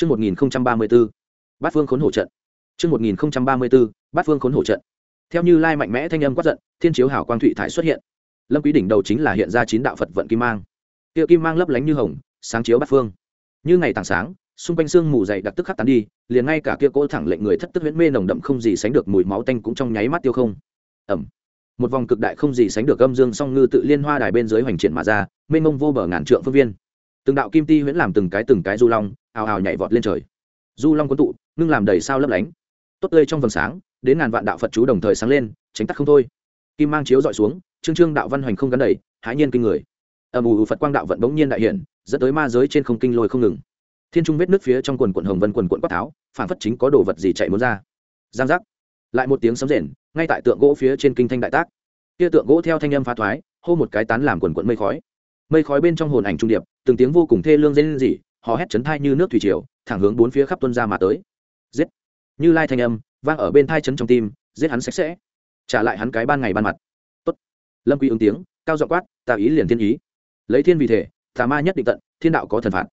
Chương 1034. Bát phương khốn hổ trận. Chương 1034. Bát phương khốn hổ trận. Theo như lai mạnh mẽ thanh âm quát giận, thiên chiếu hảo quang thủy thải xuất hiện. Lâm Quý đỉnh đầu chính là hiện ra chín đạo Phật vận kim mang. Tiêu kim mang lấp lánh như hồng, sáng chiếu bát phương. Như ngày tảng sáng, xung quanh xương mù dày đặc tức khắc tán đi, liền ngay cả kia cỗ thẳng lệnh người thất tức huyễn mê nồng đậm không gì sánh được mùi máu tanh cũng trong nháy mắt tiêu không. Ầm. Một vòng cực đại không gì sánh được âm dương song ngư tự liên hoa đài bên dưới hoành triển mà ra, mênh mông vô bờ ngàn trượng phương viên. Từng đạo kim ti huyễn làm từng cái từng cái du long, ào ào nhảy vọt lên trời. Du long quân tụ, ngưng làm đầy sao lấp lánh. Tốt tươi trong vầng sáng, đến ngàn vạn đạo phật chú đồng thời sáng lên, tránh tắt không thôi. Kim mang chiếu dọi xuống, trương trương đạo văn hoành không gắn đầy, hãi nhiên kinh người. Ầm ù phật quang đạo vận bỗng nhiên đại hiện, dẫn tới ma giới trên không kinh lôi không ngừng. Thiên trung vết nước phía trong quần quận hồng vân quần quận quát tháo, phản phất chính có đồ vật gì chạy muốn ra. Giang giác. Lại một tiếng sấm rền, ngay tại tượng gỗ phía trên kinh thanh đại tác. Kia tượng gỗ theo thanh âm phá thoái, hô một cái tán làm quần quận mây khói. Mây khói bên trong hồn ảnh trung điệp, từng tiếng vô cùng thê lương dây lên gì hò hét chấn thai như nước thủy triều, thẳng hướng bốn phía khắp tuân ra mà tới. Giết! Như lai thanh âm vang ở bên thai chấn trong tim, giết hắn sạch sẽ. Trả lại hắn cái ban ngày ban mặt. Tốt. lâm quy ứng tiếng, cao dọ quát, ta ý liền thiên ý. Lấy thiên vì thể, tà ma nhất định tận, thiên đạo có thần phạt.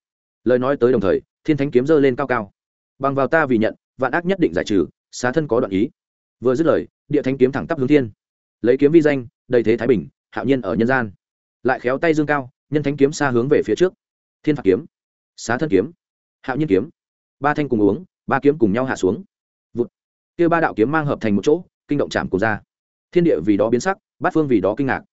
Lời nói tới đồng thời, thiên thánh kiếm giơ lên cao cao. Bằng vào ta vì nhận, vạn ác nhất định giải trừ, xá thân có đoạn ý. Vừa dứt lời, địa thánh kiếm thẳng tắp hướng thiên. Lấy kiếm vi danh, đầy thế thái bình, hạo nhiên ở nhân gian. Lại khéo tay dương cao, nhân thánh kiếm xa hướng về phía trước. Thiên phạt kiếm xá thân kiếm. Hạo nhiên kiếm. Ba thanh cùng uống, ba kiếm cùng nhau hạ xuống. Vụt. Kia ba đạo kiếm mang hợp thành một chỗ, kinh động chạm cùng ra. Thiên địa vì đó biến sắc, bát phương vì đó kinh ngạc.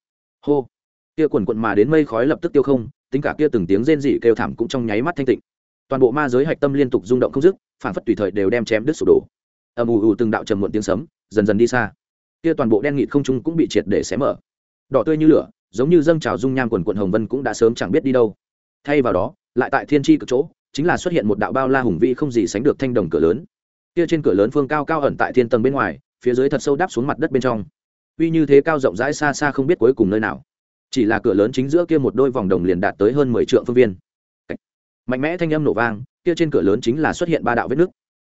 Hô. Kia quần quận mà đến mây khói lập tức tiêu không, tính cả kia từng tiếng rên dị kêu thảm cũng trong nháy mắt thanh tịnh. Toàn bộ ma giới hạch tâm liên tục rung động không dứt, phản phất tùy thời đều đem chém đứt sụp đổ. Ầm ù ù từng đạo trầm muộn tiếng sấm, dần dần đi xa. Kia toàn bộ đen nghịt không trung cũng bị triệt để xé mở. Đỏ tươi như lửa, giống như dâng trào dung nham quần quận hồng vân cũng đã sớm chẳng biết đi đâu. Thay vào đó lại tại thiên tri cực chỗ, chính là xuất hiện một đạo bao la hùng vĩ không gì sánh được thanh đồng cửa lớn. Kia trên cửa lớn phương cao cao ẩn tại thiên tầng bên ngoài, phía dưới thật sâu đáp xuống mặt đất bên trong. Uy như thế cao rộng rãi xa xa không biết cuối cùng nơi nào. Chỉ là cửa lớn chính giữa kia một đôi vòng đồng liền đạt tới hơn mười triệu phương viên. Mạnh mẽ thanh âm nổ vang, kia trên cửa lớn chính là xuất hiện ba đạo vết nước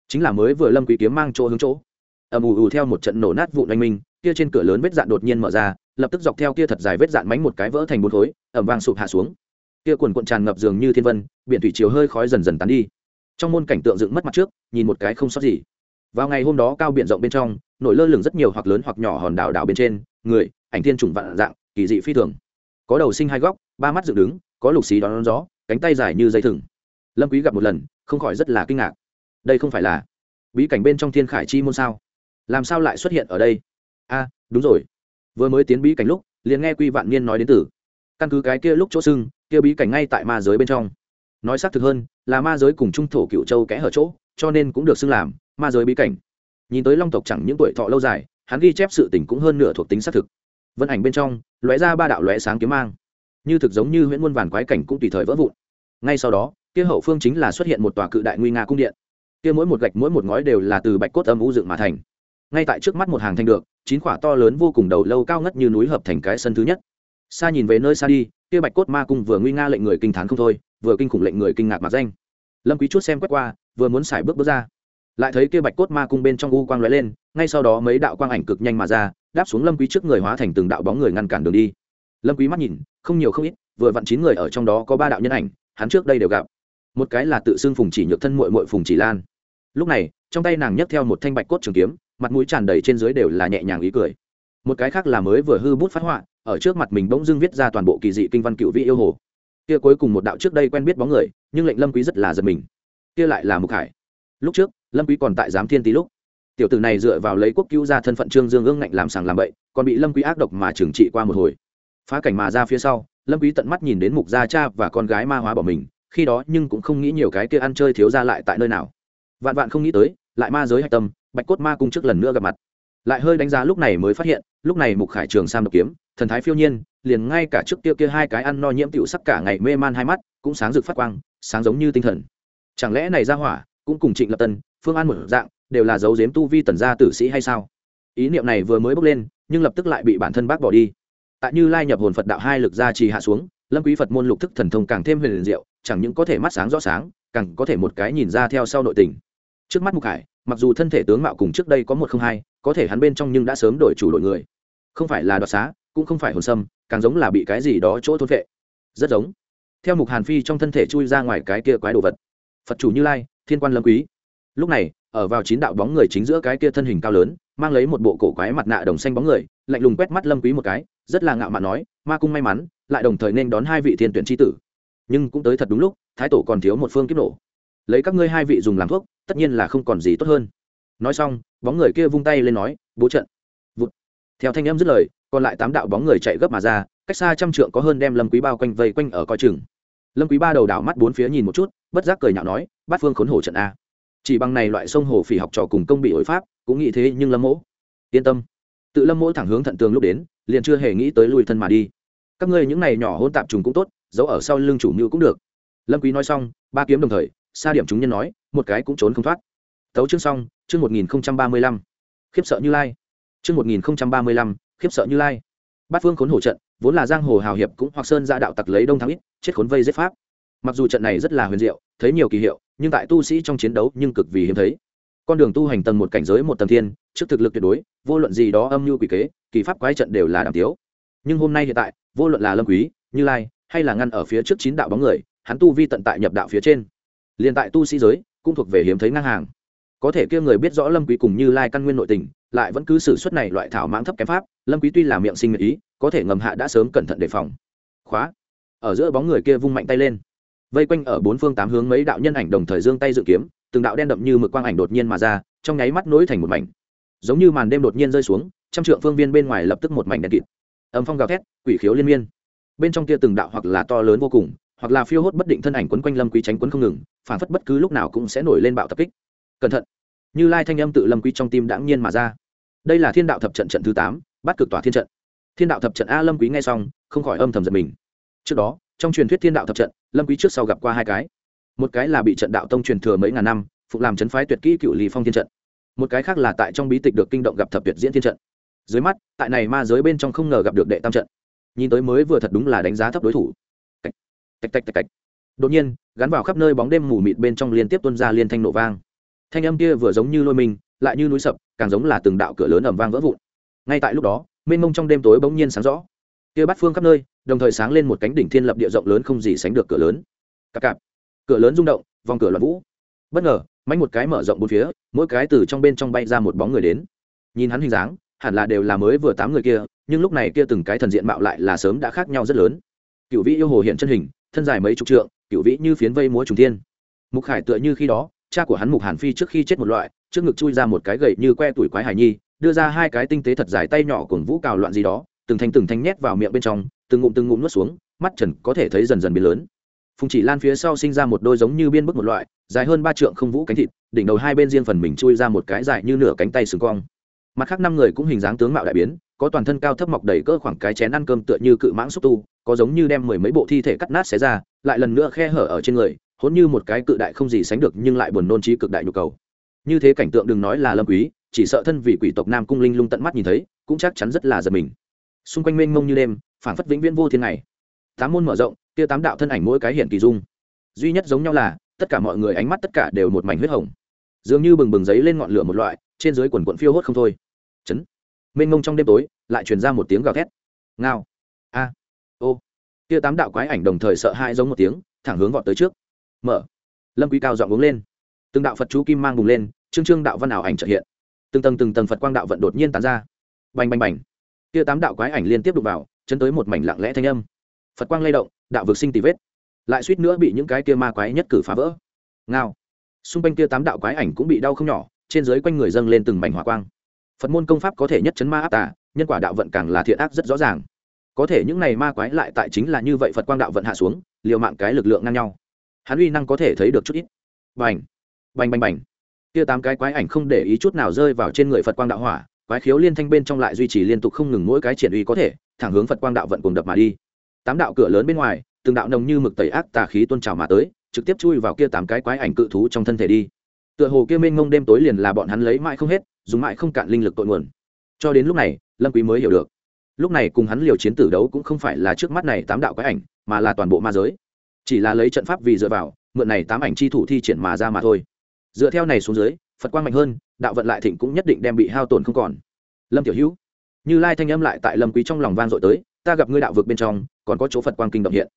chính là mới vừa lâm quý kiếm mang chỗ hướng chỗ. Ầm ù ù theo một trận nổ nát vụn oanh minh, kia trên cửa lớn vết dạn đột nhiên mở ra, lập tức dọc theo kia thật dài vết dạn mánh một cái vỡ thành bốn khối ẩm vang sụp hạ xuống kia quần cuộn tràn ngập dường như thiên vân, biển thủy chiều hơi khói dần dần tán đi. Trong môn cảnh tượng dựng mất mặt trước, nhìn một cái không sót gì. Vào ngày hôm đó cao biển rộng bên trong, nổi lơ lửng rất nhiều hoặc lớn hoặc nhỏ hòn đảo đảo bên trên, người, ảnh thiên trùng vạn dạng, kỳ dị phi thường. Có đầu sinh hai góc, ba mắt dựng đứng, có lục xí đón gió, cánh tay dài như dây thừng. Lâm quý gặp một lần, không khỏi rất là kinh ngạc. Đây không phải là bí cảnh bên trong thiên khải chi môn sao? Làm sao lại xuất hiện ở đây? A, đúng rồi. Vừa mới tiến bí cảnh lúc, liền nghe quy vạn niên nói đến từ. Căn cứ cái kia lúc chỗ sưng kia bí cảnh ngay tại ma giới bên trong. Nói xác thực hơn, là ma giới cùng trung thổ cựu châu kẽ hở chỗ, cho nên cũng được xưng làm ma giới bí cảnh. Nhìn tới long tộc chẳng những tuổi thọ lâu dài, hắn ghi chép sự tình cũng hơn nửa thuộc tính xác thực. Vân ảnh bên trong, lóe ra ba đạo lóe sáng kiếm mang. Như thực giống như huyễn muôn vàn quái cảnh cũng tùy thời vỡ vụn. Ngay sau đó, kia hậu phương chính là xuất hiện một tòa cự đại nguy nga cung điện. Kia mỗi một gạch, mỗi một ngói đều là từ bạch cốt âm u dựng mà thành. Ngay tại trước mắt một hàng thanh được, chín quả to lớn vô cùng đầu lâu cao ngất như núi hợp thành cái sân thứ nhất xa nhìn về nơi xa đi, kia bạch cốt ma cung vừa nguy nga lệnh người kinh t h á n không thôi, vừa kinh khủng lệnh người kinh ngạc mặt danh. Lâm quý chút xem quét qua, vừa muốn xài bước bước ra. Lại thấy kia bạch cốt ma cung bên trong u quang lóe lên, ngay sau đó mấy đạo quang ảnh cực nhanh mà ra, đáp xuống lâm quý trước người hóa thành từng đạo bóng người ngăn cản đường đi. Lâm quý mắt nhìn, không nhiều không ít, vừa vặn chín người ở trong đó có ba đạo nhân ảnh, hắn trước đây đều gặp. Một cái là tự xưng phùng chỉ nhược thân muội muội phùng chỉ lan. Lúc này, trong tay nàng nhấc theo một thanh bạch cốt trường kiếm, mặt mũi tràn đầy trên dưới đều là nhẹ nhàng ý cười. Một cái khác là mới vừa hư bút phát họa ở trước mặt mình bỗng dưng viết ra toàn bộ kỳ dị kinh văn cựu vị yêu hồ. Kia cuối cùng một đạo trước đây quen biết bóng người, nhưng lệnh lâm quý rất là giật mình. Kia lại là mục hải. Lúc trước, lâm quý còn tại giám thiên tí lúc. Tiểu tử này dựa vào lấy quốc cứu ra thân phận trương dương ương ngạnh làm sàng làm bậy, còn bị lâm quý ác độc mà trừng trị qua một hồi. Phá cảnh mà ra phía sau, lâm quý tận mắt nhìn đến mục gia cha và con gái ma hóa bỏ mình, khi đó nhưng cũng không nghĩ nhiều cái kia ăn chơi thiếu ra lại tại nơi nào. Vạn vạn không nghĩ tới, lại ma giới hạch tâm, bạch cốt ma cung trước lần nữa gặp mặt. Lại hơi đánh giá lúc này mới phát hiện, lúc này mục khải trường sam độc kiếm thần thái phiêu nhiên, liền ngay cả trước kia kia hai cái ăn no nhiễm tiểu sắc cả ngày mê man hai mắt, cũng sáng rực phát quang, sáng giống như tinh thần. Chẳng lẽ này ra hỏa cũng cùng trịnh lập tân, phương an một dạng, đều là dấu dếm tu vi tần gia tử sĩ hay sao? Ý niệm này vừa mới bốc lên, nhưng lập tức lại bị bản thân bác bỏ đi. Tại như lai nhập hồn phật đạo hai lực gia trì hạ xuống, lâm quý phật môn lục thức thần thông càng thêm huyền diệu, chẳng những có thể mắt sáng rõ sáng, càng có thể một cái nhìn ra theo sau nội tình. Trước mắt mục hải, mặc dù thân thể tướng mạo cùng trước đây có một không hai, có thể hắn bên trong nhưng đã sớm đổi chủ đội người. Không phải là đoạt xá cũng không phải hồn sâm, càng giống là bị cái gì đó chỗ thôn vệ. Rất giống. Theo mục hàn phi trong thân thể chui ra ngoài cái kia quái đồ vật. Phật chủ như lai, thiên quan lâm quý. Lúc này, ở vào chín đạo bóng người chính giữa cái kia thân hình cao lớn, mang lấy một bộ cổ quái mặt nạ đồng xanh bóng người, lạnh lùng quét mắt lâm quý một cái, rất là ngạo mạn nói, ma cung may mắn, lại đồng thời nên đón hai vị thiên tuyển chi tử. Nhưng cũng tới thật đúng lúc, thái tổ còn thiếu một phương kiếp nổ. Lấy các ngươi hai vị dùng làm thuốc, tất nhiên là không còn gì tốt hơn. Nói xong, bóng người kia vung tay lên nói, bố trận theo thanh âm dứt lời, còn lại tám đạo bóng người chạy gấp mà ra, cách xa trăm trượng có hơn đem lâm quý bao quanh vây quanh ở coi chừng. Lâm quý ba đầu đảo mắt bốn phía nhìn một chút, bất giác cười nhạo nói, bát phương khốn hổ trận a. Chỉ bằng này loại sông hồ phỉ học trò cùng công bị ổi pháp, cũng nghĩ thế nhưng lâm mỗ. Yên tâm. Tự lâm mỗ thẳng hướng thận tường lúc đến, liền chưa hề nghĩ tới lùi thân mà đi. Các ngươi những này nhỏ hôn tạp trùng cũng tốt, giấu ở sau lưng chủ mưu cũng được. Lâm quý nói xong, ba kiếm đồng thời, xa điểm chúng nhân nói, một cái cũng trốn không thoát. Tấu chương xong, chương một nghìn ba mươi lăm. Khiếp sợ như lai. Trước một nghìn ba mươi lăm, khiếp sợ như lai. Bát phương khốn hổ trận, vốn là giang hồ hào hiệp cũng hoặc sơn gia đạo tặc lấy đông thắng ít, chết khốn vây giết pháp. Mặc dù trận này rất là huyền diệu, thấy nhiều kỳ hiệu, nhưng tại tu sĩ trong chiến đấu nhưng cực vì hiếm thấy. Con đường tu hành tầng một cảnh giới một tầng thiên, trước thực lực tuyệt đối, vô luận gì đó âm nhu quỷ kế, kỳ pháp quái trận đều là đàm thiếu. nhưng hôm nay hiện tại, vô luận là lâm quý, như lai, hay là ngăn ở phía trước chín đạo bóng người, hắn tu vi tận tại nhập đạo phía trên. Liền tại tu sĩ giới, cũng thuộc về hiếm thấy ngang hàng. Có thể kia người biết rõ lâm quý cùng như lai căn nguyên nội tình lại vẫn cứ xử suất này loại thảo mãng thấp kém pháp, lâm quý tuy là miệng sinh miệng ý, có thể ngầm hạ đã sớm cẩn thận đề phòng. Khóa. Ở giữa bóng người kia vung mạnh tay lên. Vây quanh ở bốn phương tám hướng mấy đạo nhân ảnh đồng thời giương tay dự kiếm, từng đạo đen đậm như mực quang ảnh đột nhiên mà ra, trong nháy mắt nối thành một mảnh. Giống như màn đêm đột nhiên rơi xuống, trăm trượng phương viên bên ngoài lập tức một mảnh đen kịt. Âm phong gào thét, quỷ khiếu liên miên. Bên trong kia từng đạo hoặc là to lớn vô cùng, hoặc là phiêu hốt bất định thân ảnh quấn quanh lâm quý tránh quấn không ngừng, phản phất bất cứ lúc nào cũng sẽ nổi lên bạo tập kích. Cẩn thận như lai thanh âm tự lâm quý trong tim đãng nhiên mà ra. Đây là thiên đạo thập trận trận thứ tám, bắt cực tỏa thiên trận. Thiên đạo thập trận a lâm quý nghe xong, không khỏi âm thầm giật mình. Trước đó, trong truyền thuyết thiên đạo thập trận, lâm quý trước sau gặp qua hai cái. Một cái là bị trận đạo tông truyền thừa mấy ngàn năm, phục làm chấn phái tuyệt kỹ cựu lý phong thiên trận. Một cái khác là tại trong bí tịch được kinh động gặp thập tuyệt diễn thiên trận. Dưới mắt, tại này ma giới bên trong không ngờ gặp được đệ tam trận. Nhìn tới mới vừa thật đúng là đánh giá thấp đối thủ. Tạch tạch tạch tạch đột nhiên, gắn vào khắp nơi bóng đêm mù mịt bên trong liên tiếp tuôn ra liên thanh nổ vang thanh âm kia vừa giống như lôi mình lại như núi sập, càng giống là từng đạo cửa lớn ẩm vang vỡ vụn. Ngay tại lúc đó, mênh mông trong đêm tối bỗng nhiên sáng rõ. Kia bắt phương khắp nơi, đồng thời sáng lên một cánh đỉnh thiên lập địa rộng lớn không gì sánh được cửa lớn. Cặp cặp cửa lớn rung động, vòng cửa loạn vũ. Bất ngờ mánh một cái mở rộng bốn phía, mỗi cái từ trong bên trong bay ra một bóng người đến. Nhìn hắn hình dáng, hẳn là đều là mới vừa tám người kia, nhưng lúc này kia từng cái thần diện mạo lại là sớm đã khác nhau rất lớn. Cựu vĩ yêu hồ hiện chân hình, thân dài mấy chục trượng, cựu vĩ như phiến vây múa trùng thiên. Mục khải tựa như khi đó cha của hắn mục hàn phi trước khi chết một loại, trước ngực chui ra một cái gậy như que tuổi quái hải nhi, đưa ra hai cái tinh tế thật dài tay nhỏ cùng vũ cào loạn gì đó, từng thanh từng thanh nhét vào miệng bên trong, từng ngụm từng ngụm nuốt xuống, mắt trần có thể thấy dần dần biến lớn. Phùng chỉ lan phía sau sinh ra một đôi giống như biên bức một loại, dài hơn ba trượng không vũ cánh thịt, đỉnh đầu hai bên riêng phần mình chui ra một cái dài như nửa cánh tay sừng cong. Mặt khác năm người cũng hình dáng tướng mạo đại biến, có toàn thân cao thấp mọc đầy cỡ khoảng cái chén ăn cơm tựa như cự mãng xúc tu, có giống như đem mười mấy bộ thi thể cắt nát xé ra, lại lần nữa khe hở ở trên người hỗn như một cái cự đại không gì sánh được nhưng lại buồn nôn trí cực đại nhu cầu. Như thế cảnh tượng đừng nói là lâm quý, chỉ sợ thân vị quỷ tộc nam cung linh lung tận mắt nhìn thấy, cũng chắc chắn rất là giật mình. Xung quanh mênh mông như đêm, phảng phất vĩnh viễn vô thiên này tám môn mở rộng, kia tám đạo thân ảnh mỗi cái hiện kỳ dung. Duy nhất giống nhau là, tất cả mọi người ánh mắt tất cả đều một mảnh huyết hồng. Dường như bừng bừng giấy lên ngọn lửa một loại, trên dưới quần quận phiêu hốt không thôi. Chấn. Mênh mông trong đêm tối, lại truyền ra một tiếng gào thét. Ngao. A. Ô. Kia tám đạo quái ảnh đồng thời sợ hãi giống một tiếng, thẳng hướng vọt tới trước mở. Lâm quý cao dọn uống lên. Từng đạo phật chú kim mang bùng lên, trương trương đạo văn ảo ảnh trợ hiện. Từng tầng từng tầng phật quang đạo vận đột nhiên tán ra. Bành bành bành. Kia tám đạo quái ảnh liên tiếp đụng vào, chấn tới một mảnh lặng lẽ thanh âm. Phật quang lay động, đạo vực sinh tì vết. Lại suýt nữa bị những cái kia ma quái nhất cử phá vỡ. Ngao. Xung quanh kia tám đạo quái ảnh cũng bị đau không nhỏ, trên dưới quanh người dâng lên từng mảnh hỏa quang. Phật môn công pháp có thể nhất chấn ma áp tà, nhân quả đạo vận càng là thiện ác rất rõ ràng. Có thể những này ma quái lại tại chính là như vậy phật quang đạo vận hạ xuống, liều mạng cái lực lượng ngang nhau hắn uy năng có thể thấy được chút ít. Bành! Bành bành bành! Kia tám cái quái ảnh không để ý chút nào rơi vào trên người phật quang đạo hỏa, quái khiếu liên thanh bên trong lại duy trì liên tục không ngừng mỗi cái triển uy có thể, thẳng hướng phật quang đạo vận cùng đập mà đi. Tám đạo cửa lớn bên ngoài, từng đạo nồng như mực tẩy ác tà khí tôn trào mà tới, trực tiếp chui vào kia tám cái quái ảnh cự thú trong thân thể đi. Tựa hồ kia mênh mông đêm tối liền là bọn hắn lấy mãi không hết, dùng mãi không cạn linh lực tội nguồn. Cho đến lúc này, lâm quý mới hiểu được. Lúc này cùng hắn liều chiến tử đấu cũng không phải là trước mắt này tám đạo quái ảnh, mà là toàn bộ ma giới chỉ là lấy trận pháp vì dựa vào, mượn này tám ảnh chi thủ thi triển mà ra mà thôi. Dựa theo này xuống dưới, phật quang mạnh hơn, đạo vận lại thịnh cũng nhất định đem bị hao tổn không còn. Lâm tiểu hữu, như lai thanh âm lại tại lâm quý trong lòng van dội tới, ta gặp ngươi đạo vực bên trong, còn có chỗ phật quang kinh động hiện.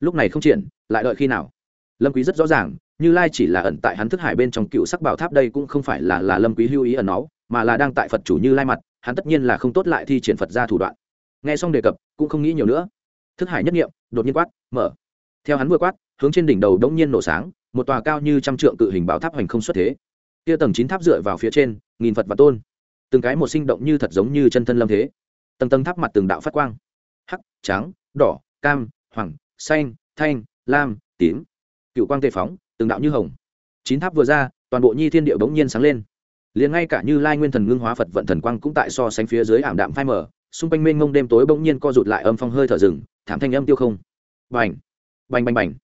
Lúc này không triển, lại đợi khi nào? Lâm quý rất rõ ràng, như lai chỉ là ẩn tại hắn thức hải bên trong cựu sắc bảo tháp đây cũng không phải là là lâm quý hưu ý ẩn nó mà là đang tại phật chủ như lai mặt, hắn tất nhiên là không tốt lại thi triển phật ra thủ đoạn. Nghe xong đề cập, cũng không nghĩ nhiều nữa. Thức hải nhất nghiệm đột nhiên quát, mở theo hắn vừa quát, hướng trên đỉnh đầu đống nhiên nổ sáng, một tòa cao như trăm trượng cự hình bảo tháp hoành không xuất thế. Kia tầng chín tháp dựa vào phía trên, nghìn phật và tôn. Từng cái một sinh động như thật giống như chân thân lâm thế. Tầng tầng tháp mặt từng đạo phát quang. Hắc, trắng, đỏ, cam, hoàng, xanh, thanh, lam, tím. Cựu quang tề phóng, từng đạo như hồng. Chín tháp vừa ra, toàn bộ nhi thiên điệu bỗng nhiên sáng lên. Liền ngay cả như lai nguyên thần ngưng hóa phật vận thần quang cũng tại so sánh phía dưới ảm đạm phai mờ, xung quanh mênh mông đêm tối bỗng nhiên co rụt lại âm phong hơi thở rừng, thảm thanh âm tiêu không. Bành! Bành bành bành.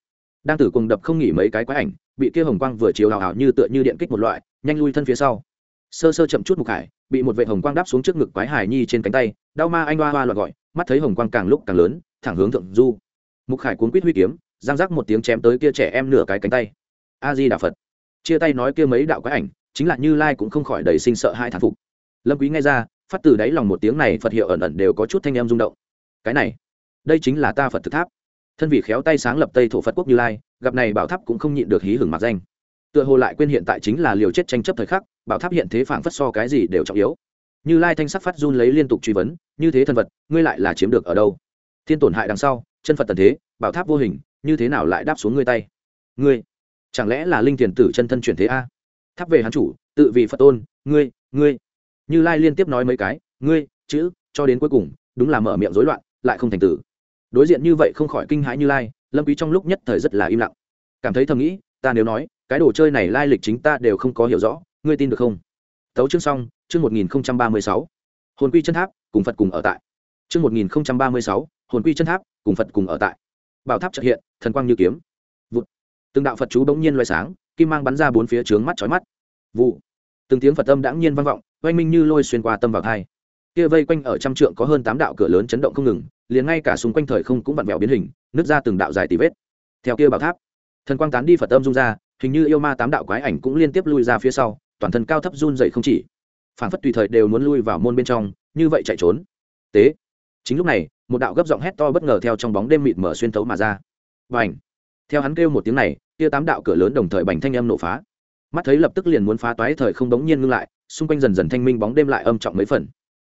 Đang tử cùng đập không nghỉ mấy cái quái ảnh, bị kia hồng quang vừa chiếu hào hào như tựa như điện kích một loại, nhanh lui thân phía sau. Sơ sơ chậm chút mục hải, bị một vệ hồng quang đáp xuống trước ngực quái hải nhi trên cánh tay, đau ma anh hoa hoa loạt gọi, mắt thấy hồng quang càng lúc càng lớn, thẳng hướng thượng du. Mục hải cuốn quýt huy kiếm, giang giác một tiếng chém tới kia trẻ em nửa cái cánh tay. A di đà phật. Chia tay nói kia mấy đạo quái ảnh, chính là như lai cũng không khỏi đầy sinh sợ hai thản phục. Lâm quý nghe ra, phát từ đáy lòng một tiếng này phật hiệu ẩn ẩn đều có chút thanh em rung động. Cái này, đây chính là ta phật thực tháp thân vị khéo tay sáng lập tây thổ phật quốc như lai, gặp này bảo tháp cũng không nhịn được hí hửng mặc danh. Tựa hồ lại quên hiện tại chính là liều chết tranh chấp thời khắc, bảo tháp hiện thế phảng phất so cái gì đều trọng yếu. Như lai thanh sắc phát run lấy liên tục truy vấn, như thế thân vật, ngươi lại là chiếm được ở đâu? Thiên tổn hại đằng sau, chân phật tần thế, bảo tháp vô hình, như thế nào lại đáp xuống ngươi tay? Ngươi, chẳng lẽ là linh tiền tử chân thân chuyển thế a? Tháp về hắn chủ, tự vì phật tôn, ngươi ngươi. Như lai liên tiếp nói mấy cái, ngươi, chữ, cho đến cuối cùng, đúng là mở miệng rối loạn, lại không thành tử đối diện như vậy không khỏi kinh hãi như lai, lâm quý trong lúc nhất thời rất là im lặng. Cảm thấy thầm nghĩ, ta nếu nói, cái đồ chơi này lai lịch chính ta đều không có hiểu rõ, ngươi tin được không? Tấu chương xong, chương một nghìn ba mươi sáu. Hồn quy chân tháp, cùng phật cùng ở tại. Chương một nghìn ba mươi sáu, hồn quy chân tháp, cùng phật cùng ở tại. Bảo tháp trợ hiện, thần quang như kiếm. Vụ từng đạo phật chú bỗng nhiên loay sáng, kim mang bắn ra bốn phía trướng mắt chói mắt. Vụ. Từng tiếng phật âm đãng nhiên vang vọng, oanh minh như lôi xuyên qua tâm vào thai. Kia vây quanh ở trăm trượng có hơn tám đạo cửa lớn chấn động không ngừng liền ngay cả xung quanh thời không cũng vặn vẹo biến hình, nứt ra từng đạo dài tỷ vết. Theo kia bảo tháp, thần quang tán đi phật âm rung ra, hình như yêu ma tám đạo quái ảnh cũng liên tiếp lui ra phía sau, toàn thân cao thấp run dậy không chỉ. Phản phất tùy thời đều muốn lui vào môn bên trong, như vậy chạy trốn. Tế. Chính lúc này, một đạo gấp giọng hét to bất ngờ theo trong bóng đêm mịt mở xuyên tấu mà ra. Và ảnh theo hắn kêu một tiếng này, kia tám đạo cửa lớn đồng thời bành thanh âm nổ phá. Mắt thấy lập tức liền muốn phá toái thời không đống nhiên ngưng lại, xung quanh dần dần thanh minh bóng đêm lại âm trọng mấy phần.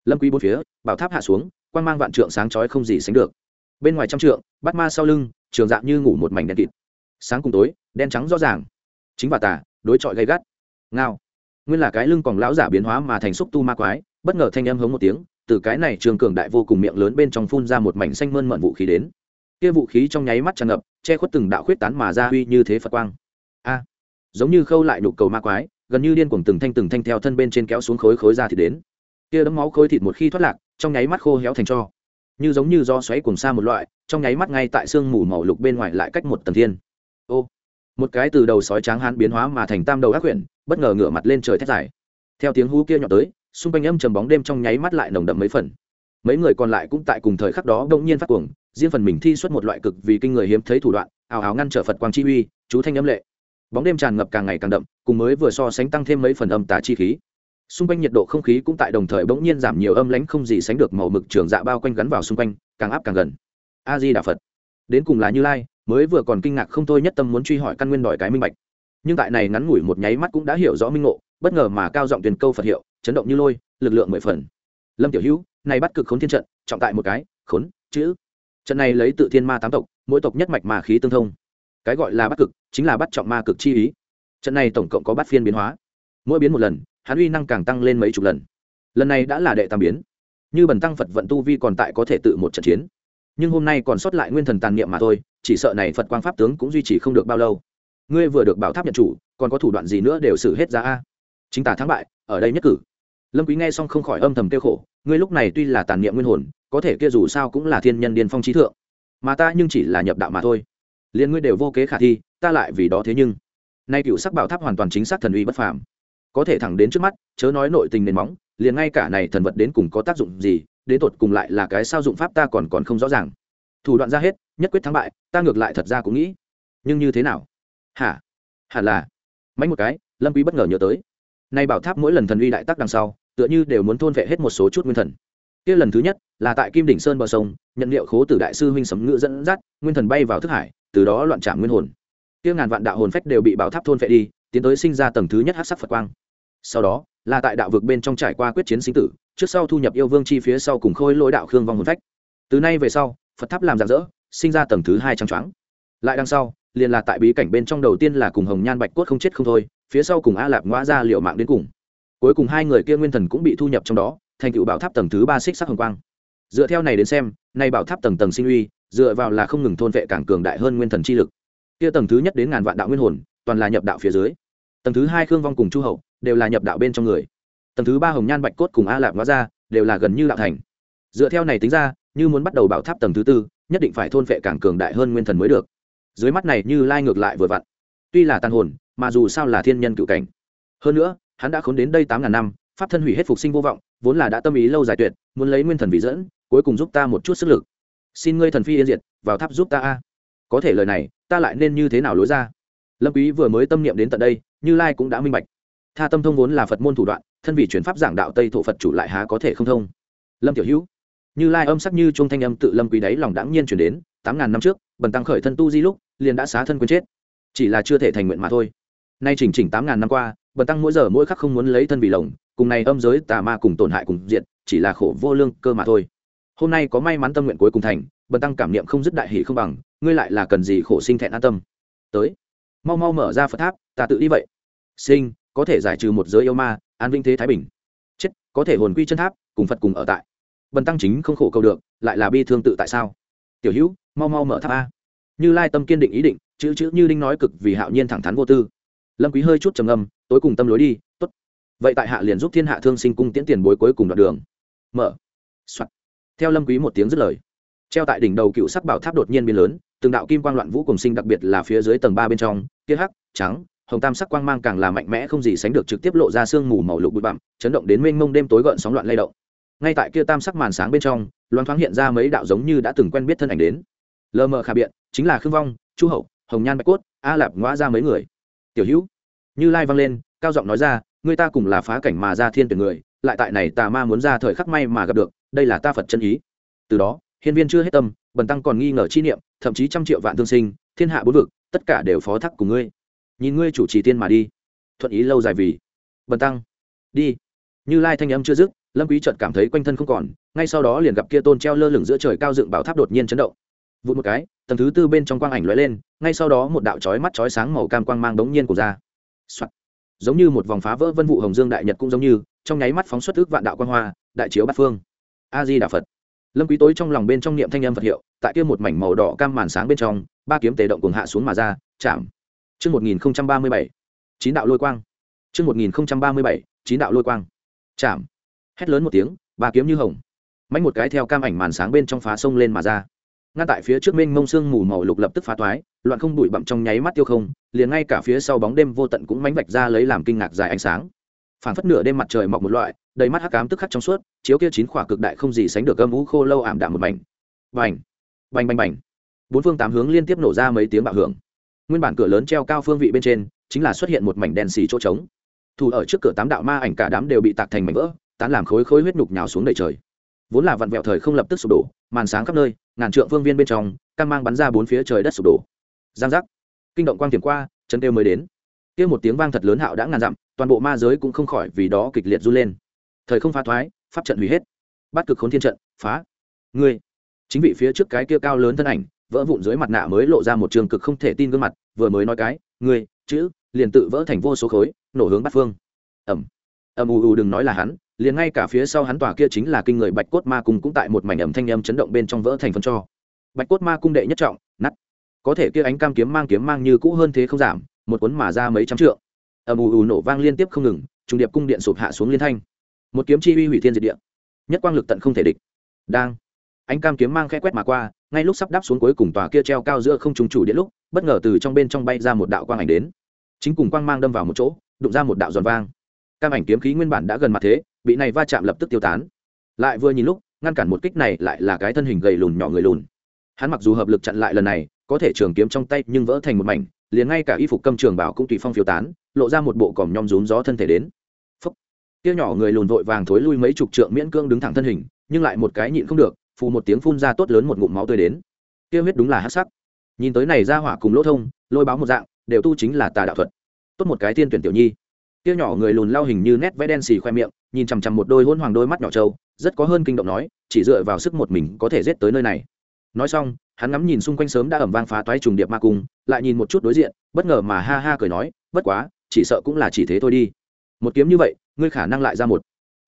Lâm quý bốn phía, bảo tháp hạ xuống quang mang vạn trượng sáng chói không gì sánh được. Bên ngoài trăm trượng bắt ma sau lưng, trường dạng như ngủ một mảnh đen kịt. Sáng cùng tối, đen trắng rõ ràng. Chính và tà, đối chọi gay gắt. Ngao. Nguyên là cái lưng còn lão giả biến hóa mà thành xúc tu ma quái, bất ngờ thanh âm hống một tiếng, từ cái này trường cường đại vô cùng miệng lớn bên trong phun ra một mảnh xanh mơn mận vũ khí đến. Kia vũ khí trong nháy mắt tràn ngập, che khuất từng đạo khuyết tán mà ra uy như thế phật quang. A. À, giống như khâu lại nhục cầu ma quái, gần như điên cuồng từng thanh từng thanh theo thân bên trên kéo xuống khối khối ra thì đến. Kia đấm máu khối thịt một khi thoát lạc trong nháy mắt khô héo thành cho. Như giống như do xoáy cùng xa một loại, trong nháy mắt ngay tại xương mù màu lục bên ngoài lại cách một tầng thiên. Ô, một cái từ đầu sói tráng hán biến hóa mà thành tam đầu ác quyển bất ngờ ngửa mặt lên trời thét dài. Theo tiếng hú kia nhọn tới, xung quanh âm trầm bóng đêm trong nháy mắt lại nồng đậm mấy phần. Mấy người còn lại cũng tại cùng thời khắc đó đông nhiên phát cuồng, riêng phần mình thi xuất một loại cực vì kinh người hiếm thấy thủ đoạn, ào ào ngăn trở phật quang chi uy, chú thanh âm lệ. Bóng đêm tràn ngập càng ngày càng đậm, cùng mới vừa so sánh tăng thêm mấy phần âm tà chi khí xung quanh nhiệt độ không khí cũng tại đồng thời bỗng nhiên giảm nhiều âm lãnh không gì sánh được màu mực trường dạ bao quanh gắn vào xung quanh, càng áp càng gần. A di đà phật. Đến cùng là như lai, mới vừa còn kinh ngạc không thôi nhất tâm muốn truy hỏi căn nguyên đòi cái minh bạch. Nhưng tại này ngắn ngủi một nháy mắt cũng đã hiểu rõ minh ngộ, bất ngờ mà cao giọng tuyển câu phật hiệu, chấn động như lôi, lực lượng mười phần. Lâm tiểu hữu, này bắt cực khốn thiên trận, trọng tại một cái, khốn, chữ. Trận này lấy tự thiên ma tám tộc, mỗi tộc nhất mạch mà khí tương thông. Cái gọi là bắt cực, chính là bắt trọng ma cực chi ý. Trận này tổng cộng có bắt phiên biến hóa. Mỗi biến một lần hắn uy năng càng tăng lên mấy chục lần. Lần này đã là đệ tam biến. Như bần tăng phật vận tu vi còn tại có thể tự một trận chiến. Nhưng hôm nay còn sót lại nguyên thần tàn niệm mà thôi, chỉ sợ này phật quang pháp tướng cũng duy trì không được bao lâu. Ngươi vừa được bảo tháp nhận chủ, còn có thủ đoạn gì nữa đều xử hết ra a? Chính tả thắng bại, ở đây nhất cử. Lâm quý nghe xong không khỏi âm thầm tiêu khổ, ngươi lúc này tuy là tàn niệm nguyên hồn, có thể kia dù sao cũng là thiên nhân điên phong trí thượng. Mà ta nhưng chỉ là nhập đạo mà thôi. Liền ngươi đều vô kế khả thi, ta lại vì đó thế nhưng. Nay cựu sắc bảo tháp hoàn toàn chính xác thần uy bất phàm có thể thẳng đến trước mắt, chớ nói nội tình nền móng, liền ngay cả này thần vật đến cùng có tác dụng gì, đến tột cùng lại là cái sao dụng pháp ta còn còn không rõ ràng. Thủ đoạn ra hết, nhất quyết thắng bại, ta ngược lại thật ra cũng nghĩ. Nhưng như thế nào? Hả? Hẳn là. Mánh một cái, lâm quý bất ngờ nhớ tới. Nay bảo tháp mỗi lần thần uy đại tác đằng sau, tựa như đều muốn thôn vệ hết một số chút nguyên thần. Kia lần thứ nhất, là tại kim đỉnh sơn bờ sông, nhận liệu khố tử đại sư huynh sấm ngựa dẫn dắt, nguyên thần bay vào thức hải, từ đó loạn trảm nguyên hồn. Kia ngàn vạn đạo hồn phách đều bị bảo tháp thôn vệ đi, tiến tới sinh ra tầng thứ nhất hắc sắc phật quang sau đó, là tại đạo vực bên trong trải qua quyết chiến sinh tử, trước sau thu nhập yêu vương chi phía sau cùng khôi lỗi đạo khương vong hồn phách. Từ nay về sau, phật tháp làm rạng rỡ, sinh ra tầng thứ hai trắng choáng. Lại đằng sau, liền là tại bí cảnh bên trong đầu tiên là cùng hồng nhan bạch cốt không chết không thôi, phía sau cùng a lạp ngoã ra liệu mạng đến cùng. Cuối cùng hai người kia nguyên thần cũng bị thu nhập trong đó, thành tựu bảo tháp tầng thứ ba xích sắc hồng quang. Dựa theo này đến xem, nay bảo tháp tầng tầng sinh uy, dựa vào là không ngừng thôn vệ càng cường đại hơn nguyên thần chi lực. Kia tầng thứ nhất đến ngàn vạn đạo nguyên hồn, toàn là nhập đạo phía dưới. Tầng thứ hai khương vong cùng chu hậu đều là nhập đạo bên trong người. Tầng thứ ba hồng nhan bạch cốt cùng a lạp ngõ ra đều là gần như đạo thành. Dựa theo này tính ra, như muốn bắt đầu bảo tháp tầng thứ tư, nhất định phải thôn vệ càng cường đại hơn nguyên thần mới được. Dưới mắt này như lai ngược lại vừa vặn. Tuy là tàn hồn, mà dù sao là thiên nhân cựu cảnh. Hơn nữa, hắn đã khốn đến đây tám ngàn năm, pháp thân hủy hết phục sinh vô vọng, vốn là đã tâm ý lâu dài tuyệt, muốn lấy nguyên thần vị dẫn, cuối cùng giúp ta một chút sức lực. Xin ngươi thần phi yên diệt, vào tháp giúp ta a. Có thể lời này, ta lại nên như thế nào lối ra? Lâm quý vừa mới tâm niệm đến tận đây, như lai cũng đã minh bạch tha tâm thông vốn là phật môn thủ đoạn, thân vị chuyển pháp giảng đạo tây thổ phật chủ lại há có thể không thông. Lâm tiểu hữu, như lai âm sắc như trung thanh âm tự lâm quý đáy lòng đãng nhiên chuyển đến, tám ngàn năm trước, bần tăng khởi thân tu di lúc, liền đã xá thân quên chết. Chỉ là chưa thể thành nguyện mà thôi. Nay chỉnh chỉnh tám ngàn năm qua, bần tăng mỗi giờ mỗi khắc không muốn lấy thân vì lồng, cùng này âm giới tà ma cùng tổn hại cùng diện chỉ là khổ vô lương cơ mà thôi. Hôm nay có may mắn tâm nguyện cuối cùng thành, bần tăng cảm niệm không dứt đại hỷ không bằng, ngươi lại là cần gì khổ sinh thẹn an tâm. Tới. Mau mau mở ra phật tháp, ta tự đi vậy. Sinh có thể giải trừ một giới yêu ma, an vinh thế thái bình. Chết, có thể hồn quy chân tháp, cùng phật cùng ở tại. Bần tăng chính không khổ cầu được, lại là bi thương tự tại sao? Tiểu hữu, mau mau mở tháp a. Như lai tâm kiên định ý định, chữ chữ như đinh nói cực vì hạo nhiên thẳng thắn vô tư. Lâm quý hơi chút trầm ngâm, tối cùng tâm lối đi, tốt. Vậy tại hạ liền giúp thiên hạ thương sinh cung tiễn tiền bối cuối cùng đoạn đường. Mở. Soạn. theo lâm quý một tiếng dứt lời, treo tại đỉnh đầu cựu sắc bảo tháp đột nhiên biến lớn, từng đạo kim quang loạn vũ cùng sinh đặc biệt là phía dưới tầng ba bên trong, kia hắc, trắng hồng tam sắc quang mang càng là mạnh mẽ không gì sánh được trực tiếp lộ ra sương mù màu lục bụi bặm, chấn động đến mênh mông đêm tối gợn sóng loạn lay động. Ngay tại kia tam sắc màn sáng bên trong loan thoáng hiện ra mấy đạo giống như đã từng quen biết thân ảnh đến. Lờ mờ khả biện, chính là khương vong, chu hậu, hồng nhan bạch cốt, a lạp ngoa ra mấy người. Tiểu hữu. Như lai vang lên, cao giọng nói ra người ta cùng là phá cảnh mà ra thiên tuyển người, lại tại này tà ma muốn ra thời khắc may mà gặp được, đây là ta phật chân ý. Từ đó, hiên viên chưa hết tâm, bần tăng còn nghi ngờ chi niệm, thậm chí trăm triệu vạn thương sinh, thiên hạ bốn vực, tất cả đều phó thác cùng ngươi nhìn ngươi chủ trì tiên mà đi. Thuận ý lâu dài vì. Bần tăng, đi. Như lai thanh âm chưa dứt, lâm quý trợt cảm thấy quanh thân không còn, ngay sau đó liền gặp kia tôn treo lơ lửng giữa trời cao dựng bảo tháp đột nhiên chấn động. Vụt một cái, tầng thứ tư bên trong quang ảnh lóe lên, ngay sau đó một đạo chói mắt chói sáng màu cam quang mang đống nhiên của ra. Soạn. giống như một vòng phá vỡ vân vụ hồng dương đại nhật cũng giống như, trong nháy mắt phóng xuất ước vạn đạo quang hoa, đại chiếu bát phương. A di đà phật. Lâm quý tối trong lòng bên trong niệm thanh âm phật hiệu, tại kia một mảnh màu đỏ cam màn sáng bên trong, ba kiếm tề động cùng hạ xuống mà ra, chạm chương một nghìn ba mươi bảy, chín đạo lôi quang. Chương một nghìn ba mươi bảy, chín đạo lôi quang. Chạm. Hét lớn một tiếng, ba kiếm như hồng. Mạnh một cái theo cam ảnh màn sáng bên trong phá sông lên mà ra. Ngay tại phía trước mênh mông sương mù màu lục lập tức phá toái, loạn không bụi bặm trong nháy mắt tiêu không, liền ngay cả phía sau bóng đêm vô tận cũng mánh vạch ra lấy làm kinh ngạc dài ánh sáng. Phản phất nửa đêm mặt trời mọc một loại, đầy mắt hắc cám tức khắc trong suốt, chiếu kia chín khỏa cực đại không gì sánh được âm u khô lâu ảm đạm một mảnh. Bành! Bành bành bành! Bốn phương tám hướng liên tiếp nổ ra mấy tiếng bạo hưởng nguyên bản cửa lớn treo cao phương vị bên trên, chính là xuất hiện một mảnh đèn xì chỗ trống. Thủ ở trước cửa tám đạo ma ảnh cả đám đều bị tạc thành mảnh vỡ, tán làm khối khối huyết nhục nhào xuống đầy trời. Vốn là vặn vẹo thời không lập tức sụp đổ, màn sáng khắp nơi, ngàn trượng phương viên bên trong, cam mang bắn ra bốn phía trời đất sụp đổ. Giang giác. Kinh động quang tiềm qua, chân tiêu mới đến. Kia một tiếng vang thật lớn hạo đã ngàn dặm, toàn bộ ma giới cũng không khỏi vì đó kịch liệt run lên. Thời không phá thoái, pháp trận hủy hết. Bắt cực khốn thiên trận, phá. Ngươi, chính vị phía trước cái kia cao lớn thân ảnh vỡ vụn dưới mặt nạ mới lộ ra một trường cực không thể tin gương mặt, vừa mới nói cái, ngươi, chữ, liền tự vỡ thành vô số khối, nổ hướng bắt phương. Ẩm ầm ù ù, đừng nói là hắn, liền ngay cả phía sau hắn tòa kia chính là kinh người bạch cốt ma cung cũng tại một mảnh ẩm thanh âm chấn động bên trong vỡ thành phân cho. Bạch cốt ma cung đệ nhất trọng nắt có thể kia ánh cam kiếm mang kiếm mang như cũ hơn thế không giảm, một cuốn mà ra mấy trăm trượng. Ầm ù ù, nổ vang liên tiếp không ngừng trùng điệp cung điện sụp hạ xuống liên thanh. Một kiếm chi uy hủy thiên diệt địa. Nhất quang lực tận không thể địch. Đang. Ánh cam kiếm mang khẽ quét mà qua ngay lúc sắp đáp xuống cuối cùng tòa kia treo cao giữa không trung chủ điện lúc, bất ngờ từ trong bên trong bay ra một đạo quang ảnh đến. Chính cùng quang mang đâm vào một chỗ, đụng ra một đạo giòn vang. Cam ảnh kiếm khí nguyên bản đã gần mặt thế, bị này va chạm lập tức tiêu tán. Lại vừa nhìn lúc, ngăn cản một kích này lại là cái thân hình gầy lùn nhỏ người lùn. Hắn mặc dù hợp lực chặn lại lần này, có thể trường kiếm trong tay nhưng vỡ thành một mảnh, liền ngay cả y phục cầm trường bảo cũng tùy phong phiêu tán, lộ ra một bộ còm nhom rún gió thân thể đến. Phúc. Kia nhỏ người lùn vội vàng thối lui mấy chục trượng miễn cương đứng thẳng thân hình, nhưng lại một cái nhịn không được phù một tiếng phun ra tốt lớn một ngụm máu tươi đến. Tiêu huyết đúng là hắc sắc. Nhìn tới này ra hỏa cùng lỗ thông, lôi báo một dạng, đều tu chính là tà đạo thuật. Tốt một cái tiên tuyển tiểu nhi. Kia nhỏ người lùn lao hình như nét vẽ đen xì khoe miệng, nhìn chằm chằm một đôi hôn hoàng đôi mắt nhỏ trâu, rất có hơn kinh động nói, chỉ dựa vào sức một mình có thể giết tới nơi này. Nói xong, hắn ngắm nhìn xung quanh sớm đã ẩm vang phá toái trùng điệp ma cung, lại nhìn một chút đối diện, bất ngờ mà ha ha cười nói, bất quá, chỉ sợ cũng là chỉ thế thôi đi. Một kiếm như vậy, ngươi khả năng lại ra một.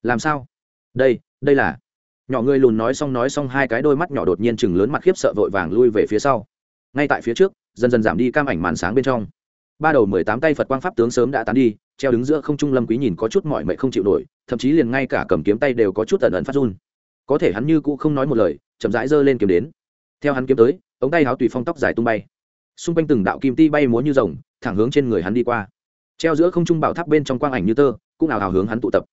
Làm sao? Đây đây là nhỏ người lùn nói xong nói xong hai cái đôi mắt nhỏ đột nhiên chừng lớn mặt khiếp sợ vội vàng lui về phía sau. Ngay tại phía trước, dần dần giảm đi cam ảnh màn sáng bên trong. Ba đầu mười tám tay phật quang pháp tướng sớm đã tán đi, treo đứng giữa không trung lâm quý nhìn có chút mỏi mệt không chịu nổi, thậm chí liền ngay cả cầm kiếm tay đều có chút tần ẩn phát run. Có thể hắn như cũ không nói một lời, chậm rãi giơ lên kiếm đến. Theo hắn kiếm tới, ống tay háo tùy phong tóc dài tung bay. Xung quanh từng đạo kim ti bay múa như rồng, thẳng hướng trên người hắn đi qua. Treo giữa không trung bảo tháp bên trong quang ảnh như tơ, cũng ảo hào hướng hắn tụ tập.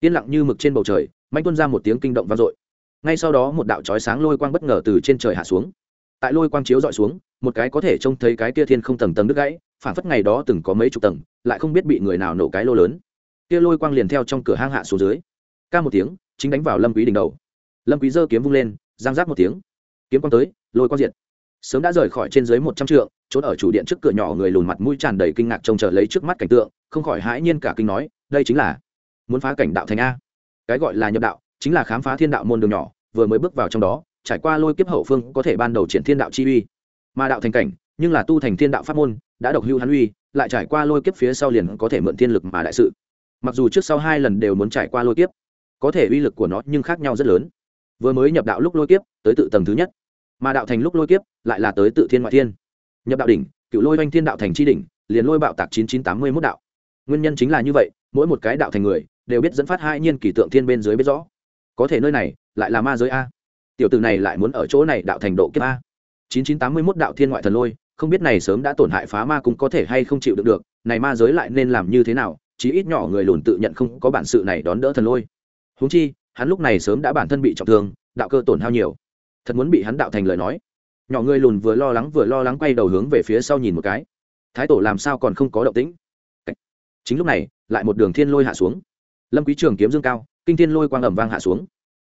Yên lặng như mực trên bầu trời mạnh tuân ra một tiếng kinh động vang dội. Ngay sau đó một đạo chói sáng lôi quang bất ngờ từ trên trời hạ xuống. Tại lôi quang chiếu dọi xuống, một cái có thể trông thấy cái kia thiên không tầng tầng đứt gãy phản phất ngày đó từng có mấy chục tầng, lại không biết bị người nào nổ cái lô lớn. Kia lôi quang liền theo trong cửa hang hạ xuống dưới. Ca một tiếng, chính đánh vào lâm quý đỉnh đầu. Lâm quý giơ kiếm vung lên, giang giác một tiếng. Kiếm quang tới, lôi quang diệt. Sớm đã rời khỏi trên dưới một trăm trượng, trốn ở chủ điện trước cửa nhỏ người lùn mặt mũi tràn đầy kinh ngạc trông chờ lấy trước mắt cảnh tượng, không khỏi hãi nhiên cả kinh nói, đây chính là muốn phá cảnh đạo thành a cái gọi là nhập đạo chính là khám phá thiên đạo môn đường nhỏ, vừa mới bước vào trong đó, trải qua lôi kiếp hậu phương có thể ban đầu triển thiên đạo chi uy. Mà đạo thành cảnh, nhưng là tu thành thiên đạo pháp môn, đã độc hưu hắn uy, lại trải qua lôi kiếp phía sau liền có thể mượn thiên lực mà đại sự. Mặc dù trước sau hai lần đều muốn trải qua lôi kiếp, có thể uy lực của nó nhưng khác nhau rất lớn. Vừa mới nhập đạo lúc lôi kiếp, tới tự tầng thứ nhất. Mà đạo thành lúc lôi kiếp, lại là tới tự thiên ngoại thiên. Nhập đạo đỉnh, cựu lôi oanh thiên đạo thành chi đỉnh, liền lôi bạo tạc chín chín tám mươi mốt đạo. Nguyên nhân chính là như vậy, mỗi một cái đạo thành người đều biết dẫn phát hai nhiên kỳ tượng thiên bên dưới biết rõ. Có thể nơi này lại là ma giới a. Tiểu tử này lại muốn ở chỗ này đạo thành độ kiếp a. Chín chín tám mươi mốt đạo thiên ngoại thần lôi, không biết này sớm đã tổn hại phá ma cũng có thể hay không chịu được được, này ma giới lại nên làm như thế nào, chí ít nhỏ người lùn tự nhận không có bản sự này đón đỡ thần lôi. Huống chi, hắn lúc này sớm đã bản thân bị trọng thương, đạo cơ tổn hao nhiều. Thật muốn bị hắn đạo thành lời nói. Nhỏ người lùn vừa lo lắng vừa lo lắng quay đầu hướng về phía sau nhìn một cái. Thái tổ làm sao còn không có động tĩnh? Chính lúc này, lại một đường thiên lôi hạ xuống lâm quý trường kiếm dương cao, kinh thiên lôi quang ầm vang hạ xuống.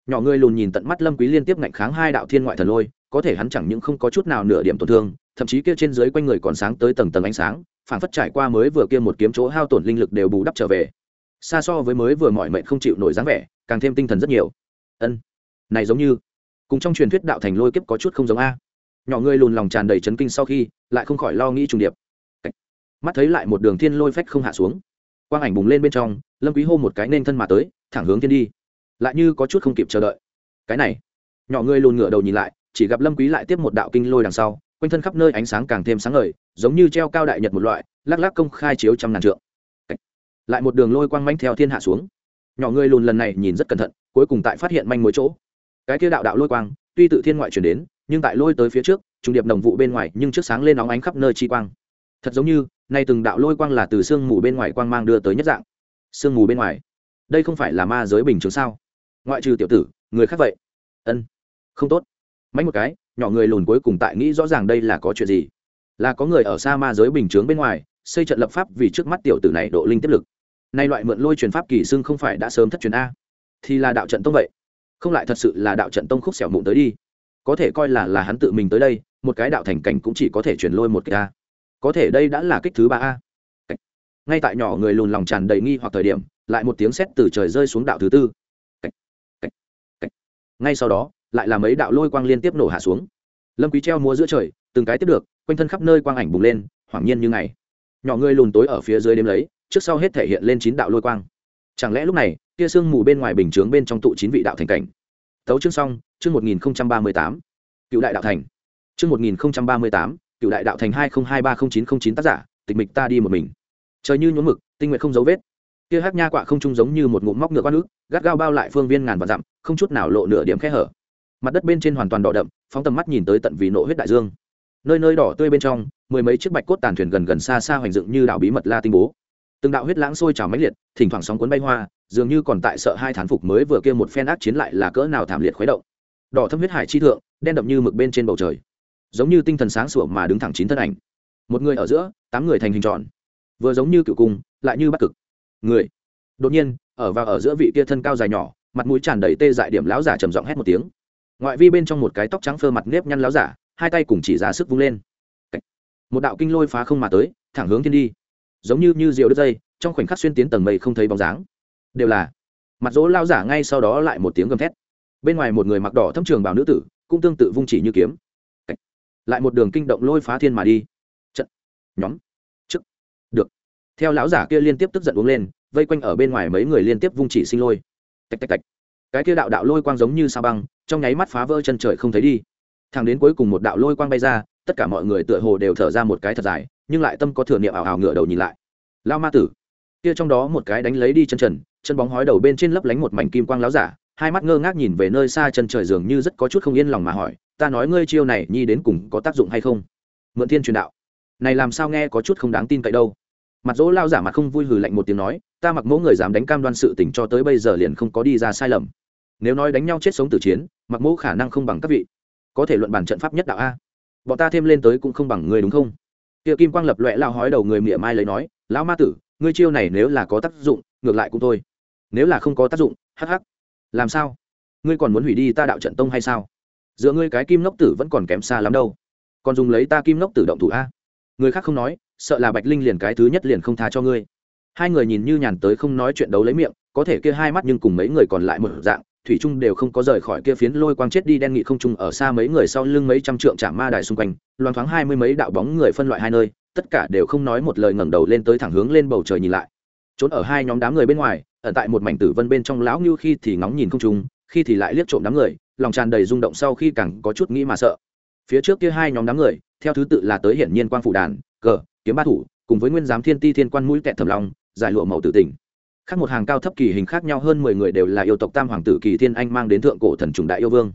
Nhỏ người lùn nhìn tận mắt lâm quý liên tiếp ngạnh kháng hai đạo thiên ngoại thần lôi, có thể hắn chẳng những không có chút nào nửa điểm tổn thương, thậm chí kia trên dưới quanh người còn sáng tới tầng tầng ánh sáng phản phất trải qua mới vừa kia một kiếm chỗ hao tổn linh lực đều bù đắp trở về. Xa so với mới vừa mọi mệnh không chịu nổi dáng vẻ, càng thêm tinh thần rất nhiều. Ân, này giống như, cùng trong truyền thuyết đạo thành lôi kiếp có chút không giống a. Nhỏ người lùn lòng tràn đầy chấn kinh sau khi, lại không khỏi lo nghĩ trùng điệp. Mắt thấy lại một đường thiên lôi phách không hạ xuống quang ảnh bùng lên bên trong, lâm quý hô một cái nên thân mà tới, thẳng hướng thiên đi. Lại như có chút không kịp chờ đợi. Cái này, nhỏ người lùn ngửa đầu nhìn lại, chỉ gặp lâm quý lại tiếp một đạo kinh lôi đằng sau, quanh thân khắp nơi ánh sáng càng thêm sáng ngời, giống như treo cao đại nhật một loại, lắc lắc công khai chiếu trăm ngàn trượng. Lại một đường lôi quang manh theo thiên hạ xuống. Nhỏ người lùn lần này nhìn rất cẩn thận, cuối cùng tại phát hiện manh mối chỗ. Cái kia đạo đạo lôi quang, tuy tự thiên ngoại chuyển đến, nhưng tại lôi tới phía trước, trung điệp đồng vụ bên ngoài, nhưng trước sáng lên óng ánh khắp nơi chi quang. Thật giống như nay từng đạo lôi quang là từ sương mù bên ngoài quang mang đưa tới nhất dạng. Sương mù bên ngoài. Đây không phải là ma giới bình thường sao? Ngoại trừ tiểu tử, người khác vậy. Ân, không tốt. Mấy một cái, nhỏ người lùn cuối cùng tại nghĩ rõ ràng đây là có chuyện gì. Là có người ở xa ma giới bình chướng bên ngoài, xây trận lập pháp vì trước mắt tiểu tử này độ linh tiếp lực. Nay loại mượn lôi truyền pháp kỳ xưng không phải đã sớm thất truyền a. Thì là đạo trận tông vậy. Không lại thật sự là đạo trận tông khúc xẻo mụn tới đi. Có thể coi là là hắn tự mình tới đây, một cái đạo thành cảnh cũng chỉ có thể truyền lôi một cái a có thể đây đã là kích thứ ba a. Ngay tại nhỏ người lùn lòng tràn đầy nghi hoặc thời điểm lại một tiếng sét từ trời rơi xuống đạo thứ tư. Cách, cách, cách. ngay sau đó lại là mấy đạo lôi quang liên tiếp nổ hạ xuống. Lâm quý treo múa giữa trời từng cái tiếp được quanh thân khắp nơi quang ảnh bùng lên hoảng nhiên như ngày. Nhỏ người lùn tối ở phía dưới đêm lấy trước sau hết thể hiện lên chín đạo lôi quang. Chẳng lẽ lúc này kia sương mù bên ngoài bình chướng bên trong tụ chín vị đạo thành cảnh? Tấu chương xong chương 1038 cựu đại đạo thành. Chương 1038 cựu đại đạo thành hai nghìn hai ba không chín không chín tác giả, tịch mịch ta đi một mình. Trời như nhuốm mực, tinh nguyện không dấu vết. Kia hát nha quạ không trung giống như một ngụm móc ngựa quan nước gắt gao bao lại phương viên ngàn vạn dặm, không chút nào lộ nửa điểm khe hở. Mặt đất bên trên hoàn toàn đỏ đậm, phóng tầm mắt nhìn tới tận vì nộ huyết đại dương. Nơi nơi đỏ tươi bên trong, mười mấy chiếc bạch cốt tàn thuyền gần gần xa xa hoành dựng như đạo bí mật la tinh bố. Từng đạo huyết lãng sôi trào mãnh liệt, thỉnh thoảng sóng cuốn bay hoa, dường như còn tại sợ hai thán phục mới vừa kia một phen ác chiến lại là cỡ nào thảm liệt khuấy động. Đỏ thâm huyết hải chi thượng, đen đậm như mực bên trên bầu trời giống như tinh thần sáng sủa mà đứng thẳng chín thân ảnh. Một người ở giữa, tám người thành hình tròn. Vừa giống như cựu cung, lại như bắc cực. Người. Đột nhiên, ở và ở giữa vị kia thân cao dài nhỏ, mặt mũi tràn đầy tê dại điểm lão giả trầm giọng hét một tiếng. Ngoại vi bên trong một cái tóc trắng phơ mặt nếp nhăn lão giả, hai tay cùng chỉ ra sức vung lên. Một đạo kinh lôi phá không mà tới, thẳng hướng thiên đi. Giống như như diều đứt dây, trong khoảnh khắc xuyên tiến tầng mây không thấy bóng dáng. Đều là. Mặt dỗ lao giả ngay sau đó lại một tiếng gầm thét. Bên ngoài một người mặc đỏ thâm trường bào nữ tử, cũng tương tự vung chỉ như kiếm lại một đường kinh động lôi phá thiên mà đi. Trận. Nhóm. Chức được. Theo lão giả kia liên tiếp tức giận uống lên, vây quanh ở bên ngoài mấy người liên tiếp vung chỉ sinh lôi. Tạch tạch tạch. Cái kia đạo đạo lôi quang giống như sa băng, trong nháy mắt phá vỡ chân trời không thấy đi. Thằng đến cuối cùng một đạo lôi quang bay ra, tất cả mọi người tựa hồ đều thở ra một cái thật dài, nhưng lại tâm có thừa niệm ảo ảo ngửa đầu nhìn lại. Lao ma tử. Kia trong đó một cái đánh lấy đi chân trần, chân bóng hói đầu bên trên lấp lánh một mảnh kim quang láo giả, hai mắt ngơ ngác nhìn về nơi xa chân trời dường như rất có chút không yên lòng mà hỏi ta nói ngươi chiêu này nhi đến cùng có tác dụng hay không? Mượn thiên truyền đạo. Này làm sao nghe có chút không đáng tin cậy đâu. Mặt dỗ lao giả mặt không vui hừ lạnh một tiếng nói, ta mặc mẫu người dám đánh cam đoan sự tình cho tới bây giờ liền không có đi ra sai lầm. Nếu nói đánh nhau chết sống tử chiến, mặc mẫu khả năng không bằng các vị. Có thể luận bản trận pháp nhất đạo a. Bọn ta thêm lên tới cũng không bằng người đúng không? Kia kim quang lập loẹ lao hói đầu người mỉa mai lấy nói, lão ma tử, ngươi chiêu này nếu là có tác dụng, ngược lại cũng thôi. Nếu là không có tác dụng, hắc hắc. Làm sao? Ngươi còn muốn hủy đi ta đạo trận tông hay sao? Giữa ngươi cái kim ngốc tử vẫn còn kém xa lắm đâu. Còn dùng lấy ta kim ngốc tử động thủ a? Người khác không nói, sợ là bạch linh liền cái thứ nhất liền không tha cho ngươi. Hai người nhìn như nhàn tới không nói chuyện đấu lấy miệng, có thể kia hai mắt nhưng cùng mấy người còn lại một dạng, thủy trung đều không có rời khỏi kia phiến lôi quang chết đi đen nghị không trung ở xa mấy người sau lưng mấy trăm trượng trả ma đài xung quanh loan thoáng hai mươi mấy đạo bóng người phân loại hai nơi, tất cả đều không nói một lời ngẩng đầu lên tới thẳng hướng lên bầu trời nhìn lại. Trốn ở hai nhóm đám người bên ngoài, ở tại một mảnh tử vân bên trong lão như khi thì ngóng nhìn không trung, khi thì lại liếc trộm đám người lòng tràn đầy rung động sau khi càng có chút nghĩ mà sợ. Phía trước kia hai nhóm đám người, theo thứ tự là tới hiển nhiên quang phủ đàn, cờ, kiếm ba thủ, cùng với nguyên giám thiên ti thiên quan mũi kẹt thầm lòng giải lụa màu tử tình. Khác một hàng cao thấp kỳ hình khác nhau hơn mười người đều là yêu tộc tam hoàng tử kỳ thiên anh mang đến thượng cổ thần trùng đại yêu vương.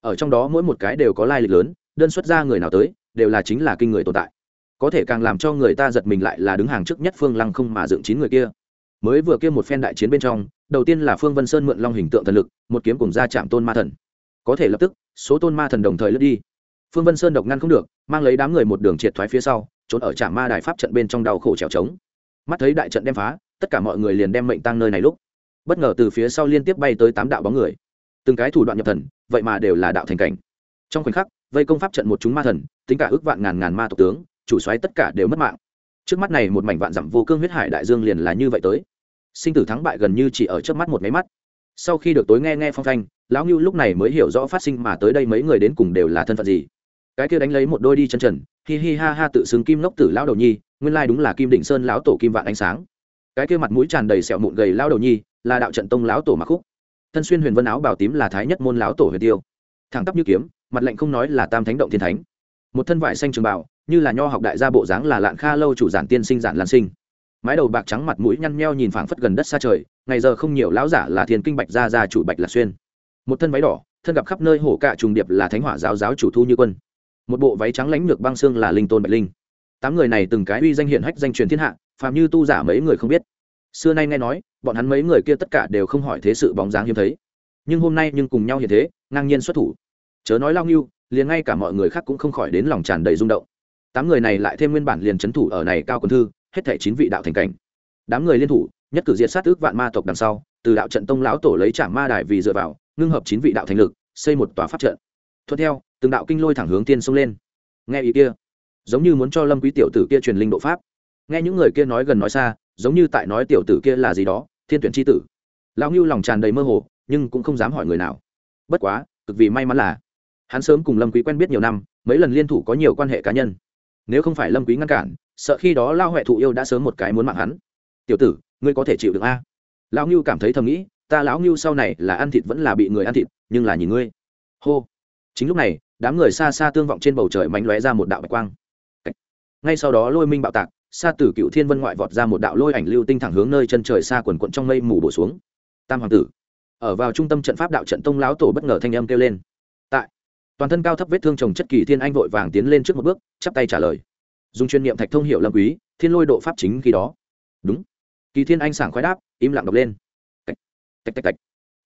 Ở trong đó mỗi một cái đều có lai lịch lớn, đơn xuất ra người nào tới, đều là chính là kinh người tồn tại. Có thể càng làm cho người ta giật mình lại là đứng hàng trước nhất phương lăng không mà dựng chín người kia. Mới vừa kia một phen đại chiến bên trong, đầu tiên là phương vân sơn mượn long hình tượng thần lực, một kiếm cùng ra chạm tôn ma thần có thể lập tức, số tôn ma thần đồng thời lướt đi. Phương vân sơn độc ngăn không được, mang lấy đám người một đường triệt thoái phía sau, trốn ở trạm ma đài pháp trận bên trong đau khổ trèo trống. Mắt thấy đại trận đem phá, tất cả mọi người liền đem mệnh tăng nơi này lúc. Bất ngờ từ phía sau liên tiếp bay tới tám đạo bóng người. Từng cái thủ đoạn nhập thần, vậy mà đều là đạo thành cảnh. Trong khoảnh khắc, vây công pháp trận một chúng ma thần, tính cả ước vạn ngàn ngàn ma tộc tướng, chủ xoáy tất cả đều mất mạng. Trước mắt này một mảnh vạn dặm vô cương huyết hải đại dương liền là như vậy tới. Sinh tử thắng bại gần như chỉ ở trước mắt một máy mắt. Sau khi được tối nghe nghe phong thanh lão ngưu lúc này mới hiểu rõ phát sinh mà tới đây mấy người đến cùng đều là thân phận gì. Cái kia đánh lấy một đôi đi chân trần, hi hi ha ha tự xưng kim ngốc tử lão đầu nhi, nguyên lai đúng là kim đỉnh sơn lão tổ kim vạn ánh sáng. Cái kia mặt mũi tràn đầy sẹo mụn gầy lão đầu nhi, là đạo trận tông lão tổ mặc khúc. Thân xuyên huyền vân áo bào tím là thái nhất môn lão tổ huyền tiêu. Thẳng tắp như kiếm, mặt lệnh không nói là tam thánh động thiên thánh. Một thân vải xanh trường bảo như là nho học đại gia bộ dáng là lạn kha lâu chủ giản tiên sinh giản lan sinh. Mái đầu bạc trắng mặt mũi nhăn nheo nhìn phảng phất gần đất xa trời, ngày giờ không nhiều lão giả là thiên kinh bạch gia gia chủ bạch lạc xuyên một thân váy đỏ, thân gặp khắp nơi hổ cạ trùng điệp là thánh hỏa giáo giáo chủ thu như quân. Một bộ váy trắng lãnh lược băng xương là linh tôn bạch linh. Tám người này từng cái uy danh hiển hách danh truyền thiên hạ, phàm như tu giả mấy người không biết. Xưa nay nghe nói, bọn hắn mấy người kia tất cả đều không hỏi thế sự bóng dáng hiếm thấy. Nhưng hôm nay nhưng cùng nhau hiện thế, ngang nhiên xuất thủ. Chớ nói lao nghiêu liền ngay cả mọi người khác cũng không khỏi đến lòng tràn đầy rung động. Tám người này lại thêm nguyên bản liền c h ấ n thủ ở này cao quần thư, hết thể chín vị đạo thành cảnh. Đám người liên thủ, nhất cử diệt sát ước vạn ma tộc đằng sau, từ đạo trận tông lão tổ lấy trả ma đài vì dựa vào ngưng hợp chín vị đạo thành lực, xây một tòa pháp trận. Thuận theo, từng đạo kinh lôi thẳng hướng tiên sông lên. Nghe ý kia, giống như muốn cho lâm quý tiểu tử kia truyền linh độ pháp. Nghe những người kia nói gần nói xa, giống như tại nói tiểu tử kia là gì đó, thiên tuyển chi tử. Lão ngưu lòng tràn đầy mơ hồ, nhưng cũng không dám hỏi người nào. Bất quá, cực vì may mắn là, hắn sớm cùng lâm quý quen biết nhiều năm, mấy lần liên thủ có nhiều quan hệ cá nhân. Nếu không phải lâm quý ngăn cản, sợ khi đó lao huệ thụ yêu đã sớm một cái muốn mạng hắn. Tiểu tử, ngươi có thể chịu được a? Lão ngưu cảm thấy thầm nghĩ ta lão ngưu sau này là ăn thịt vẫn là bị người ăn thịt, nhưng là nhìn ngươi. Hô. Chính lúc này, đám người xa xa tương vọng trên bầu trời mánh lóe ra một đạo bạch quang. Ngay sau đó lôi minh bạo tạc xa từ cựu thiên vân ngoại vọt ra một đạo lôi ảnh lưu tinh thẳng hướng nơi chân trời xa quần quận trong mây mù bổ xuống. Tam hoàng tử. Ở vào trung tâm trận pháp đạo trận tông lão tổ bất ngờ thanh âm kêu lên. Tại. Toàn thân cao thấp vết thương chồng chất kỳ thiên anh vội vàng tiến lên trước một bước, chắp tay trả lời. Dùng chuyên niệm thạch thông hiệu lâm quý, thiên lôi độ pháp chính khi đó. Đúng. Kỳ thiên anh sảng khoái đáp, im lặng đọc lên tạch tạch tạch.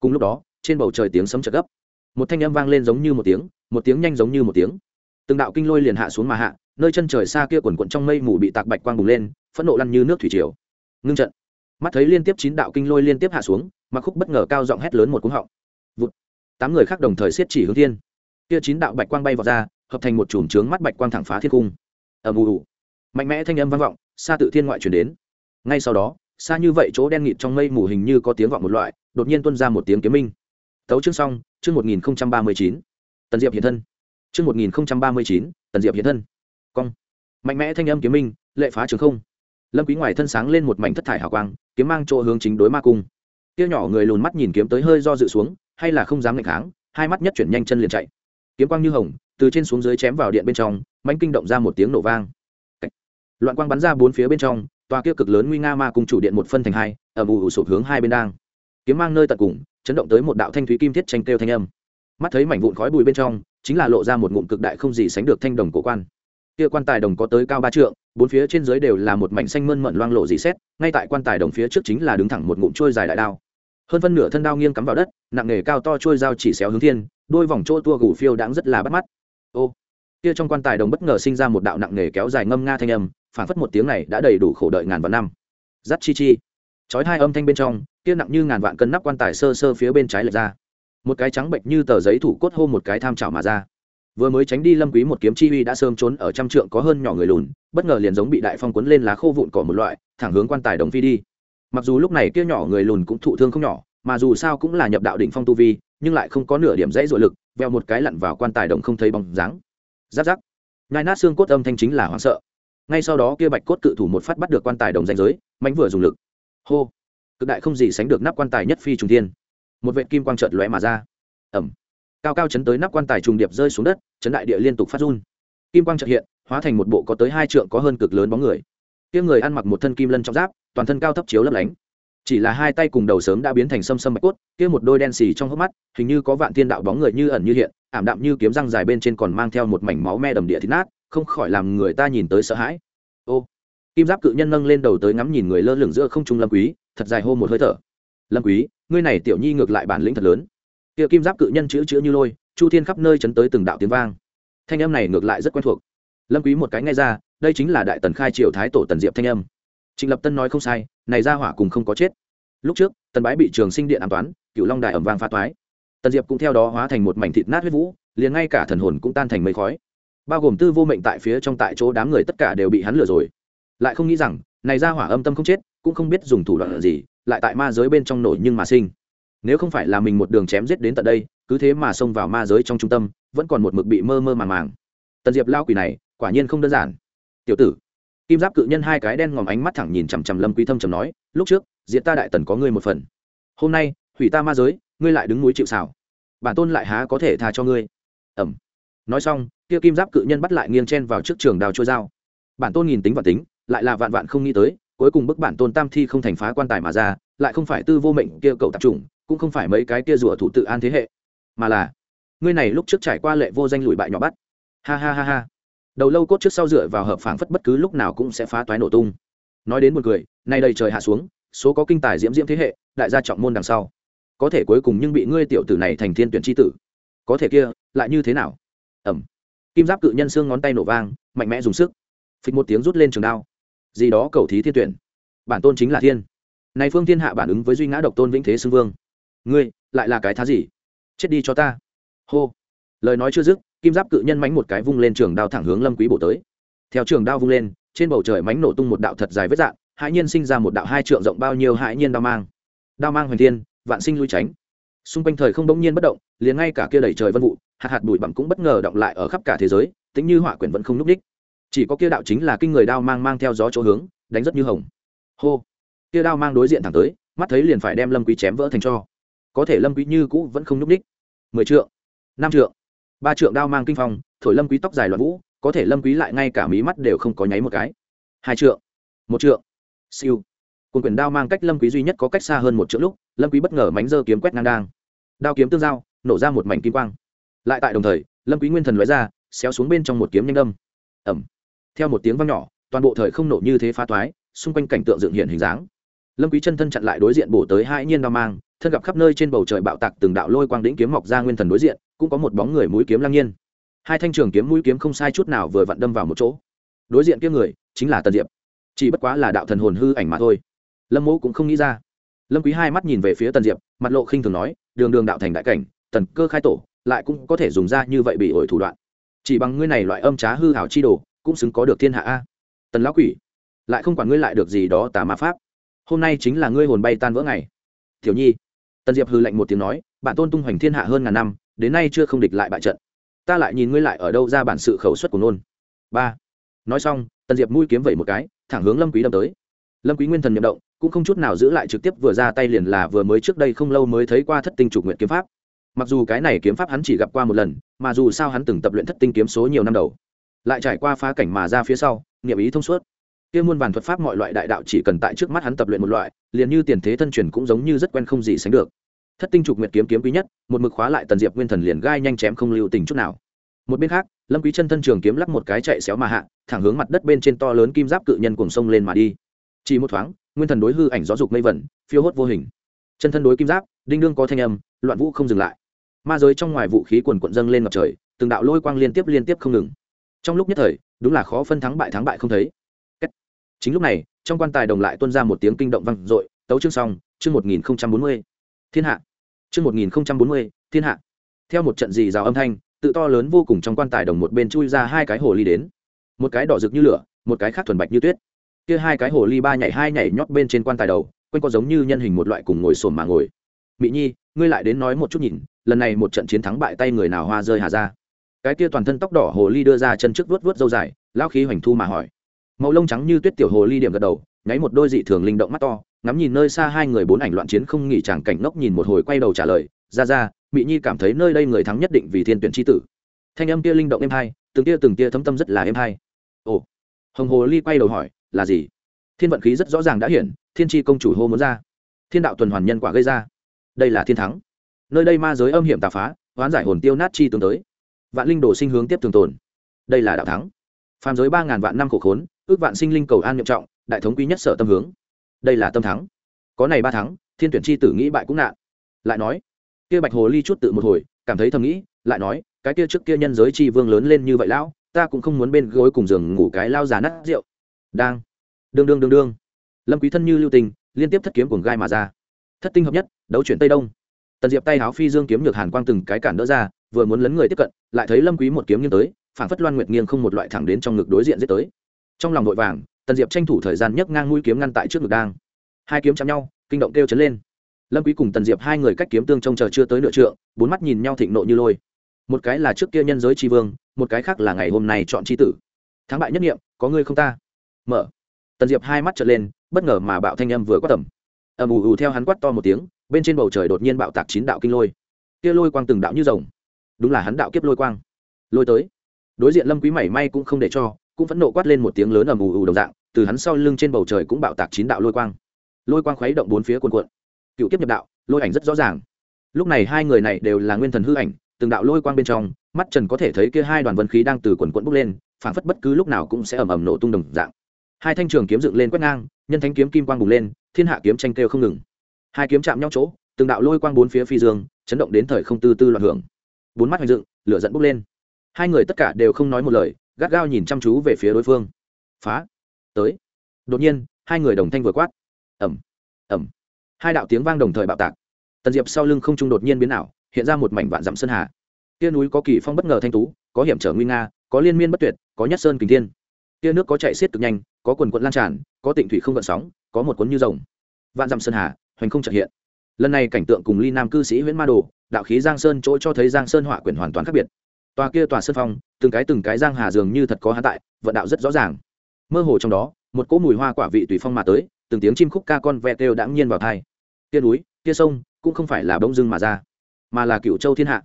Cùng lúc đó, trên bầu trời tiếng sấm chợt gấp. Một thanh âm vang lên giống như một tiếng một tiếng nhanh giống như một tiếng. Từng đạo kinh lôi liền hạ xuống mà hạ, nơi chân trời xa kia quần quận trong mây mù bị tạc bạch quang bùng lên, phẫn nộ lăn như nước thủy triều. Ngưng trận. Mắt thấy liên tiếp chín đạo kinh lôi liên tiếp hạ xuống mặc khúc bất ngờ cao giọng hét lớn một cúng họng. Vụt. Tám người khác đồng thời xiết chỉ hướng thiên. Kia chín đạo bạch quang bay vào ra, hợp thành một chùm trướng mắt bạch quang thẳng phá thiên cung. Ầm ù. Mạnh mẽ thanh âm vang vọng, xa tự thiên ngoại truyền đến. Ngay sau đó, xa như vậy chỗ đen nghịt trong mây mù hình như có tiếng vọng một loại đột nhiên tuân ra một tiếng kiếm minh. Tấu chương xong, chương một nghìn ba mươi chín. Tần diệp hiện thân. Chương một nghìn ba mươi chín, tần diệp hiện thân. Cong. Mạnh mẽ thanh âm kiếm minh, lệ phá trường không. Lâm quý ngoài thân sáng lên một mảnh thất thải hào quang, kiếm mang chỗ hướng chính đối ma cung. Tiêu nhỏ người lùn mắt nhìn kiếm tới hơi do dự xuống, hay là không dám nghịch kháng, hai mắt nhất chuyển nhanh chân liền chạy. Kiếm quang như hồng, từ trên xuống dưới chém vào điện bên trong, mãnh kinh động ra một tiếng nổ vang. Loạn quang bắn ra bốn phía bên trong, tòa kia cực lớn nguy nga ma cung chủ điện một phân thành hai ở bù ủ sụp hướng hai bên đang kiếm mang nơi tận cùng, chấn động tới một đạo thanh thúy kim thiết tranh kêu thanh âm. Mắt thấy mảnh vụn khói bụi bên trong, chính là lộ ra một ngụm cực đại không gì sánh được thanh đồng cổ quan. Kia quan tài đồng có tới cao ba trượng, bốn phía trên dưới đều là một mảnh xanh mơn mận loang lộ dị xét, ngay tại quan tài đồng phía trước chính là đứng thẳng một ngụm trôi dài đại đao. Hơn phân nửa thân đao nghiêng cắm vào đất, nặng nề cao to trôi dao chỉ xéo hướng thiên, đôi vòng chỗ tua gù phiêu đãng rất là bắt mắt. Ô, kia trong quan tài đồng bất ngờ sinh ra một đạo nặng nề kéo dài ngâm nga thanh âm phản phất một tiếng này đã đầy đủ khổ đợi ngàn vạn năm. Giắt chi chi. Chói hai âm thanh bên trong kia nặng như ngàn vạn cân nắp quan tài sơ sơ phía bên trái lệch ra. Một cái trắng bệnh như tờ giấy thủ cốt hô một cái tham chảo mà ra. Vừa mới tránh đi lâm quý một kiếm chi uy đã sớm trốn ở trăm trượng có hơn nhỏ người lùn, bất ngờ liền giống bị đại phong cuốn lên lá khô vụn cỏ một loại, thẳng hướng quan tài đồng phi đi. Mặc dù lúc này kia nhỏ người lùn cũng thụ thương không nhỏ, mà dù sao cũng là nhập đạo đỉnh phong tu vi, nhưng lại không có nửa điểm dãy dội lực, veo một cái lặn vào quan tài đồng không thấy bóng dáng. Giáp giáp ngay nát xương cốt âm thanh chính là hoảng sợ. Ngay sau đó kia bạch cốt cự thủ một phát bắt được quan tài đồng danh giới mạnh vừa dùng lực. Hô cực đại không gì sánh được nắp quan tài nhất phi trùng thiên. Một vệ kim quang trợt lóe mà ra. Ẩm. Cao cao chấn tới nắp quan tài trùng điệp rơi xuống đất, chấn đại địa liên tục phát run. Kim quang trợt hiện, hóa thành một bộ có tới hai trượng có hơn cực lớn bóng người. Kia người ăn mặc một thân kim lân trong giáp, toàn thân cao thấp chiếu lấp lánh. Chỉ là hai tay cùng đầu sớm đã biến thành sâm sâm bạch cốt, kia một đôi đen xì trong hốc mắt, hình như có vạn thiên đạo bóng người như ẩn như hiện, ảm đạm như kiếm răng dài bên trên còn mang theo một mảnh máu me đầm địa thịt nát, không khỏi làm người ta nhìn tới sợ hãi. Ô. Kim giáp cự nhân nâng lên đầu tới ngắm nhìn người lơ lửng giữa không trung lâm quý thật dài hô một hơi thở. Lâm quý, ngươi này tiểu nhi ngược lại bản lĩnh thật lớn. Kia kim giáp cự nhân chữ chữ như lôi, chu thiên khắp nơi chấn tới từng đạo tiếng vang. Thanh âm này ngược lại rất quen thuộc. Lâm quý một cái nghe ra, đây chính là đại tần khai triều thái tổ tần diệp thanh âm. Trịnh lập tân nói không sai, này ra hỏa cùng không có chết. Lúc trước, tần bái bị trường sinh điện an toán cựu long đại ẩm vang phá toái. Tần diệp cũng theo đó hóa thành một mảnh thịt nát huyết vũ, liền ngay cả thần hồn cũng tan thành mây khói. Bao gồm tư vô mệnh tại phía trong tại chỗ đám người tất cả đều bị hắn lừa rồi. Lại không nghĩ rằng, này ra hỏa âm tâm không chết cũng không biết dùng thủ đoạn gì, lại tại ma giới bên trong nổi nhưng mà sinh. Nếu không phải là mình một đường chém giết đến tận đây, cứ thế mà xông vào ma giới trong trung tâm, vẫn còn một mực bị mơ mơ màng màng. Tần diệp lao quỷ này, quả nhiên không đơn giản. Tiểu tử, kim giáp cự nhân hai cái đen ngòm ánh mắt thẳng nhìn chằm chằm lâm quý thâm trầm nói, lúc trước diện ta đại tần có ngươi một phần. Hôm nay, hủy ta ma giới, ngươi lại đứng núi chịu sào. Bản tôn lại há có thể tha cho ngươi. Ẩm. Nói xong, kia kim giáp cự nhân bắt lại nghiêng chen vào trước trường đào trôi dao. Bản tôn nhìn tính và tính, lại là vạn vạn không nghĩ tới cuối cùng bức bản tôn tam thi không thành phá quan tài mà ra, lại không phải tư vô mệnh kia cậu tạp chủng, cũng không phải mấy cái kia rủa thủ tự an thế hệ, mà là, ngươi này lúc trước trải qua lệ vô danh lùi bại nhỏ bắt. Ha ha ha ha. Đầu lâu cốt trước sau dựa vào hợp phảng phất bất cứ lúc nào cũng sẽ phá toái nổ tung. Nói đến một người nay đầy trời hạ xuống, số có kinh tài diễm diễm thế hệ, đại gia trọng môn đằng sau. Có thể cuối cùng nhưng bị ngươi tiểu tử này thành thiên tuyển tri tử. Có thể kia, lại như thế nào? Ẩm. Kim giáp cự nhân xương ngón tay nổ vang, mạnh mẽ dùng sức. Phịch một tiếng rút lên trường đao gì đó cầu thí thiên tuyển. Bản tôn chính là thiên. Này phương thiên hạ bản ứng với duy ngã độc tôn vĩnh thế xưng vương. Ngươi, lại là cái thá gì? Chết đi cho ta. Hô. Lời nói chưa dứt, kim giáp cự nhân mánh một cái vung lên trường đao thẳng hướng lâm quý bổ tới. Theo trường đao vung lên, trên bầu trời mánh nổ tung một đạo thật dài vết dạng, hãi nhiên sinh ra một đạo hai trượng rộng bao nhiêu hãi nhiên đao mang. Đao mang hoành thiên, vạn sinh lui tránh. Xung quanh thời không bỗng nhiên bất động, liền ngay cả kia đầy trời vân vụ, hạt hạt bụi bặm cũng bất ngờ động lại ở khắp cả thế giới, tính như hỏa quyển vẫn không núp đích chỉ có kia đạo chính là kinh người đao mang mang theo gió chỗ hướng, đánh rất như hồng. Hô. Kia đao mang đối diện thẳng tới, mắt thấy liền phải đem lâm quý chém vỡ thành cho. Có thể lâm quý như cũ vẫn không nhúc đích mười trượng, năm trượng, ba trượng đao mang kinh phong, thổi lâm quý tóc dài loạn vũ, có thể lâm quý lại ngay cả mí mắt đều không có nháy một cái. Hai trượng, một trượng. Siêu. Cùng quyền đao mang cách lâm quý duy nhất có cách xa hơn một trượng lúc, lâm quý bất ngờ mánh dơ kiếm quét ngang đang. Đao kiếm tương giao, nổ ra một mảnh kim quang. Lại tại đồng thời, lâm quý nguyên thần lóe ra, xéo xuống bên trong một kiếm nhanh đâm. Ầm theo một tiếng vang nhỏ, toàn bộ thời không nổ như thế phá toái, xung quanh cảnh tượng dựng hiện hình dáng. Lâm quý chân thân chặn lại đối diện bổ tới hai nhiên đao mang, thân gặp khắp nơi trên bầu trời bạo tạc từng đạo lôi quang đỉnh kiếm mọc ra nguyên thần đối diện, cũng có một bóng người mũi kiếm lăng nhiên. Hai thanh trường kiếm mũi kiếm không sai chút nào vừa vặn đâm vào một chỗ. Đối diện kia người, chính là tần diệp. Chỉ bất quá là đạo thần hồn hư ảnh mà thôi. Lâm mỗ cũng không nghĩ ra. Lâm quý hai mắt nhìn về phía tần diệp, mặt lộ khinh thường nói, đường đường đạo thành đại cảnh, tần cơ khai tổ, lại cũng có thể dùng ra như vậy bị ổi thủ đoạn. Chỉ bằng ngươi này loại âm trá hư hảo chi đồ cũng xứng có được thiên hạ a. Tần lão quỷ, lại không quản ngươi lại được gì đó tà ma pháp. Hôm nay chính là ngươi hồn bay tan vỡ ngày. Tiểu nhi, tần diệp hư lạnh một tiếng nói, bản tôn tung hoành thiên hạ hơn ngàn năm, đến nay chưa không địch lại bại trận. Ta lại nhìn ngươi lại ở đâu ra bản sự khẩu suất của nôn ba, nói xong, tần diệp mũi kiếm vẩy một cái, thẳng hướng lâm quý đâm tới. Lâm quý nguyên thần nhậm động, cũng không chút nào giữ lại trực tiếp vừa ra tay liền là vừa mới trước đây không lâu mới thấy qua thất tinh chủ nguyện kiếm pháp. Mặc dù cái này kiếm pháp hắn chỉ gặp qua một lần, mà dù sao hắn từng tập luyện thất tinh kiếm số nhiều năm đầu lại trải qua phá cảnh mà ra phía sau, niệm ý thông suốt. Kia muôn vàn thuật pháp mọi loại đại đạo chỉ cần tại trước mắt hắn tập luyện một loại, liền như tiền thế thân truyền cũng giống như rất quen không gì sánh được. Thất tinh trục nguyệt kiếm kiếm quý nhất, một mực khóa lại tần diệp nguyên thần liền gai nhanh chém không lưu tình chút nào. Một bên khác, lâm quý chân thân trường kiếm lắp một cái chạy xéo mà hạ, thẳng hướng mặt đất bên trên to lớn kim giáp cự nhân cùng sông lên mà đi. Chỉ một thoáng, nguyên thần đối hư ảnh gió dục mây vẩn, phiêu hốt vô hình. Chân thân đối kim giáp, đinh đương có thanh âm, loạn vũ không dừng lại. Ma giới trong ngoài vũ khí quần quận dâng lên ngập trời, từng đạo lôi quang liên tiếp liên tiếp không ngừng trong lúc nhất thời, đúng là khó phân thắng bại thắng bại không thấy. Chính lúc này, trong quan tài đồng lại tuôn ra một tiếng kinh động vang dội, tấu chương xong, chương một nghìn bốn mươi. Thiên hạ. Chương một nghìn bốn mươi, thiên hạ. Theo một trận dì rào âm thanh, tự to lớn vô cùng trong quan tài đồng một bên chui ra hai cái hồ ly đến. Một cái đỏ rực như lửa, một cái khác thuần bạch như tuyết. Kia hai cái hồ ly ba nhảy hai nhảy nhót bên trên quan tài đầu, quanh có giống như nhân hình một loại cùng ngồi sồn mà ngồi. Mỹ nhi, ngươi lại đến nói một chút nhìn, lần này một trận chiến thắng bại tay người nào hoa rơi hà ra? Cái kia toàn thân tóc đỏ hồ ly đưa ra chân trước vuốt vuốt dâu dài lao khí hoành thu mà hỏi. Màu lông trắng như tuyết tiểu hồ ly điểm gật đầu, nháy một đôi dị thường linh động mắt to, ngắm nhìn nơi xa hai người bốn ảnh loạn chiến không nghỉ chàng cảnh ngốc nhìn một hồi quay đầu trả lời, ra ra mỹ nhi cảm thấy nơi đây người thắng nhất định vì thiên tuyển tri tử. Thanh âm kia linh động êm hai, từng tia từng tia thấm tâm rất là êm hai. Ồ. Hồng hồ ly quay đầu hỏi, là gì? Thiên vận khí rất rõ ràng đã hiển thiên tri công chủ hô muốn ra. Thiên đạo tuần hoàn nhân quả gây ra. Đây là thiên thắng. Nơi đây ma giới âm hiểm tà phá, hoán giải hồn tiêu nát chi tương tới vạn linh đồ sinh hướng tiếp thường tồn. Đây là đạo thắng. Phàm giới ba ngàn vạn năm khổ khốn, ước vạn sinh linh cầu an nhậm trọng, đại thống quý nhất sở tâm hướng. Đây là tâm thắng. Có này ba thắng, thiên tuyển chi tử nghĩ bại cũng nạn. Lại nói, kia bạch hồ ly chút tự một hồi, cảm thấy thầm nghĩ, lại nói, cái kia trước kia nhân giới chi vương lớn lên như vậy lão, ta cũng không muốn bên gối cùng giường ngủ cái lao già nát rượu. Đang. Đương đương đương đương. Lâm quý thân như lưu tình, liên tiếp thất kiếm cùng gai mà ra. Thất tinh hợp nhất, đấu chuyển tây đông tần diệp tay háo phi dương kiếm nhược hàn quang từng cái cản đỡ ra, vừa muốn lấn người tiếp cận, lại thấy lâm quý một kiếm nghiêng tới, phản phất loan nguyệt nghiêng không một loại thẳng đến trong ngực đối diện giết tới. Trong lòng vội vàng, tần diệp tranh thủ thời gian nhấc ngang mũi kiếm ngăn tại trước ngực đang. Hai kiếm chạm nhau, kinh động kêu chấn lên. Lâm quý cùng tần diệp hai người cách kiếm tương trông chờ chưa tới nửa trượng, bốn mắt nhìn nhau thịnh nộ như lôi. Một cái là trước kia nhân giới tri vương, một cái khác là ngày hôm nay chọn tri tử. Thắng bại nhất nghiệm có ngươi không ta? Mở. Tần diệp hai mắt trợn lên, bất ngờ mà bạo thanh âm vừa quát tầm. Ầm ù ù theo hắn quát to một tiếng bên trên bầu trời đột nhiên bạo tạc chín đạo kinh lôi. Kia lôi quang từng đạo như rồng. Đúng là hắn đạo kiếp lôi quang. Lôi tới. Đối diện lâm quý mảy may cũng không để cho, cũng phẫn nộ quát lên một tiếng lớn ầm ù ù đồng dạng, từ hắn sau lưng trên bầu trời cũng bạo tạc chín đạo lôi quang. Lôi quang khuấy động bốn phía cuồn cuộn. Cựu kiếp nhập đạo, lôi ảnh rất rõ ràng. Lúc này hai người này đều là nguyên thần hư ảnh, từng đạo lôi quang bên trong, mắt trần có thể thấy kia hai đoàn vân khí đang từ quần quận bốc lên, phảng phất bất cứ lúc nào cũng sẽ ầm ầm nổ tung đồng dạng. Hai thanh trường kiếm dựng lên quét ngang, nhân thánh kiếm kim quang bùng lên, thiên hạ kiếm tranh kêu không ngừng hai kiếm chạm nhau chỗ, từng đạo lôi quang bốn phía phi dương, chấn động đến thời không tư tư loạn hưởng. Bốn mắt hoành dựng, lửa dẫn bốc lên. Hai người tất cả đều không nói một lời, gắt gao nhìn chăm chú về phía đối phương. Phá! Tới! Đột nhiên, hai người đồng thanh vừa quát. Ẩm ẩm hai đạo tiếng vang đồng thời bạo tạc. Tần diệp sau lưng không trung đột nhiên biến ảo, hiện ra một mảnh vạn dặm sơn hà. Tia núi có kỳ phong bất ngờ thanh tú, có hiểm trở nguy nga, có liên miên bất tuyệt, có nhất sơn kình thiên. Tia nước có chạy xiết cực nhanh, có quần quận lan tràn, có tịnh thủy không gợn sóng, có một cuốn như rồng. Vạn dặm sơn hà hoành không trợ hiện. Lần này cảnh tượng cùng ly nam cư sĩ nguyễn ma đồ, đạo khí giang sơn chỗ cho thấy giang sơn họa quyển hoàn toàn khác biệt. Tòa kia tòa sơn phong, từng cái từng cái giang hà dường như thật có hạ tại, vận đạo rất rõ ràng. Mơ hồ trong đó, một cỗ mùi hoa quả vị tùy phong mà tới, từng tiếng chim khúc ca con ve kêu đãng nhiên vào thai kia núi, kia sông, cũng không phải là bỗng dưng mà ra, mà là cựu châu thiên hạ.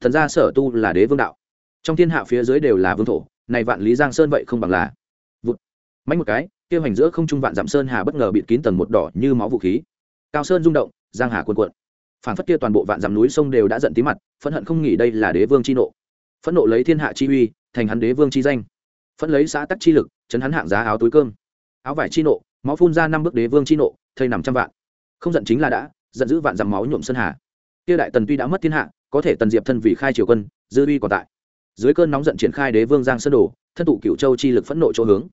Thần gia sở tu là đế vương đạo. Trong thiên hạ phía dưới đều là vương thổ, này vạn lý giang sơn vậy không bằng là. Vụt. Mạnh một cái, kia hoành giữa không trung vạn dặm sơn hà bất ngờ bịt kín tầng một đỏ như máu vũ khí cao sơn rung động, giang hà cuồn cuộn. Phản phất kia toàn bộ vạn dặm núi sông đều đã giận tí mặt, phẫn hận không nghỉ đây là đế vương chi nộ. Phẫn nộ lấy thiên hạ chi uy, thành hắn đế vương chi danh. Phẫn lấy xã tắc chi lực, chấn hắn hạng giá áo túi cơm. Áo vải chi nộ, máu phun ra năm bước đế vương chi nộ, thây nằm trăm vạn. Không giận chính là đã, giận dữ vạn dặm máu nhuộm sơn hà. Kia đại tần tuy đã mất thiên hạ, có thể tần diệp thân vì khai triều quân, dư uy còn tại. Dưới cơn nóng giận triển khai đế vương giang sơn đồ, thân tụ cựu châu chi lực phẫn nộ chỗ hướng.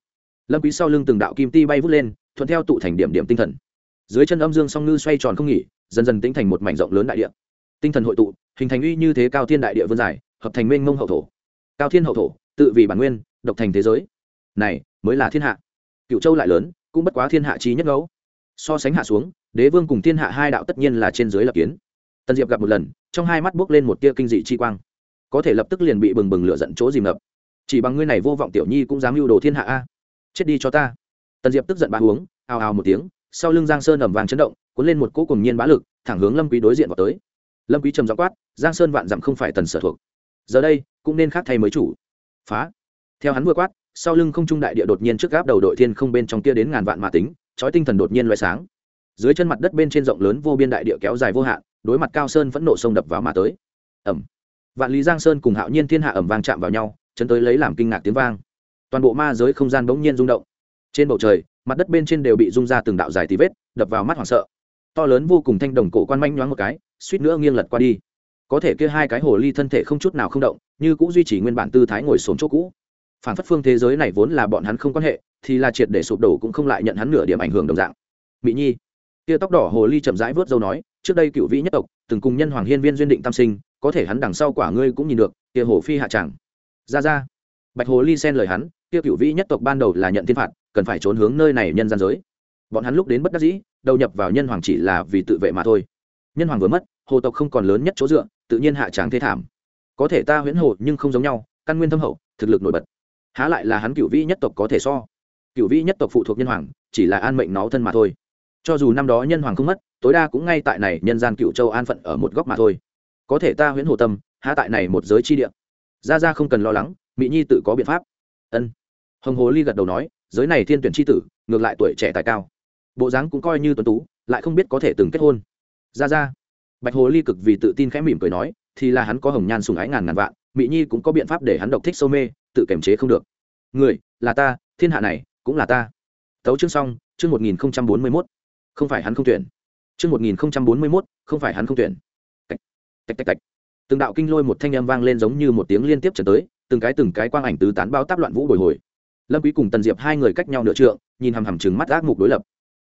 Lâm quý sau lưng từng đạo kim ti bay vút lên, thuận theo tụ thành điểm điểm tinh thần dưới chân âm dương song ngư xoay tròn không nghỉ, dần dần tính thành một mảnh rộng lớn đại địa. Tinh thần hội tụ, hình thành uy như thế cao thiên đại địa vươn dài, hợp thành mênh mông hậu thổ. Cao thiên hậu thổ, tự vì bản nguyên, độc thành thế giới. Này, mới là thiên hạ. Cựu châu lại lớn, cũng bất quá thiên hạ trí nhất ngẫu. So sánh hạ xuống, đế vương cùng thiên hạ hai đạo tất nhiên là trên dưới lập kiến. Tần diệp gặp một lần, trong hai mắt bước lên một tia kinh dị chi quang. Có thể lập tức liền bị bừng bừng lửa dẫn chỗ dìm ngập. Chỉ bằng ngươi này vô vọng tiểu nhi cũng dám mưu đồ thiên hạ a. Chết đi cho ta. Tần diệp tức giận bá uống ào ào một tiếng sau lưng giang sơn ẩm vàng chấn động, cuốn lên một cỗ cùng nhiên bá lực, thẳng hướng lâm quý đối diện vào tới. Lâm quý trầm giọng quát, giang sơn vạn dặm không phải tần sở thuộc. Giờ đây, cũng nên khác thay mới chủ. Phá. Theo hắn vừa quát, sau lưng không trung đại địa đột nhiên trước gáp đầu đội thiên không bên trong kia đến ngàn vạn mà tính, chói tinh thần đột nhiên loé sáng. Dưới chân mặt đất bên trên rộng lớn vô biên đại địa kéo dài vô hạn, đối mặt cao sơn vẫn nộ sông đập vào mà tới. Ẩm vạn lý giang sơn cùng hạo nhiên thiên hạ ẩm vang chạm vào nhau, chấn tới lấy làm kinh ngạc tiếng vang. Toàn bộ ma giới không gian bỗng nhiên rung động. Trên bầu trời mặt đất bên trên đều bị rung ra từng đạo dài tí vết, đập vào mắt hoảng sợ. To lớn vô cùng thanh đồng cổ quan manh nhoáng một cái, suýt nữa nghiêng lật qua đi. Có thể kia hai cái hồ ly thân thể không chút nào không động, như cũng duy trì nguyên bản tư thái ngồi xuống chỗ cũ. Phản phất phương thế giới này vốn là bọn hắn không quan hệ, thì là triệt để sụp đổ cũng không lại nhận hắn nửa điểm ảnh hưởng đồng dạng. Mỹ nhi, kia tóc đỏ hồ ly chậm rãi vớt dâu nói, trước đây cựu vĩ nhất tộc, từng cùng nhân hoàng hiên viên duyên định tam sinh, có thể hắn đằng sau quả ngươi cũng nhìn được, kia hồ phi hạ tràng ra ra. Bạch hồ ly xen lời hắn, kia cựu vĩ nhất tộc ban đầu là nhận thiên phạt cần phải trốn hướng nơi này nhân gian giới. Bọn hắn lúc đến bất đắc dĩ, đầu nhập vào nhân hoàng chỉ là vì tự vệ mà thôi. Nhân hoàng vừa mất, hồ tộc không còn lớn nhất chỗ dựa, tự nhiên hạ tráng thế thảm. Có thể ta huyễn hồ nhưng không giống nhau, căn nguyên thâm hậu, thực lực nổi bật. Há lại là hắn cựu vĩ nhất tộc có thể so. Cựu vĩ nhất tộc phụ thuộc nhân hoàng, chỉ là an mệnh nó thân mà thôi. Cho dù năm đó nhân hoàng không mất, tối đa cũng ngay tại này nhân gian cựu châu an phận ở một góc mà thôi. Có thể ta huyễn hồ tâm, há tại này một giới chi địa. Ra ra không cần lo lắng mỹ nhi tự có biện pháp. Ân. Hồng hồ ly gật đầu nói giới này thiên tuyển c h i tử, ngược lại tuổi trẻ tài cao. Bộ dáng cũng coi như tuấn tú, lại không biết có thể từng kết hôn. Ra ra. Bạch hồ ly cực vì tự tin khẽ mỉm cười nói, thì là hắn có hồng nhan sùng ái ngàn ngàn vạn, mỹ nhi cũng có biện pháp để hắn độc thích sâu mê, tự kiềm chế không được. Người, là ta, thiên hạ này, cũng là ta. Tấu chương xong, chương một nghìn bốn mươi mốt. Không phải hắn không tuyển. Chương một nghìn bốn mươi mốt, không phải hắn không tuyển. Tạch tạch tạch tạch. Từng đạo kinh lôi một thanh âm vang lên giống như một tiếng liên tiếp trở tới, từng cái từng cái quang ảnh tứ tán bao táp loạn vũ bồi hồi lâm quý cùng tần diệp hai người cách nhau nửa trượng, nhìn hằm hằm chừng mắt ác mục đối lập.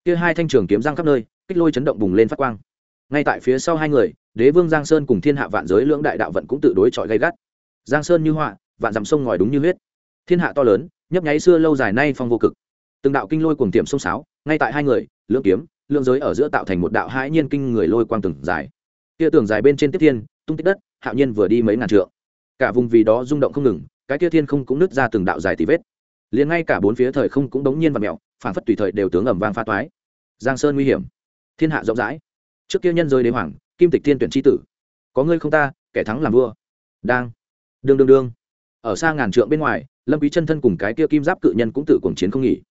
Kia hai thanh trường kiếm giang khắp nơi, kích lôi chấn động bùng lên phát quang. Ngay tại phía sau hai người, đế vương giang sơn cùng thiên hạ vạn giới lưỡng đại đạo vận cũng tự đối chọi gay gắt. Giang sơn như họa, vạn dặm sông ngòi đúng như huyết. Thiên hạ to lớn, nhấp nháy xưa lâu dài nay phong vô cực. Từng đạo kinh lôi cuồng tiệm sông sáo, ngay tại hai người, lưỡng kiếm, lưỡng giới ở giữa tạo thành một đạo hãi nhiên kinh người lôi quang từng dài. Kia tường dài bên trên tiếp thiên, tung tích đất, hạo nhiên vừa đi mấy ngàn trượng. Cả vùng vì đó rung động không ngừng, cái kia thiên không cũng nứt ra từng đạo dài tỷ vết liền ngay cả bốn phía thời không cũng đống nhiên và mẹo phản phất tùy thời đều tướng ẩm vang pha toái. Giang sơn nguy hiểm. Thiên hạ rộng rãi. Trước kia nhân giới đế hoàng, kim tịch thiên tuyển tri tử. Có ngươi không ta, kẻ thắng làm vua. Đang. Đương đương đương. Ở xa ngàn trượng bên ngoài, lâm quý chân thân cùng cái kia kim giáp cự nhân cũng tự cuồng chiến không nghỉ.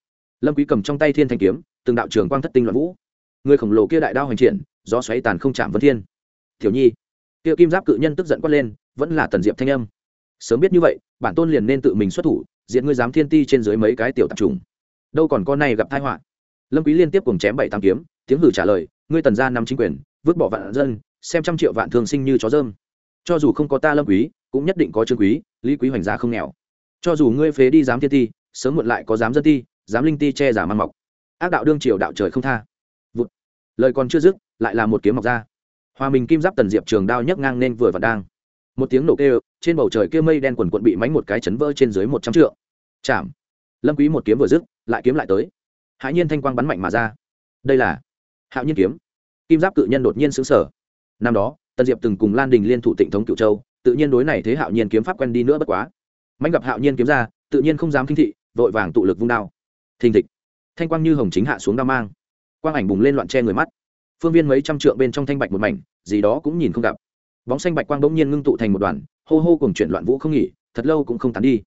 Lâm quý cầm trong tay thiên thanh kiếm, từng đạo trường quang thất tinh loạn vũ. Người khổng lồ kia đại đao hành triển, gió xoáy tàn không chạm vân thiên. Tiểu nhi. Kia kim giáp cự nhân tức giận quát lên, vẫn là tần diệp thanh âm. Sớm biết như vậy, bản tôn liền nên tự mình xuất thủ diện ngươi dám thiên ti trên dưới mấy cái tiểu tạp trùng. Đâu còn con này gặp tai họa. Lâm quý liên tiếp cùng chém bảy tam kiếm, tiếng hử trả lời, ngươi tần gia nắm chính quyền, vứt bỏ vạn dân, xem trăm triệu vạn thường sinh như chó dơm. Cho dù không có ta lâm quý, cũng nhất định có trương quý, lý quý hoành giá không nghèo. Cho dù ngươi phế đi dám thiên ti, sớm muộn lại có dám dân ti dám linh ti che giả mang mọc. Ác đạo đương triều đạo trời không tha. Vụt. Lời còn chưa dứt, lại là một kiếm mọc ra. Hòa mình kim giáp tần diệp trường đao nhấc ngang nên vừa và đang một tiếng nổ kêu, trên bầu trời kia mây đen quần quận bị mánh một cái chấn vỡ trên dưới một trăm trượng. Chạm. Lâm quý một kiếm vừa dứt, lại kiếm lại tới. Hãi nhiên thanh quang bắn mạnh mà ra. Đây là hạo nhiên kiếm. Kim giáp cự nhân đột nhiên xứng sở năm đó, tần diệp từng cùng lan đình liên thủ tịnh thống cựu châu, tự nhiên đối này thế hạo nhiên kiếm pháp quen đi nữa bất quá. Mạnh gặp hạo nhiên kiếm ra, tự nhiên không dám kinh thị, vội vàng tụ lực vung đao. Thình thịch. Thanh quang như hồng chính hạ xuống đao mang. Quang ảnh bùng lên loạn che người mắt. Phương viên mấy trăm trượng bên trong thanh bạch một mảnh, gì đó cũng nhìn không gặp bóng xanh bạch quang bỗng nhiên ngưng tụ thành một đoàn, hô hô cùng chuyển loạn vũ không nghỉ, thật lâu cũng không tán đi.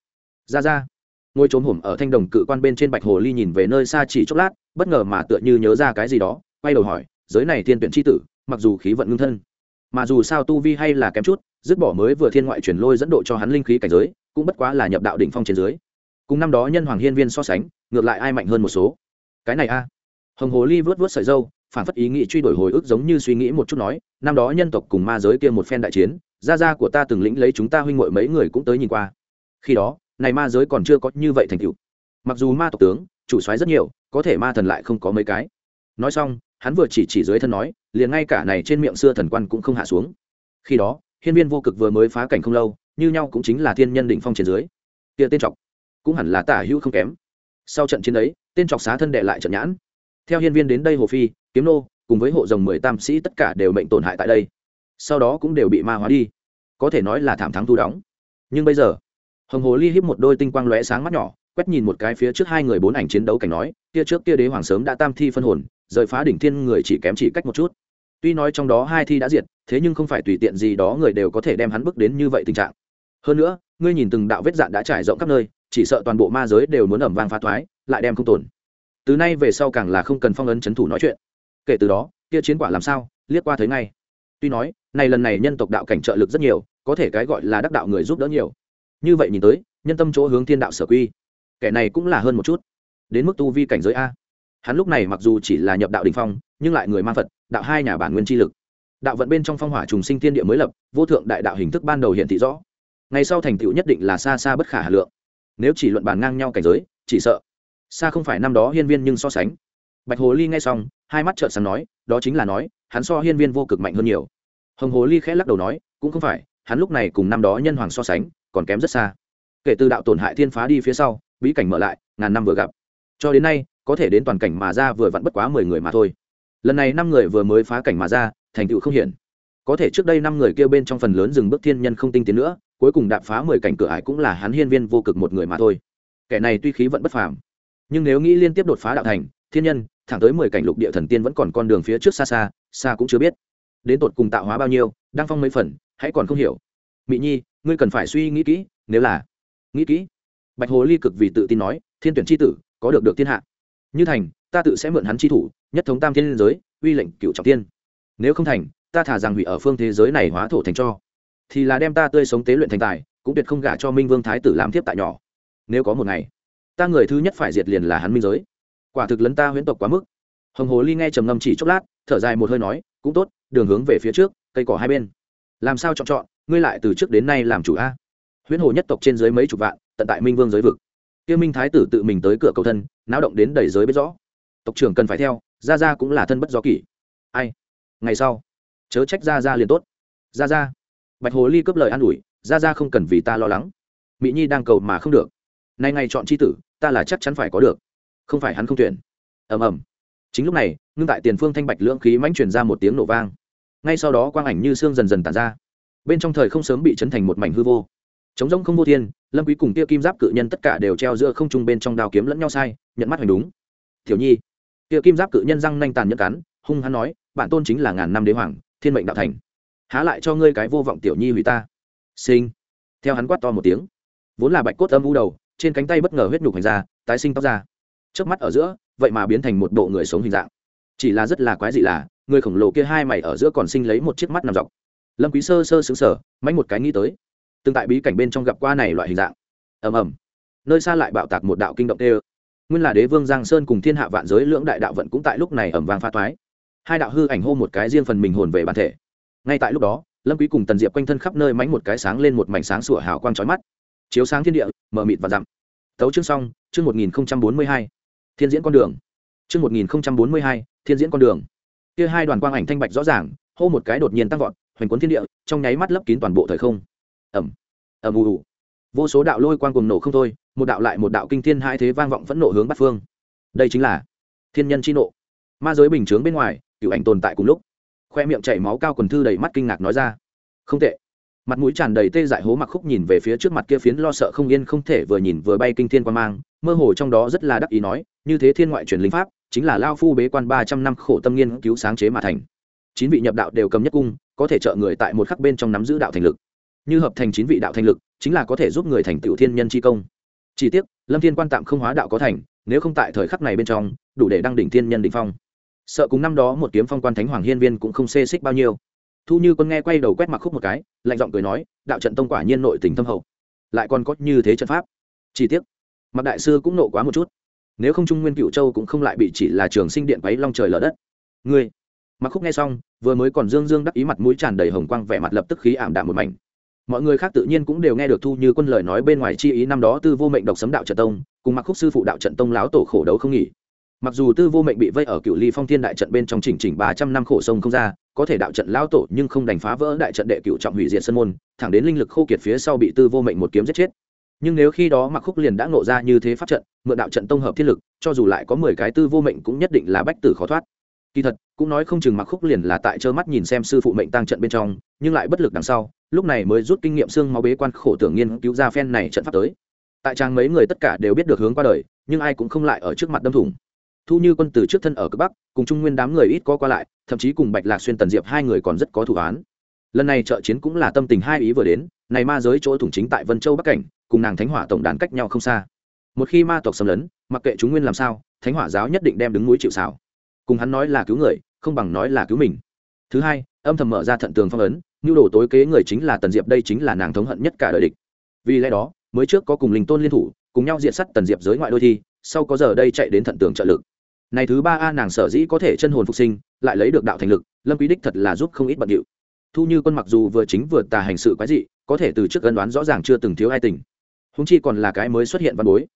Ra ra. Ngôi trốn hổm ở thanh đồng cự quan bên trên bạch hồ ly nhìn về nơi xa chỉ chốc lát, bất ngờ mà tựa như nhớ ra cái gì đó, quay đầu hỏi, giới này thiên tuyển c h i tử, mặc dù khí vận ngưng thân, mà dù sao tu vi hay là kém chút, dứt bỏ mới vừa thiên ngoại chuyển lôi dẫn độ cho hắn linh khí cảnh giới, cũng bất quá là nhập đạo đỉnh phong trên dưới. Cùng năm đó nhân hoàng hiên viên so sánh, ngược lại ai mạnh hơn một số. Cái này a. Hồng hồ ly vớt vớt sợi dâu phản phất ý nghĩ truy đổi hồi ức giống như suy nghĩ một chút nói, năm đó nhân tộc cùng ma giới kia một phen đại chiến, gia gia của ta từng lĩnh lấy chúng ta huynh muội mấy người cũng tới nhìn qua. Khi đó, này ma giới còn chưa có như vậy thành tựu. Mặc dù ma tộc tướng, chủ soái rất nhiều, có thể ma thần lại không có mấy cái. Nói xong, hắn vừa chỉ chỉ dưới thân nói, liền ngay cả này trên miệng xưa thần quan cũng không hạ xuống. Khi đó, hiên viên vô cực vừa mới phá cảnh không lâu, như nhau cũng chính là thiên nhân định phong trên dưới. Kia tên trọc, cũng hẳn là tả hữu không kém. Sau trận chiến ấy, tên trọc xá thân đệ lại trận nhãn. Theo hiên viên đến đây hồ phi kiếm nô, cùng với hộ rồng mười tam sĩ tất cả đều mệnh tổn hại tại đây. Sau đó cũng đều bị ma hóa đi. Có thể nói là thảm thắng thu đóng. Nhưng bây giờ, hồng hồ ly híp một đôi tinh quang lóe sáng mắt nhỏ, quét nhìn một cái phía trước hai người bốn ảnh chiến đấu cảnh nói, kia trước kia đế hoàng sớm đã tam thi phân hồn, rời phá đỉnh thiên người chỉ kém chỉ cách một chút. Tuy nói trong đó hai thi đã diệt, thế nhưng không phải tùy tiện gì đó người đều có thể đem hắn bước đến như vậy tình trạng. Hơn nữa, ngươi nhìn từng đạo vết dạn đã trải rộng khắp nơi, chỉ sợ toàn bộ ma giới đều muốn ẩm vang phá thoái, lại đem không tồn. Từ nay về sau càng là không cần phong ấn c h ấ n thủ nói chuyện kể từ đó, kia chiến quả làm sao, liếc qua thấy ngay. Tuy nói, này lần này nhân tộc đạo cảnh trợ lực rất nhiều, có thể cái gọi là đắc đạo người giúp đỡ nhiều. Như vậy nhìn tới, nhân tâm chỗ hướng thiên đạo sở quy. Kẻ này cũng là hơn một chút. Đến mức tu vi cảnh giới a. Hắn lúc này mặc dù chỉ là nhập đạo đình phong, nhưng lại người mang phật, đạo hai nhà bản nguyên chi lực. Đạo vận bên trong phong hỏa trùng sinh thiên địa mới lập, vô thượng đại đạo hình thức ban đầu hiện thị rõ. Ngày sau thành tựu nhất định là xa xa bất khả hà lượng. Nếu chỉ luận bàn ngang nhau cảnh giới, chỉ sợ xa không phải năm đó hiên viên nhưng so sánh bạch hồ ly nghe xong, hai mắt trợn sáng nói, đó chính là nói, hắn so hiên viên vô cực mạnh hơn nhiều. Hồng hồ ly khẽ lắc đầu nói, cũng không phải, hắn lúc này cùng năm đó nhân hoàng so sánh, còn kém rất xa. Kể từ đạo tổn hại thiên phá đi phía sau, bí cảnh mở lại, ngàn năm vừa gặp. Cho đến nay, có thể đến toàn cảnh mà ra vừa vặn bất quá mười người mà thôi. Lần này năm người vừa mới phá cảnh mà ra, thành tựu không hiển. Có thể trước đây năm người kêu bên trong phần lớn dừng bước thiên nhân không tinh tiến nữa, cuối cùng đạp phá mười cảnh cửa ải cũng là hắn hiên viên vô cực một người mà thôi. Kẻ này tuy khí vẫn bất phàm, nhưng nếu nghĩ liên tiếp đột phá đạo thành thiên nhân, thẳng tới mười cảnh lục địa thần tiên vẫn còn con đường phía trước xa xa xa cũng chưa biết. Đến tột cùng tạo hóa bao nhiêu, đang phong mấy phần, hãy còn không hiểu. Mỹ nhi, ngươi cần phải suy nghĩ kỹ, nếu là nghĩ kỹ. Bạch hồ ly cực vì tự tin nói, thiên tuyển c h i tử, có được được thiên hạ. Như thành, ta tự sẽ mượn hắn c h i thủ, nhất thống tam thiên liên giới, uy lệnh cựu trọng tiên. Nếu không thành, ta thả rằng hủy ở phương thế giới này hóa thổ thành cho. Thì là đem ta tươi sống tế luyện thành tài, cũng tuyệt không gả cho minh vương thái tử làm thiếp tại nhỏ. Nếu có một ngày, ta người thứ nhất phải diệt liền là hắn minh giới quả thực lấn ta huyễn tộc quá mức. Hồng hồ ly nghe trầm ngâm chỉ chốc lát, thở dài một hơi nói, cũng tốt, đường hướng về phía trước, cây cỏ hai bên. Làm sao chọn chọn, ngươi lại từ trước đến nay làm chủ a? Huyễn hồ nhất tộc trên dưới mấy chục vạn, tận tại minh vương giới vực. Tiêu minh thái tử tự mình tới cửa cầu thân, náo động đến đầy giới biết rõ. Tộc trưởng cần phải theo ra ra cũng là thân bất do kỷ. Ai? Ngày sau, chớ trách ra ra liền tốt. Ra ra bạch hồ ly cướp lời an ủi ra ra không cần vì ta lo lắng. Mỹ nhi đang cầu mà không được. Nay ngày chọn c h i tử, ta là chắc chắn phải có được không phải hắn không tuyển. Ầm ầm. Chính lúc này, ngưng tại tiền phương thanh bạch lưỡng khí mãnh chuyển ra một tiếng nổ vang. Ngay sau đó quang ảnh như xương dần dần tàn ra. Bên trong thời không sớm bị chấn thành một mảnh hư vô. Chống rỗng không vô thiên, lâm quý cùng kia kim giáp cự nhân tất cả đều treo giữa không trung bên trong đao kiếm lẫn nhau sai, nhận mắt hoành đúng. Tiểu nhi. Kia kim giáp cự nhân răng nanh tàn nhẫn cắn, hung hắn nói, bản tôn chính là ngàn năm đế hoàng, thiên mệnh đạo thành. Há lại cho ngươi cái vô vọng tiểu nhi hủy ta. Sinh. Theo hắn quát to một tiếng. Vốn là bạch cốt âm u đầu, trên cánh tay bất ngờ huyết nhục hành ra, tái sinh tóc ra trước mắt ở giữa vậy mà biến thành một bộ người sống hình dạng. Chỉ là rất là quái dị là người khổng lồ kia hai mày ở giữa còn sinh lấy một chiếc mắt nằm dọc. Lâm quý sơ sơ sững sờ, mánh một cái nghĩ tới. Từng tại bí cảnh bên trong gặp qua này loại hình dạng. Ầm ầm. Nơi xa lại bạo tạc một đạo kinh động tê nguyên là đế vương giang sơn cùng thiên hạ vạn giới lưỡng đại đạo vận cũng tại lúc này ầm vang pha thoái hai đạo hư ảnh hô một cái riêng phần mình hồn về bản thể. Ngay tại lúc đó lâm quý cùng tần diệp quanh thân khắp nơi mánh một cái sáng lên một mảnh sáng sủa hào quang chói mắt. Chiếu sáng thiên địa mở mịt và dặm tấu chương xong chương 1042 thiên diễn con đường. Chương 1042 thiên diễn con đường. Kia hai đoàn quang ảnh thanh bạch rõ ràng, hô một cái đột nhiên tăng vọt, hoành cuốn thiên địa, trong nháy mắt lấp kín toàn bộ thời không. Ầm. Ầm ù ù. Vô số đạo lôi quang cùng nổ không thôi, một đạo lại một đạo kinh thiên hai thế vang vọng phẫn nộ hướng bắt phương. Đây chính là thiên nhân chi nộ. Ma giới bình chướng bên ngoài, cửu ảnh tồn tại cùng lúc. Khoe miệng chảy máu cao quần thư đầy mắt kinh ngạc nói ra. Không tệ mặt mũi tràn đầy tê dại hố mặc khúc nhìn về phía trước mặt kia phiến lo sợ không yên không thể vừa nhìn vừa bay kinh thiên quan mang, mơ hồ trong đó rất là đắc ý nói, như thế thiên ngoại truyền linh pháp, chính là lao phu bế quan ba trăm năm khổ tâm nghiên cứu sáng chế mà thành. Chín vị nhập đạo đều cầm nhất cung, có thể trợ người tại một khắc bên trong nắm giữ đạo thành lực. Như hợp thành chín vị đạo thành lực, chính là có thể giúp người thành tựu thiên nhân chi công. Chỉ tiếc, lâm thiên quan tạm không hóa đạo có thành, nếu không tại thời khắc này bên trong, đủ để đăng đỉnh thiên nhân định phong. Sợ cùng năm đó một kiếm phong quan thánh hoàng hiên viên cũng không xê xích bao nhiêu thu như quân nghe quay đầu quét mặc khúc một cái lạnh giọng cười nói đạo trận tông quả nhiên nội tình thâm hậu. Lại còn có như thế trận pháp. Chỉ tiếc, mặc đại sư cũng nộ quá một chút. Nếu không trung nguyên cựu châu cũng không lại bị chỉ là trường sinh điện quấy long trời lở đất. Ngươi. Mặc khúc nghe xong vừa mới còn dương dương đắc ý mặt mũi tràn đầy hồng quang vẻ mặt lập tức khí ảm đạm một mảnh. Mọi người khác tự nhiên cũng đều nghe được thu như quân lời nói bên ngoài chi ý năm đó tư vô mệnh độc sấm đạo trận tông cùng mặc khúc sư phụ đạo trận tông láo tổ khổ đấu không nghỉ. Mặc dù tư vô mệnh bị vây ở cựu ly phong thiên đại trận bên trong chỉnh chỉnh ba trăm năm khổ sông không ra có thể đạo trận lao tổ nhưng không đành phá vỡ đại trận đệ cựu trọng hủy diệt sân môn, thẳng đến linh lực khô kiệt phía sau bị tư vô mệnh một kiếm giết chết. Nhưng nếu khi đó mặc khúc liền đã nộ ra như thế pháp trận, mượn đạo trận tông hợp thiết lực, cho dù lại có mười cái tư vô mệnh cũng nhất định là bách tử khó thoát. Kỳ thật, cũng nói không chừng mặc khúc liền là tại trơ mắt nhìn xem sư phụ mệnh tăng trận bên trong, nhưng lại bất lực đằng sau, lúc này mới rút kinh nghiệm xương máu bế quan khổ tưởng nghiên cứu ra phen này trận pháp tới. Tại trang mấy người tất cả đều biết được hướng qua đời, nhưng ai cũng không lại ở trước mặt đâm thủng thu như quân từ trước thân ở cực bắc, cùng trung nguyên đám người ít có qua lại, thậm chí cùng bạch lạc xuyên, tần diệp hai người còn rất có thủ án. Lần này trợ chiến cũng là tâm tình hai ý vừa đến, này ma giới chỗ thủng chính tại vân châu bắc cảnh, cùng nàng thánh hỏa tổng đàn cách nhau không xa. Một khi ma tộc xâm lấn, mặc kệ chúng nguyên làm sao, thánh hỏa giáo nhất định đem đứng núi chịu xảo cùng hắn nói là cứu người, không bằng nói là cứu mình. Thứ hai, âm thầm mở ra thận tường phong ấn, nhu đồ tối kế người chính là tần diệp, đây chính là nàng thống hận nhất cả đời địch. Vì lẽ đó, mới trước có cùng linh tôn liên thủ, cùng nhau diện sắt tần diệp giới ngoại đôi thi sau có giờ đây chạy đến thận tường trợ lực này thứ ba a nàng sở dĩ có thể chân hồn phục sinh, lại lấy được đạo thành lực, lâm quý đích thật là giúp không ít bận điệu. Thu như quân mặc dù vừa chính vừa tà hành sự quái dị, có thể từ trước ân đoán rõ ràng chưa từng thiếu ai tình. Húng chi còn là cái mới xuất hiện văn bối.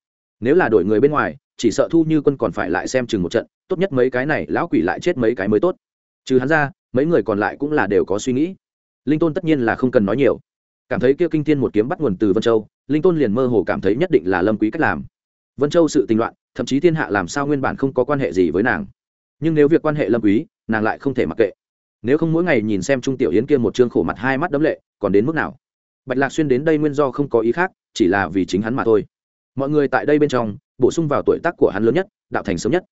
Nếu là đổi người bên ngoài, chỉ sợ thu như quân còn phải lại xem chừng một trận, tốt nhất mấy cái này lão quỷ lại chết mấy cái mới tốt. Trừ hắn ra, mấy người còn lại cũng là đều có suy nghĩ. Linh tôn tất nhiên là không cần nói nhiều. Cảm thấy kia kinh thiên một kiếm bắt nguồn từ vân châu, linh tôn liền mơ hồ cảm thấy nhất định là lâm quý cách làm. Vân châu sự tình loạn thậm chí thiên hạ làm sao nguyên bản không có quan hệ gì với nàng. Nhưng nếu việc quan hệ lâm quý, nàng lại không thể mặc kệ. Nếu không mỗi ngày nhìn xem trung tiểu yến kia một trương khổ mặt hai mắt đấm lệ, còn đến mức nào? Bạch lạc xuyên đến đây nguyên do không có ý khác, chỉ là vì chính hắn mà thôi. Mọi người tại đây bên trong, bổ sung vào tuổi tác của hắn lớn nhất, đạo thành sớm nhất.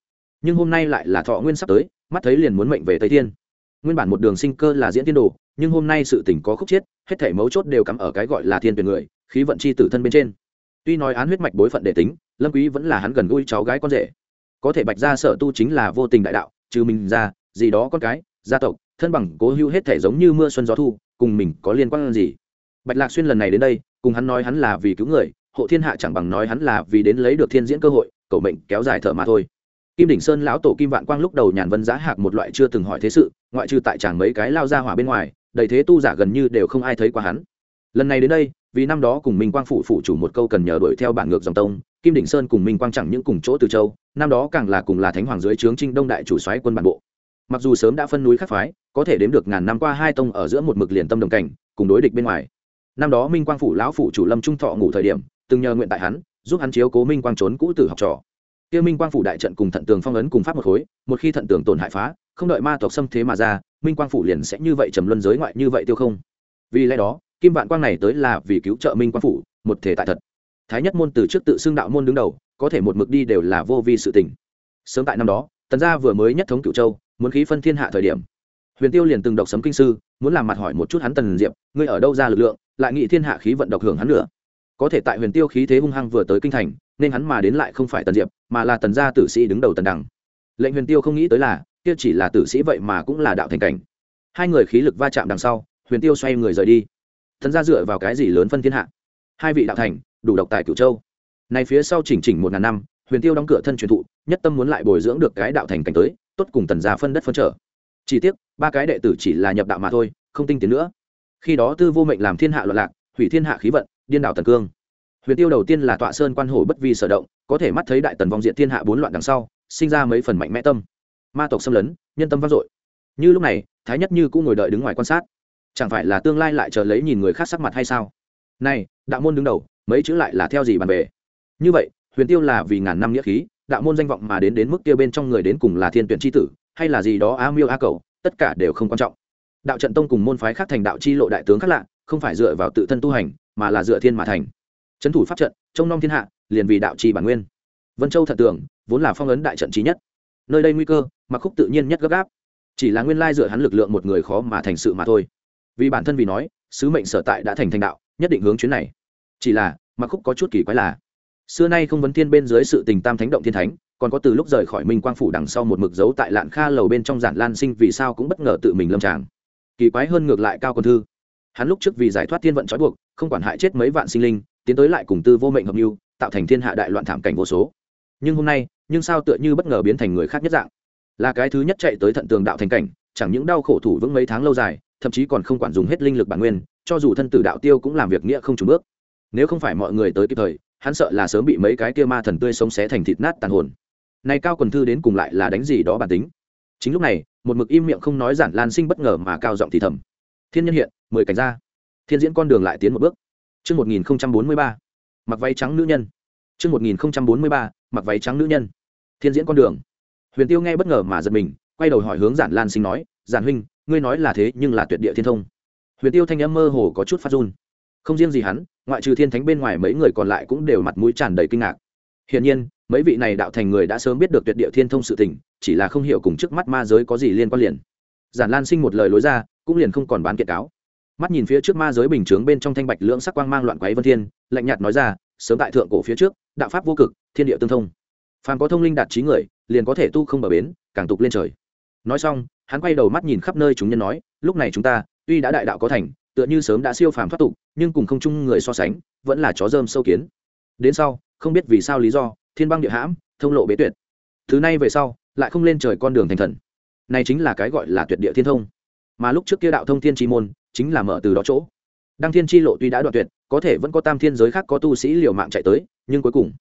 Nhưng hôm nay lại là thọ nguyên sắp tới, mắt thấy liền muốn mệnh về tây thiên. Nguyên bản một đường sinh cơ là diễn tiên đồ, nhưng hôm nay sự tình có khúc chiết hết thể mấu chốt đều cắm ở cái gọi là thiên tuyển người, khí vận chi tử thân bên trên tuy nói án huyết mạch bối phận để tính, lâm quý vẫn là hắn gần gũi cháu gái con rể. Có thể bạch gia sở tu chính là vô tình đại đạo, trừ mình ra, gì đó con cái, gia tộc, thân bằng, cố hữu hết thể giống như mưa xuân gió thu, cùng mình có liên quan gì? Bạch lạc xuyên lần này đến đây, cùng hắn nói hắn là vì cứu người, hộ thiên hạ chẳng bằng nói hắn là vì đến lấy được thiên diễn cơ hội, cầu mệnh kéo dài thở mà thôi. Kim đỉnh sơn lão tổ kim vạn quang lúc đầu nhàn vân giá hạc một loại chưa từng hỏi thế sự, ngoại trừ tại chẳng mấy cái lao ra hỏa bên ngoài, đầy thế tu giả gần như đều không ai thấy qua hắn. Lần này đến đây vì năm đó cùng minh quang phụ phụ chủ một câu cần nhờ đuổi theo bản ngược dòng tông, kim đỉnh sơn cùng minh quang chẳng những cùng chỗ từ châu, năm đó càng là cùng là thánh hoàng dưới trướng trinh đông đại chủ soái quân bản bộ. Mặc dù sớm đã phân núi khắc phái, có thể đếm được ngàn năm qua hai tông ở giữa một mực liền tâm đồng cảnh, cùng đối địch bên ngoài. Năm đó minh quang phủ lão phủ chủ lâm trung thọ ngủ thời điểm, từng nhờ nguyện tại hắn, giúp hắn chiếu cố minh quang trốn cũ tử học trò. Kia minh quang phủ đại trận cùng thận tường phong ấn cùng pháp một khối, một khi thận tường tổn hại phá, không đợi ma tộc xâm thế mà ra, minh quang phủ liền sẽ như vậy trầm luân giới ngoại như vậy tiêu không. Vì lẽ đó kim vạn quang này tới là vì cứu trợ minh quang phủ, một thể tại thật. Thái nhất môn từ trước tự xưng đạo môn đứng đầu, có thể một mực đi đều là vô vi sự tình. Sớm tại năm đó, tần gia vừa mới nhất thống cửu châu, muốn khí phân thiên hạ thời điểm. Huyền tiêu liền từng đọc sấm kinh sư, muốn làm mặt hỏi một chút hắn tần diệp, ngươi ở đâu ra lực lượng, lại nghĩ thiên hạ khí vận độc hưởng hắn nữa. Có thể tại huyền tiêu khí thế hung hăng vừa tới kinh thành, nên hắn mà đến lại không phải tần diệp, mà là tần gia tử sĩ đứng đầu tần đằng. Lệnh huyền tiêu không nghĩ tới là, kia chỉ là tử sĩ vậy mà cũng là đạo thành cảnh. Hai người khí lực va chạm đằng sau, huyền tiêu xoay người rời đi. Thần gia dựa vào cái gì lớn phân thiên hạ? Hai vị đạo thành, đủ độc tài cửu châu. Này phía sau chỉnh chỉnh một ngàn năm, huyền tiêu đóng cửa thân truyền thụ, nhất tâm muốn lại bồi dưỡng được cái đạo thành cảnh tới, tốt cùng tần gia phân đất phân trở. Chỉ tiếc, ba cái đệ tử chỉ là nhập đạo mà thôi, không tinh tiến nữa. Khi đó tư vô mệnh làm thiên hạ loạn lạc, hủy thiên hạ khí vận, điên đảo tần cương. Huyền tiêu đầu tiên là tọa sơn quan hồ bất vi sở động, có thể mắt thấy đại tần vong diện thiên hạ bốn loạn đằng sau, sinh ra mấy phần mạnh mẽ tâm. Ma tộc xâm lấn, nhân tâm vang dội. Như lúc này, thái nhất như cũng ngồi đợi đứng ngoài quan sát chẳng phải là tương lai lại chờ lấy nhìn người khác sắc mặt hay sao? Này, đạo môn đứng đầu, mấy chữ lại là theo gì bàn về? Như vậy, huyền tiêu là vì ngàn năm nghĩa khí, đạo môn danh vọng mà đến đến mức tiêu bên trong người đến cùng là thiên tuyển chi tử, hay là gì đó a miêu a cầu tất cả đều không quan trọng. Đạo trận tông cùng môn phái khác thành đạo chi lộ đại tướng khác lạ, không phải dựa vào tự thân tu hành, mà là dựa thiên mà thành. Trấn thủ pháp trận, trông nom thiên hạ, liền vì đạo chi bản nguyên. Vân châu thật tưởng, vốn là phong ấn đại trận trí nhất. Nơi đây nguy cơ mặc khúc tự nhiên nhất gấp gáp. Chỉ là nguyên lai dựa hắn lực lượng một người khó mà thành sự mà thôi vì bản thân vì nói, sứ mệnh sở tại đã thành thành đạo, nhất định hướng chuyến này. Chỉ là mặc khúc có chút kỳ quái là, xưa nay không vấn thiên bên dưới sự tình tam thánh động thiên thánh, còn có từ lúc rời khỏi minh quang phủ đằng sau một mực dấu tại lạn kha lầu bên trong giản lan sinh vì sao cũng bất ngờ tự mình lâm tràng. Kỳ quái hơn ngược lại cao quân thư. Hắn lúc trước vì giải thoát thiên vận trói buộc, không quản hại chết mấy vạn sinh linh, tiến tới lại cùng tư vô mệnh hợp mưu, tạo thành thiên hạ đại loạn thảm cảnh vô số. Nhưng hôm nay, nhưng sao tựa như bất ngờ biến thành người khác nhất dạng? Là cái thứ nhất chạy tới thận tường đạo thành cảnh, chẳng những đau khổ thủ vững mấy tháng lâu dài thậm chí còn không quản dùng hết linh lực bản nguyên cho dù thân tử đạo tiêu cũng làm việc nghĩa không trùng bước. Nếu không phải mọi người tới kịp thời hắn sợ là sớm bị mấy cái kia ma thần tươi sống xé thành thịt nát tàn hồn. Này cao quần thư đến cùng lại là đánh gì đó bản tính. Chính lúc này một mực im miệng không nói giản lan sinh bất ngờ mà cao giọng thì thầm. Thiên nhân hiện mười cảnh ra. Thiên diễn con đường lại tiến một bước. Trước 1043, mặc váy trắng nữ nhân. Trước 1043, mặc váy trắng nữ nhân. Thiên diễn con đường. Huyền Tiêu nghe bất ngờ mà giật mình, quay đầu hỏi hướng Giản Lan Sinh nói, "Giản huynh, ngươi nói là thế nhưng là tuyệt địa thiên thông." Huyền Tiêu thanh âm mơ hồ có chút phát run. Không riêng gì hắn, ngoại trừ Thiên Thánh bên ngoài mấy người còn lại cũng đều mặt mũi tràn đầy kinh ngạc. Hiển nhiên, mấy vị này đạo thành người đã sớm biết được tuyệt địa thiên thông sự tình, chỉ là không hiểu cùng trước mắt ma giới có gì liên quan liền. Giản Lan Sinh một lời lối ra, cũng liền không còn bán kiện cáo mắt nhìn phía trước ma giới bình chướng bên trong thanh bạch lưỡng sắc quang mang loạn quáy vân thiên lạnh nhạt nói ra sớm tại thượng cổ phía trước đạo pháp vô cực thiên địa tương thông phàm có thông linh đạt trí người liền có thể tu không bờ bến càng tục lên trời nói xong, hắn quay đầu mắt nhìn khắp nơi chúng nhân nói, lúc này chúng ta, tuy đã đại đạo có thành, tựa như sớm đã siêu phàm thoát tục, nhưng cùng không chung người so sánh, vẫn là chó dơm sâu kiến. Đến sau, không biết vì sao lý do, thiên băng địa hãm, thông lộ bế tuyệt. Thứ này về sau, lại không lên trời con đường thành thần. Này chính là cái gọi là tuyệt địa thiên thông. Mà lúc trước kia đạo thông thiên chi môn, chính là mở từ đó chỗ. Đăng thiên chi lộ tuy đã đoạn tuyệt, có thể vẫn có tam thiên giới khác có tu sĩ liều mạng chạy tới, nhưng cuối cùng,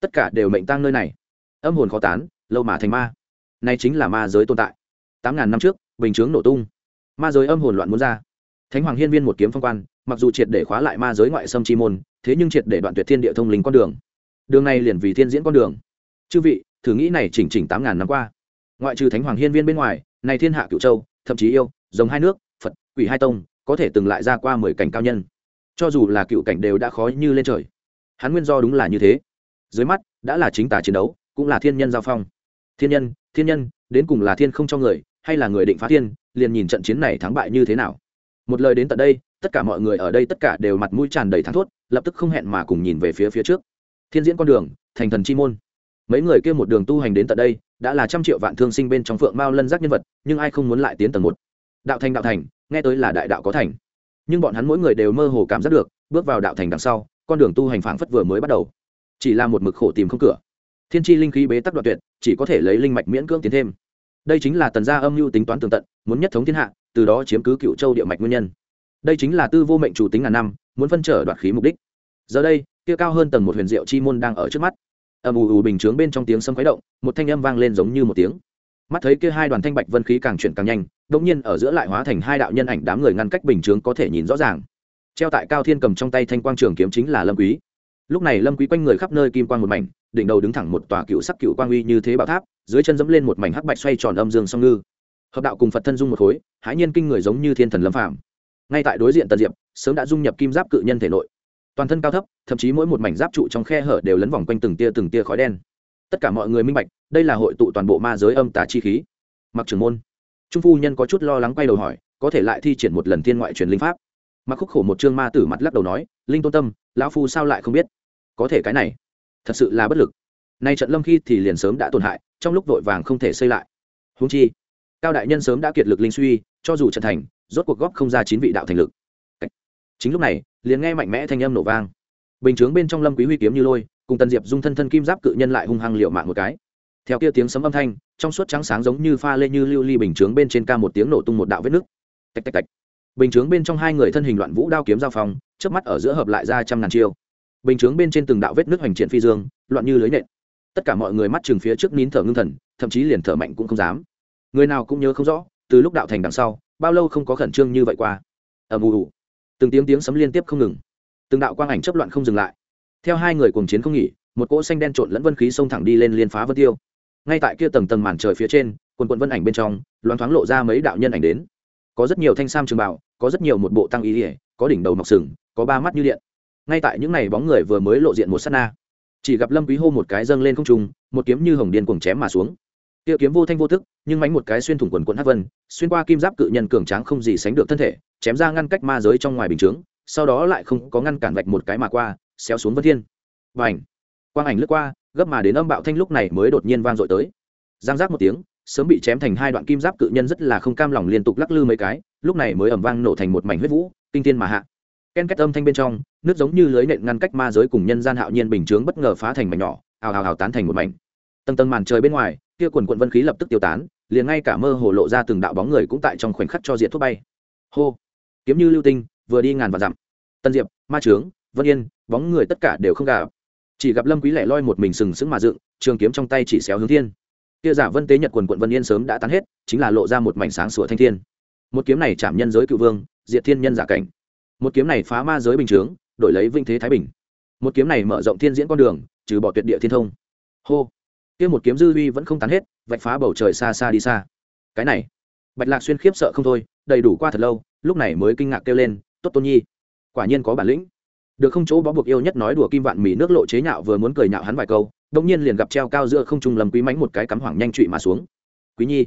tất cả đều mệnh tang nơi này. Âm hồn khó tán, lâu mà thành ma. Này chính là ma giới tồn tại tám ngàn năm trước, bình chướng nổ tung. Ma giới âm hồn loạn muốn ra. Thánh hoàng hiên viên một kiếm phong quan, mặc dù triệt để khóa lại ma giới ngoại xâm chi môn, thế nhưng triệt để đoạn tuyệt thiên địa thông linh con đường. Đường này liền vì thiên diễn con đường. Chư vị, thử nghĩ này chỉnh chỉnh tám ngàn năm qua. Ngoại trừ thánh hoàng hiên viên bên ngoài, này thiên hạ cựu châu, thậm chí yêu giống hai nước, phật, quỷ hai tông, có thể từng lại ra qua mười cảnh cao nhân. Cho dù là cựu cảnh đều đã khó như lên trời. Hắn nguyên do đúng là như thế. Dưới mắt, đã là chính tả chiến đấu, cũng là thiên nhân giao phong. Thiên nhân thiên nhân, đến cùng là thiên không cho người hay là người định phá thiên, liền nhìn trận chiến này thắng bại như thế nào. Một lời đến tận đây, tất cả mọi người ở đây tất cả đều mặt mũi tràn đầy thắng thốt, lập tức không hẹn mà cùng nhìn về phía phía trước. Thiên diễn con đường, thành thần chi môn. Mấy người kia một đường tu hành đến tận đây, đã là trăm triệu vạn thương sinh bên trong phượng mao lân giác nhân vật, nhưng ai không muốn lại tiến tầng một. Đạo thành đạo thành, nghe tới là đại đạo có thành. Nhưng bọn hắn mỗi người đều mơ hồ cảm giác được, bước vào đạo thành đằng sau, con đường tu hành phảng phất vừa mới bắt đầu. Chỉ là một mực khổ tìm không cửa. Thiên tri linh khí bế tắc đoạn tuyệt, chỉ có thể lấy linh mạch miễn cưỡng tiến thêm đây chính là tần gia âm mưu tính toán tường tận, muốn nhất thống thiên hạ, từ đó chiếm cứ cựu châu địa mạch nguyên nhân. Đây chính là tư vô mệnh chủ tính ngàn năm, muốn phân trở đoạt khí mục đích. Giờ đây, kia cao hơn tầng một huyền diệu chi môn đang ở trước mắt. Ầm ù ù bình chướng bên trong tiếng sấm khuấy động, một thanh âm vang lên giống như một tiếng. Mắt thấy kia hai đoàn thanh bạch vân khí càng chuyển càng nhanh, đột nhiên ở giữa lại hóa thành hai đạo nhân ảnh đám người ngăn cách bình chướng có thể nhìn rõ ràng. Treo tại cao thiên cầm trong tay thanh quang trường kiếm chính là lâm quý lúc này lâm quý quanh người khắp nơi kim quang một mảnh, đỉnh đầu đứng thẳng một tòa cựu sắc cựu quang uy như thế bảo tháp, dưới chân dẫm lên một mảnh hắc bạch xoay tròn âm dương song ngư. Hợp đạo cùng phật thân dung một khối, hãi nhiên kinh người giống như thiên thần lâm phàm. Ngay tại đối diện tần diệp, sớm đã dung nhập kim giáp cự nhân thể nội. Toàn thân cao thấp, thậm chí mỗi một mảnh giáp trụ trong khe hở đều lấn vòng quanh từng tia từng tia khói đen. Tất cả mọi người minh bạch, đây là hội tụ toàn bộ ma giới âm tà chi khí. Mặc trưởng môn, trung phu nhân có chút lo lắng quay đầu hỏi, có thể lại thi triển một lần thiên ngoại truyền linh pháp? Mặc khúc khổ một chương ma tử mặt lắc đầu nói, linh tôn tâm, lão phu sao lại không biết? Có thể cái này. Thật sự là bất lực. Nay trận lâm khi thì liền sớm đã tổn hại, trong lúc vội vàng không thể xây lại. Húng chi, cao đại nhân sớm đã kiệt lực linh suy, cho dù trận thành, rốt cuộc góp không ra chín vị đạo thành lực. Chính lúc này, liền nghe mạnh mẽ thanh âm nổ vang. Bình chướng bên trong lâm quý huy kiếm như lôi, cùng tần diệp dung thân thân kim giáp cự nhân lại hung hăng liệu mạng một cái. Theo kia tiếng sấm âm thanh, trong suốt trắng sáng giống như pha lê như lưu ly bình chướng bên trên ca một tiếng nổ tung một đạo vết nước. Tạch tạch tạch. Bình chướng bên trong hai người thân hình loạn vũ đao kiếm giao phong trước mắt ở giữa hợp lại ra trăm ngàn chiêu bình chướng bên trên từng đạo vết nước hoành triển phi dương, loạn như lưới nện. Tất cả mọi người mắt chừng phía trước nín thở ngưng thần, thậm chí liền thở mạnh cũng không dám. Người nào cũng nhớ không rõ, từ lúc đạo thành đằng sau, bao lâu không có khẩn trương như vậy qua. Ầm ù ù. Từng tiếng tiếng sấm liên tiếp không ngừng. Từng đạo quang ảnh chấp loạn không dừng lại. Theo hai người cùng chiến không nghỉ, một cỗ xanh đen trộn lẫn vân khí xông thẳng đi lên liên phá vân tiêu. Ngay tại kia tầng tầng màn trời phía trên, quần quận vân ảnh bên trong, loáng thoáng lộ ra mấy đạo nhân ảnh đến. Có rất nhiều thanh sam trường bảo có rất nhiều một bộ tăng ý ỉa có đỉnh đầu mọc sừng, có ba mắt như điện ngay tại những ngày bóng người vừa mới lộ diện một s á t na. Chỉ gặp lâm quý hô một cái dâng lên không trung, một kiếm như hồng điên cuồng chém mà xuống. Tiêu kiếm vô thanh vô tức, nhưng mánh một cái xuyên thủng quần quần hắc vân, xuyên qua kim giáp cự nhân cường tráng không gì sánh được thân thể, chém ra ngăn cách ma giới trong ngoài bình chướng, sau đó lại không có ngăn cản vạch một cái mà qua, xéo xuống vân thiên. Và ảnh quang ảnh lướt qua, gấp mà đến âm bạo thanh lúc này mới đột nhiên vang dội tới. Giang giác một tiếng, sớm bị chém thành hai đoạn kim giáp cự nhân rất là không cam lòng liên tục lắc lư mấy cái, lúc này mới ầm vang nổ thành một mảnh huyết vũ, kinh thiên mà hạ ken két âm thanh bên trong, nước giống như lưới nện ngăn cách ma giới cùng nhân gian hạo nhiên bình chướng bất ngờ phá thành mảnh nhỏ, ào ào ào tán thành một mảnh. Tầng tầng màn trời bên ngoài, kia quần quận vân khí lập tức tiêu tán, liền ngay cả mơ hồ lộ ra từng đạo bóng người cũng tại trong khoảnh khắc cho diện thuốc bay. Hô! Kiếm như lưu tinh, vừa đi ngàn và dặm. Tân diệp, ma trướng, vân yên, bóng người tất cả đều không gặp. Chỉ gặp lâm quý lẻ loi một mình sừng sững mà dựng, trường kiếm trong tay chỉ xéo hướng thiên. Kia giả vân tế nhật quần quận vân yên sớm đã tán hết, chính là lộ ra một mảnh sáng sủa thanh thiên. Một kiếm này chạm nhân giới cựu vương, diệt thiên nhân giả cảnh một kiếm này phá ma giới bình chướng, đổi lấy vinh thế thái bình. Một kiếm này mở rộng thiên diễn con đường, trừ bỏ tuyệt địa thiên thông. Hô. Kia một kiếm dư uy vẫn không tán hết, vạch phá bầu trời xa xa đi xa. Cái này. Bạch lạc xuyên khiếp sợ không thôi, đầy đủ qua thật lâu, lúc này mới kinh ngạc kêu lên, tốt tôn nhi, quả nhiên có bản lĩnh. Được không chỗ bó buộc yêu nhất nói đùa kim vạn mỹ nước lộ chế nhạo vừa muốn cười nhạo hắn vài câu đông nhiên liền gặp treo cao giữa không trung lầm quý mánh một cái cắm hoảng nhanh trụy mà xuống. Quý nhi.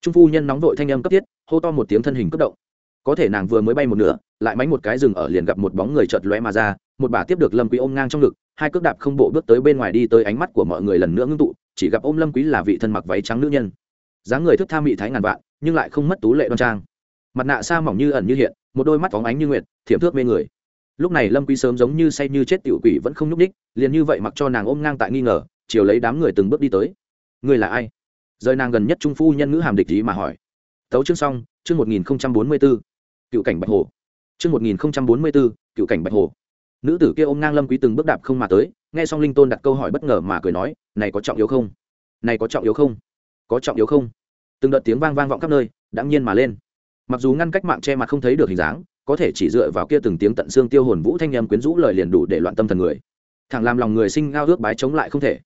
Trung phu nhân nóng vội thanh âm cấp thiết, hô to một tiếng thân hình cấp động. Có thể nàng vừa mới bay một nửa lại mánh một cái rừng ở liền gặp một bóng người chợt lóe mà ra, một bà tiếp được lâm quý ôm ngang trong ngực, hai cước đạp không bộ bước tới bên ngoài đi tới ánh mắt của mọi người lần nữa ngưng tụ, chỉ gặp ôm lâm quý là vị thân mặc váy trắng nữ nhân. Dáng người thức tha mị thái ngàn vạn, nhưng lại không mất tú lệ đoan trang. Mặt nạ sa mỏng như ẩn như hiện, một đôi mắt phóng ánh như nguyệt, thiểm thước mê người. Lúc này lâm quý sớm giống như say như chết tiểu quỷ vẫn không nhúc ních liền như vậy mặc cho nàng ôm ngang tại nghi ngờ, chiều lấy đám người từng bước đi tới. Người là ai? Rời nàng gần nhất trung phu nhân ngữ hàm địch ý mà hỏi. Tấu chương xong, chương một nghìn bốn mươi b cựu cảnh bạch hồ. Trước 1044, cựu cảnh bạch hồ. Nữ tử kia ôm ngang lâm quý từng bước đạp không mà tới nghe xong linh tôn đặt câu hỏi bất ngờ mà cười nói này có trọng yếu không? Này có trọng yếu không? Có trọng yếu không? Từng đợt tiếng vang vang vọng khắp nơi đãng nhiên mà lên. Mặc dù ngăn cách mạng che mặt không thấy được hình dáng có thể chỉ dựa vào kia từng tiếng tận xương tiêu hồn vũ thanh em quyến rũ lời liền đủ để loạn tâm thần người. Thẳng làm lòng người sinh ngao ước bái chống lại không thể.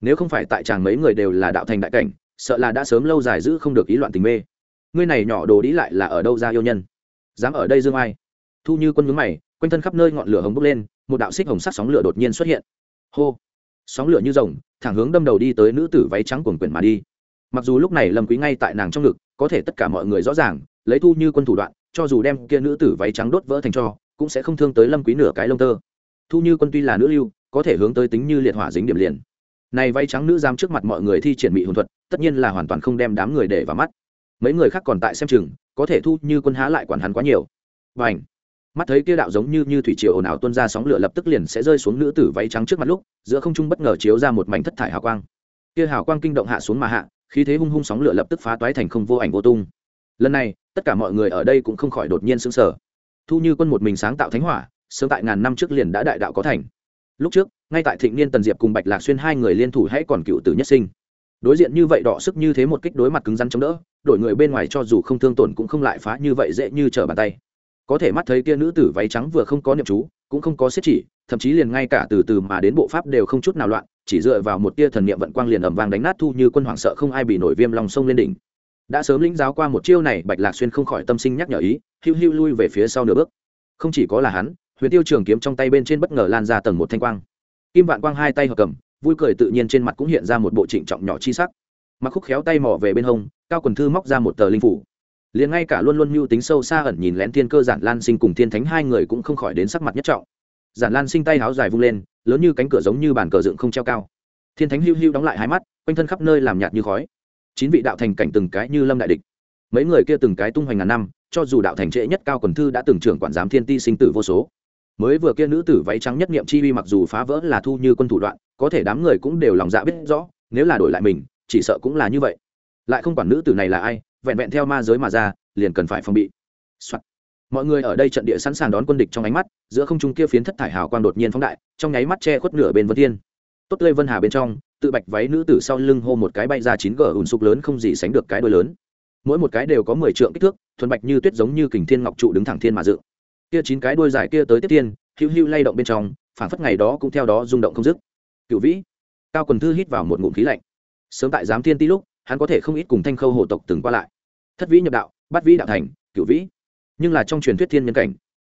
Nếu không phải tại chàng mấy người đều là đạo thành đại cảnh sợ là đã sớm lâu dài giữ không được ý loạn tình mê. Ngươi này nhỏ đồ đi lại là ở đâu ra yêu nhân? Dám ở đây dương ai? Thu như quân mướn mày, quanh thân khắp nơi ngọn lửa hồng bốc lên, một đạo xích hồng sắc sóng lửa đột nhiên xuất hiện. Hô! Sóng lửa như rồng, thẳng hướng đâm đầu đi tới nữ tử váy trắng cuồng quyển mà đi. Mặc dù lúc này lâm quý ngay tại nàng trong ngực, có thể tất cả mọi người rõ ràng, lấy thu như quân thủ đoạn, cho dù đem kia nữ tử váy trắng đốt vỡ thành cho, cũng sẽ không thương tới lâm quý nửa cái lông tơ. Thu như quân tuy là nữ lưu, có thể hướng tới tính như liệt hỏa dính điểm liền. Này váy trắng nữ giam trước mặt mọi người thi triển mỹ hồn thuật, tất nhiên là hoàn toàn không đem đám người để vào mắt. Mấy người khác còn tại xem chừng, có thể thu như quân há lại quản hắn quá nhiều. Và ảnh mắt thấy kia đạo giống như như thủy triều ồn ào tuôn ra sóng lửa lập tức liền sẽ rơi xuống nữ tử váy trắng trước mặt lúc, giữa không trung bất ngờ chiếu ra một mảnh thất thải hào quang. Kia hào quang kinh động hạ xuống mà hạ, khí thế hung hung sóng lửa lập tức phá toái thành không vô ảnh vô tung. Lần này, tất cả mọi người ở đây cũng không khỏi đột nhiên sững sờ. Thu như quân một mình sáng tạo thánh hỏa, sớm tại ngàn năm trước liền đã đại đạo có thành. Lúc trước, ngay tại thịnh niên, tần diệp cùng bạch lạc xuyên hai người liên thủ hãy còn cựu tử nhất sinh. Đối diện như vậy đọ sức như thế một kích đối mặt cứng rắn chống đỡ, đổi người bên ngoài cho dù không thương tổn cũng không lại phá như vậy dễ như trở bàn tay có thể mắt thấy kia nữ tử váy trắng vừa không có niệm chú, cũng không có siết chỉ, thậm chí liền ngay cả từ từ mà đến bộ pháp đều không chút nào loạn, chỉ dựa vào một tia thần niệm vận quang liền ầm vang đánh nát thu như quân hoàng sợ không ai bị nổi viêm lòng sông lên đỉnh. Đã sớm lĩnh giáo qua một chiêu này, bạch lạc xuyên không khỏi tâm sinh nhắc nhở ý, hiu hiu lui về phía sau nửa bước. Không chỉ có là hắn, huyền tiêu trường kiếm trong tay bên trên bất ngờ lan ra tầng một thanh quang. Kim vạn quang hai tay hợp cầm, vui cười tự nhiên trên mặt cũng hiện ra một bộ trịnh trọng nhỏ chi sắc. Mặc khúc khéo tay mỏ về bên hông, cao quần thư móc ra một tờ linh phủ liền ngay cả luôn luôn mưu tính sâu xa ẩn nhìn lén thiên cơ giản lan sinh cùng thiên thánh hai người cũng không khỏi đến sắc mặt nhất trọng. Giản lan sinh tay háo dài vung lên, lớn như cánh cửa giống như bàn cờ dựng không treo cao. Thiên thánh hưu hưu đóng lại hai mắt, quanh thân khắp nơi làm nhạt như khói. Chín vị đạo thành cảnh từng cái như lâm đại địch. Mấy người kia từng cái tung hoành ngàn năm, cho dù đạo thành trễ nhất cao quần thư đã từng trưởng quản giám thiên ti sinh tử vô số. Mới vừa kia nữ tử váy trắng nhất niệm chi uy mặc dù phá vỡ là thu như quân thủ đoạn, có thể đám người cũng đều lòng dạ biết rõ, nếu là đổi lại mình, chỉ sợ cũng là như vậy. Lại không quản nữ tử này là ai vẹn vẹn theo ma giới mà ra, liền cần phải phòng bị、Soạn. mọi người ở đây trận địa sẵn sàng đón quân địch trong ánh mắt, giữa không trung kia phiến thất thải hào quang đột nhiên phóng đại, trong nháy mắt che khuất nửa bên vân thiên. Tốt tươi vân hà bên trong, tự bạch váy nữ tử sau lưng hô một cái bay ra chín gờ ùn sục lớn không gì sánh được cái đôi lớn. Mỗi một cái đều có mười trượng kích thước, thuần bạch như tuyết giống như kình thiên ngọc trụ đứng thẳng thiên mà dựng. Kia chín cái đuôi dài kia tới tiếp tiên, hữu hữu lay động bên trong, phảng phất ngày đó cũng theo đó rung động không dứt. Cựu vĩ. Cao quần thư hít vào một ngụm khí lạnh. Sớm tại giám thiên ti lúc, hắn có thể không ít cùng thanh khâu hồ tộc từng qua lại thất vĩ nhập đạo bát vĩ đạo thành cựu vĩ. Nhưng là trong truyền thuyết thiên nhân cảnh.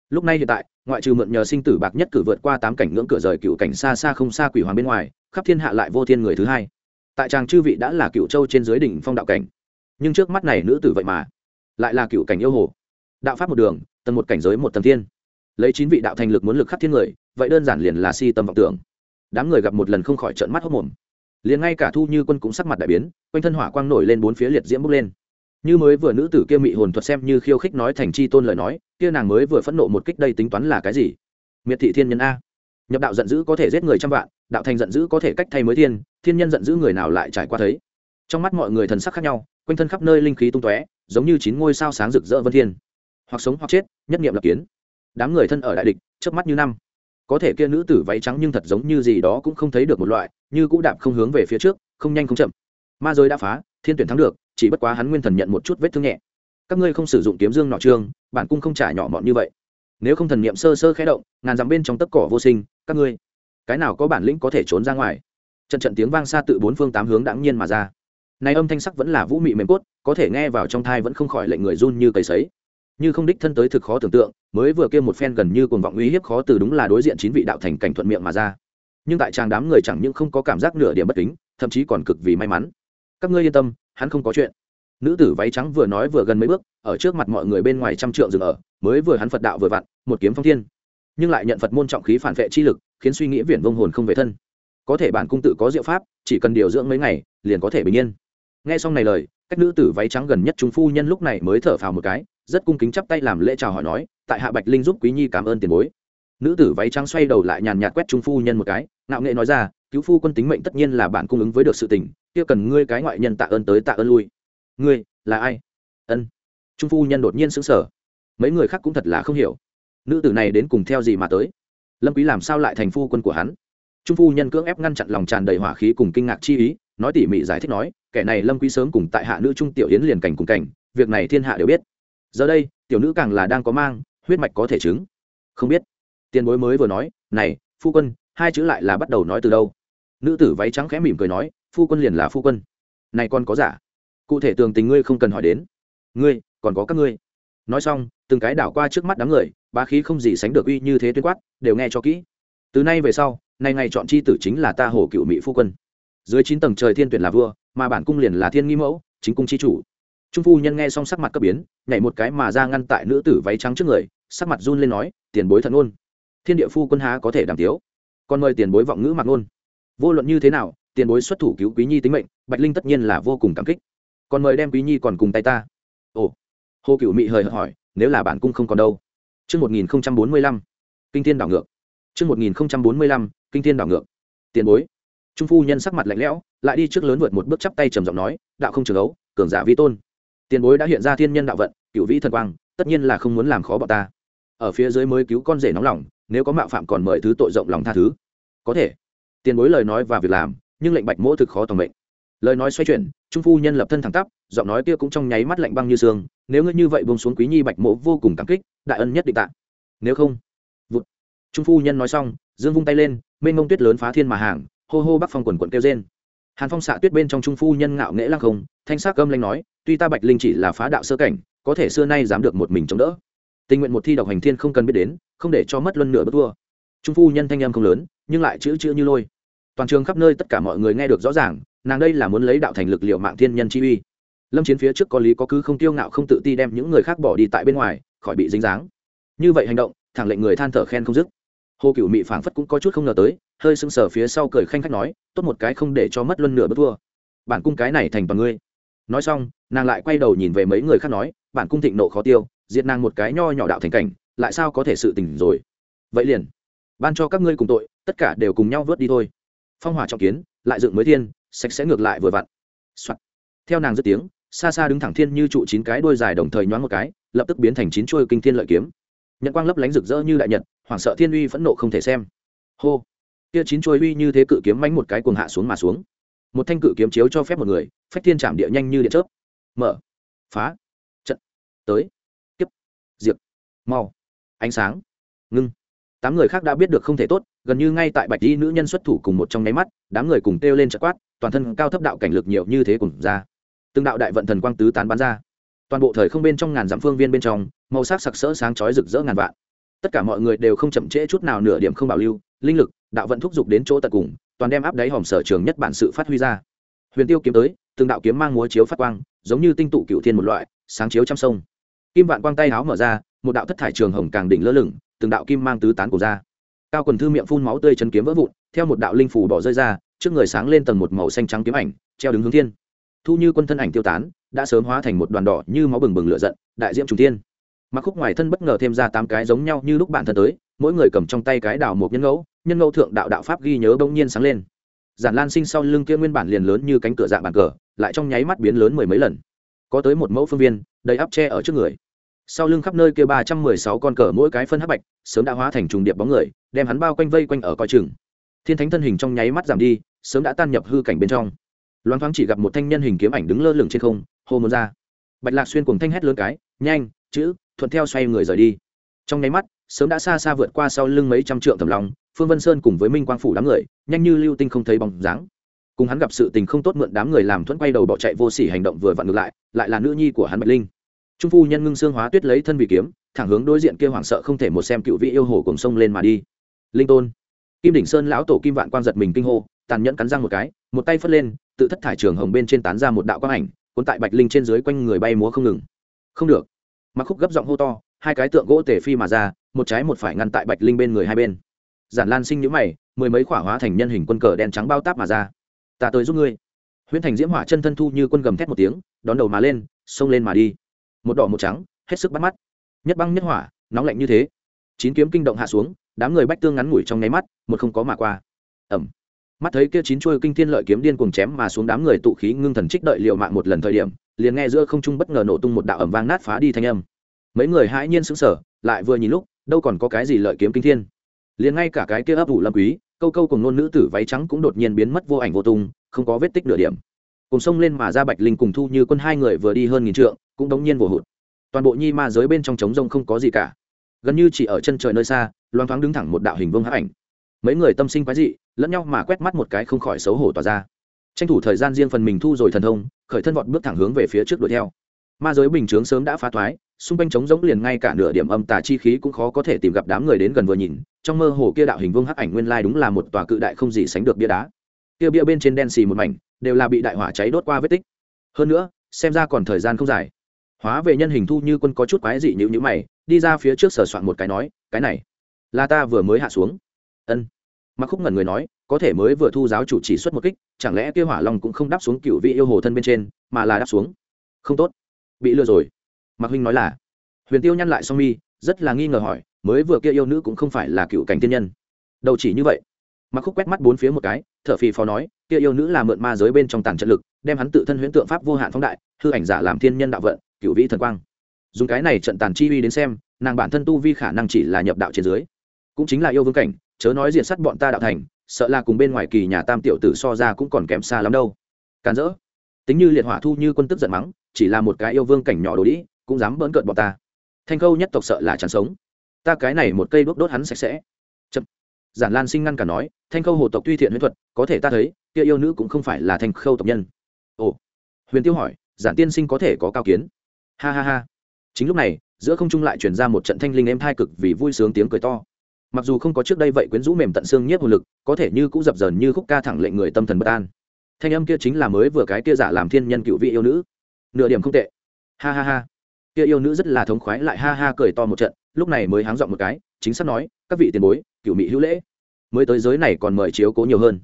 Lúc này hiện tại, ngoại trừ mượn nhờ sinh tử bạc nhất cử vượt qua tám cảnh ngưỡng cửa rời cựu cảnh xa xa không xa quỷ hoàng bên ngoài, khắp thiên hạ lại vô thiên người thứ hai. Tại tràng chư vị đã là cựu châu trên dưới đỉnh phong đạo cảnh. Nhưng trước mắt này nữ tử vậy mà lại là cựu cảnh yêu hồ. Đạo pháp một đường, tầng một cảnh giới một tầng thiên. Lấy chín vị đạo thành lực muốn lực khắp thiên người, vậy đơn giản liền là si tâm vọng tưởng. Đám người gặp một lần không khỏi trợn mắt hốc mồm. Liền ngay cả thu như quân cũng sắc mặt đại biến, quanh thân hỏa quang nổi lên bốn phía liệt diễm bốc lên như mới vừa nữ tử kia mị hồn thuật xem như khiêu khích nói thành chi tôn lời nói, kia nàng mới vừa phẫn nộ một kích đây tính toán là cái gì? Miệt thị thiên nhân a. Nhập đạo giận dữ có thể giết người trăm vạn, đạo thành giận dữ có thể cách thay mới thiên thiên nhân giận dữ người nào lại trải qua thấy? Trong mắt mọi người thần sắc khác nhau, quanh thân khắp nơi linh khí tung tóe, giống như chín ngôi sao sáng rực rỡ vân thiên. Hoặc sống hoặc chết, nhất nghiệm lập kiến. Đám người thân ở đại địch trước mắt như năm. Có thể kia nữ tử váy trắng nhưng thật giống như gì đó cũng không thấy được một loại, như cũ đạp không hướng về phía trước, không nhanh không chậm. Ma giới đã phá, thiên tuyển thắng được chỉ bất quá hắn nguyên thần nhận một chút vết thương nhẹ. Các ngươi không sử dụng kiếm dương nọ trương, bản cung không trả nhỏ mọn như vậy. Nếu không thần niệm sơ sơ khẽ động, ngàn dặm bên trong tấc cỏ vô sinh, các ngươi, cái nào có bản lĩnh có thể trốn ra ngoài? Trận trận tiếng vang xa tự bốn phương tám hướng đãng nhiên mà ra. Này âm thanh sắc vẫn là vũ mị mềm cốt, có thể nghe vào trong thai vẫn không khỏi lệnh người run như cầy sấy. Như không đích thân tới thực khó tưởng tượng, mới vừa kia một phen gần như cuồng vọng uy hiếp khó từ đúng là đối diện chín vị đạo thành cảnh thuận miệng mà ra. Nhưng tại tràng đám người chẳng những không có cảm giác nửa điểm bất kính, thậm chí còn cực vì may mắn. Các ngươi yên tâm hắn không có chuyện. Nữ tử váy trắng vừa nói vừa gần mấy bước, ở trước mặt mọi người bên ngoài trăm trượng dừng ở, mới vừa hắn phật đạo vừa vặn, một kiếm phong thiên. Nhưng lại nhận phật môn trọng khí phản vệ chi lực, khiến suy nghĩ viển vông hồn không về thân. Có thể bản cung tự có diệu pháp, chỉ cần điều dưỡng mấy ngày, liền có thể bình yên. Nghe xong này lời, cách nữ tử váy trắng gần nhất trung phu nhân lúc này mới thở phào một cái, rất cung kính chắp tay làm lễ chào hỏi nói, tại hạ bạch linh giúp quý nhi cảm ơn tiền bối. Nữ tử váy trắng xoay đầu lại nhàn nhạt quét trung phu nhân một cái nạo nghệ nói ra cứu phu quân tính mệnh tất nhiên là bản cung ứng với được sự tình, kia cần ngươi cái ngoại nhân tạ ơn tới tạ ơn lui. Ngươi, là ai? Ân. Trung phu nhân đột nhiên sững sờ. Mấy người khác cũng thật là không hiểu. Nữ tử này đến cùng theo gì mà tới? Lâm quý làm sao lại thành phu quân của hắn? Trung phu nhân cưỡng ép ngăn chặn lòng tràn đầy hỏa khí cùng kinh ngạc chi ý, nói tỉ mỉ giải thích nói, kẻ này lâm quý sớm cùng tại hạ nữ trung tiểu yến liền cảnh cùng cảnh, việc này thiên hạ đều biết. Giờ đây, tiểu nữ càng là đang có mang, huyết mạch có thể chứng. Không biết. Tiền bối mới vừa nói, này, phu quân, hai chữ lại là bắt đầu nói từ đâu? Nữ tử váy trắng khẽ mỉm cười nói, phu quân liền là phu quân. Này còn có giả? Cụ thể tường tình ngươi không cần hỏi đến. Ngươi, còn có các ngươi. Nói xong, từng cái đảo qua trước mắt đám người, bá khí không gì sánh được uy như thế tuyên quát, đều nghe cho kỹ. Từ nay về sau, nay ngày chọn chi tử chính là ta hồ cựu mỹ phu quân. Dưới chín tầng trời thiên tuyển là vua, mà bản cung liền là thiên nghi mẫu, chính cung chi chủ. Trung phu nhân nghe xong sắc mặt cấp biến, nhảy một cái mà ra ngăn tại nữ tử váy trắng trước người, sắc mặt run lên nói, tiền bối thần ôn thiên địa phu quân há có thể đàm tiếu? Còn mời tiền bối vọng ngữ mặc ngôn vô luận như thế nào tiền bối xuất thủ cứu quý nhi tính mệnh bạch linh tất nhiên là vô cùng cảm kích còn mời đem quý nhi còn cùng tay ta ồ hồ cựu mị hời hỏi nếu là bản cung không còn đâu Trước 1045, kinh thiên đảo ngược. Trước 1045, kinh thiên đảo ngược. Tiền bối. Trung phu nhân sắc mặt lạnh lẽo, lại đi trước lớn vượt một bước chắp tay trầm giọng nói, đạo không trường ấu, cường giả vi tôn. Tiền bối đã hiện ra thiên nhân đạo vận, cửu vĩ thần quang, tất nhiên là không muốn làm khó bọn ta. Ở phía dưới mới cứu con rể nóng lòng, nếu có mạo phạm còn mời thứ tội rộng lòng tha thứ. Có thể. Tiền bối lời nói và việc làm, nhưng lệnh Bạch Mỗ thực khó toàn mệnh. Lời nói xoay chuyển, Trung phu nhân lập thân thẳng tắp, giọng nói kia cũng trong nháy mắt lạnh băng như xương, nếu ngươi như vậy buông xuống Quý Nhi Bạch Mỗ vô cùng cảm kích, đại ân nhất định tạ. Nếu không, vụt. Trung phu nhân nói xong, dương vung tay lên, mênh mông tuyết lớn phá thiên mà hàng, hô hô bắc phong quần quận kêu trên hàn phong xạ tuyết bên trong trung phu nhân ngạo nghễ lăng không thanh sắc gâm lanh nói tuy ta bạch linh chỉ là phá đạo sơ cảnh có thể xưa nay dám được một mình chống đỡ tình nguyện một thi độc hành thiên không cần biết đến không để cho mất luân nửa bất thua trung phu nhân thanh âm không lớn, nhưng lại chữ chữ như lôi. Toàn trường khắp nơi tất cả mọi người nghe được rõ ràng, nàng đây là muốn lấy đạo thành lực liệu mạng thiên nhân chi uy. Lâm chiến phía trước có lý có cứ không tiêu ngạo không tự ti đem những người khác bỏ đi tại bên ngoài, khỏi bị dính dáng. Như vậy hành động, thẳng lệnh người than thở khen không dứt. Hồ cựu mị phảng phất cũng có chút không ngờ tới, hơi sưng sờ phía sau cười khanh khách nói, tốt một cái không để cho mất luân nửa bất thua. Bản cung cái này thành bằng ngươi. Nói xong, nàng lại quay đầu nhìn về mấy người khác nói, bản cung thịnh nộ khó tiêu, diệt nàng một cái nho nhỏ đạo thành cảnh, lại sao có thể sự tình rồi? Vậy liền ban cho các ngươi cùng tội, tất cả đều cùng nhau vớt đi thôi. Phong hỏa trọng kiến, lại dựng mới thiên, sạch sẽ ngược lại vừa vặn、Soạn. theo nàng dứt tiếng, xa xa đứng thẳng thiên như trụ chín cái đôi dài đồng thời nhoáng một cái, lập tức biến thành chín chuôi kinh thiên lợi kiếm. Nhận quang lấp lánh rực rỡ như đại nhật, hoảng sợ thiên uy phẫn nộ không thể xem. Hô. Kia chín chuôi uy như thế cự kiếm mánh một cái cuồng hạ xuống mà xuống. Một thanh cự kiếm chiếu cho phép một người, phách thiên chạm địa nhanh như điện chớp. Mở. Phá. Trận. Tới. Kiếp. Diệt. Mau. Ánh sáng. Ngưng tám người khác đã biết được không thể tốt, gần như ngay tại bạch y nữ nhân xuất thủ cùng một trong nháy mắt, đám người cùng kêu lên chợt quát, toàn thân cao thấp đạo cảnh lực nhiều như thế cùng ra. Từng đạo đại vận thần quang tứ tán bắn ra. Toàn bộ thời không bên trong ngàn dặm phương viên bên trong, màu sắc sặc sỡ sáng chói rực rỡ ngàn vạn. Tất cả mọi người đều không chậm trễ chút nào nửa điểm không bảo lưu, linh lực, đạo vận thúc giục đến chỗ tận cùng, toàn đem áp đáy hòm sở trường nhất bản sự phát huy ra. Huyền tiêu kiếm tới, từng đạo kiếm mang múa chiếu phát quang, giống như tinh tụ cựu thiên một loại, sáng chiếu trăm sông. Kim vạn quang tay áo mở ra, một đạo thất thải trường hồng càng đỉnh lơ lửng từng đạo kim mang tứ tán cổ ra. Cao quần thư miệng phun máu tươi chân kiếm vỡ vụn, theo một đạo linh phủ bỏ rơi ra, trước người sáng lên tầng một màu xanh trắng kiếm ảnh, treo đứng hướng thiên. Thu như quân thân ảnh tiêu tán, đã sớm hóa thành một đoàn đỏ như máu bừng bừng lửa giận, đại diễm trùng thiên. Mặc khúc ngoài thân bất ngờ thêm ra tám cái giống nhau như lúc bạn thân tới, mỗi người cầm trong tay cái đào một nhân ngẫu nhân ngẫu thượng đạo đạo pháp ghi nhớ bỗng nhiên sáng lên. Giản lan sinh sau lưng kia nguyên bản liền lớn như cánh cửa dạng bàn cờ, lại trong nháy mắt biến lớn mười mấy lần. Có tới một mẫu phương viên, đầy áp tre ở trước người sau lưng khắp nơi kia ba trăm mười sáu con cờ mỗi cái phân hắc bạch, sớm đã hóa thành trùng điệp bóng người, đem hắn bao quanh vây quanh ở coi chừng. Thiên thánh thân hình trong nháy mắt giảm đi, sớm đã tan nhập hư cảnh bên trong. Loan thoáng chỉ gặp một thanh nhân hình kiếm ảnh đứng lơ lửng trên không, hô muốn ra. Bạch lạc xuyên cùng thanh hét lớn cái, nhanh, chữ, thuận theo xoay người rời đi. Trong nháy mắt, sớm đã xa xa vượt qua sau lưng mấy trăm trượng thầm lòng, phương vân sơn cùng với minh quang phủ đám người, nhanh như lưu tinh không thấy bóng dáng. Cùng hắn gặp sự tình không tốt mượn đám người làm thuẫn quay đầu bỏ chạy vô sỉ hành động vừa vặn ngược lại lại là nữ nhi của hắn bạch linh trung phu nhân ngưng xương hóa tuyết lấy thân vị kiếm, thẳng hướng đối diện kia hoảng sợ không thể một xem cựu vị yêu hồ cùng sông lên mà đi. Linh tôn. Kim đỉnh sơn lão tổ kim vạn quang giật mình kinh hô, tàn nhẫn cắn răng một cái, một tay phất lên, tự thất thải trường hồng bên trên tán ra một đạo quang ảnh, cuốn tại bạch linh trên dưới quanh người bay múa không ngừng. Không được. Mặc khúc gấp giọng hô to, hai cái tượng gỗ tể phi mà ra, một trái một phải ngăn tại bạch linh bên người hai bên. Giản lan sinh nhữ mày, mười mấy khỏa hóa thành nhân hình quân cờ đen trắng bao táp mà ra. Ta tới giúp ngươi. Huyễn thành diễm hỏa chân thân thu như quân gầm thét một tiếng, đón đầu mà lên, xông lên mà đi một đỏ một trắng, hết sức bắt mắt. Nhất băng nhất hỏa, nóng lạnh như thế. Chín kiếm kinh động hạ xuống, đám người bách tương ngắn ngủi trong nháy mắt, một không có mà qua. Ẩm mắt thấy kia chín chuôi kinh thiên lợi kiếm điên cuồng chém mà xuống đám người tụ khí ngưng thần trích đợi liều mạng một lần thời điểm, liền nghe giữa không trung bất ngờ nổ tung một đạo ẩm vang nát phá đi thanh âm. Mấy người hãi nhiên sững sờ, lại vừa nhìn lúc, đâu còn có cái gì lợi kiếm kinh thiên. Liền ngay cả cái kia ấp ủ lâm quý, câu câu cùng nôn nữ tử váy trắng cũng đột nhiên biến mất vô ảnh vô tung, không có vết tích nửa điểm cùng sông lên mà ra bạch linh cùng thu như quân hai người vừa đi hơn nghìn trượng, cũng đống nhiên vồ hụt. Toàn bộ nhi ma giới bên trong trống rông không có gì cả. Gần như chỉ ở chân trời nơi xa, loang thoáng đứng thẳng một đạo hình vương hắc ảnh. Mấy người tâm sinh quái dị, lẫn nhau mà quét mắt một cái không khỏi xấu hổ tỏa ra. Tranh thủ thời gian riêng phần mình thu rồi thần thông, khởi thân vọt bước thẳng hướng về phía trước đuổi theo. Ma giới bình chướng sớm đã phá thoái, xung quanh trống rỗng liền ngay cả nửa điểm âm tà chi khí cũng khó có thể tìm gặp đám người đến gần vừa nhìn, trong mơ hồ kia đạo hình vương hắc ảnh nguyên lai đúng là một tòa cự đại không gì sánh được bia đá. Kia bia bên trên đen xì một mảnh đều là bị đại hỏa cháy đốt qua vết tích. Hơn nữa, xem ra còn thời gian không dài. Hóa về nhân hình thu như quân có chút quái dị nhữ nhữ mày, đi ra phía trước sờ soạn một cái nói, cái này, là ta vừa mới hạ xuống. Ân. Mặc khúc ngẩn người nói, có thể mới vừa thu giáo chủ chỉ xuất một kích, chẳng lẽ kia hỏa long cũng không đáp xuống cựu vị yêu hồ thân bên trên, mà là đáp xuống? Không tốt, bị lừa rồi. Mặc huynh nói là. Huyền tiêu nhăn lại song mi, rất là nghi ngờ hỏi, mới vừa kia yêu nữ cũng không phải là cựu cảnh tiên nhân. Đâu chỉ như vậy. Mặc khúc quét mắt bốn phía một cái thợ phì phò nói, kia yêu nữ là mượn ma giới bên trong tàn trận lực, đem hắn tự thân huyễn tượng pháp vô hạn phóng đại, hư ảnh giả làm thiên nhân đạo vận cựu vĩ thần quang. Dùng cái này trận tàn chi uy đến xem, nàng bản thân tu vi khả năng chỉ là nhập đạo trên dưới. Cũng chính là yêu vương cảnh, chớ nói diện sắt bọn ta đạo thành, sợ là cùng bên ngoài kỳ nhà tam tiểu tử so ra cũng còn kém xa lắm đâu. Càn rỡ. Tính như liệt hỏa thu như quân tức giận mắng, chỉ là một cái yêu vương cảnh nhỏ đồ đĩ, cũng dám bỡn cợt bọn ta. Thanh khâu nhất tộc sợ là chẳng sống. Ta cái này một cây đốt đốt hắn sạch sẽ giản lan sinh ngăn cả nói, thanh khâu hồ tộc tuy thiện huyễn thuật, có thể ta thấy, kia yêu nữ cũng không phải là thanh khâu tộc nhân. Ồ. Huyền tiêu hỏi, giản tiên sinh có thể có cao kiến? Ha ha ha. Chính lúc này, giữa không trung lại chuyển ra một trận thanh linh êm thai cực vì vui sướng tiếng cười to. Mặc dù không có trước đây vậy quyến rũ mềm tận xương nhất hồn lực, có thể như cũng dập dờn như khúc ca thẳng lệnh người tâm thần bất an. Thanh âm kia chính là mới vừa cái kia giả làm thiên nhân cựu vị yêu nữ. Nửa điểm không tệ. Ha ha ha. Kia yêu nữ rất là thống khoái lại ha ha cười to một trận, lúc này mới háng giọng một cái, chính xác nói, các vị tiền bối cựu mỹ hữu lễ. Mới tới giới này còn mời chiếu cố nhiều hơn.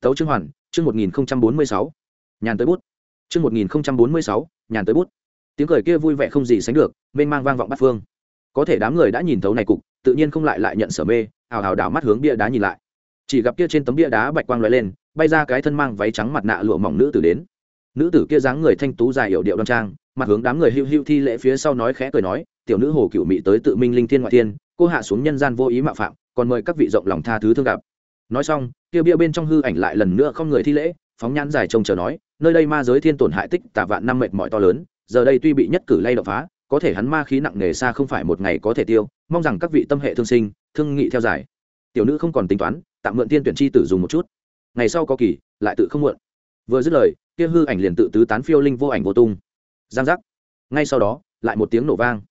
Tấu trương hoàn, chương một nghìn bốn mươi sáu. Nhàn tới bút. Chương một nghìn bốn mươi sáu, nhàn tới bút. Tiếng cười kia vui vẻ không gì sánh được, mênh mang vang vọng bắt phương. Có thể đám người đã nhìn thấu này cục, tự nhiên không lại lại nhận sở mê hào hào đảo mắt hướng bia đá nhìn lại. Chỉ gặp kia trên tấm bia đá bạch quang lóe lên, bay ra cái thân mang váy trắng mặt nạ lụa mỏng nữ tử đến. Nữ tử kia dáng người thanh tú dài hiệu điệu đoan trang, mặt hướng đám người hưu hưu thi lễ phía sau nói khẽ cười nói, tiểu nữ hồ cựu mị tới tự minh linh thiên ngoại thiên, cô hạ xuống nhân gian vô ý mạo phạm còn mời các vị rộng lòng tha thứ thương gặp. Nói xong, kia bia bên trong hư ảnh lại lần nữa không người thi lễ, phóng nhãn dài trông chờ nói, nơi đây ma giới thiên tổn hại tích tả vạn năm mệt mỏi to lớn, giờ đây tuy bị nhất cử lay động phá, có thể hắn ma khí nặng nề xa không phải một ngày có thể tiêu, mong rằng các vị tâm hệ thương sinh, thương nghị theo giải tiểu nữ không còn tính toán, tạm mượn tiên tuyển chi tử dùng một chút. Ngày sau có kỳ, lại tự không muộn vừa dứt lời, kia hư ảnh liền tự tứ tán phiêu linh vô ảnh vô tung. Giang giác. Ngay sau đó, lại một tiếng nổ vang.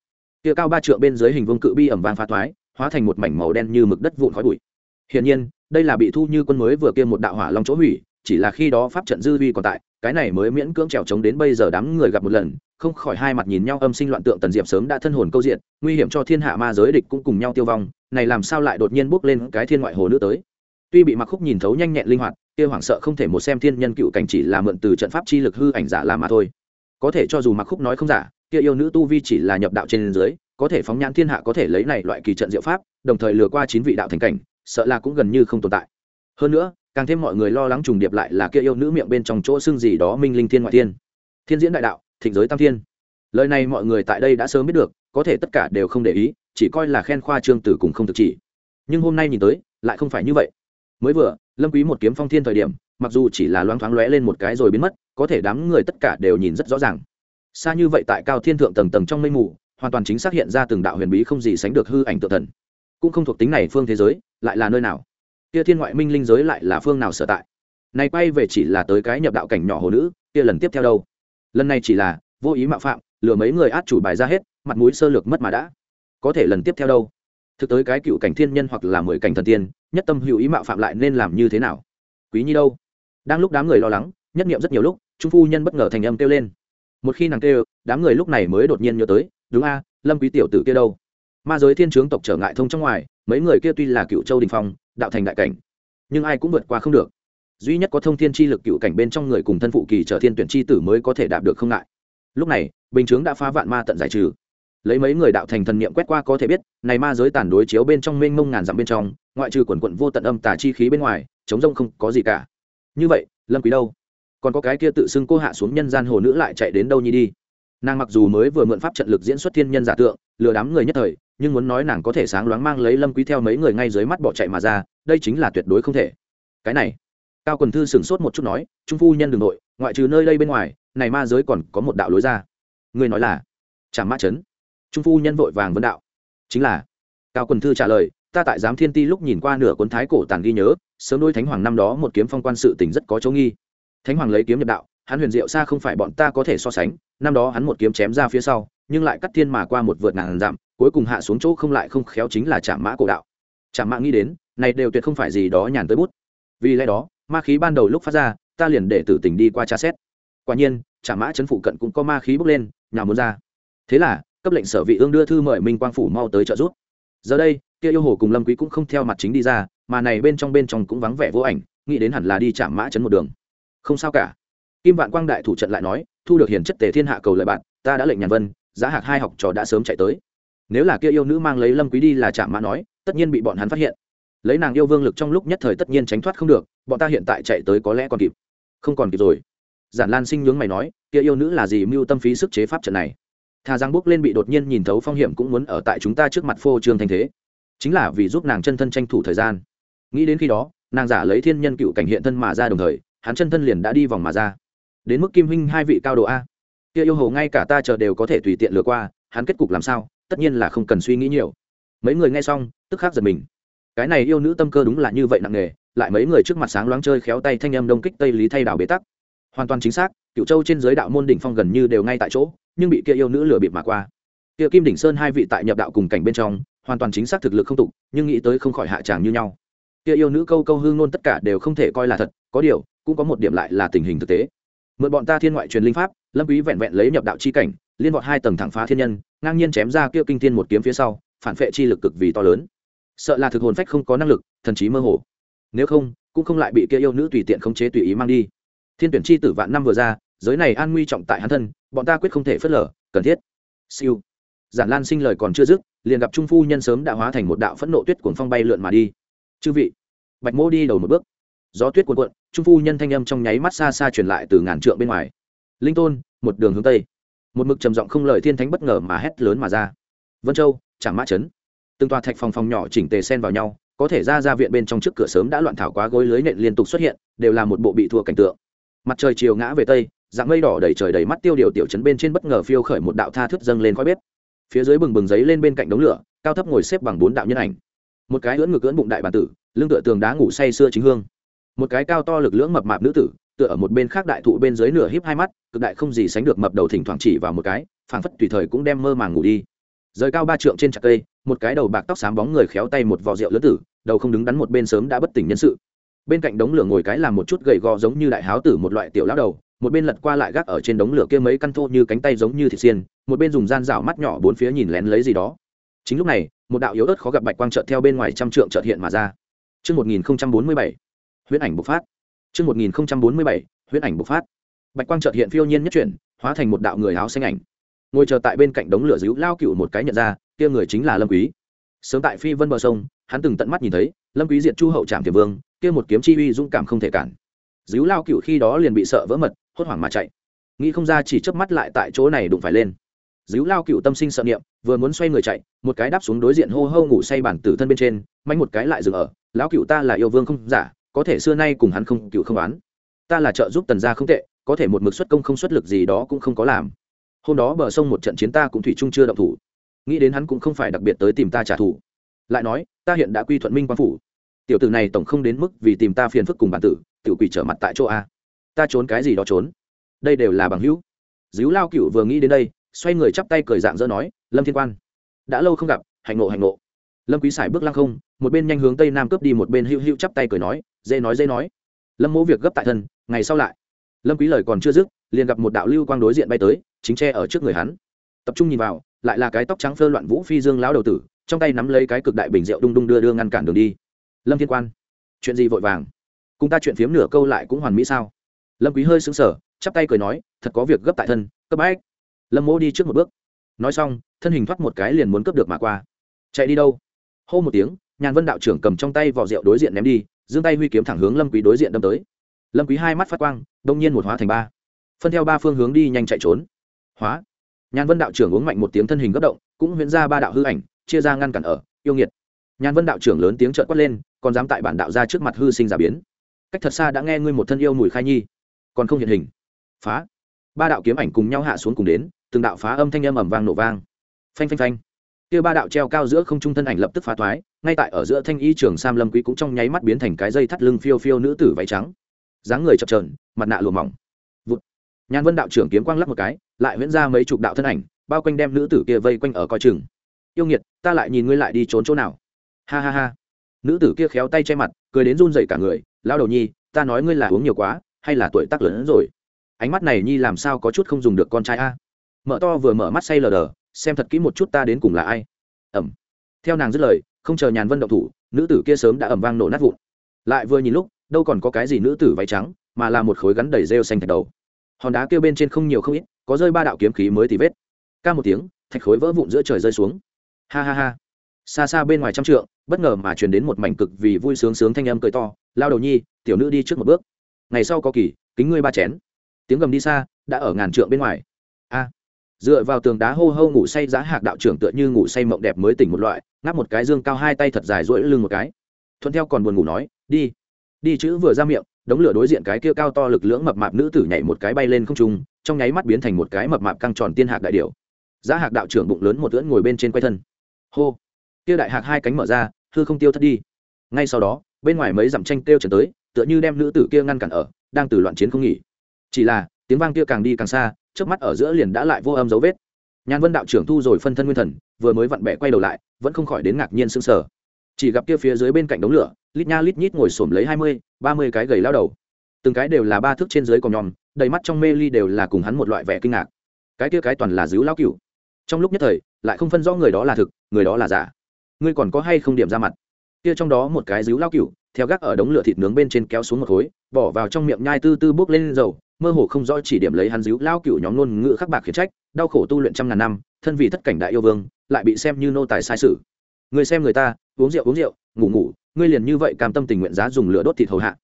Kia cao ba trượng bên dưới hình vương cự bi ẩm vang phá thoái hóa thành một mảnh màu đen như mực đất vụn khói bụi. Hiển nhiên, đây là bị thu như quân mới vừa kia một đạo hỏa long chỗ hủy, chỉ là khi đó pháp trận dư vi còn tại, cái này mới miễn cưỡng trèo trống đến bây giờ đám người gặp một lần, không khỏi hai mặt nhìn nhau âm sinh loạn tượng tần diệp sớm đã thân hồn câu diện, nguy hiểm cho thiên hạ ma giới địch cũng cùng nhau tiêu vong, này làm sao lại đột nhiên bước lên cái thiên ngoại hồ nữ tới. Tuy bị mặc khúc nhìn thấu nhanh nhẹn linh hoạt, kia hoảng sợ không thể một xem thiên nhân cựu cảnh chỉ là mượn từ trận pháp chi lực hư ảnh giả làm mà thôi. Có thể cho dù mặc khúc nói không giả, kia yêu nữ tu vi chỉ là nhập đạo trên dưới có thể phóng nhãn thiên hạ có thể lấy này loại kỳ trận diệu pháp, đồng thời lừa qua chín vị đạo thành cảnh, sợ là cũng gần như không tồn tại. Hơn nữa, càng thêm mọi người lo lắng trùng điệp lại là kia yêu nữ miệng bên trong chỗ xương gì đó minh linh thiên ngoại thiên. Thiên diễn đại đạo, thịnh giới tam thiên. Lời này mọi người tại đây đã sớm biết được, có thể tất cả đều không để ý, chỉ coi là khen khoa trương tử cùng không thực chỉ. Nhưng hôm nay nhìn tới, lại không phải như vậy. Mới vừa, lâm quý một kiếm phong thiên thời điểm, mặc dù chỉ là loáng thoáng lóe lên một cái rồi biến mất, có thể đám người tất cả đều nhìn rất rõ ràng. Xa như vậy tại cao thiên thượng tầng tầng trong mây mù hoàn toàn chính xác hiện ra từng đạo huyền bí không gì sánh được hư ảnh tự thần. Cũng không thuộc tính này phương thế giới, lại là nơi nào? Kia thiên ngoại minh linh giới lại là phương nào sở tại? Này quay về chỉ là tới cái nhập đạo cảnh nhỏ hồ nữ, kia lần tiếp theo đâu? Lần này chỉ là, vô ý mạo phạm, lừa mấy người át chủ bài ra hết, mặt mũi sơ lược mất mà đã. Có thể lần tiếp theo đâu? Thực tới cái cựu cảnh thiên nhân hoặc là mười cảnh thần tiên, nhất tâm hữu ý mạo phạm lại nên làm như thế nào? Quý nhi đâu? Đang lúc đám người lo lắng, nhất nghiệm rất nhiều lúc, trung phu nhân bất ngờ thành âm kêu lên. Một khi nàng kêu, đám người lúc này mới đột nhiên nhớ tới đúng a, lâm quý tiểu tử kia đâu? Ma giới thiên trướng tộc trở ngại thông trong ngoài, mấy người kia tuy là cựu châu đình phong, đạo thành đại cảnh, nhưng ai cũng vượt qua không được. Duy nhất có thông thiên chi lực cựu cảnh bên trong người cùng thân phụ kỳ trở thiên tuyển chi tử mới có thể đạt được không ngại. Lúc này, bình chướng đã phá vạn ma tận giải trừ. Lấy mấy người đạo thành thần niệm quét qua có thể biết, này ma giới tàn đối chiếu bên trong mênh mông ngàn dặm bên trong, ngoại trừ quần quận vô tận âm tà chi khí bên ngoài, chống rông không có gì cả. Như vậy, lâm quý đâu? Còn có cái kia tự xưng cô hạ xuống nhân gian hồ nữ lại chạy đến đâu nhi đi? Nàng mặc dù mới vừa mượn pháp trận lực diễn xuất thiên nhân giả tượng, lừa đám người nhất thời, nhưng muốn nói nàng có thể sáng loáng mang lấy lâm quý theo mấy người ngay dưới mắt bỏ chạy mà ra, đây chính là tuyệt đối không thể. Cái này, cao quần thư sửng sốt một chút nói, trung phu nhân đường nội ngoại trừ nơi đây bên ngoài, này ma giới còn có một đạo lối ra. Người nói là chả mã chấn trung phu nhân vội vàng vấn đạo, chính là. Cao quần thư trả lời, ta tại giám thiên ti lúc nhìn qua nửa cuốn thái cổ tàn ghi nhớ, sớm đôi thánh hoàng năm đó một kiếm phong quan sự tình rất có chỗ nghi. Thánh hoàng lấy kiếm nhập đạo, hắn huyền diệu xa không phải bọn ta có thể so sánh năm đó hắn một kiếm chém ra phía sau, nhưng lại cắt thiên mà qua một vượt ngàn dặm, cuối cùng hạ xuống chỗ không lại không khéo chính là chạm mã cổ đạo. Chạm mã nghĩ đến, này đều tuyệt không phải gì đó nhàn tới bút. Vì lẽ đó, ma khí ban đầu lúc phát ra, ta liền để tử tình đi qua tra xét. Quả nhiên chạm mã chấn phụ cận cũng có ma khí bốc lên nhà muốn ra. Thế là, cấp lệnh sở vị ương đưa thư mời minh quang phủ mau tới trợ giúp. Giờ đây, kia yêu hồ cùng lâm quý cũng không theo mặt chính đi ra, mà này bên trong bên trong cũng vắng vẻ vô ảnh, nghĩ đến hẳn là đi chạm mã chấn một đường. Không sao cả. Kim vạn quang đại thủ trận lại nói thu được hiền chất tề thiên hạ cầu lợi bạn, ta đã lệnh nhàn vân, giá hạc hai học trò đã sớm chạy tới. Nếu là kia yêu nữ mang lấy lâm quý đi là chạm mã nói, tất nhiên bị bọn hắn phát hiện. Lấy nàng yêu vương lực trong lúc nhất thời tất nhiên tránh thoát không được, bọn ta hiện tại chạy tới có lẽ còn kịp. Không còn kịp rồi. Giản lan sinh nhướng mày nói, kia yêu nữ là gì mưu tâm phí sức chế pháp trận này? Thà giang bước lên bị đột nhiên nhìn thấu phong hiểm cũng muốn ở tại chúng ta trước mặt phô trương thanh thế. Chính là vì giúp nàng chân thân tranh thủ thời gian. Nghĩ đến khi đó, nàng giả lấy thiên nhân cựu cảnh hiện thân mà ra đồng thời, hắn chân thân liền đã đi vòng mà ra đến mức kim huynh hai vị cao độ a. Kia yêu hồ ngay cả ta chờ đều có thể tùy tiện lừa qua, hắn kết cục làm sao, tất nhiên là không cần suy nghĩ nhiều. Mấy người nghe xong, tức khắc giật mình. Cái này yêu nữ tâm cơ đúng là như vậy nặng nề, lại mấy người trước mặt sáng loáng chơi khéo tay thanh âm đông kích tây lý thay đảo bế tắc. Hoàn toàn chính xác cựu châu trên giới đạo môn đỉnh phong gần như đều ngay tại chỗ, nhưng bị kia yêu nữ lừa bịp mà qua. Kia kim đỉnh sơn hai vị tại nhập đạo cùng cảnh bên trong, hoàn toàn chính xác thực lực không tục nhưng nghĩ tới không khỏi hạ tràng như nhau. Kia yêu nữ câu câu hương ngôn tất cả đều không thể coi là thật, có điều, cũng có một điểm lại là tình hình thực tế mượn bọn ta thiên ngoại truyền linh pháp, lâm quý vẹn vẹn lấy nhập đạo chi cảnh, liên vọt hai tầng thẳng phá thiên nhân, ngang nhiên chém ra kia kinh thiên một kiếm phía sau, phản phệ chi lực cực vì to lớn. Sợ là thực hồn phách không có năng lực, thần trí mơ hồ. Nếu không, cũng không lại bị kia yêu nữ tùy tiện khống chế tùy ý mang đi. Thiên tuyển chi tử vạn năm vừa ra, giới này an nguy trọng tại hắn thân, bọn ta quyết không thể phớt lờ, cần thiết. Siêu. Giản lan sinh lời còn chưa dứt, liền gặp trung phu nhân sớm đã hóa thành một đạo phẫn nộ tuyết cuồng phong bay lượn mà đi. Chư vị, bạch mô đi đầu một bước. Gió tuyết cuồn cuộn trung phu nhân thanh âm trong nháy mắt xa xa truyền lại từ ngàn trượng bên ngoài. Linh tôn, một đường hướng tây. Một mực trầm giọng không lời thiên thánh bất ngờ mà hét lớn mà ra. Vân châu chẳng mã chấn từng tòa thạch phòng phòng nhỏ chỉnh tề xen vào nhau, có thể ra ra viện bên trong trước cửa sớm đã loạn thảo quá gối lưới nện liên tục xuất hiện, đều là một bộ bị thua cảnh tượng. Mặt trời chiều ngã về tây, dạng mây đỏ đầy trời đầy mắt tiêu điều tiểu chấn bên trên bất ngờ phiêu khởi một đạo tha thức dâng lên khói bếp. Phía dưới bừng bừng giấy lên bên cạnh đống lửa, cao thấp ngồi xếp bằng bốn đạo nhân ảnh. Một cái ưỡn ngực ưỡn bụng đại bản tử, lưng tựa tường đá ngủ say sưa chính hương một cái cao to lực lưỡng mập mạp nữ tử tựa ở một bên khác đại thụ bên dưới nửa híp hai mắt cực đại không gì sánh được mập đầu thỉnh thoảng chỉ vào một cái phảng phất tùy thời cũng đem mơ màng ngủ đi. Rời cao ba trượng trên chặt cây một cái đầu bạc tóc xám bóng người khéo tay một vò rượu lớn tử đầu không đứng đắn một bên sớm đã bất tỉnh nhân sự. Bên cạnh đống lửa ngồi cái làm một chút gầy gò giống như đại háo tử một loại tiểu lão đầu một bên lật qua lại gác ở trên đống lửa kia mấy căn thô như cánh tay giống như thịt xiên một bên dùng gian rảo mắt nhỏ bốn phía nhìn lén lấy gì đó. Chính lúc này một đạo yếu ớt khó gặp bạch quang trợt theo bên ngoài trăm trượng trợt hiện mà ra. Trước 1047, huyễn ảnh bộc phát. Trước 1047, huyễn ảnh bộc phát. Bạch quang chợt hiện phiêu nhiên nhất chuyển, hóa thành một đạo người áo xanh ảnh. Ngồi chờ tại bên cạnh đống lửa díu lao cựu một cái nhận ra, kia người chính là Lâm Quý. Sớm tại Phi Vân bờ sông, hắn từng tận mắt nhìn thấy, Lâm Quý diệt Chu hậu Trạm tiềm vương, kia một kiếm chi uy dũng cảm không thể cản. Díu lao cựu khi đó liền bị sợ vỡ mật, hốt hoảng mà chạy. Nghĩ không ra chỉ chớp mắt lại tại chỗ này đụng phải lên. Díu lao cựu tâm sinh sợ niệm, vừa muốn xoay người chạy, một cái đáp xuống đối diện hô hô ngủ say bản tử thân bên trên, mạnh một cái lại dừng ở, lão cựu ta là yêu vương không giả, có thể xưa nay cùng hắn không, cựu không oán. Ta là trợ giúp tần gia không tệ, có thể một mực xuất công không xuất lực gì đó cũng không có làm. Hôm đó bờ sông một trận chiến ta cũng thủy chung chưa động thủ. Nghĩ đến hắn cũng không phải đặc biệt tới tìm ta trả thù. Lại nói, ta hiện đã quy thuận minh quan phủ. Tiểu tử này tổng không đến mức vì tìm ta phiền phức cùng bản tử, tiểu quỷ trở mặt tại chỗ a. Ta trốn cái gì đó trốn? Đây đều là bằng hữu. Díu lao cựu vừa nghĩ đến đây, xoay người chắp tay cười dạng dỡ nói, lâm thiên quan, đã lâu không gặp hành nộ hành nộ lâm quý sải bước lăng không một bên nhanh hướng tây nam cướp đi một bên hữu hữu chắp tay cười nói, dễ nói dễ nói. Lâm mỗ việc gấp tại thân, ngày sau lại. Lâm quý lời còn chưa dứt, liền gặp một đạo lưu quang đối diện bay tới, chính che ở trước người hắn. Tập trung nhìn vào, lại là cái tóc trắng phơ loạn vũ phi dương lão đầu tử, trong tay nắm lấy cái cực đại bình rượu đung đung đưa đưa ngăn cản đường đi. Lâm thiên quan, chuyện gì vội vàng? Cùng ta chuyện phiếm nửa câu lại cũng hoàn mỹ sao? Lâm quý hơi sững sờ, chắp tay cười nói, thật có việc gấp tại thân, cấp bách. Lâm mỗ đi trước một bước. Nói xong, thân hình thoát một cái liền muốn cướp được mà qua. Chạy đi đâu? Hô một tiếng nhàn vân đạo trưởng cầm trong tay vỏ rượu đối diện ném đi, giương tay huy kiếm thẳng hướng lâm quý đối diện đâm tới. Lâm quý hai mắt phát quang, đông nhiên một hóa thành ba. Phân theo ba phương hướng đi nhanh chạy trốn. Hóa. Nhàn vân đạo trưởng uống mạnh một tiếng thân hình gấp động, cũng huyễn ra ba đạo hư ảnh, chia ra ngăn cản ở, yêu nghiệt. Nhàn vân đạo trưởng lớn tiếng trợn quát lên, còn dám tại bản đạo ra trước mặt hư sinh giả biến. Cách thật xa đã nghe ngươi một thân yêu mùi khai nhi, còn không hiện hình. Phá. Ba đạo kiếm ảnh cùng nhau hạ xuống cùng đến, từng đạo phá âm thanh âm ầm vang nổ vang. Phanh phanh phanh. Kia ba đạo treo cao giữa không trung thân ảnh lập tức phá thoái ngay tại ở giữa thanh y trường sam lâm quý cũng trong nháy mắt biến thành cái dây thắt lưng phiêu phiêu nữ tử váy trắng. Dáng người chập trờn mặt nạ lùa mỏng. Vụt. Nhàn vân đạo trưởng kiếm quang lắc một cái, lại viễn ra mấy chục đạo thân ảnh, bao quanh đem nữ tử kia vây quanh ở coi chừng. Yêu nghiệt, ta lại nhìn ngươi lại đi trốn chỗ nào? Ha ha ha. Nữ tử kia khéo tay che mặt, cười đến run rẩy cả người lao đầu nhi, ta nói ngươi là uống nhiều quá, hay là tuổi tác lớn hơn rồi? Ánh mắt này nhi làm sao có chút không dùng được con trai a? Mở to vừa mở mắt say lờ đờ, xem thật kỹ một chút ta đến cùng là ai. Ẩm. Theo nàng dứt lời không chờ nhàn vân động thủ, nữ tử kia sớm đã ẩm vang nổ nát vụn. Lại vừa nhìn lúc, đâu còn có cái gì nữ tử váy trắng, mà là một khối gắn đầy rêu xanh thạch đầu. Hòn đá kia bên trên không nhiều không ít, có rơi ba đạo kiếm khí mới thì vết. Ca một tiếng, thạch khối vỡ vụn giữa trời rơi xuống. Ha ha ha. Xa xa bên ngoài trăm trượng, bất ngờ mà truyền đến một mảnh cực vì vui sướng sướng thanh âm cười to, lao đầu nhi, tiểu nữ đi trước một bước. Ngày sau có kỳ, kính ngươi ba chén. Tiếng gầm đi xa, đã ở ngàn trượng bên ngoài. A dựa vào tường đá hô hô ngủ say, giá hạc đạo trưởng tựa như ngủ say mộng đẹp mới tỉnh một loại, ngáp một cái dương cao hai tay thật dài rỗi lưng một cái. Thuận theo còn buồn ngủ nói, đi. Đi chữ vừa ra miệng, đống lửa đối diện cái kia cao to lực lưỡng mập mạp nữ tử nhảy một cái bay lên không trung, trong nháy mắt biến thành một cái mập mạp căng tròn tiên hạc đại điệu giá hạc đạo trưởng bụng lớn một lưỡn ngồi bên trên quay thân. Hô. Kia đại hạc hai cánh mở ra, hư không tiêu thất đi. Ngay sau đó, bên ngoài mấy dặm tranh kêu trần tới, tựa như đem nữ tử kia ngăn cản ở, đang từ loạn chiến không nghỉ. Chỉ là, tiếng vang kia càng đi càng xa trước mắt ở giữa liền đã lại vô âm dấu vết. Nhàn vân đạo trưởng thu rồi phân thân nguyên thần, vừa mới vặn bẻ quay đầu lại, vẫn không khỏi đến ngạc nhiên sững sờ. Chỉ gặp kia phía dưới bên cạnh đống lửa, lít nha lít nhít ngồi xổm lấy hai mươi, ba mươi cái gầy lao đầu. Từng cái đều là ba thước trên dưới còn nhòm, đầy mắt trong mê ly đều là cùng hắn một loại vẻ kinh ngạc. Cái kia cái toàn là dữ lao cựu trong lúc nhất thời, lại không phân rõ người đó là thực, người đó là giả. Ngươi còn có hay không điểm ra mặt? Kia trong đó một cái dữ lao cựu theo gác ở đống lửa thịt nướng bên trên kéo xuống một khối, bỏ vào trong miệng nhai tư tư bốc lên dầu mơ hồ không rõ chỉ điểm lấy hắn díu lao cựu nhóm ngôn ngữ khắc bạc khiển trách, đau khổ tu luyện trăm ngàn năm, thân vì thất cảnh đại yêu vương, lại bị xem như nô tài sai sự. Người xem người ta, uống rượu uống rượu, ngủ ngủ, ngươi liền như vậy cam tâm tình nguyện giá dùng lửa đốt thịt hầu hạ.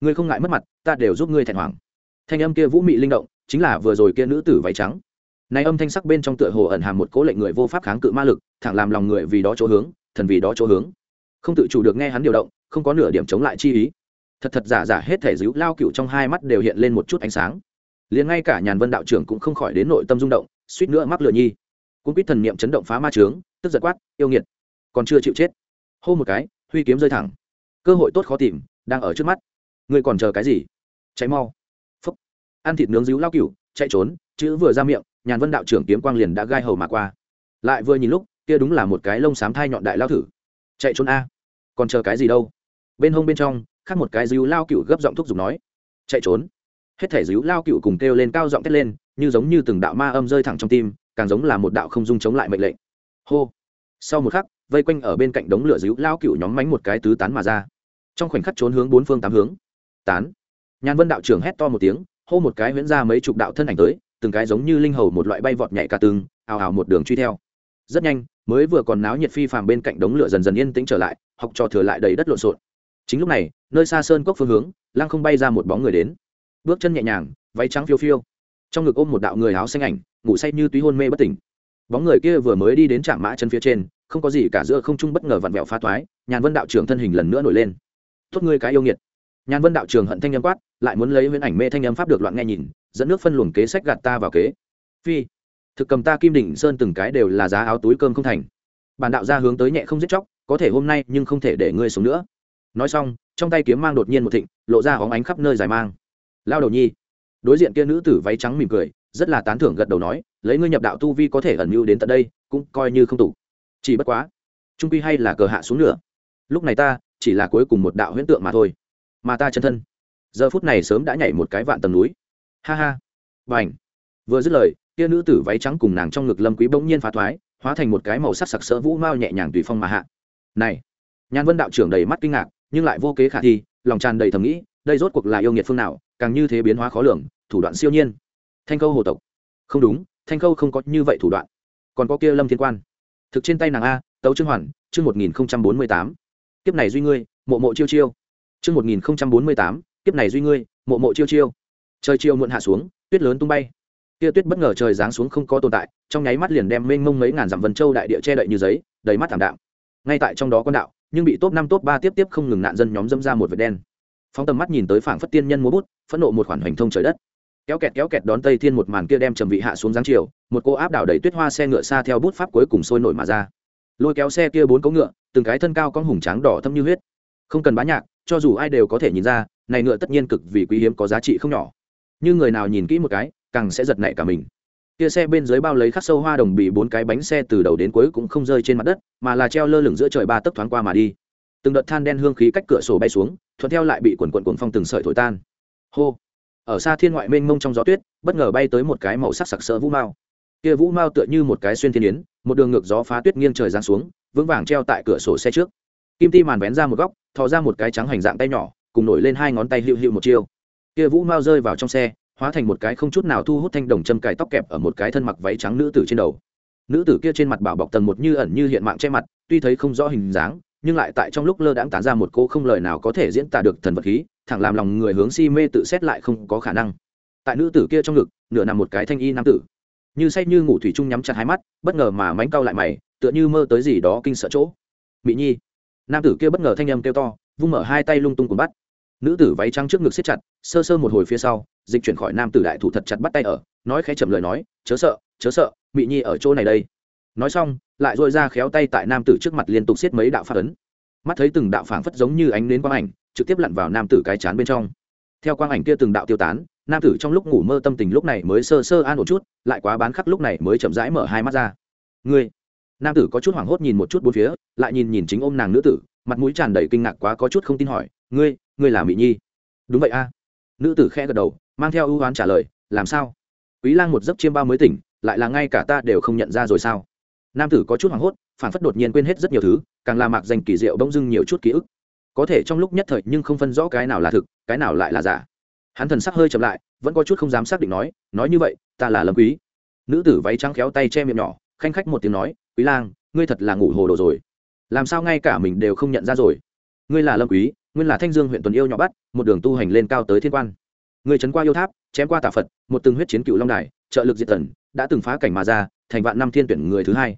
Ngươi không ngại mất mặt, ta đều giúp ngươi thẹn hoàng thanh âm kia vũ mị linh động, chính là vừa rồi kia nữ tử váy trắng. Này âm thanh sắc bên trong tựa hồ ẩn hàm một cố lệnh người vô pháp kháng cự ma lực, thẳng làm lòng người vì đó chỗ hướng, thần vì đó chỗ hướng. Không tự chủ được nghe hắn điều động, không có nửa điểm chống lại chi ý thật thật giả giả hết thể dữ lao cựu trong hai mắt đều hiện lên một chút ánh sáng. Liền ngay cả nhàn vân đạo trưởng cũng không khỏi đến nội tâm rung động, suýt nữa mắc lựa nhi. Cũng biết thần niệm chấn động phá ma trướng, tức giật quát, yêu nghiệt, còn chưa chịu chết. Hô một cái, huy kiếm rơi thẳng. Cơ hội tốt khó tìm, đang ở trước mắt. Ngươi còn chờ cái gì? Cháy mau. Phúc. Ăn thịt nướng díu lao cựu chạy trốn, chữ vừa ra miệng, nhàn vân đạo trưởng kiếm quang liền đã gai hầu mà qua. Lại vừa nhìn lúc, kia đúng là một cái lông xám thai nhọn đại lao thử. Chạy trốn a, còn chờ cái gì đâu? Bên hông bên trong khác một cái díu lao cựu gấp giọng thúc giục nói, chạy trốn. Hết thể díu lao cựu cùng kêu lên cao giọng thét lên, như giống như từng đạo ma âm rơi thẳng trong tim, càng giống là một đạo không dung chống lại mệnh lệnh. Hô. Sau một khắc, vây quanh ở bên cạnh đống lửa díu lao cựu nhóm mánh một cái tứ tán mà ra. Trong khoảnh khắc trốn hướng bốn phương tám hướng. Tán. Nhàn vân đạo trưởng hét to một tiếng, hô một cái huyễn ra mấy chục đạo thân ảnh tới, từng cái giống như linh hầu một loại bay vọt nhảy cả từng ào ào một đường truy theo. Rất nhanh, mới vừa còn náo nhiệt phi phàm bên cạnh đống lửa dần dần yên tĩnh trở lại, học trò thừa lại đầy đất lộn xộn chính lúc này, nơi xa sơn cốc phương hướng, lăng không bay ra một bóng người đến. Bước chân nhẹ nhàng, váy trắng phiêu phiêu. Trong ngực ôm một đạo người áo xanh ảnh, ngủ say như túy hôn mê bất tỉnh. Bóng người kia vừa mới đi đến trạm mã chân phía trên, không có gì cả giữa không trung bất ngờ vặn vẹo phá toái, nhàn vân đạo trưởng thân hình lần nữa nổi lên. Tốt ngươi cái yêu nghiệt. Nhàn vân đạo trưởng hận thanh âm quát, lại muốn lấy huyễn ảnh mê thanh âm pháp được loạn nghe nhìn, dẫn nước phân luồng kế sách gạt ta vào kế. Phi, thực cầm ta kim đỉnh sơn từng cái đều là giá áo túi cơm không thành. Bản đạo ra hướng tới nhẹ không giết chóc, có thể hôm nay nhưng không thể để ngươi sống nữa nói xong, trong tay kiếm mang đột nhiên một thịnh, lộ ra hóng ánh khắp nơi dài mang. Lao đầu nhi. Đối diện kia nữ tử váy trắng mỉm cười, rất là tán thưởng gật đầu nói, lấy ngươi nhập đạo tu vi có thể ẩn mưu đến tận đây, cũng coi như không tủ chỉ bất quá, trung quy hay là cờ hạ xuống nữa lúc này ta, chỉ là cuối cùng một đạo huyễn tượng mà thôi. Mà ta chân thân. Giờ phút này sớm đã nhảy một cái vạn tầng núi. Ha ha. B à n h vừa dứt lời, kia nữ tử váy trắng cùng nàng trong ngực lâm quý bỗng nhiên phá thoái, hóa thành một cái màu sắc sặc sỡ vũ mao nhẹ nhàng tùy phong mà hạ. Này. Nhan vân đạo trưởng đầy mắt kinh ngạc nhưng lại vô kế khả thi, lòng tràn đầy thầm nghĩ, đây rốt cuộc là yêu nghiệt phương nào, càng như thế biến hóa khó lường, thủ đoạn siêu nhiên. Thanh câu hồ tộc. Không đúng, thanh câu không có như vậy thủ đoạn. Còn có kia lâm thiên quan. Thực trên tay nàng a, tấu trương hoàn, chương một nghìn bốn mươi tám. Kiếp này duy ngươi, mộ mộ chiêu chiêu. Chương một nghìn bốn mươi tám, kiếp này duy ngươi, mộ mộ chiêu chiêu. Trời chiều muộn hạ xuống, tuyết lớn tung bay. Kia tuyết bất ngờ trời giáng xuống không có tồn tại, trong nháy mắt liền đem mênh mông mấy ngàn dặm vân châu đại địa che đậy như giấy, đầy mắt thảm đạm. Ngay tại trong đó con đạo nhưng bị top năm, top ba tiếp tiếp không ngừng nạn dân nhóm dâm ra một vệt đen. Phóng tầm mắt nhìn tới phảng phất tiên nhân múa bút, phẫn nộ một khoản hoành thông trời đất. Kéo kẹt kéo kẹt đón tây thiên một màn kia đem trầm vị hạ xuống giáng chiều, một cô áp đảo đầy tuyết hoa xe ngựa xa theo bút pháp cuối cùng sôi nổi mà ra. Lôi kéo xe kia bốn cấu ngựa, từng cái thân cao con hùng tráng đỏ thâm như huyết. Không cần bá nhạc, cho dù ai đều có thể nhìn ra, này ngựa tất nhiên cực vì quý hiếm có giá trị không nhỏ. Như người nào nhìn kỹ một cái, càng sẽ giật nảy cả mình kia xe bên dưới bao lấy khắc sâu hoa đồng bị bốn cái bánh xe từ đầu đến cuối cũng không rơi trên mặt đất, mà là treo lơ lửng giữa trời ba tấc thoáng qua mà đi. Từng đợt than đen hương khí cách cửa sổ bay xuống, thuận theo lại bị quần quần cuồng phong từng sợi thổi tan. Hô! Ở xa thiên ngoại mênh mông trong gió tuyết, bất ngờ bay tới một cái màu sắc sặc sỡ vũ mao. Kia vũ mao tựa như một cái xuyên thiên yến, một đường ngược gió phá tuyết nghiêng trời giáng xuống, vững vàng treo tại cửa sổ xe trước. Kim ti màn vén ra một góc, thò ra một cái trắng hành dạng tay nhỏ, cùng nổi lên hai ngón tay hữu hữu một chiêu. Kia vũ mao rơi vào trong xe hóa thành một cái không chút nào thu hút thanh đồng châm cài tóc kẹp ở một cái thân mặc váy trắng nữ tử trên đầu. Nữ tử kia trên mặt bảo bọc tầng một như ẩn như hiện mạng che mặt, tuy thấy không rõ hình dáng, nhưng lại tại trong lúc lơ đãng tán ra một cô không lời nào có thể diễn tả được thần vật khí, thẳng làm lòng người hướng si mê tự xét lại không có khả năng. Tại nữ tử kia trong ngực, nửa nằm một cái thanh y nam tử. Như say như ngủ thủy chung nhắm chặt hai mắt, bất ngờ mà mánh cau lại mày, tựa như mơ tới gì đó kinh sợ chỗ. Mỹ nhi. Nam tử kia bất ngờ thanh âm kêu to, vung mở hai tay lung tung cùng bắt nữ tử váy trắng trước ngực siết chặt, sơ sơ một hồi phía sau, dịch chuyển khỏi nam tử đại thủ thật chặt bắt tay ở, nói khẽ chậm lời nói, chớ sợ chớ sợ, mị nhi ở chỗ này đây. Nói xong, lại dội ra khéo tay tại nam tử trước mặt liên tục siết mấy đạo phát ấn. Mắt thấy từng đạo phảng phất giống như ánh nến quang ảnh, trực tiếp lặn vào nam tử cái chán bên trong. Theo quang ảnh kia từng đạo tiêu tán, nam tử trong lúc ngủ mơ tâm tình lúc này mới sơ sơ an một chút, lại quá bán khắc lúc này mới chậm rãi mở hai mắt ra. Ngươi? Nam tử có chút hoảng hốt nhìn một chút bốn phía, lại nhìn nhìn chính ôm nàng nữ tử, mặt mũi tràn đầy kinh ngạc quá có chút không tin hỏi, ngươi ngươi là mỹ nhi đúng vậy a nữ tử khẽ gật đầu mang theo ưu oán trả lời làm sao quý lang một giấc chiêm bao mới tỉnh lại là ngay cả ta đều không nhận ra rồi sao nam tử có chút hoảng hốt phản phất đột nhiên quên hết rất nhiều thứ càng là mạc danh kỳ diệu bỗng dưng nhiều chút ký ức có thể trong lúc nhất thời nhưng không phân rõ cái nào là thực cái nào lại là giả hắn thần sắc hơi chậm lại vẫn có chút không dám xác định nói nói như vậy ta là lâm quý nữ tử váy trắng khéo tay che miệng nhỏ khanh khách một tiếng nói quý lang ngươi thật là ngủ hồ đồ rồi làm sao ngay cả mình đều không nhận ra rồi ngươi là lâm quý nguyên là thanh dương huyện tuần yêu nhỏ bắt, một đường tu hành lên cao tới thiên quan. Người trấn qua yêu tháp, chém qua tà phật, một từng huyết chiến cựu long đài, trợ lực diệt tần đã từng phá cảnh mà ra, thành vạn năm thiên tuyển người thứ hai.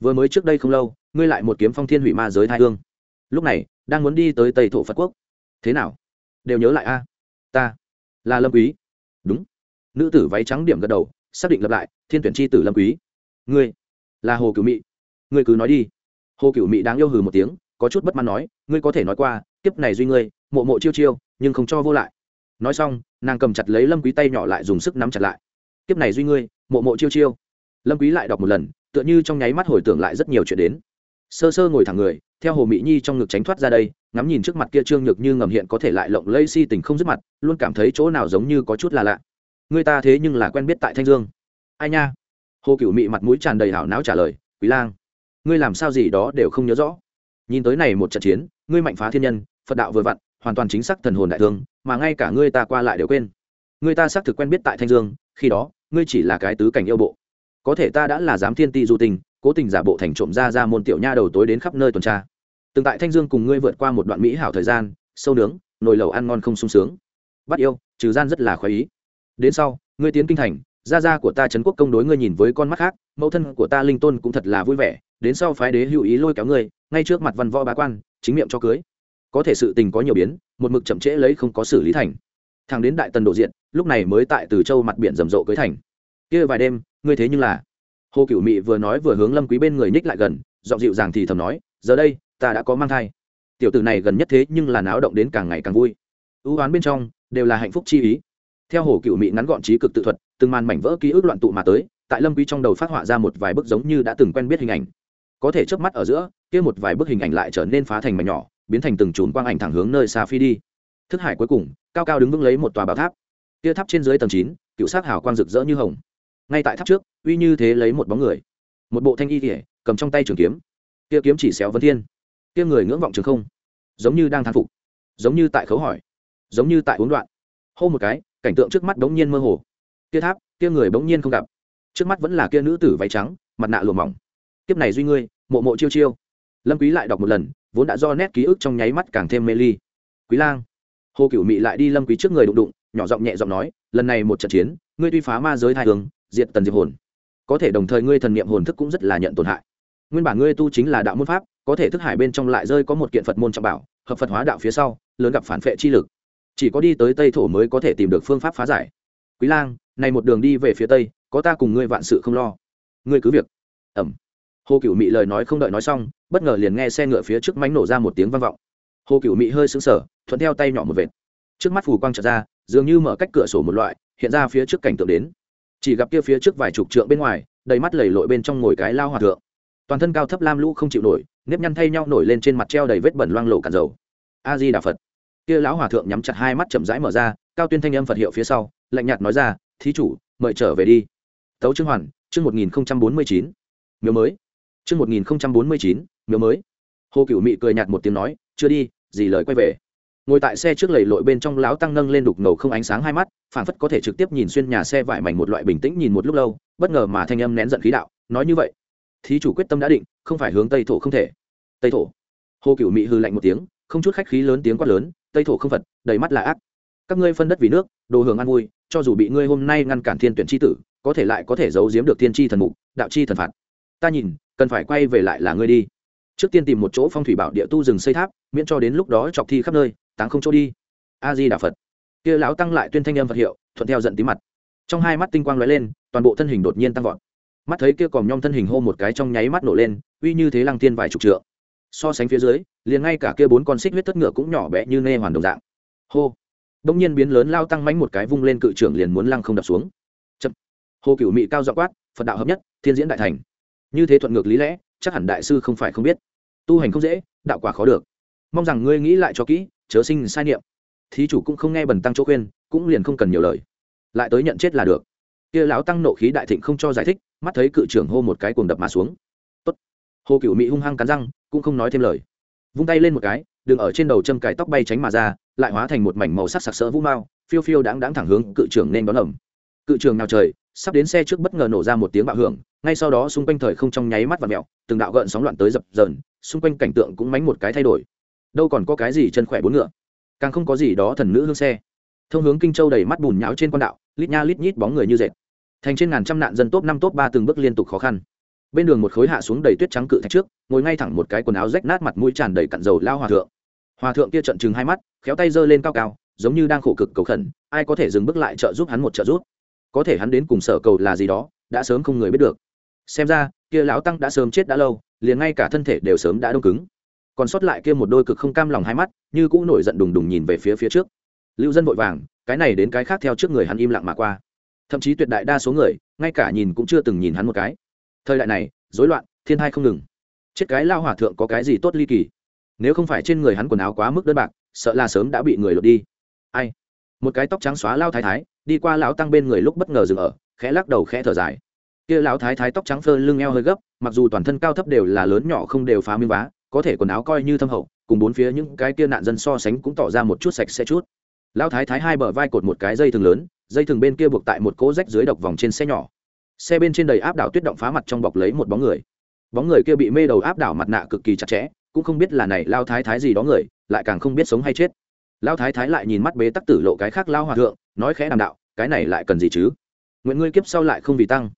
Vừa mới trước đây không lâu, ngươi lại một kiếm phong thiên hủy ma giới thai hương. Lúc này, đang muốn đi tới tây thổ phật quốc. Thế nào? Đều nhớ lại a? Ta là lâm quý. Đúng. Nữ tử váy trắng điểm gật đầu, xác định lập lại, thiên tuyển chi tử lâm quý. Ngươi là hồ cửu mị. Ngươi cứ nói đi. Hồ cửu mị đáng yêu hừ một tiếng, có chút bất mãn nói, ngươi có thể nói qua kiếp này duy ngươi, mộ mộ chiêu chiêu, nhưng không cho vô lại. Nói xong, nàng cầm chặt lấy lâm quý tay nhỏ lại dùng sức nắm chặt lại. Kiếp này duy ngươi, mộ mộ chiêu chiêu. Lâm quý lại đọc một lần, tựa như trong nháy mắt hồi tưởng lại rất nhiều chuyện đến. Sơ sơ ngồi thẳng người, theo hồ mỹ nhi trong ngực tránh thoát ra đây, ngắm nhìn trước mặt kia trương nhược như ngầm hiện có thể lại lộng lây si tình không dứt mặt, luôn cảm thấy chỗ nào giống như có chút là lạ. Người ta thế nhưng là quen biết tại thanh dương. Ai nha? Hồ cửu mị mặt mũi tràn đầy hảo não trả lời, quý lang, ngươi làm sao gì đó đều không nhớ rõ. Nhìn tới này một trận chiến, ngươi mạnh phá thiên nhân phật đạo vừa vặn, hoàn toàn chính xác thần hồn đại thương, mà ngay cả ngươi ta qua lại đều quên. Ngươi ta xác thực quen biết tại thanh dương, khi đó, ngươi chỉ là cái tứ cảnh yêu bộ. Có thể ta đã là giám thiên ti du tình, cố tình giả bộ thành trộm ra ra môn tiểu nha đầu tối đến khắp nơi tuần tra. Từng tại thanh dương cùng ngươi vượt qua một đoạn mỹ hảo thời gian, sâu nướng, nồi lẩu ăn ngon không sung sướng. Bắt yêu, trừ gian rất là khoái ý. Đến sau, ngươi tiến kinh thành, gia gia của ta trấn quốc công đối ngươi nhìn với con mắt khác, mẫu thân của ta linh tôn cũng thật là vui vẻ. Đến sau phái đế hữu ý lôi kéo ngươi, ngay trước mặt văn võ bá quan, chính miệng cho cưới có thể sự tình có nhiều biến, một mực chậm trễ lấy không có xử lý thành. Thằng đến đại tần độ diện lúc này mới tại từ châu mặt biển rầm rộ cưới thành. Kia vài đêm, ngươi thế nhưng là. Hồ cửu mị vừa nói vừa hướng lâm quý bên người nhích lại gần, giọng dịu dàng thì thầm nói, giờ đây, ta đã có mang thai. Tiểu tử này gần nhất thế nhưng là náo động đến càng ngày càng vui. Ưu oán bên trong, đều là hạnh phúc chi ý. Theo hồ cựu mị ngắn gọn trí cực tự thuật, từng màn mảnh vỡ ký ức loạn tụ mà tới, tại lâm quý trong đầu phát họa ra một vài bức giống như đã từng quen biết hình ảnh. Có thể chớp mắt ở giữa, kia một vài bức hình ảnh lại trở nên phá thành mảnh nhỏ biến thành từng chùm quang ảnh thẳng hướng nơi xa phi đi. Thức hải cuối cùng, cao cao đứng vững lấy một tòa bảo tháp. Kia tháp trên dưới tầng chín, cựu sắc hào quang rực rỡ như hồng. Ngay tại tháp trước, uy như thế lấy một bóng người. Một bộ thanh y kỉa cầm trong tay trường kiếm. Kia kiếm chỉ xéo vấn thiên. Kia người ngưỡng vọng trường không. Giống như đang thán phục. Giống như tại khấu hỏi. Giống như tại uống đoạn. Hô một cái, cảnh tượng trước mắt bỗng nhiên mơ hồ. Kia tháp kia người bỗng nhiên không gặp. Trước mắt vẫn là kia nữ tử váy trắng, mặt nạ lùa mỏng. Kiếp này duy ngươi, mộ mộ chiêu chiêu. Lâm quý lại đọc một lần vốn đã do nét ký ức trong nháy mắt càng thêm mê ly. Quý lang. Hồ cửu mị lại đi lâm quý trước người đụng đụng, nhỏ giọng nhẹ giọng nói, lần này một trận chiến, ngươi tuy phá ma giới thai hướng diệt tần diệp hồn, có thể đồng thời ngươi thần niệm hồn thức cũng rất là nhận tổn hại. Nguyên bản ngươi tu chính là đạo môn pháp, có thể thức hải bên trong lại rơi có một kiện phật môn trọng bảo, hợp phật hóa đạo phía sau, lớn gặp phản phệ chi lực. Chỉ có đi tới tây thổ mới có thể tìm được phương pháp phá giải. Quý lang, này một đường đi về phía tây, có ta cùng ngươi vạn sự không lo. Ngươi cứ việc. Ẩm hồ cựu mị lời nói không đợi nói xong, bất ngờ liền nghe xe ngựa phía trước mánh nổ ra một tiếng vang vọng. Hồ cựu mị hơi sững sờ, thuận theo tay nhỏ một vệt. Trước mắt phù quang trở ra, dường như mở cách cửa sổ một loại, hiện ra phía trước cảnh tượng đến. Chỉ gặp kia phía trước vài chục trượng bên ngoài, đầy mắt lầy lội bên trong ngồi cái lao hòa thượng. Toàn thân cao thấp lam lũ không chịu nổi, nếp nhăn thay nhau nổi lên trên mặt treo đầy vết bẩn loang lộ cản dầu. A di đà phật. Kia lão hòa thượng nhắm chặt hai mắt chậm rãi mở ra, cao tuyên thanh âm phật hiệu phía sau, lạnh nhạt nói ra, thí chủ, mời trở về đi. Tấu trương hoàn, chương một nghìn bốn mươi chín. Miếu mới chương một nghìn miếu mới. Hồ cửu mị cười nhạt một tiếng nói, chưa đi, gì lời quay về. Ngồi tại xe trước lầy lội bên trong lão tăng nâng lên đục ngầu không ánh sáng hai mắt phản phất có thể trực tiếp nhìn xuyên nhà xe vải mảnh một loại bình tĩnh nhìn một lúc lâu, bất ngờ mà thanh âm nén giận khí đạo, nói như vậy, thí chủ quyết tâm đã định, không phải hướng tây thổ không thể. Tây thổ? Hồ cửu mị hừ lạnh một tiếng, không chút khách khí lớn tiếng quát lớn, tây thổ không phật đầy mắt là ác. Các ngươi phân đất vì nước, đồ hưởng an vui, cho dù bị ngươi hôm nay ngăn cản thiên tuyển chi tử, có thể lại có thể giấu giếm được thiên chi thần mục, đạo chi thần phạt. Ta nhìn cần phải quay về lại là ngươi đi. Trước tiên tìm một chỗ phong thủy bảo địa tu rừng xây tháp, miễn cho đến lúc đó chọc thi khắp nơi, táng không chỗ đi. A di đà phật. Kia lão tăng lại tuyên thanh âm phật hiệu, thuận theo giận tí mặt. Trong hai mắt tinh quang lóe lên, toàn bộ thân hình đột nhiên tăng vọt. Mắt thấy kia còm nhom thân hình hô một cái trong nháy mắt nổ lên, uy như thế lăng thiên vài chục trượng. So sánh phía dưới, liền ngay cả kia bốn con xích huyết thất ngựa cũng nhỏ bé như nê hoàn đồng dạng. Hô. Đông nhiên biến lớn lao tăng mánh một cái vung lên cự trưởng liền muốn lăng không đập xuống. Chậm. Hồ cửu mị cao dọ quát, phật đạo hợp nhất, thiên diễn đại thành như thế thuận ngược lý lẽ, chắc hẳn đại sư không phải không biết. Tu hành không dễ, đạo quả khó được. Mong rằng ngươi nghĩ lại cho kỹ, chớ sinh sai niệm. Thí chủ cũng không nghe bần tăng chỗ khuyên, cũng liền không cần nhiều lời. Lại tới nhận chết là được. Kia lão tăng nộ khí đại thịnh không cho giải thích, mắt thấy cự trưởng hô một cái cuồng đập mà xuống. Tốt. hồ cựu mỹ hung hăng cắn răng, cũng không nói thêm lời. Vung tay lên một cái đừng ở trên đầu châm cài tóc bay tránh mà ra, lại hóa thành một mảnh màu sắc sặc sỡ vũ mao phiêu phiêu đáng đáng thẳng hướng cự trưởng nên đón ẩm. Cự trường nào trời sắp đến xe trước bất ngờ nổ ra một tiếng bạo hưởng, ngay sau đó xung quanh thời không trong nháy mắt và mẹo từng đạo gợn sóng loạn tới dập dờn, xung quanh cảnh tượng cũng mánh một cái thay đổi. Đâu còn có cái gì chân khỏe bốn ngựa, càng không có gì đó thần nữ hương xe. Thông hướng kinh châu đầy mắt bùn nhão trên con đạo, lít nha lít nhít bóng người như dệt. Thành trên ngàn trăm nạn dân top năm, top ba từng bước liên tục khó khăn. Bên đường một khối hạ xuống đầy tuyết trắng cự thạch trước, ngồi ngay thẳng một cái quần áo rách nát mặt mũi tràn đầy cặn dầu lao hòa thượng. Hòa thượng kia trận chừng hai mắt, khéo tay giơ lên cao cao, giống như đang khổ cực cầu khẩn, ai có thể dừng bước lại trợ giúp hắn một trợ giúp có thể hắn đến cùng sở cầu là gì đó, đã sớm không người biết được. Xem ra, kia lão tăng đã sớm chết đã lâu, liền ngay cả thân thể đều sớm đã đông cứng. Còn sót lại kia một đôi cực không cam lòng hai mắt, như cũng nổi giận đùng đùng nhìn về phía phía trước. Lưu dân vội vàng, cái này đến cái khác theo trước người hắn im lặng mà qua. Thậm chí tuyệt đại đa số người, ngay cả nhìn cũng chưa từng nhìn hắn một cái. Thời đại này, rối loạn, thiên hai không ngừng. Chết cái lao hòa thượng có cái gì tốt ly kỳ? Nếu không phải trên người hắn quần áo quá mức đơn bạc, sợ là sớm đã bị người lột đi. Ai? Một cái tóc trắng xóa lao thái thái đi qua lão tăng bên người lúc bất ngờ dừng ở, khẽ lắc đầu khẽ thở dài. Kia lão thái thái tóc trắng phơ lưng eo hơi gấp, mặc dù toàn thân cao thấp đều là lớn nhỏ không đều phá miếng vá, có thể quần áo coi như thâm hậu, cùng bốn phía những cái kia nạn dân so sánh cũng tỏ ra một chút sạch sẽ chút. Lão thái thái hai bờ vai cột một cái dây thừng lớn, dây thừng bên kia buộc tại một cỗ rách dưới độc vòng trên xe nhỏ. Xe bên trên đầy áp đảo tuyết động phá mặt trong bọc lấy một bóng người. Bóng người kia bị mê đầu áp đảo mặt nạ cực kỳ chặt chẽ, cũng không biết là này lao thái thái gì đó người, lại càng không biết sống hay chết. Lao thái thái lại nhìn mắt bế tắc tử lộ cái khác lao hòa thượng nói khẽ đàm đạo, cái này lại cần gì chứ? Nguyện ngươi kiếp sau lại không vì tăng.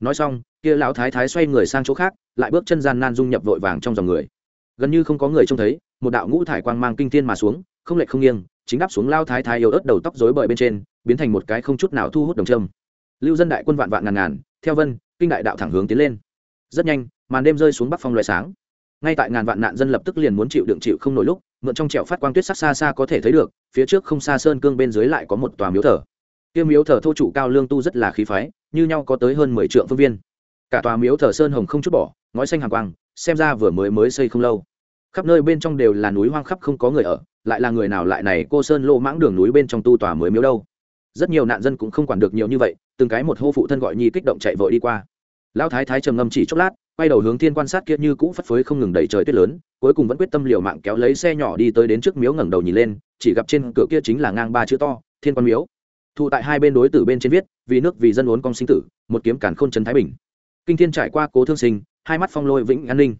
Nói xong, kia lão thái thái xoay người sang chỗ khác, lại bước chân gian nan dung nhập vội vàng trong dòng người. Gần như không có người trông thấy, một đạo ngũ thải quang mang kinh thiên mà xuống, không lệch không nghiêng, chính đáp xuống lao thái thái yếu ớt đầu tóc rối bời bên trên, biến thành một cái không chút nào thu hút đồng trâm lưu dân đại quân vạn vạn ngàn ngàn, theo vân, kinh đại đạo thẳng hướng tiến lên. Rất nhanh, màn đêm rơi xuống bắc phong loại sáng. Ngay tại ngàn vạn nạn dân lập tức liền muốn chịu đựng chịu không nổi lúc mượn trong trẹo phát quang tuyết sắc xa xa có thể thấy được, phía trước không xa sơn cương bên dưới lại có một tòa miếu thờ. Kia miếu thờ thô trụ cao lương tu rất là khí phái, như nhau có tới hơn mười triệu phương viên. Cả tòa miếu thờ sơn hồng không chút bỏ, ngói xanh hàng quang, xem ra vừa mới mới xây không lâu. Khắp nơi bên trong đều là núi hoang khắp không có người ở, lại là người nào lại này cô sơn lô mãng đường núi bên trong tu tòa mới miếu đâu. Rất nhiều nạn dân cũng không quản được nhiều như vậy, từng cái một hô phụ thân gọi nhi kích động chạy vội đi qua. Lão thái thái trầm ngâm chỉ chốc lát quay đầu hướng thiên quan sát kia như cũ phất phới không ngừng đẩy trời tuyết lớn, cuối cùng vẫn quyết tâm liều mạng kéo lấy xe nhỏ đi tới đến trước miếu ngẩng đầu nhìn lên, chỉ gặp trên cửa kia chính là ngang ba chữ to, thiên quan miếu. Thụ tại hai bên đối tử bên trên viết, vì nước vì dân uốn công sinh tử, một kiếm cản khôn trấn thái bình. Kinh thiên trải qua cố thương sinh, hai mắt phong lôi vĩnh an ninh.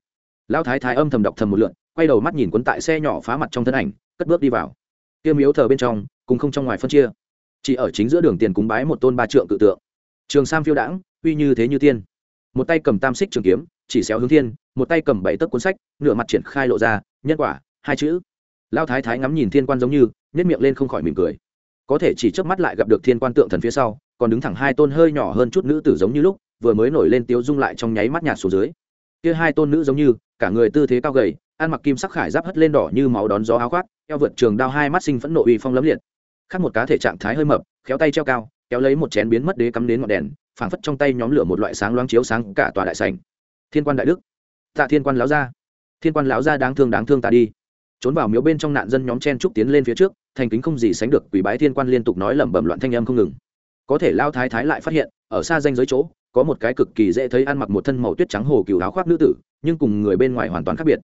Lão thái thái âm thầm đọc thầm một lượn quay đầu mắt nhìn quấn tại xe nhỏ phá mặt trong thân ảnh, cất bước đi vào. Kia miếu thờ bên trong, cùng không trong ngoài phân chia. Chỉ ở chính giữa đường tiền cúng bái một tôn ba trượng cự tượng. Trường sam phiêu đãng, uy như thế như tiên một tay cầm tam xích trường kiếm, chỉ xéo hướng thiên, một tay cầm bảy tấc cuốn sách, nửa mặt triển khai lộ ra, nhân quả, hai chữ. Lao thái thái ngắm nhìn thiên quan giống như nhét miệng lên không khỏi mỉm cười. Có thể chỉ trước mắt lại gặp được thiên quan tượng thần phía sau, còn đứng thẳng hai tôn hơi nhỏ hơn chút nữ tử giống như lúc, vừa mới nổi lên tiếu dung lại trong nháy mắt nhạt xuống dưới. Kia hai tôn nữ giống như, cả người tư thế cao gầy, ăn mặc kim sắc khải giáp hất lên đỏ như máu đón gió áo khoác, eo vượt trường đao hai mắt sinh phẫn nộ uy phong lấm liệt. Khác một cá thể trạng thái hơi mập, khéo tay treo cao kéo lấy một chén biến mất đế cắm đến ngọn đèn, phảng phất trong tay nhóm lửa một loại sáng loáng chiếu sáng cả tòa đại sảnh. Thiên quan đại đức. Tạ thiên quan lão gia. Thiên quan lão gia đáng thương đáng thương ta đi. Trốn vào miếu bên trong nạn dân nhóm chen trúc tiến lên phía trước, thành kính không gì sánh được, quỷ bái thiên quan liên tục nói lẩm bẩm loạn thanh âm không ngừng. Có thể lao thái thái lại phát hiện, ở xa danh giới chỗ, có một cái cực kỳ dễ thấy ăn mặc một thân màu tuyết trắng hồ cừu áo khoác nữ tử, nhưng cùng người bên ngoài hoàn toàn khác biệt.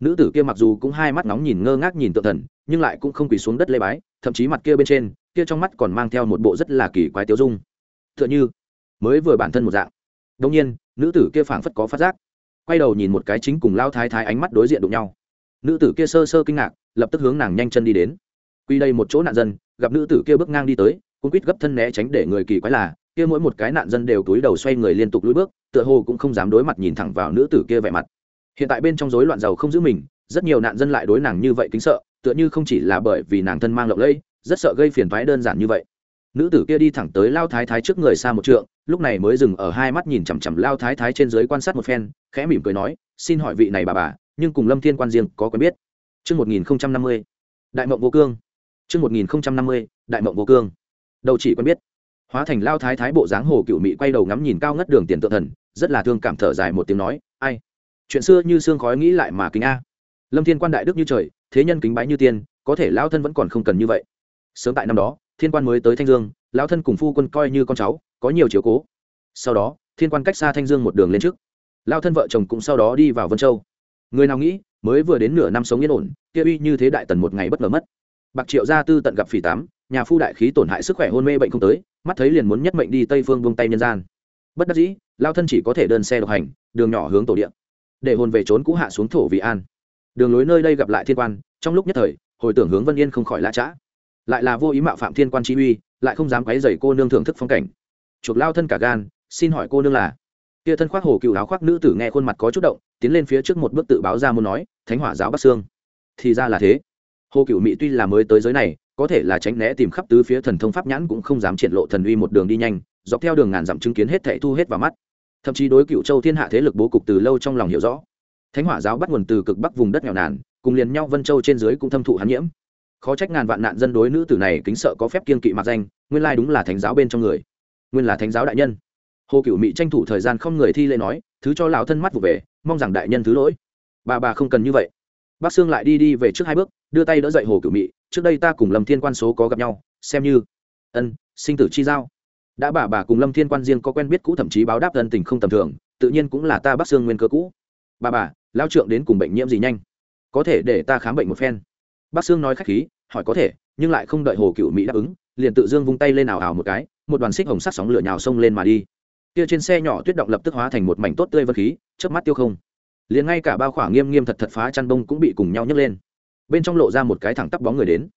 Nữ tử kia mặc dù cũng hai mắt nóng nhìn ngơ ngác nhìn tự thần, nhưng lại cũng không quỳ xuống đất lê bái, thậm chí mặt kia bên trên kia trong mắt còn mang theo một bộ rất là kỳ quái tiêu dung. Tựa như mới vừa bản thân một dạng. Đông nhiên, nữ tử kia phảng phất có phát giác. Quay đầu nhìn một cái chính cùng lao thái thái ánh mắt đối diện đụng nhau. Nữ tử kia sơ sơ kinh ngạc, lập tức hướng nàng nhanh chân đi đến. Quy đây một chỗ nạn dân, gặp nữ tử kia bước ngang đi tới cũng quýt gấp thân né tránh để người kỳ quái là, kia mỗi một cái nạn dân đều túi đầu xoay người liên tục lùi bước, tựa hồ cũng không dám đối mặt nhìn thẳng vào nữ tử kia vẻ mặt. Hiện tại bên trong rối loạn giàu không giữ mình, rất nhiều nạn dân lại đối nàng như vậy kính sợ, tựa như không chỉ là bởi vì nàng thân mang lộng lẫy rất sợ gây phiền toái đơn giản như vậy nữ tử kia đi thẳng tới lao thái thái trước người xa một trượng lúc này mới dừng ở hai mắt nhìn chằm chằm lao thái thái trên dưới quan sát một phen khẽ mỉm cười nói xin hỏi vị này bà bà nhưng cùng lâm thiên quan riêng có quen biết Trước 1050, Đại mộng vô cương. Trước 1050, Đại mộng vô cương. Đầu chỉ quen biết. Hóa thành lao thái thái bộ dáng hồ cựu mị quay đầu ngắm nhìn cao ngất đường tiền tượng thần, rất là thương cảm thở dài một tiếng nói, ai? Chuyện xưa như xương khói nghĩ lại mà kính a. Lâm Thiên quan đại đức như trời, thế nhân kính bái như tiên, có thể lao thân vẫn còn không cần như vậy. Sớm tại năm đó, thiên quan mới tới thanh dương lão thân cùng phu quân coi như con cháu có nhiều chiều cố. Sau đó thiên quan cách xa thanh dương một đường lên trước. Lao thân vợ chồng cũng sau đó đi vào vân châu. Người nào nghĩ mới vừa đến nửa năm sống yên ổn kia uy như thế đại tần một ngày bất ngờ mất. Bạc triệu gia tư tận gặp phỉ tám nhà phu đại khí tổn hại sức khỏe hôn mê bệnh không tới mắt thấy liền muốn nhất mệnh đi tây phương buông tay nhân gian. Bất đắc dĩ lao thân chỉ có thể đơn xe độc hành đường nhỏ hướng tổ điện để hồn về trốn cũ hạ xuống thổ vị an. Đường lối nơi đây gặp lại thiên quan trong lúc nhất thời hồi tưởng hướng vân yên không khỏi lạ trã lại là vô ý mạo phạm thiên quan chỉ uy, lại không dám quấy dày cô nương thưởng thức phong cảnh. Chuộc lao thân cả gan, xin hỏi cô nương là? Kia thân khoác hồ cựu áo khoác nữ tử nghe khuôn mặt có chút động, tiến lên phía trước một bước tự báo ra muốn nói, thánh hỏa giáo bắc sương. Thì ra là thế. Hồ cựu mỹ tuy là mới tới giới này, có thể là tránh né tìm khắp tứ phía thần thông pháp nhãn cũng không dám triển lộ thần uy một đường đi nhanh, dọc theo đường ngàn dặm chứng kiến hết thệ thu hết vào mắt. Thậm chí đối cựu châu thiên hạ thế lực bố cục từ lâu trong lòng hiểu rõ. Thánh hỏa giáo bắt nguồn từ cực bắc vùng đất nghèo nàn, cùng liền nhau vân châu trên dưới cũng thâm thụ hắn nhiễm khó trách ngàn vạn nạn dân đối nữ tử này kính sợ có phép kiên kỵ mặc danh, nguyên lai đúng là thánh giáo bên trong người. Nguyên là thánh giáo đại nhân. Hồ cựu mỹ tranh thủ thời gian không người thi lễ nói, thứ cho lão thân mắt vụ về, mong rằng đại nhân thứ lỗi. Bà bà không cần như vậy. Bác sương lại đi đi về trước hai bước, đưa tay đỡ dậy hồ cựu mỹ trước đây ta cùng lâm thiên quan số có gặp nhau, xem như. Ân, sinh tử chi giao. Đã bà bà cùng lâm thiên quan riêng có quen biết cũ thậm chí báo đáp ân tình không tầm thường, tự nhiên cũng là ta bác sương nguyên cơ cũ. Bà bà lao trượng đến cùng bệnh nhiễm gì nhanh? Có thể để ta khám bệnh một phen bác sương nói khách khí, hỏi có thể, nhưng lại không đợi hồ cựu mỹ đáp ứng, liền tự dương vung tay lên ảo ảo một cái, một đoàn xích hồng sắc sóng lửa nhào sông lên mà đi. Kia trên xe nhỏ tuyết động lập tức hóa thành một mảnh tốt tươi vân khí trước mắt tiêu không. Liền ngay cả bao khỏa nghiêm nghiêm thật thật phá chăn bông cũng bị cùng nhau nhấc lên. Bên trong lộ ra một cái thẳng tắp bóng người đến.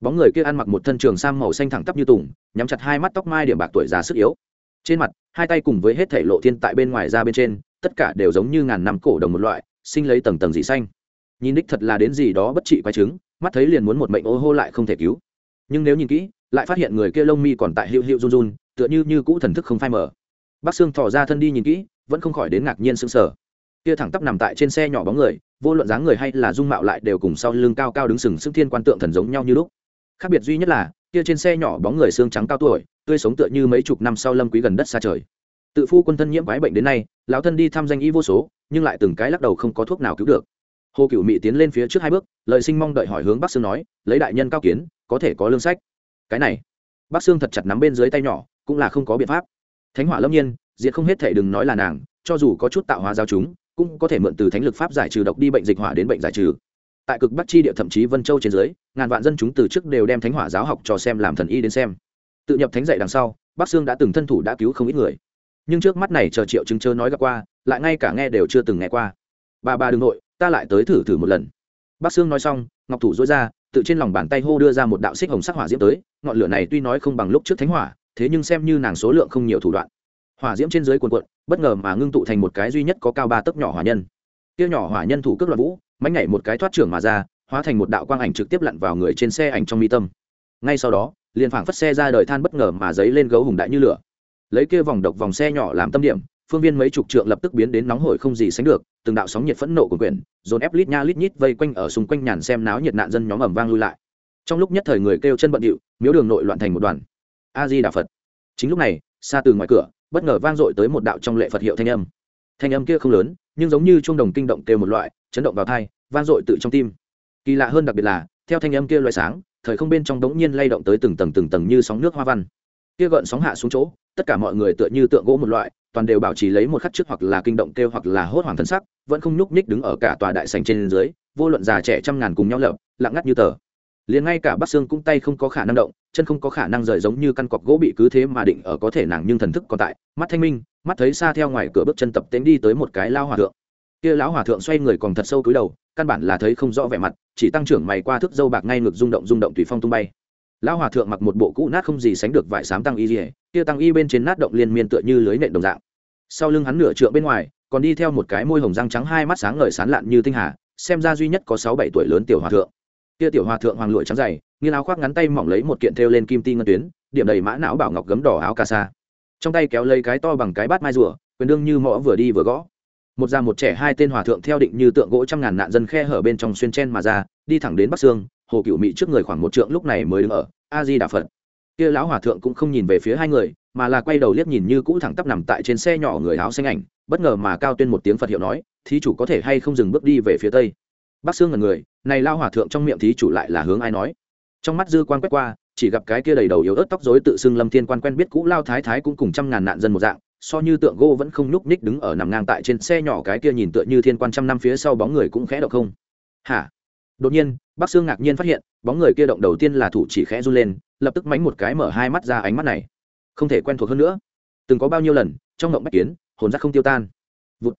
Bóng người kia ăn mặc một thân trường sam màu xanh thẳng tắp như tùng, nhắm chặt hai mắt tóc mai điểm bạc tuổi già sức yếu. Trên mặt, hai tay cùng với hết thể lộ thiên tại bên ngoài ra bên trên, tất cả đều giống như ngàn năm cổ đồng một loại, sinh lấy tầng tầng dị xanh nhìn đích thật là đến gì đó bất trị quái chứng, mắt thấy liền muốn một mệnh ô hô lại không thể cứu. Nhưng nếu nhìn kỹ, lại phát hiện người kia lông mi còn tại hiệu hiệu run run, tựa như như cũ thần thức không phai mở bác sương thò ra thân đi nhìn kỹ, vẫn không khỏi đến ngạc nhiên sững sờ. Kia thẳng tắp nằm tại trên xe nhỏ bóng người, vô luận dáng người hay là dung mạo lại đều cùng sau lưng cao cao đứng sừng sững thiên quan tượng thần giống nhau như lúc. Khác biệt duy nhất là, kia trên xe nhỏ bóng người xương trắng cao tuổi, tươi sống tựa như mấy chục năm sau lâm quý gần đất xa trời. Tự phu quân thân nhiễm quái bệnh đến nay, lão thân đi thăm danh y vô số, nhưng lại từng cái lắc đầu không có thuốc nào cứu được hồ cửu mị tiến lên phía trước hai bước lợi sinh mong đợi hỏi hướng bắc sương nói, lấy đại nhân cao kiến, có thể có lương sách. Cái này? Bắc sương thật chặt nắm bên dưới tay nhỏ, cũng là không có biện pháp. Thánh hỏa lâm nhiên, diệt không hết thể đừng nói là nàng, cho dù có chút tạo hóa giao chúng, cũng có thể mượn từ thánh lực pháp giải trừ độc đi bệnh dịch hỏa đến bệnh giải trừ. Tại cực bắc chi địa thậm chí vân châu trên dưới, ngàn vạn dân chúng từ trước đều đem thánh hỏa giáo học cho xem làm thần y đến xem. Tự nhập thánh dạy đằng sau, bắc sương đã từng thân thủ đã cứu không ít người. Nhưng trước mắt này chờ triệu chứng chớ nói gặp qua, lại ngay cả nghe đều chưa từng nghe qua. Bà bà đừng nội ta lại tới thử thử một lần. Bác sương nói xong, ngọc thủ dối ra tự trên lòng bàn tay hô đưa ra một đạo xích hồng sắc hỏa diễm tới. Ngọn lửa này tuy nói không bằng lúc trước thánh hỏa, thế nhưng xem như nàng số lượng không nhiều thủ đoạn. Hỏa diễm trên dưới cuồn cuộn, bất ngờ mà ngưng tụ thành một cái duy nhất có cao ba tấc nhỏ hỏa nhân. Kia nhỏ hỏa nhân thủ cước loạn vũ mánh nhảy một cái thoát trưởng mà ra, hóa thành một đạo quang ảnh trực tiếp lặn vào người trên xe ảnh trong mi tâm. Ngay sau đó, liền phảng phất xe ra đời than bất ngờ mà giấy lên gấu hùng đại như lửa. Lấy kia vòng độc vòng xe nhỏ làm tâm điểm phương viên mấy chục trượng lập tức biến đến nóng hổi không gì sánh được, từng đạo sóng nhiệt phẫn nộ của quyển, dồn ép lít nha lít nhít vây quanh ở xung quanh nhàn xem náo nhiệt nạn dân nhóm ẩm vang lui lại. Trong lúc nhất thời người kêu chân bận điệu, miếu đường nội loạn thành một đoàn. A di đà phật. Chính lúc này, xa từ ngoài cửa, bất ngờ vang dội tới một đạo trong lệ phật hiệu thanh âm. Thanh âm kia không lớn, nhưng giống như chuông đồng kinh động kêu một loại, chấn động vào thai vang dội tự trong tim. Kỳ lạ hơn đặc biệt là, theo thanh âm kia loại sáng, thời không bên trong đống nhiên lay động tới từng tầng từng tầng như sóng nước hoa văn. Kia gợn sóng hạ xuống chỗ tất cả mọi người tựa như tượng gỗ một loại, toàn đều bảo trì lấy một khắc trước hoặc là kinh động kêu hoặc là hốt hoảng thân sắc, vẫn không nhúc nhích đứng ở cả tòa đại sành trên dưới, vô luận già trẻ trăm ngàn cùng nhau lợp, lặng ngắt như tờ. Liền ngay cả bắc xương cũng tay không có khả năng động, chân không có khả năng rời giống như căn cọc gỗ bị cứ thế mà định ở có thể nàng nhưng thần thức còn tại, mắt thanh minh, mắt thấy xa theo ngoài cửa bước chân tập tễnh đi tới một cái lao hòa thượng. Kia lão hòa thượng xoay người còn thật sâu cúi đầu, căn bản là thấy không rõ vẻ mặt, chỉ tăng trưởng mày qua thức dâu bạc ngay ngực rung động rung động tùy phong tung bay lão hòa thượng mặc một bộ cũ nát không gì sánh được vải sám tăng y rỉa kia tăng y bên trên nát động liên miên tựa như lưới nện đồng dạng. Sau lưng hắn nửa trượng bên ngoài, còn đi theo một cái môi hồng răng trắng hai mắt sáng ngời sán lạn như tinh hà, xem ra duy nhất có sáu bảy tuổi lớn tiểu hòa thượng. Kia tiểu hòa thượng hoàng lụi trắng dày, nghiêng áo khoác ngắn tay mỏng lấy một kiện thêu lên kim ti ngân tuyến, điểm đầy mã não bảo ngọc gấm đỏ áo ca sa. Trong tay kéo lấy cái to bằng cái bát mai rùa, quyền đương như mõ vừa đi vừa gõ. Một già một trẻ hai tên hòa thượng theo định như tượng gỗ trăm ngàn nạn dân khe hở bên trong xuyên chen mà ra, đi thẳng đến bắc sương hồ cựu Mị trước người khoảng một trượng lúc này mới đứng ở a di đà phật. Kia lão hòa thượng cũng không nhìn về phía hai người, mà là quay đầu liếc nhìn như cũ thẳng tắp nằm tại trên xe nhỏ người áo xanh ảnh, bất ngờ mà cao tuyên một tiếng phật hiệu nói, thí chủ có thể hay không dừng bước đi về phía tây? Bắc sương là người, này lao hòa thượng trong miệng thí chủ lại là hướng ai nói? Trong mắt dư quan quét qua, chỉ gặp cái kia đầy đầu yếu ớt tóc rối tự xưng lâm thiên quan quen biết cũ lao thái thái cũng cùng trăm ngàn nạn dân một dạng, so như tượng gỗ vẫn không nhúc ních đứng ở nằm ngang tại trên xe nhỏ cái kia nhìn tựa như thiên quan trăm năm phía sau bóng người cũng khẽ động không. Hả? Đột nhiên bác sương ngạc nhiên phát hiện, bóng người kia động đầu tiên là thủ chỉ khẽ run lên, lập tức mánh một cái mở hai mắt ra ánh mắt này. Không thể quen thuộc hơn nữa. Từng có bao nhiêu lần, trong ngộng bách kiến, hồn giác không tiêu tan. Vụt.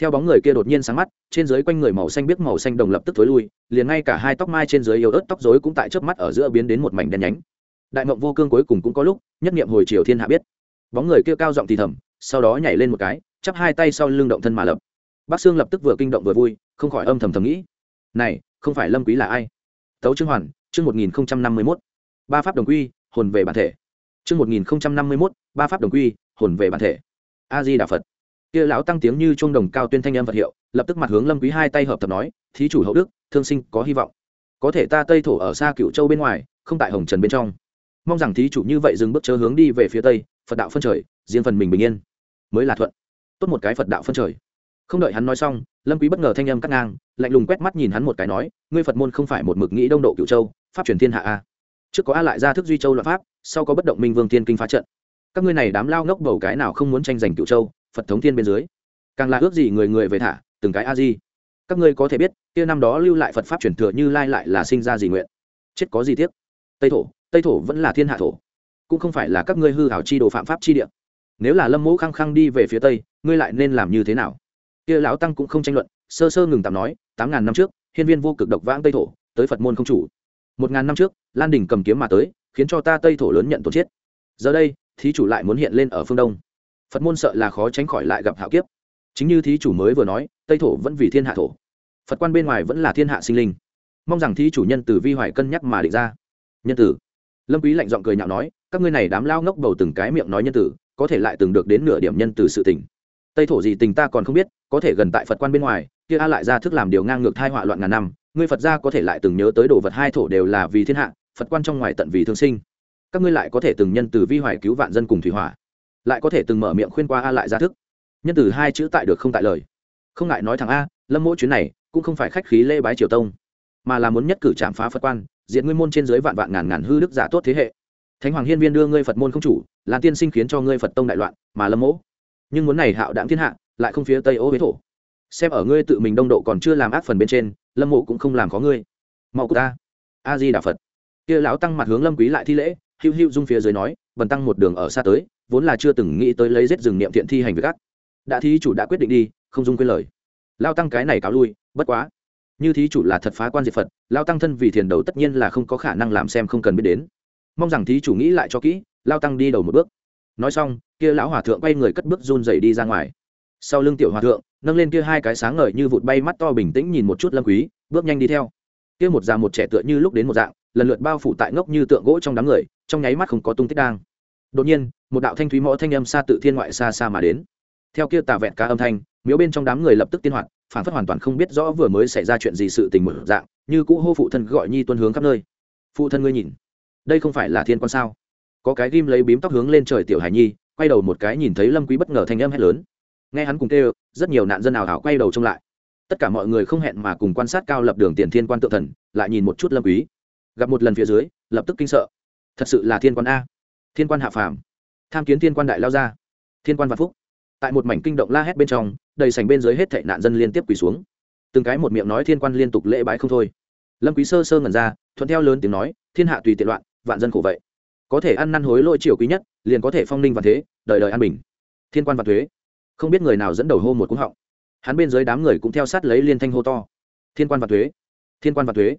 theo bóng người kia đột nhiên sáng mắt, trên dưới quanh người màu xanh biết màu xanh đồng lập tức thối lui, liền ngay cả hai tóc mai trên dưới yếu ớt tóc rối cũng tại chớp mắt ở giữa biến đến một mảnh đen nhánh. Đại mộng vô cương cuối cùng cũng có lúc, nhất niệm hồi triều thiên hạ biết. Bóng người kia cao giọng thì thầm, sau đó nhảy lên một cái, chắp hai tay sau lưng động thân mà lập. Bác sương lập tức vừa kinh động vừa vui, không khỏi âm thầm thầm nghĩ. Này không phải lâm quý là ai? Tấu trương hoàn, chương một nghìn năm mươi mốt. Ba pháp đồng quy, hồn về bản thể. Chương một nghìn năm mươi mốt, ba pháp đồng quy, hồn về bản thể. A di đà phật. Kia lão tăng tiếng như chuông đồng cao tuyên thanh âm vật hiệu, lập tức mặt hướng lâm quý hai tay hợp tập nói, thí chủ hậu đức, thương sinh có hy vọng. Có thể ta tây thổ ở xa cựu châu bên ngoài, không tại hồng trần bên trong. Mong rằng thí chủ như vậy dừng bước chớ hướng đi về phía tây, phật đạo phân trời, riêng phần mình bình yên. Mới là thuận. Tốt một cái phật đạo phân trời không đợi hắn nói xong, lâm quý bất ngờ thanh âm cắt ngang, lạnh lùng quét mắt nhìn hắn một cái nói, ngươi phật môn không phải một mực nghĩ đông độ cựu châu, pháp truyền thiên hạ a. Trước có a lại ra thức duy châu luật pháp, sau có bất động minh vương thiên kinh phá trận. Các ngươi này đám lao ngốc bầu cái nào không muốn tranh giành cựu châu, phật thống thiên bên dưới. Càng là ước gì người người về thả, từng cái a di. Các ngươi có thể biết, kia năm đó lưu lại phật pháp truyền thừa như lai lại là sinh ra gì nguyện. Chết có gì tiếc. Tây thổ tây thổ vẫn là thiên hạ thổ. Cũng không phải là các ngươi hư hảo chi đồ phạm pháp chi địa. Nếu là lâm mẫu khăng khăng đi về phía tây, ngươi lại nên làm như thế nào? Kia lão tăng cũng không tranh luận, sơ sơ ngừng tạm nói, tám ngàn năm trước, hiên viên vô cực độc vãng tây thổ, tới phật môn không chủ. Một ngàn năm trước, lan đình cầm kiếm mà tới, khiến cho ta tây thổ lớn nhận tổn chết. Giờ đây, thí chủ lại muốn hiện lên ở phương đông. Phật môn sợ là khó tránh khỏi lại gặp hạo kiếp. Chính như thí chủ mới vừa nói, tây thổ vẫn vì thiên hạ thổ. Phật quan bên ngoài vẫn là thiên hạ sinh linh. Mong rằng thí chủ nhân tử vi hoài cân nhắc mà định ra. Nhân tử. Lâm quý lạnh giọng cười nhạo nói, các ngươi này đám lao ngốc bầu từng cái miệng nói nhân tử, có thể lại từng được đến nửa điểm nhân từ sự tình tây thổ gì tình ta còn không biết, có thể gần tại phật quan bên ngoài, kia a lại ra thức làm điều ngang ngược thai họa loạn ngàn năm, ngươi phật gia có thể lại từng nhớ tới đồ vật hai thổ đều là vì thiên hạ, phật quan trong ngoài tận vì thương sinh. Các ngươi lại có thể từng nhân từ vi hoài cứu vạn dân cùng thủy hỏa, lại có thể từng mở miệng khuyên qua a lại ra thức. Nhân từ hai chữ tại được không tại lời. Không ngại nói thằng a, lâm mỗi chuyến này cũng không phải khách khí lê bái triều tông, mà là muốn nhất cử chạm phá phật quan diện ngươi môn trên dưới vạn vạn ngàn ngàn hư đức giả tốt thế hệ. Thánh hoàng hiên viên đưa ngươi phật môn không chủ là tiên sinh khiến cho ngươi phật tông đại loạn, mà lâm mỗ nhưng muốn này hạo đạm thiên hạ, lại không phía tây ô huế thổ. Xem ở ngươi tự mình đông độ còn chưa làm ác phần bên trên, lâm mộ cũng không làm có ngươi. Mau của ta. A di đà phật kia lão tăng mặt hướng lâm quý lại thi lễ hữu hữu dung phía dưới nói, bần tăng một đường ở xa tới, vốn là chưa từng nghĩ tới lấy giết rừng niệm thiện thi hành việc ác. Đã thí chủ đã quyết định đi, không dung quên lời. Lao tăng cái này cáo lui, bất quá. Như thí chủ là thật phá quan diệt phật lao tăng thân vì thiền đầu tất nhiên là không có khả năng làm xem không cần biết đến. Mong rằng thí chủ nghĩ lại cho kỹ lao tăng đi đầu một bước nói xong, kia lão hòa thượng quay người cất bước run dày đi ra ngoài. Sau lưng tiểu hòa thượng, nâng lên kia hai cái sáng ngời như vụt bay mắt to bình tĩnh nhìn một chút lâm quý, bước nhanh đi theo. Kia một già một trẻ tựa như lúc đến một dạng, lần lượt bao phủ tại ngốc như tượng gỗ trong đám người, trong nháy mắt không có tung tích đang. Đột nhiên, một đạo thanh thúy mõ thanh âm xa tự thiên ngoại xa xa mà đến. Theo kia tà vẹn ca âm thanh, miếu bên trong đám người lập tức tiên hoạt phản phất hoàn toàn không biết rõ vừa mới xảy ra chuyện gì sự tình một dạng, như cũ hô phụ thân gọi nhi tuân hướng khắp nơi. Phụ thân ngươi nhìn, đây không phải là thiên quan sao? Có cái ghim lấy bím tóc hướng lên trời tiểu hải nhi, quay đầu một cái nhìn thấy lâm quý bất ngờ thanh âm hét lớn. Nghe hắn cùng kêu, rất nhiều nạn dân ảo ảo quay đầu trông lại. Tất cả mọi người không hẹn mà cùng quan sát cao lập đường tiền thiên quan tự thần, lại nhìn một chút lâm quý. Gặp một lần phía dưới, lập tức kinh sợ. Thật sự là thiên quan a. Thiên quan hạ phàm. Tham kiến thiên quan đại lao ra thiên quan vạn phúc. Tại một mảnh kinh động la hét bên trong, đầy sành bên dưới hết thảy nạn dân liên tiếp quỳ xuống. Từng cái một miệng nói thiên quan liên tục lễ bái không thôi. Lâm quý sơ sơ ngẩn ra, thuận theo lớn tiếng nói, thiên hạ tùy tiện loạn, vạn dân khổ vậy có thể ăn năn hối lỗi triều quý nhất, liền có thể phong ninh và thế, đời đời an bình. Thiên quan và thuế, không biết người nào dẫn đầu hô một cúng họng. Hắn bên dưới đám người cũng theo sát lấy liên thanh hô to. Thiên quan và thuế, thiên quan và thuế.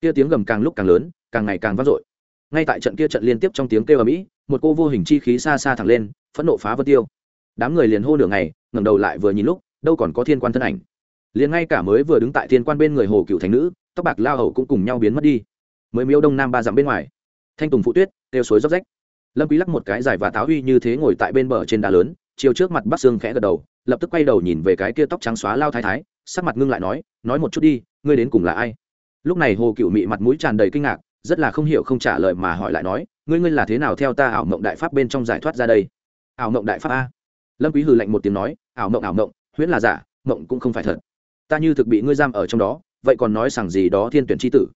Kia tiếng gầm càng lúc càng lớn, càng ngày càng vang dội. Ngay tại trận kia trận liên tiếp trong tiếng kêu ở mỹ một cô vô hình chi khí xa xa thẳng lên, phẫn nộ phá vân tiêu. Đám người liền hô nửa ngày, ngẩng đầu lại vừa nhìn lúc, đâu còn có thiên quan thân ảnh. Liền ngay cả mới vừa đứng tại thiên quan bên người hồ cựu thành nữ, tóc bạc lao hầu cũng cùng nhau biến mất đi. Mới miêu đông nam ba dặm bên ngoài thanh tùng phụ tuyết đều suối dốc rách. Lâm quý lắc một cái dài và táo huy như thế ngồi tại bên bờ trên đá lớn, chiều trước mặt bắc xương khẽ gật đầu, lập tức quay đầu nhìn về cái kia tóc trắng xóa lao thái thái, sắc mặt ngưng lại nói nói một chút đi, ngươi đến cùng là ai? Lúc này hồ cựu mị mặt mũi tràn đầy kinh ngạc, rất là không hiểu không trả lời mà hỏi lại nói, ngươi ngươi là thế nào theo ta ảo mộng đại pháp bên trong giải thoát ra đây? Ảo mộng đại pháp a? Lâm quý hừ lạnh một tiếng nói, ảo mộng ảo mộng, huyễn là giả, mộng cũng không phải thật. Ta như thực bị ngươi giam ở trong đó, vậy còn nói rằng gì đó thiên tuyển chi tử?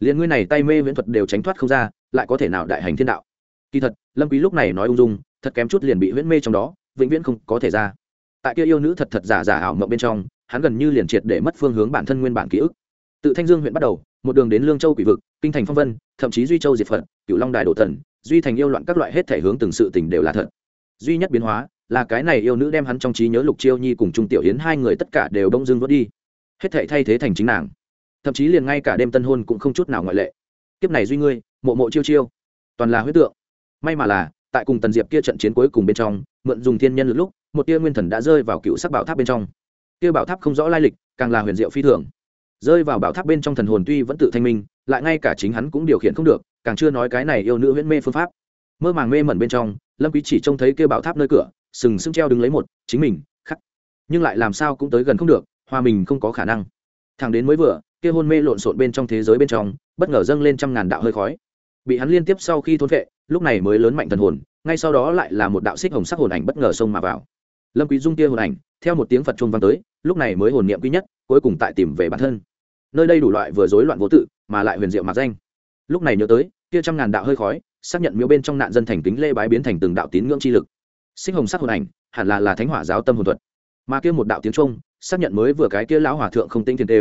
Liền ngươi này tay mê viễn thuật đều tránh thoát không ra, lại có thể nào đại hành thiên đạo? Kỳ thật, lâm quý lúc này nói ung dung, thật kém chút liền bị huyễn mê trong đó, vĩnh viễn không có thể ra. Tại kia yêu nữ thật thật giả giả ảo mộng bên trong, hắn gần như liền triệt để mất phương hướng bản thân nguyên bản ký ức. Tự thanh dương huyện bắt đầu, một đường đến lương châu quỷ vực, kinh thành phong vân, thậm chí duy châu diệt phật, cửu long đài đổ thần, duy thành yêu loạn các loại hết thể hướng từng sự tình đều là thật. Duy nhất biến hóa là cái này yêu nữ đem hắn trong trí nhớ lục chiêu nhi cùng trung tiểu yến hai người tất cả đều đông dương vớt đi. Hết thể thay thế thành chính nàng thậm chí liền ngay cả đêm tân hôn cũng không chút nào ngoại lệ. Kiếp này duy ngươi, mộ mộ chiêu chiêu. Toàn là huyết tượng. May mà là, tại cùng tần diệp kia trận chiến cuối cùng bên trong, mượn dùng thiên nhân lực lúc, một tia nguyên thần đã rơi vào cựu sắc bảo tháp bên trong. Tia bảo tháp không rõ lai lịch, càng là huyền diệu phi thường. Rơi vào bảo tháp bên trong thần hồn tuy vẫn tự thanh minh, lại ngay cả chính hắn cũng điều khiển không được, càng chưa nói cái này yêu nữ huyễn mê phương pháp. Mơ màng mê mẩn bên trong, lâm quý chỉ trông thấy kia bảo tháp nơi cửa, sừng sững treo đứng lấy một, chính mình, khắc. Nhưng lại làm sao cũng tới gần không được, hòa mình không có khả năng. Thằng đến mới vừa kia hôn mê lộn xộn bên trong thế giới bên trong, bất ngờ dâng lên trăm ngàn đạo hơi khói. Bị hắn liên tiếp sau khi thôn vệ lúc này mới lớn mạnh thần hồn, ngay sau đó lại là một đạo xích hồng sắc hồn ảnh bất ngờ xông mà vào. Lâm quý dung kia hồn ảnh, theo một tiếng phật trung vang tới, lúc này mới hồn niệm quý nhất, cuối cùng tại tìm về bản thân. Nơi đây đủ loại vừa rối loạn vô tự, mà lại huyền diệu mặc danh. Lúc này nhớ tới, kia trăm ngàn đạo hơi khói, xác nhận miếu bên trong nạn dân thành kính lê bái biến thành từng đạo tín ngưỡng chi lực. Sinh hồng sắc hồn ảnh, hẳn là là thánh hỏa giáo tâm hồn thuật. Mà kia một đạo tiếng trung xác nhận mới vừa cái kia lão hòa thượng không tinh thiên tê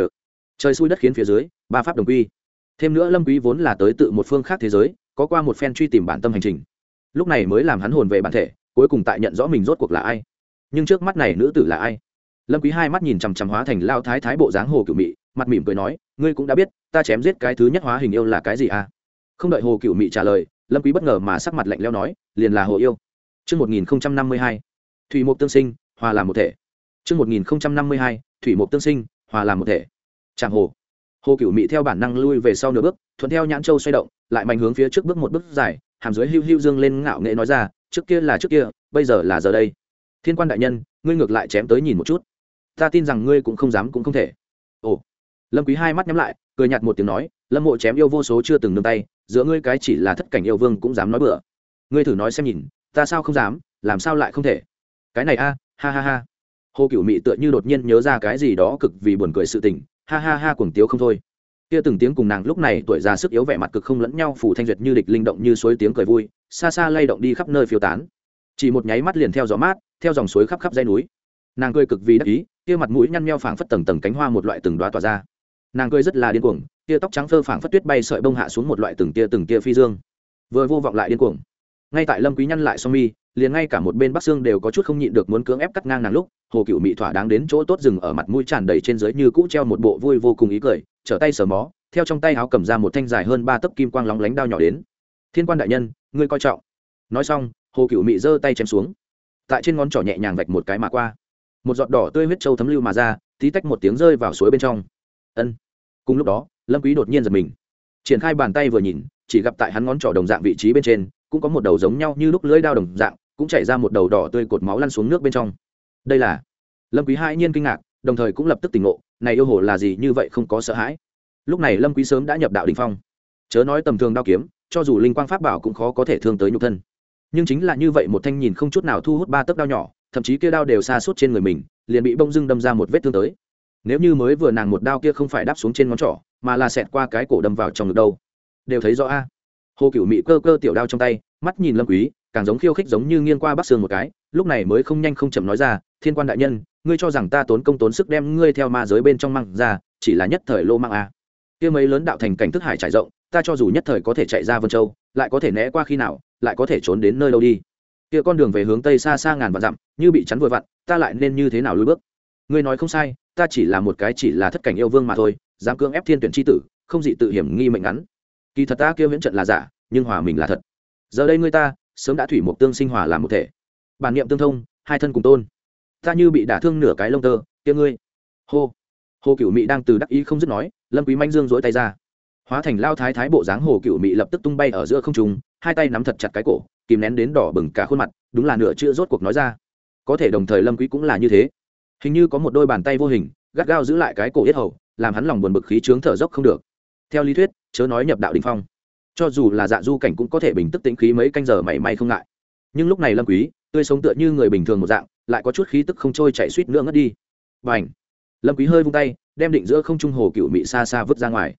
trời xui đất khiến phía dưới ba pháp đồng quy. Thêm nữa lâm quý vốn là tới tự một phương khác thế giới có qua một phen truy tìm bản tâm hành trình. Lúc này mới làm hắn hồn về bản thể cuối cùng tại nhận rõ mình rốt cuộc là ai. Nhưng trước mắt này nữ tử là ai? Lâm quý hai mắt nhìn chằm chằm hóa thành lao thái thái bộ dáng hồ cửu mị mặt mỉm cười nói ngươi cũng đã biết ta chém giết cái thứ nhất hóa hình yêu là cái gì à? Không đợi hồ cửu mị trả lời lâm quý bất ngờ mà sắc mặt lạnh lẽo nói liền là hồ yêu. Chương 1052, thủy mục tương sinh, hòa làm một thể. chương 1052, thủy mục tương sinh, hòa làm một thể. Tràng hồ. Hồ Cửu Mị theo bản năng lui về sau nửa bước, thuận theo nhãn châu xoay động, lại mạnh hướng phía trước bước một bước dài, hàm dưới hưu hưu dương lên ngạo nghệ nói ra, trước kia là trước kia, bây giờ là giờ đây. thiên quan đại nhân ngươi ngược lại chém tới nhìn một chút. Ta tin rằng ngươi cũng không dám cũng không thể. Ồ. Lâm quý hai mắt nhắm lại cười nhạt một tiếng nói lâm mộ chém yêu vô số chưa từng nương tay giữa ngươi cái chỉ là thất cảnh yêu vương cũng dám nói bừa. Ngươi thử nói xem nhìn ta sao không dám làm sao lại không thể? Cái này a ha ha ha. Hồ cửu mị tựa như đột nhiên nhớ ra cái gì đó cực vì buồn cười sự tình ha ha ha cuồng tiếu không thôi. Kia từng tiếng cùng nàng lúc này tuổi già sức yếu vẻ mặt cực không lẫn nhau phủ thanh duyệt như địch linh động như suối tiếng cười vui, xa xa lay động đi khắp nơi phiêu tán. Chỉ một nháy mắt liền theo gió mát, theo dòng suối khắp khắp dây núi. Nàng cười cực vì đắc ý, kia mặt mũi nhăn meo phảng phất tầng tầng cánh hoa một loại từng đoá tỏa ra. Nàng cười rất là điên cuồng, kia tóc trắng phơ phảng phất tuyết bay sợi bông hạ xuống một loại từng tia từng tia phi dương. Vừa vô vọng lại điên cuồng. Ngay tại lâm quý nhăn lại song mi liền ngay cả một bên bắc xương đều có chút không nhịn được muốn cưỡng ép cắt ngang nàng lúc, hồ cựu Mị thỏa đáng đến chỗ tốt dừng ở mặt mũi tràn đầy trên dưới như cũ treo một bộ vui vô cùng ý cười, trở tay sờ mó, theo trong tay áo cầm ra một thanh dài hơn ba tấc kim quang lóng lánh đao nhỏ đến. Thiên quan đại nhân, ngươi coi trọng. Nói xong, hồ cựu Mị giơ tay chém xuống. Tại trên ngón trỏ nhẹ nhàng vạch một cái mà qua. Một giọt đỏ tươi huyết trâu thấm lưu mà ra, tí tách một tiếng rơi vào suối bên trong. Ân. Cùng lúc đó, lâm quý đột nhiên giật mình. Triển khai bàn tay vừa nhìn, chỉ gặp tại hắn ngón trỏ đồng dạng vị trí bên trên, cũng có một đầu giống nhau như lúc lưỡi đao đồng dạng cũng chảy ra một đầu đỏ tươi cột máu lăn xuống nước bên trong. Đây là? Lâm quý hai nhiên kinh ngạc, đồng thời cũng lập tức tỉnh ngộ, này yêu hồ là gì như vậy không có sợ hãi. Lúc này lâm quý sớm đã nhập đạo đỉnh phong. Chớ nói tầm thường đao kiếm, cho dù linh quang pháp bảo cũng khó có thể thương tới nhục thân. Nhưng chính là như vậy một thanh nhìn không chút nào thu hút ba tấc đao nhỏ, thậm chí kia đao đều xa suốt trên người mình, liền bị bông dưng đâm ra một vết thương tới. Nếu như mới vừa nàng một đao kia không phải đáp xuống trên ngón trỏ, mà là xẹt qua cái cổ đâm vào trong ngực đâu. Đều thấy rõ a. Hồ cửu mị cơ cơ tiểu đao trong tay, mắt nhìn lâm quý càng giống khiêu khích giống như nghiêng qua bắc sương một cái, lúc này mới không nhanh không chậm nói ra, thiên quan đại nhân, ngươi cho rằng ta tốn công tốn sức đem ngươi theo ma giới bên trong măng ra, chỉ là nhất thời lô mang a kia mấy lớn đạo thành cảnh thức hải trải rộng, ta cho dù nhất thời có thể chạy ra vân châu, lại có thể né qua khi nào, lại có thể trốn đến nơi đâu đi. Kia con đường về hướng tây xa xa ngàn vạn dặm, như bị chắn vừa vặn, ta lại nên như thế nào lùi bước? Ngươi nói không sai, ta chỉ là một cái chỉ là thất cảnh yêu vương mà thôi, dám cưỡng ép thiên tuyển tri tử, không dị tự hiểm nghi mệnh ngắn. Kỳ thật ta kia viễn trận là giả, nhưng hòa mình là thật. Giờ đây ngươi ta sớm đã thủy một tương sinh hòa làm một thể. Bản niệm tương thông, hai thân cùng tôn. Ta như bị đả thương nửa cái lông tơ tiếng ngươi. Hô. Hồ cửu mị đang từ đắc ý không dứt nói, lâm quý manh dương dỗi tay ra. Hóa thành lao thái thái bộ dáng hồ cửu mị lập tức tung bay ở giữa không trung, hai tay nắm thật chặt cái cổ, kìm nén đến đỏ bừng cả khuôn mặt, đúng là nửa chữ rốt cuộc nói ra. Có thể đồng thời lâm quý cũng là như thế. Hình như có một đôi bàn tay vô hình, gắt gao giữ lại cái cổ yết hầu, làm hắn lòng buồn bực khí trướng thở dốc không được. Theo lý thuyết, chớ nói nhập đạo đỉnh phong cho dù là dạ du cảnh cũng có thể bình tức tĩnh khí mấy canh giờ mảy may không ngại. Nhưng lúc này lâm quý, tươi sống tựa như người bình thường một dạng, lại có chút khí tức không trôi chảy suýt nữa ngất đi. Bành! Lâm quý hơi vung tay, đem định giữa không trung hồ cựu mị xa xa vứt ra ngoài.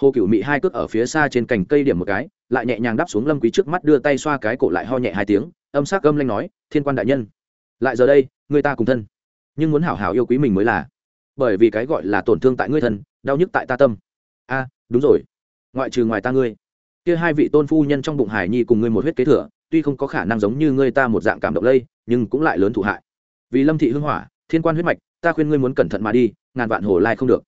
Hồ cựu mị hai cước ở phía xa trên cành cây điểm một cái, lại nhẹ nhàng đáp xuống lâm quý trước mắt đưa tay xoa cái cổ lại ho nhẹ hai tiếng, âm sắc âm lanh nói, thiên quan đại nhân, lại giờ đây, người ta cùng thân. Nhưng muốn hảo hảo yêu quý mình mới là. Bởi vì cái gọi là tổn thương tại ngươi thân, đau nhức tại ta tâm. A, đúng rồi. Ngoại trừ ngoài ta ngươi kia hai vị tôn phu nhân trong bụng hải nhi cùng ngươi một huyết kế thừa, tuy không có khả năng giống như ngươi ta một dạng cảm động lây, nhưng cũng lại lớn thủ hại. Vì lâm thị hưng hỏa, thiên quan huyết mạch, ta khuyên ngươi muốn cẩn thận mà đi, ngàn vạn hồ lai không được.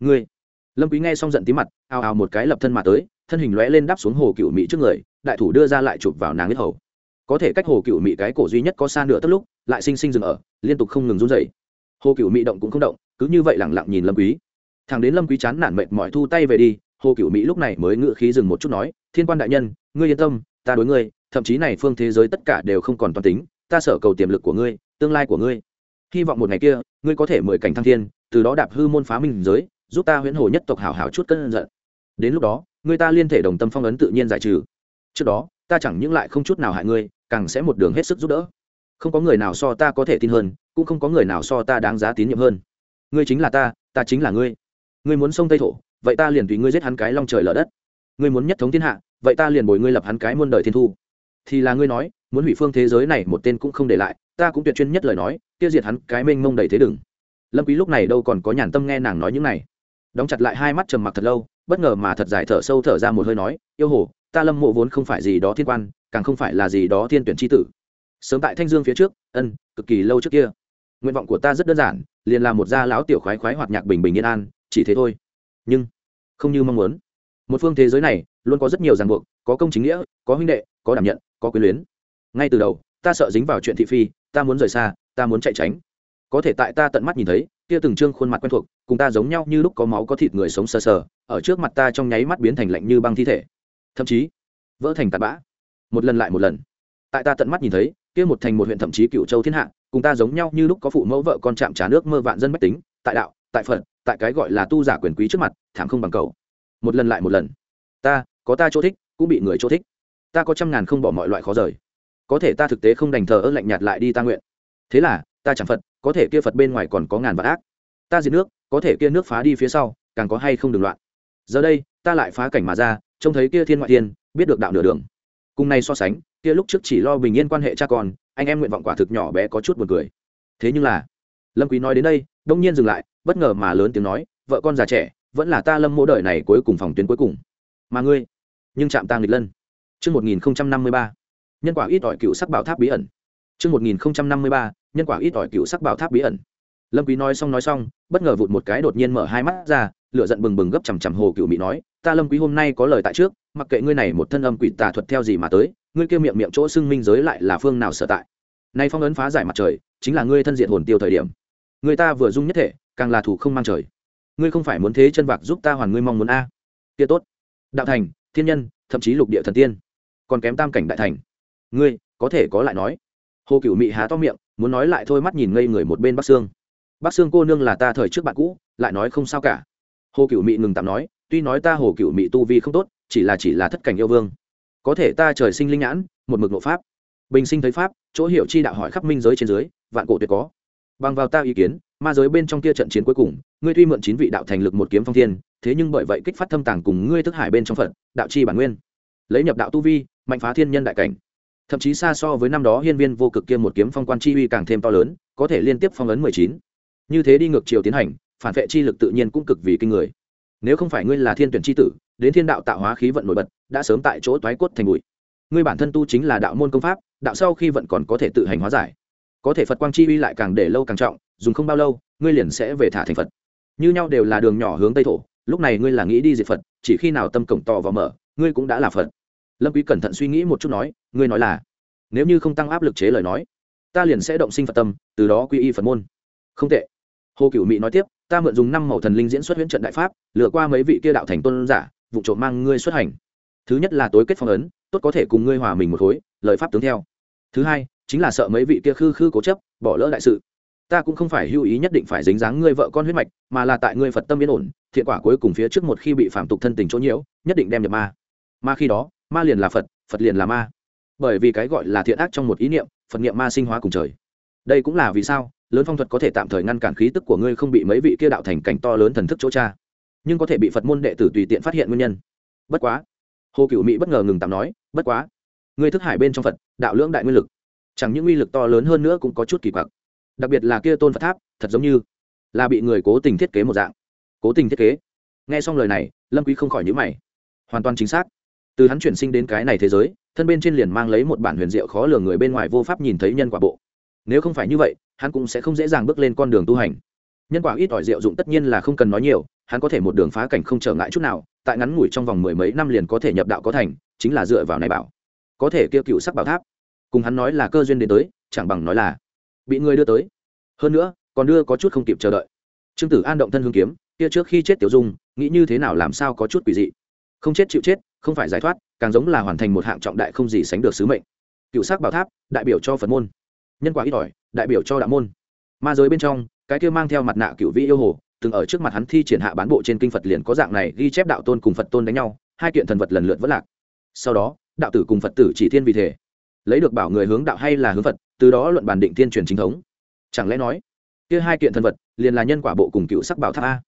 Ngươi. Lâm quý nghe xong giận tí mặt, ào ào một cái lập thân mà tới, thân hình lóe lên đáp xuống hồ cựu mỹ trước người, đại thủ đưa ra lại chụp vào nàng huyết hầu. Có thể cách hồ cựu mỹ cái cổ duy nhất có xa nửa tất lúc, lại sinh sinh dừng ở, liên tục không ngừng run rẩy. Hồ cựu mỹ động cũng không động, cứ như vậy lẳng lặng nhìn lâm quý. Thằng đến lâm quý chán nản mệt mỏi thu tay về đi hồ cựu mỹ lúc này mới ngự khí dừng một chút nói, thiên quan đại nhân, ngươi yên tâm, ta đối ngươi, thậm chí này phương thế giới tất cả đều không còn toàn tính, ta sở cầu tiềm lực của ngươi, tương lai của ngươi. Hy vọng một ngày kia, ngươi có thể mời cảnh thăng thiên, từ đó đạp hư môn phá minh giới, giúp ta huyễn hồ nhất tộc hảo hảo chút cân giận. Đến lúc đó ngươi ta liên thể đồng tâm phong ấn tự nhiên giải trừ. Trước đó, ta chẳng những lại không chút nào hại ngươi, càng sẽ một đường hết sức giúp đỡ. Không có người nào so ta có thể tin hơn, cũng không có người nào so ta đáng giá tín nhiệm hơn. Ngươi chính là ta ta chính là ngươi. Ngươi muốn sông tây thổ vậy ta liền tùy ngươi giết hắn cái long trời lở đất. Ngươi muốn nhất thống thiên hạ, vậy ta liền bồi ngươi lập hắn cái muôn đời thiên thu. Thì là ngươi nói, muốn hủy phương thế giới này một tên cũng không để lại, ta cũng tuyệt chuyên nhất lời nói, tiêu diệt hắn cái mênh mông đầy thế đừng. Lâm quý lúc này đâu còn có nhàn tâm nghe nàng nói những này. Đóng chặt lại hai mắt trầm mặc thật lâu, bất ngờ mà thật dài thở sâu thở ra một hơi nói, yêu hồ, ta lâm mộ vốn không phải gì đó thiên quan, càng không phải là gì đó thiên tuyển chi tử. Sớm tại thanh dương phía trước, ân, cực kỳ lâu trước kia. Nguyện vọng của ta rất đơn giản, liền là một gia lão tiểu khoái khoái hoạt nhạc bình bình yên an, chỉ thế thôi nhưng không như mong muốn. Một phương thế giới này luôn có rất nhiều ràng buộc, có công chính nghĩa, có huynh đệ, có đảm nhận, có quyền luyến. Ngay từ đầu, ta sợ dính vào chuyện thị phi, ta muốn rời xa, ta muốn chạy tránh. Có thể tại ta tận mắt nhìn thấy, kia từng trương khuôn mặt quen thuộc, cùng ta giống nhau như lúc có máu có thịt người sống sờ sờ, ở trước mặt ta trong nháy mắt biến thành lạnh như băng thi thể. Thậm chí, vỡ thành tạt bã. Một lần lại một lần. Tại ta tận mắt nhìn thấy, kia một thành một huyện thậm chí cựu châu thiên hạ, cùng ta giống nhau như lúc có phụ mẫu vợ con chạm trà nước mơ vạn dân bách tính, tại đạo, tại phật tại cái gọi là tu giả quyền quý trước mặt, thảm không bằng cầu. Một lần lại một lần. Ta, có ta chỗ thích, cũng bị người chỗ thích. Ta có trăm ngàn không bỏ mọi loại khó rời. Có thể ta thực tế không đành thờ ơ lạnh nhạt lại đi ta nguyện. Thế là, ta chẳng phật, có thể kia phật bên ngoài còn có ngàn vạn ác. Ta diệt nước, có thể kia nước phá đi phía sau, càng có hay không đừng loạn. Giờ đây, ta lại phá cảnh mà ra, trông thấy kia thiên ngoại thiên, biết được đạo nửa đường. Cùng này so sánh, kia lúc trước chỉ lo bình yên quan hệ cha con, anh em nguyện vọng quả thực nhỏ bé có chút buồn cười. Thế nhưng là, lâm quý nói đến đây, đông nhiên dừng lại bất ngờ mà lớn tiếng nói vợ con già trẻ vẫn là ta lâm mỗ đời này cuối cùng phòng tuyến cuối cùng mà ngươi nhưng chạm tang lịch lân Trước 1053, nhân quả ít ỏi cựu sắc bảo tháp bí ẩn. Trước 1053, nhân quả ít ỏi cựu sắc bảo tháp bí ẩn. Lâm Quý nói xong nói xong, bất ngờ vụt một cái đột nhiên mở hai mắt ra, lửa giận bừng bừng gấp chằm chằm Hồ Cựu Mị nói, "Ta Lâm Quý hôm nay có lời tại trước, mặc kệ ngươi này một thân âm quỷ tà thuật theo gì mà tới, ngươi kia miệng miệng chỗ xưng minh giới lại là phương nào sở tại. Nay phong ấn phá giải mặt trời, chính là ngươi thân diện hồn tiêu thời điểm. Người ta vừa dung nhất thể, càng là thủ không mang trời. Ngươi không phải muốn thế chân vạc giúp ta hoàn ngươi mong muốn a? Kia tốt. Đạo thành, thiên nhân, thậm chí lục địa thần tiên, còn kém tam cảnh đại thành. Ngươi, có thể có lại nói. Hồ Cửu Mị há to miệng, muốn nói lại thôi mắt nhìn ngây người một bên Bắc Sương. Bắc Sương cô nương là ta thời trước bạn cũ, lại nói không sao cả. Hồ Cửu Mị ngừng tạm nói, tuy nói ta Hồ Cửu Mị tu vi không tốt, chỉ là chỉ là thất cảnh yêu vương. Có thể ta trời sinh linh nhãn, một mực nộ pháp. Bình sinh thấy pháp, chỗ hiểu chi đạo hỏi khắp minh giới trên dưới, vạn cổ tuyệt có. Bằng vào ta ý kiến, ma giới bên trong kia trận chiến cuối cùng, ngươi tuy mượn chín vị đạo thành lực một kiếm phong thiên, thế nhưng bởi vậy kích phát thâm tàng cùng ngươi thức hải bên trong phận, đạo chi bản nguyên. Lấy nhập đạo tu vi, mạnh phá thiên nhân đại cảnh. Thậm chí xa so với năm đó hiên viên vô cực kia một kiếm phong quan chi uy càng thêm to lớn, có thể liên tiếp phong ấn mười chín như thế đi ngược chiều tiến hành phản vệ chi lực tự nhiên cũng cực vì kinh người nếu không phải ngươi là thiên tuyển chi tử đến thiên đạo tạo hóa khí vận nổi bật đã sớm tại chỗ toái cốt thành bụi ngươi bản thân tu chính là đạo môn công pháp đạo sau khi vận còn có thể tự hành hóa giải có thể phật quang chi uy lại càng để lâu càng trọng, dùng không bao lâu, ngươi liền sẽ về thả thành phật. Như nhau đều là đường nhỏ hướng tây thổ, lúc này ngươi là nghĩ đi diệt phật, chỉ khi nào tâm cổng to vào mở, ngươi cũng đã là phật. Lâm quý cẩn thận suy nghĩ một chút nói, ngươi nói là, nếu như không tăng áp lực chế lời nói, ta liền sẽ động sinh phật tâm, từ đó quy y phật môn. Không tệ. Hồ cửu mỹ nói tiếp, ta mượn dùng năm màu thần linh diễn xuất huyễn trận đại pháp, lừa qua mấy vị kia đạo thành tôn giả, vụ trộm mang ngươi xuất hành. Thứ nhất là tối kết phong ấn, tốt có thể cùng ngươi hòa mình một khối, lời pháp tướng theo. Thứ hai chính là sợ mấy vị kia khư khư cố chấp, bỏ lỡ đại sự. Ta cũng không phải hưu ý nhất định phải dính dáng ngươi vợ con huyết mạch, mà là tại ngươi phật tâm yên ổn, thiện quả cuối cùng phía trước một khi bị phạm tục thân tình chỗ nhiễu, nhất định đem nhập ma. Ma khi đó, ma liền là phật phật liền là ma. Bởi vì cái gọi là thiện ác trong một ý niệm, phật niệm ma sinh hóa cùng trời. Đây cũng là vì sao, lớn phong thuật có thể tạm thời ngăn cản khí tức của ngươi không bị mấy vị kia đạo thành cảnh to lớn thần thức chỗ cha nhưng có thể bị phật môn đệ tử tùy tiện phát hiện nguyên nhân. Bất quá. Hồ cựu mỹ bất ngờ ngừng tạm nói, bất quá. Ngươi thức hải bên trong phật, đạo lưỡng đại nguyên lực chẳng những uy lực to lớn hơn nữa cũng có chút kỳ quặc. Đặc biệt là kia tôn phật tháp, thật giống như là bị người cố tình thiết kế một dạng. Cố tình thiết kế. Nghe xong lời này, lâm quý không khỏi nhíu mày. Hoàn toàn chính xác. Từ hắn chuyển sinh đến cái này thế giới, thân bên trên liền mang lấy một bản huyền diệu khó lường người bên ngoài vô pháp nhìn thấy nhân quả bộ. Nếu không phải như vậy, hắn cũng sẽ không dễ dàng bước lên con đường tu hành. Nhân quả ít ỏi diệu dụng tất nhiên là không cần nói nhiều, hắn có thể một đường phá cảnh không trở ngại chút nào, tại ngắn ngủi trong vòng mười mấy năm liền có thể nhập đạo có thành, chính là dựa vào này bảo. Có thể kêu cựu sắc bảo tháp cùng hắn nói là cơ duyên đến tới, chẳng bằng nói là bị người đưa tới. Hơn nữa, còn đưa có chút không kịp chờ đợi. Trương tử an động thân hương kiếm, kia trước khi chết tiểu dung, nghĩ như thế nào làm sao có chút quỷ dị. Không chết chịu chết, không phải giải thoát, càng giống là hoàn thành một hạng trọng đại không gì sánh được sứ mệnh. Cựu sắc bảo tháp, đại biểu cho phật môn. Nhân quả ít ỏi, đại biểu cho đạo môn. Ma giới bên trong, cái kia mang theo mặt nạ cựu vị yêu hồ, từng ở trước mặt hắn thi triển hạ bán bộ trên kinh phật liền có dạng này ghi chép đạo tôn cùng phật tôn đánh nhau, hai kiện thần vật lần lượt vất lạc. Sau đó, đạo tử cùng phật tử chỉ thiên vì thể lấy được bảo người hướng đạo hay là hướng phật, từ đó luận bàn định thiên truyền chính thống. Chẳng lẽ nói, kia hai kiện thần vật liền là nhân quả bộ cùng cựu sắc bảo tháp a?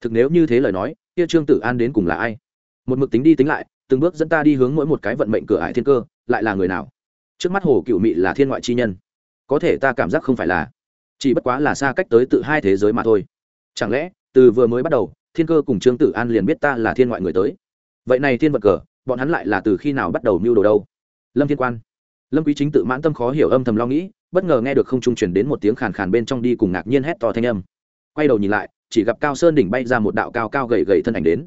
Thực nếu như thế lời nói, kia trương tử an đến cùng là ai? Một mực tính đi tính lại, từng bước dẫn ta đi hướng mỗi một cái vận mệnh cửa ải thiên cơ, lại là người nào? Trước mắt hồ cựu mị là thiên ngoại chi nhân. Có thể ta cảm giác không phải là, chỉ bất quá là xa cách tới tự hai thế giới mà thôi. Chẳng lẽ, từ vừa mới bắt đầu, thiên cơ cùng trương tử an liền biết ta là thiên ngoại người tới? Vậy này thiên vật cờ, bọn hắn lại là từ khi nào bắt đầu mưu đồ đâu? Lâm thiên quan lâm quý chính tự mãn tâm khó hiểu âm thầm lo nghĩ, bất ngờ nghe được không trung truyền đến một tiếng khàn khàn bên trong đi cùng ngạc nhiên hét to thanh âm. Quay đầu nhìn lại, chỉ gặp cao sơn đỉnh bay ra một đạo cao cao gầy gầy thân ảnh đến.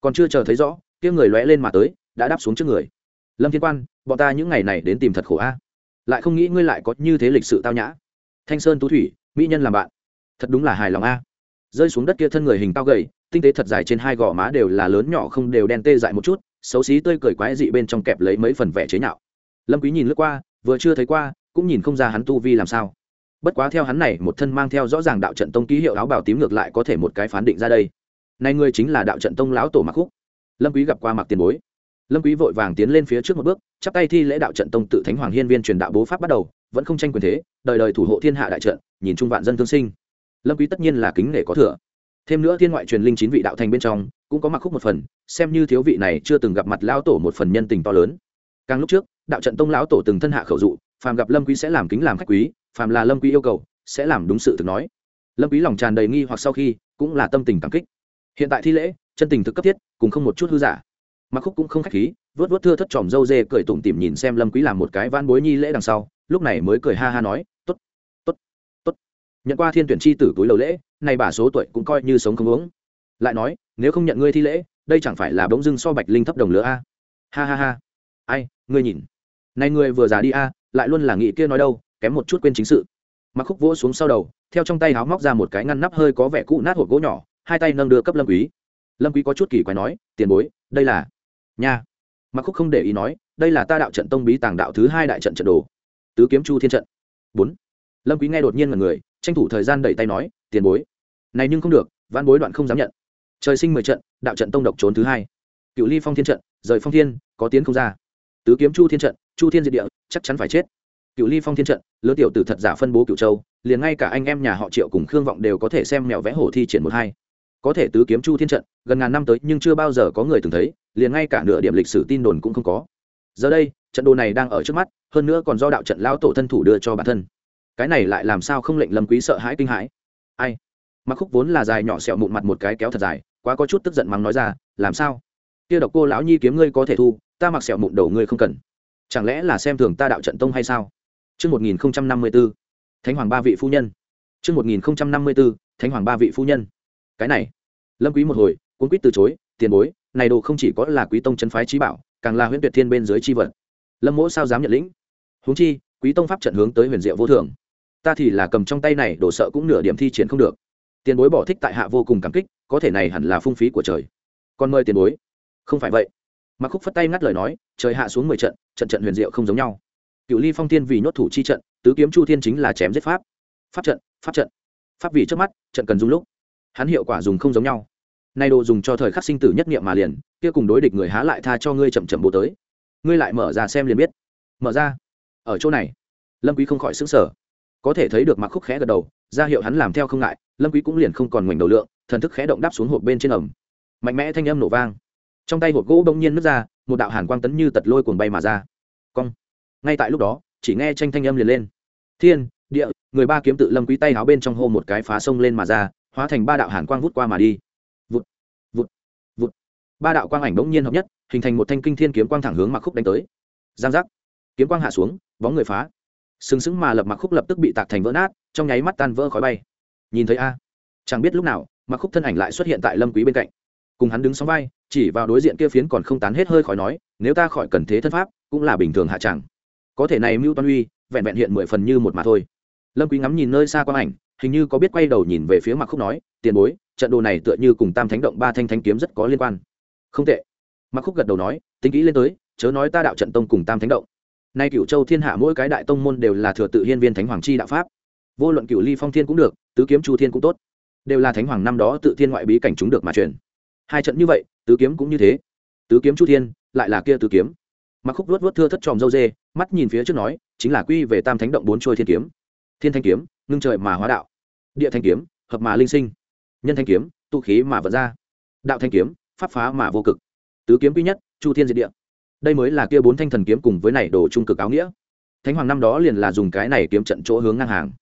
Còn chưa chờ thấy rõ, kia người lóe lên mà tới, đã đáp xuống trước người. Lâm thiên quan, bọn ta những ngày này đến tìm thật khổ a. Lại không nghĩ ngươi lại có như thế lịch sự tao nhã. Thanh sơn tú thủy, mỹ nhân làm bạn. Thật đúng là hài lòng a. Rơi xuống đất kia thân người hình cao gầy, tinh tế thật dài trên hai gò má đều là lớn nhỏ không đều đen tê dại một chút, xấu xí tươi cười quái dị bên trong kẹp lấy mấy phần vẻ chế nhạo lâm quý nhìn lướt qua, vừa chưa thấy qua, cũng nhìn không ra hắn tu vi làm sao. Bất quá theo hắn này, một thân mang theo rõ ràng đạo trận tông ký hiệu áo bào tím ngược lại có thể một cái phán định ra đây. Này người chính là đạo trận tông lão tổ mặc khúc. Lâm quý gặp qua mặc tiền bối. Lâm quý vội vàng tiến lên phía trước một bước, chắp tay thi lễ đạo trận tông tự thánh hoàng hiên viên truyền đạo bố pháp bắt đầu, vẫn không tranh quyền thế, đời đời thủ hộ thiên hạ đại trận, nhìn trung vạn dân thương sinh. Lâm quý tất nhiên là kính nể có thừa. Thêm nữa thiên ngoại truyền linh chín vị đạo thành bên trong, cũng có mặc khúc một phần, xem như thiếu vị này chưa từng gặp mặt lão tổ một phần nhân tình to lớn. Càng lúc trước đạo trận tông lão tổ từng thân hạ khẩu dụ, phàm gặp lâm quý sẽ làm kính làm khách quý, phàm là lâm quý yêu cầu, sẽ làm đúng sự thực nói. Lâm quý lòng tràn đầy nghi hoặc sau khi, cũng là tâm tình cảm kích. Hiện tại thi lễ, chân tình thực cấp thiết, cùng không một chút hư giả. Mặc khúc cũng không khách khí, vớt vớt thưa thất tròm dâu dê cười tủm tỉm nhìn xem lâm quý làm một cái van bối nhi lễ đằng sau, lúc này mới cười ha ha nói, tốt tốt tốt. Nhận qua thiên tuyển chi tử túi lầu lễ này bà số tuổi cũng coi như sống không uống. Lại nói, nếu không nhận ngươi thi lễ, đây chẳng phải là bỗng dưng so bạch linh thấp đồng lứa a? Ha ha ha. Ai, ngươi nhìn này người vừa già đi a, lại luôn là nghĩ kia nói đâu, kém một chút quên chính sự. Mặc khúc vỗ xuống sau đầu, theo trong tay háo móc ra một cái ngăn nắp hơi có vẻ cũ nát hộp gỗ nhỏ, hai tay nâng đưa cấp lâm quý. Lâm quý có chút kỳ quái nói, tiền bối, đây là nha mặc khúc không để ý nói, đây là ta đạo trận tông bí tàng đạo thứ hai đại trận trận đồ, tứ kiếm chu thiên trận. Bốn. Lâm quý nghe đột nhiên là người, tranh thủ thời gian đẩy tay nói, tiền bối, này nhưng không được văn bối đoạn không dám nhận. Trời sinh mười trận, đạo trận tông độc trốn thứ hai. Cựu ly phong thiên trận, rời phong thiên, có tiến không ra. Tứ kiếm chu thiên trận chu thiên diệt địa, chắc chắn phải chết. Cựu ly phong thiên trận lứa tiểu tử thật giả phân bố cựu châu, liền ngay cả anh em nhà họ triệu cùng khương vọng đều có thể xem mèo vẽ hổ thi triển một hai. Có thể tứ kiếm chu thiên trận, gần ngàn năm tới nhưng chưa bao giờ có người từng thấy, liền ngay cả nửa điểm lịch sử tin đồn cũng không có. Giờ đây, trận đồ này đang ở trước mắt, hơn nữa còn do đạo trận lão tổ thân thủ đưa cho bản thân. Cái này lại làm sao không lệnh lâm quý sợ hãi kinh hãi? Ai? Mặc khúc vốn là dài nhỏ sẹo mụn mặt một cái kéo thật dài, quá có chút tức giận mắng nói ra, làm sao? Kia độc cô lão nhi kiếm ngươi có thể thu, ta mặc sẹo mụn đầu ngươi không cần chẳng lẽ là xem thường ta đạo trận tông hay sao Trước 1054, Thánh Hoàng ba vị phu nhân. Trước 1054, Thánh Hoàng ba vị phu nhân. Cái này, Lâm Quý một hồi, cuốn quýt từ chối, tiền bối, này đồ không chỉ có là Quý tông chân phái trí bảo, càng là huyễn Tuyệt Thiên bên dưới chi vật. Lâm Mỗ sao dám nhận lĩnh? Huống chi, Quý tông pháp trận hướng tới huyền diệu vô thường. Ta thì là cầm trong tay này đồ sợ cũng nửa điểm thi triển không được. Tiền bối bỏ thích tại hạ vô cùng cảm kích, có thể này hẳn là phung phí của trời. Còn mời tiền bối. Không phải vậy. Mạc Khúc phất tay ngắt lời nói, trời hạ xuống mười trận, trận trận huyền diệu không giống nhau. Cựu ly phong thiên vì nhốt thủ chi trận tứ kiếm chu thiên chính là chém giết pháp. Pháp trận pháp trận. Pháp vì trước mắt trận cần dùng lúc. Hắn hiệu quả dùng không giống nhau. Nay đồ dùng cho thời khắc sinh tử nhất niệm mà liền kia cùng đối địch người há lại tha cho ngươi chậm chậm bố tới. Ngươi lại mở ra xem liền biết. Mở ra. Ở chỗ này. Lâm quý không khỏi sững sờ. Có thể thấy được mặc khúc khẽ gật đầu ra hiệu hắn làm theo không ngại lâm quý cũng liền không còn ngoảnh đầu lượng thần thức khẽ động đáp xuống hộp bên trên ẩm. Mạnh mẽ thanh âm nổ vang trong tay hộp gỗ bỗng nhiên nứt ra, một đạo hàn quang tấn như tật lôi cuồng bay mà ra. Cong. Ngay tại lúc đó, chỉ nghe tranh thanh âm liền lên. Thiên, địa, người ba kiếm tự lâm quý tay áo bên trong hô một cái phá sông lên mà ra, hóa thành ba đạo hàn quang vút qua mà đi. Vụt vụt vụt. Ba đạo quang ảnh bỗng nhiên hợp nhất, hình thành một thanh kinh thiên kiếm quang thẳng hướng mặc khúc đánh tới. Giang giác. Kiếm quang hạ xuống, bóng người phá. Sừng sững mà lập mặc khúc lập tức bị tạc thành vỡ nát, trong nháy mắt tan vỡ khói bay. Nhìn thấy a. Chẳng biết lúc nào mặc khúc thân ảnh lại xuất hiện tại lâm quý bên cạnh cùng hắn đứng sóng vai, chỉ vào đối diện kia phiến còn không tán hết hơi khỏi nói, nếu ta khỏi cần thế thân pháp, cũng là bình thường hạ chẳng. Có thể này mưu toan uy, vẹn vẹn hiện mười phần như một mà thôi. Lâm quý ngắm nhìn nơi xa quang ảnh, hình như có biết quay đầu nhìn về phía mặc khúc nói, tiền bối, trận đồ này tựa như cùng tam thánh động ba thanh thánh kiếm rất có liên quan. Không tệ. Mặc khúc gật đầu nói, tính kỹ lên tới, chớ nói ta đạo trận tông cùng tam thánh động. Nay cửu châu thiên hạ mỗi cái đại tông môn đều là thừa tự hiên viên thánh hoàng chi đạo pháp. Vô luận cửu ly phong thiên cũng được, tứ kiếm chu thiên cũng tốt. Đều là thánh hoàng năm đó tự thiên ngoại bí cảnh chúng được mà truyền hai trận như vậy, tứ kiếm cũng như thế. Tứ kiếm chu thiên, lại là kia tứ kiếm. Mặc khúc luốt vớt thưa thất tròm dâu dê, mắt nhìn phía trước nói, chính là quy về tam thánh động bốn trôi thiên kiếm. Thiên thanh kiếm, ngưng trời mà hóa đạo. Địa thanh kiếm, hợp mà linh sinh. Nhân thanh kiếm tụ khí mà vật ra. Đạo thanh kiếm, pháp phá mà vô cực. Tứ kiếm duy nhất, chu thiên diệt địa. Đây mới là kia bốn thanh thần kiếm cùng với này đồ trung cực áo nghĩa. Thánh hoàng năm đó liền là dùng cái này kiếm trận chỗ hướng ngang hàng.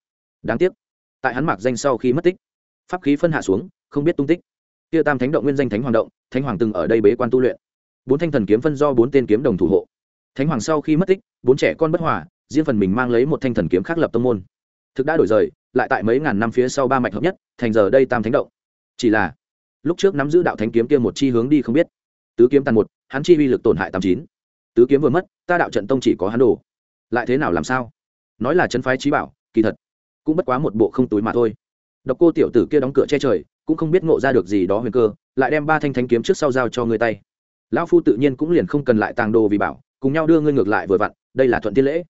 Đáng tiếc, tại hắn mặc danh sau khi mất tích, pháp khí phân hạ xuống, không biết tung tích kia tam thánh động nguyên danh thánh hoàng động, thánh hoàng từng ở đây bế quan tu luyện. Bốn thanh thần kiếm phân do bốn tên kiếm đồng thủ hộ. Thánh hoàng sau khi mất tích, bốn trẻ con bất hòa, riêng phần mình mang lấy một thanh thần kiếm khác lập tông môn. Thực đã đổi rời, lại tại mấy ngàn năm phía sau ba mạch hợp nhất, thành giờ đây tam thánh động. Chỉ là, lúc trước nắm giữ đạo thánh kiếm kia một chi hướng đi không biết. Tứ kiếm tàn một, hắn chi uy lực tổn hại tám chín. Tứ kiếm vừa mất, ta đạo trận tông chỉ có hắn đồ. Lại thế nào làm sao? Nói là chân phái trí bảo, kỳ thật, cũng bất quá một bộ không túi mà thôi. Độc cô tiểu tử kia đóng cửa che trời cũng không biết ngộ ra được gì đó huyền cơ, lại đem ba thanh thánh kiếm trước sau giao cho người tay. Lão phu tự nhiên cũng liền không cần lại tàng đồ vì bảo, cùng nhau đưa ngươi ngược lại vừa vặn, đây là thuận tiên lễ.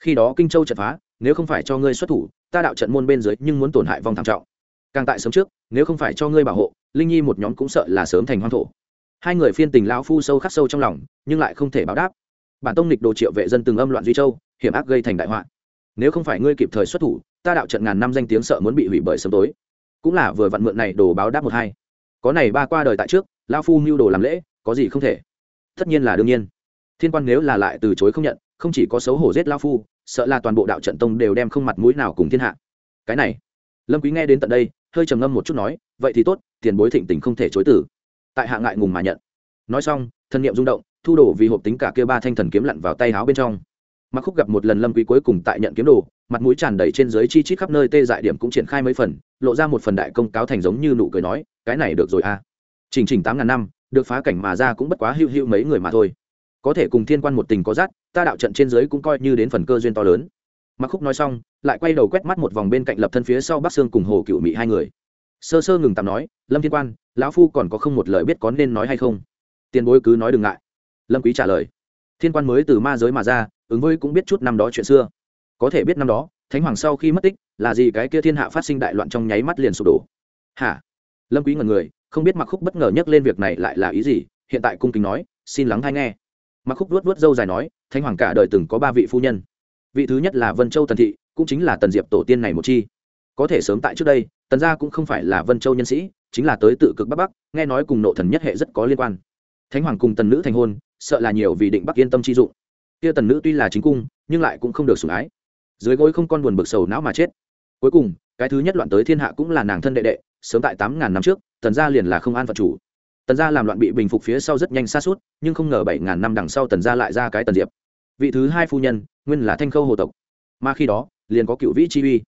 Khi đó kinh châu chật phá, nếu không phải cho ngươi xuất thủ, ta đạo trận môn bên dưới nhưng muốn tổn hại vong thảm trọng. Càng tại sớm trước, nếu không phải cho ngươi bảo hộ, linh nhi một nhóm cũng sợ là sớm thành hoang thổ. Hai người phiên tình lão phu sâu khắc sâu trong lòng, nhưng lại không thể báo đáp. Bản tông lịch đồ triệu vệ dân từng âm loạn duy châu, hiểm ác gây thành đại họa. Nếu không phải ngươi kịp thời xuất thủ, ta đạo trận ngàn năm danh tiếng sợ muốn bị hủy bởi sớm tối cũng là vừa vặn mượn này đồ báo đáp một hai. Có này ba qua đời tại trước lao phu mưu đồ làm lễ, có gì không thể. Tất nhiên là đương nhiên. Thiên quan nếu là lại từ chối không nhận, không chỉ có xấu hổ giết lao phu, sợ là toàn bộ đạo trận tông đều đem không mặt mũi nào cùng thiên hạ. Cái này, lâm quý nghe đến tận đây, hơi trầm ngâm một chút nói, vậy thì tốt, tiền bối thịnh tình không thể chối từ. Tại hạ ngại ngùng mà nhận. Nói xong, thân niệm rung động, thu đồ vì hộp tính cả kia ba thanh thần kiếm lặn vào tay áo bên trong. Mặc khúc gặp một lần lâm quý cuối cùng tại nhận kiếm đồ, mặt mũi tràn đầy trên dưới chi chít khắp nơi tê dại điểm cũng triển khai mấy phần lộ ra một phần đại công cáo thành giống như nụ cười nói, cái này được rồi a à. chỉnh tám ngàn năm, được phá cảnh mà ra cũng bất quá hữu hữu mấy người mà thôi. Có thể cùng thiên quan một tình có dắt ta đạo trận trên dưới cũng coi như đến phần cơ duyên to lớn. Mặc khúc nói xong, lại quay đầu quét mắt một vòng bên cạnh lập thân phía sau bắc sương cùng hồ cựu mỹ hai người. Sơ sơ ngừng tạm nói, lâm thiên quan, lão phu còn có không một lời biết có nên nói hay không? Tiền bối cứ nói đừng ngại. Lâm quý trả lời, thiên quan mới từ ma giới mà ra, ứng với cũng biết chút năm đó chuyện xưa. Có thể biết năm đó thánh hoàng sau khi mất tích, là gì cái kia thiên hạ phát sinh đại loạn trong nháy mắt liền sụp đổ. Hả? Lâm quý ngẩn người, không biết mặc khúc bất ngờ nhắc lên việc này lại là ý gì, hiện tại cung kính nói, xin lắng hay nghe. Mặc khúc vuốt vuốt dâu dài nói, thánh hoàng cả đời từng có ba vị phu nhân. Vị thứ nhất là vân châu tần thị, cũng chính là tần diệp tổ tiên này một chi. Có thể sớm tại trước đây, tần gia cũng không phải là vân châu nhân sĩ, chính là tới tự cực bắc bắc, nghe nói cùng nộ thần nhất hệ rất có liên quan. Thánh hoàng cùng tần nữ thành hôn, sợ là nhiều vì định bắc yên tâm chi dụng. Kia tần nữ tuy là chính cung, nhưng lại cũng không được sủng ái dưới gối không con buồn bực sầu não mà chết. Cuối cùng, cái thứ nhất loạn tới thiên hạ cũng là nàng thân đệ đệ, sớm tại tám ngàn năm trước, tần gia liền là không an phận chủ. Tần gia làm loạn bị bình phục phía sau rất nhanh xa suốt nhưng không ngờ bảy ngàn năm đằng sau tần gia lại ra cái tần diệp. Vị thứ hai phu nhân, nguyên là thanh khâu hồ tộc. Mà khi đó, liền có cựu vĩ chi uy.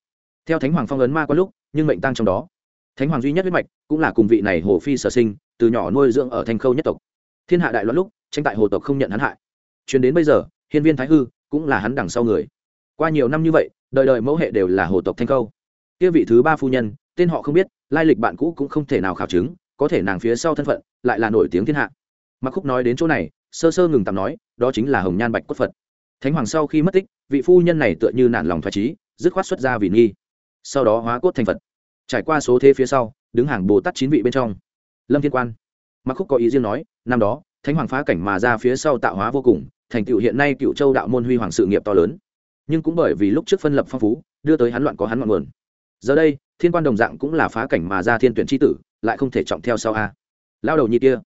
Theo thánh hoàng phong ấn ma có lúc, nhưng mệnh tăng trong đó. Thánh hoàng duy nhất huyết mạch cũng là cùng vị này hồ phi sở sinh, từ nhỏ nuôi dưỡng ở thanh khâu nhất tộc. Thiên hạ đại loạn lúc, tranh tại hồ tộc không nhận hắn hại. Chuyến đến bây giờ, hiên viên thái hư cũng là hắn đằng sau người qua nhiều năm như vậy, đời đời mẫu hệ đều là hồ tộc thanh khâu kia vị thứ ba phu nhân, tên họ không biết, lai lịch bạn cũ cũng không thể nào khảo chứng, có thể nàng phía sau thân phận, lại là nổi tiếng thiên hạ. Mặc khúc nói đến chỗ này, sơ sơ ngừng tạm nói, đó chính là hồng nhan bạch quất phật. Thánh hoàng sau khi mất tích, vị phu nhân này tựa như nản lòng thoải trí, dứt khoát xuất ra vì nghi. Sau đó hóa cốt thành phật. Trải qua số thế phía sau, đứng hàng bồ tát chín vị bên trong. Lâm thiên quan. Mặc khúc có ý riêng nói, năm đó, thánh hoàng phá cảnh mà ra phía sau tạo hóa vô cùng, thành tựu hiện nay cựu châu đạo môn huy hoàng sự nghiệp to lớn nhưng cũng bởi vì lúc trước phân lập phong phú, đưa tới hắn loạn có hắn ngọn nguồn. Giờ đây, thiên quan đồng dạng cũng là phá cảnh mà ra thiên tuyển tri tử, lại không thể trọng theo sau a. Lao đầu nhị kia.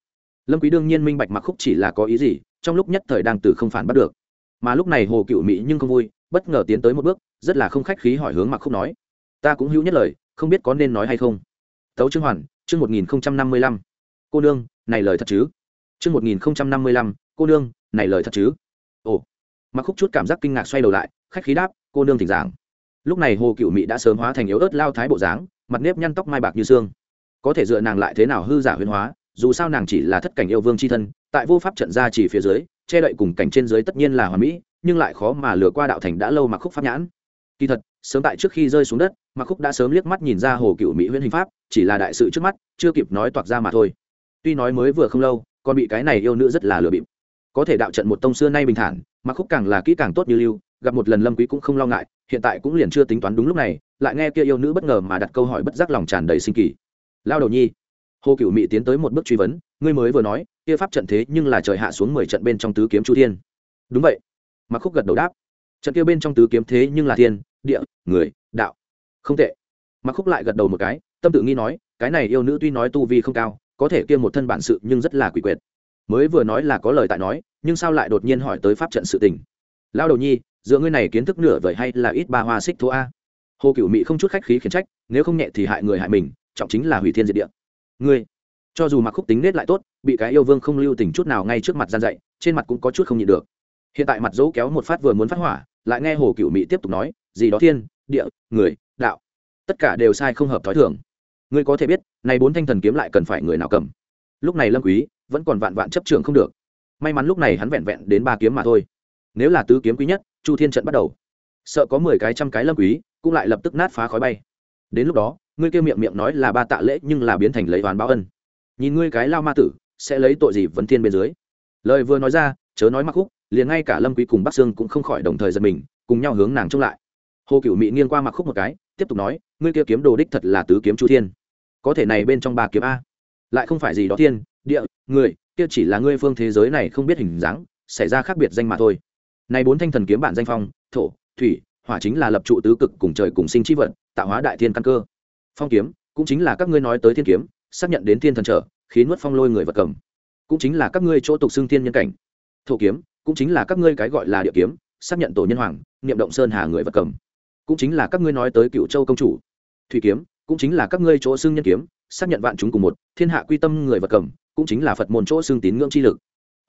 Lâm quý đương nhiên minh bạch mặc khúc chỉ là có ý gì, trong lúc nhất thời đang từ không phản bắt được. Mà lúc này hồ cựu mỹ nhưng không vui, bất ngờ tiến tới một bước, rất là không khách khí hỏi hướng mặc khúc nói. Ta cũng hữu nhất lời, không biết có nên nói hay không. Tấu trương hoàn, chương một nghìn năm mươi lăm. Cô nương, này lời thật chứ? Chương một nghìn năm mươi lăm, cô nương, này lời thật chứ? Ồ. Mặc khúc chút cảm giác kinh ngạc xoay đầu lại khách khí đáp, cô nương thỉnh giảng. Lúc này hồ cựu mỹ đã sớm hóa thành yếu ớt lao thái bộ dáng, mặt nếp nhăn tóc mai bạc như xương. Có thể dựa nàng lại thế nào hư giả huyên hóa, dù sao nàng chỉ là thất cảnh yêu vương c h i thân, tại vô pháp trận ra chỉ phía dưới, che đậy cùng cảnh trên dưới tất nhiên là hoàn mỹ, nhưng lại khó mà lừa qua đạo thành đã lâu mặc khúc pháp nhãn. Kỳ thật, sớm tại trước khi rơi xuống đất mặc khúc đã sớm liếc mắt nhìn ra hồ cựu mỹ huyễn hình pháp, chỉ là đại sự trước mắt, chưa kịp nói toạc ra mà thôi. Tuy nói mới vừa không lâu, còn bị cái này yêu nữ rất là lừa bịp. Có thể đạo trận một tông xưa nay bình thản mặc khúc càng là kỹ càng tốt như lưu gặp một lần lâm quý cũng không lo ngại, hiện tại cũng liền chưa tính toán đúng lúc này, lại nghe kia yêu nữ bất ngờ mà đặt câu hỏi bất giác lòng tràn đầy sinh kỳ. Lao đầu nhi, hồ Cửu mỹ tiến tới một bước truy vấn, ngươi mới vừa nói, kia pháp trận thế nhưng là trời hạ xuống mười trận bên trong tứ kiếm chu thiên. Đúng vậy. Mặc khúc gật đầu đáp, trận kia bên trong tứ kiếm thế nhưng là thiên, địa, người, đạo. Không tệ. Mặc khúc lại gật đầu một cái, tâm tự nghi nói, cái này yêu nữ tuy nói tu vi không cao, có thể kia một thân bản sự nhưng rất là quỷ quyệt. Mới vừa nói là có lời tại nói, nhưng sao lại đột nhiên hỏi tới pháp trận sự tình? Lao đầu nhi giữa ngươi này kiến thức nửa vời hay là ít ba hoa xích thua a? Hồ cựu mỹ không chút khách khí khiển trách, nếu không nhẹ thì hại người hại mình, trọng chính là hủy thiên diệt địa. Ngươi, cho dù mặc khúc tính nết lại tốt, bị cái yêu vương không lưu tình chút nào ngay trước mặt gian dậy trên mặt cũng có chút không nhịn được. Hiện tại mặt dỗ kéo một phát vừa muốn phát hỏa, lại nghe hồ cựu mỹ tiếp tục nói, gì đó thiên, địa, người, đạo. Tất cả đều sai không hợp thói thường. Ngươi có thể biết, này bốn thanh thần kiếm lại cần phải người nào cầm. Lúc này lâm quý vẫn còn vạn vạn chấp trường không được. May mắn lúc này hắn vẹn vẹn đến ba kiếm mà thôi. Nếu là tứ kiếm quý nhất chu thiên trận bắt đầu. Sợ có mười cái trăm cái lâm quý, cũng lại lập tức nát phá khói bay. Đến lúc đó, ngươi kêu miệng miệng nói là ba tạ lễ nhưng là biến thành lấy oán báo ân. Nhìn ngươi cái lao ma tử, sẽ lấy tội gì vấn thiên bên dưới? Lời vừa nói ra, chớ nói mắc khúc, liền ngay cả lâm quý cùng bắc sương cũng không khỏi đồng thời giật mình, cùng nhau hướng nàng trông lại. Hồ Cửu mị nghiêng qua mặc khúc một cái, tiếp tục nói, ngươi kia kiếm đồ đích thật là tứ kiếm chu thiên. Có thể này bên trong ba kiếm a. Lại không phải gì đó thiên, địa, người, kia chỉ là ngươi phương thế giới này không biết hình dáng, xảy ra khác biệt danh mà thôi này bốn thanh thần kiếm bản danh phong, thổ, thủy, hỏa chính là lập trụ tứ cực cùng trời cùng sinh chi vật, tạo hóa đại thiên căn cơ. Phong kiếm, cũng chính là các ngươi nói tới thiên kiếm, xác nhận đến thiên thần trở, khí nuốt phong lôi người vật cầm. Cũng chính là các ngươi chỗ tục xưng thiên nhân cảnh. Thổ kiếm, cũng chính là các ngươi cái gọi là địa kiếm, xác nhận tổ nhân hoàng, niệm động sơn hà người vật cầm. Cũng chính là các ngươi nói tới cựu châu công chủ. Thủy kiếm, cũng chính là các ngươi chỗ xưng nhân kiếm, xác nhận vạn chúng cùng một, thiên hạ quy tâm người vật cầm, cũng chính là phật môn chỗ xưng tín ngưỡng chi lực.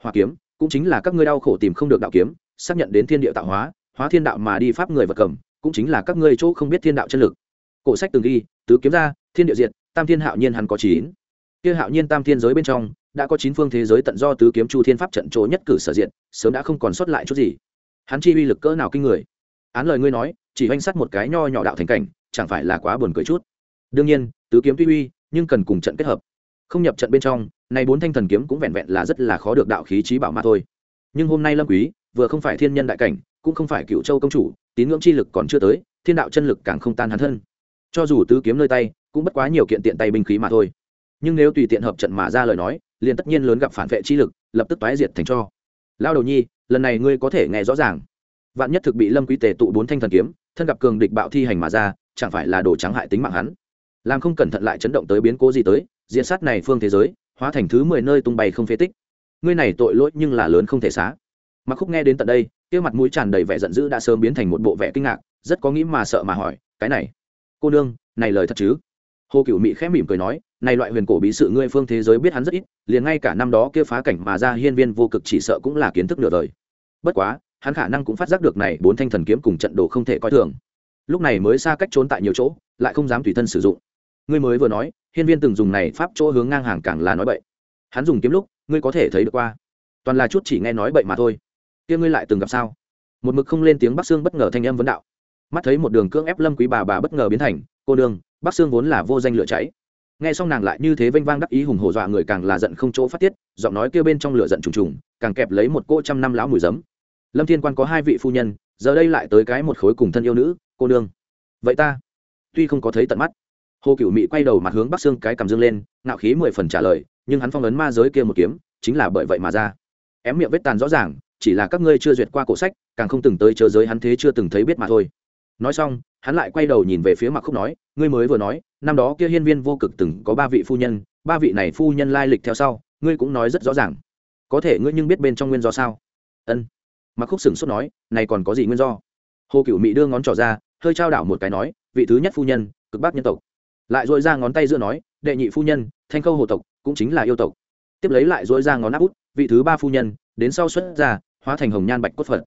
Hòa kiếm, cũng chính là các ngươi đau khổ tìm không được đạo kiếm xác nhận đến thiên địa tạo hóa hóa thiên đạo mà đi pháp người vật cầm, cũng chính là các ngươi chỗ không biết thiên đạo chân lực. Cổ sách từng ghi, tứ kiếm ra, thiên địa diệt, tam thiên hạo nhiên hắn có chín. Kia hạo nhiên tam thiên giới bên trong, đã có chín phương thế giới tận do tứ kiếm chu thiên pháp trận chỗ nhất cử sở diện, sớm đã không còn sót lại chút gì. Hắn chi uy lực cỡ nào kinh người. Án lời ngươi nói, chỉ oanh sắt một cái nho nhỏ đạo thành cảnh, chẳng phải là quá buồn cười chút? Đương nhiên, tứ kiếm tuy uy, nhưng cần cùng trận kết hợp. Không nhập trận bên trong nay bốn thanh thần kiếm cũng vẹn vẹn là rất là khó được đạo khí trí bảo mà thôi. Nhưng hôm nay lâm quý vừa không phải thiên nhân đại cảnh, cũng không phải cựu châu công chủ, tín ngưỡng chi lực còn chưa tới, thiên đạo chân lực càng không tan hắn thân. Cho dù tứ kiếm nơi tay, cũng bất quá nhiều kiện tiện tay binh khí mà thôi. Nhưng nếu tùy tiện hợp trận mà ra lời nói, liền tất nhiên lớn gặp phản vệ chi lực, lập tức toái diệt thành cho. Lao đầu nhi, lần này ngươi có thể nghe rõ ràng. Vạn nhất thực bị lâm quý tề tụ bốn thanh thần kiếm, thân gặp cường địch bạo thi hành mà ra, chẳng phải là đồ trắng hại tính mạng hắn? Làm không cẩn thận lại chấn động tới biến cố gì tới diện sát này phương thế giới, hóa thành thứ mười nơi tung bay không phế tích. Ngươi này tội lỗi nhưng là lớn không thể xá mặc khúc nghe đến tận đây, kia mặt mũi tràn đầy vẻ giận dữ đã sớm biến thành một bộ vẻ kinh ngạc, rất có nghĩ mà sợ mà hỏi, cái này, cô nương, này lời thật chứ? Hồ cựu mị khẽ mỉm cười nói, này loại huyền cổ bí sự ngươi phương thế giới biết hắn rất ít, liền ngay cả năm đó kia phá cảnh mà ra hiên viên vô cực chỉ sợ cũng là kiến thức nửa đời. Bất quá, hắn khả năng cũng phát giác được này bốn thanh thần kiếm cùng trận đồ không thể coi thường. Lúc này mới xa cách trốn tại nhiều chỗ, lại không dám tùy thân sử dụng. Ngươi mới vừa nói, hiên viên từng dùng này pháp chỗ hướng ngang hàng càng là nói bậy. Hắn dùng kiếm lúc, ngươi có thể thấy được qua. Toàn là chút chỉ nghe nói bậy mà thôi kia ngươi lại từng gặp sao? Một mực không lên tiếng bắc Sương bất ngờ thanh âm vấn đạo. Mắt thấy một đường cưỡng ép lâm quý bà bà bất ngờ biến thành, cô đường bắc Sương vốn là vô danh lửa cháy. Nghe xong nàng lại như thế vênh vang đắc ý hùng hổ dọa người càng là giận không chỗ phát tiết, giọng nói kia bên trong lửa giận trùng trùng, càng kẹp lấy một cô trăm năm lão mùi giấm. Lâm thiên quan có hai vị phu nhân, giờ đây lại tới cái một khối cùng thân yêu nữ, cô nương. Vậy ta? Tuy không có thấy tận mắt. Hồ cửu mỹ quay đầu mặt hướng bắc xương cái cầm dương lên, ngạo khí mười phần trả lời, nhưng hắn phong ấn ma giới kia một kiếm, chính là bởi vậy mà ra. Ém miệng vết tàn rõ ràng chỉ là các ngươi chưa duyệt qua cổ sách, càng không từng tới chờ giới hắn thế chưa từng thấy biết mà thôi. Nói xong, hắn lại quay đầu nhìn về phía mặc khúc nói, ngươi mới vừa nói, năm đó kia hiên viên vô cực từng có ba vị phu nhân, ba vị này phu nhân lai lịch theo sau, ngươi cũng nói rất rõ ràng. Có thể ngươi nhưng biết bên trong nguyên do sao? Ân. Mặc khúc sửng sốt nói, này còn có gì nguyên do? Hồ cựu mỹ đưa ngón trỏ ra, hơi trao đảo một cái nói, vị thứ nhất phu nhân, cực bắc nhân tộc. Lại dội ra ngón tay giữa nói, đệ nhị phu nhân, thanh khâu hồ tộc, cũng chính là yêu tộc. Tiếp lấy lại dội ra ngón áp út, vị thứ ba phu nhân, đến sau xuất ra hóa thành hồng nhan bạch cốt phật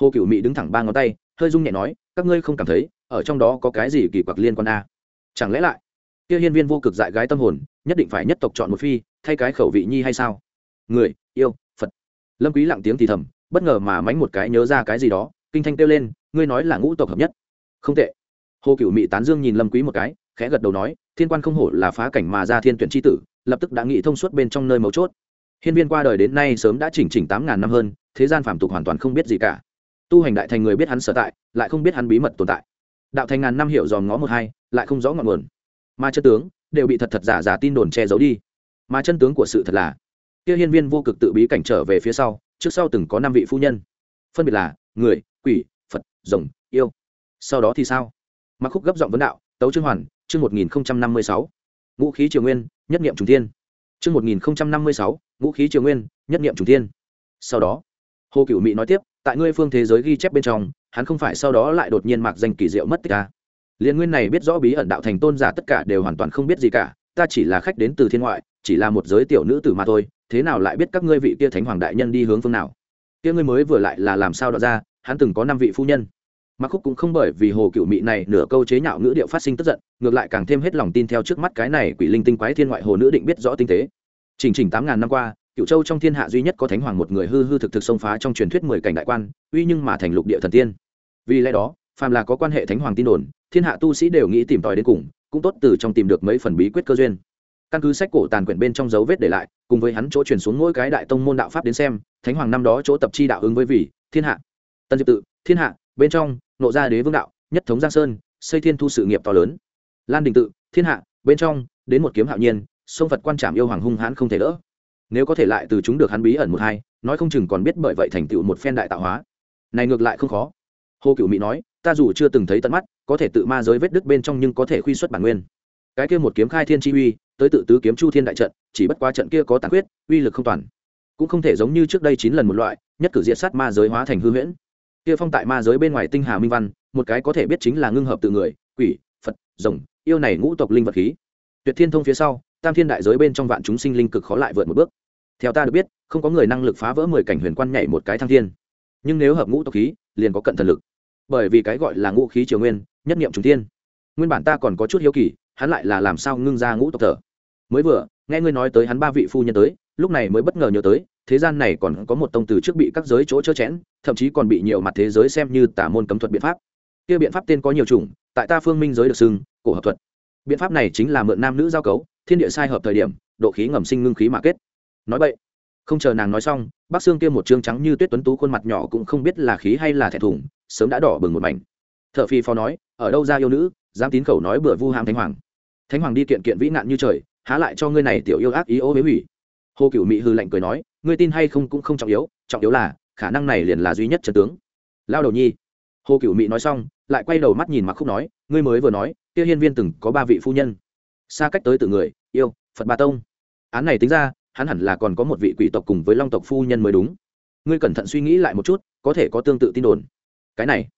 hồ cựu mỹ đứng thẳng ba ngón tay hơi rung nhẹ nói các ngươi không cảm thấy ở trong đó có cái gì kỳ quặc liên quan a chẳng lẽ lại kia hiên viên vô cực dại gái tâm hồn nhất định phải nhất tộc chọn một phi thay cái khẩu vị nhi hay sao người yêu phật lâm quý lặng tiếng thì thầm bất ngờ mà mánh một cái nhớ ra cái gì đó kinh thanh kêu lên ngươi nói là ngũ tộc hợp nhất không tệ hồ cựu mỹ tán dương nhìn lâm quý một cái khẽ gật đầu nói thiên quan không hổ là phá cảnh mà ra thiên tuyển chi tử lập tức đã nghĩ thông suốt bên trong nơi mấu chốt hiên viên qua đời đến nay sớm đã chỉnh chỉnh tám ngàn năm hơn thế gian phàm tục hoàn toàn không biết gì cả. Tu hành đại thành người biết hắn sở tại, lại không biết hắn bí mật tồn tại. Đạo thành ngàn năm hiểu dòm ngó một hai, lại không rõ ngọn nguồn. Mà chân tướng, đều bị thật thật giả giả tin đồn che giấu đi. Mà chân tướng của sự thật là, kia hiên viên vô cực tự bí cảnh trở về phía sau, trước sau từng có năm vị phu nhân. Phân biệt là, người, quỷ, phật, rồng, yêu. Sau đó thì sao? Mặc khúc gấp giọng vấn đạo, tấu trương hoàn, chương một nghìn năm mươi sáu. Ngũ khí triều nguyên, nhất niệm trùng thiên. Chương một nghìn năm mươi sáu, ngũ khí triều nguyên, nhất niệm trùng thiên. Sau đó hồ cửu mỹ nói tiếp, tại ngươi phương thế giới ghi chép bên trong, hắn không phải sau đó lại đột nhiên mặc danh kỳ diệu mất tích ca liên nguyên này biết rõ bí ẩn đạo thành tôn giả tất cả đều hoàn toàn không biết gì cả, ta chỉ là khách đến từ thiên ngoại, chỉ là một giới tiểu nữ tử mà thôi, thế nào lại biết các ngươi vị kia thánh hoàng đại nhân đi hướng phương nào? Kia ngươi mới vừa lại là làm sao đó ra, hắn từng có năm vị phu nhân. Mặc khúc cũng không bởi vì hồ cựu mị này nửa câu chế nhạo ngữ điệu phát sinh tức giận, ngược lại càng thêm hết lòng tin theo trước mắt cái này quỷ linh tinh quái thiên ngoại hồ nữ định biết rõ tinh tế. Chỉnh chỉnh tám ngàn năm qua cựu châu trong thiên hạ duy nhất có thánh hoàng một người hư hư thực thực xông phá trong truyền thuyết mười cảnh đại quan, uy nhưng mà thành lục địa thần tiên. Vì lẽ đó, phàm là có quan hệ thánh hoàng tin đồn, thiên hạ tu sĩ đều nghĩ tìm tòi đến cùng, cũng tốt từ trong tìm được mấy phần bí quyết cơ duyên. Căn cứ sách cổ tàn quyển bên trong dấu vết để lại, cùng với hắn chỗ truyền xuống mỗi cái đại tông môn đạo pháp đến xem, thánh hoàng năm đó chỗ tập chi đạo ứng với vì, thiên hạ. Tân diệp tự, thiên hạ, bên trong, nộ gia đế vương đạo, nhất thống giang sơn, xây thiên thu sự nghiệp to lớn. Lan đình tự, thiên hạ, bên trong, đến một kiếm hạo nhiên, sông phật quan trảm yêu hoàng hung hãn không thể đỡ nếu có thể lại từ chúng được hắn bí ẩn một hai, nói không chừng còn biết bởi vậy thành tựu một phen đại tạo hóa. Này ngược lại không khó. Hồ cựu mỹ nói, ta dù chưa từng thấy tận mắt, có thể tự ma giới vết đứt bên trong nhưng có thể khuy xuất bản nguyên. Cái kia một kiếm khai thiên chi uy, tới tự tứ kiếm chu thiên đại trận, chỉ bất qua trận kia có tàn quyết uy lực không toàn. Cũng không thể giống như trước đây chín lần một loại, nhất cử diệt sát ma giới hóa thành hư huyễn. Kia phong tại ma giới bên ngoài tinh hà minh văn, một cái có thể biết chính là ngưng hợp tự người, quỷ, phật, rồng, yêu này ngũ tộc linh vật khí. Tuyệt thiên thông phía sau tam thiên đại giới bên trong vạn chúng sinh linh cực khó lại vượt một bước. Theo ta được biết, không có người năng lực phá vỡ mười cảnh huyền quan nhảy một cái thăng thiên. Nhưng nếu hợp ngũ tộc khí, liền có cận thần lực. Bởi vì cái gọi là ngũ khí triều nguyên, nhất niệm trung thiên. Nguyên bản ta còn có chút hiếu kỳ, hắn lại là làm sao ngưng ra ngũ tộc thở. Mới vừa, nghe ngươi nói tới hắn ba vị phu nhân tới, lúc này mới bất ngờ nhớ tới, thế gian này còn có một tông từ trước bị các giới chỗ chớ chẽn, thậm chí còn bị nhiều mặt thế giới xem như tả môn cấm thuật biện pháp. Kia biện pháp tên có nhiều chủng, tại ta phương minh giới được xưng, cổ hợp thuật. Biện pháp này chính là mượn nam nữ giao cấu thiên địa sai hợp thời điểm, độ khí ngầm sinh ngưng khí mà kết. Nói vậy không chờ nàng nói xong, bác xương kia một trương trắng như tuyết tuấn tú khuôn mặt nhỏ cũng không biết là khí hay là thẹn thùng, sớm đã đỏ bừng một mảnh. T h ở phi phó nói, ở đâu ra yêu nữ, dám tín khẩu nói bừa vu hàm thánh hoàng. Thánh hoàng đi kiện kiện vĩ nạn như trời, há lại cho ngươi này tiểu yêu ác ý ô huế hủy. Hồ cựu mỹ hư lạnh cười nói, ngươi tin hay không cũng không trọng yếu trọng yếu là, khả năng này liền là duy nhất trần tướng. Lao đầu nhi. Hồ cựu mỹ nói xong, lại quay đầu mắt nhìn mặc khúc nói, ngươi mới vừa nói, kia hiên viên từng có ba vị phu nhân xa cách tới từ người, yêu, phật ba tông. Án này tính ra, hắn hẳn là còn có một vị quỷ tộc cùng với long tộc phu nhân mới đúng. Ngươi cẩn thận suy nghĩ lại một chút, có thể có tương tự tin đồn. Cái này,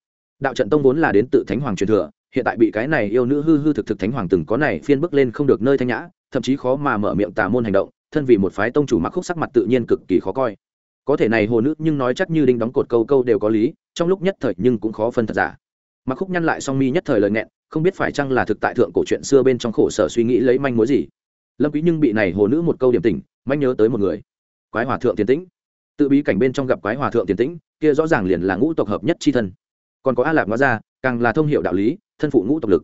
đạo trận tông vốn là đến tự thánh hoàng truyền thừa, hiện tại bị cái này yêu nữ hư hư thực thực thánh hoàng từng có này phiên bước lên không được nơi thanh nhã, thậm chí khó mà mở miệng tà môn hành động, thân vì một phái tông chủ mặc khúc sắc mặt tự nhiên cực kỳ khó coi. Có thể này hồ nữ nhưng nói chắc như đinh đóng cột câu câu đều có lý, trong lúc nhất thời nhưng cũng khó phân thật giả mặc khúc nhăn lại song mi nhất thời lời nghẹn không biết phải chăng là thực tại thượng cổ chuyện xưa bên trong khổ sở suy nghĩ lấy manh mối gì. Lâm quý nhưng bị này hồ nữ một câu điểm tỉnh, manh nhớ tới một người. Quái hòa thượng tiền tĩnh. Tự bí cảnh bên trong gặp quái hòa thượng tiền tĩnh kia rõ ràng liền là ngũ tộc hợp nhất chi thân. Còn có a lạp nói ra càng là thông hiểu đạo lý thân phụ ngũ tộc lực.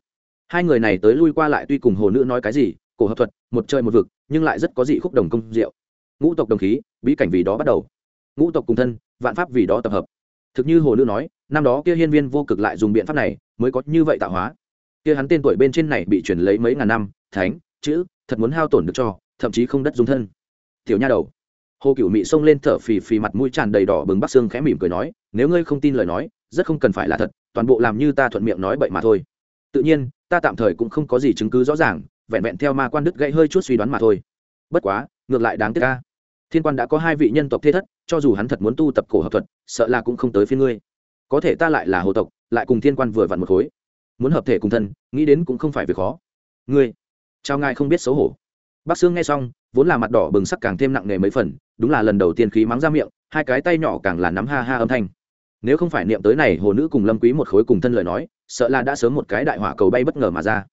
Hai người này tới lui qua lại tuy cùng hồ nữ nói cái gì cổ hợp thuật một chơi một vực nhưng lại rất có dị khúc đồng công diệu. Ngũ tộc đồng khí bí cảnh vì đó bắt đầu. Ngũ tộc cùng thân vạn pháp vì đó tập hợp thực như hồ nữ nói, năm đó kia hiên viên vô cực lại dùng biện pháp này mới có như vậy tạo hóa. Kia hắn tên tuổi bên trên này bị chuyển lấy mấy ngàn năm, thánh, chữ, thật muốn hao tổn được cho, thậm chí không đất dung thân. Tiểu nha đầu. Hồ cửu mị xông lên thở phì phì mặt mũi tràn đầy đỏ bừng bắc xương khẽ mỉm cười nói, nếu ngươi không tin lời nói, rất không cần phải là thật, toàn bộ làm như ta thuận miệng nói bậy mà thôi. Tự nhiên, ta tạm thời cũng không có gì chứng cứ rõ ràng, vẹn vẹn theo ma quan đức gãy hơi chút suy đoán mà thôi. Bất quá, ngược lại đáng tiếc ca thiên quan đã có hai vị nhân tộc thế thất, cho dù hắn thật muốn tu tập cổ hợp thuật, sợ là cũng không tới phía ngươi. Có thể ta lại là hồ tộc, lại cùng thiên quan vừa vặn một khối. Muốn hợp thể cùng thân, nghĩ đến cũng không phải việc khó. Ngươi, chào ngài không biết xấu hổ. Bác sương nghe xong, vốn là mặt đỏ bừng sắc càng thêm nặng nề mấy phần, đúng là lần đầu tiên khí mắng ra miệng, hai cái tay nhỏ càng là nắm ha ha âm thanh. Nếu không phải niệm tới này, hồ nữ cùng lâm quý một khối cùng thân lời nói, sợ là đã sớm một cái đại hỏa cầu bay bất ngờ mà ra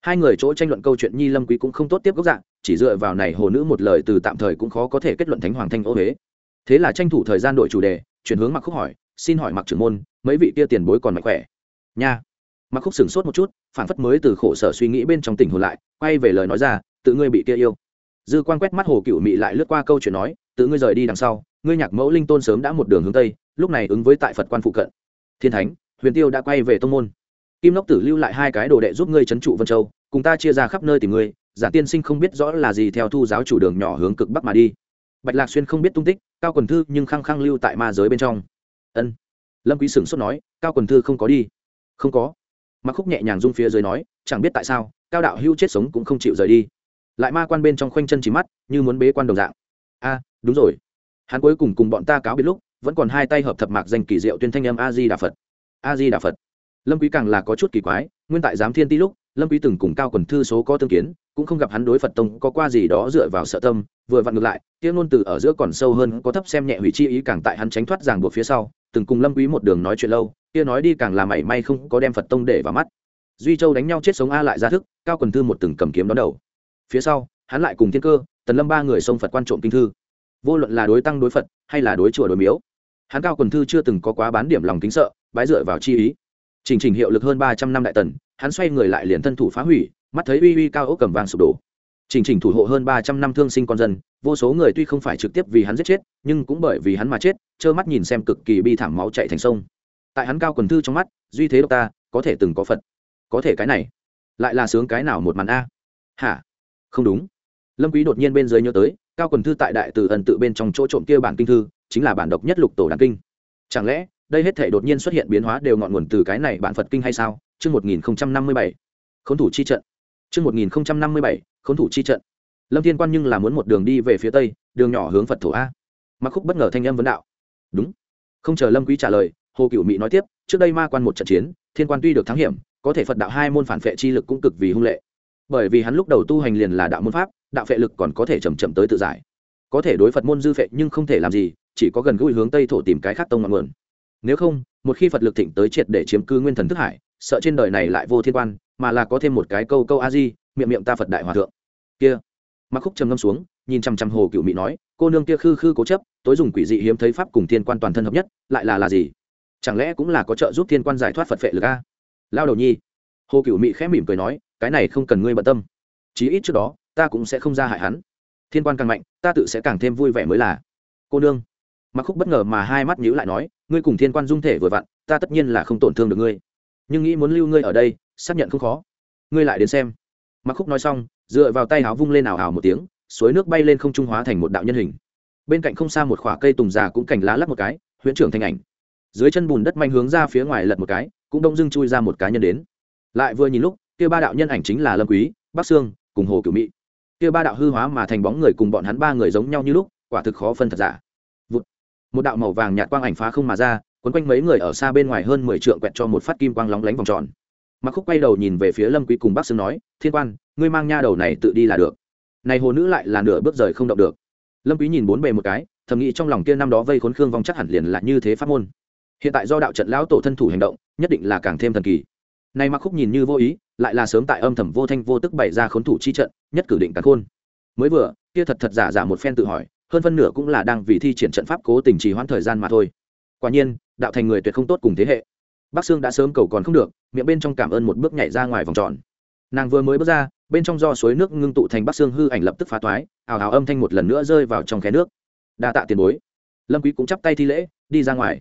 hai người chỗ tranh luận câu chuyện nhi lâm quý cũng không tốt tiếp gốc dạng, chỉ dựa vào này hồ nữ một lời từ tạm thời cũng khó có thể kết luận thánh hoàng thanh ô huế. Thế là tranh thủ thời gian đổi chủ đề, chuyển hướng mặc khúc hỏi, xin hỏi mặc trưởng môn, mấy vị kia tiền bối còn mạnh khỏe? Nha. Mặc khúc sửng sốt một chút phản phất mới từ khổ sở suy nghĩ bên trong tỉnh hồn lại, quay về lời nói ra, tự ngươi bị kia yêu. Dư quan quét mắt hồ cựu mị lại lướt qua câu chuyện nói, tự ngươi rời đi đằng sau, ngươi nhạc mẫu linh tôn sớm đã một đường hướng tây, lúc này ứng với tại phật quan phụ cận. Thiên thánh, huyền tiêu đã quay về tông môn kim lốc tử lưu lại hai cái đồ đệ giúp ngươi trấn trụ vân châu, cùng ta chia ra khắp nơi tìm ngươi, giả tiên sinh không biết rõ là gì theo thu giáo chủ đường nhỏ hướng cực bắc mà đi. Bạch lạc xuyên không biết tung tích, cao quần thư nhưng khăng khăng lưu tại ma giới bên trong. Ân. Lâm quý sửng sốt nói, cao quần thư không có đi. Không có. Mặc khúc nhẹ nhàng rung phía dưới nói, chẳng biết tại sao, cao đạo hưu chết sống cũng không chịu rời đi. Lại ma quan bên trong khoanh chân chỉ mắt, như muốn bế quan đồng dạng. A, đúng rồi. Hắn cuối cùng cùng bọn ta cáo biết lúc, vẫn còn hai tay hợp thập mạc danh kỳ diệu tuyên thanh âm a di đà phật. A di đà phật lâm quý càng là có chút kỳ quái, nguyên tại giám thiên ti lúc, lâm quý từng cùng cao quần thư số có tương kiến, cũng không gặp hắn đối phật tông có qua gì đó dựa vào sợ tâm, vừa vặn ngược lại tiếng ngôn từ ở giữa còn sâu hơn, có thấp xem nhẹ hủy chi ý càng tại hắn tránh thoát ràng buộc phía sau, từng cùng lâm quý một đường nói chuyện lâu, kia nói đi càng là mảy may không có đem phật tông để vào mắt. Duy châu đánh nhau chết sống a lại ra thức, cao quần thư một từng cầm kiếm đón đầu. Phía sau, hắn lại cùng thiên cơ, tần lâm ba người xông phật quan trộm kinh thư. Vô luận là đối tăng đối phật, hay là đối chùa đối miếu, hắn cao quần thư chưa từng có quá bán điểm lòng kính sợ, bái dựa vào chi ý. Chỉnh trình hiệu lực hơn ba trăm năm đại tần, hắn xoay người lại liền thân thủ phá hủy, mắt thấy uy uy cao ốc cầm vàng sụp đổ. Chỉnh trình thủ hộ hơn ba trăm năm thương sinh con dân, vô số người tuy không phải trực tiếp vì hắn giết chết, nhưng cũng bởi vì hắn mà chết, trơ mắt nhìn xem cực kỳ bi thảm máu chạy thành sông. Tại hắn cao quần thư trong mắt, duy thế độc ta, có thể từng có phật. Có thể cái này, lại là sướng cái nào một màn a? Hả? Không đúng. Lâm quý đột nhiên bên dưới nhớ tới, cao quần thư tại đại từ ẩn tự bên trong chỗ trộm kia bản kinh thư, chính là bản độc nhất lục tổ đàn kinh. Chẳng lẽ đây hết thể đột nhiên xuất hiện biến hóa đều ngọn nguồn từ cái này bản phật kinh hay sao? Chương một nghìn năm mươi bảy, khốn thủ chi trận. Chương một nghìn năm mươi bảy, khốn thủ chi trận. Lâm thiên quan nhưng là muốn một đường đi về phía tây, đường nhỏ hướng phật thổ a. Mặc khúc bất ngờ thanh âm vấn đạo. Đúng. Không chờ lâm quý trả lời, hồ cửu mỹ nói tiếp, trước đây ma quan một trận chiến, thiên quan tuy được thắng hiểm, có thể phật đạo hai môn phản phệ chi lực cũng cực vì hung lệ. Bởi vì hắn lúc đầu tu hành liền là đạo môn pháp, đạo phệ lực còn có thể chậm chậm tới tự giải. Có thể đối phật môn dư phệ nhưng không thể làm gì, chỉ có gần gũi hướng tây thổ tìm cái khác tông ngọn nguồn nếu không, một khi phật lực thịnh tới triệt để chiếm cư nguyên thần thức hải, sợ trên đời này lại vô thiên quan, mà là có thêm một cái câu câu a di, miệng miệng ta phật đại hòa thượng. Kia. Mặc khúc trầm ngâm xuống, nhìn chằm chằm hồ cựu mỹ nói, cô nương kia khư khư cố chấp, tối dùng quỷ dị hiếm thấy pháp cùng thiên quan toàn thân hợp nhất, lại là là gì? Chẳng lẽ cũng là có trợ giúp thiên quan giải thoát phật phệ lực a? Lao đầu nhi. Hồ cựu mỹ khẽ mỉm cười nói, cái này không cần ngươi bận tâm. Chí ít trước đó, ta cũng sẽ không ra hại hắn. Thiên quan càng mạnh, ta tự sẽ càng thêm vui vẻ mới là. Cô nương. Mặc khúc bất ngờ mà hai mắt nhíu lại nói ngươi cùng thiên quan dung thể vừa vặn, ta tất nhiên là không tổn thương được ngươi. Nhưng nghĩ muốn lưu ngươi ở đây, xác nhận không khó. Ngươi lại đến xem. Mặc khúc nói xong, dựa vào tay áo vung lên ảo ảo một tiếng, suối nước bay lên không trung hóa thành một đạo nhân hình. Bên cạnh không xa một khoả cây tùng già cũng cành lá lắc một cái, huyễn trưởng thành ảnh. Dưới chân bùn đất manh hướng ra phía ngoài lật một cái, cũng đông dưng chui ra một cá nhân đến. Lại vừa nhìn lúc, kia ba đạo nhân ảnh chính là lâm quý, bắc sương, cùng hồ cửu mỹ kia ba đạo hư hóa mà thành bóng người cùng bọn hắn ba người giống nhau như lúc, quả thực khó phân thật giả một đạo màu vàng nhạt quang ảnh phá không mà ra, quấn quanh mấy người ở xa bên ngoài hơn mười trượng quẹt cho một phát kim quang lóng lánh vòng tròn. Mặc khúc quay đầu nhìn về phía lâm quý cùng bắc sương nói, thiên quan, ngươi mang nha đầu này tự đi là được. Này hồ nữ lại là nửa bước rời không động được. Lâm quý nhìn bốn bề một cái, thầm nghĩ trong lòng kia năm đó vây khốn khương vong chắc hẳn liền là như thế pháp môn. Hiện tại do đạo trận lão tổ thân thủ hành động, nhất định là càng thêm thần kỳ. Nay mặc khúc nhìn như vô ý, lại là sớm tại âm thầm vô thanh vô tức bày ra khốn thủ chi trận, nhất cử định cắn khôn. Mới vừa, kia thật thật giả giả một phen tự hỏi hơn phân nửa cũng là đang vì thi triển trận pháp cố tình trì hoãn thời gian mà thôi. Quả nhiên, đạo thành người tuyệt không tốt cùng thế hệ. Bắc sương đã sớm cầu còn không được, miệng bên trong cảm ơn một bước nhảy ra ngoài vòng tròn. Nàng vừa mới bước ra, bên trong do suối nước ngưng tụ thành bắc sương hư ảnh lập tức phá toái, ào ào âm thanh một lần nữa rơi vào trong khe nước. Đa tạ tiền bối. Lâm quý cũng chắp tay thi lễ, đi ra ngoài.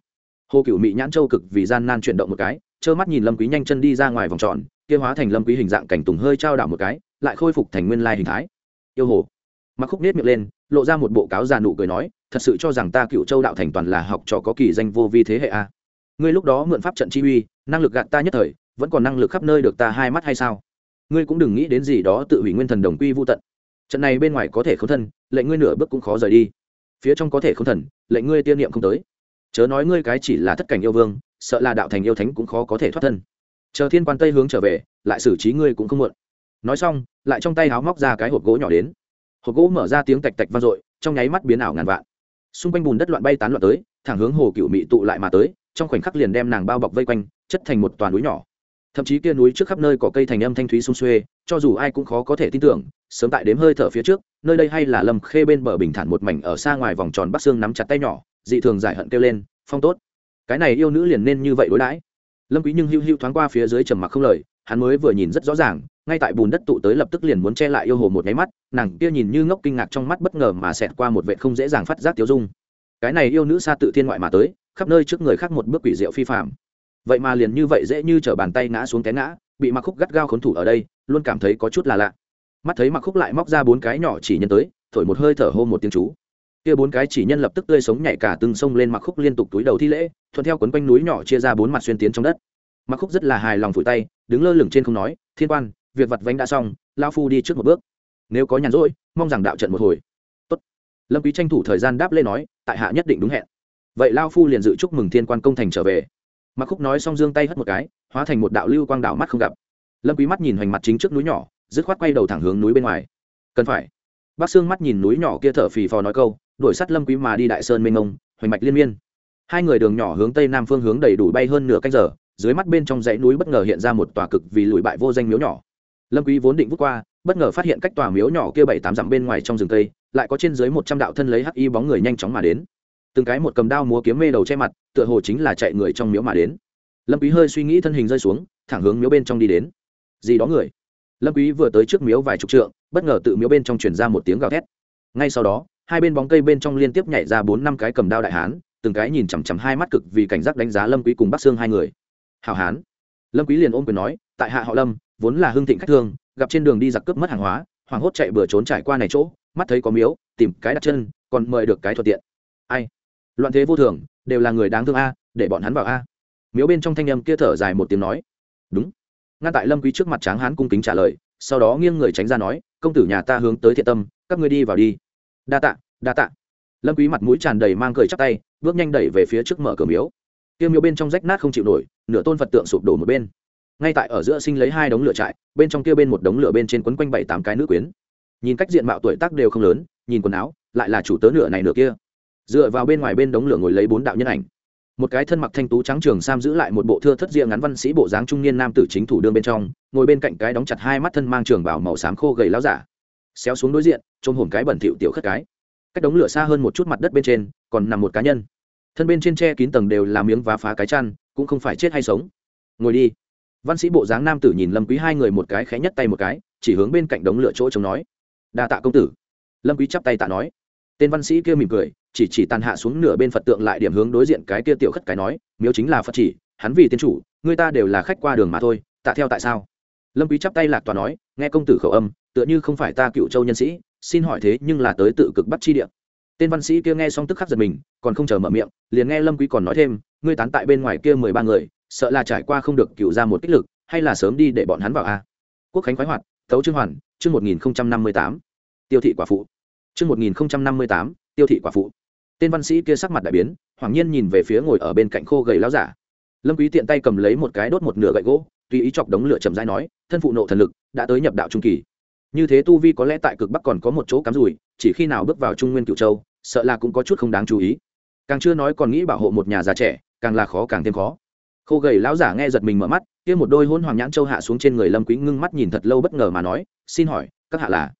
Hồ cửu mỹ nhãn châu cực vì gian nan chuyển động một cái, trơ mắt nhìn lâm quý nhanh chân đi ra ngoài vòng tròn, kia hóa thành lâm quý hình dạng cảnh tùng hơi trao đảo một cái, lại khôi phục thành nguyên lai hình thái. Yêu hồ mặc khúc nết miệng lên, lộ ra một bộ cáo già nụ cười nói, thật sự cho rằng ta cựu châu đạo thành toàn là học trò có kỳ danh vô vi thế hệ a ngươi lúc đó mượn pháp trận chi uy, năng lực gạt ta nhất thời, vẫn còn năng lực khắp nơi được ta hai mắt hay sao? Ngươi cũng đừng nghĩ đến gì đó tự hủy nguyên thần đồng quy vô tận. Trận này bên ngoài có thể không thân, lệnh ngươi nửa bước cũng khó rời đi. Phía trong có thể không thần, lệnh ngươi tiên niệm không tới. Chớ nói ngươi cái chỉ là thất cảnh yêu vương, sợ là đạo thành yêu thánh cũng khó có thể thoát thân. Chờ thiên quan tây hướng trở về, lại xử trí ngươi cũng không muộn. Nói xong, lại trong tay háo móc ra cái hộp gỗ nhỏ đến hộp gỗ mở ra tiếng tạch tạch vang dội, trong nháy mắt biến ảo ngàn vạn. Xung quanh bùn đất loạn bay tán loạn tới, thẳng hướng hồ cựu mị tụ lại mà tới, trong khoảnh khắc liền đem nàng bao bọc vây quanh, chất thành một toàn núi nhỏ. Thậm chí kia núi trước khắp nơi có cây thành âm thanh thúy xung xuê, cho dù ai cũng khó có thể tin tưởng, sớm tại đếm hơi thở phía trước, nơi đây hay là lầm khê bên bờ bình thản một mảnh ở xa ngoài vòng tròn bắc xương nắm chặt tay nhỏ, dị thường giải hận kêu lên, phong tốt. Cái này yêu nữ liền nên như vậy đối đãi. Lâm quý nhưng hưu hưu thoáng qua phía dưới trầm mặc không lời, hắn mới vừa nhìn rất rõ ràng ngay tại bùn đất tụ tới lập tức liền muốn che lại yêu hồ một nháy mắt, nàng kia nhìn như ngốc kinh ngạc trong mắt bất ngờ mà xẹt qua một vệ không dễ dàng phát giác tiêu dung. Cái này yêu nữ xa tự thiên ngoại mà tới, khắp nơi trước người khác một bước quỷ diệu phi phàm. Vậy mà liền như vậy dễ như trở bàn tay ngã xuống té ngã, bị mặc khúc gắt gao khốn thủ ở đây, luôn cảm thấy có chút là lạ. Mắt thấy mặc khúc lại móc ra bốn cái nhỏ chỉ nhân tới, thổi một hơi thở hô một tiếng chú. Kia bốn cái chỉ nhân lập tức tươi sống nhảy cả từng sông lên mặc khúc liên tục túi đầu thi lễ, thuận theo quấn quanh núi nhỏ chia ra bốn mặt xuyên tiến trong đất. Mặc khúc rất là hài lòng phủi tay, đứng lơ lửng trên không nói, thiên quan việc vặt vánh đã xong lao phu đi trước một bước. Nếu có nhàn rỗi, mong rằng đạo trận một hồi. Tốt. lâm quý tranh thủ thời gian đáp lên nói, tại hạ nhất định đúng hẹn. Vậy lao phu liền dự chúc mừng thiên quan công thành trở về. Mặc khúc nói xong giương tay hất một cái, hóa thành một đạo lưu quang đạo mắt không gặp. Lâm quý mắt nhìn hoành mặt chính trước núi nhỏ, dứt khoát quay đầu thẳng hướng núi bên ngoài. Cần phải. Bác xương mắt nhìn núi nhỏ kia thở phì phò nói câu, đuổi sắt lâm quý mà đi đại sơn mênh mông, hoành mạch liên miên. Hai người đường nhỏ hướng tây nam phương hướng đầy đủ bay hơn nửa canh giờ, dưới mắt bên trong dãy núi bất ngờ hiện ra một tòa cực vì lùi bại vô danh miếu nhỏ lâm quý vốn định vút qua, bất ngờ phát hiện cách tòa miếu nhỏ kia bảy tám dặm bên ngoài trong rừng cây, lại có trên dưới một trăm đạo thân lấy hắc y bóng người nhanh chóng mà đến. Từng cái một cầm đao múa kiếm mê đầu che mặt, tựa hồ chính là chạy người trong miếu mà đến. Lâm quý hơi suy nghĩ thân hình rơi xuống, thẳng hướng miếu bên trong đi đến. Gì đó người? Lâm quý vừa tới trước miếu vài chục trượng, bất ngờ tự miếu bên trong truyền ra một tiếng gào thét. Ngay sau đó, hai bên bóng cây bên trong liên tiếp nhảy ra bốn năm cái cầm đao đại hán, từng cái nhìn chằm chằm hai mắt cực vì cảnh giác đánh giá lâm quý cùng bắc xương hai người. Hảo hán lâm quý liền ôm quyền nói, tại hạ họ lâm, vốn là hương thịnh khách thương gặp trên đường đi giặc cướp mất hàng hóa, hoàng hốt chạy bừa trốn trải qua này chỗ, mắt thấy có miếu, tìm cái đặt chân, còn mời được cái thuận tiện. Ai? Loạn thế vô thường, đều là người đáng thương a, để bọn hắn vào a. Miếu bên trong thanh âm kia thở dài một tiếng nói, đúng. Ngăn tại lâm quý trước mặt tráng hán cung kính trả lời, sau đó nghiêng người tránh ra nói, công tử nhà ta hướng tới thiện tâm, các ngươi đi vào đi. Đa tạ đa tạ. Lâm quý mặt mũi tràn đầy mang cười chắp tay, bước nhanh đẩy về phía trước mở cửa miếu tiêu miêu bên trong rách nát không chịu nổi, nửa tôn phật tượng sụp đổ một bên. Ngay tại ở giữa sinh lấy hai đống lửa trại, bên trong kia bên một đống lửa bên trên quấn quanh bảy tám cái nữ quyến. Nhìn cách diện mạo tuổi tác đều không lớn, nhìn quần áo, lại là chủ tớ nửa này nửa kia. Dựa vào bên ngoài bên đống lửa ngồi lấy bốn đạo nhân ảnh. Một cái thân mặc thanh tú trắng trường sam giữ lại một bộ thưa thất diện ngắn văn sĩ bộ dáng trung niên nam tử chính thủ đương bên trong, ngồi bên cạnh cái đóng chặt hai mắt thân mang trường bảo màu xám khô gầy láo giả. Xéo xuống đối diện, trông hồn cái bẩn thỉu tiểu khất cái. Cách đống lửa xa hơn một chút mặt đất bên trên, còn nằm một cá nhân thân bên trên tre kín tầng đều là miếng vá phá cái chăn, cũng không phải chết hay sống. Ngồi đi. Văn sĩ bộ dáng nam tử nhìn lâm quý hai người một cái khẽ nhất tay một cái, chỉ hướng bên cạnh đống lửa chỗ chống nói. Đa tạ công tử. Lâm quý chắp tay tạ nói. Tên văn sĩ kia mỉm cười, chỉ chỉ tàn hạ xuống nửa bên phật tượng lại điểm hướng đối diện cái kia tiểu khất cái nói, miếu chính là phật chỉ, hắn vì tiên chủ, người ta đều là khách qua đường mà thôi, tạ theo tại sao? Lâm quý chắp tay lạc tòa nói, nghe công tử khẩu âm, tựa như không phải ta cựu châu nhân sĩ, xin hỏi thế nhưng là tới tự cực bắt chi địa tên văn sĩ kia nghe xong tức khắc giật mình, còn không chờ mở miệng, liền nghe lâm quý còn nói thêm, ngươi tán tại bên ngoài kia mười ba người, sợ là trải qua không được cựu ra một kích lực, hay là sớm đi để bọn hắn vào a? Quốc khánh khoái hoạt, tấu trương hoàn, chương một nghìn năm mươi tám. Tiêu thị quả phụ. Chương một nghìn năm mươi tám, tiêu thị quả phụ. Tên văn sĩ kia sắc mặt đại biến hoàng nhiên nhìn về phía ngồi ở bên cạnh khô gầy láo giả. Lâm quý tiện tay cầm lấy một cái đốt một nửa gậy gỗ, tùy ý chọc đống lửa chậm rãi nói, thân phụ nộ thần lực, đã tới nhập đạo trung kỳ như thế tu vi có lẽ tại cực bắc còn có một chỗ cắm rủi, chỉ khi nào bước vào trung nguyên cựu châu, sợ là cũng có chút không đáng chú ý. Càng chưa nói còn nghĩ bảo hộ một nhà già trẻ, càng là khó càng thêm khó. Khô gầy lão giả nghe giật mình mở mắt, kia một đôi hôn hoàng nhãn châu hạ xuống trên người lâm quý ngưng mắt nhìn thật lâu bất ngờ mà nói, xin hỏi, các hạ là?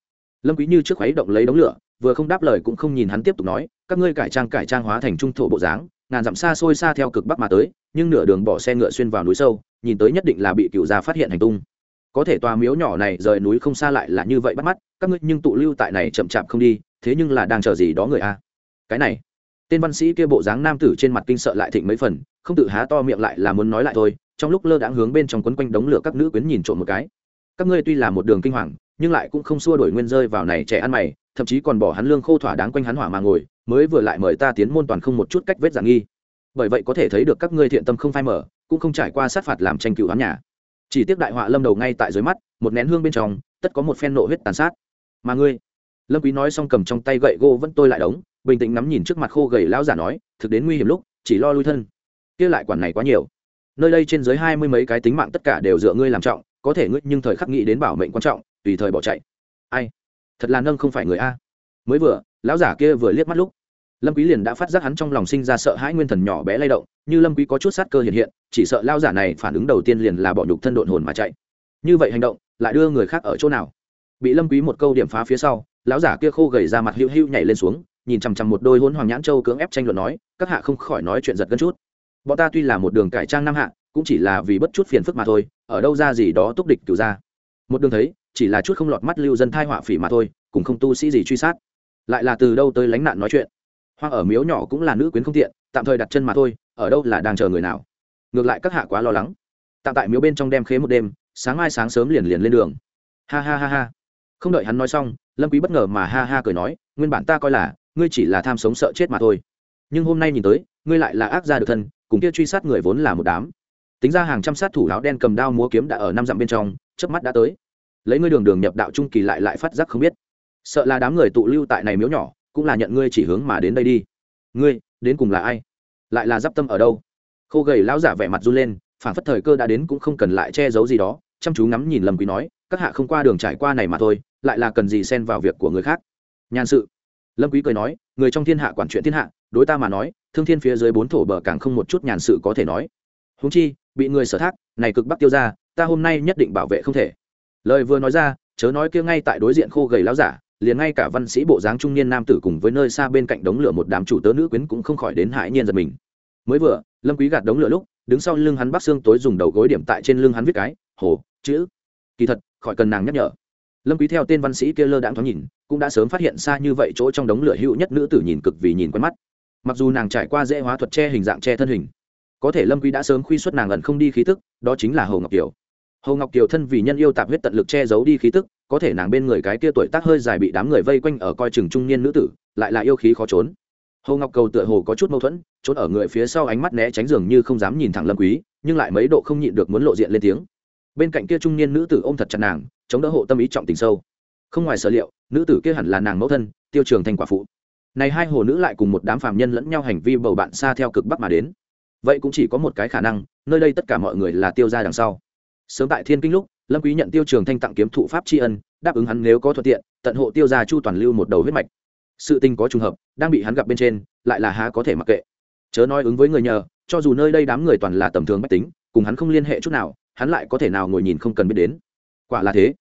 Lâm quý như trước khuấy động lấy đống lửa, vừa không đáp lời cũng không nhìn hắn tiếp tục nói, các ngươi cải trang cải trang hóa thành trung thổ bộ dáng, ngàn dặm xa xôi xa theo cực bắc mà tới, nhưng nửa đường bỏ xe ngựa xuyên vào núi sâu, nhìn tới nhất định là bị cựu gia phát hiện hành tung có thể tòa miếu nhỏ này rời núi không xa lại là như vậy bắt mắt, các ngươi nhưng tụ lưu tại này chậm chạp không đi, thế nhưng là đang chờ gì đó người a? Cái này, tên văn sĩ kia bộ dáng nam tử trên mặt kinh sợ lại thịnh mấy phần, không tự há to miệng lại là muốn nói lại thôi, trong lúc lơ đãng hướng bên trong quấn quanh đống lửa các nữ quyến nhìn trộm một cái. Các ngươi tuy là một đường kinh hoàng, nhưng lại cũng không xua đổi nguyên rơi vào này trẻ ăn mày, thậm chí còn bỏ hắn lương khô thỏa đáng quanh hắn hỏa mà ngồi, mới vừa lại mời ta tiến môn toàn không một chút cách vết giảng nghi. Bởi vậy có thể thấy được các ngươi thiện tâm không phai mở cũng không trải qua sát phạt làm tranh cựu hắn nhà chỉ tiếc đại họa lâm đầu ngay tại dưới mắt, một nén hương bên trong, tất có một phen nộ huyết tàn sát. Mà ngươi? Lâm quý nói xong cầm trong tay gậy gỗ vẫn tôi lại đống, bình tĩnh nắm nhìn trước mặt khô gầy lão giả nói, thực đến nguy hiểm lúc, chỉ lo lui thân. Kia lại quản này quá nhiều. Nơi đây trên dưới hai mươi mấy cái tính mạng tất cả đều dựa ngươi làm trọng, có thể ngươi nhưng thời khắc nghĩ đến bảo mệnh quan trọng, tùy thời bỏ chạy. Ai? Thật là nâng không phải người a. Mới vừa, lão giả kia vừa liếc mắt lúc lâm quý liền đã phát giác hắn trong lòng sinh ra sợ hãi nguyên thần nhỏ bé lay động, như lâm quý có chút sát cơ hiện hiện, chỉ sợ lão giả này phản ứng đầu tiên liền là bỏ nhục thân độn hồn mà chạy. Như vậy hành động, lại đưa người khác ở chỗ nào? Bị lâm quý một câu điểm phá phía sau, lão giả kia khô gầy ra mặt hưu hưu nhảy lên xuống, nhìn chằm chằm một đôi hôn hoàng nhãn châu cưỡng ép tranh luận nói, các hạ không khỏi nói chuyện giật gân chút. Bọn ta tuy là một đường cải trang nam hạ, cũng chỉ là vì bất chút phiền phức mà thôi, ở đâu ra gì đó túc địch cửu ra một đường thấy, chỉ là chút không lọt mắt lưu dân thai họa phỉ mà thôi cũng không tu sĩ gì truy sát. Lại là từ đâu tới lánh nạn nói chuyện? Hoang ở miếu nhỏ cũng là nữ quyến không tiện, tạm thời đặt chân mà thôi, ở đâu là đang chờ người nào. Ngược lại các hạ quá lo lắng. Tạm tại miếu bên trong đem khế một đêm, sáng mai sáng sớm liền liền lên đường. Ha ha ha ha. Không đợi hắn nói xong, lâm quý bất ngờ mà ha ha cười nói, nguyên bản ta coi là, ngươi chỉ là tham sống sợ chết mà thôi. Nhưng hôm nay nhìn tới, ngươi lại là ác gia được thân, cùng kia truy sát người vốn là một đám. Tính ra hàng trăm sát thủ áo đen cầm đao múa kiếm đã ở năm dặm bên trong, chớp mắt đã tới. Lấy ngươi đường đường nhập đạo trung kỳ lại lại phát giác không biết. Sợ là đám người tụ lưu tại này miếu nhỏ cũng là nhận ngươi chỉ hướng mà đến đây đi. Ngươi, đến cùng là ai? Lại là d tâm ở đâu? Khô gầy lão giả vẻ mặt run lên phản phất thời cơ đã đến cũng không cần lại che giấu gì đó, chăm chú ngắm nhìn lầm quý nói, các hạ không qua đường trải qua này mà thôi, lại là cần gì xen vào việc của người khác? Nhàn sự. Lâm quý cười nói, người trong thiên hạ quản chuyện thiên hạ, đối ta mà nói, thương thiên phía dưới bốn thổ bờ càng không một chút nhàn sự có thể nói. Huống chi, bị người sở thác, này cực bắc tiêu ra ta hôm nay nhất định bảo vệ không thể. Lời vừa nói ra, chớ nói kia ngay tại đối diện khô gầy lão giả liền ngay cả văn sĩ bộ dáng trung niên nam tử cùng với nơi xa bên cạnh đống lửa một đám chủ tớ nữ quyến cũng không khỏi đến hãi nhiên giật mình. Mới vừa, lâm quý gạt đống lửa lúc, đứng sau lưng hắn bắc xương tối dùng đầu gối điểm tại trên lưng hắn viết cái, hồ, chữ. Kỳ thật, khỏi cần nàng nhắc nhở. Lâm quý theo tên văn sĩ kia lơ đãng thoáng nhìn, cũng đã sớm phát hiện xa như vậy chỗ trong đống lửa hữu nhất nữ tử nhìn cực vì nhìn quen mắt. Mặc dù nàng trải qua dễ hóa thuật che hình dạng che thân hình, có thể lâm quý đã sớm khuy xuất nàng ẩn không đi khí tức, đó chính là hồ ngọc kiều hồ ngọc kiều thân vì nhân yêu tạp huyết tận lực che giấu đi khí tức, có thể nàng bên người cái kia tuổi tác hơi dài bị đám người vây quanh ở coi chừng trung niên nữ tử, lại là yêu khí khó trốn. Hồ ngọc cầu tựa hồ có chút mâu thuẫn, trốn ở người phía sau ánh mắt né tránh giường như không dám nhìn thẳng lâm quý, nhưng lại mấy độ không nhịn được muốn lộ diện lên tiếng. Bên cạnh kia trung niên nữ tử ôm thật chặt nàng, chống đỡ hộ tâm ý trọng tình sâu. Không ngoài sở liệu, nữ tử kia hẳn là nàng mẫu thân, tiêu trường thành quả phụ. Này hai hồ nữ lại cùng một đám phàm nhân lẫn nhau hành vi bầu bạn xa theo cực bắc mà đến. Vậy cũng chỉ có một cái khả năng, nơi đây tất cả mọi người là tiêu gia đằng sau sớm tại thiên kinh lúc, lâm quý nhận tiêu trường thanh tặng kiếm thụ pháp tri ân, đáp ứng hắn nếu có thuận tiện, tận hộ tiêu gia chu toàn lưu một đầu huyết mạch. Sự tình có trùng hợp, đang bị hắn gặp bên trên, lại là há có thể mặc kệ. Chớ nói ứng với người nhờ, cho dù nơi đây đám người toàn là tầm thường bách tính, cùng hắn không liên hệ chút nào, hắn lại có thể nào ngồi nhìn không cần biết đến. Quả là thế.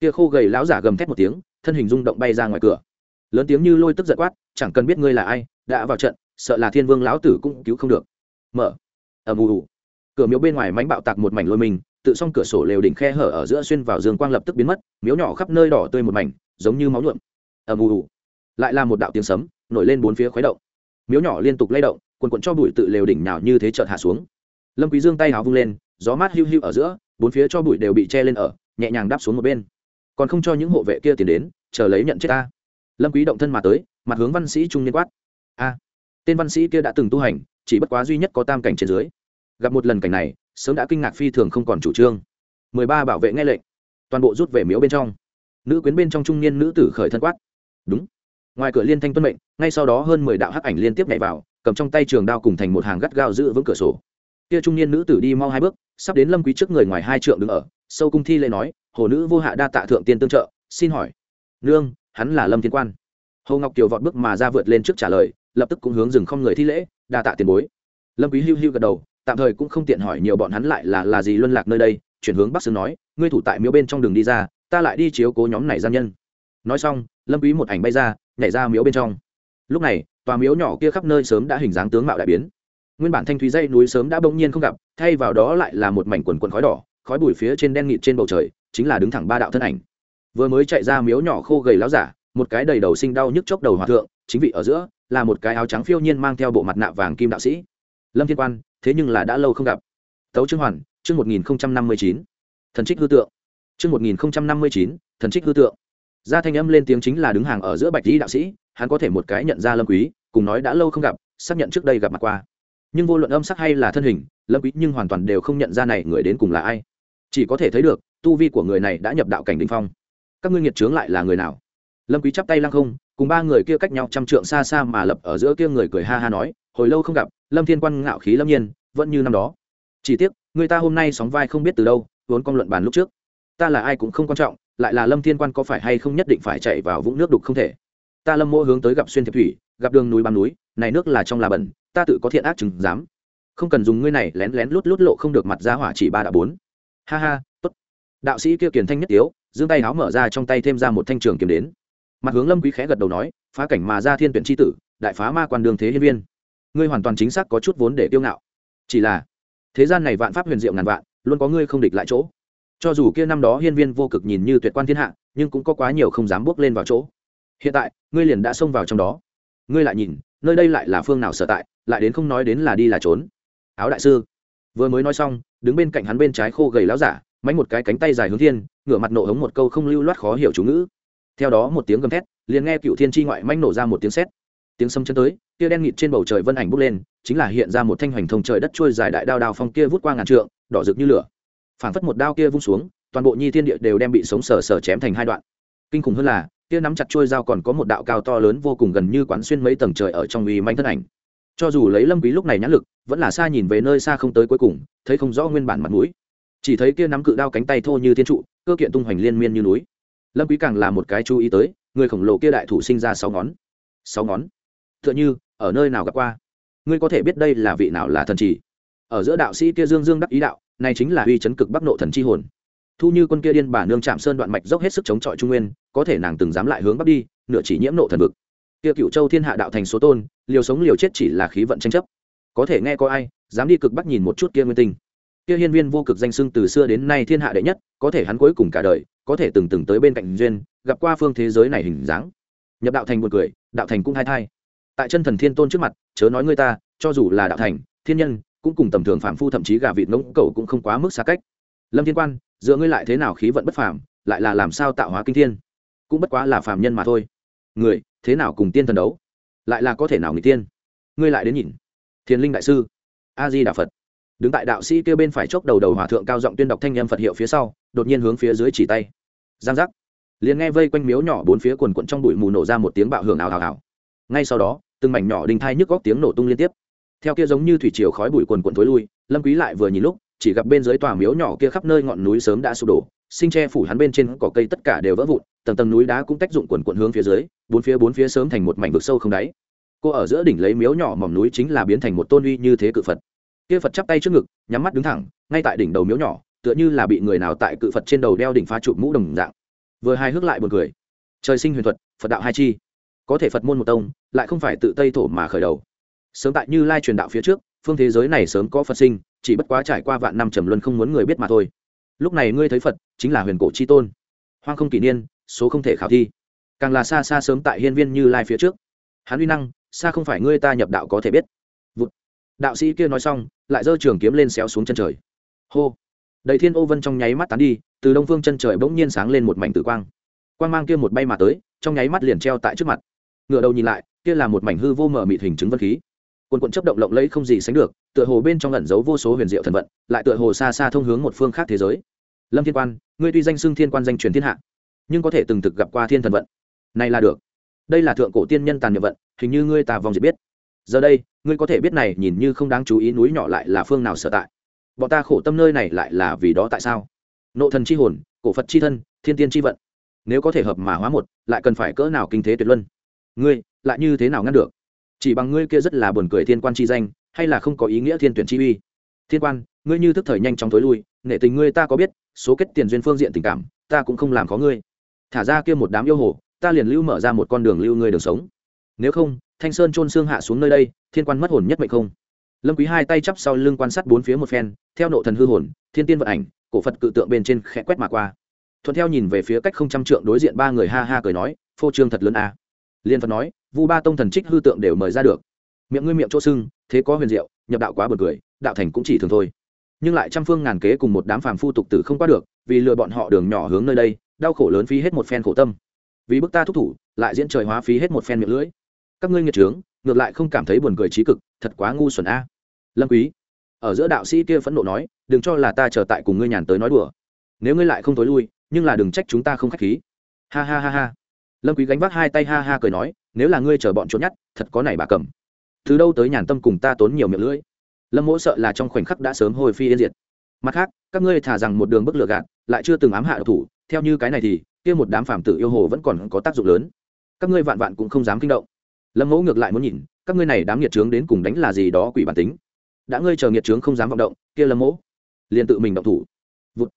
Kia khô gầy lão giả gầm thét một tiếng, thân hình rung động bay ra ngoài cửa. Lớn tiếng như lôi tức giận quát, chẳng cần biết ngươi là ai, đã vào trận, sợ là thiên vương lão tử cũng cứu không được. Mở. Ầm ù ù. Cửa miếu bên ngoài mánh bạo tạc một mảnh lôi mình tự xong cửa sổ lều đỉnh khe hở ở giữa xuyên vào dương quang lập tức biến mất, miếu nhỏ khắp nơi đỏ tươi một mảnh, giống như máu nhuộm. Ầm ù ù. Lại là một đạo tiếng sấm, nổi lên bốn phía khuấy động. Miếu nhỏ liên tục lay động quần quần cho bụi tự lều đỉnh nào như thế chợt hạ xuống. Lâm quý dương tay háo vung lên, gió mát hiu hiu ở giữa, bốn phía cho bụi đều bị che lên ở, nhẹ nhàng đáp xuống một bên. Còn không cho những hộ vệ kia tiến đến, chờ lấy nhận chết ta. Lâm quý động thân mà tới, mặt hướng văn sĩ trung niên quát. A, tên văn sĩ kia đã từng tu hành, chỉ bất quá duy nhất có tam cảnh trên dưới. Gặp một lần cảnh này sớm đã kinh ngạc phi thường không còn chủ trương. Mười ba bảo vệ nghe lệnh, toàn bộ rút về miếu bên trong. Nữ quyến bên trong trung niên nữ tử khởi thân quát. Đúng. Ngoài cửa liên thanh tuân mệnh, ngay sau đó hơn mười đạo hắc ảnh liên tiếp nhảy vào, cầm trong tay trường đao cùng thành một hàng gắt gao giữ vững cửa sổ. Kia trung niên nữ tử đi mau hai bước, sắp đến lâm quý trước người ngoài hai trượng đứng ở, sâu cung thi lễ nói, hồ nữ vô hạ đa tạ thượng tiên tương trợ, xin hỏi, nương, hắn là lâm thiên quan. Hồ ngọc kiều vọt bước mà ra vượt lên trước trả lời, lập tức cũng hướng dừng không người thi lễ, đa tạ tiền bối. Lâm quý hưu hưu gật đầu tạm thời cũng không tiện hỏi nhiều bọn hắn lại là là gì luân lạc nơi đây, chuyển hướng bắc sương nói, ngươi thủ tại miếu bên trong đường đi ra, ta lại đi chiếu cố nhóm này gian nhân. Nói xong, lâm quý một ảnh bay ra, nhảy ra miếu bên trong. Lúc này, tòa miếu nhỏ kia khắp nơi sớm đã hình dáng tướng mạo đại biến. Nguyên bản thanh thúy dây núi sớm đã bỗng nhiên không gặp, thay vào đó lại là một mảnh quần quần khói đỏ, khói bụi phía trên đen nghịt trên bầu trời, chính là đứng thẳng ba đạo thân ảnh. Vừa mới chạy ra miếu nhỏ khô gầy láo giả, một cái đầy đầu sinh đau nhức chốc đầu hòa thượng, chính vị ở giữa, là một cái áo trắng phiêu nhiên mang theo bộ mặt nạ vàng kim đạo sĩ lâm thiên quan, thế nhưng là đã lâu không gặp. Tấu trương hoàn, chương một nghìn năm mươi chín. Thần trích hư tượng. Chương một nghìn năm mươi chín, thần trích hư tượng. Gia thanh âm lên tiếng chính là đứng hàng ở giữa bạch lý đạo sĩ, hắn có thể một cái nhận ra lâm quý, cùng nói đã lâu không gặp, xác nhận trước đây gặp mặt qua. Nhưng vô luận âm sắc hay là thân hình, lâm quý nhưng hoàn toàn đều không nhận ra này người đến cùng là ai. Chỉ có thể thấy được, tu vi của người này đã nhập đạo cảnh đỉnh phong. Các ngươi nghiệt trướng lại là người nào? Lâm quý chắp tay lăng không, cùng ba người kia cách nhau trăm trượng xa xa mà lập ở giữa kia người cười ha ha nói, hồi lâu không gặp lâm thiên quan ngạo khí lâm nhiên, vẫn như năm đó. Chỉ tiếc, người ta hôm nay sóng vai không biết từ đâu, vốn con luận bàn lúc trước. Ta là ai cũng không quan trọng, lại là lâm thiên quan có phải hay không nhất định phải chạy vào vũng nước đục không thể. Ta lâm mô hướng tới gặp xuyên thiệp thủy, gặp đường núi bám núi, này nước là trong là bẩn, ta tự có thiện ác chừng dám không cần dùng ngươi này lén lén lút lút lộ không được mặt ra hỏa chỉ ba đã bốn. Ha ha, tốt. Đạo sĩ kia kiền thanh nhất yếu giương tay háo mở ra trong tay thêm ra một thanh trường kiếm đến. Mặt hướng lâm quý khẽ gật đầu nói, phá cảnh mà ra thiên tuyển chi tử, đại phá ma quan đường thế hiên viên ngươi hoàn toàn chính xác có chút vốn để tiêu ngạo. Chỉ là, thế gian này vạn pháp huyền diệu ngàn vạn, luôn có ngươi không địch lại chỗ. Cho dù kia năm đó hiên viên vô cực nhìn như tuyệt quan thiên hạ, nhưng cũng có quá nhiều không dám bước lên vào chỗ. Hiện tại, ngươi liền đã xông vào trong đó. Ngươi lại nhìn, nơi đây lại là phương nào sở tại, lại đến không nói đến là đi là trốn. Áo đại sư, vừa mới nói xong, đứng bên cạnh hắn bên trái khô gầy láo giả, mánh một cái cánh tay dài hướng thiên, ngửa mặt nộ hống một câu không lưu loát khó hiểu chú ngữ. Theo đó một tiếng gầm thét, liền nghe cựu thiên tri ngoại manh nổ ra một tiếng sét. Tiếng sâm chân tới kia đen nghịt trên bầu trời vân ảnh bốc lên, chính là hiện ra một thanh hoành thông trời đất trôi dài đại đao đao phong kia vút qua ngàn trượng, đỏ rực như lửa. Phảng phất một đao kia vung xuống, toàn bộ nhi thiên địa đều đem bị sống sờ sờ chém thành hai đoạn. Kinh khủng hơn là, kia nắm chặt trôi dao còn có một đạo cao to lớn vô cùng gần như quán xuyên mấy tầng trời ở trong uy manh thân ảnh. Cho dù lấy lâm quý lúc này nhãn lực, vẫn là xa nhìn về nơi xa không tới cuối cùng, thấy không rõ nguyên bản mặt mũi. Chỉ thấy kia nắm cự đao cánh tay thô như thiên trụ, cơ kiện tung hoành liên miên như núi. Lâm quý càng là một cái chú ý tới, người khổng lồ kia đại thủ sinh ra sáu ngón. Sáu ngón tựa như, ở nơi nào gặp qua. Ngươi có thể biết đây là vị nào là thần chỉ? Ở giữa đạo sĩ kia dương dương đắc ý đạo, này chính là uy chấn cực bắc nộ thần chi hồn. Thu như quân kia điên bà nương chạm sơn đoạn mạch dốc hết sức chống chọi trung nguyên, có thể nàng từng dám lại hướng bắc đi, nửa chỉ nhiễm nộ thần vực. Kia cựu châu thiên hạ đạo thành số tôn, liều sống liều chết chỉ là khí vận tranh chấp. Có thể nghe có ai, dám đi cực bắc nhìn một chút kia nguyên tinh. Kia hiên viên vô cực danh sưng từ xưa đến nay thiên hạ đệ nhất, có thể hắn cuối cùng cả đời, có thể từng từng tới bên cạnh duyên, gặp qua phương thế giới này hình dáng. Nhập đạo thành một cười, đạo thành cũng hai thai tại chân thần thiên tôn trước mặt, chớ nói ngươi ta, cho dù là đạo thành, thiên nhân, cũng cùng tầm thường phạm phu thậm chí gà vịt ngỗng cầu cũng không quá mức xa cách. Lâm thiên quan, dựa ngươi lại thế nào khí vận bất phàm, lại là làm sao tạo hóa kinh thiên? Cũng bất quá là phàm nhân mà thôi. Người, thế nào cùng tiên thần đấu? Lại là có thể nào người tiên? Ngươi lại đến nhìn. Thiền linh đại sư a di đà phật. Đứng tại đạo sĩ kêu bên phải chốc đầu đầu hòa thượng cao giọng tuyên đọc thanh â phật hiệu phía sau, đột nhiên hướng phía dưới chỉ tay. Giang giác. Liền nghe vây quanh miếu nhỏ bốn phía quần quận trong bụi mù nổ ra một tiếng bạo hưởng ào ào ào. Ngay sau đó từng mảnh nhỏ đình thai nhức góc tiếng nổ tung liên tiếp. Theo kia giống như thủy triều khói bụi quần quần thối lui, lâm quý lại vừa nhìn lúc, chỉ gặp bên dưới tòa miếu nhỏ kia khắp nơi ngọn núi sớm đã sụp đổ, sinh che phủ hắn bên trên cỏ cây tất cả đều vỡ vụn, tầng tầng núi đá cũng tách dụng quần quần hướng phía dưới, bốn phía bốn phía sớm thành một mảnh vực sâu không đáy. Cô ở giữa đỉnh lấy miếu nhỏ mỏm núi chính là biến thành một tôn uy như thế cự phật. Kia phật chắp tay trước ngực, nhắm mắt đứng thẳng, ngay tại đỉnh đầu miếu nhỏ, tựa như là bị người nào tại cự phật trên đầu đeo đỉnh phá trụ mũ đồng dạng. Vừa hai hước lại buồn cười. Trời sinh huyền thuật, phật đạo hai chi có thể phật môn một tông, lại không phải tự tây thổ mà khởi đầu. Sớm tại như lai truyền đạo phía trước, phương thế giới này sớm có phật sinh, chỉ bất quá trải qua vạn năm trầm luân không muốn người biết mà thôi. Lúc này ngươi thấy phật, chính là huyền cổ chi tôn. Hoang không kỷ niên, số không thể khảo thi. Càng là xa xa sớm tại hiên viên như lai phía trước. Hắn uy năng, xa không phải ngươi ta nhập đạo có thể biết. Vụt. đạo sĩ kia nói xong, lại giơ trường kiếm lên xéo xuống chân trời. Hô. Đầy thiên ô vân trong nháy mắt tán đi, từ đông phương chân trời bỗng nhiên sáng lên một mảnh tử quang. Quang mang kia một bay mà tới, trong nháy mắt liền treo tại trước mặt ngựa đầu nhìn lại, kia là một mảnh hư vô mở mịt hình chứng vân khí. Quần quận chấp động lộng lẫy không gì sánh được, tựa hồ bên trong lẩn giấu vô số huyền diệu thần vận, lại tựa hồ xa xa thông hướng một phương khác thế giới. Lâm thiên quan, ngươi tuy danh xưng thiên quan danh truyền thiên hạ, nhưng có thể từng thực gặp qua thiên thần vận. Này là được. Đây là thượng cổ tiên nhân tàn nhập vận, hình như ngươi tà vòng diệt biết. Giờ đây, ngươi có thể biết này nhìn như không đáng chú ý núi nhỏ lại là phương nào sở tại. Bọn ta khổ tâm nơi này lại là vì đó tại sao? Nộ thần c h i hồn, cổ phật c h i thân, thiên tiên c h i vận. Nếu có thể hợp mà hóa một, lại cần phải cỡ nào kinh thế tuyệt luân? Ngươi, lại như thế nào ngăn được? Chỉ bằng ngươi kia rất là buồn cười thiên quan chi danh, hay là không có ý nghĩa thiên tuyển chi uy? Thiên quan, ngươi như thức thời nhanh chóng tối lui, nể tình ngươi ta có biết, số kết tiền duyên phương diện tình cảm, ta cũng không làm khó ngươi. Thả ra kia một đám yêu hồ, ta liền lưu mở ra một con đường lưu ngươi đường sống. Nếu không, thanh sơn trôn xương hạ xuống nơi đây, thiên quan mất hồn nhất mệnh không? Lâm quý hai tay chắp sau lưng quan sát bốn phía một phen, theo nộ thần hư hồn, thiên tiên vận ảnh, cổ phật cự tượng bên trên khẽ quét mà qua. Thuận theo nhìn về phía cách không trăm trượng đối diện ba người ha ha cười nói, phô trương thật lớn a à liên phật nói, vu ba tông thần trích hư tượng đều mời ra được. Miệng ngươi miệng chỗ sưng, thế có huyền diệu, nhập đạo quá buồn cười, đạo thành cũng chỉ thường thôi. Nhưng lại trăm phương ngàn kế cùng một đám phàm phu tục tử không qua được, vì lừa bọn họ đường nhỏ hướng nơi đây, đau khổ lớn phí hết một phen khổ tâm. Vì bức ta thúc thủ, lại diễn trời hóa phí hết một phen miệng lưỡi. Các ngươi nghiệt trướng, ngược lại không cảm thấy buồn cười trí cực, thật quá ngu xuẩn a. Lâm quý, ở giữa đạo sĩ kia phẫn nộ nói, đừng cho là ta chờ tại cùng ngươi nhàn tới nói đùa. Nếu ngươi lại không tối lui, nhưng là đừng trách chúng ta không khách khí. Ha ha ha ha lâm quý gánh vác hai tay ha ha cười nói, nếu là ngươi chờ bọn trốn nhát, thật có này bà cầm. Từ đâu tới nhàn tâm cùng ta tốn nhiều miệng lưỡi? Lâm mỗ sợ là trong khoảnh khắc đã sớm hồi phi yên diệt. Mặt khác, các ngươi thả rằng một đường bức lừa gạt, lại chưa từng ám hạ độc thủ, theo như cái này thì, kia một đám phàm tử yêu hồ vẫn còn có tác dụng lớn. Các ngươi vạn vạn cũng không dám kinh động. Lâm mẫu ngược lại muốn nhìn, các ngươi này đám nghiệt trướng đến cùng đánh là gì đó quỷ bản tính? Đã ngươi chờ nghiệt trướng không dám vọng động, kia lâm mẫu liền tự mình động thủ. Vụt.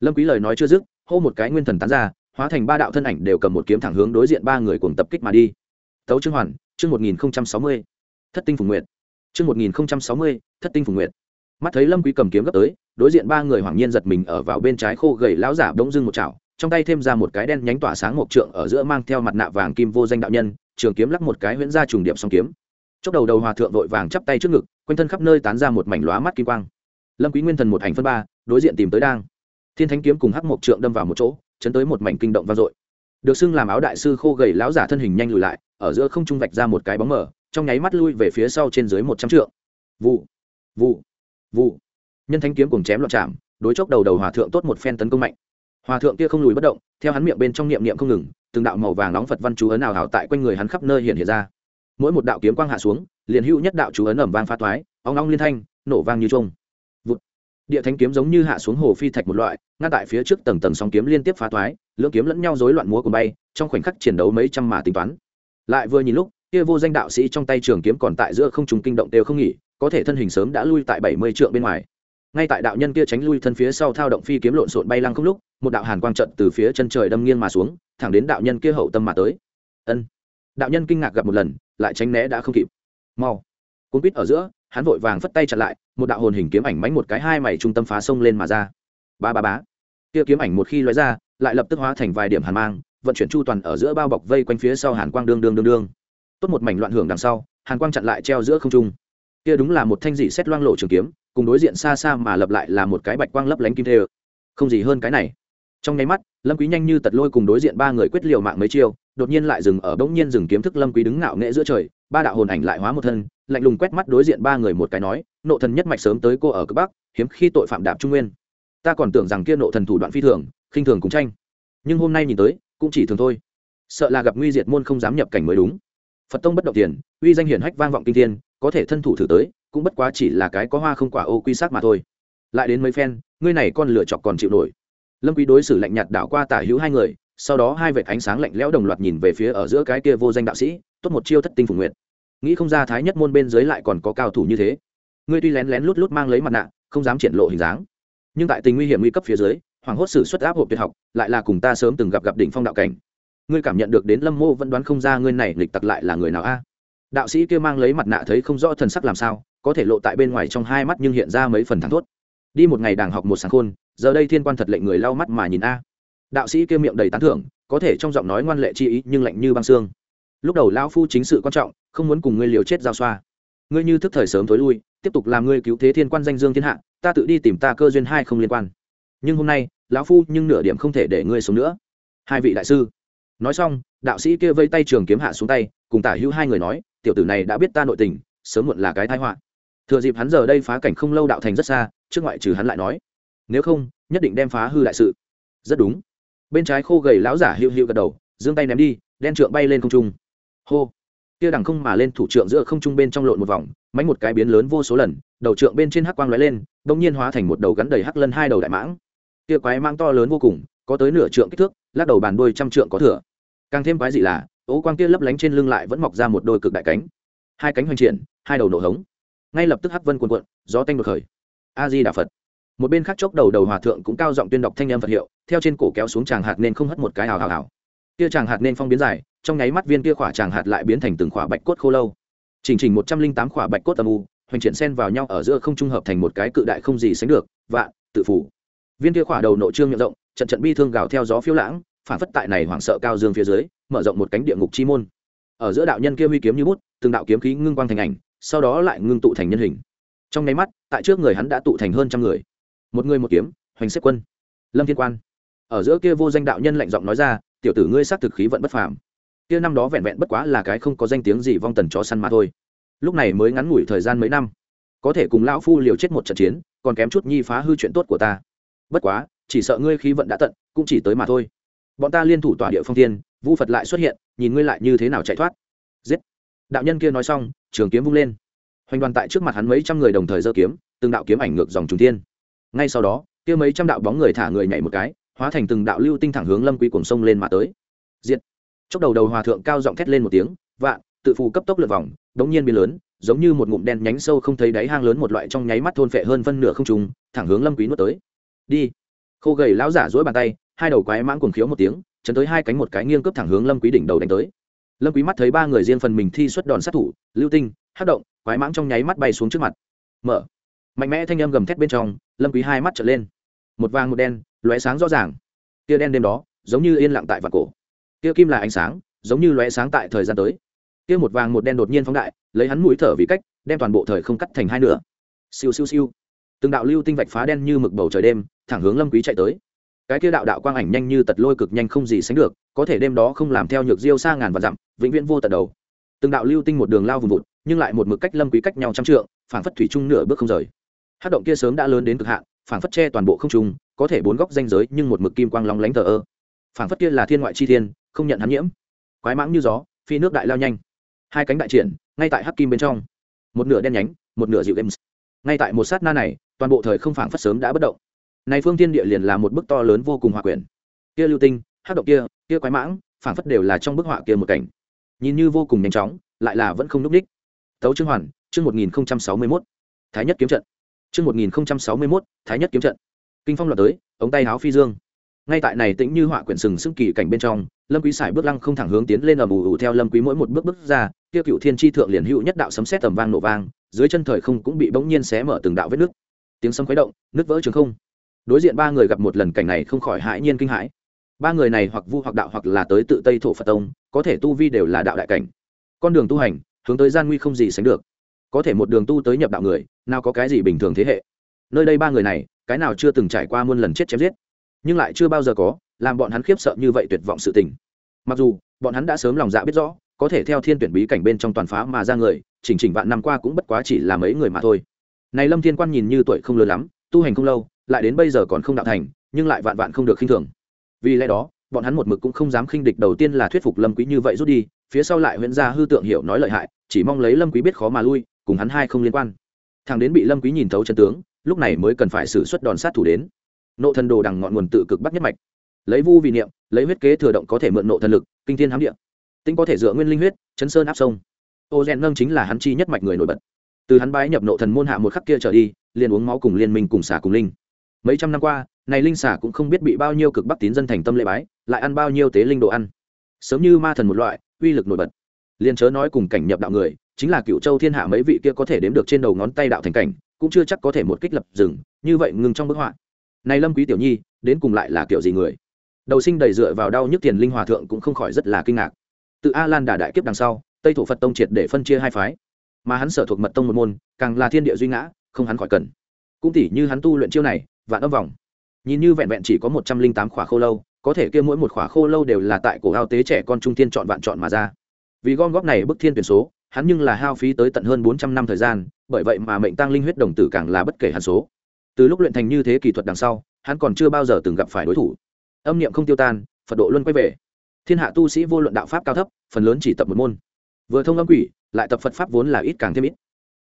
lâm quý lời nói chưa dứt, hô một cái nguyên thần tán ra hóa thành ba đạo thân ảnh đều cầm một kiếm thẳng hướng đối diện ba người cùng tập kích mà đi. Tấu trương hoàn chương một nghìn sáu mươi. Thất tinh phùng Nguyệt, chương một nghìn sáu mươi thất tinh phùng Nguyệt. mắt thấy lâm quý cầm kiếm gấp tới đối diện ba người hoảng nhiên giật mình ở vào bên trái khô gầy lão giả bỗng dưng một chảo trong tay thêm ra một cái đen nhánh tỏa sáng một trượng ở giữa mang theo mặt nạ vàng kim vô danh đạo nhân trường kiếm lắc một cái huyễn ra trùng điệp song kiếm. Chốc đầu đầu hòa thượng vội vàng chắp tay trước ngực quanh thân khắp nơi tán ra một mảnh lóa mắt kim quang. Lâm quý nguyên thần một ảnh phân ba đối diện tìm tới đang. Thiên thánh kiếm cùng hắc một trượng đâm vào một chỗ chấn tới một mảnh kinh động vang dội. Được xưng làm áo đại sư khô gầy lão giả thân hình nhanh lùi lại, ở giữa không trung vạch ra một cái bóng mở trong nháy mắt lui về phía sau trên dưới một trăm trượng. Vụ vụ vụ. Nhân thánh kiếm cùng chém loạn chạm, đối chốc đầu đầu hòa thượng tốt một phen tấn công mạnh. Hòa thượng kia không lùi bất động, theo hắn miệng bên trong niệm niệm không ngừng, từng đạo màu vàng nóng phật văn chú ấn ảo hảo tại quanh người hắn khắp nơi hiện hiện ra. Mỗi một đạo kiếm quang hạ xuống, liền hữu nhất đạo chú ấn ẩm vang phá thoái, ong ong liên thanh, nổ vang như trùng địa thánh kiếm giống như hạ xuống hồ phi thạch một loại, ngăn tại phía trước tầng tầng sóng kiếm liên tiếp phá thoái, lưỡng kiếm lẫn nhau rối loạn múa cùng bay, trong khoảnh khắc chiến đấu mấy trăm mà tính toán. Lại vừa nhìn lúc, kia vô danh đạo sĩ trong tay trường kiếm còn tại giữa không trùng kinh động đều không nghỉ, có thể thân hình sớm đã lui tại bảy mươi trượng bên ngoài. Ngay tại đạo nhân kia tránh lui thân phía sau thao động phi kiếm lộn xộn bay lăng không lúc, một đạo hàn quang trận từ phía chân trời đâm nghiêng mà xuống, thẳng đến đạo nhân kia hậu tâm mà tới. Ân. Đạo nhân kinh ngạc gặp một lần, lại tránh né đã không kịp. Mau. Cuốn quýt ở giữa hắn vội vàng phất tay chặn lại, một đạo hồn hình kiếm ảnh mánh một cái hai mày trung tâm phá sông lên mà ra. Ba ba bá kia kiếm ảnh một khi lóe ra, lại lập tức hóa thành vài điểm hàn mang, vận chuyển chu toàn ở giữa bao bọc vây quanh phía sau hàn quang đương đương đương đương. Tốt một mảnh loạn hưởng đằng sau, hàn quang chặn lại treo giữa không trung. Kia đúng là một thanh dị xét loang lộ trường kiếm, cùng đối diện xa xa mà lập lại là một cái bạch quang lấp lánh kim thê không gì hơn cái này. Trong nháy mắt, lâm quý nhanh như tật lôi cùng đối diện ba người quyết liều mạng mấy chiêu, đột nhiên lại dừng ở bỗng nhiên dừng kiếm thức lâm quý đứng ngạo nghễ giữa trời, ba đạo hồn ảnh lại hóa một thân lạnh lùng quét mắt đối diện ba người một cái nói, nộ thần nhất mạch sớm tới cô ở cực bắc, hiếm khi tội phạm đạp trung nguyên. Ta còn tưởng rằng kia nộ thần thủ đoạn phi thường, khinh thường cùng tranh. Nhưng hôm nay nhìn tới, cũng chỉ thường thôi. Sợ là gặp nguy diệt môn không dám nhập cảnh mới đúng. Phật tông bất động tiền, uy danh hiển hách vang vọng kinh thiên, có thể thân thủ thử tới, cũng bất quá chỉ là cái có hoa không quả ô quy sát mà thôi. Lại đến mấy phen, ngươi này con lựa chọc còn chịu nổi. Lâm quý đối xử lạnh nhạt đảo qua tả hữu hai người, sau đó hai vệt ánh sáng lạnh lẽo đồng loạt nhìn về phía ở giữa cái kia vô danh đạo sĩ, tốt một chiêu thất tinh phủ nguyệt nghĩ không ra thái nhất môn bên dưới lại còn có cao thủ như thế. Ngươi tuy lén lén lút lút mang lấy mặt nạ, không dám triển lộ hình dáng, nhưng tại tình nguy hiểm nguy cấp phía dưới, hoàng hốt sử xuất áp hộp tuyệt học, lại là cùng ta sớm từng gặp gặp đỉnh phong đạo cảnh. Ngươi cảm nhận được đến lâm mô vẫn đoán không ra ngươi này lịch tặc lại là người nào a? Đạo sĩ kia mang lấy mặt nạ thấy không rõ thần sắc làm sao, có thể lộ tại bên ngoài trong hai mắt nhưng hiện ra mấy phần thắng thốt. Đi một ngày đàng học một sáng khôn, giờ đây thiên quan thật lệnh người lau mắt mà nhìn a. Đạo sĩ kia miệng đầy tán thưởng, có thể trong giọng nói ngoan lệ chi ý nhưng lạnh như băng xương. Lúc đầu lão phu chính sự quan trọng không muốn cùng ngươi liều chết giao xoa. Ngươi như thức thời sớm tối lui, tiếp tục làm ngươi cứu thế thiên quan danh dương thiên hạ, ta tự đi tìm ta cơ duyên hai không liên quan. Nhưng hôm nay, lão phu nhưng nửa điểm không thể để ngươi sống nữa. Hai vị đại sư. Nói xong, đạo sĩ kia vây tay trường kiếm hạ xuống tay, cùng tả hữu hai người nói, tiểu tử này đã biết ta nội tình, sớm muộn là cái thái họa. Thừa dịp hắn giờ đây phá cảnh không lâu đạo thành rất xa, trước ngoại trừ hắn lại nói. Nếu không, nhất định đem phá hư đại sự. Rất đúng. Bên trái khô gầy lão giả hiệu hiệu gật đầu, giương tay ném đi, đen trượng bay lên không trung. Hô kia đằng không mà lên thủ trượng giữa không trung bên trong lộn một vòng, mánh một cái biến lớn vô số lần, đầu trượng bên trên hắc quang lóe lên bỗng nhiên hóa thành một đầu gắn đầy hắc lân hai đầu đại mãng. Kia quái mang to lớn vô cùng, có tới nửa trượng kích thước, lắc đầu bàn đôi trăm trượng có thừa. Càng thêm quái dị là, ố quang kia lấp lánh trên lưng lại vẫn mọc ra một đôi cực đại cánh. Hai cánh hoành triển, hai đầu nổ hống. Ngay lập tức hắc vân quần cuộn, gió tanh đột khởi. A di đà phật. Một bên khác chốc đầu đầu hòa thượng cũng cao giọng tuyên đọc thanh âm phật hiệu, theo trên cổ kéo xuống tràng hạt nên không hất một cái hào hào hào. Kia tràng hạt nên phong biến dài trong nháy mắt viên kia khỏa tràng hạt lại biến thành từng khỏa bạch cốt khô lâu. Chỉnh chỉnh một trăm linh tám khỏa bạch cốt âm u, hoành triển xen vào nhau ở giữa không trung hợp thành một cái cự đại không gì sánh được, vạn, tự phủ. Viên kia khỏa đầu nội trương miệng rộng, trận trận bi thương gào theo gió phiêu lãng, phản phất tại này hoảng sợ cao dương phía dưới, mở rộng một cánh địa ngục chi môn. Ở giữa đạo nhân kia huy kiếm như bút, từng đạo kiếm khí ngưng quang thành ảnh, sau đó lại ngưng tụ thành nhân hình. Trong nháy mắt, tại trước người hắn đã tụ thành hơn trăm người. Một người một kiếm, hoành xếp quân. Lâm thiên quan. Ở giữa kia vô danh đạo nhân lạnh giọng nói ra, tiểu tử ngươi xác thực khí vận bất phàm kia năm đó vẹn vẹn bất quá là cái không có danh tiếng gì vong tần chó săn mà thôi. Lúc này mới ngắn ngủi thời gian mấy năm. Có thể cùng lão phu liều chết một trận chiến, còn kém chút nhi phá hư chuyện tốt của ta. Bất quá, chỉ sợ ngươi khí vận đã tận, cũng chỉ tới mà thôi. Bọn ta liên thủ tỏa địa phong thiên, vu phật lại xuất hiện, nhìn ngươi lại như thế nào chạy thoát. Giết. Đạo nhân kia nói xong, trường kiếm vung lên. Hoành đoàn tại trước mặt hắn mấy trăm người đồng thời giơ kiếm, từng đạo kiếm ảnh ngược dòng trùng thiên. Ngay sau đó, kia mấy trăm đạo bóng người thả người nhảy một cái, hóa thành từng đạo lưu tinh thẳng hướng lâm quý cuồng sông lên mà tới. Diệt chốc đầu đầu hòa thượng cao giọng thét lên một tiếng, vạn! Tự phù cấp tốc lượt vòng, đống nhiên biến lớn, giống như một ngụm đen nhánh sâu không thấy đáy hang lớn một loại trong nháy mắt thôn phệ hơn phân nửa không trùng thẳng hướng lâm quý nuốt tới. Đi! Khô gầy lão giả duỗi bàn tay, hai đầu quái mãng cuồng khiếu một tiếng, chấn tới hai cánh một cái nghiêng cướp thẳng hướng lâm quý đỉnh đầu đánh tới. Lâm quý mắt thấy ba người riêng phần mình thi xuất đòn sát thủ, lưu tinh hất động, quái mãng trong nháy mắt bay xuống trước mặt. Mở. Mạnh mẽ thanh âm gầm thét bên trong, lâm quý hai mắt trợn lên. Một vàng một đen, lóe sáng rõ ràng. Tia đen đêm đó, giống như yên lặng tại vạt cổ kia kim là ánh sáng, giống như lóe sáng tại thời gian tới. Kia một vàng một đen đột nhiên phóng đại, lấy hắn mũi thở vì cách, đem toàn bộ thời không cắt thành hai nửa. Siêu siêu siêu. Từng đạo lưu tinh vạch phá đen như mực bầu trời đêm, thẳng hướng lâm quý chạy tới. Cái kia đạo đạo quang ảnh nhanh như tật lôi cực nhanh không gì sánh được, có thể đêm đó không làm theo nhược diêu xa ngàn và dặm, vĩnh viễn vô tận đầu. Từng đạo lưu tinh một đường lao vùng vụt, nhưng lại một mực cách lâm quý cách nhau trăm trượng, phảng phất thủy trung nửa bước không rời. Hát động kia sớm đã lớn đến cực hạn, phảng phất che toàn bộ không trung, có thể bốn góc danh giới nhưng một mực kim quang lóng lánh thờ ơ. Phảng phất kia là thiên ngoại chi thiên không nhận hắn nhiễm. Quái mãng như gió, phi nước đại lao nhanh. Hai cánh đại triển, ngay tại hắc kim bên trong. Một nửa đen nhánh, một nửa dịu đêm. ngay tại một sát na này, toàn bộ thời không phảng phất sớm đã bất động. Này phương thiên địa liền là một bức to lớn vô cùng hòa quyển. Kia lưu tinh, hắc động kia kia quái mãng, phảng phất đều là trong bức họa kia một cảnh. Nhìn như vô cùng nhanh chóng, lại là vẫn không núp đích tấu trương hoàn, chương một nghìn sáu mươi mốt. Thái nhất kiếm trận. Chương một nghìn sáu mươi mốt, thái nhất kiếm trận. Kinh phong loạt tới, ống tay háo phi dương. Ngay tại này tĩnh như họa quyển sừng sững kỳ cảnh bên trong lâm quý sải bước lăng không thẳng hướng tiến lên ầm ù ủ theo lâm quý mỗi một bước bước ra, kia cựu thiên chi thượng liền hữu nhất đạo sấm sét tầm vang nổ vang, dưới chân thời không cũng bị bỗng nhiên xé mở từng đạo vết nước tiếng sấm khuấy động, nứt vỡ trường không. Đối diện ba người gặp một lần cảnh này không khỏi hãi nhiên kinh hãi. Ba người này hoặc vu hoặc đạo hoặc là tới tự tây thổ phật tông, có thể tu vi đều là đạo đại cảnh. Con đường tu hành, hướng tới gian nguy không gì sánh được. Có thể một đường tu tới nhập đạo người, nào có cái gì bình thường thế hệ. Nơi đây ba người này, cái nào chưa từng trải qua muôn lần chết chém giết, nhưng lại chưa bao giờ có làm bọn hắn khiếp sợ như vậy tuyệt vọng sự tình. Mặc dù, bọn hắn đã sớm lòng dạ biết rõ, có thể theo thiên tuyển bí cảnh bên trong toàn phá mà ra người, chỉnh chỉnh vạn năm qua cũng bất quá chỉ là mấy người mà thôi. Này lâm thiên quan nhìn như tuổi không lớn lắm, tu hành không lâu, lại đến bây giờ còn không đạo thành, nhưng lại vạn vạn không được khinh thường. Vì lẽ đó, bọn hắn một mực cũng không dám khinh địch đầu tiên là thuyết phục lâm quý như vậy rút đi, phía sau lại huyễn ra hư tượng hiểu nói lợi hại, chỉ mong lấy lâm quý biết khó mà lui, cùng hắn hai không liên quan. Thằng đến bị lâm quý nhìn thấu chân tướng, lúc này mới cần phải xử xuất đòn sát thủ đến. Nộ thần đồ đằng ngọn nguồn tự cực bắc nhất mạch lấy vu vì niệm, lấy huyết kế thừa động có thể mượn nộ thần lực, kinh thiên hám địa. Tinh có thể dựa nguyên linh huyết, chấn sơn áp sông. Ô rèn nâng chính là hắn chi nhất mạch người nổi bật. Từ hắn bái nhập nộ thần môn hạ một khắc kia trở đi, liền uống máu cùng liên minh cùng xả cùng linh. Mấy trăm năm qua, này linh xả cũng không biết bị bao nhiêu cực bắc tín dân thành tâm lễ bái, lại ăn bao nhiêu tế linh đồ ăn. Sớm như ma thần một loại, uy lực nổi bật. Liền chớ nói cùng cảnh nhập đạo người, chính là cựu châu thiên hạ mấy vị kia có thể đếm được trên đầu ngón tay đạo thành cảnh, cũng chưa chắc có thể một kích lập rừng, như vậy ngừng trong bức họa. Này lâm quý tiểu nhi, đến cùng lại là kiểu gì người? Đầu sinh đầy dựa vào đau nhức tiền linh hòa thượng cũng không khỏi rất là kinh ngạc. Từ a lan đà đại kiếp đằng sau, tây thổ phật tông triệt để phân chia hai phái. Mà hắn sở thuộc mật tông một môn, càng là thiên địa duy ngã, không hắn khỏi cần. Cũng tỉ như hắn tu luyện chiêu này, vạn âm vòng. Nhìn như vẹn vẹn chỉ có một trăm linh tám khỏa khô lâu, có thể kia mỗi một khỏa khô lâu đều là tại cổ ao tế trẻ con trung thiên chọn vạn chọn mà ra. Vì gom góp này bức thiên tuyển số, hắn nhưng là hao phí tới tận hơn bốn trăm năm thời gian, bởi vậy mà mệnh tăng linh huyết đồng tử càng là bất kể hạt số. Từ lúc luyện thành như thế kỹ thuật đằng sau, hắn còn chưa bao giờ từng gặp phải đối thủ âm niệm không tiêu tan, phật độ luân quay về. Thiên hạ tu sĩ vô luận đạo pháp cao thấp, phần lớn chỉ tập một môn. Vừa thông âm quỷ, lại tập phật pháp vốn là ít càng thêm ít.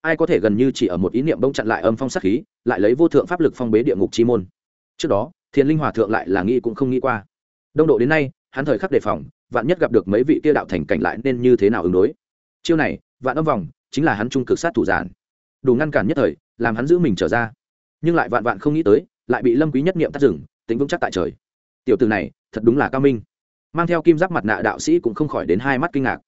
Ai có thể gần như chỉ ở một ý niệm bông chặn lại âm phong sát khí, lại lấy vô thượng pháp lực phong bế địa ngục chi môn. Trước đó thiên linh hòa thượng lại là nghĩ cũng không nghĩ qua. Đông độ đến nay, hắn thời khắc đề phòng, vạn nhất gặp được mấy vị kia đạo thành cảnh lại nên như thế nào ứng đối? Chiêu này, vạn âm vòng, chính là hắn trung cực sát thủ giản. Đủ ngăn cản nhất thời, làm hắn giữ mình trở ra. Nhưng lại vạn vạn không nghĩ tới, lại bị lâm quý nhất niệm tắt rừng tính vững chắc tại trời tiểu tử này, thật đúng là cao minh. Mang theo kim giáp mặt nạ đạo sĩ cũng không khỏi đến hai mắt kinh ngạc.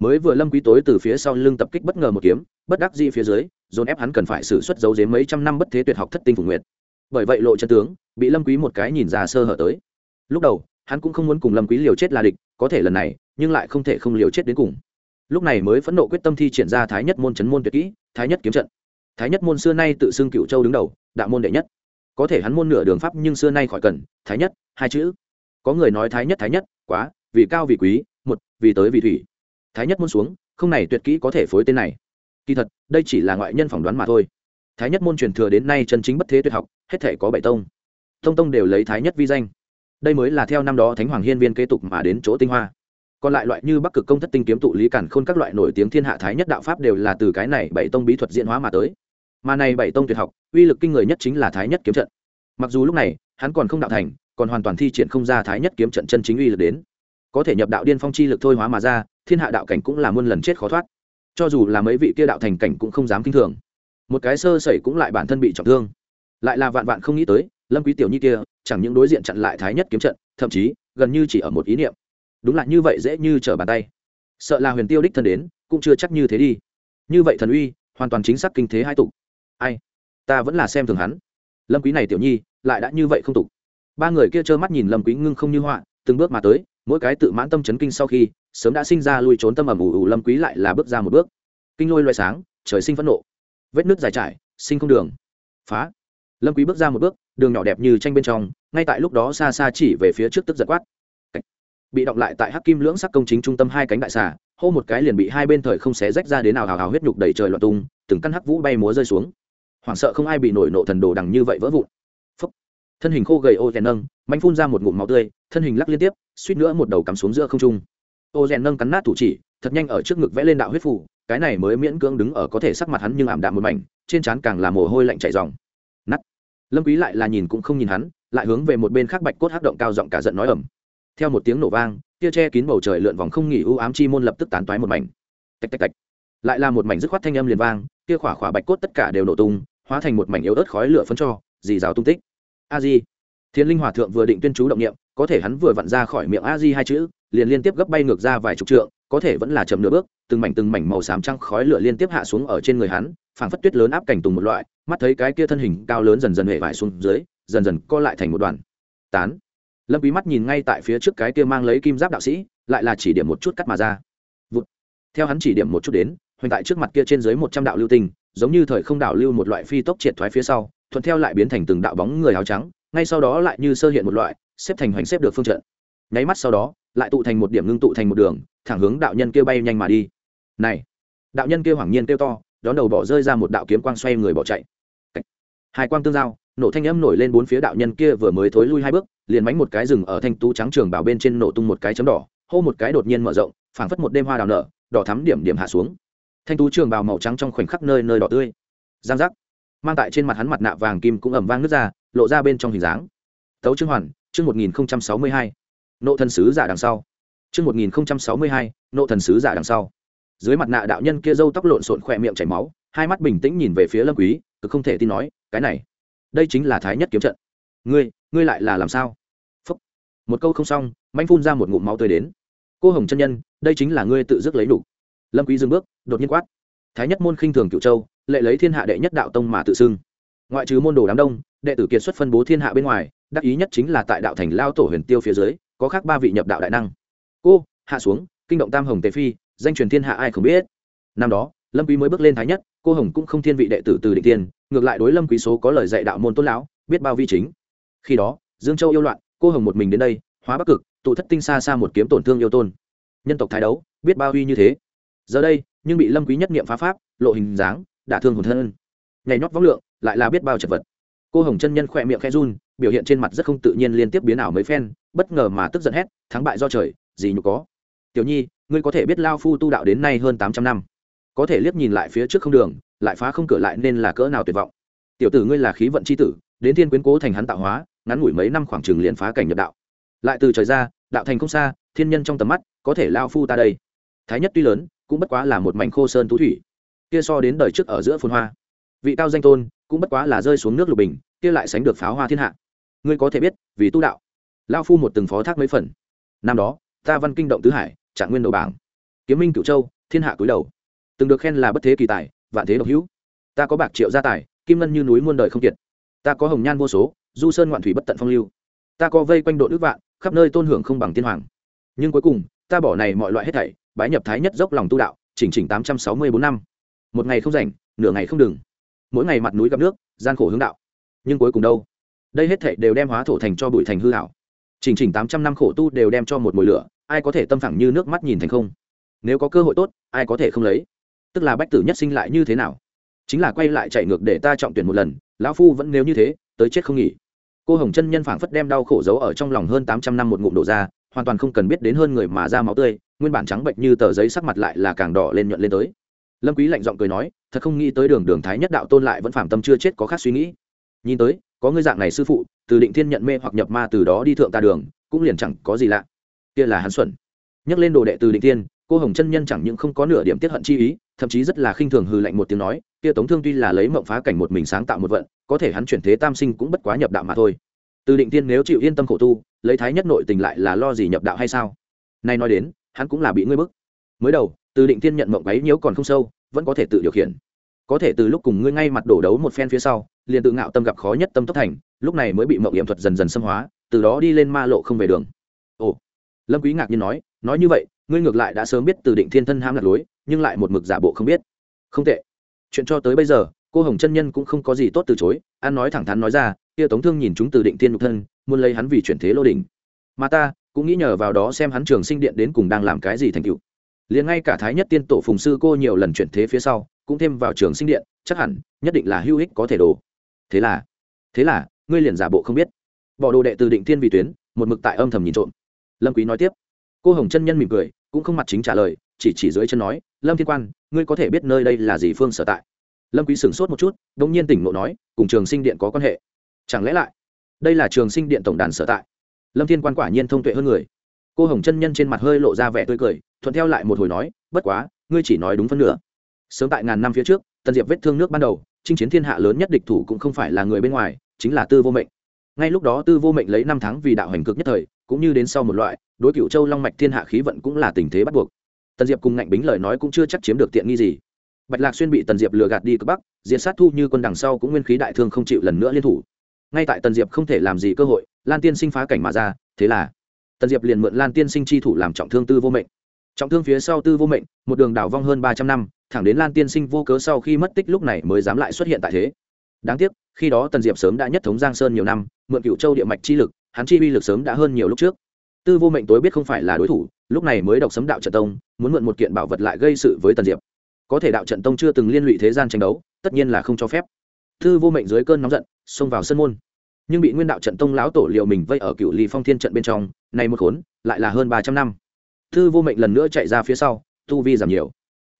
Mới vừa lâm quý tối từ phía sau lưng tập kích bất ngờ một kiếm, bất đắc dĩ phía dưới, dồn ép hắn cần phải xử xuất dấu dếm mấy trăm năm bất thế tuyệt học thất tinh phủ nguyệt. Bởi vậy lộ chân tướng, bị lâm quý một cái nhìn ra sơ hở tới. Lúc đầu, hắn cũng không muốn cùng lâm quý liều chết là địch, có thể lần này, nhưng lại không thể không liều chết đến cùng. Lúc này mới phẫn nộ quyết tâm thi triển ra thái nhất môn chấn môn tuyệt kỹ, thái nhất kiếm trận. Thái nhất môn xưa nay tự xưng cựu châu đứng đầu, đạo môn đệ nhất. Có thể hắn môn nửa đường pháp nhưng xưa nay khỏi cần, thái nhất hai chữ. Có người nói thái nhất thái nhất, quá, vì cao vì quý, một, vì tới vì thủy. Thái nhất môn xuống, không này tuyệt kỹ có thể phối tên này. Kỳ thật, đây chỉ là ngoại nhân phỏng đoán mà thôi. Thái nhất môn truyền thừa đến nay chân chính bất thế tuyệt học, hết thể có bảy tông. Tông tông đều lấy thái nhất vi danh. Đây mới là theo năm đó thánh hoàng hiên viên kế tục mà đến chỗ tinh hoa. Còn lại loại như bắc cực công thất tinh kiếm tụ lý cản khôn các loại nổi tiếng thiên hạ thái nhất đạo pháp đều là từ cái này bảy tông bí thuật diễn hóa mà tới. Mà này bảy tông tuyệt học, uy lực kinh người nhất chính là thái nhất kiếm trận. Mặc dù lúc này, hắn còn không đạo thành còn hoàn toàn thi triển không ra thái nhất kiếm trận chân chính uy lực đến. Có thể nhập đạo điên phong chi lực thôi hóa mà ra, thiên hạ đạo cảnh cũng là muôn lần chết khó thoát. Cho dù là mấy vị kia đạo thành cảnh cũng không dám kinh thường. Một cái sơ sẩy cũng lại bản thân bị trọng thương. Lại là vạn vạn không nghĩ tới, lâm quý tiểu nhi kia, chẳng những đối diện chặn lại thái nhất kiếm trận, thậm chí, gần như chỉ ở một ý niệm. Đúng là như vậy dễ như trở bàn tay. Sợ là huyền tiêu đích thân đến, cũng chưa chắc như thế đi. Như vậy thần uy, hoàn toàn chính xác kinh thế hai tục. Ai? Ta vẫn là xem thường hắn. Lâm quý này tiểu nhi, lại đã như vậy không tục ba người kia trơ mắt nhìn lâm quý ngưng không như họa, từng bước mà tới, mỗi cái tự mãn tâm chấn kinh sau khi, sớm đã sinh ra lui trốn tâm ẩm ủ ủ lâm quý lại là bước ra một bước. Kinh lôi loay sáng, trời sinh phẫn nộ. Vết nước dài trải, sinh không đường. Phá. Lâm quý bước ra một bước, đường nhỏ đẹp như tranh bên trong, ngay tại lúc đó xa xa chỉ về phía trước tức giật quát. Bị động lại tại hắc kim lưỡng sắc công chính trung tâm hai cánh đại xà, hô một cái liền bị hai bên thời không xé rách ra đến nào hào hào huyết nhục đầy trời loạn tung, từng căn hắc vũ bay múa rơi xuống. Hoảng sợ không ai bị nổi nộ thần đồ đằng như vậy vỡ vụn thân hình khô gầy ô rèn nâng mạnh phun ra một ngụm máu tươi, thân hình lắc liên tiếp, suýt nữa một đầu cắm xuống giữa không trung. Ô rèn nâng cắn nát thủ chỉ, thật nhanh ở trước ngực vẽ lên đạo huyết phủ cái này mới miễn cưỡng đứng ở có thể sắc mặt hắn nhưng ảm đạm một mảnh, trên trán càng là mồ hôi lạnh chảy ròng. Nắt lâm quý lại là nhìn cũng không nhìn hắn, lại hướng về một bên khác bạch cốt hắc động cao giọng cả giận nói ầm. Theo một tiếng nổ vang, tia che kín bầu trời lượn vòng không nghỉ u ám chi môn lập tức tán toái một mảnh. Tạch tạch tạch. Lại là một mảnh dứt khoát thanh âm liền vang kia khỏa khỏa bạch cốt tất cả đều nổ tung, hóa thành một mảnh yếu ớt khói lửa phấn cho, dì rào tung tích a di thiên linh hòa thượng vừa định tuyên chú động niệm, có thể hắn vừa vặn ra khỏi miệng a di hai chữ, liền liên tiếp gấp bay ngược ra vài chục trượng, có thể vẫn là chậm nửa bước, từng mảnh từng mảnh màu xám trăng khói lửa liên tiếp hạ xuống ở trên người hắn, phảng phất tuyết lớn áp cảnh tùng một loại, mắt thấy cái kia thân hình cao lớn dần dần hệ vải xuống dưới, dần dần co lại thành một đoàn. Tán. Lâm quý mắt nhìn ngay tại phía trước cái kia mang lấy kim giáp đạo sĩ, lại là chỉ điểm một chút cắt mà ra. Vụt. Theo hắn chỉ điểm một chút đến, hoành tại trước mặt kia trên dưới một trăm đạo lưu tinh, giống như thời không đảo lưu một loại phi tốc triệt thoái phía sau thuận theo lại biến thành từng đạo bóng người áo trắng, ngay sau đó lại như sơ hiện một loại, xếp thành hoành xếp được phương trận. Nháy mắt sau đó, lại tụ thành một điểm ngưng tụ thành một đường, thẳng hướng đạo nhân kia bay nhanh mà đi. Này, đạo nhân kia hoảng nhiên kêu to, đón đầu bỏ rơi ra một đạo kiếm quang xoay người bỏ chạy. Hai quang tương giao, nổ thanh âm nổi lên bốn phía đạo nhân kia vừa mới thối lui hai bước, liền mánh một cái rừng ở thanh tú trắng trường bảo bên trên nổ tung một cái chấm đỏ, hô một cái đột nhiên mở rộng, phảng phất một đêm hoa đào nở, đỏ thắm điểm điểm hạ xuống. Thanh tú trường bào màu trắng trong khoảnh khắc nơi nơi đỏ tươi. Giang giác mang tại trên mặt hắn mặt nạ vàng kim cũng ẩm vang nước ra, lộ ra bên trong hình dáng. Tấu trương hoàn, chương một nghìn sáu mươi hai. Nộ thần sứ giả đằng sau. Chương một nghìn sáu mươi hai, nộ thần sứ giả đằng sau. Dưới mặt nạ đạo nhân kia râu tóc lộn xộn khỏe miệng chảy máu, hai mắt bình tĩnh nhìn về phía lâm quý, cứ không thể tin nói, cái này, đây chính là thái nhất kiếm trận. Ngươi ngươi lại là làm sao? Phúc. một câu không xong, manh phun ra một ngụm máu tươi đến. Cô hồng chân nhân, đây chính là ngươi tự dứt lấy đủ. Lâm quý dừng bước, đột nhiên quát. Thái nhất môn khinh thường cựu châu lệ lấy thiên hạ đệ nhất đạo tông mà tự xưng. Ngoại trừ môn đồ đám đông, đệ tử kiệt xuất phân bố thiên hạ bên ngoài, đắc ý nhất chính là tại đạo thành lao tổ huyền tiêu phía dưới, có khác ba vị nhập đạo đại năng. Cô, hạ xuống, kinh động tam hồng tề phi, danh truyền thiên hạ ai không biết. Năm đó, lâm quý mới bước lên thái nhất, cô hồng cũng không thiên vị đệ tử từ định tiên, ngược lại đối lâm quý số có lời dạy đạo môn tôn lão, biết bao vi chính. Khi đó, dương châu yêu loạn, cô hồng một mình đến đây, hóa bắc cực, tụ thất tinh xa xa một kiếm tổn thương yêu tôn. Nhân tộc thái đấu, biết bao uy như thế. Giờ đây, nhưng bị lâm quý nhất niệm phá pháp, lộ hình dáng đả thương hồn thân. Nhảy nhót võng lượng, lại là biết bao chật vật. Cô hồng chân nhân khỏe miệng khẽ run, biểu hiện trên mặt rất không tự nhiên liên tiếp biến ảo mấy phen, bất ngờ mà tức giận hét, thắng bại do trời, gì nhục có. Tiểu nhi, ngươi có thể biết lao phu tu đạo đến nay hơn tám trăm năm. Có thể liếc nhìn lại phía trước không đường, lại phá không cửa lại nên là cỡ nào tuyệt vọng. Tiểu tử ngươi là khí vận c h i tử, đến thiên quyến cố thành hắn tạo hóa, ngắn ngủi mấy năm khoảng trừng liền phá cảnh nhập đạo. Lại từ trời ra, đạo thành không xa, thiên nhân trong tầm mắt, có thể lao phu ta đây. Thái nhất tuy lớn, cũng bất quá là một mảnh khô sơn tú thủy kia so đến đời trước ở giữa phồn hoa. Vị cao danh tôn cũng bất quá là rơi xuống nước lục bình, kia lại sánh được pháo hoa thiên hạ. Ngươi có thể biết, vì tu đạo lao phu một từng phó thác mấy phần. Năm đó, ta văn kinh động tứ hải, trạng nguyên đầu bảng. Kiếm minh cửu châu, thiên hạ cúi đầu. Từng được khen là bất thế kỳ tài, vạn thế độc hữu. Ta có bạc triệu gia tài, kim ngân như núi muôn đời không kiệt. Ta có hồng nhan vô số, du sơn ngoạn thủy bất tận phong lưu. Ta có vây quanh độ đức vạn, khắp nơi tôn hưởng không bằng tiên hoàng. Nhưng cuối cùng, ta bỏ này mọi loại hết thảy, bái nhập thái nhất dốc lòng tu đạo, chỉnh chỉnh tám trăm sáu mươi bốn năm một ngày không rảnh, nửa ngày không đừng. Mỗi ngày mặt núi gặp nước, gian khổ hướng đạo. Nhưng cuối cùng đâu? Đây hết thệ đều đem hóa thổ thành cho bụi thành hư hảo chỉnh chỉnh tám trăm năm khổ tu đều đem cho một mùi lửa, ai có thể tâm phẳng như nước mắt nhìn thành không? Nếu có cơ hội tốt, ai có thể không lấy? Tức là bách tử nhất sinh lại như thế nào? Chính là quay lại chạy ngược để ta trọng tuyển một lần, lão phu vẫn nếu như thế, tới chết không nghỉ. Cô hồng chân nhân phảng phất đem đau khổ giấu ở trong lòng hơn tám trăm năm một ngụm đổ ra, hoàn toàn không cần biết đến hơn người mà ra máu tươi, nguyên bản trắng bệnh như tờ giấy sắc mặt lại là càng đỏ lên nhuận lên tới lâm quý lạnh giọng cười nói, thật không nghĩ tới đường đường thái nhất đạo tôn lại vẫn phạm tâm chưa chết có khác suy nghĩ. Nhìn tới, có ngươi dạng này sư phụ, từ định thiên nhận mê hoặc nhập ma từ đó đi thượng ta đường, cũng liền chẳng có gì lạ. Kia là hắn xuẩn. Nhắc lên đồ đệ từ định thiên, cô hồng chân nhân chẳng những không có nửa điểm tiết hận chi ý, thậm chí rất là khinh thường hư lạnh một tiếng nói, kia tống thương tuy là lấy mộng phá cảnh một mình sáng tạo một vận, có thể hắn chuyển thế tam sinh cũng bất quá nhập đạo mà thôi. Từ định thiên nếu chịu yên tâm khổ tu, lấy thái nhất nội tình lại là lo gì nhập đạo hay sao? Nay nói đến, hắn cũng là bị ngươi bức. Mới đầu từ định Thiên nhận mộng ấy nhiễu còn không sâu vẫn có thể tự điều khiển. Có thể từ lúc cùng ngươi ngay mặt đổ đấu một phen phía sau liền tự ngạo tâm gặp khó nhất tâm tốc thành lúc này mới bị mộng hiểm thuật dần dần xâm hóa từ đó đi lên ma lộ không về đường. Ồ. Lâm quý ngạc nhiên nói nói như vậy ngươi ngược lại đã sớm biết từ định thiên thân ham lạc lối nhưng lại một mực giả bộ không biết. Không tệ. Chuyện cho tới bây giờ cô hồng chân nhân cũng không có gì tốt từ chối an nói thẳng thắn nói ra kia tống thương nhìn chúng từ định thiên nhục thân muốn lấy hắn vì chuyển thế lô đình, mà ta cũng nghĩ nhờ vào đó xem hắn trường sinh điện đến cùng đang làm cái gì thành tựu liền ngay cả thái nhất tiên tổ phùng sư cô nhiều lần chuyển thế phía sau, cũng thêm vào trường sinh điện, chắc hẳn, nhất định là hữu ích có thể đồ. Thế là thế là, ngươi liền giả bộ không biết. Bỏ đồ đệ từ định thiên vì tuyến, một mực tại âm thầm nhìn trộm. Lâm quý nói tiếp. Cô hồng chân nhân mỉm cười, cũng không mặt chính trả lời, chỉ chỉ dưới chân nói, lâm thiên quan, ngươi có thể biết nơi đây là gì phương sở tại? Lâm quý sửng sốt một chút đung nhiên tỉnh ngộ nói, cùng trường sinh điện có quan hệ. Chẳng lẽ lại, đây là trường sinh điện tổng đàn sở tại? Lâm thiên quan quả nhiên thông tuệ hơn người. Cô hồng chân nhân trên mặt hơi lộ ra vẻ tươi cười thuận theo lại một hồi nói, bất quá, ngươi chỉ nói đúng phân nửa. Sớm tại ngàn năm phía trước, tần diệp vết thương nước ban đầu, chinh chiến thiên hạ lớn nhất địch thủ cũng không phải là người bên ngoài, chính là tư vô mệnh. Ngay lúc đó tư vô mệnh lấy năm tháng vì đạo hành cực nhất thời, cũng như đến sau một loại, đối cựu châu long mạch thiên hạ khí vận cũng là tình thế bắt buộc. Tần diệp cùng ngạnh bính lời nói cũng chưa chắc chiếm được tiện nghi gì. Bạch lạc xuyên bị tần diệp lừa gạt đi cực bắc diện sát thu như quân đằng sau cũng nguyên khí đại thương không chịu lần nữa liên thủ. Ngay tại tần diệp không thể làm gì cơ hội, lan tiên sinh phá cảnh mà ra, thế là tần diệp liền mượn lan tiên sinh chi thủ làm trọng thương tư vô mệnh trọng thương phía sau tư vô mệnh, một đường đảo vong hơn ba trăm năm, thẳng đến lan tiên sinh vô cớ sau khi mất tích lúc này mới dám lại xuất hiện tại thế. Đáng tiếc, khi đó tần diệp sớm đã nhất thống giang sơn nhiều năm, mượn cựu châu địa mạch chi lực, hắn chi uy lực sớm đã hơn nhiều lúc trước. Tư vô mệnh tối biết không phải là đối thủ, lúc này mới đọc sấm đạo trận tông, muốn mượn một kiện bảo vật lại gây sự với tần diệp. Có thể đạo trận tông chưa từng liên lụy thế gian tranh đấu, tất nhiên là không cho phép. Tư vô mệnh dưới cơn nóng giận, xông vào sân môn. Nhưng bị nguyên đạo trận tông lão tổ liệu mình vây ở cựu ly phong thiên trận bên trong này một khốn, lại là hơn ba trăm năm tư vô mệnh lần nữa chạy ra phía sau, tu vi giảm nhiều.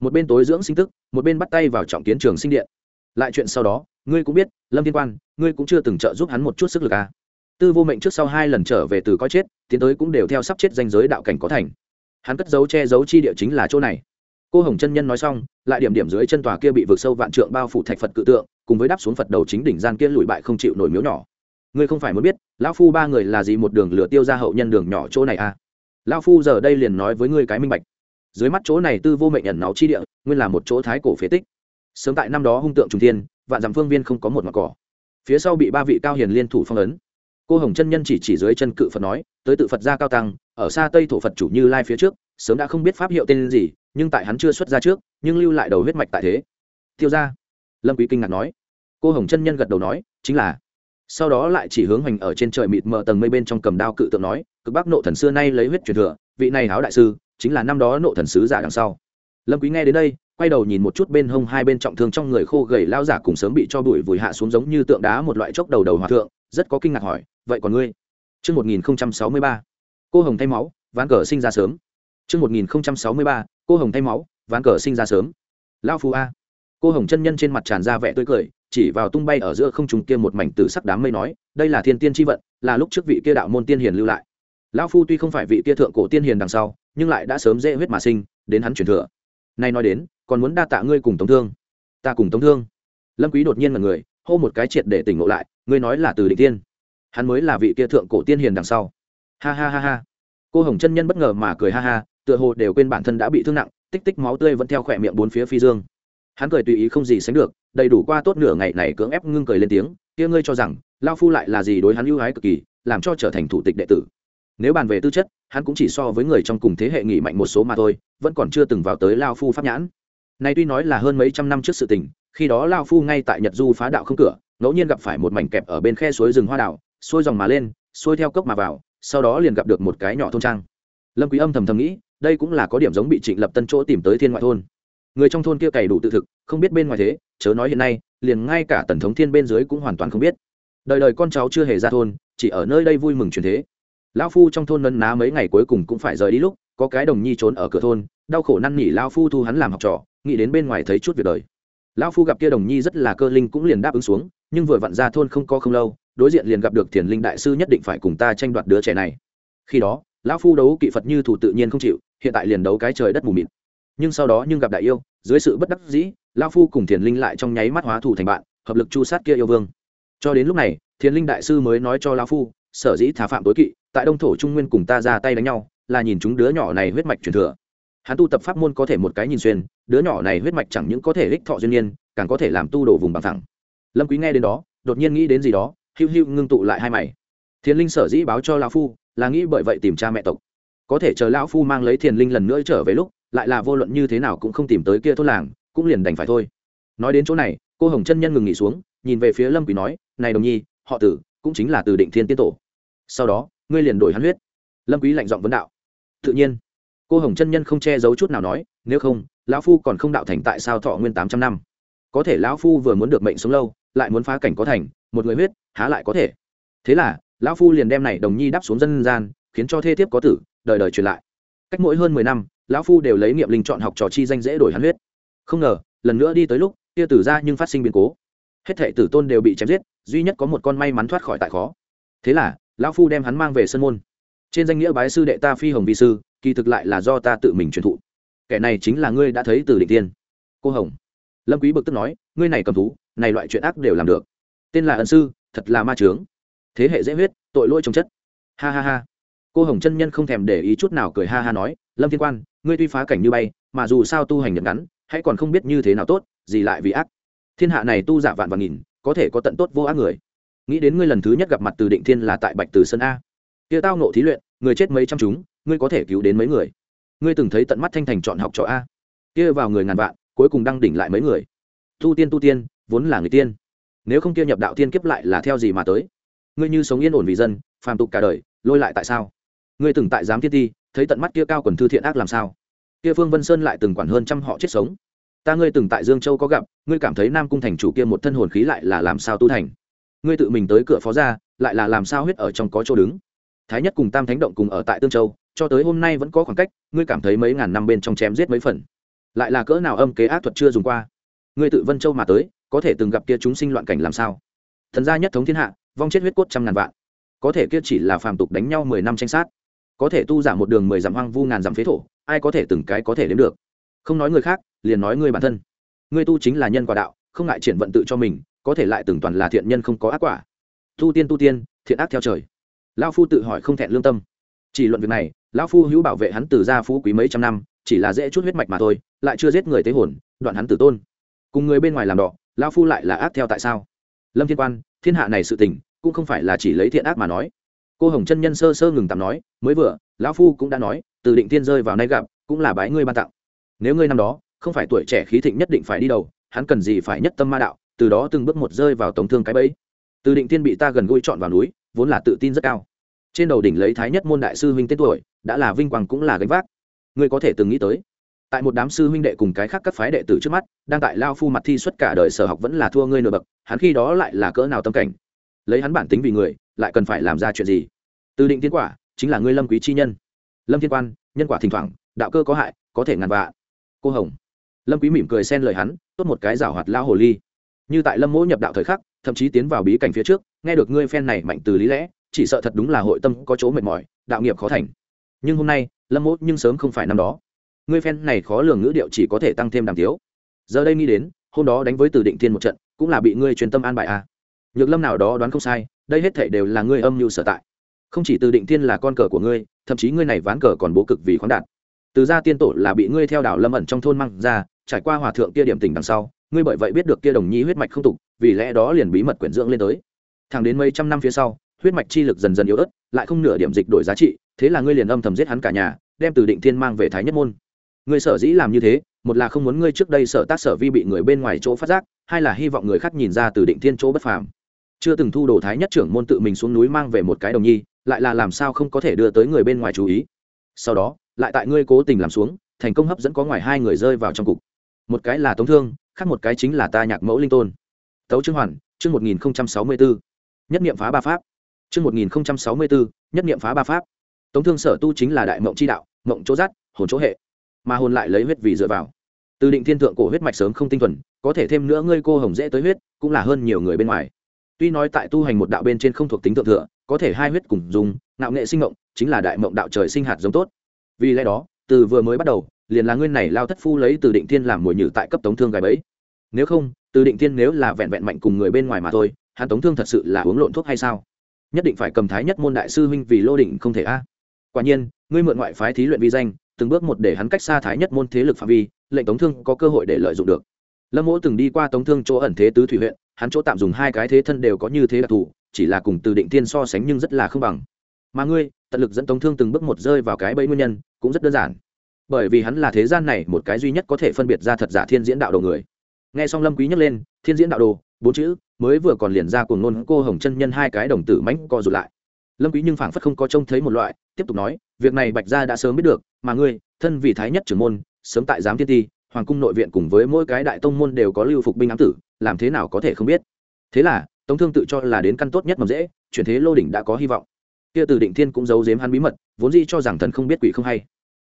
Một bên tối dưỡng sinh tức, một bên bắt tay vào trọng kiến trường sinh điện. Lại chuyện sau đó, ngươi cũng biết, lâm thiên quan, ngươi cũng chưa từng trợ giúp hắn một chút sức lực à. tư vô mệnh trước sau hai lần trở về từ coi chết, tiến tới cũng đều theo sắp chết danh giới đạo cảnh có thành. Hắn cất dấu che giấu chi địa chính là chỗ này. Cô hồng chân nhân nói xong, lại điểm điểm dưới chân tòa kia bị vượt sâu vạn trượng bao phủ thạch phật cự tượng, cùng với đáp xuống phật đầu chính đỉnh gian kia lùi bại không chịu nổi miếu nhỏ. Ngươi không phải muốn biết, lão phu ba người là gì một đường lửa tiêu ra hậu nhân đường nhỏ chỗ này à? Lão phu giờ đây liền nói với ngươi cái minh bạch. Dưới mắt chỗ này tư vô mệnh ẩn náu chi địa, nguyên là một chỗ thái cổ phế tích. Sớm tại năm đó hung tượng trung thiên, vạn dặm phương viên không có một mặt cỏ. Phía sau bị ba vị cao hiền liên thủ phong ấn. Cô hồng chân nhân chỉ chỉ dưới chân cự phật nói, tới tự phật gia cao tăng, ở xa tây thổ phật chủ như lai phía trước, sớm đã không biết pháp hiệu tên gì, nhưng tại hắn chưa xuất ra trước, nhưng lưu lại đầu huyết mạch tại thế. Tiêu ra lâm quý kinh ngạc nói. Cô hồng chân nhân gật đầu nói, chính là sau đó lại chỉ hướng hoành ở trên trời mịt mờ tầng mây bên trong cầm đao cự tượng nói cực bắc nộ thần xưa nay lấy huyết truyền thừa vị này háo đại sư chính là năm đó nộ thần sứ giả đằng sau lâm quý nghe đến đây quay đầu nhìn một chút bên hông hai bên trọng thương trong người khô gầy lao giả cùng sớm bị cho bụi vùi hạ xuống giống như tượng đá một loại chốc đầu đầu hòa thượng rất có kinh ngạc hỏi vậy còn ngươi Trước 1063, cô hồng thay máu, ván cờ sinh ra sớm. Trước 1063, cô hồng thay máu, ván cờ sinh ra sớm. Lao phu a. Cô hồng chân nhân trên mặt tràn ra vẻ tươi cười, chỉ vào tung bay ở giữa không trung kia một mảnh tử sắc đám mây nói, đây là thiên tiên chi vận, là lúc trước vị kia đạo môn tiên hiền lưu lại. Lão phu tuy không phải vị kia thượng cổ tiên hiền đằng sau, nhưng lại đã sớm dễ huyết mà sinh, đến hắn truyền thừa. Nay nói đến, còn muốn đa tạ ngươi cùng tống thương. Ta cùng tống thương. Lâm Quý đột nhiên là người, hô một cái triệt để tỉnh ngộ lại, ngươi nói là từ định tiên. Hắn mới là vị kia thượng cổ tiên hiền đằng sau. Ha ha ha ha. Cô Hồng chân nhân bất ngờ mà cười ha ha, tựa hồ đều quên bản thân đã bị thương nặng, tích tích máu tươi vẫn theo khỏe miệng bốn phía phi dương hắn cười tùy ý không gì sánh được, đầy đủ qua tốt nửa ngày này cưỡng ép ngưng cười lên tiếng, kia ngươi cho rằng lao phu lại là gì đối hắn ưu ái cực kỳ, làm cho trở thành thủ tịch đệ tử? Nếu bàn về tư chất, hắn cũng chỉ so với người trong cùng thế hệ nghỉ mạnh một số mà thôi, vẫn còn chưa từng vào tới lao phu pháp nhãn. Nay tuy nói là hơn mấy trăm năm trước sự tình, khi đó lao phu ngay tại nhật du phá đạo không cửa, ngẫu nhiên gặp phải một mảnh kẹp ở bên khe suối rừng hoa đảo xuôi dòng mà lên, xuôi theo cốc mà vào, sau đó liền gặp được một cái nhỏ thôn trang. Lâm quý âm thầm thầm nghĩ, đây cũng là có điểm giống bị trịnh lập tân chỗ tìm tới thiên ngoại thôn người trong thôn kia cày đủ tự thực, không biết bên ngoài thế, chớ nói hiện nay, liền ngay cả tần thống thiên bên dưới cũng hoàn toàn không biết. Đời đời con cháu chưa hề ra thôn, chỉ ở nơi đây vui mừng truyền thế. Lão phu trong thôn nấn ná mấy ngày cuối cùng cũng phải rời đi lúc, có cái đồng nhi trốn ở cửa thôn, đau khổ năn nỉ lão phu thu hắn làm học trò, nghĩ đến bên ngoài thấy chút việc đời. Lão phu gặp kia đồng nhi rất là cơ linh cũng liền đáp ứng xuống, nhưng vừa vặn ra thôn không có không lâu, đối diện liền gặp được thiền linh đại sư nhất định phải cùng ta tranh đoạt đứa trẻ này. Khi đó, lão phu đấu kỵ phật như thủ tự nhiên không chịu, hiện tại liền đấu cái trời đất mù mịt nhưng sau đó nhưng gặp đại yêu, dưới sự bất đắc dĩ lao phu cùng thiền linh lại trong nháy mắt hóa thủ thành bạn, hợp lực chu sát kia yêu vương. Cho đến lúc này, thiền linh đại sư mới nói cho lao phu, sở dĩ thả phạm tối kỵ, tại đông thổ trung nguyên cùng ta ra tay đánh nhau, là nhìn chúng đứa nhỏ này huyết mạch truyền thừa. Hắn tu tập pháp môn có thể một cái nhìn xuyên, đứa nhỏ này huyết mạch chẳng những có thể ích thọ duyên nhiên, càng có thể làm tu đổ vùng bằng thẳng. Lâm quý nghe đến đó, đột nhiên nghĩ đến gì đó hưu hưu ngưng tụ lại hai mày. Thiền linh sở dĩ báo cho lão phu, là nghĩ bởi vậy tìm cha mẹ tộc. Có thể chờ lão phu mang lấy thiền linh lần nữa trở về lúc lại là vô luận như thế nào cũng không tìm tới kia thôn làng, cũng liền đành phải thôi. Nói đến chỗ này, cô hồng chân nhân ngừng nghỉ xuống, nhìn về phía lâm quỳ nói, này đồng nhi, họ tử, cũng chính là từ định thiên tiên tổ. Sau đó, ngươi liền đổi hắn huyết. Lâm quý lạnh giọng vấn đạo. Tự nhiên. Cô hồng chân nhân không che giấu chút nào nói, nếu không, lão phu còn không đạo thành tại sao thọ nguyên tám trăm năm? Có thể lão phu vừa muốn được mệnh sống lâu, lại muốn phá cảnh có thành, một người huyết, há lại có thể? Thế là, lão phu liền đem này đồng nhi đáp xuống dân gian, khiến cho thê thiếp có tử, đời đời truyền lại. Cách mỗi hơn mười năm lão phu đều lấy nghiệm linh chọn học trò chi danh dễ đổi hắn huyết. Không ngờ, lần nữa đi tới lúc kia tử ra nhưng phát sinh biến cố. Hết thệ tử tôn đều bị chém giết, duy nhất có một con may mắn thoát khỏi tại khó. Thế là, lão phu đem hắn mang về sân môn. Trên danh nghĩa bái sư đệ ta phi hồng vi sư, kỳ thực lại là do ta tự mình truyền thụ. Kẻ này chính là ngươi đã thấy từ định tiên. Cô hồng. Lâm quý bực tức nói, ngươi này cầm thú, này loại chuyện ác đều làm được. Tên là ân sư, thật là ma trướng thế hệ dễ huyết, tội lỗi trồng chất. Ha ha ha. Cô hồng chân nhân không thèm để ý chút nào cười ha ha nói, lâm thiên quan ngươi tuy phá cảnh như bay, mà dù sao tu hành nhận ngắn, hãy còn không biết như thế nào tốt, gì lại vì ác. Thiên hạ này tu giả vạn và nghìn, có thể có tận tốt vô ác người. Nghĩ đến ngươi lần thứ nhất gặp mặt từ định thiên là tại bạch từ sơn a. Kia tao nộ thí luyện, người chết mấy trăm chúng, ngươi có thể cứu đến mấy người? Ngươi từng thấy tận mắt thanh thành chọn học trò a? Kia vào người ngàn vạn, cuối cùng đăng đỉnh lại mấy người. Tu tiên tu tiên, vốn là người tiên. Nếu không kia nhập đạo tiên kiếp lại là theo gì mà tới? Ngươi như sống yên ổn vì dân, phàm tục cả đời, lôi lại tại sao? Ngươi từng tại giám thiên ti thấy tận mắt kia cao quần thư thiện ác làm sao? Kia phương vân sơn lại từng quản hơn trăm họ chết sống. Ta ngươi từng tại dương châu có gặp, ngươi cảm thấy nam cung thành chủ kia một thân hồn khí lại là làm sao tu thành? Ngươi tự mình tới cửa phó ra lại là làm sao huyết ở trong có chỗ đứng? Thái nhất cùng tam thánh động cùng ở tại tương châu, cho tới hôm nay vẫn có khoảng cách, ngươi cảm thấy mấy ngàn năm bên trong chém giết mấy phần. Lại là cỡ nào âm kế ác thuật chưa dùng qua? Ngươi tự vân châu mà tới, có thể từng gặp kia chúng sinh loạn cảnh làm sao? Thần gia nhất thống thiên hạ, vong chết huyết cốt trăm ngàn vạn. Có thể kia chỉ là phàm tục đánh nhau mười năm tranh sát có thể tu giả một đường mười dặm hoang vu ngàn dặm phế thổ, ai có thể từng cái có thể đến được? Không nói người khác, liền nói ngươi bản thân. Ngươi tu chính là nhân quả đạo, không ngại triển vận tự cho mình, có thể lại từng toàn là thiện nhân không có ác quả. Tu tiên tu tiên, thiện ác theo trời. Lão phu tự hỏi không thẹn lương tâm. Chỉ luận việc này, lão phu hữu bảo vệ hắn từ gia phú quý mấy trăm năm, chỉ là dễ chút huyết mạch mà thôi, lại chưa giết người tế hồn, đoạn hắn tử tôn. Cùng người bên ngoài làm đỏ, lão phu lại là ác theo tại sao? Lâm thiên quan, thiên hạ này sự tình, cũng không phải là chỉ lấy thiện ác mà nói cô hồng chân nhân sơ sơ ngừng tạm nói, mới vừa, lão phu cũng đã nói, từ định thiên rơi vào nay gặp, cũng là bái ngươi ban tặng. Nếu ngươi năm đó, không phải tuổi trẻ khí thịnh nhất định phải đi đầu, hắn cần gì phải nhất tâm ma đạo, từ đó từng bước một rơi vào tống thương cái bẫy. Từ định thiên bị ta gần gũi chọn vào núi, vốn là tự tin rất cao. Trên đầu đỉnh lấy thái nhất môn đại sư huynh tên tuổi, đã là vinh quang cũng là gánh vác. Ngươi có thể từng nghĩ tới, tại một đám sư huynh đệ cùng cái khác các phái đệ tử trước mắt, đang tại lao phu mặt thi xuất cả đời sở học vẫn là thua ngươi nổi bậc, hắn khi đó lại là cỡ nào tâm cảnh? Lấy hắn bản tính vì người lại cần phải làm ra chuyện gì? Từ định tiến quả chính là ngươi lâm quý chi nhân. Lâm thiên quan, nhân quả thỉnh thoảng, đạo cơ có hại, có thể ngàn vạ cô hồng. Lâm quý mỉm cười xen lời hắn, tốt một cái rào hoạt lao hồ ly. Như tại lâm mỗ nhập đạo thời khắc, thậm chí tiến vào bí cảnh phía trước, nghe được ngươi phen này mạnh từ lý lẽ, chỉ sợ thật đúng là hội tâm có chỗ mệt mỏi, đạo nghiệp khó thành. Nhưng hôm nay, lâm mỗ nhưng sớm không phải năm đó. Ngươi phen này khó lường ngữ điệu chỉ có thể tăng thêm đàm tiếu. Giờ đây nghĩ đến, hôm đó đánh với từ định thiên một trận, cũng là bị ngươi truyền tâm an bài à. nhược lâm nào đó đoán không sai đây hết thể đều là ngươi âm mưu sở tại. Không chỉ từ định thiên là con cờ của ngươi, thậm chí ngươi này ván cờ còn bố cực vì khoáng đạt. Từ gia tiên tổ là bị ngươi theo đảo lâm ẩn trong thôn mang ra, trải qua hòa thượng kia điểm tình đằng sau, ngươi bởi vậy biết được kia đồng nhi huyết mạch không tục, vì lẽ đó liền bí mật quyển dưỡng lên tới. Thẳng đến mấy trăm năm phía sau, huyết mạch chi lực dần dần yếu ớt, lại không nửa điểm dịch đổi giá trị, thế là ngươi liền âm thầm giết hắn cả nhà, đem từ định thiên mang về thái nhất môn. Ngươi sở dĩ làm như thế, một là không muốn ngươi trước đây sở tác sở vi bị người bên ngoài chỗ phát giác, hai là hy vọng người khác nhìn ra từ định thiên chỗ bất phàm chưa từng thu đồ thái nhất trưởng môn tự mình xuống núi mang về một cái đồng nhi, lại là làm sao không có thể đưa tới người bên ngoài chú ý. Sau đó, lại tại ngươi cố tình làm xuống, thành công hấp dẫn có ngoài hai người rơi vào trong cục. Một cái là tống thương, khác một cái chính là ta nhạc mẫu linh tôn. Tấu trương hoàn, chương một nghìn sáu mươi bốn nhất niệm phá ba pháp. Chương một nghìn sáu mươi bốn nhất niệm phá ba pháp. Tống thương sở tu chính là đại mộng chi đạo, mộng chỗ rát, hồn chỗ hệ. Mà hồn lại lấy huyết vì dựa vào. Từ định thiên thượng cổ huyết mạch sớm không tinh thuần, có thể thêm nữa ngươi cô hồng dễ tới huyết, cũng là hơn nhiều người bên ngoài tuy nói tại tu hành một đạo bên trên không thuộc tính thượng thừa, có thể hai huyết cùng dùng, ngạo nghệ sinh mộng chính là đại mộng đạo trời sinh hạt giống tốt. Vì lẽ đó, từ vừa mới bắt đầu, liền là ngươi này lao thất phu lấy từ định thiên làm mồi nhử tại cấp tống thương gài bẫy. Nếu không, từ định thiên nếu là vẹn vẹn mạnh cùng người bên ngoài mà thôi, hắn tống thương thật sự là uống lộn thuốc hay sao? Nhất định phải cầm thái nhất môn đại sư huynh vì lô định không thể a. À? Quả nhiên, ngươi mượn ngoại phái thí luyện vi danh, từng bước một để hắn cách xa thái nhất môn thế lực phạm vi, lệnh tống thương có cơ hội để lợi dụng được. Lâm mỗ từng đi qua tống thương chỗ ẩn thế tứ thủy huyện hắn chỗ tạm dùng hai cái thế thân đều có như thế đặc thù chỉ là cùng từ định thiên so sánh nhưng rất là không bằng. Mà ngươi, tận lực dẫn tống thương từng bước một rơi vào cái bẫy nguyên nhân, cũng rất đơn giản. Bởi vì hắn là thế gian này một cái duy nhất có thể phân biệt ra thật giả thiên diễn đạo đồ người. Nghe xong lâm quý nhắc lên, thiên diễn đạo đồ, bốn chữ, mới vừa còn liền ra cuồng nôn cô hồng chân nhân hai cái đồng tử mãnh co rụt lại. Lâm quý nhưng phảng phất không có trông thấy một loại, tiếp tục nói, việc này bạch gia đã sớm biết được, mà ngươi, thân vì thái nhất trưởng môn, sớm tại giám thiên ti, hoàng cung nội viện cùng với mỗi cái đại tông môn đều có lưu phục binh ám tử làm thế nào có thể không biết. Thế là, tống thương tự cho là đến căn tốt nhất mầm dễ, chuyển thế lô đỉnh đã có hy vọng. Kia từ định thiên cũng giấu giếm hắn bí mật, vốn dĩ cho rằng thần không biết quỷ không hay.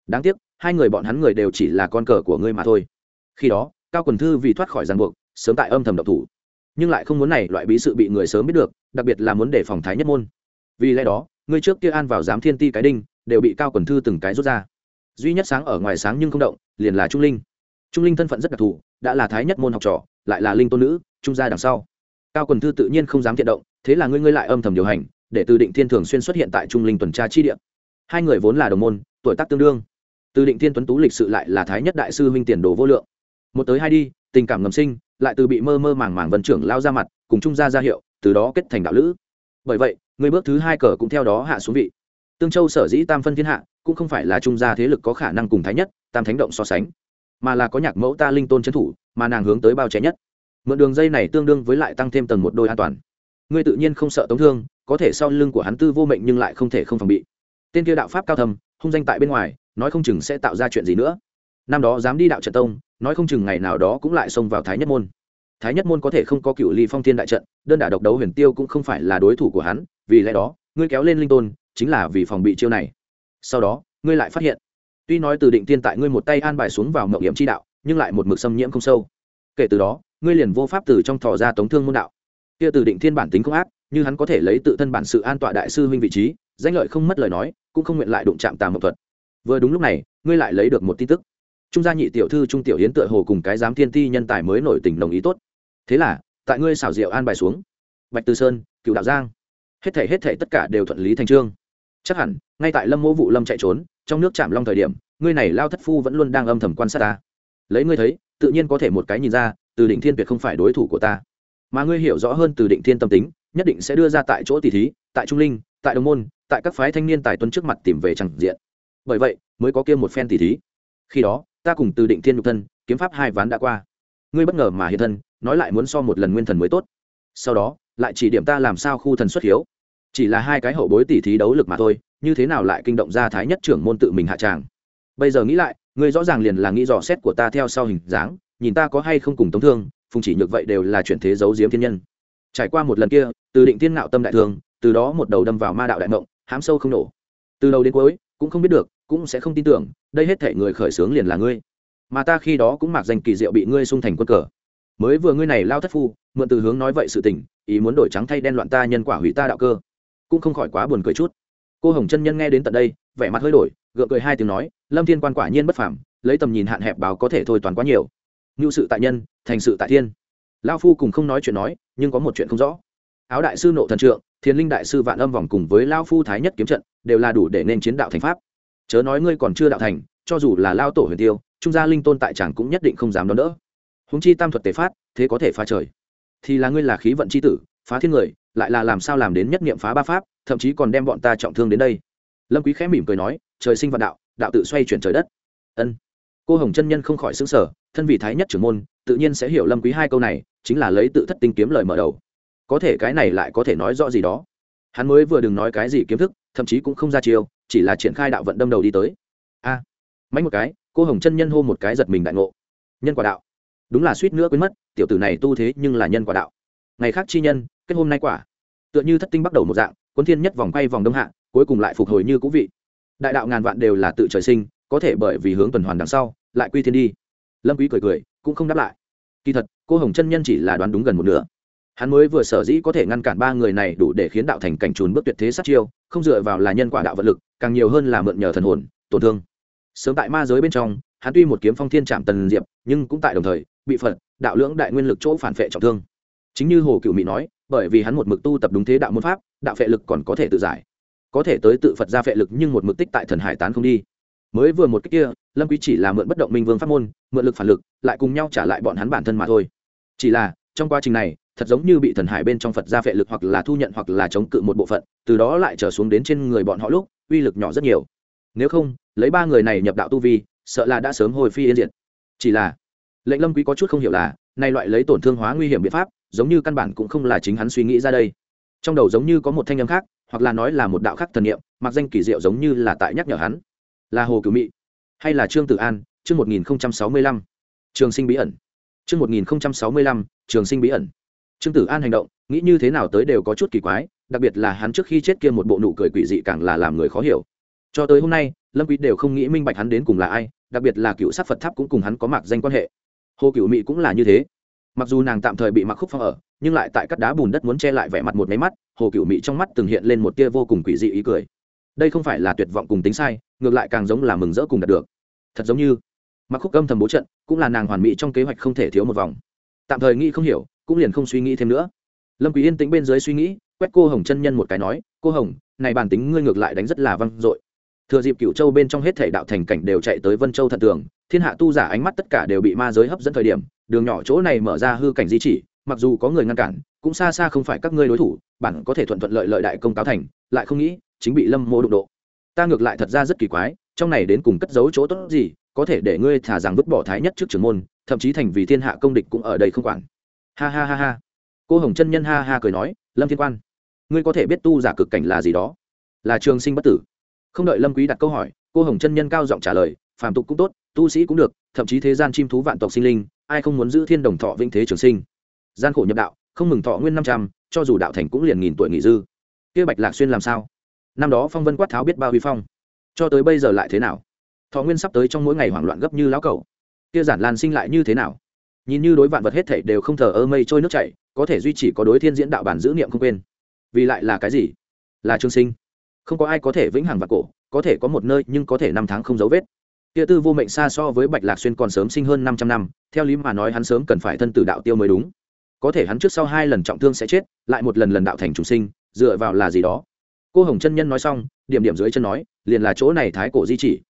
Đáng tiếc, hai người bọn hắn người đều chỉ là con cờ của ngươi mà thôi. Khi đó, cao quần thư vì thoát khỏi ràng buộc, sớm tại âm thầm độc thủ. Nhưng lại không muốn này loại bí sự bị người sớm biết được, đặc biệt là muốn để phòng thái nhất môn. Vì lẽ đó, ngươi trước kia an vào giám thiên ti cái đinh, đều bị cao quần thư từng cái rút ra. Duy nhất sáng ở ngoài sáng nhưng không động, liền là trung linh. Trung linh thân phận rất đặc thù, đã là thái nhất môn học trò lại là linh tôn nữ, trung gia đằng sau. Cao quần thư tự nhiên không dám thiện động, thế là ngươi ngươi lại âm thầm điều hành, để từ định thiên thường xuyên xuất hiện tại trung linh tuần tra chi địa. Hai người vốn là đồng môn, tuổi tác tương đương. Từ định thiên tuấn tú lịch sự lại là thái nhất đại sư huynh tiền đồ vô lượng. Một tới hai đi, tình cảm ngầm sinh, lại từ bị mơ mơ màng màng vân trưởng lao ra mặt, cùng trung gia ra hiệu, từ đó kết thành đạo lữ. Bởi vậy, người bước thứ hai cờ cũng theo đó hạ xuống vị. Tương châu sở dĩ tam phân thiên hạ, cũng không phải là trung gia thế lực có khả năng cùng thái nhất, tam thánh động so sánh, mà là có nhạc mẫu ta linh tôn trấn thủ mà nàng hướng tới bao trẻ nhất. Mượn đường dây này tương đương với lại tăng thêm tầng một đôi an toàn. Ngươi tự nhiên không sợ tống thương, có thể sau lưng của hắn tư vô mệnh nhưng lại không thể không phòng bị. Tên kia đạo pháp cao thầm hung danh tại bên ngoài, nói không chừng sẽ tạo ra chuyện gì nữa. Năm đó dám đi đạo trận tông, nói không chừng ngày nào đó cũng lại xông vào thái nhất môn. Thái nhất môn có thể không có cựu ly phong thiên đại trận, đơn đả độc đấu huyền tiêu cũng không phải là đối thủ của hắn, vì lẽ đó, ngươi kéo lên linh tôn, chính là vì phòng bị chiêu này. Sau đó, ngươi lại phát hiện. Tuy nói từ định tiên tại ngươi một tay an bài xuống vào mậu hiểm chi đạo nhưng lại một mực xâm nhiễm không sâu. Kể từ đó, ngươi liền vô pháp từ trong thò ra tống thương môn đạo. Kia từ định thiên bản tính không ác, như hắn có thể lấy tự thân bản sự an tọa đại sư huynh vị trí, danh lợi không mất lời nói, cũng không nguyện lại đụng chạm tà mộng thuật. Vừa đúng lúc này, ngươi lại lấy được một tin tức. Trung gia nhị tiểu thư trung tiểu hiến tựa hồ cùng cái giám thiên ti nhân tài mới nổi tình đồng ý tốt. Thế là, tại ngươi xảo diệu an bài xuống. Bạch từ sơn, cựu đạo giang. Hết thể hết thể tất cả đều thuận lý thành trương. Chắc hẳn, ngay tại lâm mỗ vụ lâm chạy trốn, trong nước chạm long thời điểm, ngươi này lao thất phu vẫn luôn đang âm thầm quan sát ta lấy ngươi thấy, tự nhiên có thể một cái nhìn ra, từ định thiên tuyệt không phải đối thủ của ta. Mà ngươi hiểu rõ hơn từ định thiên tâm tính, nhất định sẽ đưa ra tại chỗ tỷ thí, tại trung linh, tại đồng môn, tại các phái thanh niên tài tuân trước mặt tìm về chẳng diện. Bởi vậy, mới có kia một phen tỷ thí. Khi đó, ta cùng từ định thiên nhục thân, kiếm pháp hai ván đã qua. Ngươi bất ngờ mà hiện thân, nói lại muốn so một lần nguyên thần mới tốt. Sau đó, lại chỉ điểm ta làm sao khu thần xuất hiếu. Chỉ là hai cái hậu bối tỷ thí đấu lực mà thôi, như thế nào lại kinh động ra thái nhất trưởng môn tự mình hạ tràng? Bây giờ nghĩ lại ngươi rõ ràng liền là nghĩ dò xét của ta theo sau hình dáng, nhìn ta có hay không cùng tống thương, phùng chỉ nhược vậy đều là chuyển thế giấu diếm thiên nhân. Trải qua một lần kia, từ định tiên ngạo tâm đại thương từ đó một đầu đâm vào ma đạo đại mộng hám sâu không nổ. Từ đầu đến cuối, cũng không biết được, cũng sẽ không tin tưởng, đây hết thể người khởi xướng liền là ngươi. Mà ta khi đó cũng mặc danh kỳ diệu bị ngươi xung thành quân cờ. Mới vừa ngươi này lao thất phu, mượn từ hướng nói vậy sự tình, ý muốn đổi trắng thay đen loạn ta nhân quả hủy ta đạo cơ. Cũng không khỏi quá buồn cười chút cô hồng chân nhân nghe đến tận đây, vẻ mặt hơi đổi, gượng cười hai tiếng nói, lâm thiên quan quả nhiên bất phảm lấy tầm nhìn hạn hẹp báo có thể thôi toàn quá nhiều. Ngưu sự tại nhân, thành sự tại thiên. Lao phu cùng không nói chuyện nói, nhưng có một chuyện không rõ. Áo đại sư nộ thần trượng thiên linh đại sư vạn âm vòng cùng với lao phu thái nhất kiếm trận, đều là đủ để nên chiến đạo thành pháp. Chớ nói ngươi còn chưa đạo thành, cho dù là lao tổ huyền tiêu, trung gia linh tôn tại chẳng cũng nhất định không dám đón đỡ. Húng chi tam thuật tế phát, thế có thể phá trời. Thì là ngươi là khí vận c h i tử, phá thiên người lại là làm sao làm đến nhất niệm phá ba pháp thậm chí còn đem bọn ta trọng thương đến đây. Lâm quý khẽ mỉm cười nói trời sinh vạn đạo đạo tự xoay chuyển trời đất. Ân. Cô hồng chân nhân không khỏi xứng sở thân vị thái nhất trưởng môn tự nhiên sẽ hiểu lâm quý hai câu này chính là lấy tự thất tinh kiếm lời mở đầu. Có thể cái này lại có thể nói rõ gì đó. Hắn mới vừa đừng nói cái gì kiếm thức thậm chí cũng không ra chiêu chỉ là triển khai đạo vận đâm đầu đi tới. A. À, mấy một cái cô hồng chân nhân hô một cái giật mình đại ngộ. Nhân quả đạo. Đúng là suýt nữa quên mất tiểu tử này tu thế nhưng là nhân quả đạo. Ngày khác chi nhân kết hôm nay quả. Tựa như thất tinh bắt đầu một dạng quân thiên nhất vòng quay vòng đông hạ, cuối cùng lại phục hồi như cũ vị. Đại đạo ngàn vạn đều là tự trời sinh, có thể bởi vì hướng tuần hoàn đằng sau, lại quy thiên đi. Lâm quý cười cười, cũng không đáp lại. Kỳ thật, cô hồng chân nhân chỉ là đoán đúng gần một nửa. Hắn mới vừa sở dĩ có thể ngăn cản ba người này đủ để khiến đạo thành cảnh trùn bước tuyệt thế sát chiêu, không dựa vào là nhân quả đạo vận lực, càng nhiều hơn là mượn nhờ thần hồn, tổn thương. Sớm tại ma giới bên trong, hắn tuy một kiếm phong thiên chạm tần diệp, nhưng cũng tại đồng thời, bị phật, đạo lưỡng đại nguyên lực chỗ phản phệ trọng thương. Chính như hồ cựu mỹ nói bởi vì hắn một mực tu tập đúng thế đạo môn pháp, đạo phệ lực còn có thể tự giải. Có thể tới tự phật ra phệ lực nhưng một mực tích tại thần hải tán không đi. Mới vừa một cách kia, lâm quý chỉ là mượn bất động minh vương pháp môn, mượn lực phản lực, lại cùng nhau trả lại bọn hắn bản thân mà thôi. Chỉ là, trong quá trình này, thật giống như bị thần hải bên trong phật ra phệ lực hoặc là thu nhận hoặc là chống cự một bộ phận, từ đó lại trở xuống đến trên người bọn họ lúc, uy lực nhỏ rất nhiều. Nếu không, lấy ba người này nhập đạo tu vi, sợ là đã sớm hồi phi yên diệt. Chỉ là, lệnh lâm quý có chút không hiểu là, nay loại lấy tổn thương hóa nguy hiểm biện pháp giống như căn bản cũng không là chính hắn suy nghĩ ra đây. Trong đầu giống như có một thanh âm khác, hoặc là nói là một đạo khác thần niệm, mặc danh kỳ diệu giống như là tại nhắc nhở hắn. Là hồ cửu mị, hay là trương tử an, chương một nghìn sáu mươi lăm. Trường sinh bí ẩn. Chương một nghìn sáu mươi lăm, trường sinh bí ẩn. Trương tử an hành động, nghĩ như thế nào tới đều có chút kỳ quái, đặc biệt là hắn trước khi chết kia một bộ nụ cười quỷ dị càng là làm người khó hiểu. Cho tới hôm nay, lâm quý đều không nghĩ minh bạch hắn đến cùng là ai, đặc biệt là cựu sát phật tháp cũng cùng hắn có mạc danh quan hệ. Hồ cựu mị cũng là như thế mặc dù nàng tạm thời bị mặc khúc phong ở, nhưng lại tại cắt đá bùn đất muốn che lại vẻ mặt một máy mắt, hồ cựu mị trong mắt từng hiện lên một tia vô cùng quỷ dị ý cười. Đây không phải là tuyệt vọng cùng tính sai, ngược lại càng giống là mừng rỡ cùng đạt được. Thật giống như mặc khúc âm thầm bố trận, cũng là nàng hoàn mỹ trong kế hoạch không thể thiếu một vòng. Tạm thời nghĩ không hiểu, cũng liền không suy nghĩ thêm nữa. Lâm quý yên tĩnh bên dưới suy nghĩ, quét cô hồng chân nhân một cái nói, cô hồng, này bản tính ngươi ngược lại đánh rất là văng dội. Thừa dịp cựu châu bên trong hết thể đạo thành cảnh đều chạy tới vân châu thần tường, thiên hạ tu giả ánh mắt tất cả đều bị ma giới hấp dẫn thời điểm đường nhỏ chỗ này mở ra hư cảnh di chỉ, mặc dù có người ngăn cản, cũng xa xa không phải các ngươi đối thủ bản có thể thuận thuận lợi lợi đại công cáo thành, lại không nghĩ, chính bị lâm mô đụng độ. Ta ngược lại thật ra rất kỳ quái, trong này đến cùng cất giấu chỗ tốt gì, có thể để ngươi thả rằng vứt bỏ thái nhất trước trưởng môn, thậm chí thành vì thiên hạ công địch cũng ở đây không quản. Ha ha ha ha. Cô hồng chân nhân ha ha cười nói, lâm thiên quan, ngươi có thể biết tu giả cực cảnh là gì đó? Là trường sinh bất tử. Không đợi lâm quý đặt câu hỏi, cô hồng chân nhân cao giọng trả lời, phàm tục cũng tốt, tu sĩ cũng được, thậm chí thế gian chim thú vạn tộc sinh linh ai không muốn giữ thiên đồng thọ vĩnh thế trường sinh. Gian khổ nhập đạo, không mừng thọ nguyên năm trăm, cho dù đạo thành cũng liền nghìn tuổi nghỉ dư. Kia bạch lạc xuyên làm sao? Năm đó phong vân quát tháo biết bao huy phong. Cho tới bây giờ lại thế nào? Thọ nguyên sắp tới trong mỗi ngày hoảng loạn gấp như lão cầu kia giản lan sinh lại như thế nào? Nhìn như đối vạn vật hết thảy đều không thờ ơ mây trôi nước chảy, có thể duy trì có đối thiên diễn đạo bản giữ niệm không quên. Vì lại là cái gì? Là trường sinh. Không có ai có thể vĩnh hằng và cổ, có thể có một nơi nhưng có thể năm tháng không dấu vết kia tư vô mệnh xa so với bạch lạc xuyên còn sớm sinh hơn năm trăm năm, theo lý mà nói hắn sớm cần phải thân tử đạo tiêu mới đúng. Có thể hắn trước sau hai lần trọng thương sẽ chết, lại một lần lần đạo thành trùng sinh, dựa vào là gì đó. Cô hồng chân nhân nói xong, điểm điểm dưới chân nói, liền là chỗ này thái cổ di chỉ.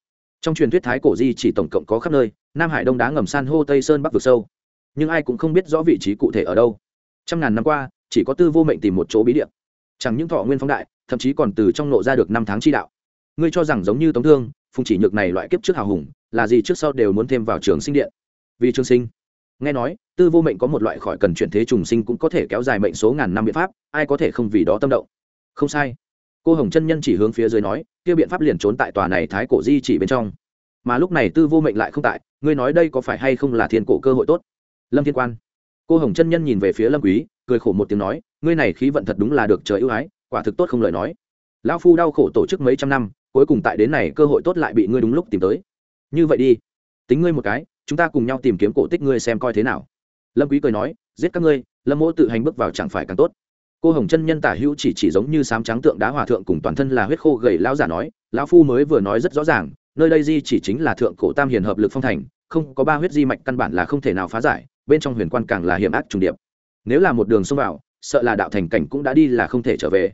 Trong truyền thuyết thái cổ di chỉ tổng cộng có khắp nơi, nam hải đông đá ngầm san hô tây sơn bắc vực sâu. Nhưng ai cũng không biết rõ vị trí cụ thể ở đâu. Trăm ngàn năm qua, chỉ có tư vô mệnh tìm một chỗ bí địa. Chẳng những thọ nguyên phóng đại, thậm chí còn từ trong nộ ra được năm tháng chi đạo. Ngươi cho rằng giống như tống thương phùng chỉ nhược này loại kiếp trước hào hùng, là gì trước sau đều muốn thêm vào trường sinh điện. Vì trường sinh, nghe nói, tư vô mệnh có một loại khỏi cần chuyển thế trùng sinh cũng có thể kéo dài mệnh số ngàn năm biện pháp, ai có thể không vì đó tâm động? Không sai. Cô hồng chân nhân chỉ hướng phía dưới nói, kia biện pháp liền trốn tại tòa này thái cổ di chỉ bên trong. Mà lúc này tư vô mệnh lại không tại, ngươi nói đây có phải hay không là thiên cổ cơ hội tốt? Lâm thiên quan. Cô hồng chân nhân nhìn về phía lâm quý, cười khổ một tiếng nói, ngươi này khí vận thật đúng là được trời ưu ái, quả thực tốt không lời nói. Lão phu đau khổ tổ chức mấy trăm năm cuối cùng tại đến này cơ hội tốt lại bị ngươi đúng lúc tìm tới. Như vậy đi, tính ngươi một cái, chúng ta cùng nhau tìm kiếm cổ tích ngươi xem coi thế nào. Lâm quý cười nói, giết các ngươi, lâm mỗ tự hành bước vào chẳng phải càng tốt. Cô hồng chân nhân tả hữu chỉ chỉ giống như sám trắng tượng đá hòa thượng cùng toàn thân là huyết khô gầy lão giả nói, lão phu mới vừa nói rất rõ ràng, nơi đây di chỉ chính là thượng cổ tam hiền hợp lực phong thành, không có ba huyết di mạch căn bản là không thể nào phá giải, bên trong huyền quan càng là hiểm ác trùng điệp. Nếu là một đường xông vào, sợ là đạo thành cảnh cũng đã đi là không thể trở về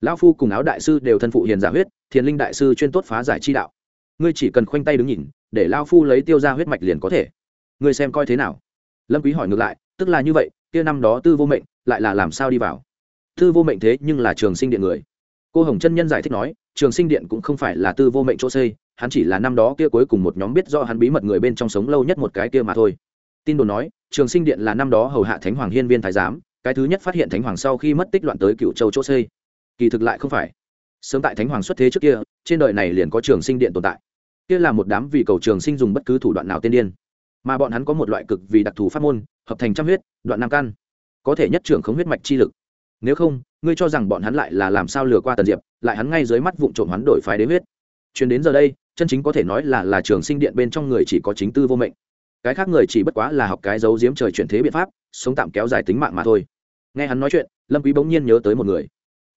lão phu cùng áo đại sư đều thân phụ hiền giả huyết, thiền linh đại sư chuyên tốt phá giải chi đạo. Ngươi chỉ cần khoanh tay đứng nhìn, để lao phu lấy tiêu ra huyết mạch liền có thể. Ngươi xem coi thế nào? Lâm quý hỏi ngược lại, tức là như vậy, kia năm đó tư vô mệnh, lại là làm sao đi vào? Tư vô mệnh thế nhưng là trường sinh điện người. Cô hồng chân nhân giải thích nói, trường sinh điện cũng không phải là tư vô mệnh chỗ xây, hắn chỉ là năm đó kia cuối cùng một nhóm biết do hắn bí mật người bên trong sống lâu nhất một cái kia mà thôi. Tin đồn nói, trường sinh điện là năm đó hầu hạ thánh hoàng hiên viên thái giám, cái thứ nhất phát hiện thánh hoàng sau khi mất tích loạn tới cựu châu chỗ xây kỳ thực lại không phải. Sớm tại thánh hoàng xuất thế trước kia, trên đời này liền có trường sinh điện tồn tại. Kia là một đám vì cầu trường sinh dùng bất cứ thủ đoạn nào tiên điên. Mà bọn hắn có một loại cực vì đặc thù pháp môn, hợp thành trăm huyết, đoạn nam căn. Có thể nhất trưởng khống huyết mạch chi lực. Nếu không, ngươi cho rằng bọn hắn lại là làm sao lừa qua tần diệp, lại hắn ngay dưới mắt vụ trộm hắn đổi phái đế huyết. Chuyến đến giờ đây, chân chính có thể nói là là trường sinh điện bên trong người chỉ có chính tư vô mệnh. Cái khác người chỉ bất quá là học cái dấu diếm trời chuyển thế biện pháp, sống tạm kéo dài tính mạng mà thôi. Nghe hắn nói chuyện, lâm quý bỗng nhiên nhớ tới một người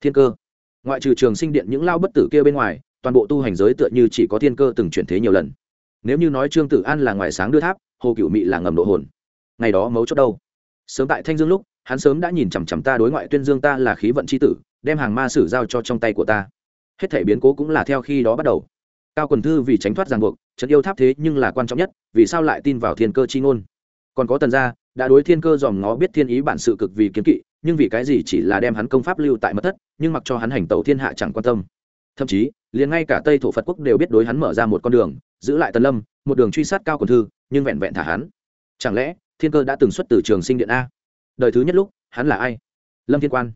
thiên cơ. Ngoại trừ trường sinh điện những lao bất tử kia bên ngoài, toàn bộ tu hành giới tựa như chỉ có thiên cơ từng chuyển thế nhiều lần. Nếu như nói trương tử an là ngoài sáng đưa tháp, hồ cựu mị là ngầm độ hồn. Ngày đó mấu chốt đâu? Sớm tại thanh dương lúc, hắn sớm đã nhìn chằm chằm ta đối ngoại tuyên dương ta là khí vận c h i tử, đem hàng ma sử giao cho trong tay của ta. Hết thể biến cố cũng là theo khi đó bắt đầu. Cao quần thư vì tránh thoát ràng buộc, trận yêu tháp thế nhưng là quan trọng nhất, vì sao lại tin vào thiên cơ chi ngôn? Còn có tần gia, đã đối thiên cơ dòm ngó biết thiên ý bản sự cực vì kiến kỵ, nhưng vì cái gì chỉ là đem hắn công pháp lưu tại mất thất nhưng mặc cho hắn hành tẩu thiên hạ chẳng quan tâm. Thậm chí, liền ngay cả tây thổ phật quốc đều biết đối hắn mở ra một con đường, giữ lại tần lâm, một đường truy sát cao quần thư, nhưng vẹn vẹn thả hắn. Chẳng lẽ, thiên cơ đã từng xuất từ trường sinh điện a? Đời thứ nhất lúc, hắn là ai? Lâm thiên quan.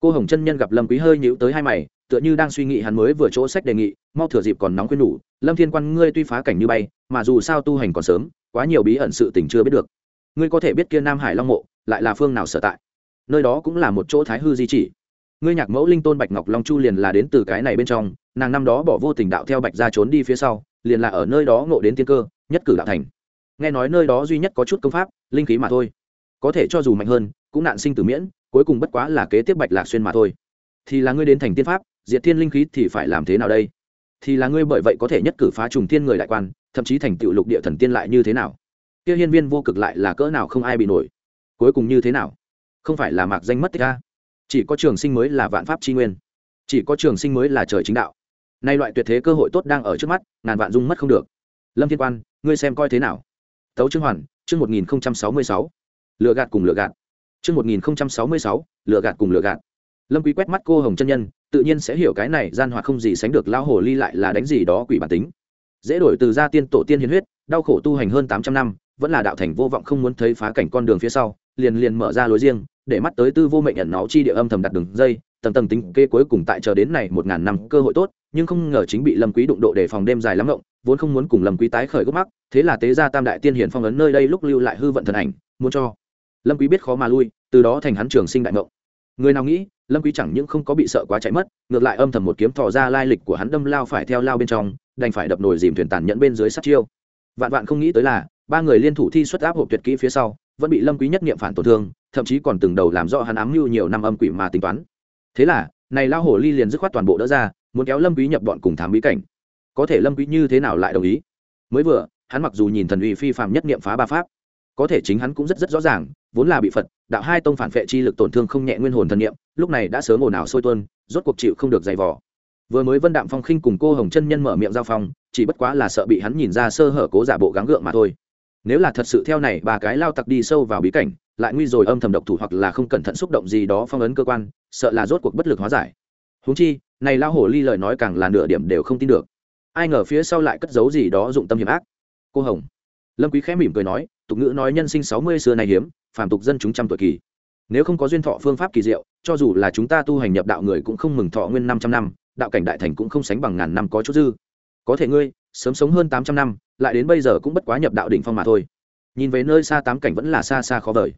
Cô hồng chân nhân gặp lâm quý hơi nhíu tới hai mày, tựa như đang suy nghĩ hắn mới vừa chỗ sách đề nghị, mau thừa dịp còn nóng quên đủ. Lâm thiên quan, ngươi tuy phá cảnh như bay, mà dù sao tu hành còn sớm, quá nhiều bí ẩn sự tình chưa biết được. Ngươi có thể biết kia nam hải long mộ, lại là phương nào sở tại? Nơi đó cũng là một chỗ thái hư di chỉ ngươi nhạc mẫu linh tôn bạch ngọc long chu liền là đến từ cái này bên trong, nàng năm đó bỏ vô tình đạo theo bạch ra trốn đi phía sau, liền là ở nơi đó ngộ đến tiên cơ, nhất cử đạo thành. Nghe nói nơi đó duy nhất có chút công pháp, linh khí mà thôi. Có thể cho dù mạnh hơn, cũng nạn sinh tử miễn, cuối cùng bất quá là kế tiếp bạch lạc xuyên mà thôi. Thì là ngươi đến thành tiên pháp, diệt thiên linh khí thì phải làm thế nào đây? Thì là ngươi bởi vậy có thể nhất cử phá trùng thiên người đại quan, thậm chí thành tựu lục địa thần tiên lại như thế nào? Kia hiên viên vô cực lại là cỡ nào không ai bị nổi? Cuối cùng như thế nào? Không phải là mạc danh mất tích a? Chỉ có trường sinh mới là vạn pháp tri nguyên. Chỉ có trường sinh mới là trời chính đạo. Nay loại tuyệt thế cơ hội tốt đang ở trước mắt, ngàn vạn dung mất không được. Lâm thiên quan, ngươi xem coi thế nào? Tấu trương hoàn, chương một nghìn sáu mươi sáu. Lựa gạt cùng lựa gạt. Chương một nghìn sáu mươi sáu, lựa gạt cùng lựa gạt. Lâm quý quét mắt cô hồng chân nhân, tự nhiên sẽ hiểu cái này gian hoạt không gì sánh được lão hồ ly lại là đánh gì đó quỷ bản tính. Dễ đổi từ gia tiên tổ tiên hiến huyết, đau khổ tu hành hơn tám trăm năm, vẫn là đạo thành vô vọng không muốn thấy phá cảnh con đường phía sau, liền liền mở ra lối riêng để mắt tới tư vô mệnh ẩn nó chi địa âm thầm đặt đường dây tầng tầng tính kê cuối cùng tại chờ đến này một ngàn năm cơ hội tốt nhưng không ngờ chính bị lâm quý đụng độ để phòng đêm dài lắm động, vốn không muốn cùng lâm quý tái khởi gốc mắc thế là tế gia tam đại tiên hiển phong ấn nơi đây lúc lưu lại hư vận thần ảnh muốn cho lâm quý biết khó mà lui từ đó thành hắn trường sinh đại ngộng. Người nào nghĩ lâm quý chẳng những không có bị sợ quá chạy mất ngược lại âm thầm một kiếm thò ra lai lịch của hắn đâm lao phải theo lao bên trong đành phải đập nồi dìm thuyền tàn nhẫn bên dưới sát chiêu. Vạn vạn không nghĩ tới là ba người liên thủ thi xuất áp hộp tuyệt kỹ phía sau vẫn bị lâm quý nhất niệm phản tổn thương thậm chí còn từng đầu làm rõ hắn ám mưu nhiều năm âm quỷ mà tính toán. Thế là, này lao hổ ly liền dứt khoát toàn bộ đỡ ra, muốn kéo lâm quý nhập bọn cùng thám bí cảnh. Có thể lâm quý như thế nào lại đồng ý? Mới vừa, hắn mặc dù nhìn thần uy phi phàm nhất niệm phá ba pháp, có thể chính hắn cũng rất rất rõ ràng, vốn là bị phật, đạo hai tông phản phệ chi lực tổn thương không nhẹ nguyên hồn thần niệm, lúc này đã sớm ồn ào sôi tuôn, rốt cuộc chịu không được dày vò. Vừa mới vân đạm phong khinh cùng cô hồng chân nhân mở miệng giao phong, chỉ bất quá là sợ bị hắn nhìn ra sơ hở cố giả bộ gắng gượng mà thôi nếu là thật sự theo này, ba cái lao tặc đi sâu vào bí cảnh, lại nguy rồi âm thầm độc thủ hoặc là không cẩn thận xúc động gì đó phong ấn cơ quan, sợ là rốt cuộc bất lực hóa giải. Húng chi, này lao hổ ly lời nói càng là nửa điểm đều không tin được. Ai ngờ phía sau lại cất giấu gì đó dụng tâm hiểm ác. Cô hồng. Lâm quý khẽ mỉm cười nói, tục ngữ nói nhân sinh sáu mươi xưa này hiếm, phàm tục dân chúng trăm tuổi kỳ. Nếu không có duyên thọ phương pháp kỳ diệu, cho dù là chúng ta tu hành nhập đạo người cũng không mừng thọ nguyên năm trăm năm, đạo cảnh đại thành cũng không sánh bằng ngàn năm có chút dư. Có thể ngươi, sớm sống hơn tám trăm năm lại đến bây giờ cũng bất quá nhập đạo đỉnh phong mà thôi. Nhìn về nơi xa tám cảnh vẫn là xa xa khó vời.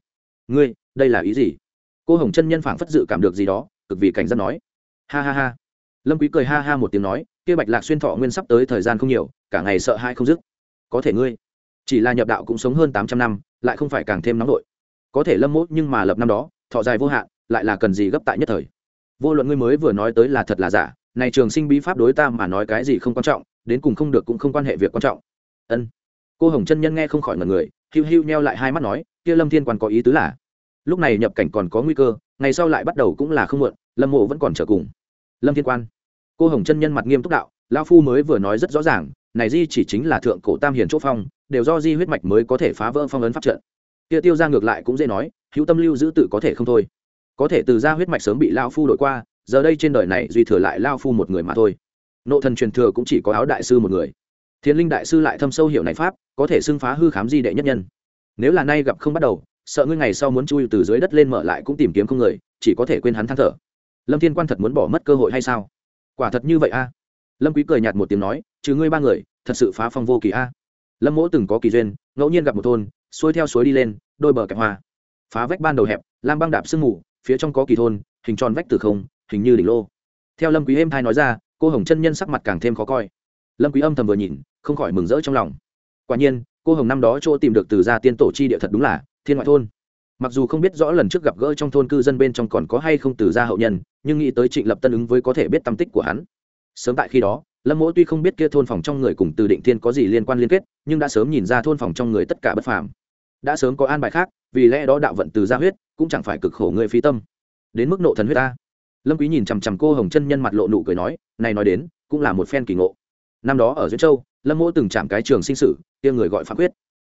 Ngươi, đây là ý gì? Cô hồng chân nhân phảng phất dự cảm được gì đó, cực vì cảnh giác nói. Ha ha ha. Lâm quý cười ha ha một tiếng nói, kia bạch lạc xuyên thọ nguyên sắp tới thời gian không nhiều, cả ngày sợ hai không dứt. Có thể ngươi, chỉ là nhập đạo cũng sống hơn tám trăm năm, lại không phải càng thêm nóng nổi có thể lâm mốt nhưng mà lập năm đó, thọ dài vô hạn, lại là cần gì gấp tại nhất thời. Vô luận ngươi mới vừa nói tới là thật là giả, này trường sinh bí pháp đối ta mà nói cái gì không quan trọng, đến cùng không được cũng không quan hệ việc quan trọng ân. Cô hồng chân nhân nghe không khỏi ngần người, hiu hiu neo lại hai mắt nói, kia lâm thiên quan có ý tứ là, lúc này nhập cảnh còn có nguy cơ, ngày sau lại bắt đầu cũng là không muộn, lâm mộ vẫn còn chờ cùng. Lâm thiên quan. Cô hồng chân nhân mặt nghiêm túc đạo lao phu mới vừa nói rất rõ ràng, này di chỉ chính là thượng cổ tam hiền chỗ phong, đều do di huyết mạch mới có thể phá vỡ phong ấn pháp trận. Kia tiêu ra ngược lại cũng dễ nói, hữu tâm lưu giữ tự có thể không thôi. Có thể từ ra huyết mạch sớm bị lao phu đổi qua, giờ đây trên đời này duy thừa lại lao phu một người mà thôi. Nộ thần truyền thừa cũng chỉ có áo đại sư một người thiên linh đại sư lại thâm sâu hiểu này pháp, có thể xưng phá hư khám di đệ nhất nhân. Nếu là nay gặp không bắt đầu, sợ ngươi ngày sau muốn chui từ dưới đất lên mở lại cũng tìm kiếm không người, chỉ có thể quên hắn than thở. Lâm thiên quan thật muốn bỏ mất cơ hội hay sao? Quả thật như vậy a. Lâm quý cười nhạt một tiếng nói, trừ ngươi ba người, thật sự phá phong vô kỳ a. Lâm mỗ từng có kỳ duyên, ngẫu nhiên gặp một thôn, xuôi theo suối đi lên, đôi bờ kẹp hoa. Phá vách ban đầu hẹp, lam băng đạp sương mù, phía trong có kỳ thôn, hình tròn vách từ không, hình như đỉnh lô. Theo lâm quý êm thai nói ra, cô hồng chân nhân sắc mặt càng thêm khó coi. Lâm quý âm thầm vừa nhìn không khỏi mừng rỡ trong lòng. Quả nhiên, cô hồng năm đó chỗ tìm được từ gia tiên tổ chi địa thật đúng là thiên ngoại thôn. Mặc dù không biết rõ lần trước gặp gỡ trong thôn cư dân bên trong còn có hay không từ gia hậu nhân, nhưng nghĩ tới trịnh lập tân ứng với có thể biết tâm tích của hắn. Sớm tại khi đó, lâm mỗ tuy không biết kia thôn phòng trong người cùng từ định thiên có gì liên quan liên kết, nhưng đã sớm nhìn ra thôn phòng trong người tất cả bất phàm. Đã sớm có an bài khác, vì lẽ đó đạo vận từ gia huyết cũng chẳng phải cực khổ người phi tâm. Đến mức nộ thần huyết ta. Lâm quý nhìn chằm chằm cô hồng chân nhân mặt lộ nụ cười nói, này nói đến, cũng là một phen kỳ ngộ. Năm đó ở duyên châu lâm mỗ từng chạm cái trường sinh sử kia người gọi phạm quyết.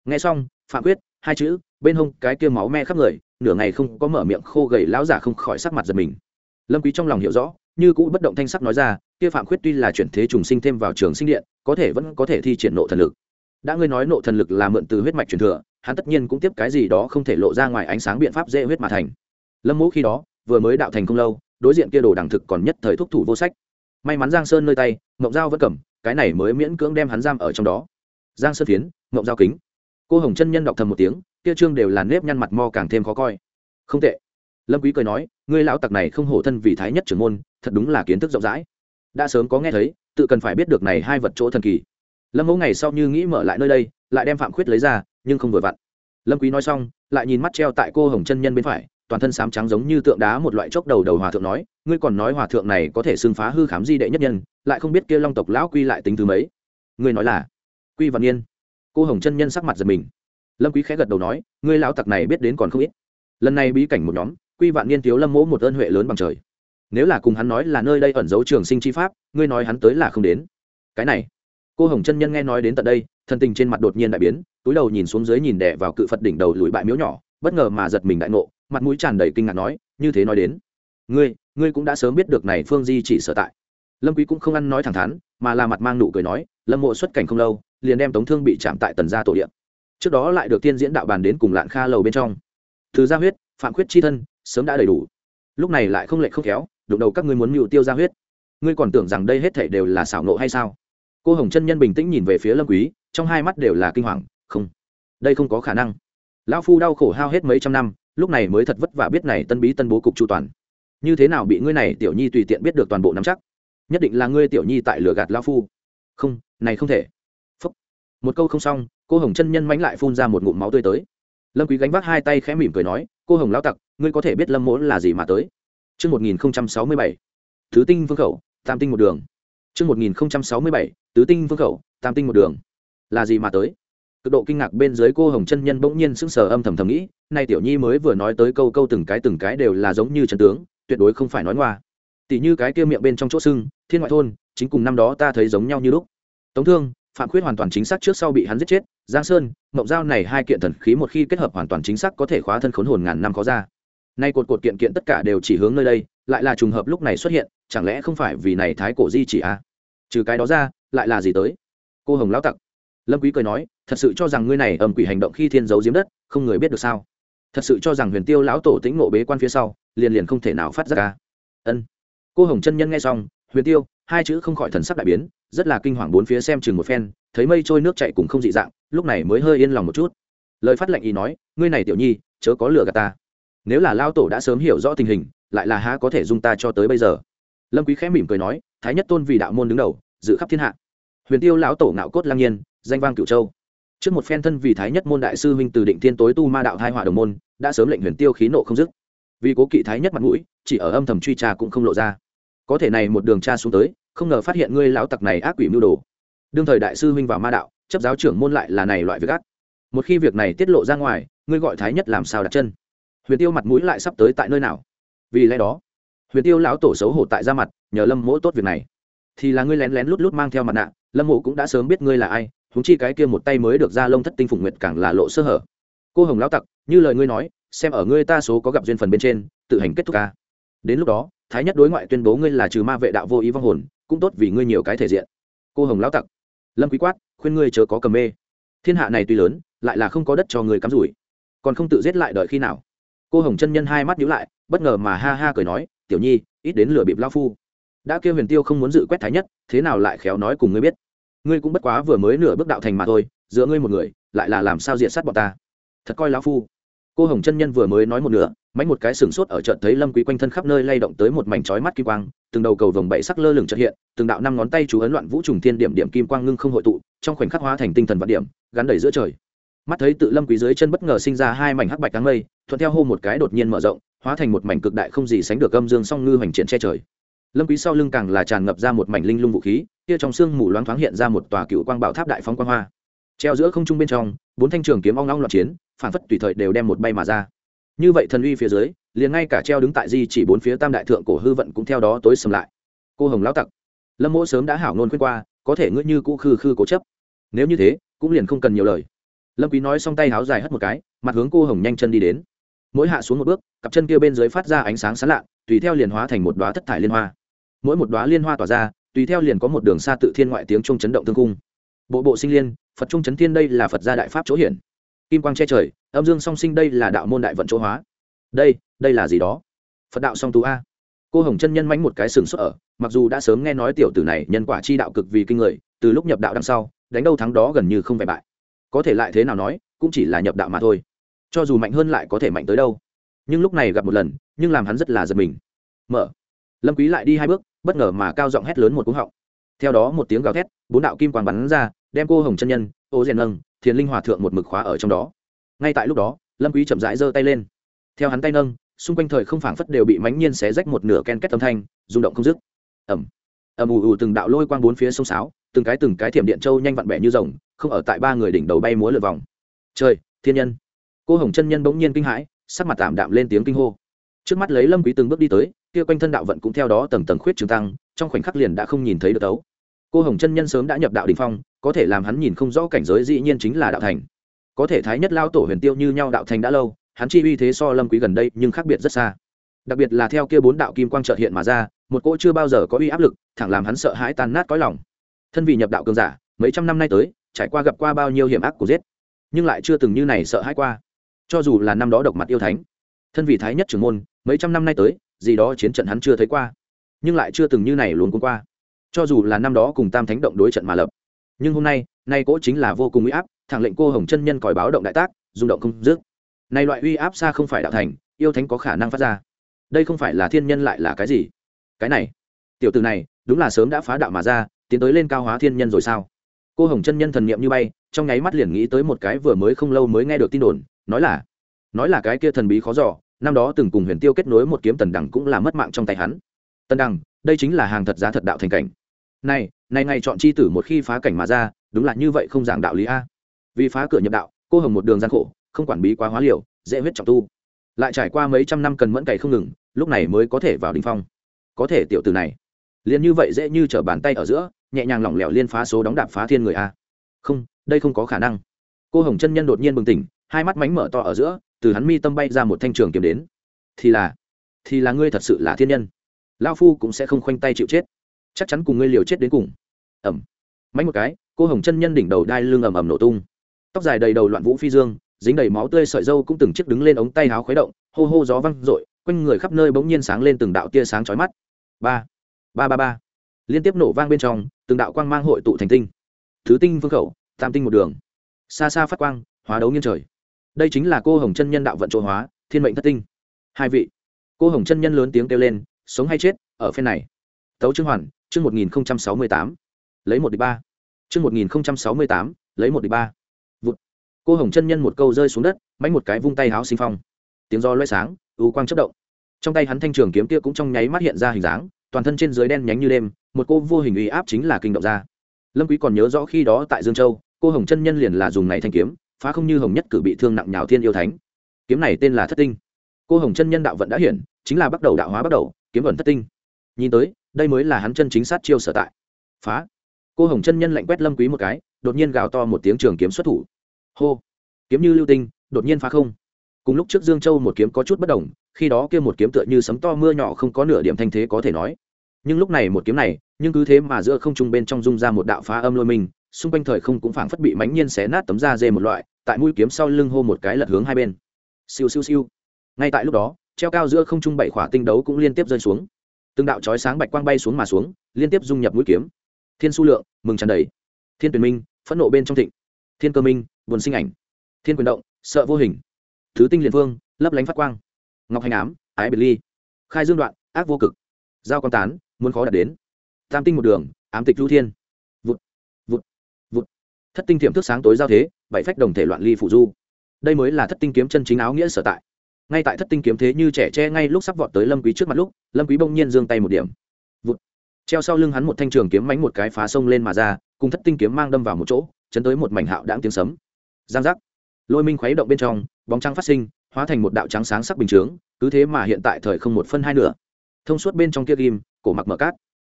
Nghe xong, phạm quyết, hai chữ, bên hông cái kia máu me khắp người, nửa ngày không có mở miệng khô gầy lão giả không khỏi sắc mặt giật mình. Lâm quý trong lòng hiểu rõ, như cũ bất động thanh sắc nói ra, kia phạm quyết tuy là chuyển thế trùng sinh thêm vào trường sinh điện, có thể vẫn có thể thi triển nộ thần lực. Đã ngươi nói nộ thần lực là mượn từ huyết mạch truyền thừa, hắn tất nhiên cũng tiếp cái gì đó không thể lộ ra ngoài ánh sáng biện pháp dễ huyết mà thành. Lâm mỗ khi đó, vừa mới đạo thành không lâu, đối diện kia đồ đằng thực còn nhất thời thúc thủ vô sách. May mắn giang sơn nơi tay, mộng dao vẫn cầm cái này mới miễn cưỡng đem hắn giam ở trong đó. Giang sơn phiến, ngộng dao kính. Cô hồng chân nhân đọc thầm một tiếng, kia trương đều là nếp nhăn mặt mo càng thêm khó coi. Không tệ. Lâm quý cười nói, ngươi lão tặc này không hổ thân vì thái nhất trưởng môn, thật đúng là kiến thức rộng rãi. Đã sớm có nghe thấy, tự cần phải biết được này hai vật chỗ thần kỳ. Lâm mẫu ngày sau như nghĩ mở lại nơi đây, lại đem phạm khuyết lấy ra, nhưng không vừa vặn. Lâm quý nói xong, lại nhìn mắt treo tại cô hồng chân nhân bên phải toàn thân sám trắng giống như tượng đá một loại chốc đầu đầu hòa thượng nói, ngươi còn nói hòa thượng này có thể xưng phá hư khám di đệ nhất nhân, lại không biết kia long tộc lão quy lại tính thứ mấy. Ngươi nói là? Quy văn yên. Cô hồng chân nhân sắc mặt giật mình. Lâm quý khẽ gật đầu nói, ngươi lão tặc này biết đến còn không ít. Lần này bí cảnh một nhóm, quy vạn niên thiếu lâm mỗ một ơn huệ lớn bằng trời. Nếu là cùng hắn nói là nơi đây ẩn giấu trường sinh chi pháp, ngươi nói hắn tới là không đến. Cái này. Cô hồng chân nhân nghe nói đến tận đây thân tình trên mặt đột nhiên đại biến, túi đầu nhìn xuống dưới nhìn đè vào cự phật đỉnh đầu lùi bại miếu nhỏ, bất ngờ mà giật mình đại ngộ mặt mũi tràn đầy kinh ngạc nói như thế nói đến ngươi ngươi cũng đã sớm biết được này phương di chỉ sở tại. Lâm quý cũng không ăn nói thẳng thắn mà là mặt mang nụ cười nói lâm mộ xuất cảnh không lâu liền đem tống thương bị chạm tại tần gia tổ địa, trước đó lại được tiên diễn đạo bàn đến cùng lạn kha lầu bên trong. Thứ gia huyết phạm khuyết chi thân sớm đã đầy đủ. Lúc này lại không lệ không khéo đụng đầu các ngươi muốn mưu tiêu gia huyết. Ngươi còn tưởng rằng đây hết thảy đều là xảo nộ hay sao? Cô hồng chân nhân bình tĩnh nhìn về phía lâm quý trong hai mắt đều là kinh hoàng không đây không có khả năng. Lão phu đau khổ hao hết mấy trăm năm lúc này mới thật vất vả biết này tân bí tân bố cục chu toàn. Như thế nào bị ngươi này tiểu nhi tùy tiện biết được toàn bộ nắm chắc? Nhất định là ngươi tiểu nhi tại lửa gạt lão phu. Không này không thể. Phúc. một câu không xong cô hồng chân nhân mánh lại phun ra một ngụm máu tươi tới. Lâm quý gánh vác hai tay khẽ mỉm cười nói cô hồng lão tặc ngươi có thể biết lâm mỗ là gì mà tới? Trước 1067, thứ tinh vương khẩu tam tinh một đường. Trước 1067, tứ tinh vương khẩu tam tinh một đường. Là gì mà tới? Cực độ kinh ngạc bên dưới cô hồng chân nhân bỗng nhiên sững sờ âm thầm thầm nghĩ, nay tiểu nhi mới vừa nói tới câu câu từng cái từng cái đều là giống như trần tướng, tuyệt đối không phải nói ngoa. Tỷ như cái kia miệng bên trong chỗ sưng, thiên ngoại thôn, chính cùng năm đó ta thấy giống nhau như lúc. Tống thương, phạm khuyết hoàn toàn chính xác trước sau bị hắn giết chết, giang sơn, mộng giao này hai kiện thần khí một khi kết hợp hoàn toàn chính xác có thể khóa thân khốn hồn ngàn năm khó ra. Nay cột cột kiện kiện tất cả đều chỉ hướng nơi đây, lại là trùng hợp lúc này xuất hiện, chẳng lẽ không phải vì này thái cổ di chỉ à? trừ cái đó ra, lại là gì tới? Cô hồng lão tặc lâm quý cười nói, thật sự cho rằng ngươi này ầm quỷ hành động khi thiên giấu diếm đất, không người biết được sao? Thật sự cho rằng huyền tiêu lão tổ tĩnh ngộ bế quan phía sau, liền liền không thể nào phát ra. Ca ân. Cô hồng chân nhân nghe xong, huyền tiêu, hai chữ không khỏi thần sắc đại biến, rất là kinh hoàng bốn phía xem chừng một phen, thấy mây trôi nước chảy cùng không dị dạng, lúc này mới hơi yên lòng một chút. Lời phát lệnh ý nói, ngươi này tiểu nhi, chớ có lừa gạt ta. Nếu là lao tổ đã sớm hiểu rõ tình hình, lại là há có thể dung ta cho tới bây giờ? Lâm quý khẽ mỉm cười nói, thái nhất tôn vì đạo môn đứng đầu, dự khắp thiên hạ. Huyền tiêu lão tổ ngạo cốt lang nhiên danh vang cửu châu. Trước một phen thân vì thái nhất môn đại sư huynh từ định thiên tối tu ma đạo thai hỏa đồng môn, đã sớm lệnh huyền tiêu khí nộ không dứt. Vì cố kỵ thái nhất mặt mũi, chỉ ở âm thầm truy tra cũng không lộ ra. Có thể này một đường tra xuống tới, không ngờ phát hiện ngươi lão tặc này ác quỷ mưu đồ. Đương thời đại sư huynh vào ma đạo, chấp giáo trưởng môn lại là này loại việc ác. Một khi việc này tiết lộ ra ngoài, ngươi gọi thái nhất làm sao đặt chân? Huyền tiêu mặt mũi lại sắp tới tại nơi nào? Vì lẽ đó, huyền tiêu lão tổ xấu hổ tại ra mặt, nhờ lâm mỗ tốt việc này. Thì là ngươi lén lén lút lút mang theo mặt nạ, lâm mộ cũng đã sớm biết ngươi là ai huống chi cái kia một tay mới được ra lông thất tinh phụng nguyệt càng là lộ sơ hở. Cô hồng lão tặc, như lời ngươi nói, xem ở ngươi ta số có gặp duyên phần bên trên, tự hành kết thúc ca. Đến lúc đó, thái nhất đối ngoại tuyên bố ngươi là trừ ma vệ đạo vô ý vong hồn, cũng tốt vì ngươi nhiều cái thể diện. Cô hồng lão tặc, lâm quý quát, khuyên ngươi chớ có cầm mê. Thiên hạ này tuy lớn, lại là không có đất cho người cắm rủi. Còn không tự giết lại đợi khi nào? Cô hồng chân nhân hai mắt nhíu lại, bất ngờ mà ha ha cười nói, tiểu nhi, ít đến lửa bịp lao phu. Đã kêu huyền tiêu không muốn dự quét thái nhất, thế nào lại khéo nói cùng ngươi biết? Ngươi cũng bất quá vừa mới nửa bước đạo thành mà thôi, giữa ngươi một người, lại là làm sao diện sát bọn ta? Thật coi lão phu. Cô hồng chân nhân vừa mới nói một nửa mánh một cái sừng sốt ở trận thấy lâm quý quanh thân khắp nơi lay động tới một mảnh chói mắt kim quang, từng đầu cầu vồng bảy sắc lơ lửng chợt hiện, từng đạo năm ngón tay chú ấn loạn vũ trùng thiên điểm điểm kim quang ngưng không hội tụ, trong khoảnh khắc hóa thành tinh thần vạn điểm, gắn đầy giữa trời. Mắt thấy tự lâm quý dưới chân bất ngờ sinh ra hai mảnh hắc bạch đám mây, thuận theo hô một cái đột nhiên mở rộng, hóa thành một mảnh cực đại không gì sánh được âm dương song ngư hoành triển che trời lâm quý sau lưng càng là tràn ngập ra một mảnh linh lung vũ khí, kia trong xương mù loáng thoáng hiện ra một tòa cựu quang bảo tháp đại phóng quang hoa. Treo giữa không trung bên trong, bốn thanh trường kiếm ong ong loạn chiến, phản phất tùy thời đều đem một bay mà ra. Như vậy thần uy phía dưới, liền ngay cả treo đứng tại di chỉ bốn phía tam đại thượng cổ hư vận cũng theo đó tối sầm lại. Cô hồng lão tặc, lâm mỗ sớm đã hảo nôn khuyên qua, có thể ngươi như cũ khư khư cố chấp. Nếu như thế, cũng liền không cần nhiều lời. Lâm quý nói xong tay háo dài hất một cái, mặt hướng cô hồng nhanh chân đi đến. Mỗi hạ xuống một bước, cặp chân kia bên dưới phát ra ánh sáng sáng lạ, tùy theo liền hóa thành một đóa thất thải liên hoa mỗi một đóa liên hoa tỏa ra, tùy theo liền có một đường xa tự thiên ngoại tiếng trung chấn động thương cung bộ bộ sinh liên, phật trung chấn thiên đây là phật gia đại pháp chỗ hiển. Kim quang che trời, âm dương song sinh đây là đạo môn đại vận chỗ hóa. Đây đây là gì đó? Phật đạo song tú a. Cô hồng chân nhân mánh một cái sừng xuất ở, mặc dù đã sớm nghe nói tiểu tử này nhân quả chi đạo cực vì kinh người, từ lúc nhập đạo đằng sau, đánh đâu thắng đó gần như không vẻ bại. Có thể lại thế nào nói, cũng chỉ là nhập đạo mà thôi. Cho dù mạnh hơn lại có thể mạnh tới đâu. Nhưng lúc này gặp một lần, nhưng làm hắn rất là giật mình. Mở. Lâm quý lại đi hai bước bất ngờ mà cao giọng hét lớn một cú họng. Theo đó một tiếng gào thét, bốn đạo kim quang bắn ra, đem cô hồng chân nhân, ô rèn nâng, thiền linh hòa thượng một mực khóa ở trong đó. Ngay tại lúc đó, lâm quý chậm rãi giơ tay lên. Theo hắn tay nâng, xung quanh thời không phảng phất đều bị mãnh nhiên xé rách một nửa ken kết âm thanh, rung động không dứt. Ầm. Ầm ù ù từng đạo lôi quang bốn phía sông sáo, từng cái từng cái thiểm điện châu nhanh vặn bẻ như rồng, không ở tại ba người đỉnh đầu bay múa lượn vòng. Trời, thiên nhân. Cô hồng chân nhân bỗng nhiên kinh hãi, sắc mặt tạm đạm lên tiếng kinh hô. Trước mắt lấy lâm quý từng bước đi tới kia quanh thân đạo vận cũng theo đó tầng tầng khuyết trường tăng, trong khoảnh khắc liền đã không nhìn thấy được tấu cô hồng chân nhân sớm đã nhập đạo đỉnh phong, có thể làm hắn nhìn không rõ cảnh giới dĩ nhiên chính là đạo thành. Có thể thái nhất lao tổ huyền tiêu như nhau đạo thành đã lâu, hắn chi uy thế so lâm quý gần đây nhưng khác biệt rất xa. Đặc biệt là theo kia bốn đạo kim quang trợ hiện mà ra, một cỗ chưa bao giờ có uy áp lực, thẳng làm hắn sợ hãi tan nát cõi lòng. Thân vì nhập đạo cường giả, mấy trăm năm nay tới, trải qua gặp qua bao nhiêu hiểm ác của giết, nhưng lại chưa từng như này sợ hãi qua. Cho dù là năm đó độc mặt yêu thánh, thân vị thái nhất trưởng môn, mấy trăm năm nay tới gì đó chiến trận hắn chưa thấy qua, nhưng lại chưa từng như này luôn cũng qua. Cho dù là năm đó cùng tam thánh động đối trận mà lập, nhưng hôm nay nay cỗ chính là vô cùng uy áp, thẳng lệnh cô hồng chân nhân còi báo động đại tác, rung động không dứt. Nay loại uy áp xa không phải đạo thành, yêu thánh có khả năng phát ra. Đây không phải là thiên nhân lại là cái gì? Cái này, tiểu từ này, đúng là sớm đã phá đạo mà ra, tiến tới lên cao hóa thiên nhân rồi sao? Cô hồng chân nhân thần niệm như bay, trong nháy mắt liền nghĩ tới một cái vừa mới không lâu mới nghe được tin đồn, nói là nói là cái kia thần bí khó giỏ năm đó từng cùng huyền tiêu kết nối một kiếm tần đằng cũng là mất mạng trong tay hắn. Tần đằng, đây chính là hàng thật giá thật đạo thành cảnh. Này này ngày chọn chi tử một khi phá cảnh mà ra, đúng là như vậy không giảng đạo lý a. Vì phá cửa nhập đạo, cô hồng một đường gian khổ, không quản bí quá hóa liều, dễ huyết trọng tu. Lại trải qua mấy trăm năm cần mẫn cày không ngừng, lúc này mới có thể vào đình phong. Có thể tiểu tử này, liền như vậy dễ như t r ở bàn tay ở giữa, nhẹ nhàng lỏng lẻo liên phá số đóng đạp phá thiên người a. Không, đây không có khả năng. Cô hồng chân nhân đột nhiên bừng tỉnh, hai mắt mánh mở to ở giữa từ hắn mi tâm bay ra một thanh trường kiếm đến. Thì là thì là ngươi thật sự là thiên nhân. Lao phu cũng sẽ không khoanh tay chịu chết. Chắc chắn cùng ngươi liều chết đến cùng. Ẩm. Mạnh một cái, cô hồng chân nhân đỉnh đầu đai lưng ầm ầm nổ tung. Tóc dài đầy đầu loạn vũ phi dương, dính đầy máu tươi sợi dâu cũng từng chiếc đứng lên ống tay háo khuấy động, hô hô gió văng r ộ i quanh người khắp nơi bỗng nhiên sáng lên từng đạo tia sáng chói mắt. Ba ba ba ba. Liên tiếp nổ vang bên trong, từng đạo quang mang hội tụ thành tinh. Thứ tinh vương khẩu, tam tinh một đường. Xa xa phát quang, hóa đấu nghiêng trời đây chính là cô hồng chân nhân đạo vận chỗ hóa, thiên mệnh thất tinh. Hai vị. Cô hồng chân nhân lớn tiếng kêu lên, sống hay chết, ở phen này. Tấu trương hoàn, chương một nghìn sáu mươi tám. Lấy một đi ba. Chương một nghìn sáu mươi tám, lấy một đi ba. Vụt. cô hồng chân nhân một câu rơi xuống đất mánh một cái vung tay háo sinh phong. Tiếng do loay sáng ưu quang chất động. Trong tay hắn thanh trường kiếm kia cũng trong nháy mắt hiện ra hình dáng, toàn thân trên dưới đen nhánh như đêm, một cô vô hình uy áp chính là kinh động ra. Lâm quý còn nhớ rõ khi đó tại dương châu, cô hồng chân nhân liền là dùng này thanh kiếm phá không như hồng nhất cử bị thương nặng nhào thiên yêu thánh. Kiếm này tên là thất tinh. Cô hồng chân nhân đạo vận đã hiển, chính là bắt đầu đạo hóa bắt đầu, kiếm vận thất tinh. Nhìn tới, đây mới là hắn chân chính sát chiêu sở tại. Phá. Cô hồng chân nhân lạnh quét lâm quý một cái, đột nhiên gào to một tiếng trường kiếm xuất thủ. Hô. Kiếm như lưu tinh, đột nhiên phá không. Cùng lúc trước dương châu một kiếm có chút bất đồng, khi đó kia một kiếm tựa như sấm to mưa nhỏ không có nửa điểm thanh thế có thể nói. Nhưng lúc này một kiếm này, nhưng cứ thế mà giữa không trung bên trong dung ra một đạo phá âm lôi mình xung quanh thời không cũng phảng phất bị mánh nhiên xé nát tấm da dê một loại, tại mũi kiếm sau lưng hô một cái lật hướng hai bên. Siêu siêu siêu. Ngay tại lúc đó, treo cao giữa không trung bảy khỏa tinh đấu cũng liên tiếp rơi xuống. Từng đạo chói sáng bạch quang bay xuống mà xuống, liên tiếp dung nhập mũi kiếm. Thiên su lượng, mừng tràn đầy. Thiên tuyển minh, phẫn nộ bên trong thịnh. Thiên cơ minh, buồn sinh ảnh. Thiên quyền động, sợ vô hình. Thứ tinh liền vương, lấp lánh phát quang. Ngọc hành ám, ái biệt ly. Khai dương đoạn, ác vô cực. Giao quan tán, muốn khó đạt đến. Tam tinh một đường, ám tịch lưu thiên thất tinh thiểm thức sáng tối giao thế, bảy phách đồng thể loạn ly phụ du. Đây mới là thất tinh kiếm chân chính áo nghĩa sở tại. Ngay tại thất tinh kiếm thế như trẻ tre ngay lúc sắp vọt tới lâm quý trước mặt lúc, lâm quý bỗng nhiên giương tay một điểm. Vụt. Treo sau lưng hắn một thanh trường kiếm mánh một cái phá sông lên mà ra, cùng thất tinh kiếm mang đâm vào một chỗ, chấn tới một mảnh hạo đãng tiếng sấm. Giang giác. Lôi minh khuấy động bên trong, bóng trắng phát sinh, hóa thành một đạo trắng sáng sắc bình chướng, cứ thế mà hiện tại thời không một phân hai nửa. Thông suốt bên trong kia ghim, cổ mặc mở cát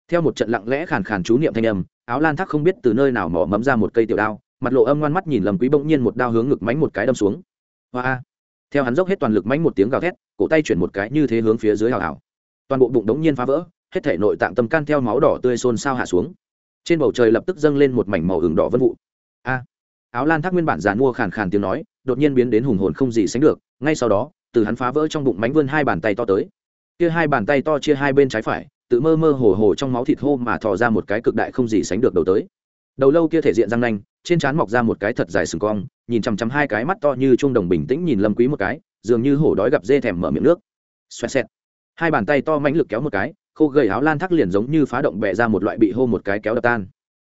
theo một trận lặng lẽ khàn khàn chú niệm thanh âm, áo lan thác không biết từ nơi nào mỏ mẫm ra một cây tiểu đao, mặt lộ âm ngoan mắt nhìn lầm quý bỗng nhiên một đao hướng ngực mánh một cái đâm xuống. Hoa! Theo hắn dốc hết toàn lực mánh một tiếng gào thét, cổ tay chuyển một cái như thế hướng phía dưới hào hào. Toàn bộ bụng đống nhiên phá vỡ, hết thể nội tạng tâm can theo máu đỏ tươi xôn xao hạ xuống. Trên bầu trời lập tức dâng lên một mảnh màu hừng đỏ vân vụ. A! Áo lan thác nguyên bản giàn mua khàn khàn tiếng nói, đột nhiên biến đến hùng hồn không gì sánh được, ngay sau đó, từ hắn phá vỡ trong bụng mánh vươn hai bàn tay to tới. Kia hai bàn tay to chia hai bên trái phải tự mơ mơ hồ hồ trong máu thịt hô mà thò ra một cái cực đại không gì sánh được đầu tới. Đầu lâu kia thể diện răng nanh, trên trán mọc ra một cái thật dài sừng cong, nhìn chằm chằm hai cái mắt to như chuông đồng bình tĩnh nhìn lâm quý một cái, dường như hổ đói gặp dê thèm mở miệng nước. Xoẹt xẹt. Hai bàn tay to mãnh lực kéo một cái, khô gầy áo lan thác liền giống như phá động bẹ ra một loại bị hô một cái kéo đập tan.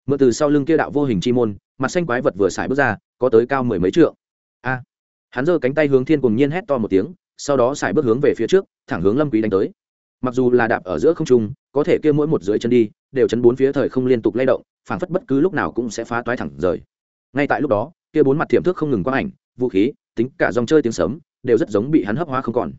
Mượn từ sau lưng kia đạo vô hình chi môn, mặt xanh quái vật vừa xài bước ra, có tới cao mười mấy trượng. A. Hắn giơ cánh tay hướng thiên cùng nhiên hét to một tiếng, sau đó xài bước hướng về phía trước, thẳng hướng lâm quý đánh tới mặc dù là đạp ở giữa không trung, có thể kia mỗi một dưới chân đi, đều chấn bốn phía thời không liên tục lay động, phảng phất bất cứ lúc nào cũng sẽ phá toái thẳng rời. Ngay tại lúc đó, kia bốn mặt thiểm thước không ngừng quang ảnh, vũ khí, tính cả dòng chơi tiếng sấm, đều rất giống bị hắn hấp hóa không còn.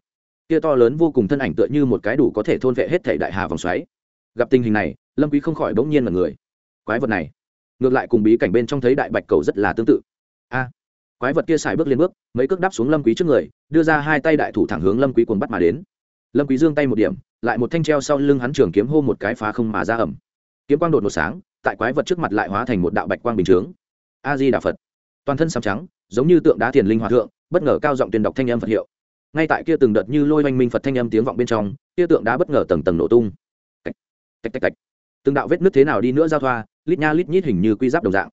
Kia to lớn vô cùng thân ảnh tựa như một cái đủ có thể thôn vệ hết thể đại hà vòng xoáy. Gặp tình hình này, lâm quý không khỏi bỗng nhiên mà người. Quái vật này, ngược lại cùng bí cảnh bên trong thấy đại bạch cầu rất là tương tự. A, quái vật kia xài bước lên bước, mấy cước đáp xuống lâm quý trước người, đưa ra hai tay đại thủ thẳng hướng lâm quý cuồng bắt mà đến lâm quý dương tay một điểm, lại một thanh treo sau lưng hắn trường kiếm hô một cái phá không mà ra ẩm. Kiếm quang đột một sáng, tại quái vật trước mặt lại hóa thành một đạo bạch quang bình chướng. A di đà phật. Toàn thân sám trắng, giống như tượng đá thiền linh hòa thượng, bất ngờ cao giọng tuyên đọc thanh âm phật hiệu. Ngay tại kia từng đợt như lôi oanh minh phật thanh âm tiếng vọng bên trong, kia tượng đá bất ngờ tầng tầng nổ tung. Tạch tạch tạch tạch. Từng đạo vết nứt thế nào đi nữa giao thoa, lít nha lít nhít hình như quy giáp đồng dạng.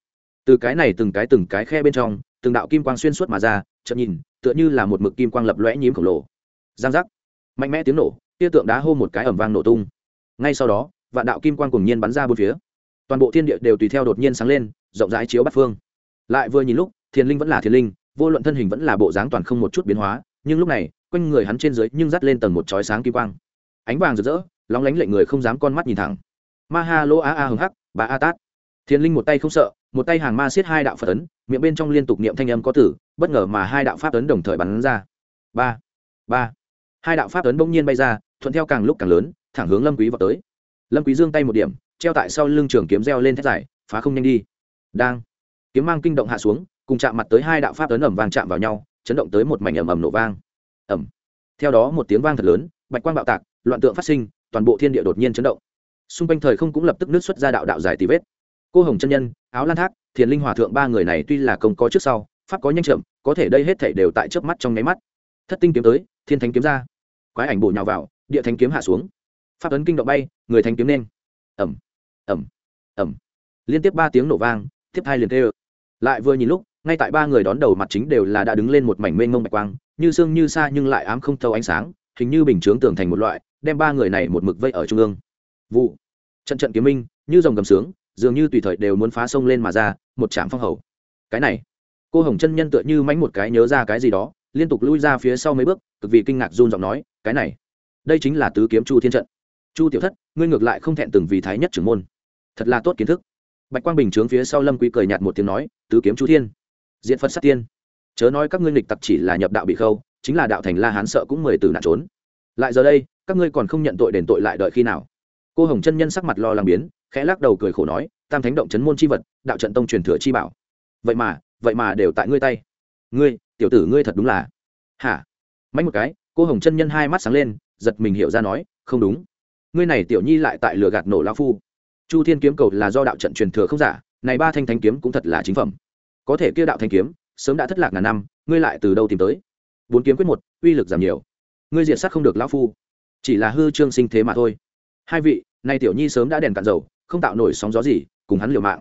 Từ cái này từng cái từng cái khe bên trong, từng đạo kim quang xuyên suốt mà ra, chợt nhìn, tựa như là một mực kim quang lập lóe nhím khổng lồ. Giang giác mạnh mẽ tiếng nổ kia tượng đá hô một cái ẩm vang nổ tung. Ngay sau đó, vạn đạo kim quang cùng nhiên bắn ra bốn phía. Toàn bộ thiên địa đều tùy theo đột nhiên sáng lên, rộng rãi chiếu bắt phương. Lại vừa nhìn lúc, thiền linh vẫn là thiền linh, vô luận thân hình vẫn là bộ dáng toàn không một chút biến hóa, nhưng lúc này, quanh người hắn trên dưới nhưng dắt lên tầng một chói sáng kim quang. Ánh vàng rực rỡ, lóng lánh lệnh người không dám con mắt nhìn thẳng. Ma ha lô a a hưng hắc, bà a tát. Thiền linh một tay không sợ, một tay hàng ma xiết hai đạo phật ấn, miệng bên trong liên tục niệm thanh âm có tử, bất ngờ mà hai đạo pháp ấn đồng thời bắn ra. Ba ba hai đạo pháp ấn bỗng nhiên bay ra, thuận theo càng lúc càng lớn, thẳng hướng lâm quý vào tới. Lâm quý giương tay một điểm, treo tại sau lưng trường kiếm reo lên thét dài, phá không nhanh đi. Đang, kiếm mang kinh động hạ xuống, cùng chạm mặt tới hai đạo pháp ấn ẩm vang chạm vào nhau, chấn động tới một mảnh ầm ầm nổ vang. Ầm theo đó một tiếng vang thật lớn, bạch quang bạo tạc, loạn tượng phát sinh, toàn bộ thiên địa đột nhiên chấn động. Xung quanh thời không cũng lập tức nứt xuất ra đạo đạo dài tì vết. Cô hồng chân nhân, áo lan thác, thiền linh hòa thượng ba người này tuy là công có trước sau, pháp có nhanh chậm, có thể đây hết thảy đều tại trước mắt trong nháy mắt thất tinh kiếm tới, thiên thánh kiếm ra. Quái ảnh bổ nhào vào, địa thánh kiếm hạ xuống. Pháp ấn kinh động bay, người thánh kiếm nên. Ẩm ẩm ẩm liên tiếp ba tiếng nổ vang, tiếp hai liền tê ơ. Lại vừa nhìn lúc, ngay tại ba người đón đầu mặt chính đều là đã đứng lên một mảnh mênh mông bạch quang, như xương như xa nhưng lại ám không thâu ánh sáng, hình như bình chướng tưởng thành một loại, đem ba người này một mực vây ở trung ương. Vụ. Trận trận kiếm minh, như dòng gầm sướng, dường như tùy thời đều muốn phá sông lên mà ra, một trạm phong hầu. Cái này, cô hồng chân nhân tựa như mánh một cái nhớ ra cái gì đó liên tục lui ra phía sau mấy bước, cực vì kinh ngạc run giọng nói, cái này, đây chính là tứ kiếm chu thiên trận. Chu tiểu thất, ngươi ngược lại không thẹn từng vì thái nhất trưởng môn. Thật là tốt kiến thức. Bạch quang bình trướng phía sau lâm quý cười nhạt một tiếng nói, tứ kiếm chu thiên, diện phật sát tiên. Chớ nói các ngươi nghịch tặc chỉ là nhập đạo bị khâu, chính là đạo thành la hán sợ cũng mười từ nạn trốn. Lại giờ đây, các ngươi còn không nhận tội đền tội lại đợi khi nào? Cô hồng chân nhân sắc mặt lo lắng biến, khẽ lắc đầu cười khổ nói, tam thánh động chấn môn chi vật, đạo trận tông truyền thừa chi bảo. Vậy mà vậy mà đều tại ngươi tay. Ngươi tiểu tử ngươi thật đúng là hả? Mạnh một cái, cô hồng chân nhân hai mắt sáng lên, giật mình hiểu ra nói, không đúng. Ngươi này tiểu nhi lại tại lừa gạt nổ lao phu. Chu thiên kiếm cầu là do đạo trận truyền thừa không giả, này ba thanh thanh kiếm cũng thật là chính phẩm. Có thể kia đạo thanh kiếm, sớm đã thất lạc ngàn năm, ngươi lại từ đâu tìm tới? Bốn kiếm quyết một, uy lực giảm nhiều. Ngươi diệt sát không được lão phu. Chỉ là hư trương sinh thế mà thôi. Hai vị nay tiểu nhi sớm đã đèn cạn dầu, không tạo nổi sóng gió gì, cùng hắn liều mạng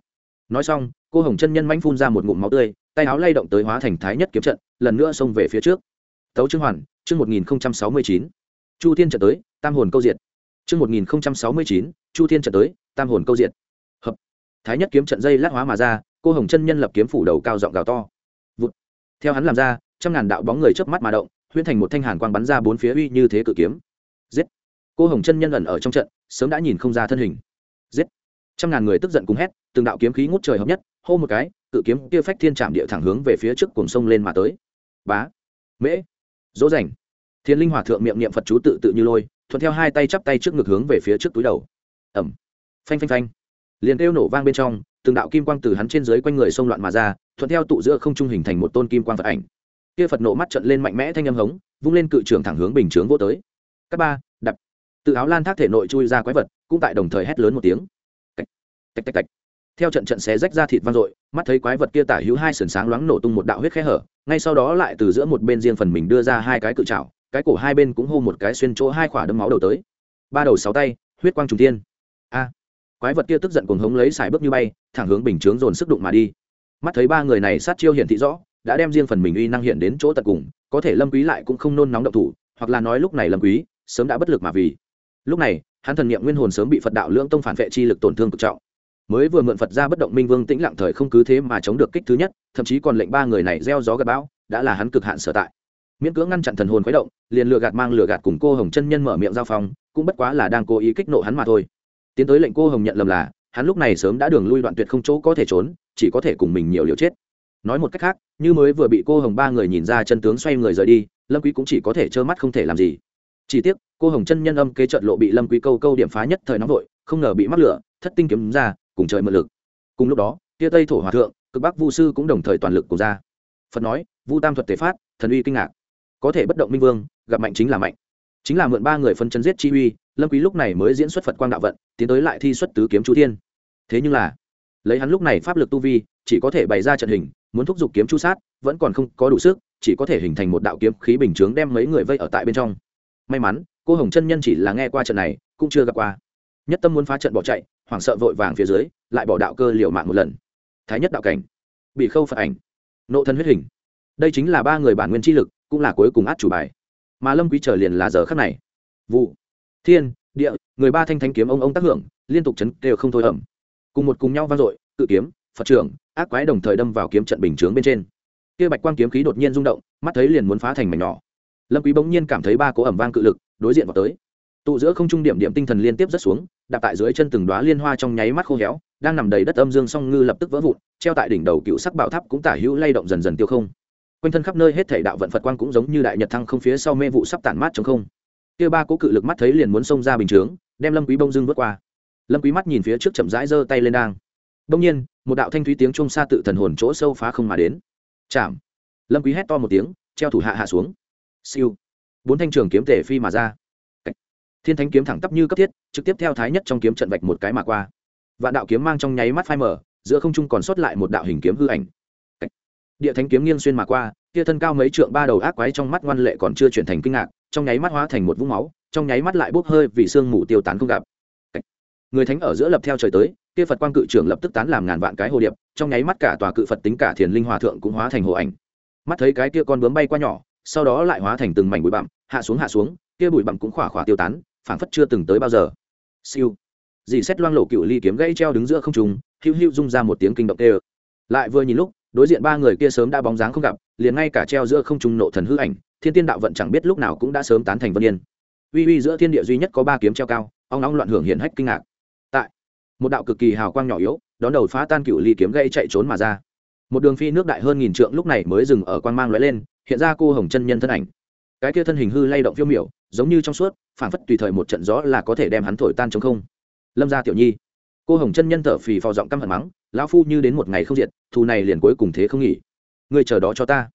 nói xong, cô hồng chân nhân manh phun ra một ngụm máu tươi, tay áo lay động tới hóa thành thái nhất kiếm trận, lần nữa xông về phía trước. Tấu trương hoàn, chương một nghìn sáu mươi chín. Chu thiên trận tới, tam hồn câu diệt. Chương một nghìn sáu mươi chín, chu thiên trận tới, tam hồn câu diệt. Hợp. Thái nhất kiếm trận dây lát hóa mà ra, cô hồng chân nhân lập kiếm phủ đầu cao giọng gào to. Vụt. theo hắn làm ra, trăm ngàn đạo bóng người chớp mắt mà động, huyễn thành một thanh hàn quang bắn ra bốn phía uy như thế cự kiếm. Giết. Cô hồng chân nhân ẩn ở trong trận, sớm đã nhìn không ra thân hình trăm ngàn người tức giận cùng hét, từng đạo kiếm khí ngút trời hợp nhất, hô một cái, cự kiếm kia phách thiên trạm địa thẳng hướng về phía trước cùng sông lên mà tới. Bá. Mễ. Dỗ dành thiên linh hòa thượng miệng niệm phật chú tự tự như lôi, thuận theo hai tay chắp tay trước ngực hướng về phía trước túi đầu. Ẩm. Phanh phanh phanh. Liền kêu nổ vang bên trong, từng đạo kim quang từ hắn trên dưới quanh người xông loạn mà ra, thuận theo tụ giữa không trung hình thành một tôn kim quang phật ảnh. Kia phật nộ mắt trận lên mạnh mẽ thanh âm hống, vung lên cự trường thẳng hướng bình chướng vô tới. Các ba, đập. Tự áo lan thác thể nội chui ra quái vật, cũng tại đồng thời hét lớn một tiếng tạch tạch tạch. Theo trận trận xé rách ra thịt vang dội, mắt thấy quái vật kia tả hữu hai sườn sáng loáng nổ tung một đạo huyết khe hở, ngay sau đó lại từ giữa một bên riêng phần mình đưa ra hai cái cự trào cái cổ hai bên cũng hô một cái xuyên chỗ hai khỏa đấm máu đầu tới. Ba đầu sáu tay, huyết quang trùng tiên a! Quái vật kia tức giận cuồng hống lấy xài bước như bay, thẳng hướng bình chướng dồn sức đụng mà đi. Mắt thấy ba người này sát chiêu hiển thị rõ, đã đem riêng phần mình uy năng hiện đến chỗ tận cùng, có thể lâm quý lại cũng không nôn nóng động thủ, hoặc là nói lúc này lâm quý sớm đã bất lực mà vì. Lúc này, hắn thần niệm nguyên hồn sớm bị phật đạo lưỡng tông phản vệ chi lực tổn thương cực trọng mới vừa mượn phật ra bất động minh vương tĩnh lặng thời không cứ thế mà chống được kích thứ nhất, thậm chí còn lệnh ba người này gieo gió gặt bão, đã là hắn cực hạn sở tại. Miễn cưỡng ngăn chặn thần hồn khuấy động, liền lừa gạt mang lừa gạt cùng cô hồng chân nhân mở miệng giao phong, cũng bất quá là đang cố ý kích nộ hắn mà thôi. Tiến tới lệnh cô hồng nhận lầm là, hắn lúc này sớm đã đường lui đoạn tuyệt không chỗ có thể trốn, chỉ có thể cùng mình nhiều liều chết. Nói một cách khác, như mới vừa bị cô hồng ba người nhìn ra chân tướng xoay người rời đi, lâm quý cũng chỉ có thể trơ mắt không thể làm gì. Chỉ tiếc, cô hồng chân nhân âm kế trợn lộ bị lâm quý câu câu điểm phá nhất thời nóng vội, không ngờ bị mắc lửa, thất tinh kiếm ra cùng trời mượn lực. Cùng lúc đó tia tây thổ hòa thượng, cực bắc vu sư cũng đồng thời toàn lực cùng ra. Phật nói, vu tam thuật tế phát, thần uy kinh ngạc. Có thể bất động minh vương, gặp mạnh chính là mạnh. Chính là mượn ba người phân chân giết chi uy, lâm quý lúc này mới diễn xuất phật quang đạo vận, tiến tới lại thi xuất tứ kiếm chú thiên. Thế nhưng là, lấy hắn lúc này pháp lực tu vi, chỉ có thể bày ra trận hình, muốn thúc giục kiếm chu sát, vẫn còn không có đủ sức, chỉ có thể hình thành một đạo kiếm khí bình chướng đem mấy người vây ở tại bên trong. May mắn, cô hồng chân nhân chỉ là nghe qua trận này, cũng chưa gặp qua nhất tâm muốn phá trận bỏ chạy, hoảng sợ vội vàng phía dưới, lại bỏ đạo cơ liều mạng một lần. Thái nhất đạo cảnh, bị khâu phật ảnh, nộ thân huyết hình. Đây chính là ba người bản nguyên chi lực, cũng là cuối cùng át chủ bài. Mà lâm quý trở liền là giờ khắc này. Vụ, thiên, địa, người ba thanh thanh kiếm ông ông tác hưởng, liên tục chấn đều không thôi ẩm. Cùng một cùng nhau vang dội tự kiếm, phật trưởng, ác quái đồng thời đâm vào kiếm trận bình chướng bên trên. Kia bạch quang kiếm khí đột nhiên rung động, mắt thấy liền muốn phá thành mảnh nhỏ. Lâm quý bỗng nhiên cảm thấy ba cỗ ẩm vang cự lực đối diện vào tới. Tụ giữa không trung điểm điểm tinh thần liên tiếp rất xuống đạp tại dưới chân từng đóa liên hoa trong nháy mắt khô héo, đang nằm đầy đất âm dương song ngư lập tức vỡ vụn, treo tại đỉnh đầu cựu sắc bảo tháp cũng tả hữu lay động dần dần tiêu không. Quanh thân khắp nơi hết thảy đạo vận phật quang cũng giống như đại nhật thăng không phía sau mê vụ sắp tản mát trong không. Kia ba cố cự lực mắt thấy liền muốn xông ra bình chướng, đem lâm quý bông dương vượt qua. Lâm quý mắt nhìn phía trước chậm rãi giơ tay lên đang. Đông nhiên, một đạo thanh thúy tiếng trung xa tự thần hồn chỗ sâu phá không mà đến. Chạm. Lâm quý hét to một tiếng, treo thủ hạ hạ xuống. Siêu. Bốn thanh trường kiếm tề phi mà ra thiên thánh kiếm thẳng tắp như cấp thiết, trực tiếp theo thái nhất trong kiếm trận vạch một cái mà qua. Vạn đạo kiếm mang trong nháy mắt phai mở giữa không trung còn sót lại một đạo hình kiếm hư ảnh. Địa thánh kiếm nghiêng xuyên mà qua, kia thân cao mấy trượng ba đầu ác quái trong mắt ngoan lệ còn chưa chuyển thành kinh ngạc, trong nháy mắt hóa thành một vũng máu, trong nháy mắt lại bốc hơi vì sương mù tiêu tán không gặp. Người thánh ở giữa lập theo trời tới, kia phật quang cự trưởng lập tức tán làm ngàn vạn cái hồ điệp, trong nháy mắt cả tòa cự phật tính cả thiền linh hòa thượng cũng hóa thành hồ ảnh. Mắt thấy cái kia con bướm bay qua nhỏ, sau đó lại hóa thành từng mảnh bụi bặm, hạ xuống hạ xuống, kia bụi bặm cũng khỏa khỏa tiêu tán phảng phất chưa từng tới bao giờ. Siêu. Dì xét loang lộ cựu ly kiếm gãy treo đứng giữa không trùng hữu hữu rung ra một tiếng kinh động tê lại vừa nhìn lúc, đối diện ba người kia sớm đã bóng dáng không gặp, liền ngay cả treo giữa không trùng nộ thần hư ảnh, thiên tiên đạo vận chẳng biết lúc nào cũng đã sớm tán thành vân yên. Uy uy giữa thiên địa duy nhất có ba kiếm treo cao, ong ong loạn hưởng hiện hách kinh ngạc. Tại, một đạo cực kỳ hào quang nhỏ yếu, đón đầu phá tan cựu ly kiếm gây chạy trốn mà ra. Một đường phi nước đại hơn nghìn trượng lúc này mới dừng ở quang mang lóe lên, hiện ra cô hồng chân nhân thân ảnh. Cái kia thân hình hư lay động phiêu miểu giống như trong suốt, phảng phất tùy thời một trận gió là có thể đem hắn thổi tan chống không. Lâm gia tiểu nhi, cô hồng chân nhân thở phì phò giọng căm hận mắng, lão phu như đến một ngày không diệt, thù này liền cuối cùng thế không nghỉ. Người chờ đó cho ta.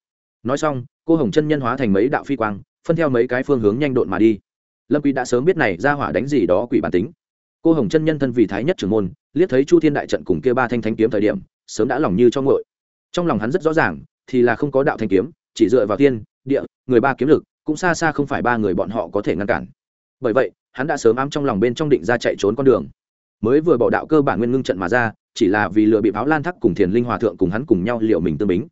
Nói xong, cô hồng chân nhân hóa thành mấy đạo phi quang, phân theo mấy cái phương hướng nhanh độn mà đi. Lâm quý đã sớm biết này ra hỏa đánh gì đó quỷ bản tính. Cô hồng chân nhân thân vì thái nhất trưởng môn, liếc thấy chu thiên đại trận cùng kia ba thanh thanh kiếm thời điểm, sớm đã lòng như cho ngội trong lòng hắn rất rõ ràng, thì là không có đạo thanh kiếm, chỉ dựa vào thiên địa, người ba kiếm lực cũng xa xa không phải ba người bọn họ có thể ngăn cản. Bởi vậy, hắn đã sớm ám trong lòng bên trong định ra chạy trốn con đường. Mới vừa bỏ đạo cơ bản nguyên ngưng trận mà ra, chỉ là vì lừa bị báo lan thắc cùng thiền linh hòa thượng cùng hắn cùng nhau liệu mình tương bính.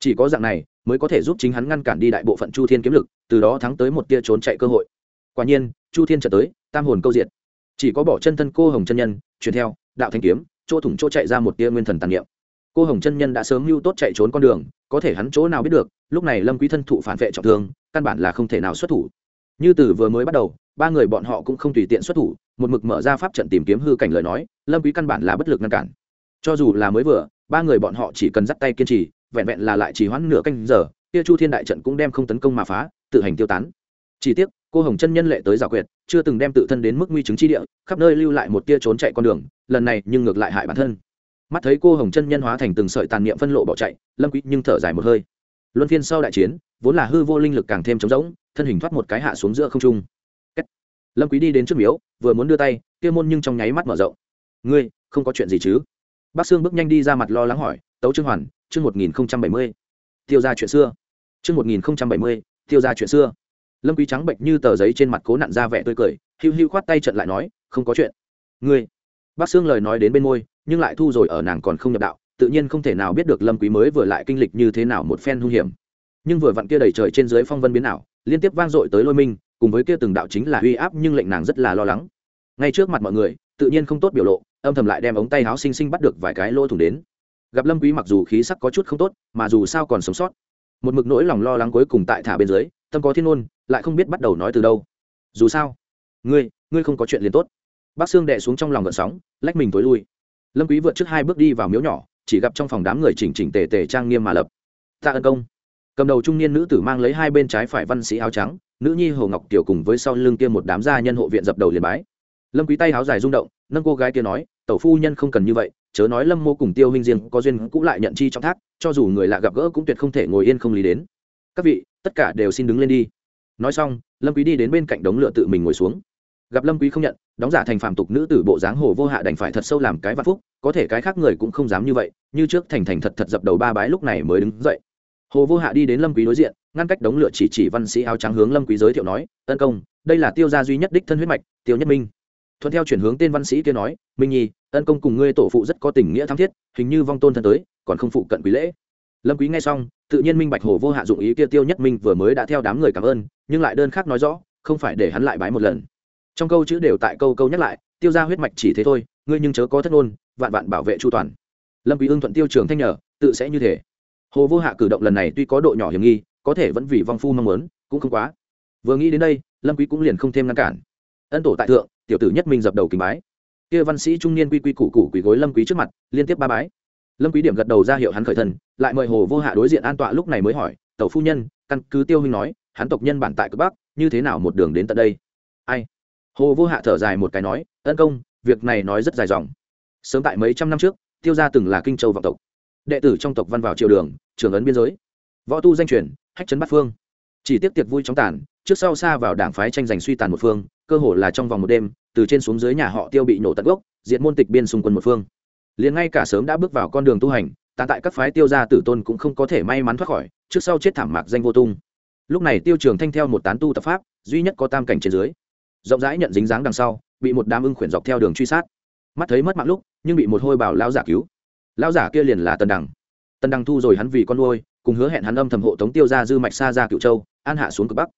Chỉ có dạng này, mới có thể giúp chính hắn ngăn cản đi đại bộ phận chu thiên kiếm lực, từ đó thắng tới một tia trốn chạy cơ hội. Quả nhiên, chu thiên trở tới, tam hồn câu diệt. Chỉ có bỏ chân thân cô hồng chân nhân truyền theo, đạo thanh kiếm, chỗ thủng chỗ chạy ra một tia nguyên thần tàn niệm. Cô hồng chân nhân đã sớm mưu tốt chạy trốn con đường, có thể hắn chỗ nào biết được, lúc này lâm quý thân thụ phản vệ trọng thương căn bản là không thể nào xuất thủ. Như từ vừa mới bắt đầu, ba người bọn họ cũng không tùy tiện xuất thủ, một mực mở ra pháp trận tìm kiếm hư cảnh lời nói, lâm quý căn bản là bất lực ngăn cản. Cho dù là mới vừa, ba người bọn họ chỉ cần dắt tay kiên trì, vẹn vẹn là lại chỉ hoãn nửa canh giờ, kia chu thiên đại trận cũng đem không tấn công mà phá, tự hành tiêu tán. Chỉ tiếc, cô hồng chân nhân lệ tới giả quyệt, chưa từng đem tự thân đến mức nguy chứng chi địa, khắp nơi lưu lại một tia trốn chạy con đường, lần này nhưng ngược lại hại bản thân. Mắt thấy cô hồng chân nhân hóa thành từng sợi tàn niệm phân lộ bỏ chạy, lâm quý nhưng thở dài một hơi. Luân phiên sau đại chiến vốn là hư vô linh lực càng thêm trống rỗng, thân hình thoát một cái hạ xuống giữa không trung. Lâm quý đi đến trước miếu, vừa muốn đưa tay, kia môn nhưng trong nháy mắt mở rộng. Ngươi, không có chuyện gì chứ? Bác sương bước nhanh đi ra mặt lo lắng hỏi, tấu trương hoàn, chương một nghìn bảy mươi. Tiêu ra chuyện xưa. Chương một nghìn bảy mươi, tiêu ra chuyện xưa. Lâm quý trắng bệnh như tờ giấy trên mặt cố nặn ra vẻ tươi cười hưu hưu khoát tay trận lại nói, không có chuyện. Ngươi? Bác sương lời nói đến bên môi, nhưng lại thu rồi ở nàng còn không nhập đạo, tự nhiên không thể nào biết được lâm quý mới vừa lại kinh lịch như thế nào một phen hung hiểm nhưng vừa vặn kia đầy trời trên dưới phong vân biến ảo, liên tiếp vang dội tới lôi minh, cùng với kia từng đạo chính là uy áp nhưng lệnh nàng rất là lo lắng. Ngay trước mặt mọi người, tự nhiên không tốt biểu lộ, âm thầm lại đem ống tay áo xinh xinh bắt được vài cái lỗ thủng đến. Gặp lâm quý mặc dù khí sắc có chút không tốt, mà dù sao còn sống sót. Một mực nỗi lòng lo lắng cuối cùng tại thả bên dưới, tâm có thiên ôn lại không biết bắt đầu nói từ đâu. Dù sao, ngươi ngươi không có chuyện liền tốt. Bác xương đè xuống trong lòng gợn sóng, lách mình tối lui. Lâm quý vượt trước hai bước đi vào miếu nhỏ, chỉ gặp trong phòng đám người chỉnh chỉnh tề tề trang nghiêm mà lập. Tạ ân công cầm đầu trung niên nữ tử mang lấy hai bên trái phải văn sĩ áo trắng, nữ nhi hồ ngọc tiểu cùng với sau lưng kia một đám gia nhân hộ viện dập đầu liền bái. Lâm quý tay áo dài rung động, nâng cô gái kia nói, tẩu phu nhân không cần như vậy, chớ nói lâm mô cùng tiêu huynh riêng có duyên cũng lại nhận chi trong thác, cho dù người lạ gặp gỡ cũng tuyệt không thể ngồi yên không lý đến. Các vị, tất cả đều xin đứng lên đi. Nói xong, lâm quý đi đến bên cạnh đống lửa tự mình ngồi xuống. Gặp lâm quý không nhận, đóng giả thành phàm tục nữ tử bộ dáng hồ vô hạ đành phải thật sâu làm cái vạn phúc, có thể cái khác người cũng không dám như vậy, như trước thành thành thật thật dập đầu ba bái lúc này mới đứng dậy hồ vô hạ đi đến lâm quý đối diện, ngăn cách đống lửa chỉ chỉ văn sĩ áo trắng hướng lâm quý giới thiệu nói, Tấn công, đây là tiêu gia duy nhất đích thân huyết mạch, tiêu nhất minh. Thuận theo chuyển hướng tên văn sĩ kia nói, minh nhi, tấn công cùng ngươi tổ phụ rất có tình nghĩa thắm thiết, hình như vong tôn thân tới, còn không phụ cận quý lễ. Lâm quý nghe xong, tự nhiên minh bạch hồ vô hạ dụng ý kia tiêu nhất minh vừa mới đã theo đám người cảm ơn, nhưng lại đơn khác nói rõ, không phải để hắn lại bái một lần. Trong câu chữ đều tại câu câu nhắc lại, tiêu gia huyết mạch chỉ thế thôi, ngươi nhưng chớ có thất ngôn, vạn vạn bảo vệ chu toàn. Lâm quý ương thuận tiêu trường thanh nhở tự sẽ như thế hồ vô hạ cử động lần này tuy có độ nhỏ hiểm nghi, có thể vẫn vì vong phu mong muốn, cũng không quá. Vừa nghĩ đến đây, lâm quý cũng liền không thêm ngăn cản. Ân tổ tại thượng, tiểu tử nhất minh dập đầu kính bái. Kia văn sĩ trung niên quy quy củ củ quỳ gối lâm quý trước mặt, liên tiếp ba bái. Lâm quý điểm gật đầu ra hiệu hắn khởi thân lại mời hồ vô hạ đối diện an tọa lúc này mới hỏi, tẩu phu nhân, căn cứ tiêu huynh nói, hắn tộc nhân bản tại cực bắc, như thế nào một đường đến tận đây? Ai? Hồ vô hạ thở dài một cái nói, ân công, việc này nói rất dài dòng. Sớm tại mấy trăm năm trước, tiêu gia từng là kinh châu vọng tộc đệ tử trong tộc văn vào triều đường, trường ấn biên giới. Võ tu danh truyền, hách trấn bát phương. Chỉ tiếp tiệc vui chóng tàn, trước sau xa vào đảng phái tranh giành suy tàn một phương, cơ hồ là trong vòng một đêm, từ trên xuống dưới nhà họ tiêu bị nổ tận gốc diện môn tịch biên xung quân một phương. Liền ngay cả sớm đã bước vào con đường tu hành tàn tại các phái tiêu gia tử tôn cũng không có thể may mắn thoát khỏi, trước sau chết thảm mạc danh vô tung. Lúc này tiêu trường thanh theo một tán tu tập pháp, duy nhất có tam cảnh trên dưới. Rộng rãi nhận dính dáng đằng sau, bị một đám ưng khuyển dọc theo đường truy sát. Mắt thấy mất mạng lúc, nhưng bị một hôi bảo lao giả cứu lão giả kia liền là tần đằng. Tần đằng thu rồi hắn vì con nuôi, cùng hứa hẹn hắn âm thầm hộ tống tiêu ra dư mạch xa ra cựu châu, an hạ xuống cực bắc.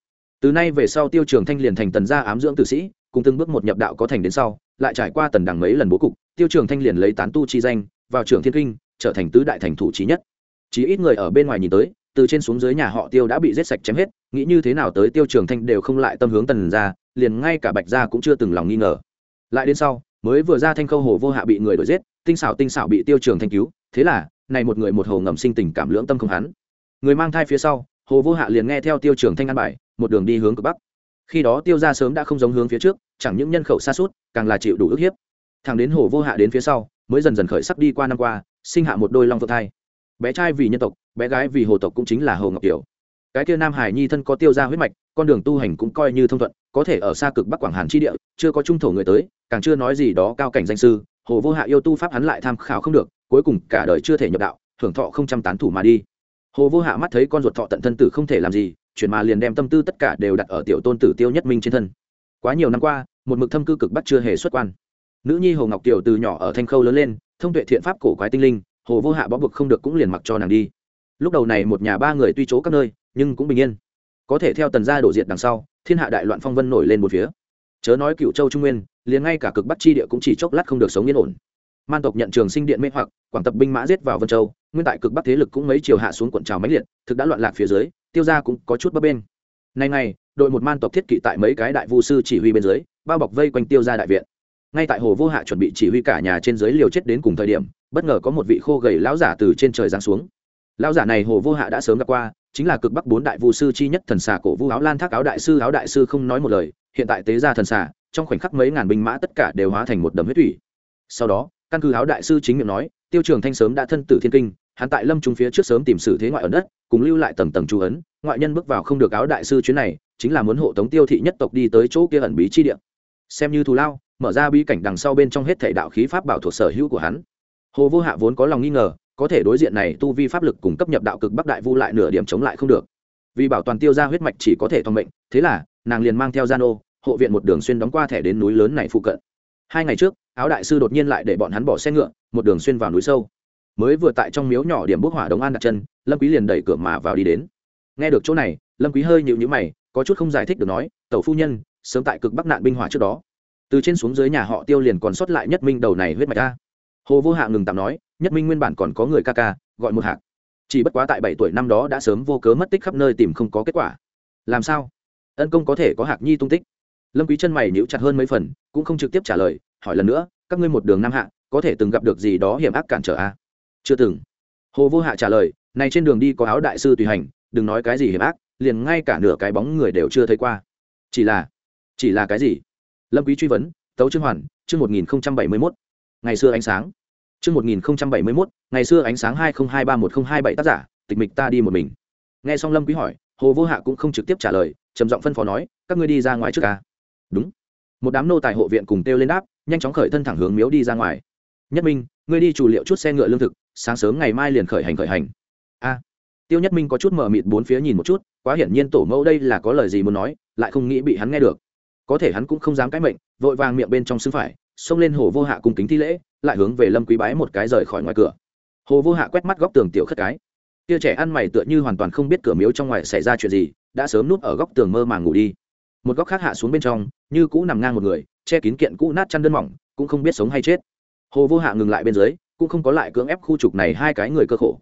Từ nay về sau tiêu trường thanh liền thành tần gia ám dưỡng tử sĩ, cùng từng bước một nhập đạo có thành đến sau, lại trải qua tần đằng mấy lần bố cục, tiêu trường thanh liền lấy tán tu chi danh, vào trường thiên kinh, trở thành tứ đại thành thủ trí nhất. Chỉ ít người ở bên ngoài nhìn tới, từ trên xuống dưới nhà họ tiêu đã bị giết sạch chém hết, nghĩ như thế nào tới tiêu trường thanh đều không lại tâm hướng tần ra liền ngay cả bạch gia cũng chưa từng lòng nghi ngờ. Lại đến sau, mới vừa ra thanh khâu hồ vô hạ bị người đuổi giết tinh xảo tinh xảo bị tiêu trường thanh cứu, thế là, này một người một hồ ngầm sinh tình cảm lưỡng tâm không hắn. Người mang thai phía sau, hồ vô hạ liền nghe theo tiêu trường thanh ăn bài, một đường đi hướng cực bắc. Khi đó tiêu ra sớm đã không giống hướng phía trước, chẳng những nhân khẩu xa suốt, càng là chịu đủ ức hiếp. Thằng đến hồ vô hạ đến phía sau, mới dần dần khởi sắc đi qua năm qua, sinh hạ một đôi long phượng thai. Bé trai vì nhân tộc, bé gái vì hồ tộc cũng chính là hồ ngọc kiều. Cái kia nam hải nhi thân có tiêu ra huyết mạch, con đường tu hành cũng coi như thông thuận, có thể ở xa cực bắc quảng hàn chi địa, chưa có trung thổ người tới, càng chưa nói gì đó cao cảnh danh sư hồ vô hạ yêu tu pháp hắn lại tham khảo không được, cuối cùng cả đời chưa thể nhập đạo thưởng thọ không trăm tán thủ mà đi. Hồ vô hạ mắt thấy con ruột thọ tận thân tử không thể làm gì, chuyển mà liền đem tâm tư tất cả đều đặt ở tiểu tôn tử tiêu nhất minh trên thân. Quá nhiều năm qua, một mực thâm cư cực bắt chưa hề xuất quan. Nữ nhi hồ ngọc tiểu từ nhỏ ở thanh khâu lớn lên, thông tuệ thiện pháp cổ quái tinh linh, hồ vô hạ bó buộc không được cũng liền mặc cho nàng đi. Lúc đầu này một nhà ba người tuy chỗ các nơi, nhưng cũng bình yên. Có thể theo tần gia đổ diệt đằng sau, thiên hạ đại loạn phong vân nổi lên một phía chớ nói cựu châu trung nguyên, liền ngay cả cực bắc chi địa cũng chỉ chốc lát không được sống yên ổn. Man tộc nhận trường sinh điện mê hoặc, quảng tập binh mã giết vào vân châu, nguyên tại cực bắc thế lực cũng mấy chiều hạ xuống quận trào máy liệt, thực đã loạn lạc phía dưới, tiêu ra cũng có chút bấp bên nay này đội một man tộc thiết kỵ tại mấy cái đại vu sư chỉ huy bên dưới, bao bọc vây quanh tiêu ra đại viện. Ngay tại hồ vô hạ chuẩn bị chỉ huy cả nhà trên dưới liều chết đến cùng thời điểm, bất ngờ có một vị khô gầy lão giả từ trên trời giáng xuống. Lão giả này hồ vô hạ đã sớm gặp qua chính là cực bắc bốn đại vu sư chi nhất thần xà cổ vu áo lan thác áo đại sư, áo đại sư không nói một lời, hiện tại tế ra thần xà, trong khoảnh khắc mấy ngàn binh mã tất cả đều hóa thành một đầm huyết thủy. Sau đó, căn cứ áo đại sư chính miệng nói, tiêu trường thanh sớm đã thân tử thiên kinh, hắn tại lâm trung phía trước sớm tìm sử thế ngoại ở đất, cùng lưu lại tầng tầng chú ấn, ngoại nhân bước vào không được áo đại sư chuyến này, chính là muốn hộ tống tiêu thị nhất tộc đi tới chỗ kia ẩn bí chi địa. Xem như thù lao, mở ra bí cảnh đằng sau bên trong hết thể đạo khí pháp bảo thuộc sở hữu của hắn. Hồ vô hạ vốn có lòng nghi ngờ có thể đối diện này tu vi pháp lực cùng cấp nhập đạo cực bắc đại vu lại nửa điểm chống lại không được. Vì bảo toàn tiêu ra huyết mạch chỉ có thể thông mệnh, thế là, nàng liền mang theo gian ô hộ viện một đường xuyên đóng qua thẻ đến núi lớn này phụ cận. Hai ngày trước, áo đại sư đột nhiên lại để bọn hắn bỏ xe ngựa, một đường xuyên vào núi sâu. Mới vừa tại trong miếu nhỏ điểm bốc hỏa đống an đặt chân, lâm quý liền đẩy cửa mà vào đi đến. Nghe được chỗ này, lâm quý hơi nhịu nhữ mày, có chút không giải thích được nói, tẩu phu nhân, sớm tại cực bắc nạn binh hỏa trước đó. Từ trên xuống dưới nhà họ tiêu liền còn sót lại nhất minh đầu này huyết mạch ta hồ vô hạ ngừng tạm nói, nhất minh nguyên bản còn có người ca ca, gọi một hạc. Chỉ bất quá tại bảy tuổi năm đó đã sớm vô cớ mất tích khắp nơi tìm không có kết quả. Làm sao? Ân công có thể có hạc nhi tung tích? Lâm quý chân mày nhíu chặt hơn mấy phần, cũng không trực tiếp trả lời, hỏi lần nữa, các ngươi một đường nam hạ, có thể từng gặp được gì đó hiểm ác cản trở a? À? chưa từng. Hồ vô hạ trả lời, này trên đường đi có áo đại sư tùy hành, đừng nói cái gì hiểm ác, liền ngay cả nửa cái bóng người đều chưa thấy qua. Chỉ là chỉ là cái gì? Lâm quý truy vấn, tấu chương hoàn, chương một nghìn bảy mươi mốt ngày xưa ánh sáng. Chương một nghìn bảy mươi mốt, ngày xưa ánh sáng hai nghìn hai ba một nghìn hai bảy tác giả, tịch mịch ta đi một mình. Nghe xong lâm quý hỏi, hồ vô hạ cũng không trực tiếp trả lời, trầm giọng phân phó nói, các ngươi đi ra ngoài trước ca đúng. Một đám nô tài hộ viện cùng kêu lên đáp, nhanh chóng khởi thân thẳng hướng miếu đi ra ngoài. Nhất minh, ngươi đi chủ liệu chút xe ngựa lương thực, sáng sớm ngày mai liền khởi hành khởi hành. A. Tiêu nhất minh có chút mở mịt bốn phía nhìn một chút, quá hiển nhiên tổ mẫu đây là có lời gì muốn nói, lại không nghĩ bị hắn nghe được. Có thể hắn cũng không dám cái mệnh, vội vàng miệng bên trong xứng phải xông lên hồ vô hạ cùng kính thi lễ, lại hướng về lâm quý bái một cái rời khỏi ngoài cửa. Hồ vô hạ quét mắt góc tường tiểu khất cái. Tia trẻ ăn mày tựa như hoàn toàn không biết cửa miếu trong ngoài xảy ra chuyện gì, đã sớm núp ở góc tường mơ màng ngủ đi. Một góc khác hạ xuống bên trong, như cũ nằm ngang một người, che kín kiện cũ nát chăn đơn mỏng, cũng không biết sống hay chết. Hồ vô hạ ngừng lại bên dưới, cũng không có lại cưỡng ép khu trục này hai cái người cơ khổ.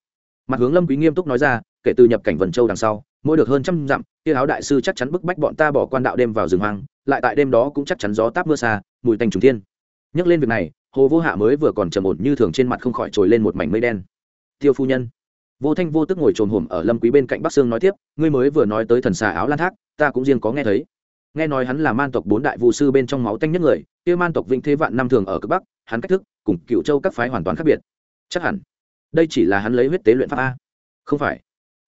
Mặt hướng lâm quý nghiêm túc nói ra, kể từ nhập cảnh vân châu đằng sau, mỗi được hơn trăm dặm tiêu áo đại sư chắc chắn bức bách bọn ta bỏ quan đạo đêm vào rừng hoang, lại tại đêm đó cũng chắc chắn gió táp mưa xa, mùi tanh trùng thiên nhắc lên việc này, hồ vô hạ mới vừa còn trầm ổn như thường trên mặt không khỏi trồi lên một mảnh mây đen. Tiêu phu nhân. Vô thanh vô tức ngồi trồm hổm ở lâm quý bên cạnh bắc sương nói tiếp, ngươi mới vừa nói tới thần xà áo lan thác, ta cũng riêng có nghe thấy. Nghe nói hắn là man tộc bốn đại vu sư bên trong máu tanh nhất người, kia man tộc vĩnh thế vạn năm thường ở cực bắc, hắn cách thức, cùng cựu châu các phái hoàn toàn khác biệt. Chắc hẳn, đây chỉ là hắn lấy huyết tế luyện pháp a. Không phải.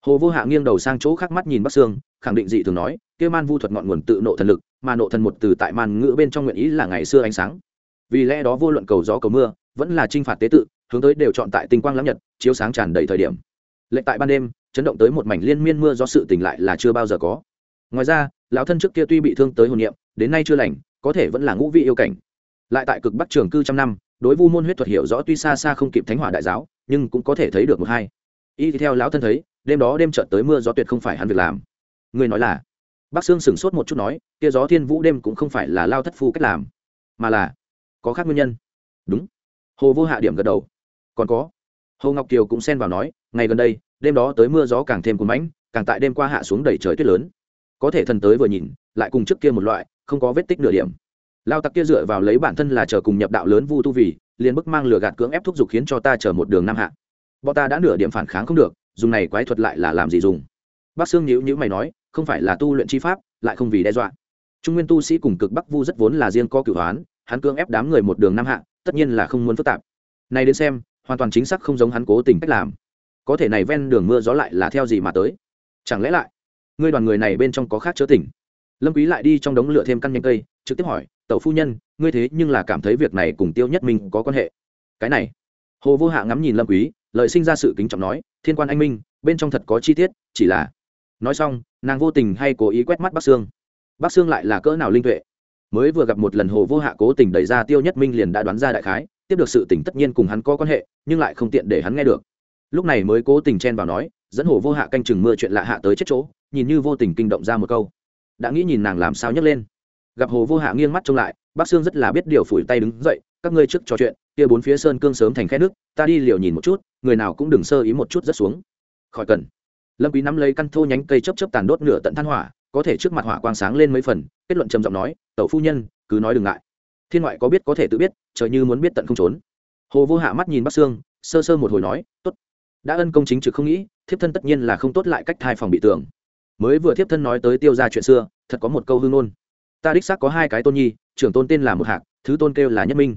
Hồ vô hạ nghiêng đầu sang chỗ khác mắt nhìn bắc sương, khẳng định dị thường nói, kia man vu thuật ngọn nguồn tự nộ thần lực, mà nộ thần một từ tại man ngữ bên trong nguyện ý là ngày xưa ánh sáng vì lẽ đó vô luận cầu gió cầu mưa vẫn là trinh phạt tế tự, hướng tới đều chọn tại tinh quang lắm nhật, chiếu sáng tràn đầy thời điểm. Lệnh tại ban đêm, chấn động tới một mảnh liên miên mưa do sự tỉnh lại là chưa bao giờ có. Ngoài ra, lão thân trước kia tuy bị thương tới hồn niệm, đến nay chưa lành, có thể vẫn là ngũ vị yêu cảnh. Lại tại cực bắc trường cư trăm năm, đối vu môn huyết thuật hiểu rõ tuy xa xa không kịp thánh hỏa đại giáo, nhưng cũng có thể thấy được một hai. Y theo lão thân thấy, đêm đó đêm trợt tới mưa gió tuyệt không phải hắn việc làm. Người nói là, bác sương sửng sốt một chút nói, kia gió thiên vũ đêm cũng không phải là lao thất phu cách làm, mà là có khác nguyên nhân. Đúng. Hồ vô hạ điểm gật đầu. Còn có. Hồ ngọc kiều cũng xen vào nói, ngày gần đây, đêm đó tới mưa gió càng thêm cuốn mãnh, càng tại đêm qua hạ xuống đầy trời tuyết lớn. Có thể thần tới vừa nhìn, lại cùng trước kia một loại, không có vết tích nửa điểm. Lao tặc kia dựa vào lấy bản thân là chờ cùng nhập đạo lớn vu tu vì, liền bức mang lửa gạt cưỡng ép thúc giục khiến cho ta chờ một đường nam hạ. Bọn ta đã nửa điểm phản kháng không được, dùng này quái thuật lại là làm gì dùng? Bác sương nhữ nhữ mày nói, không phải là tu luyện chi pháp, lại không vì đe dọa. Trung nguyên tu sĩ cùng cực bắc vu rất vốn là riêng có cửu hoán hắn cưỡng ép đám người một đường nam hạ, tất nhiên là không muốn phức tạp. Này đến xem, hoàn toàn chính xác không giống hắn cố tình cách làm. Có thể này ven đường mưa gió lại là theo gì mà tới? Chẳng lẽ lại, ngươi đoàn người này bên trong có khác chớ tỉnh? Lâm quý lại đi trong đống lửa thêm căn nhánh cây, trực tiếp hỏi, tẩu phu nhân, ngươi thế nhưng là cảm thấy việc này cùng tiêu nhất minh có quan hệ? Cái này, hồ vô hạ ngắm nhìn lâm quý lợi sinh ra sự kính trọng nói, thiên quan anh minh, bên trong thật có chi tiết, chỉ là nói xong, nàng vô tình hay cố ý quét mắt bắc sương. Bắc sương lại là cỡ nào linh tuệ mới vừa gặp một lần hồ vô hạ cố tình đẩy ra tiêu nhất minh liền đã đoán ra đại khái, tiếp được sự tình tất nhiên cùng hắn có quan hệ, nhưng lại không tiện để hắn nghe được. Lúc này mới cố tình chen vào nói, dẫn hồ vô hạ canh chừng mưa chuyện lạ hạ tới chết chỗ, nhìn như vô tình kinh động ra một câu. Đã nghĩ nhìn nàng làm sao nhấc lên. Gặp hồ vô hạ nghiêng mắt trông lại, bác sương rất là biết điều phủi tay đứng dậy, các ngươi trước trò chuyện, kia bốn phía sơn cương sớm thành khe nước, ta đi liều nhìn một chút, người nào cũng đừng sơ ý một chút rất xuống. Khỏi cần lâm quý nắm lấy căn thô nhánh cây chớp chớp tàn đốt nửa tận than hỏa, có thể trước mặt hỏa quang sáng lên mấy phần, kết luận trầm giọng nói, tẩu phu nhân, cứ nói đừng ngại. Thiên ngoại có biết có thể tự biết, trời như muốn biết tận không trốn. Hồ vô hạ mắt nhìn bắc sương, sơ sơ một hồi nói, tốt. Đã ân công chính trực không nghĩ, thiếp thân tất nhiên là không tốt lại cách thai phòng bị tưởng mới vừa thiếp thân nói tới tiêu ra chuyện xưa, thật có một câu hương nôn ta đích xác có hai cái tôn nhi, trưởng tôn tên là một hạc, thứ tôn kêu là nhất minh.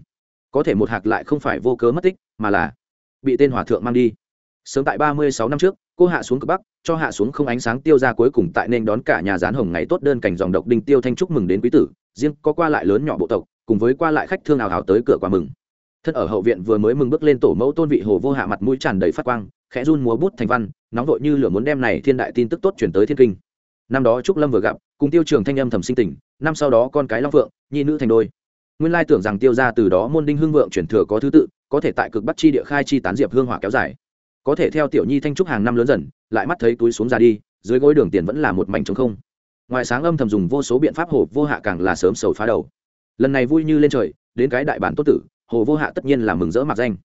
Có thể một hạc lại không phải vô cớ mất tích, mà là bị tên hòa thượng mang đi. Sớm tại ba mươi sáu năm trước cô hạ xuống cực bắc, cho hạ xuống không ánh sáng tiêu ra cuối cùng tại nên đón cả nhà gián hồng ngày tốt đơn cảnh dòng độc đinh tiêu thanh chúc mừng đến quý tử, riêng có qua lại lớn nhỏ bộ tộc, cùng với qua lại khách thương ảo hào tới cửa quà mừng. Thân ở hậu viện vừa mới mừng bước lên tổ mẫu tôn vị hồ vô hạ mặt mũi tràn đầy phát quang, khẽ run múa bút thành văn, nóng vội như lửa muốn đem này thiên đại tin tức tốt chuyển tới thiên kinh. Năm đó trúc lâm vừa gặp, cùng tiêu trường thanh âm thầm sinh tình, năm sau đó con cái long vượng nhi nữ thành đôi. Nguyên lai tưởng rằng tiêu ra từ đó môn đinh hương vượng chuyển thừa có thứ tự, có thể tại cực bắc chi địa khai chi tán diệp hương hỏa kéo dài có thể theo tiểu nhi thanh trúc hàng năm lớn dần, lại mắt thấy túi xuống ra đi, dưới gối đường tiền vẫn là một mảnh trống không. Ngoài sáng âm thầm dùng vô số biện pháp hồ vô hạ càng là sớm sầu phá đầu. Lần này vui như lên trời, đến cái đại bản tốt tử, hồ vô hạ tất nhiên là mừng rỡ mặc danh.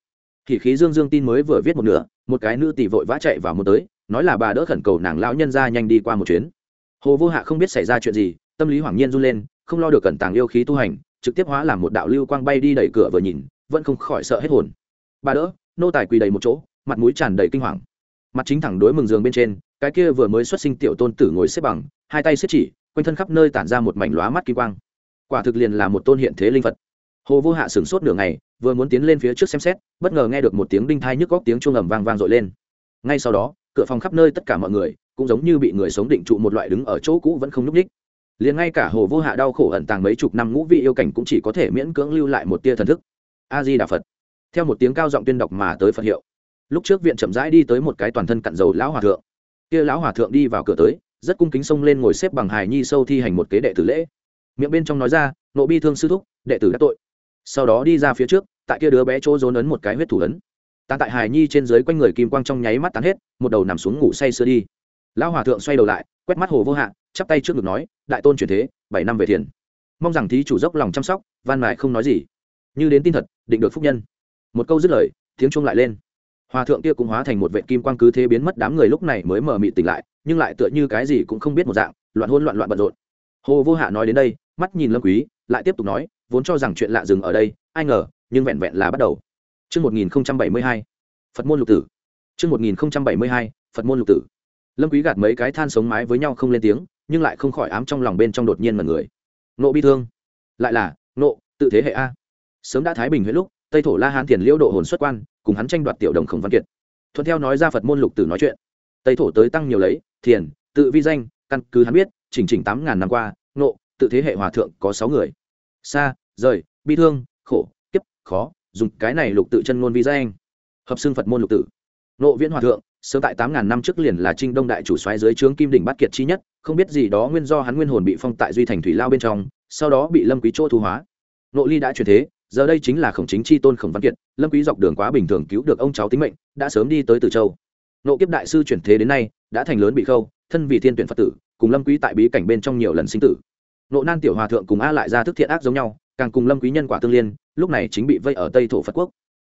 Thì khí dương dương tin mới vừa viết một nửa, một cái nữ tỷ vội vã chạy vào một tới, nói là bà đỡ khẩn cầu nàng lão nhân ra nhanh đi qua một chuyến. Hồ vô hạ không biết xảy ra chuyện gì, tâm lý hoảng nhiên run lên, không lo được cẩn tàng yêu khí tu hành, trực tiếp hóa làm một đạo lưu quang bay đi đẩy cửa vừa nhìn, vẫn không khỏi sợ hết hồn. Bà đỡ, nô tài quỳ đầy một chỗ mặt mũi tràn đầy kinh hoàng. Mặt chính thẳng đối mừng giường bên trên, cái kia vừa mới xuất sinh tiểu tôn tử ngồi xếp bằng, hai tay xếp chỉ, quanh thân khắp nơi tản ra một mảnh lóa mắt kỳ quang. Quả thực liền là một tôn hiện thế linh vật. hồ vô hạ sửng sốt nửa ngày, vừa muốn tiến lên phía trước xem xét, bất ngờ nghe được một tiếng đinh thai nhức góc tiếng chuông ầm vang vang dội lên. Ngay sau đó, cửa phòng khắp nơi tất cả mọi người cũng giống như bị người sống định trụ một loại đứng ở chỗ cũ vẫn không nhúc ních. Liền ngay cả hồ vô hạ đau khổ ẩn tàng mấy chục năm ngũ vị yêu cảnh cũng chỉ có thể miễn cưỡng lưu lại một tia thần thức. A di đà phật. Theo một tiếng cao giọng tuyên đọc mà tới phật hiệu lúc trước viện chậm rãi đi tới một cái toàn thân cặn dầu lão hòa thượng. Kia lão hòa thượng đi vào cửa tới, rất cung kính xông lên ngồi xếp bằng hài nhi sâu thi hành một kế đệ tử lễ. Miệng bên trong nói ra, nộ bi thương sư thúc, đệ tử đã tội. Sau đó đi ra phía trước, tại kia đứa bé chỗ rốn ấn một cái huyết thủ ấn. Tàn tại hài nhi trên dưới quanh người kim quang trong nháy mắt tán hết, một đầu nằm xuống ngủ say sưa đi. Lão hòa thượng xoay đầu lại, quét mắt hồ vô hạ, chắp tay trước ngực nói, đại tôn truyền thế, bảy năm về thiền. Mong rằng thí chủ dốc lòng chăm sóc, van mại không nói gì. Như đến tin thật, định được phúc nhân. Một câu dứt lời, tiếng chuông lại lên hòa thượng kia cũng hóa thành một vệ kim quang cứ thế biến mất đám người lúc này mới mờ mị tỉnh lại nhưng lại tựa như cái gì cũng không biết một dạng loạn hôn loạn loạn bận rộn hồ vô hạ nói đến đây mắt nhìn lâm quý lại tiếp tục nói vốn cho rằng chuyện lạ dừng ở đây ai ngờ nhưng vẹn vẹn là bắt đầu Trước 1072, Phật môn lục tử. Trước 1072, Phật môn lục tử. Lâm Quý gạt mấy cái than sống mái với nhau không lên tiếng, nhưng lại không khỏi ám trong lòng bên trong đột nhiên mà người. Nộ bi thương. Lại là, nộ, tự thế hệ a. Sớm đã thái bình huyện lúc, Tây thổ La Hán tiền liễu độ hồn xuất quan, cùng hắn tranh đoạt tiểu đồng khổng văn kiệt. Thuận theo nói ra Phật môn lục tử nói chuyện. Tây thổ tới tăng nhiều lấy, thiền, tự vi danh, căn cứ hắn biết, chỉnh chỉnh tám ngàn năm qua, nộ, tự thế hệ hòa thượng có sáu người. Xa, rời, bi thương, khổ, kiếp, khó, dùng cái này lục tự chân ngôn vi danh. Hợp xương Phật môn lục tử. Nộ viễn hòa thượng, sớm tại tám ngàn năm trước liền là Trinh Đông đại chủ xoáy dưới trướng Kim đỉnh bát kiệt chi nhất, không biết gì đó nguyên do hắn nguyên hồn bị phong tại duy thành thủy lao bên trong, sau đó bị Lâm Quý Chỗ thu hóa. Nộ ly đã chuyển thế, giờ đây chính là khổng chính chi tôn khổng văn kiệt, Lâm Quý dọc đường quá bình thường cứu được ông cháu tính mệnh, đã sớm đi tới Từ Châu. Nộ kiếp đại sư chuyển thế đến nay, đã thành lớn bị khâu, thân vì thiên tuyển Phật tử, cùng Lâm Quý tại bí cảnh bên trong nhiều lần sinh tử. Nộ nan tiểu hòa thượng cùng A lại ra thức thiện ác giống nhau, càng cùng Lâm Quý nhân quả tương liên, lúc này chính bị vây ở Tây thổ Phật quốc.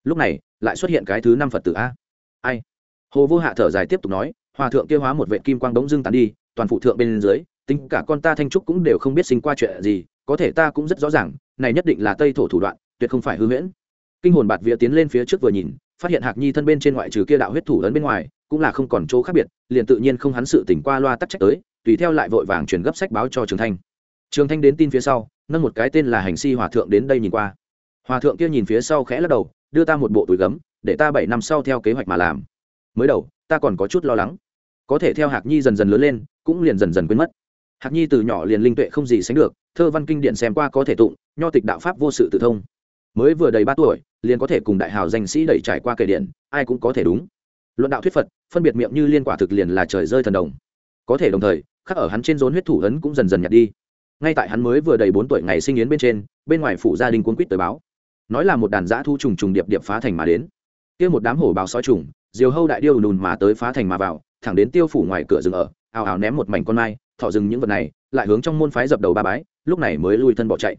Lúc này, lại xuất hiện cái thứ năm Phật tử a. Ai? hồ vô hạ thở dài tiếp tục nói hòa thượng kia hóa một vệ kim quang đống dương tán đi toàn phụ thượng bên dưới tính cả con ta thanh trúc cũng đều không biết sinh qua chuyện gì có thể ta cũng rất rõ ràng này nhất định là tây thổ thủ đoạn tuyệt không phải hư huyễn. Kinh hồn bạt vía tiến lên phía trước vừa nhìn, phát hiện hạc nhi thân bên trên ngoại trừ kia đạo huyết thủ lớn bên ngoài, cũng là không còn chỗ khác biệt, liền tự nhiên không hắn sự tỉnh qua loa tắc trách tới, tùy theo lại vội vàng chuyển gấp sách báo cho trường thanh. Trường thanh đến tin phía sau, nâng một cái tên là hành si hòa thượng đến đây nhìn qua. Hòa thượng kia nhìn phía sau khẽ lắc đầu, đưa ta một bộ túi gấm, để ta bảy năm sau theo kế hoạch mà làm. Mới đầu, ta còn có chút lo lắng. Có thể theo hạc nhi dần dần lớn lên, cũng liền dần dần quên mất. Hạc nhi từ nhỏ liền linh tuệ không gì sánh được, thơ văn kinh điển xem qua có thể tụng, nho tịch đạo pháp vô sự tự thông mới vừa đầy ba tuổi, liền có thể cùng đại hào danh sĩ đẩy trải qua kể điện, ai cũng có thể đúng. Luận đạo thuyết phật, phân biệt miệng như liên quả thực liền là trời rơi thần đồng. Có thể đồng thời, khắc ở hắn trên rốn huyết thủ ấn cũng dần dần nhạt đi. Ngay tại hắn mới vừa đầy bốn tuổi ngày sinh yến bên trên, bên ngoài phủ gia đình cuốn quýt tới báo. Nói là một đàn dã thu trùng trùng điệp điệp phá thành mà đến. Kia một đám hổ báo sói trùng, diều hâu đại điêu lùn mà tới phá thành mà vào, thẳng đến tiêu phủ ngoài cửa rừng ở, ào ào ném một mảnh con mai, thọ rừng những vật này, lại hướng trong môn phái dập đầu ba bái, lúc này mới lui thân bỏ chạy.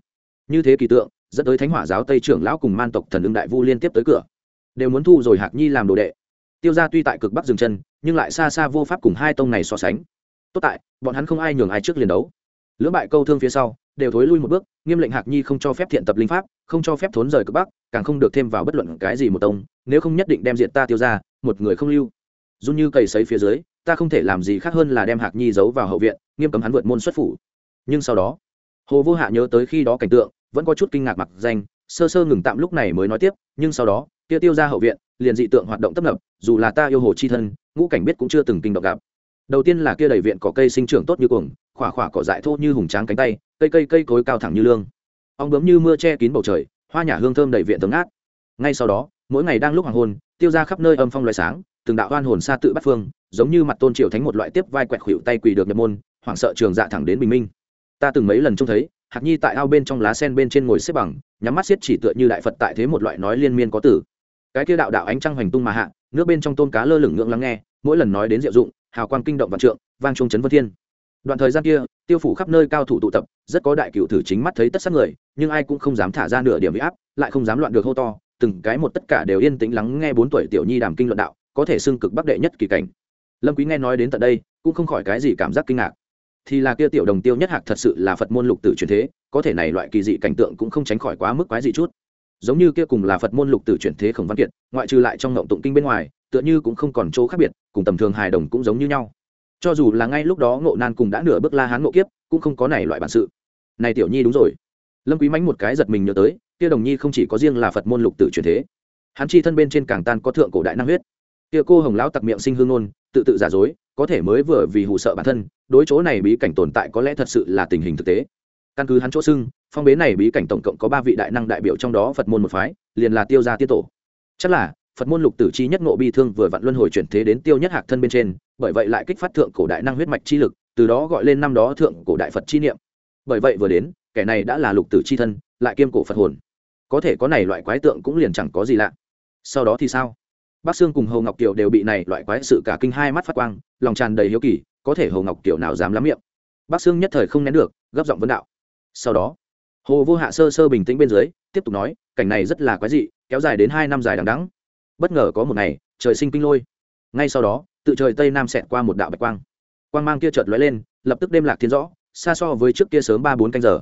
Như thế kỳ tượng dẫn tới thánh hỏa giáo tây trưởng lão cùng man tộc thần ưng đại vu liên tiếp tới cửa, đều muốn thu rồi hạc nhi làm đồ đệ. Tiêu ra tuy tại cực bắc dừng chân, nhưng lại xa xa vô pháp cùng hai tông này so sánh. Tốt tại, bọn hắn không ai nhường ai trước liền đấu. Lưỡng bại câu thương phía sau, đều thối lui một bước, nghiêm lệnh hạc nhi không cho phép thiện tập linh pháp, không cho phép thốn rời cực bắc, càng không được thêm vào bất luận cái gì một tông, nếu không nhất định đem diện ta tiêu ra một người không lưu. Run như cầy sấy phía dưới, ta không thể làm gì khác hơn là đem hạc nhi giấu vào hậu viện, nghiêm cấm hắn vượt môn xuất phủ. Nhưng sau đó hồ vô hạ nhớ tới khi đó cảnh tượng, vẫn có chút kinh ngạc mặc danh, sơ sơ ngừng tạm lúc này mới nói tiếp, nhưng sau đó, Tiêu tiêu ra hậu viện, liền dị tượng hoạt động tấp nập, dù là ta yêu hồ chi thân, ngũ cảnh biết cũng chưa từng kinh động gặp. Đầu tiên là kia đầy viện cỏ cây sinh trưởng tốt như cuồng, khỏa khỏa cỏ dại thô như hùng tráng cánh tay, cây cây cây cối cao thẳng như lương. Ong bướm như mưa che kín bầu trời, hoa nhả hương thơm đầy viện tấm át ngay sau đó, mỗi ngày đang lúc hoàng hôn, tiêu ra khắp nơi âm phong loại sáng, từng đạo oan hồn xa tự bắt phương, giống như mặt tôn triều thánh một loại tiếp vai quẹt khuỵu tay quỳ được nhập môn, hoảng sợ trường dạ thẳng đến bình minh ta từng mấy lần trông thấy hạc nhi tại ao bên trong lá sen bên trên ngồi xếp bằng, nhắm mắt xiết chỉ tựa như đại phật tại thế một loại nói liên miên có tử. Cái kia đạo đạo ánh trăng hoành tung mà hạ, nước bên trong tôm cá lơ lửng ngưỡng lắng nghe, mỗi lần nói đến diệu dụng, hào quang kinh động vạn trượng, vang trung chấn vân thiên. Đoạn thời gian kia, tiêu phủ khắp nơi cao thủ tụ tập, rất có đại cựu thử chính mắt thấy tất sát người, nhưng ai cũng không dám thả ra nửa điểm bị áp, lại không dám loạn được hô to, từng cái một tất cả đều yên tĩnh lắng nghe bốn tuổi tiểu nhi đàm kinh luận đạo, có thể xưng cực bắc đệ nhất kỳ cảnh. Lâm quý nghe nói đến tận đây, cũng không khỏi cái gì cảm giác kinh ngạc thì là kia tiểu đồng tiêu nhất hạc thật sự là phật môn lục tử truyền thế, có thể này loại kỳ dị cảnh tượng cũng không tránh khỏi quá mức quái dị chút. Giống như kia cùng là phật môn lục tử truyền thế khổng văn kiệt, ngoại trừ lại trong ngộng tụng kinh bên ngoài, tựa như cũng không còn chỗ khác biệt, cùng tầm thường hài đồng cũng giống như nhau. Cho dù là ngay lúc đó ngộ nan cùng đã nửa bước la hán ngộ kiếp, cũng không có này loại bản sự. Này tiểu nhi đúng rồi. Lâm quý mánh một cái giật mình nhớ tới, kia đồng nhi không chỉ có riêng là phật môn lục tử truyền thế, hắn chi thân bên trên càng tan có thượng cổ đại năng huyết. Kia cô hồng lão tặc miệng sinh hương ngôn, tự tự giả dối có thể mới vừa vì hù sợ bản thân, đối chỗ này bí cảnh tồn tại có lẽ thật sự là tình hình thực tế. Căn cứ hắn chỗ xưng, phong bế này bí cảnh tổng cộng có ba vị đại năng đại biểu trong đó phật môn một phái, liền là tiêu gia tiết tổ. Chắc là, phật môn lục tử chi nhất ngộ bi thương vừa vặn luân hồi chuyển thế đến tiêu nhất hạc thân bên trên, bởi vậy lại kích phát thượng cổ đại năng huyết mạch chi lực, từ đó gọi lên năm đó thượng cổ đại phật chi niệm. Bởi vậy vừa đến, kẻ này đã là lục tử chi thân, lại kiêm cổ phật hồn. Có thể có này loại quái tượng cũng liền chẳng có gì lạ. Sau đó thì sao? Bác sương cùng hầu ngọc kiều đều bị này loại quái sự cả kinh hai mắt phát quang, lòng tràn đầy hiếu kỳ, có thể hầu ngọc kiều nào dám lắm miệng. Bác sương nhất thời không nén được, gấp giọng vấn đạo. Sau đó, hồ vô hạ sơ sơ bình tĩnh bên dưới, tiếp tục nói, cảnh này rất là quái dị, kéo dài đến hai năm dài đằng đắng bất ngờ có một ngày, trời sinh kinh lôi. Ngay sau đó, tự trời tây nam xẹt qua một đạo bạch quang. Quang mang kia chợt lóe lên, lập tức đêm lạc thiên rõ, xa so với trước kia sớm ba bốn canh giờ.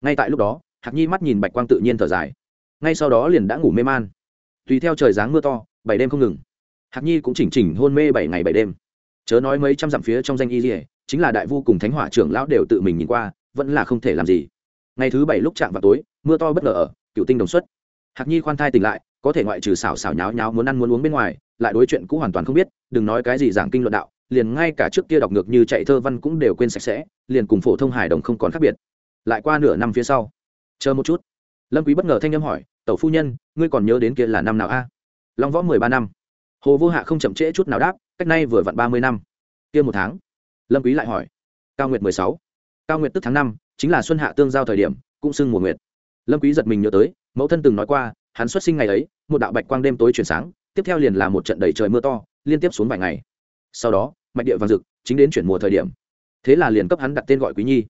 Ngay tại lúc đó, hạc nhi mắt nhìn bạch quang tự nhiên thở dài. Ngay sau đó liền đã ngủ mê man. Tùy theo trời dáng mưa to bảy đêm không ngừng. Hạc nhi cũng chỉnh chỉnh hôn mê bảy ngày bảy đêm. Chớ nói mấy trăm dặm phía trong danh y dỉa chính là đại vu cùng thánh hỏa trưởng lão đều tự mình nhìn qua, vẫn là không thể làm gì. Ngày thứ bảy lúc chạm vào tối, mưa to bất ngờ ở, cựu tinh đồng xuất. Hạc nhi khoan thai tỉnh lại, có thể ngoại trừ xảo xảo nháo nháo muốn ăn muốn uống bên ngoài, lại đối chuyện cũng hoàn toàn không biết, đừng nói cái gì giảng kinh luận đạo, liền ngay cả trước kia đọc ngược như chạy thơ văn cũng đều quên sạch sẽ, liền cùng phổ thông hải đồng không còn khác biệt. Lại qua nửa năm phía sau, chờ một chút. Lâm quý bất ngờ thanh âm hỏi, tẩu phu nhân, ngươi còn nhớ đến kia là năm nào a? Long võ mười ba năm. Hồ vô hạ không chậm trễ chút nào đáp, cách nay vừa vặn ba mươi năm. Kia một tháng, lâm quý lại hỏi. Cao nguyệt mười sáu. Cao nguyệt tức tháng năm, chính là xuân hạ tương giao thời điểm, cũng xưng mùa nguyệt. Lâm quý giật mình nhớ tới, mẫu thân từng nói qua, hắn xuất sinh ngày ấy, một đạo bạch quang đêm tối chuyển sáng, tiếp theo liền là một trận đầy trời mưa to, liên tiếp xuống vài ngày. Sau đó, mạch địa vàng rực, chính đến chuyển mùa thời điểm. Thế là liền cấp hắn đặt tên gọi quý nhi.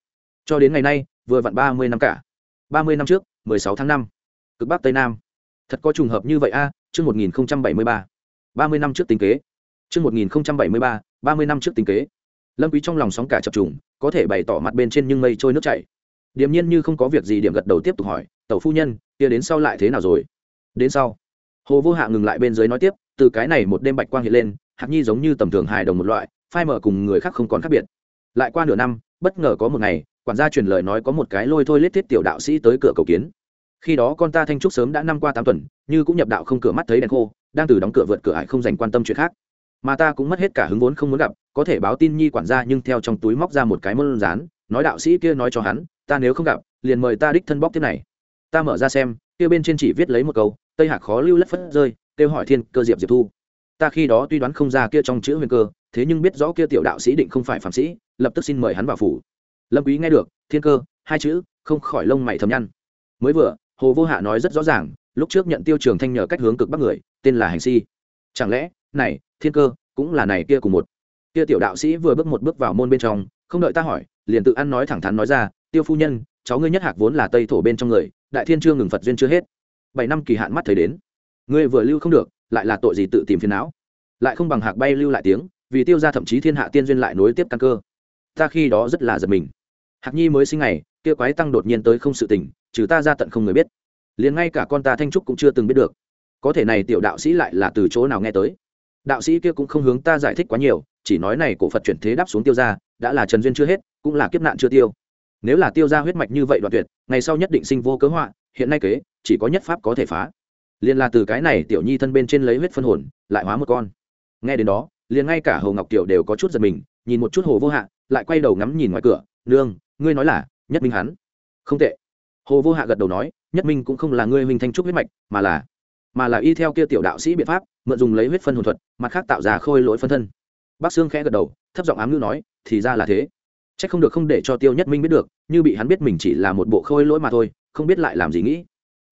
Cho đến ngày nay, vừa vặn ba mươi năm cả. Ba mươi năm trước, mười sáu tháng năm. Cực bắc tây nam. Thật có trùng hợp như vậy a chương một nghìn bảy mươi ba. ba mươi năm trước tính kế. Chương một nghìn bảy mươi ba ba mươi năm trước tính kế. Lâm quý trong lòng sóng cả chập trùng, có thể bày tỏ mặt bên trên nhưng mây trôi nước chảy. Điềm nhiên như không có việc gì điểm gật đầu tiếp tục hỏi, tẩu phu nhân, kia đến sau lại thế nào rồi? Đến sau. Hồ vô hạ ngừng lại bên dưới nói tiếp, từ cái này một đêm bạch quang hiện lên hạc nhi giống như tầm thường hài đồng một loại, phai mở cùng người khác không còn khác biệt. Lại qua nửa năm, bất ngờ có một ngày, quản gia truyền lời nói có một cái lôi thôi lết thiết tiểu đạo sĩ tới cửa cầu kiến khi đó con ta thanh trúc sớm đã năm qua tám tuần, như cũng nhập đạo không cửa mắt thấy đèn khô, đang từ đóng cửa vượt cửa ải không dành quan tâm chuyện khác. Mà ta cũng mất hết cả hứng vốn không muốn gặp, có thể báo tin nhi quản gia nhưng theo trong túi móc ra một cái môn rán nói đạo sĩ kia nói cho hắn, ta nếu không gặp, liền mời ta đích thân bóc tiếp này. Ta mở ra xem, kia bên trên chỉ viết lấy một câu, tây hạc khó lưu lất phất rơi, kêu hỏi thiên cơ diệp diệp thu. Ta khi đó tuy đoán không ra kia trong chữ huyền cơ, thế nhưng biết rõ kia tiểu đạo sĩ định không phải phạm sĩ, lập tức xin mời hắn vào phủ. Lâm quý nghe được, thiên cơ, hai chữ, không khỏi lông mày thầm nhăn. Mới vừa hồ vô hạ nói rất rõ ràng, lúc trước nhận tiêu trường thanh nhờ cách hướng cực bắc người, tên là hành si. Chẳng lẽ, này, thiên cơ, cũng là này kia cùng một? Kia tiểu đạo sĩ vừa bước một bước vào môn bên trong, không đợi ta hỏi, liền tự ăn nói thẳng thắn nói ra, tiêu phu nhân, cháu ngươi nhất hạc vốn là tây thổ bên trong người, đại thiên chưa ngừng phật duyên chưa hết. Bảy năm kỳ hạn mắt thấy đến. Ngươi vừa lưu không được, lại là tội gì tự tìm phiền não? Lại không bằng hạc bay lưu lại tiếng, vì tiêu ra thậm chí thiên hạ tiên duyên lại nối tiếp căn cơ. Ta khi đó rất là giật mình. Hạc nhi mới sinh ngày, kia quái tăng đột nhiên tới không sự tình trừ ta ra tận không người biết. Liền ngay cả con ta thanh trúc cũng chưa từng biết được. Có thể này tiểu đạo sĩ lại là từ chỗ nào nghe tới? Đạo sĩ kia cũng không hướng ta giải thích quá nhiều, chỉ nói này cổ phật chuyển thế đáp xuống tiêu ra đã là trần duyên chưa hết, cũng là kiếp nạn chưa tiêu. Nếu là tiêu ra huyết mạch như vậy đoạn tuyệt, ngày sau nhất định sinh vô cớ họa, hiện nay kế, chỉ có nhất pháp có thể phá. Liền là từ cái này tiểu nhi thân bên trên lấy huyết phân hồn, lại hóa một con. Nghe đến đó, liền ngay cả hồ ngọc tiểu đều có chút giật mình, nhìn một chút hồ vô hạ, lại quay đầu ngắm nhìn ngoài cửa, nương, ngươi nói là, nhất minh hắn. Không tệ hồ vô hạ gật đầu nói, nhất minh cũng không là ngươi huynh thanh trúc huyết mạch, mà là mà là y theo kia tiểu đạo sĩ biện pháp, mượn dùng lấy huyết phân hồn thuật, mặt khác tạo ra khôi lỗi phân thân. Bác sương khẽ gật đầu, thấp giọng ám ngữ nói, thì ra là thế. C h ắ c không được không để cho tiêu nhất minh biết được, như bị hắn biết mình chỉ là một bộ khôi lỗi mà thôi, không biết lại làm gì nghĩ.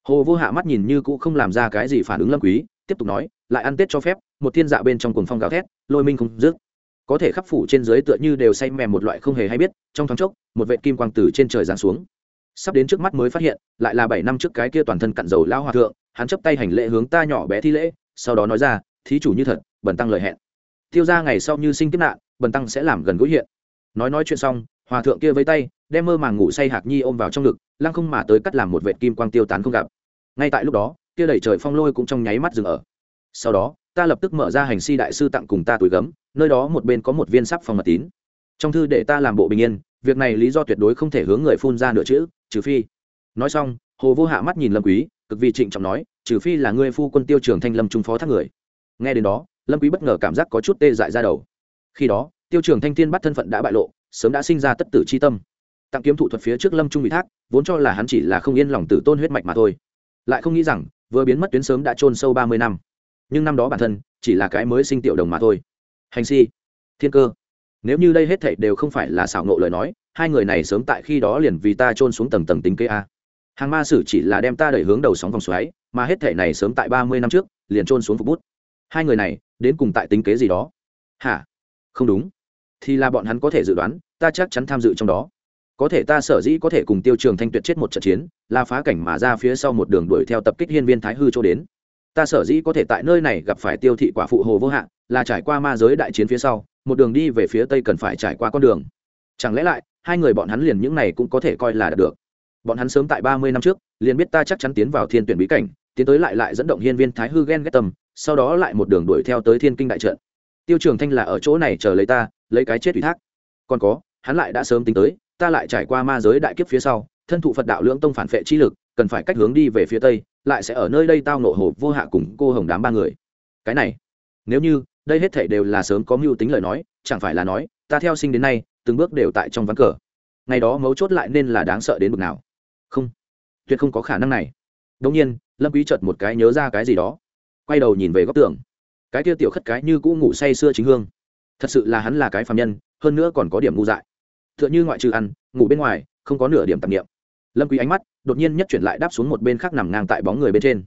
Hồ vô hạ mắt nhìn như cũng không làm ra cái gì phản ứng lâm quý, tiếp tục nói, lại ăn tết cho phép, một thiên dạ bên trong cuồng phong gào thét, lôi minh không dứt. Có thể khắc phủ trên dưới tựa như đều say mèm một loại không hề hay biết, trong thoáng chốc, một vệ kim quang từ trên trời giáng xuống sắp đến trước mắt mới phát hiện, lại là bảy năm trước cái kia toàn thân cặn dầu lao hòa thượng, hắn chấp tay hành lễ hướng ta nhỏ bé thi lễ, sau đó nói ra, thí chủ như thật, bần tăng lời hẹn. Tiêu ra ngày sau như sinh kiếp nạn, bần tăng sẽ làm gần gũi hiện. Nói nói chuyện xong, hòa thượng kia với tay, đem mơ màng ngủ say hạc nhi ôm vào trong ngực, lăng không mà tới cắt làm một vệ kim quang tiêu tán không gặp. Ngay tại lúc đó, kia đẩy trời phong lôi cũng trong nháy mắt dừng ở. Sau đó, ta lập tức mở ra hành si đại sư tặng cùng ta túi gấm, nơi đó một bên có một viên sắp phòng mật tín. Trong thư để ta làm bộ bình yên, việc này lý do tuyệt đối không thể hướng người phun ra nữa chữ trừ phi. Nói xong, hồ vô hạ mắt nhìn lâm quý, cực vì trịnh trọng nói, trừ phi là ngươi phu quân tiêu trường thanh lâm trung phó thác người. Nghe đến đó, lâm quý bất ngờ cảm giác có chút tê dại ra đầu. Khi đó, tiêu trường thanh thiên bắt thân phận đã bại lộ, sớm đã sinh ra tất tử chi tâm. Tặng kiếm thủ thuật phía trước lâm trung bị thác, vốn cho là hắn chỉ là không yên lòng tử tôn huyết mạch mà thôi. Lại không nghĩ rằng, vừa biến mất tuyến sớm đã trôn sâu ba mươi năm. Nhưng năm đó bản thân, chỉ là cái mới sinh tiểu đồng mà thôi. Hành si, thiên cơ. Nếu như đây hết thảy đều không phải là xảo ngộ lời nói hai người này sớm tại khi đó liền vì ta trôn xuống tầng tầng tính kế a. Hàng ma sử chỉ là đem ta đẩy hướng đầu sóng vòng xoáy, mà hết thể này sớm tại ba mươi năm trước, liền trôn xuống phục bút. Hai người này, đến cùng tại tính kế gì đó? Hả? Không đúng. Thì là bọn hắn có thể dự đoán, ta chắc chắn tham dự trong đó. Có thể ta sở dĩ có thể cùng tiêu trường thanh tuyệt chết một trận chiến, là phá cảnh mà ra phía sau một đường đuổi theo tập kích hiên viên thái hư cho đến. Ta sở dĩ có thể tại nơi này gặp phải tiêu thị quả phụ hồ vô hạn là trải qua ma giới đại chiến phía sau, một đường đi về phía tây cần phải trải qua con đường chẳng lẽ lại, hai người bọn hắn liền những này cũng có thể coi là được? Bọn hắn sớm tại ba mươi năm trước, liền biết ta chắc chắn tiến vào thiên tuyển bí cảnh, tiến tới lại lại dẫn động hiên viên thái hư ghen ghét tâm, sau đó lại một đường đuổi theo tới thiên kinh đại trận. Tiêu trường thanh là ở chỗ này chờ lấy ta, lấy cái chết ủy thác. Còn có, hắn lại đã sớm tính tới, ta lại trải qua ma giới đại kiếp phía sau, thân thụ phật đạo lưỡng tông phản phệ chi lực, cần phải cách hướng đi về phía tây, lại sẽ ở nơi đây tao nộ hồ vô hạ cùng cô hồng đám ba người. Cái này, nếu như, đây hết thể đều là sớm có mưu tính lời nói, chẳng phải là nói, ta theo sinh đến nay từng bước đều tại trong ván cờ. Ngày đó mấu chốt lại nên là đáng sợ đến bực nào. Không, tuyệt không có khả năng này. Đông nhiên, lâm quý chợt một cái nhớ ra cái gì đó. Quay đầu nhìn về góc tường. Cái kia tiểu khất cái như cũ ngủ say sưa chính hương. Thật sự là hắn là cái phàm nhân, hơn nữa còn có điểm ngu dại. Tựa như ngoại trừ ăn, ngủ bên ngoài, không có nửa điểm tạp niệm. Lâm quý ánh mắt đột nhiên nhất chuyển lại đáp xuống một bên khác nằm ngang tại bóng người bên trên.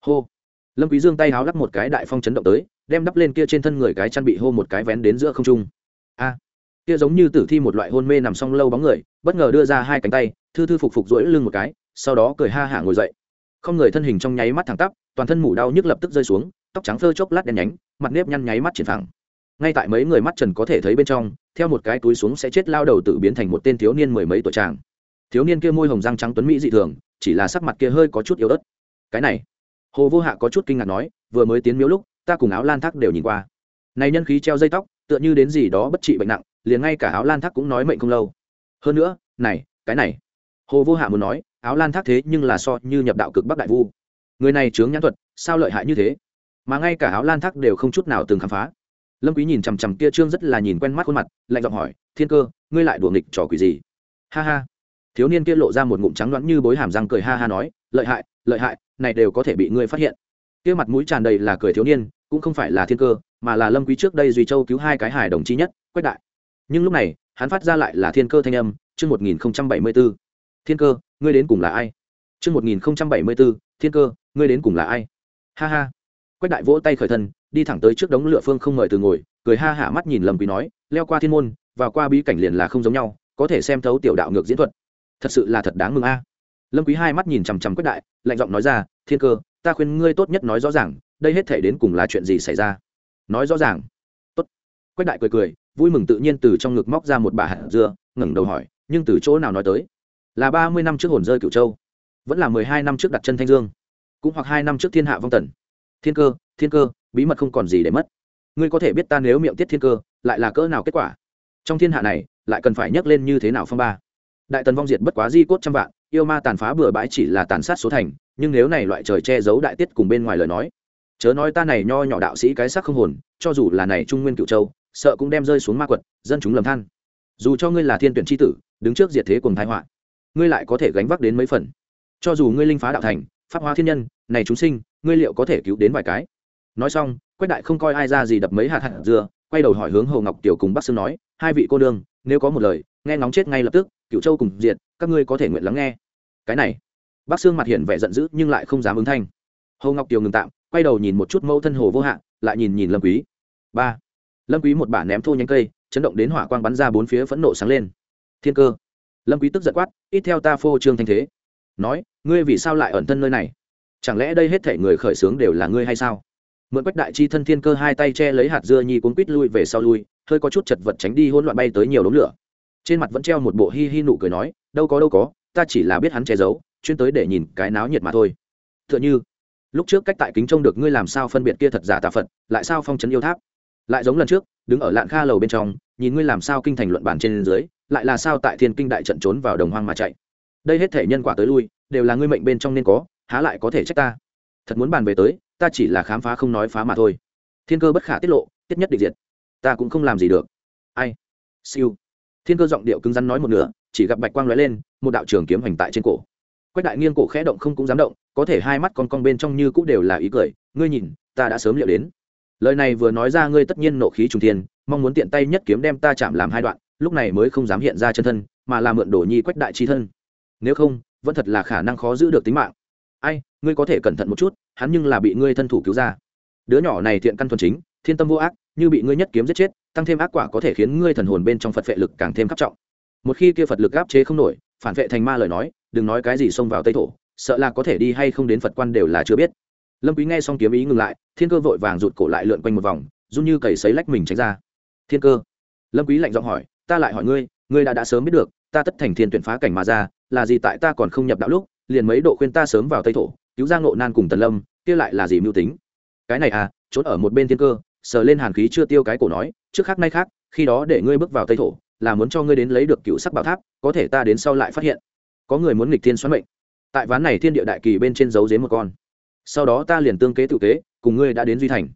Hô! Lâm quý dương tay háo lắp một cái đại phong chấn động tới, đem đắp lên kia trên thân người cái chăn bị hô một cái vén đến giữa không trung. A! Kia giống như tử thi một loại hôn mê nằm xong lâu bóng người, bất ngờ đưa ra hai cánh tay, thư thư phục phục rỗi lưng một cái, sau đó cười ha hả ngồi dậy. Không người thân hình trong nháy mắt thẳng tắp, toàn thân mủ đau nhức lập tức rơi xuống, tóc trắng phơ chốc lát đen nhánh, mặt nếp nhăn nháy mắt triển phẳng. Ngay tại mấy người mắt trần có thể thấy bên trong, theo một cái túi xuống sẽ chết lao đầu tự biến thành một tên thiếu niên mười mấy tuổi tràng. Thiếu niên kia môi hồng răng trắng tuấn mỹ dị thường, chỉ là sắc mặt kia hơi có chút yếu ớt. Cái này, hồ vô hạ có chút kinh ngạc nói, vừa mới tiến miếu lúc, ta cùng áo lan thác đều nhìn qua. Này nhân khí treo dây tóc, tựa như đến gì đó bất trị bệnh nặng liền ngay cả áo lan thác cũng nói mệnh không lâu. Hơn nữa, này, cái này. Hồ vô hạ muốn nói, áo lan thác thế nhưng là so như nhập đạo cực bắc đại vu. Người này chướng nhãn thuật, sao lợi hại như thế? Mà ngay cả áo lan thác đều không chút nào từng khám phá. Lâm quý nhìn chằm chằm kia trương rất là nhìn quen mắt khuôn mặt, lạnh giọng hỏi, thiên cơ, ngươi lại đùa nghịch trò quỷ gì? Ha ha. Thiếu niên kia lộ ra một ngụm trắng loãng như bối hàm răng cười ha ha nói, lợi hại lợi hại, này đều có thể bị ngươi phát hiện. Kia mặt mũi tràn đầy là cười thiếu niên, cũng không phải là thiên cơ, mà là lâm quý trước đây duy châu cứu hai cái hài đồng chí nhất, quách đại nhưng lúc này, hắn phát ra lại là thiên cơ thanh âm, chương 1074 thiên cơ, ngươi đến cùng là ai? Chương 1074 thiên cơ, ngươi đến cùng là ai? Ha ha. Quách đại vỗ tay khởi thân, đi thẳng tới trước đống lửa phương không mời từ ngồi, cười ha hả mắt nhìn lâm quý nói, leo qua thiên môn, và qua bí cảnh liền là không giống nhau, có thể xem thấu tiểu đạo ngược diễn thuật. Thật sự là thật đáng mừng a. Lâm quý hai mắt nhìn chằm chằm quách đại, lạnh giọng nói ra, thiên cơ, ta khuyên ngươi tốt nhất nói rõ ràng, đây hết thể đến cùng là chuyện gì xảy ra? Nói rõ ràng. Tốt. Quách đại cười cười vui mừng tự nhiên từ trong ngực móc ra một bà hạt dưa, ngẩng đầu hỏi, nhưng từ chỗ nào nói tới? Là ba mươi năm trước hồn rơi cửu châu, vẫn là mười hai năm trước đặt chân thanh dương, cũng hoặc hai năm trước thiên hạ vong tần. Thiên cơ thiên cơ, bí mật không còn gì để mất. Ngươi có thể biết ta nếu miệng tiết thiên cơ, lại là cỡ nào kết quả? Trong thiên hạ này, lại cần phải nhắc lên như thế nào phong ba? Đại tần vong diệt bất quá di cốt trăm vạn, yêu ma tàn phá bừa bãi chỉ là tàn sát số thành, nhưng nếu này loại trời che giấu đại tiết cùng bên ngoài lời nói, chớ nói ta này nho nhỏ đạo sĩ cái sắc không hồn, cho dù là này trung nguyên cựu châu sợ cũng đem rơi xuống ma quật, dân chúng lầm than. Dù cho ngươi là thiên tuyển tri tử, đứng trước diệt thế cùng thái họa, ngươi lại có thể gánh vác đến mấy phần. Cho dù ngươi linh phá đạo thành, pháp hóa thiên nhân, này chúng sinh, ngươi liệu có thể cứu đến vài cái? Nói xong, quách đại không coi ai ra gì đập mấy hạt hạt dưa quay đầu hỏi hướng hồ ngọc tiểu cùng bắc sơn nói, hai vị cô đương nếu có một lời, nghe ngóng chết ngay lập tức cựu châu cùng diệt, các ngươi có thể nguyện lắng nghe. Cái này bác sương mặt hiện vẻ giận dữ nhưng lại không dám ứng thanh. Hồ ngọc tiều ngừng tạm, quay đầu nhìn một chút mẫu thân hồ vô hạn lại nhìn nhìn lâm quý. Ba lâm quý một bả ném thô nhánh cây, chấn động đến hỏa quang bắn ra bốn phía phẫn nộ sáng lên. Thiên cơ. Lâm quý tức giận quát, ít theo ta phô trương thanh thế. Nói, ngươi vì sao lại ẩn thân nơi này? Chẳng lẽ đây hết thảy người khởi sướng đều là ngươi hay sao? Mượn quách đại chi thân thiên cơ hai tay che lấy hạt dưa nhi cuốn quít lui về sau lui, hơi có chút chật vật tránh đi hỗn loạn bay tới nhiều đống lửa. Trên mặt vẫn treo một bộ hi hi nụ cười nói, đâu có đâu có, ta chỉ là biết hắn che giấu, chuyên tới để nhìn cái náo nhiệt mà thôi. Tựa như, lúc trước cách tại kính trông được ngươi làm sao phân biệt kia thật giả tà phật, lại sao phong trấn yêu tháp? Lại giống lần trước, đứng ở lạn kha lầu bên trong, nhìn ngươi làm sao kinh thành luận bản trên dưới, lại là sao tại thiên kinh đại trận trốn vào đồng hoang mà chạy. Đây hết thể nhân quả tới lui, đều là ngươi mệnh bên trong nên có, há lại có thể trách ta? Thật muốn bàn về tới, ta chỉ là khám phá không nói phá mà thôi. Thiên cơ bất khả tiết lộ, tiết nhất định diệt. Ta cũng không làm gì được. Ai? Siêu. Thiên cơ giọng điệu cứng rắn nói một nửa, chỉ gặp bạch quang lóe lên, một đạo trường kiếm hành tại trên cổ. Quách đại nghiêng cổ khẽ động không cũng dám động, có thể hai mắt con con bên trong như cũng đều là ý cười. Ngươi nhìn, ta đã sớm liệu đến lời này vừa nói ra ngươi tất nhiên nộ khí trùng thiên, mong muốn tiện tay nhất kiếm đem ta chạm làm hai đoạn, lúc này mới không dám hiện ra chân thân, mà là mượn đồ nhi quách đại chi thân. Nếu không, vẫn thật là khả năng khó giữ được tính mạng. Ai, ngươi có thể cẩn thận một chút, hắn nhưng là bị ngươi thân thủ cứu ra. Đứa nhỏ này thiện căn thuần chính, thiên tâm vô ác, như bị ngươi nhất kiếm giết chết, tăng thêm ác quả có thể khiến ngươi thần hồn bên trong phật vệ lực càng thêm khắc trọng. Một khi kia phật lực áp chế không nổi, phản vệ thành ma lời nói, đừng nói cái gì xông vào tây thổ, sợ là có thể đi hay không đến phật quan đều là chưa biết lâm quý nghe xong kiếm ý ngừng lại, thiên cơ vội vàng rụt cổ lại lượn quanh một vòng, run như cầy sấy lách mình tránh ra. Thiên cơ. Lâm quý lạnh giọng hỏi, ta lại hỏi ngươi ngươi đã đã sớm biết được, ta tất thành thiên tuyển phá cảnh mà ra, là gì tại ta còn không nhập đạo lúc, liền mấy độ khuyên ta sớm vào tây thổ, cứu ra ngộ nan cùng tần lâm, kia lại là gì mưu tính? Cái này à trốn ở một bên thiên cơ, sờ lên hàn khí chưa tiêu cái cổ nói, trước khác nay khác, khi đó để ngươi bước vào tây thổ, là muốn cho ngươi đến lấy được cựu sắc bảo tháp, có thể ta đến sau lại phát hiện. Có người muốn nghịch thiên xoắn mệnh. Tại ván này thiên địa đại kỳ bên trên giấu dếm một con sau đó ta liền tương kế tự kế, cùng ngươi đã đến duy thành.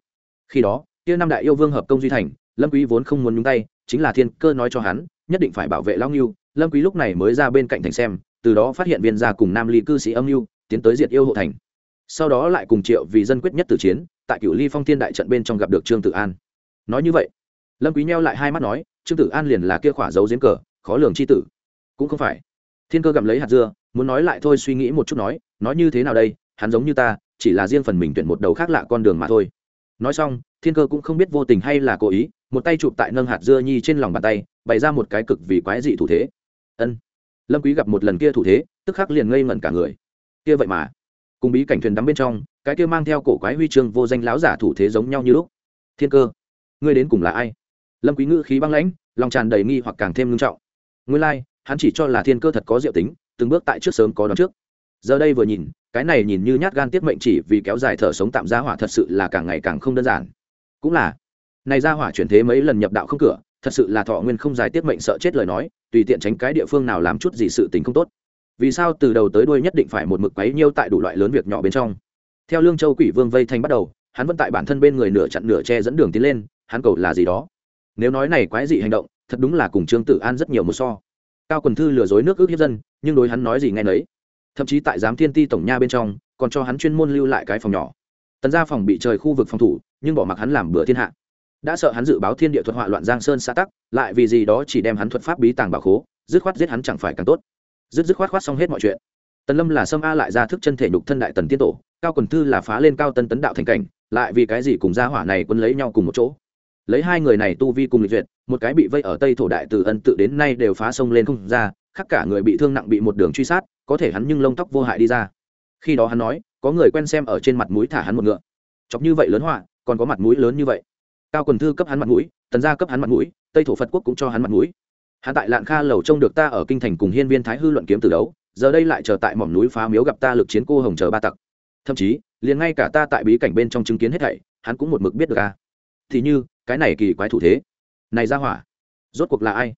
Khi đó, kia năm đại yêu vương hợp công duy thành, lâm quý vốn không muốn nhúng tay, chính là thiên cơ nói cho hắn, nhất định phải bảo vệ lão ngưu. Lâm quý lúc này mới ra bên cạnh thành xem, từ đó phát hiện viên gia cùng nam ly cư sĩ âm ngưu tiến tới diệt yêu hộ thành. Sau đó lại cùng triệu vì dân quyết nhất tử chiến, tại cửu ly phong thiên đại trận bên trong gặp được trương tử an. Nói như vậy, lâm quý nheo lại hai mắt nói, trương tử an liền là kia khỏa dấu giếm cờ, khó lường chi tử. Cũng không phải. Thiên cơ gặm lấy hạt dưa, muốn nói lại thôi suy nghĩ một chút nói nói như thế nào đây, hắn giống như ta chỉ là riêng phần mình tuyển một đầu khác lạ con đường mà thôi. Nói xong thiên cơ cũng không biết vô tình hay là cố ý một tay chụp tại nâng hạt dưa nhi trên lòng bàn tay bày ra một cái cực vì quái dị thủ thế. Ân. Lâm quý gặp một lần kia thủ thế tức khắc liền ngây ngẩn cả người. Kia vậy mà. Cùng bí cảnh thuyền đắm bên trong cái kia mang theo cổ quái huy chương vô danh láo giả thủ thế giống nhau như lúc. Thiên cơ ngươi đến cùng là ai? Lâm quý ngữ khí băng lãnh lòng tràn đầy nghi hoặc càng thêm ngưng trọng. Nguyên lai like, hắn chỉ cho là thiên cơ thật có diệu tính từng bước tại trước sớm có đón trước. Giờ đây vừa nhìn cái này nhìn như nhát gan tiết mệnh chỉ vì kéo dài thở sống tạm gia hỏa thật sự là càng ngày càng không đơn giản. Cũng là, này gia hỏa chuyển thế mấy lần nhập đạo không cửa, thật sự là thọ nguyên không dài tiết mệnh sợ chết lời nói, tùy tiện tránh cái địa phương nào làm chút gì sự tình không tốt. Vì sao từ đầu tới đuôi nhất định phải một mực quấy nhiêu tại đủ loại lớn việc nhỏ bên trong? Theo lương châu quỷ vương vây thành bắt đầu, hắn vẫn tại bản thân bên người nửa chặn nửa che dẫn đường tiến lên, hắn cầu là gì đó? Nếu nói này quái dị hành động, thật đúng là cùng trương tử an rất nhiều một so. Cao quần thư lừa dối nước ước hiếp dân, nhưng đối hắn nói gì nghe nấy thậm chí tại giám thiên ti tổng nha bên trong, còn cho hắn chuyên môn lưu lại cái phòng nhỏ. Tần gia phòng bị trời khu vực phòng thủ, nhưng bỏ mặc hắn làm bữa thiên hạ. Đã sợ hắn dự báo thiên địa thuật họa loạn giang sơn xã tắc, lại vì gì đó chỉ đem hắn thuật pháp bí tàng bảo khố, dứt khoát giết hắn chẳng phải càng tốt. Dứt dứt khoát khoát xong hết mọi chuyện. Tần lâm là sâm a lại ra thức chân thể nhục thân đại tần tiên tổ, cao quần thư là phá lên cao tân tấn đạo thành cảnh, lại vì cái gì cùng gia hỏa này quân lấy nhau cùng một chỗ. Lấy hai người này tu vi cùng lịch duyệt, một cái bị vây ở tây thổ đại từ ân tự đến nay đều phá sông lên không ra khác cả người bị thương nặng bị một đường truy sát, có thể hắn nhưng lông tóc vô hại đi ra. Khi đó hắn nói, có người quen xem ở trên mặt mũi thả hắn một ngựa. Chọc như vậy lớn họa, còn có mặt mũi lớn như vậy. Cao quần thư cấp hắn mặt mũi, tần gia cấp hắn mặt mũi, tây thổ phật quốc cũng cho hắn mặt mũi. Hắn tại lạng kha lầu trông được ta ở kinh thành cùng hiên viên thái hư luận kiếm từ đấu, giờ đây lại chờ tại mỏm núi phá miếu gặp ta lực chiến cô hồng chờ ba tặc. Thậm chí, liền ngay cả ta tại bí cảnh bên trong chứng kiến hết thảy, hắn cũng một mực biết được a thì như, cái này kỳ quái thủ thế. Này ra hỏa, rốt cuộc là ai?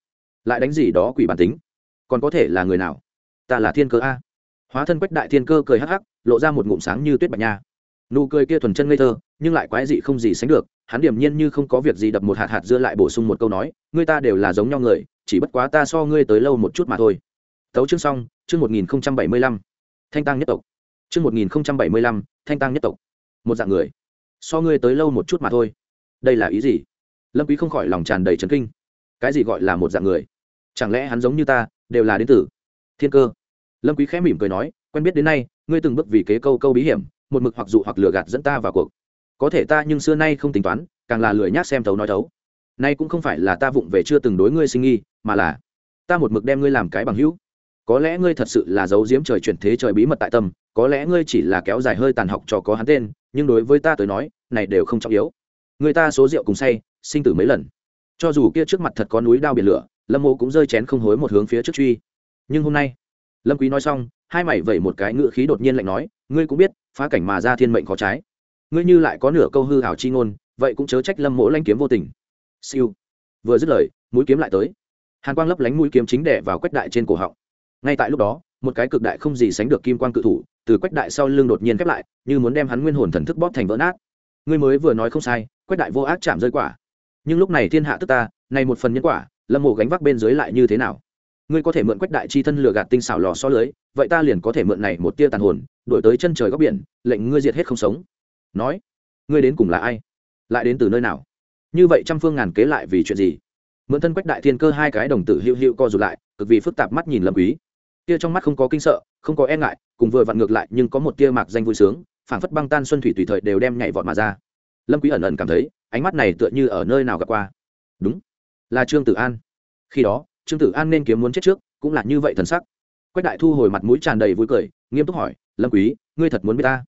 Lại đánh gì đó quỷ bản tính? Còn có thể là người nào? Ta là thiên cơ a. Hóa thân quách đại thiên cơ cười hắc hắc, lộ ra một ngụm sáng như tuyết bạch nha. Nụ cười kia thuần chân ngây thơ, nhưng lại quái dị không gì sánh được, hắn điểm nhiên như không có việc gì đập một hạt hạt dưa lại bổ sung một câu nói, ngươi ta đều là giống nhau người, chỉ bất quá ta so ngươi tới lâu một chút mà thôi. Tấu chương xong, chương một nghìn bảy mươi lăm. Thanh tăng nhất tộc. Chương một nghìn bảy mươi lăm, thanh tăng nhất tộc. Một dạng người. So ngươi tới lâu một chút mà thôi. Đây là ý gì? Lâm quý không khỏi lòng tràn đầy chấn kinh. Cái gì gọi là một dạng người? Chẳng lẽ hắn giống như ta đều là đến từ thiên cơ. Lâm quý khẽ mỉm cười nói, quen biết đến nay, ngươi từng bước vì kế câu câu bí hiểm, một mực hoặc dụ hoặc lừa gạt dẫn ta vào cuộc. Có thể ta nhưng xưa nay không tính toán, càng là lười nhác xem thấu nói thấu. Nay cũng không phải là ta vụng về chưa từng đối ngươi sinh nghi, mà là ta một mực đem ngươi làm cái bằng hữu. Có lẽ ngươi thật sự là giấu giếm trời chuyển thế trời bí mật tại tâm, có lẽ ngươi chỉ là kéo dài hơi tàn học trò có hắn tên, nhưng đối với ta tới nói, này đều không trọng yếu. Người ta số rượu cùng say, sinh tử mấy lần. Cho dù kia trước mặt thật có núi đao biển lửa lâm mộ cũng rơi chén không hối một hướng phía trước truy. Nhưng hôm nay, lâm quý nói xong, hai mảy vẩy một cái ngựa khí đột nhiên lạnh nói, ngươi cũng biết, phá cảnh mà ra thiên mệnh khó trái. Ngươi như lại có nửa câu hư hảo chi ngôn, vậy cũng chớ trách lâm mộ lanh kiếm vô tình. Siêu. Vừa dứt lời, mũi kiếm lại tới. Hàn quang lấp lánh mũi kiếm chính đẻ vào quách đại trên cổ họng. Ngay tại lúc đó, một cái cực đại không gì sánh được kim quang cự thủ, từ quách đại sau lưng đột nhiên khép lại, như muốn đem hắn nguyên hồn thần thức bóp thành vỡ nát. Ngươi mới vừa nói không sai, quách đại vô ác chạm rơi quả. Nhưng lúc này thiên hạ tức ta, này một phần nhân quả lâm mộ gánh vác bên dưới lại như thế nào? Ngươi có thể mượn quách đại chi thân lừa gạt tinh xảo lò so lưới, vậy ta liền có thể mượn này một tia tàn hồn đổi tới chân trời góc biển, lệnh ngươi diệt hết không sống. Nói, ngươi đến cùng là ai? Lại đến từ nơi nào? Như vậy trăm phương ngàn kế lại vì chuyện gì? Mượn thân quách đại thiên cơ hai cái đồng tử hữu hữu co rụt lại, cực vì phức tạp mắt nhìn lâm quý. Tia trong mắt không có kinh sợ, không có e ngại, cùng vừa vặn ngược lại nhưng có một tia mạc danh vui sướng, phảng phất băng tan xuân thủy tùy thời đều đem nhảy vọt mà ra. Lâm quý ẩn ẩn cảm thấy, ánh mắt này tựa như ở nơi nào gặp qua. Đúng là trương tử an. Khi đó, trương tử an nên kiếm muốn chết trước, cũng là như vậy thần sắc. Quách đại thu hồi mặt mũi tràn đầy vui cười, nghiêm túc hỏi, lâm quý, ngươi thật muốn biết ta?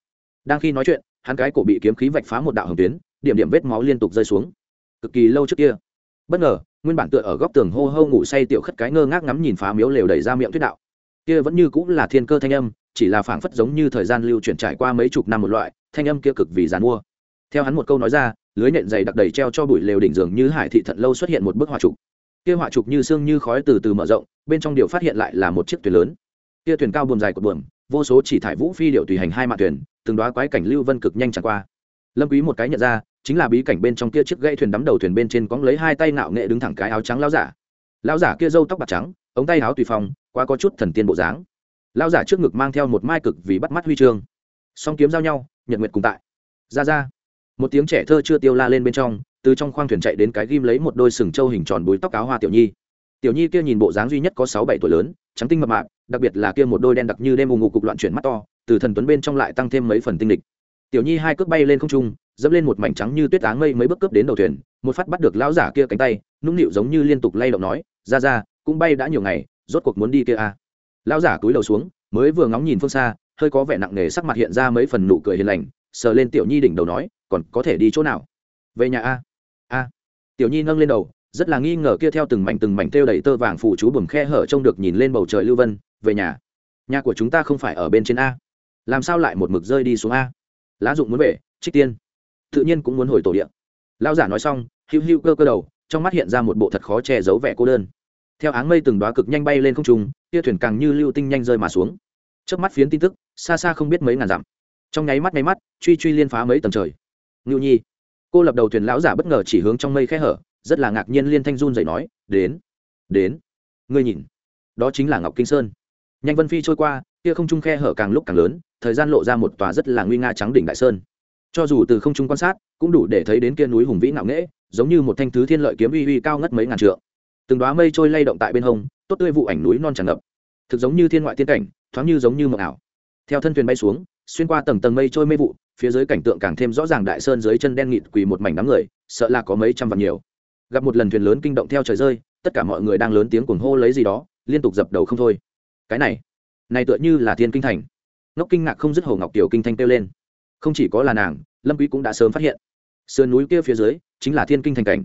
Đang khi nói chuyện, hắn cái cổ bị kiếm khí vạch phá một đạo hồng tuyến, điểm điểm vết máu liên tục rơi xuống. Cực kỳ lâu trước kia, bất ngờ, nguyên bản tựa ở góc tường hô hô ngủ say tiểu khất cái ngơ ngác ngắm nhìn phá miếu lều đẩy ra miệng thuyết đạo. Kia vẫn như cũng là thiên cơ thanh âm, chỉ là phảng phất giống như thời gian lưu chuyển trải qua mấy chục năm một loại, thanh âm kia cực vì giàn mua. Theo hắn một câu nói ra lưới nện dày đặc đầy treo cho bụi lều đỉnh giường như hải thị thận lâu xuất hiện một bức họa trục. Kia họa trục như xương như khói từ từ mở rộng, bên trong điều phát hiện lại là một chiếc thuyền lớn. Kia thuyền cao buồm dài của buồm, vô số chỉ thải vũ phi điệu tùy hành hai mạn thuyền, từng đoá quái cảnh lưu vân cực nhanh chẳng qua. Lâm quý một cái nhận ra, chính là bí cảnh bên trong kia chiếc gãy thuyền đắm đầu thuyền bên trên cóng lấy hai tay nạo nghệ đứng thẳng cái áo trắng lão giả. Lão giả kia râu tóc bạc trắng, ống tay áo tùy phong, quá có chút thần tiên bộ dáng. Lão giả trước ngực mang theo một mai cực vì bắt mắt huy chương. Song kiếm giao nhau, nhật nguyệt cùng tại. Ra ra một tiếng trẻ thơ chưa tiêu la lên bên trong, từ trong khoang thuyền chạy đến cái ghim lấy một đôi sừng trâu hình tròn búi tóc áo hoa tiểu nhi tiểu nhi kia nhìn bộ dáng duy nhất có sáu bảy tuổi lớn, trắng tinh mập mạp, đặc biệt là kia một đôi đen đặc như đêm ù ngụ cục loạn chuyển mắt to, từ thần tuấn bên trong lại tăng thêm mấy phần tinh lịch tiểu nhi hai cước bay lên không trung, dẫm lên một mảnh trắng như tuyết áng mây mấy bước cướp đến đầu thuyền, một phát bắt được lão giả kia cánh tay, nũng nịu giống như liên tục lay động nói, ra ra, cũng bay đã nhiều ngày, rốt cuộc muốn đi kia à. lão giả cúi đầu xuống, mới vừa ngóng nhìn phương xa, hơi có vẻ nặng nề sắc mặt hiện ra mấy phần nụ cười hiền lành, sờ lên tiểu nhi đỉnh đầu nói còn có thể đi chỗ nào? Về nhà a. A. Tiểu nhi nâng lên đầu, rất là nghi ngờ kia theo từng mảnh từng mảnh thêu đầy tơ vàng phủ chú bùm khe hở trông được nhìn lên bầu trời lưu vân, về nhà. Nhà của chúng ta không phải ở bên trên a. Làm sao lại một mực rơi đi xuống a? Lá dụng muốn về, trích tiên. Tự nhiên cũng muốn hồi tổ điện lão giả nói xong hữu hữu cơ cơ đầu, trong mắt hiện ra một bộ thật khó che giấu vẻ cô đơn. Theo áng mây từng đoá cực nhanh bay lên không trung, tia thuyền càng như lưu tinh nhanh rơi mà xuống. Trước mắt phiến tin tức, xa xa không biết mấy ngàn dặm. Trong nháy mắt nháy mắt, truy truy liên phá mấy tầng trời ngưu nhi. Cô lập đầu thuyền lão giả bất ngờ chỉ hướng trong mây khe hở, rất là ngạc nhiên liên thanh run dậy nói, đến đến, ngươi nhìn, đó chính là ngọc kinh sơn. Nhanh vân phi trôi qua, kia không trung khe hở càng lúc càng lớn, thời gian lộ ra một tòa rất là nguy nga trắng đỉnh đại sơn. Cho dù từ không trung quan sát, cũng đủ để thấy đến kia núi hùng vĩ ngạo nghễ, giống như một thanh thứ thiên lợi kiếm uy uy cao ngất mấy ngàn trượng. Từng đoá mây trôi lay động tại bên hông, tốt tươi vụ ảnh núi non tràn ngập. Thực giống như thiên ngoại tiên cảnh, thoáng như giống như mộng ảo. Theo thân thuyền bay xuống, xuyên qua tầng tầng mây trôi mây vụ phía dưới cảnh tượng càng thêm rõ ràng đại sơn dưới chân đen nghịt quỳ một mảnh đám người, sợ là có mấy trăm vạn nhiều. Gặp một lần thuyền lớn kinh động theo trời rơi, tất cả mọi người đang lớn tiếng cuồng hô lấy gì đó, liên tục dập đầu không thôi. Cái này này tựa như là thiên kinh thành. Ngốc kinh ngạc không dứt hồ ngọc tiểu kinh thanh kêu lên. Không chỉ có là nàng, lâm quý cũng đã sớm phát hiện. Sườn núi kia phía dưới, chính là thiên kinh thành cảnh.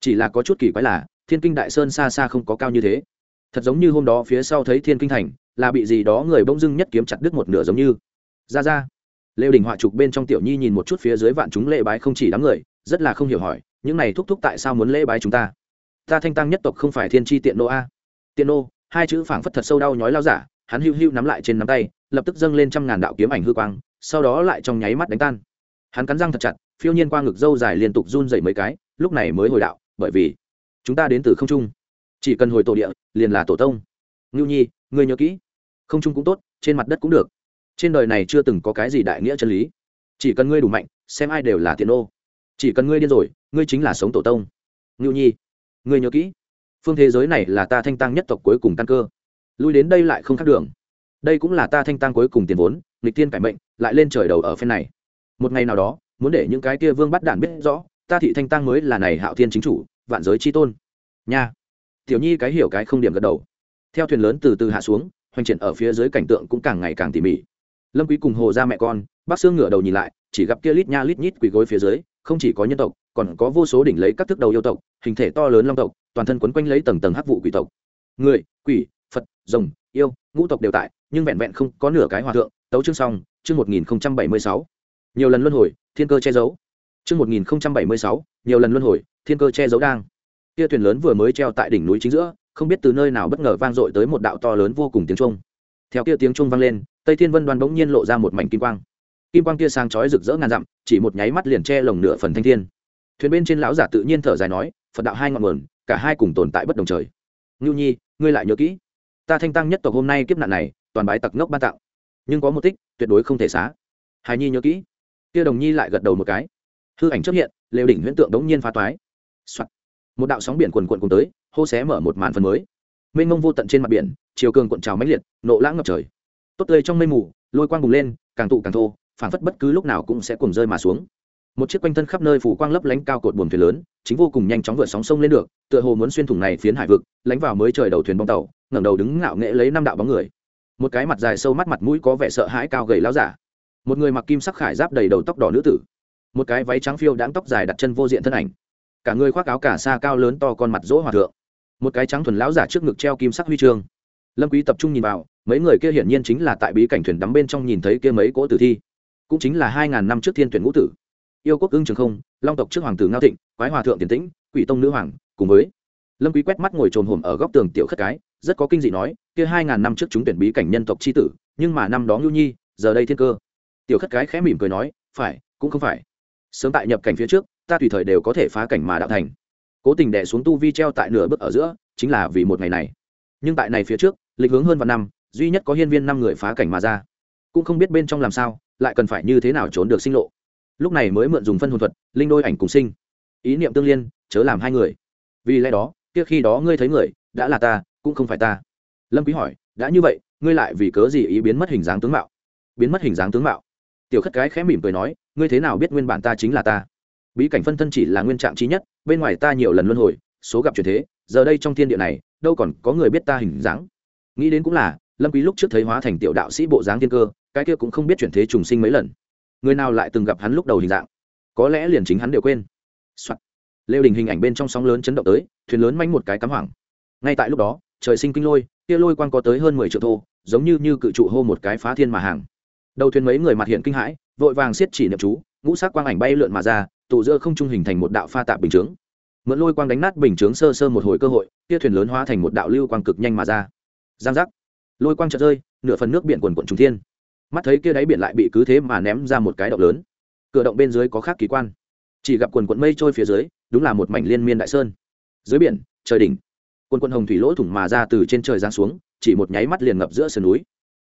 Chỉ là có chút kỳ quái là, thiên kinh đại sơn xa xa không có cao như thế. Thật giống như hôm đó phía sau thấy thiên kinh thành, là bị gì đó người bỗng dưng nhất kiếm chặt đứt một nửa giống như. Ra ra lêu đình họa trục bên trong tiểu nhi nhìn một chút phía dưới vạn chúng lễ bái không chỉ đám người, rất là không hiểu hỏi, những này thúc thúc tại sao muốn lễ bái chúng ta? Ta thanh tăng nhất tộc không phải thiên tri tiện nô a. Tiện nô, hai chữ phảng phất thật sâu đau nhói lao giả, hắn hưu hưu nắm lại trên nắm tay, lập tức dâng lên trăm ngàn đạo kiếm ảnh hư quang, sau đó lại trong nháy mắt đánh tan. Hắn cắn răng thật chặt, phiêu nhiên qua ngực dâu dài liên tục run dậy mấy cái, lúc này mới hồi đạo, bởi vì chúng ta đến từ không trung. Chỉ cần hồi tổ địa, liền là tổ tông. Ngưu nhi, ngươi nhớ kỹ. Không trung cũng tốt, trên mặt đất cũng được trên đời này chưa từng có cái gì đại nghĩa chân lý. Chỉ cần ngươi đủ mạnh, xem ai đều là tiện ô chỉ cần ngươi điên rồi, ngươi chính là sống tổ tông. Ngưu nhi, ngươi nhớ kỹ, phương thế giới này là ta thanh tăng nhất tộc cuối cùng căn cơ. Lui đến đây lại không khác đường. Đây cũng là ta thanh tăng cuối cùng tiền vốn, nghịch tiên cải mệnh, lại lên trời đầu ở phen này. Một ngày nào đó, muốn để những cái kia vương bắt đản biết rõ, ta thị thanh tăng mới là này hạo thiên chính chủ, vạn giới chi tôn. Nha. Tiểu nhi cái hiểu cái không điểm gật đầu. Theo thuyền lớn từ từ hạ xuống, hoành triển ở phía dưới cảnh tượng cũng càng ngày càng tỉ mỉ lâm quý cùng hồ ra mẹ con, bác xương ngửa đầu nhìn lại, chỉ gặp kia lít nha lít nhít quỳ gối phía dưới, không chỉ có nhân tộc, còn có vô số đỉnh lấy các thức đầu yêu tộc, hình thể to lớn long tộc, toàn thân quấn quanh lấy tầng tầng hắc vụ quỷ tộc. Người, quỷ, phật, rồng, yêu, ngũ tộc đều tại, nhưng vẹn vẹn không có nửa cái hòa thượng, tấu chương xong, chương một nghìn bảy mươi sáu. Nhiều lần luân hồi, thiên cơ che giấu. Chương một nghìn bảy mươi sáu, nhiều lần luân hồi, thiên cơ che giấu đang. Kia thuyền lớn vừa mới treo tại đỉnh núi chính giữa, không biết từ nơi nào bất ngờ vang dội tới một đạo to lớn vô cùng tiếng trung. Theo kia tiếng trung vang lên tây thiên vân đoan bỗng nhiên lộ ra một mảnh kim quang kim quang kia sang chói rực rỡ ngàn dặm chỉ một nháy mắt liền che lồng nửa phần thanh thiên thuyền bên trên lão giả tự nhiên thở dài nói phật đạo hai ngọn nguồn cả hai cùng tồn tại bất đồng trời ngưu nhi ngươi lại nhớ kỹ ta thanh tăng nhất tộc hôm nay kiếp nạn này toàn bái tặc ngốc ban tạo nhưng có một tích tuyệt đối không thể xá hài nhi nhớ kỹ kia đồng nhi lại gật đầu một cái hư ảnh chấp hiện lều đỉnh huyễn tượng đống nhiên phá toái、Soạn. một đạo sóng biển quần quận cùng tới hô xé mở một màn phần mới mênh mông vô tận trên mặt biển chiều cường cuộn trào mãnh liệt nộ lãng ngập trời tốt tươi trong mây mù, lôi quang bùng lên, càng tụ càng thô phản phất bất cứ lúc nào cũng sẽ cùng rơi mà xuống. Một chiếc quanh thân khắp nơi phủ quang lấp lánh cao cột buồm thuyền lớn, chính vô cùng nhanh chóng vượt sóng sông lên được, tựa hồ muốn xuyên thủng này phiến hải vực, lánh vào mới trời đầu thuyền bong tàu, ngẩng đầu đứng ngạo nghễ lấy năm đạo bóng người. Một cái mặt dài sâu mắt mặt mũi có vẻ sợ hãi cao gầy láo giả. Một người mặc kim sắc khải giáp đầy đầu tóc đỏ nữ tử. Một cái váy trắng phiêu đáng tóc dài đặt chân vô diện thân ảnh. Cả người khoác áo cả xa cao lớn to con mặt rỗ hòa thượng. Một cái trắng thuần lão giả trước ngực treo kim sắc huy chương. Lâm quý tập trung nhìn vào mấy người kia hiển nhiên chính là tại bí cảnh thuyền đắm bên trong nhìn thấy kia mấy cỗ tử thi. Cũng chính là hai ngàn năm trước thiên tuyển ngũ tử. Yêu quốc ưng trường không, long tộc trước hoàng tử ngao thịnh, quái hòa thượng tiền tĩnh, quỷ tông nữ hoàng, cùng với lâm quý quét mắt ngồi trồn hổm ở góc tường tiểu khất cái, rất có kinh dị nói, kia hai ngàn năm trước chúng tuyển bí cảnh nhân tộc chi tử, nhưng mà năm đó nhu nhi, giờ đây thiên cơ. Tiểu khất cái khẽ mỉm cười nói, phải, cũng không phải. Sớm tại nhập cảnh phía trước, ta tùy thời đều có thể phá cảnh mà đạo thành. Cố tình đè xuống tu vi treo tại nửa bước ở giữa, chính là vì một ngày này. Nhưng tại này phía trước, lịch hướng hơn vạn năm duy nhất có hiên viên năm người phá cảnh mà ra. Cũng không biết bên trong làm sao, lại cần phải như thế nào trốn được sinh lộ. Lúc này mới mượn dùng phân hồn thuật, linh đôi ảnh cùng sinh. Ý niệm tương liên, chớ làm hai người. Vì lẽ đó, kia khi đó ngươi thấy người, đã là ta, cũng không phải ta. Lâm quý hỏi, đã như vậy, ngươi lại vì cớ gì ý biến mất hình dáng tướng mạo? Biến mất hình dáng tướng mạo? Tiểu khất cái khẽ mỉm cười nói, ngươi thế nào biết nguyên bản ta chính là ta? Bí cảnh phân thân chỉ là nguyên trạng trí nhất, bên ngoài ta nhiều lần luân hồi, số gặp chuyển thế, giờ đây trong thiên địa này, đâu còn có người biết ta hình dáng? Nghĩ đến cũng là lâm quý lúc trước thấy hóa thành tiểu đạo sĩ bộ dáng thiên cơ, cái kia cũng không biết chuyển thế trùng sinh mấy lần. Người nào lại từng gặp hắn lúc đầu hình dạng? Có lẽ liền chính hắn đều quên、Soạn. lêu đình hình ảnh bên trong sóng lớn chấn động tới, thuyền lớn manh một cái cắm hoảng. Ngay tại lúc đó, trời sinh kinh lôi, kia lôi quang có tới hơn mười triệu thô, giống như như cự trụ hô một cái phá thiên mà hàng. Đầu thuyền mấy người mặt hiện kinh hãi, vội vàng siết chỉ niệm chú, ngũ sắc quang ảnh bay lượn mà ra, tụ giữa không trung hình thành một đạo pha tạp bình chướng. Mượn lôi quang đánh nát bình chướng sơ sơ một hồi cơ hội, kia thuyền lớn hóa thành một đạo lưu quang cực nhanh mà ra. Giang giác lôi quang chợt rơi, nửa phần nước biển quần quận trung thiên. Mắt thấy kia đáy biển lại bị cứ thế mà ném ra một cái động lớn. Cửa động bên dưới có khác kỳ quan. Chỉ gặp quần quận mây trôi phía dưới, đúng là một mảnh liên miên đại sơn. Dưới biển, trời đỉnh. Quần quận hồng thủy lỗ thủng mà ra từ trên trời giáng xuống, chỉ một nháy mắt liền ngập giữa sườn núi.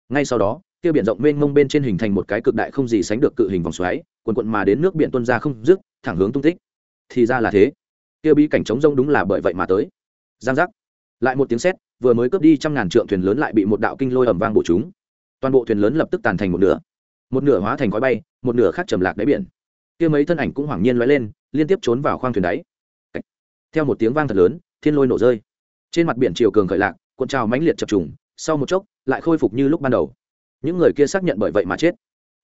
Ngay sau đó, kia biển rộng mênh mông bên trên hình thành một cái cực đại không gì sánh được cự hình vòng xoáy, quần quận mà đến nước biển tuôn ra không dứt, thẳng hướng tung tích. Thì ra là thế. Kia bí cảnh trống rông đúng là bởi vậy mà tới. Giang giác lại một tiếng sét, vừa mới cướp đi trăm ngàn trượng thuyền lớn lại bị một đạo kinh lôi ầm vang bổ chúng. Toàn bộ thuyền lớn lập tức tàn thành một nửa. Một nửa hóa thành khói bay, một nửa khác trầm lạc đáy biển. Kia mấy thân ảnh cũng hoảng nhiên lóe lên, liên tiếp trốn vào khoang thuyền đáy. Theo một tiếng vang thật lớn, thiên lôi nổ rơi. Trên mặt biển chiều cường khởi lạc, cuộn trào mãnh liệt chập trùng, sau một chốc, lại khôi phục như lúc ban đầu. Những người kia xác nhận bởi vậy mà chết.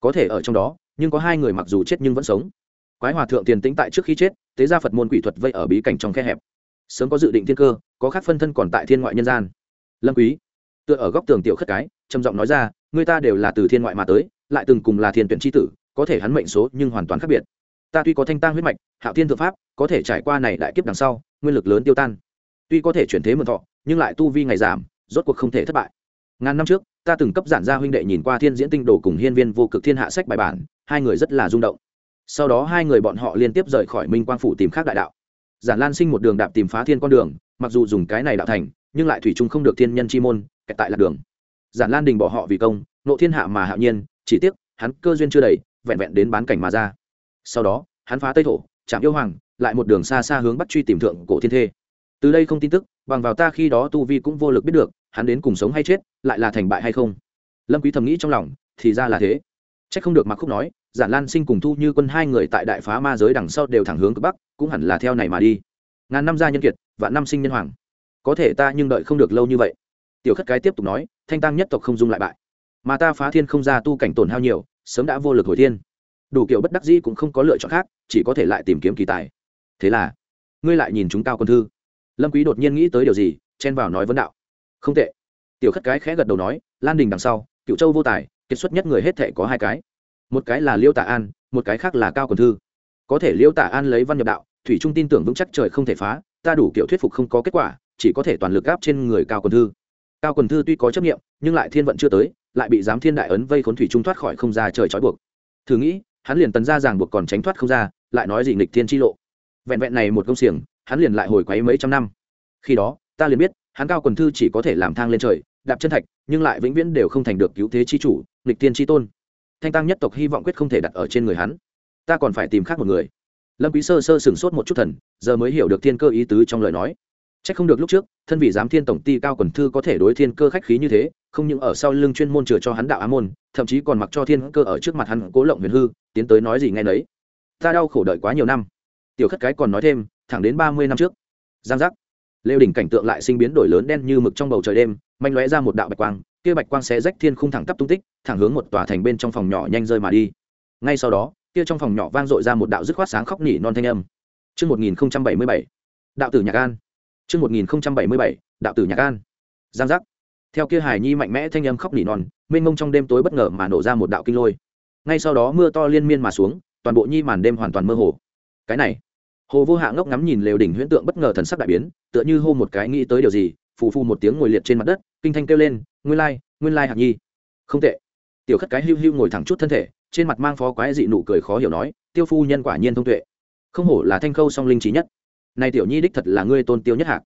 Có thể ở trong đó, nhưng có hai người mặc dù chết nhưng vẫn sống. Quái hòa thượng tiền tĩnh tại trước khi chết, tế ra phật môn quỷ thuật vây ở bí cảnh trong khe hẹp. Sớm có dự định thiên cơ có khác phân thân còn tại thiên ngoại nhân gian. Lâm quý, tựa ở góc tường tiểu khất cái, trầm giọng nói ra, người ta đều là từ thiên ngoại mà tới, lại từng cùng là thiên tuyển chi tử, có thể hắn mệnh số nhưng hoàn toàn khác biệt. Ta tuy có thanh tang huyết mạch, hạo thiên thượng pháp, có thể trải qua này đại kiếp đằng sau, nguyên lực lớn tiêu tan. Tuy có thể chuyển thế mượn thọ, nhưng lại tu vi ngày giảm, rốt cuộc không thể thất bại. Ngàn năm trước, ta từng cấp giản gia huynh đệ nhìn qua thiên diễn tinh đồ cùng hiên viên vô cực thiên hạ sách bài bản, hai người rất là rung động. Sau đó hai người bọn họ liên tiếp rời khỏi minh quang phủ tìm khác đại đạo. Giản lan sinh một đường đạp tìm phá thiên con đường mặc dù dùng cái này đạo thành, nhưng lại thủy chung không được thiên nhân chi môn, kẹt tại lạc đường. Giản lan đình bỏ họ vì công, nộ thiên hạ mà hạo nhiên, chỉ tiếc, hắn cơ duyên chưa đầy, vẹn vẹn đến bán cảnh mà ra. Sau đó, hắn phá tây thổ, chạm yêu hoàng, lại một đường xa xa hướng bắt truy tìm thượng cổ thiên thê. Từ đây không tin tức, bằng vào ta khi đó tu vi cũng vô lực biết được, hắn đến cùng sống hay chết, lại là thành bại hay không? Lâm quý thầm nghĩ trong lòng, thì ra là thế. Chắc không được mặc khúc nói, giản lan sinh cùng thu như quân hai người tại đại phá ma giới đằng sau đều thẳng hướng cực bắc, cũng hẳn là theo này mà đi. Ngàn năm gia nhân kiệt vạn năm sinh nhân hoàng. Có thể ta nhưng đợi không được lâu như vậy. Tiểu khất cái tiếp tục nói, thanh tăng nhất tộc không dung lại bại. Mà ta phá thiên không ra tu cảnh tổn hao nhiều, sớm đã vô lực hồi thiên. Đủ kiểu bất đắc dĩ cũng không có lựa chọn khác, chỉ có thể lại tìm kiếm kỳ tài. Thế là, ngươi lại nhìn chúng cao quân thư. Lâm quý đột nhiên nghĩ tới điều gì, chen vào nói vấn đạo. Không tệ. Tiểu khất cái khẽ gật đầu nói, lan đình đằng sau, cựu châu vô tài, kiệt xuất nhất người hết thể có hai cái. Một cái là liêu tạ an, một cái khác là cao quân thư. Có thể liêu tạ an lấy văn nhập đạo thủy trung tin tưởng vững chắc trời không thể phá, ta đủ kiểu thuyết phục không có kết quả, chỉ có thể toàn lực gáp trên người cao Quần thư. Cao quần thư tuy có chấp nghiệm nhưng lại thiên vận chưa tới, lại bị giám thiên đại ấn vây khốn thủy trung thoát khỏi không ra trời trói buộc. Thử nghĩ, hắn liền tần ra ràng buộc còn tránh thoát không ra, lại nói gì nghịch thiên chi lộ. Vẹn vẹn này một công xiềng, hắn liền lại hồi quấy mấy trăm năm. Khi đó, ta liền biết, hắn cao quần thư chỉ có thể làm thang lên trời, đạp chân thạch, nhưng lại vĩnh viễn đều không thành được cứu thế chi chủ, nghịch Thiên chi tôn. Thanh tăng nhất tộc hy vọng quyết không thể đặt ở trên người hắn. Ta còn phải tìm khác một người lâm quý sơ sơ sửng sốt một chút thần giờ mới hiểu được thiên cơ ý tứ trong lời nói Chắc không được lúc trước, thân vị giám thiên tổng ty cao quần thư có thể đối thiên cơ khách khí như thế, không những ở sau lưng chuyên môn chừa cho hắn đạo ám môn, thậm chí còn mặc cho thiên cơ ở trước mặt hắn cố lộng huyền hư, tiến tới nói gì nghe nấy. Ta đau khổ đợi quá nhiều năm. Tiểu khất cái còn nói thêm, thẳng đến ba mươi năm trước. Giang giác. Lêu đỉnh cảnh tượng lại sinh biến đổi lớn đen như mực trong bầu trời đêm, manh lóe ra một đạo bạch quang, kia bạch quang xé rách thiên khung thẳng tắp tung tích, thẳng hướng một tòa thành bên trong phòng nhỏ nhanh rơi mà đi. Ngay sau đó, kia trong phòng nhỏ vang dội ra một đạo dứt khoát sáng khóc nỉ non thanh âm. Chương 1077. Đạo tử Nhạc An. Chương 1077, đạo tử Nhạc An. Giang giác. Theo kia Hải Nhi mạnh mẽ thanh âm khóc nỉ non, mênh mông trong đêm tối bất ngờ mà nổ ra một đạo kinh lôi. Ngay sau đó mưa to liên miên mà xuống, toàn bộ nhi màn đêm hoàn toàn mơ hồ. Cái này, Hồ Vô Hạ ngốc ngắm nhìn lều đỉnh huyễn tượng bất ngờ thần sắc đại biến, tựa như hô một cái nghĩ tới điều gì, phù phù một tiếng ngồi liệt trên mặt đất, kinh thanh kêu lên, "Nguyên lai, nguyên lai Hạc Nhi." Không tệ. Tiểu Khất cái hưu hưu ngồi thẳng chút thân thể, trên mặt mang phó quái dị nụ cười khó hiểu nói, "Tiêu phu nhân quả nhiên thông tuệ." Không hổ là thanh khâu song linh trí nhất. Này tiểu nhi đích thật là ngươi tôn tiêu nhất hạc.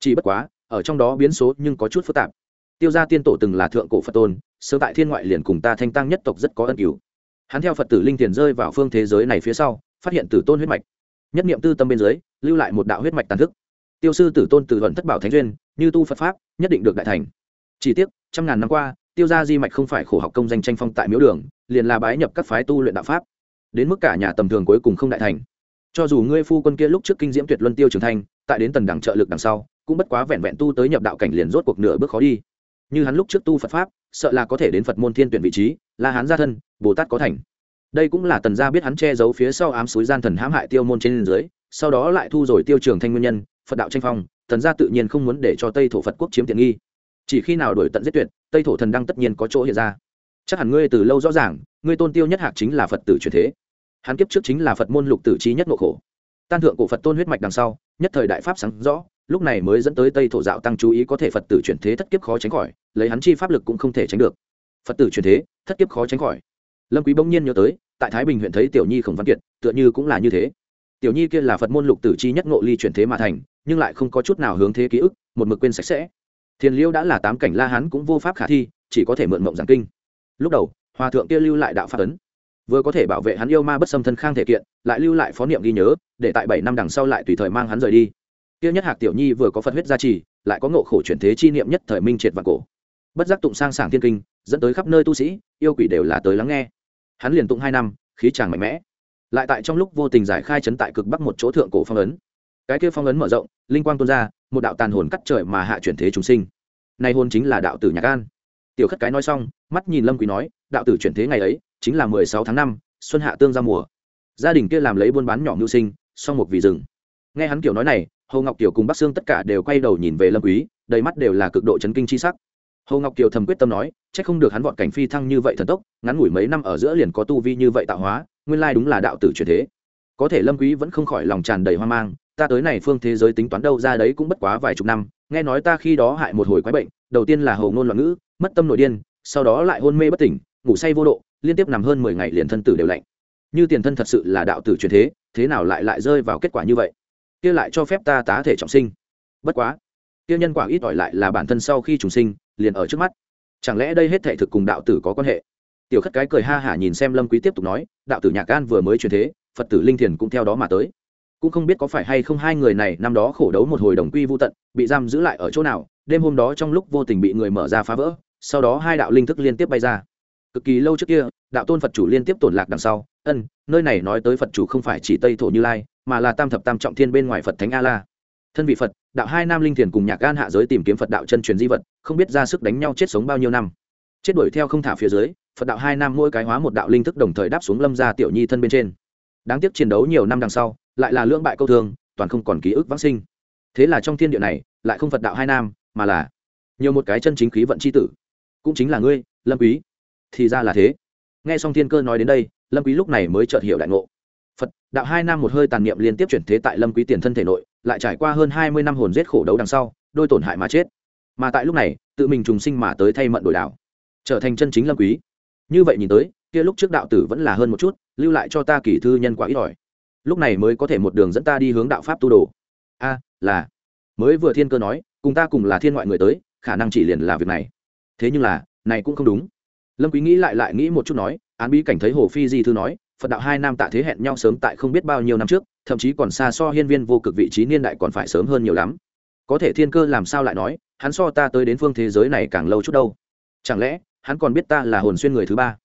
Chỉ bất quá ở trong đó biến số nhưng có chút phức tạp. Tiêu gia tiên tổ từng là thượng cổ phật tôn sơ tại thiên ngoại liền cùng ta thanh tăng nhất tộc rất có ân cứu. Hắn theo phật tử linh tiền rơi vào phương thế giới này phía sau phát hiện tử tôn huyết mạch. Nhất niệm tư tâm bên dưới lưu lại một đạo huyết mạch tàn thức. Tiêu sư tử tôn tử thuận thất bảo thánh duyên như tu phật pháp nhất định được đại thành. Chỉ tiếc trăm ngàn năm qua tiêu gia di mạch không phải khổ học công danh tranh phong tại miếu đường liền là bái nhập các phái tu luyện đạo pháp đến mức cả nhà tầm thường cuối cùng không đại thành. Cho dù ngươi phu quân kia lúc trước kinh diễm tuyệt luân tiêu trưởng thành, tại đến tần đẳng trợ lực đằng sau cũng bất quá vẹn vẹn tu tới nhập đạo cảnh liền rốt cuộc nửa bước khó đi. Như hắn lúc trước tu phật pháp sợ là có thể đến phật môn thiên tuyển vị trí là hắn gia thân bồ tát có thành. Đây cũng là tần gia biết hắn che giấu phía sau ám suối gian thần hãm hại tiêu môn trên dưới sau đó lại thu rồi tiêu trường thanh nguyên nhân phật đạo tranh phong tần gia tự nhiên không muốn để cho tây thổ phật quốc chiếm tiện nghi. Chỉ khi nào đổi tận giết tuyệt tây thổ thần đăng tất nhiên có chỗ hiện ra chắc hẳn ngươi từ lâu rõ ràng, ngươi tôn tiêu nhất hạc chính là phật tử truyền thế. Hắn kiếp trước chính là phật môn lục tử trí nhất ngộ khổ. Tan thượng cổ phật tôn huyết mạch đằng sau, nhất thời đại pháp sáng rõ, lúc này mới dẫn tới tây thổ dạo tăng chú ý có thể phật tử chuyển thế thất kiếp khó tránh khỏi, lấy hắn chi pháp lực cũng không thể tránh được. Phật tử chuyển thế, thất kiếp khó tránh khỏi. Lâm quý bỗng nhiên nhớ tới, tại thái bình huyện thấy tiểu nhi khổng văn kiệt, tựa như cũng là như thế. Tiểu nhi kia là phật môn lục tử chi nhất ngộ ly chuyển thế mà thành, nhưng lại không có chút nào hướng thế ký ức, một mực quên sạch sẽ. Thiên liêu đã là tám cảnh la hán cũng vô pháp khả thi, chỉ có thể mượn mộng giảng kinh lúc đầu, hòa thượng kia lưu lại đạo pháp ấn, vừa có thể bảo vệ hắn yêu ma bất xâm thân khang thể kiện, lại lưu lại phó niệm ghi nhớ, để tại bảy năm đằng sau lại tùy thời mang hắn rời đi. Tiêu nhất hạc tiểu nhi vừa có phật huyết gia trì, lại có ngộ khổ chuyển thế chi niệm nhất thời minh triệt và cổ. Bất giác tụng sang sảng thiên kinh, dẫn tới khắp nơi tu sĩ, yêu quỷ đều là tới lắng nghe. Hắn liền tụng hai năm, khí tràng mạnh mẽ. Lại tại trong lúc vô tình giải khai chấn tại cực bắc một chỗ thượng cổ phong ấn. Cái kia phong ấn mở rộng, linh quang tuôn ra, một đạo tàn hồn cắt trời mà hạ chuyển thế chúng sinh. Nay hồn chính là đạo tử nhạc an tiểu khất cái nói xong, mắt nhìn lâm quý nói, đạo tử chuyển thế ngày ấy, chính là mười sáu tháng năm, xuân hạ tương giao mùa. Gia đình kia làm lấy buôn bán nhỏ mưu sinh, song một vì rừng. Nghe hắn kiểu nói này, hồ ngọc kiều cùng bắc sương tất cả đều quay đầu nhìn về lâm quý, đầy mắt đều là cực độ chấn kinh chi sắc. Hồ ngọc kiều thầm quyết tâm nói, chắc không được hắn vọt cảnh phi thăng như vậy thần tốc, ngắn ngủi mấy năm ở giữa liền có tu vi như vậy tạo hóa, nguyên lai đúng là đạo tử chuyển thế. Có thể lâm quý vẫn không khỏi lòng tràn đầy hoang mang, ta tới này phương thế giới tính toán đâu ra đấy cũng bất quá vài chục năm, nghe nói ta khi đó hại một hồi quái bệnh, đầu tiên là hồ ngôn loạn ngữ mất tâm nội điên, sau đó lại hôn mê bất tỉnh, ngủ say vô độ, liên tiếp nằm hơn mười ngày liền thân tử đều lạnh. Như tiền thân thật sự là đạo tử truyền thế thế nào lại lại rơi vào kết quả như vậy? Kia lại cho phép ta tá thể trọng sinh. Bất quá, kia nhân quả ít ỏi lại là bản thân sau khi trùng sinh, liền ở trước mắt. Chẳng lẽ đây hết thể thực cùng đạo tử có quan hệ? Tiểu khất cái cười ha hả nhìn xem lâm quý tiếp tục nói, đạo tử nhạc gan vừa mới truyền thế, phật tử linh thiền cũng theo đó mà tới. Cũng không biết có phải hay không hai người này năm đó khổ đấu một hồi đồng quy vô tận, bị giam giữ lại ở chỗ nào, đêm hôm đó trong lúc vô tình bị người mở ra phá vỡ sau đó hai đạo linh thức liên tiếp bay ra. Cực kỳ lâu trước kia, đạo tôn phật chủ liên tiếp tổn lạc đằng sau. Ân, nơi này nói tới phật chủ không phải chỉ tây thổ như lai, mà là tam thập tam trọng thiên bên ngoài phật thánh a la thân vị phật, đạo hai nam linh thiền cùng nhạc gan hạ giới tìm kiếm phật đạo chân truyền di vật, không biết ra sức đánh nhau chết sống bao nhiêu năm. Chết đuổi theo không thả phía dưới, phật đạo hai nam mỗi cái hóa một đạo linh thức đồng thời đáp xuống lâm ra tiểu nhi thân bên trên. Đáng tiếc chiến đấu nhiều năm đằng sau, lại là lưỡng bại câu thương, toàn không còn ký ức vãng sinh. Thế là trong thiên địa này, lại không phật đạo hai nam, mà là nhiều một cái chân chính khí vận c h i tử cũng chính là ngươi, lâm quý. Thì ra là thế. Nghe xong thiên cơ nói đến đây, lâm quý lúc này mới chợt hiểu đại ngộ. Phật, đạo hai năm một hơi tàn niệm liên tiếp chuyển thế tại lâm quý tiền thân thể nội, lại trải qua hơn hai mươi năm hồn giết khổ đấu đằng sau, đôi tổn hại mà chết. Mà tại lúc này, tự mình trùng sinh mà tới thay mận đổi đạo, trở thành chân chính lâm quý. Như vậy nhìn tới, kia lúc trước đạo tử vẫn là hơn một chút, lưu lại cho ta kỳ thư nhân quả ít ỏi. Lúc này mới có thể một đường dẫn ta đi hướng đạo pháp tu đồ. A, là. Mới vừa thiên cơ nói, cùng ta cùng là thiên ngoại người tới, khả năng chỉ liền là việc này thế nhưng là, này cũng không đúng. Lâm quý nghĩ lại lại nghĩ một chút nói, án bí cảnh thấy hồ phi di thư nói, phật đạo hai nam tạ thế hẹn nhau sớm tại không biết bao nhiêu năm trước, thậm chí còn xa so hiên viên vô cực vị trí niên đại còn phải sớm hơn nhiều lắm. Có thể thiên cơ làm sao lại nói, hắn so ta tới đến phương thế giới này càng lâu chút đâu. Chẳng lẽ, hắn còn biết ta là hồn xuyên người thứ ba?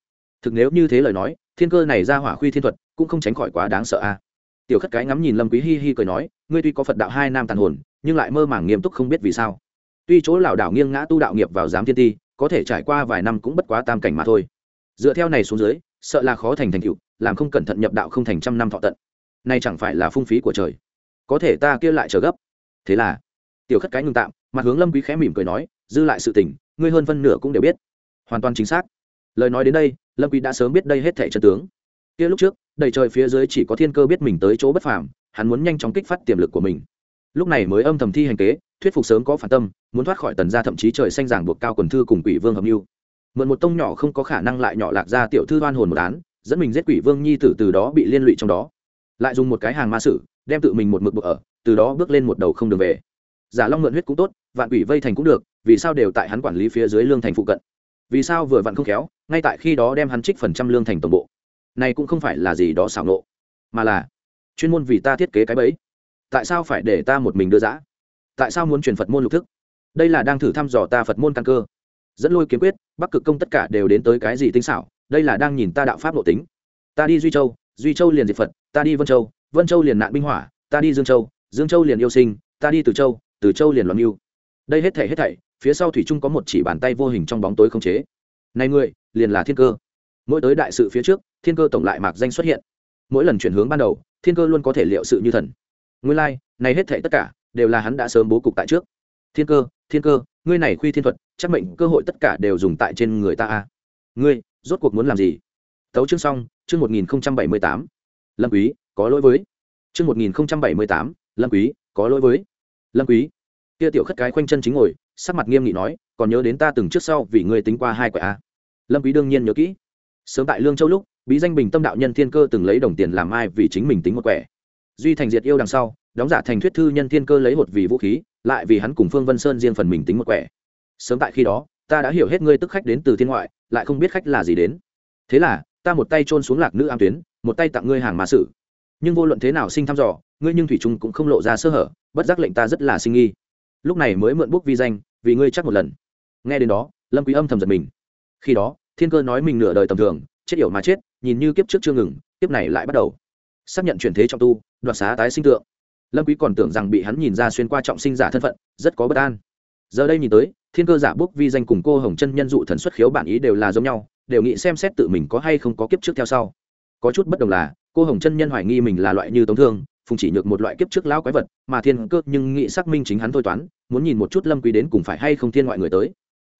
Thực nếu như thế lời nói, thiên cơ này ra hỏa khuy thiên thuật, cũng không tránh khỏi quá đáng sợ a. Tiểu khất cái ngắm nhìn lâm quý hi hi cười nói, ngươi tuy có phật đạo hai nam tàn hồn, nhưng lại mơ màng nghiêm túc không biết vì sao tuy chỗ lão đảo nghiêng ngã tu đạo nghiệp vào giám thiên ti, có thể trải qua vài năm cũng bất quá tam cảnh mà thôi. Dựa theo này xuống dưới, sợ là khó thành thành tựu, làm không cẩn thận nhập đạo không thành trăm năm thọ tận. Nay chẳng phải là phung phí của trời. Có thể ta kia lại trở gấp. Thế là, tiểu khất cái ngừng tạm, mặt hướng lâm quý khẽ mỉm cười nói, dư lại sự tình, ngươi hơn phân nửa cũng đều biết. Hoàn toàn chính xác. Lời nói đến đây, lâm quý đã sớm biết đây hết thảy chân tướng. Kia lúc trước, đầy trời phía dưới chỉ có thiên cơ biết mình tới chỗ bất phàm, hắn muốn nhanh chóng kích phát tiềm lực của mình. Lúc này mới âm thầm thi hành kế thuyết phục sớm có phản tâm, muốn thoát khỏi tần gia thậm chí trời xanh giảng buộc cao quần thư cùng quỷ vương hợp mưu. Mượn một tông nhỏ không có khả năng lại nhỏ lạc ra tiểu thư đoan hồn một án, dẫn mình giết quỷ vương nhi tử từ đó bị liên lụy trong đó. Lại dùng một cái hàng ma sử, đem tự mình một mực buộc ở, từ đó bước lên một đầu không đường về. Giả long mượn huyết cũng tốt, vạn quỷ vây thành cũng được, vì sao đều tại hắn quản lý phía dưới lương thành phụ cận? Vì sao vừa vặn không khéo, ngay tại khi đó đem hắn trích phần trăm lương thành tổng bộ? Này cũng không phải là gì đó xảo nộ, mà là chuyên môn vì ta thiết kế cái bẫy. Tại sao phải để ta một mình đưa giã? Tại sao muốn truyền phật môn lục thức? Đây là đang thử thăm dò ta phật môn căn cơ. Dẫn lôi kiếm quyết bắc cực công tất cả đều đến tới cái gì tinh xảo đây là đang nhìn ta đạo pháp nội tính. Ta đi duy châu duy châu liền diệt phật ta đi vân châu vân châu liền nạn binh hỏa ta đi dương châu dương châu liền yêu sinh ta đi từ châu từ châu liền loạn mưu. Đây hết thảy hết thảy phía sau thủy trung có một chỉ bàn tay vô hình trong bóng tối không chế. Này người liền là thiên cơ. Mỗi tới đại sự phía trước thiên cơ tổng lại mạc danh xuất hiện. Mỗi lần chuyển hướng ban đầu thiên cơ luôn có thể liệu sự như thần. Nguyên lai、like, này hết thảy tất cả đều là hắn đã sớm bố cục tại trước. Thiên cơ thiên cơ, ngươi này khuy thiên thuật, chắc mệnh cơ hội tất cả đều dùng tại trên người ta a ngươi, rốt cuộc muốn làm gì? Tấu chương xong, chương một nghìn bảy mươi tám. Lâm quý, có lỗi với. Chương một nghìn bảy mươi tám, lâm quý, có lỗi với. Lâm quý. Kia tiểu khất cái khoanh chân chính ngồi, sắc mặt nghiêm nghị nói, còn nhớ đến ta từng trước sau vì ngươi tính qua hai quẻ a. Lâm quý đương nhiên nhớ kỹ. Sớm tại lương châu lúc, bí danh bình tâm đạo nhân thiên cơ từng lấy đồng tiền làm ai vì chính mình tính một quẻ. Duy thành diệt yêu đằng sau đóng giả thành thuyết thư nhân thiên cơ lấy hột vì vũ khí, lại vì hắn cùng phương vân sơn riêng phần mình tính một quẻ. Sớm tại khi đó, ta đã hiểu hết ngươi tức khách đến từ thiên ngoại, lại không biết khách là gì đến. Thế là, ta một tay trôn xuống lạc nữ am tuyến, một tay tặng ngươi hàng mà sử. Nhưng vô luận thế nào sinh thăm dò, ngươi nhưng thủy trung cũng không lộ ra sơ hở, bất giác lệnh ta rất là sinh nghi. Lúc này mới mượn bút vi danh, vì ngươi chắc một lần. Nghe đến đó, lâm quý âm thầm giật mình. Khi đó, thiên cơ nói mình nửa đời tầm thường, chết yểu mà chết, nhìn như kiếp trước chưa ngừng, kiếp này lại bắt đầu. Xác nhận chuyển thế trong tu, đoạt xá tái sinh tượng lâm quý còn tưởng rằng bị hắn nhìn ra xuyên qua trọng sinh giả thân phận, rất có bất an. Giờ đây nhìn tới, thiên cơ giả bốc vi danh cùng cô hồng chân nhân dụ thần xuất khiếu bản ý đều là giống nhau, đều nghĩ xem xét tự mình có hay không có kiếp trước theo sau. Có chút bất đồng là, cô hồng chân nhân hoài nghi mình là loại như tống thương, phùng chỉ nhược một loại kiếp trước lão quái vật, mà thiên cơ nhưng nghĩ xác minh chính hắn thôi toán, muốn nhìn một chút lâm quý đến cùng phải hay không thiên ngoại người tới.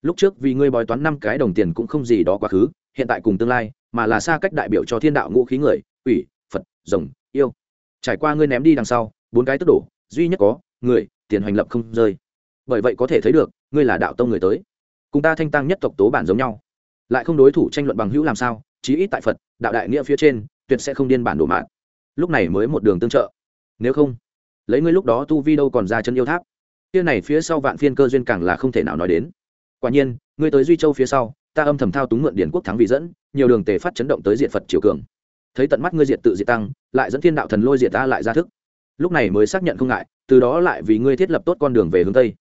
Lúc trước vì ngươi bói toán năm cái đồng tiền cũng không gì đó quá khứ, hiện tại cùng tương lai, mà là xa cách đại biểu cho thiên đạo ngũ khí người ủy phật, rồng, yêu. Trải qua ngươi ném đi đằng sau bốn cái tức đổ duy nhất có, người, tiền hoành lập không rơi. Bởi vậy có thể thấy được, ngươi là đạo tông người tới. Cùng ta thanh tăng nhất tộc tố bản giống nhau. Lại không đối thủ tranh luận bằng hữu làm sao, chí ít tại phật, đạo đại nghĩa phía trên, tuyệt sẽ không điên bản đổ mạng lúc này mới một đường tương trợ. Nếu không, lấy ngươi lúc đó tu vi đâu còn ra chân yêu tháp. Kia này phía sau vạn phiên cơ duyên càng là không thể nào nói đến. Quả nhiên, ngươi tới duy châu phía sau, ta âm thầm thao túng mượn điển quốc thắng vị dẫn, nhiều đường tề phát chấn động tới diện phật triều cường. Thấy tận mắt ngươi diệt tự diệt tăng, lại dẫn thiên đạo thần lôi diệt ta lại ra thức lúc này mới xác nhận không ngại, từ đó lại vì ngươi thiết lập tốt con đường về hướng tây.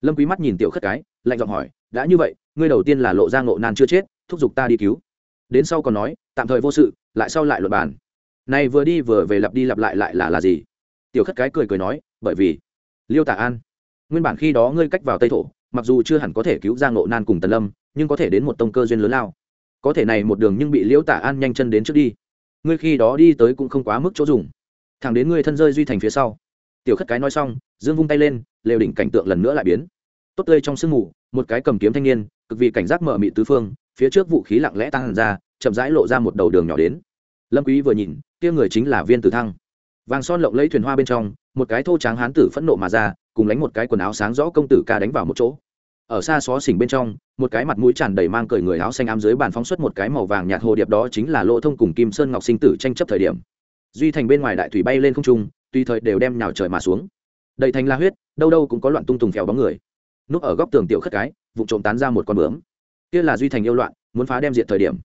Lâm quý mắt nhìn tiểu khất cái, lạnh giọng hỏi, đã như vậy, ngươi đầu tiên là lộ ra ngộ nan chưa chết, thúc giục ta đi cứu. Đến sau còn nói, tạm thời vô sự, lại sau lại luật bàn. Này vừa đi vừa về lặp đi lặp lại lại là là gì? Tiểu khất cái cười cười nói, bởi vì, liêu tả an, nguyên bản khi đó ngươi cách vào tây thổ, mặc dù chưa hẳn có thể cứu ra ngộ nan cùng tần lâm, nhưng có thể đến một tông cơ duyên lớn lao. Có thể này một đường nhưng bị liễu tả an nhanh chân đến trước đi. Ngươi khi đó đi tới cũng không quá mức chỗ dùng thẳng đến ngươi thân rơi duy thành phía sau. Tiểu khất cái nói xong, dương vung tay lên, lều đỉnh cảnh tượng lần nữa lại biến. Tốt tươi trong sương mù, một cái cầm kiếm thanh niên, cực vì cảnh giác mở mị tứ phương, phía trước vũ khí lặng lẽ tăng hẳn ra, chậm rãi lộ ra một đầu đường nhỏ đến. Lâm quý vừa nhìn, kia người chính là viên tử thăng. Vàng son lộng lấy thuyền hoa bên trong, một cái thô tráng hán tử phẫn nộ mà ra, cùng lánh một cái quần áo sáng rõ công tử ca đánh vào một chỗ. Ở xa xó xỉnh bên trong, một cái mặt mũi tràn đầy mang cười người áo xanh ám dưới bàn phóng xuất một cái màu vàng nhạt hồ điệp đó chính là lỗ thông cùng kim sơn ngọc sinh tử tranh chấp thời điểm duy thành bên ngoài đại thủy bay lên không trung, tùy thời đều đem nhào trời mà xuống. Đầy thành la huyết, đâu đâu cũng có loạn tung tùng phèo bóng người. Núp ở góc tường tiểu khất cái vụ trộm tán ra một con bướm. Kia là duy thành yêu loạn, muốn phá đem diện thời điểm.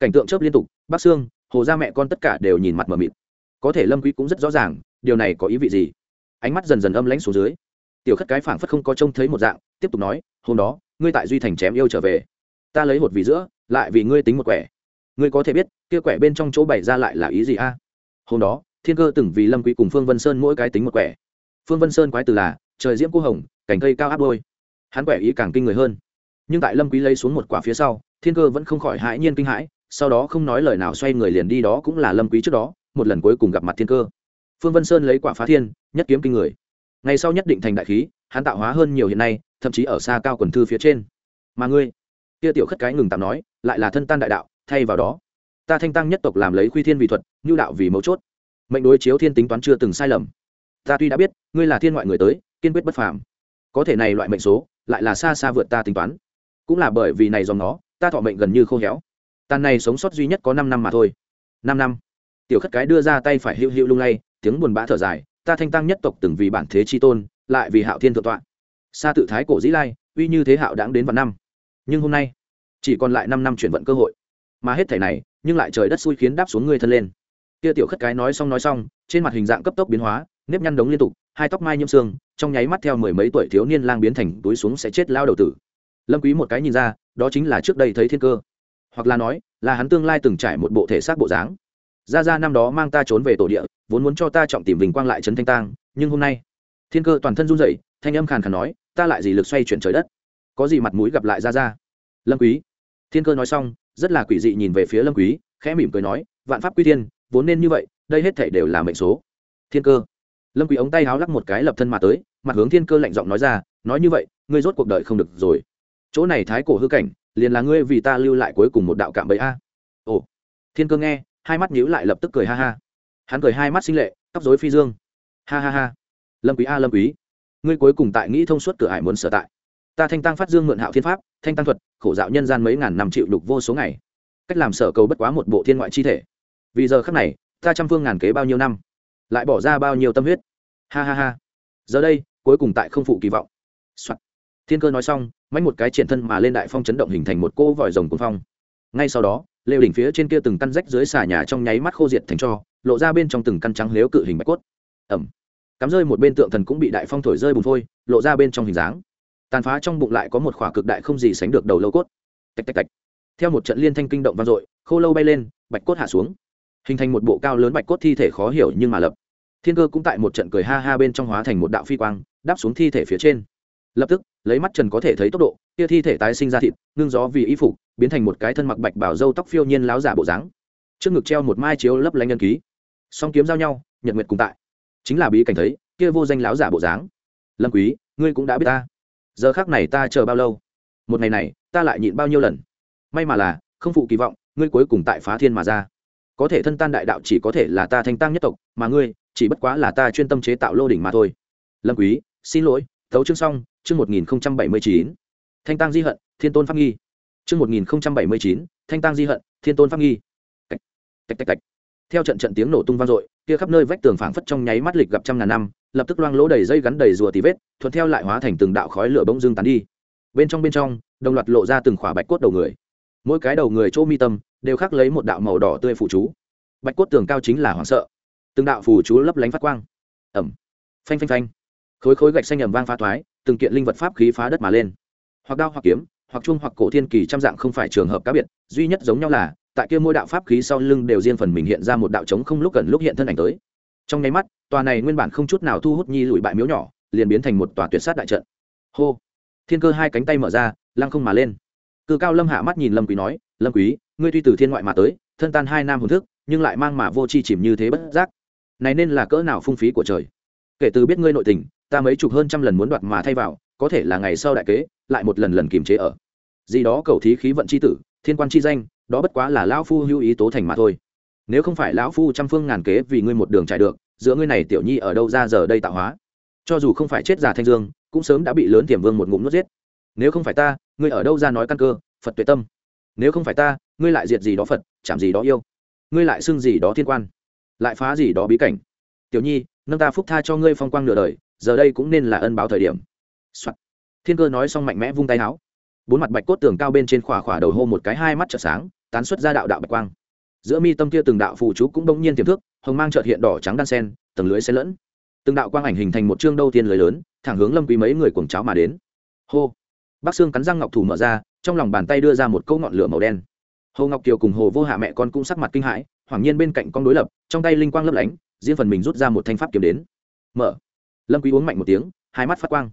Cảnh tượng chớp liên tục bắc xương hồ gia mẹ con tất cả đều nhìn mặt mờ mịt. Có thể lâm quý cũng rất rõ ràng, điều này có ý vị gì? Ánh mắt dần dần âm lãnh xuống dưới. Tiểu khất cái phảng phất không có trông thấy một dạng, tiếp tục nói, hôm đó, ngươi tại duy thành chém yêu trở về. Ta lấy hột vì giữa, lại vì ngươi tính một quẻ. Ngươi có thể biết, kia quẻ bên trong chỗ bày ra lại là ý gì a? Hôm đó, thiên cơ từng vì lâm quý cùng phương vân sơn mỗi cái tính một quẻ. Phương vân sơn quái từ là, trời diễm cô hồng cảnh cây cao áp đôi. Hắn quẻ ý càng kinh người hơn. Nhưng tại lâm quý lấy xuống một quả phía sau, thiên cơ vẫn không khỏi hãi nhiên kinh hãi, sau đó không nói lời nào xoay người liền đi đó cũng là lâm quý trước đó, một lần cuối cùng gặp mặt thiên cơ. Phương vân sơn lấy quả phá thiên, nhất kiếm kinh người. Ngày sau nhất định thành đại khí, hắn tạo hóa hơn nhiều hiện nay, thậm chí ở xa cao quần thư phía trên. Mà ngươi, kia tiểu khất cái ngừng tạm nói, lại là thân tan đại đạo, thay vào đó ta thanh tăng nhất tộc làm lấy khuy thiên vì thuật nhu đạo vì mấu chốt. Mệnh đối chiếu thiên tính toán chưa từng sai lầm. Ta tuy đã biết, ngươi là thiên ngoại người tới, kiên quyết bất phàm. Có thể này loại mệnh số, lại là xa xa vượt ta tính toán. Cũng là bởi vì này dòng nó, ta thọ mệnh gần như khô héo. Tàn này sống sót duy nhất có năm năm mà thôi. Năm năm. Tiểu khất cái đưa ra tay phải hữu hữu lung lay, tiếng buồn bã thở dài, ta thanh tăng nhất tộc từng vì bản thế chi tôn, lại vì hạo thiên thượng tọa. Xa tự thái cổ dĩ lai, uy như thế hạo đáng đến vạn năm. Nhưng hôm nay, chỉ còn lại năm năm chuyển vận cơ hội. Mà hết thể này nhưng lại trời đất xui khiến đáp xuống ngươi thân lên. Kia tiểu khất cái nói xong nói xong, trên mặt hình dạng cấp tốc biến hóa, nếp nhăn đống liên tục, hai tóc mai nhiễm xương trong nháy mắt theo mười mấy tuổi thiếu niên lang biến thành túi xuống sẽ chết lao đầu tử. Lâm quý một cái nhìn ra, đó chính là trước đây thấy thiên cơ. Hoặc là nói, là hắn tương lai từng trải một bộ thể xác bộ dáng. Gia gia năm đó mang ta trốn về tổ địa, vốn muốn cho ta trọng tìm vinh quang lại trấn thanh tang, nhưng hôm nay, thiên cơ toàn thân run rẩy, thanh âm khàn khàn nói, ta lại gì lực xoay chuyển trời đất. Có gì mặt mũi gặp lại gia gia lâm quý thiên cơ nói xong, rất là quỷ dị nhìn về phía lâm quý, khẽ mỉm cười nói, vạn pháp quy thiên, vốn nên như vậy, đây hết thảy đều là mệnh số. Thiên cơ. Lâm quý ống tay háo lắc một cái lập thân mà tới, mặt hướng thiên cơ lạnh giọng nói ra, nói như vậy, ngươi rốt cuộc đời không được rồi. Chỗ này thái cổ hư cảnh, liền là ngươi vì ta lưu lại cuối cùng một đạo cạm bẫy a. Ồ. Thiên cơ nghe, hai mắt nhíu lại lập tức cười ha ha. Hắn cười hai mắt sinh lệ, tóc rối phi dương. Ha ha ha. Lâm quý a, lâm quý. Ngươi cuối cùng tại nghĩ thông suốt cửa hải muốn sở tại. Ta thanh tăng phát dương mượn hạo thiên pháp thanh tăng thuật, khổ dạo nhân gian mấy ngàn năm chịu đục vô số ngày. Cách làm sở cầu bất quá một bộ thiên ngoại chi thể. Vì giờ khắc này, ta trăm phương ngàn kế bao nhiêu năm, lại bỏ ra bao nhiêu tâm huyết. Ha ha ha. Giờ đây, cuối cùng tại không phụ kỳ vọng、Soạn. thiên cơ nói xong, mánh một cái triển thân mà lên đại phong chấn động hình thành một cô vòi rồng cuồng phong. Ngay sau đó, lều đỉnh phía trên kia từng căn rách dưới xà nhà trong nháy mắt khô diệt thành cho, lộ ra bên trong từng căn trắng lếu cự hình bạch cốt. Ẩm. Cắm rơi một bên tượng thần cũng bị đại phong thổi rơi bùn phôi, lộ ra bên trong hình dáng tàn phá trong bụng lại có một khỏa cực đại không gì sánh được đầu lâu cốt. Tạch tạch tạch. Theo một trận liên thanh kinh động vang dội, khô lâu bay lên, bạch cốt hạ xuống. Hình thành một bộ cao lớn bạch cốt thi thể khó hiểu nhưng mà lập. Thiên cơ cũng tại một trận cười ha ha bên trong hóa thành một đạo phi quang, đáp xuống thi thể phía trên. Lập tức, lấy mắt trần có thể thấy tốc độ, kia thi thể tái sinh ra thịt, ngưng gió vì y phục, biến thành một cái thân mặc bạch bảo dâu tóc phiêu nhiên láo giả bộ dáng. Trước ngực treo một mai chiếu lấp lánh nhân ký. Song kiếm giao nhau, nhật nguyệt cùng tại. Chính là bí cảnh thấy, kia vô danh láo giả bộ dáng. Lâm quý, ngươi cũng đã biết ta giờ khác này ta chờ bao lâu? Một ngày này, ta lại nhịn bao nhiêu lần? May mà là, không phụ kỳ vọng, ngươi cuối cùng tại phá thiên mà ra. Có thể thân tan đại đạo chỉ có thể là ta thanh tăng nhất tộc, mà ngươi, chỉ bất quá là ta chuyên tâm chế tạo lô đỉnh mà thôi. Lâm quý, xin lỗi, thấu chương xong, chương một nghìn bảy mươi chín. Thanh tăng di hận, thiên tôn pháp nghi. Chương một nghìn bảy mươi chín, thanh tăng di hận, thiên tôn pháp nghi. Tạch tạch tạch tạch theo trận trận tiếng nổ tung vang dội, kia khắp nơi vách tường phảng phất trong nháy mắt lịch gặp trăm ngàn năm, lập tức loang lỗ đầy dây gắn đầy rùa tì vết, thuận theo lại hóa thành từng đạo khói lửa bỗng dưng tán đi. Bên trong bên trong, đồng loạt lộ ra từng khỏa bạch cốt đầu người. Mỗi cái đầu người chỗ mi tâm đều khắc lấy một đạo màu đỏ tươi phụ chú. Bạch cốt tường cao chính là hoảng sợ. Từng đạo phù chú lấp lánh phát quang. Ẩm phanh phanh phanh. Khối khối gạch xanh ẩm vang pha thoái, từng kiện linh vật pháp khí phá đất mà lên. Hoặc đao hoặc kiếm, hoặc chung hoặc cổ thiên kỳ trăm dạng không phải trường hợp cá biệt, duy nhất giống nhau là tại kia mỗi đạo pháp khí sau lưng đều riêng phần mình hiện ra một đạo trống không lúc gần lúc hiện thân ảnh tới. Trong nháy mắt, tòa này nguyên bản không chút nào thu hút nhi lụi bại miếu nhỏ, liền biến thành một tòa tuyệt sát đại trận. Hô! Thiên cơ hai cánh tay mở ra, lăng không mà lên. Cự cao lâm hạ mắt nhìn lâm quý nói, lâm quý, ngươi tuy từ thiên ngoại mà tới, thân tan hai nam hồn thức, nhưng lại mang mà vô chi chìm như thế bất giác. Này nên là cỡ nào phung phí của trời. Kể từ biết ngươi nội tình, ta mấy chục hơn trăm lần muốn đoạt mà thay vào, có thể là ngày sau đại kế, lại một lần lần kiềm chế ở. Gì đó cầu thí khí vận chi tử, thiên quan chi danh đó bất quá là lão phu hữu ý tố thành mà thôi. Nếu không phải lão phu trăm phương ngàn kế vì ngươi một đường chạy được, giữa ngươi này tiểu nhi ở đâu ra giờ đây tạo hóa? Cho dù không phải chết già thanh dương, cũng sớm đã bị lớn tiềm vương một ngụm nuốt giết. Nếu không phải ta, ngươi ở đâu ra nói căn cơ, phật tuệ tâm. Nếu không phải ta, ngươi lại diệt gì đó phật, chạm gì đó yêu. Ngươi lại xưng gì đó thiên quan, lại phá gì đó bí cảnh. Tiểu nhi, nâng ta phúc tha cho ngươi phong quang nửa đời, giờ đây cũng nên là ân báo thời điểm、Soạn. thiên cơ nói xong mạnh mẽ vung tay áo. Bốn mặt bạch cốt tường cao bên trên khỏa khỏa đầu hô một cái hai mắt trợ sáng tán xuất ra đạo đạo bạch quang. Giữa mi tâm kia từng đạo phụ chú cũng bỗng nhiên tiềm thức, hồng mang trợt hiện đỏ trắng đan sen, tầng lưới xen lẫn. Từng đạo quang ảnh hình thành một chương đầu tiên lưới lớn, thẳng hướng lâm quý mấy người cuồng cháo mà đến. Hô! Bác xương cắn răng ngọc thủ mở ra, trong lòng bàn tay đưa ra một câu ngọn lửa màu đen. Hồ ngọc kiều cùng hồ vô hạ mẹ con cũng sắc mặt kinh hãi hoàng nhiên bên cạnh con đối lập, trong tay linh quang lấp lánh, riêng phần mình rút ra một thanh pháp kiếm đến. Mở! Lâm quý uống mạnh một tiếng, hai mắt phát quang.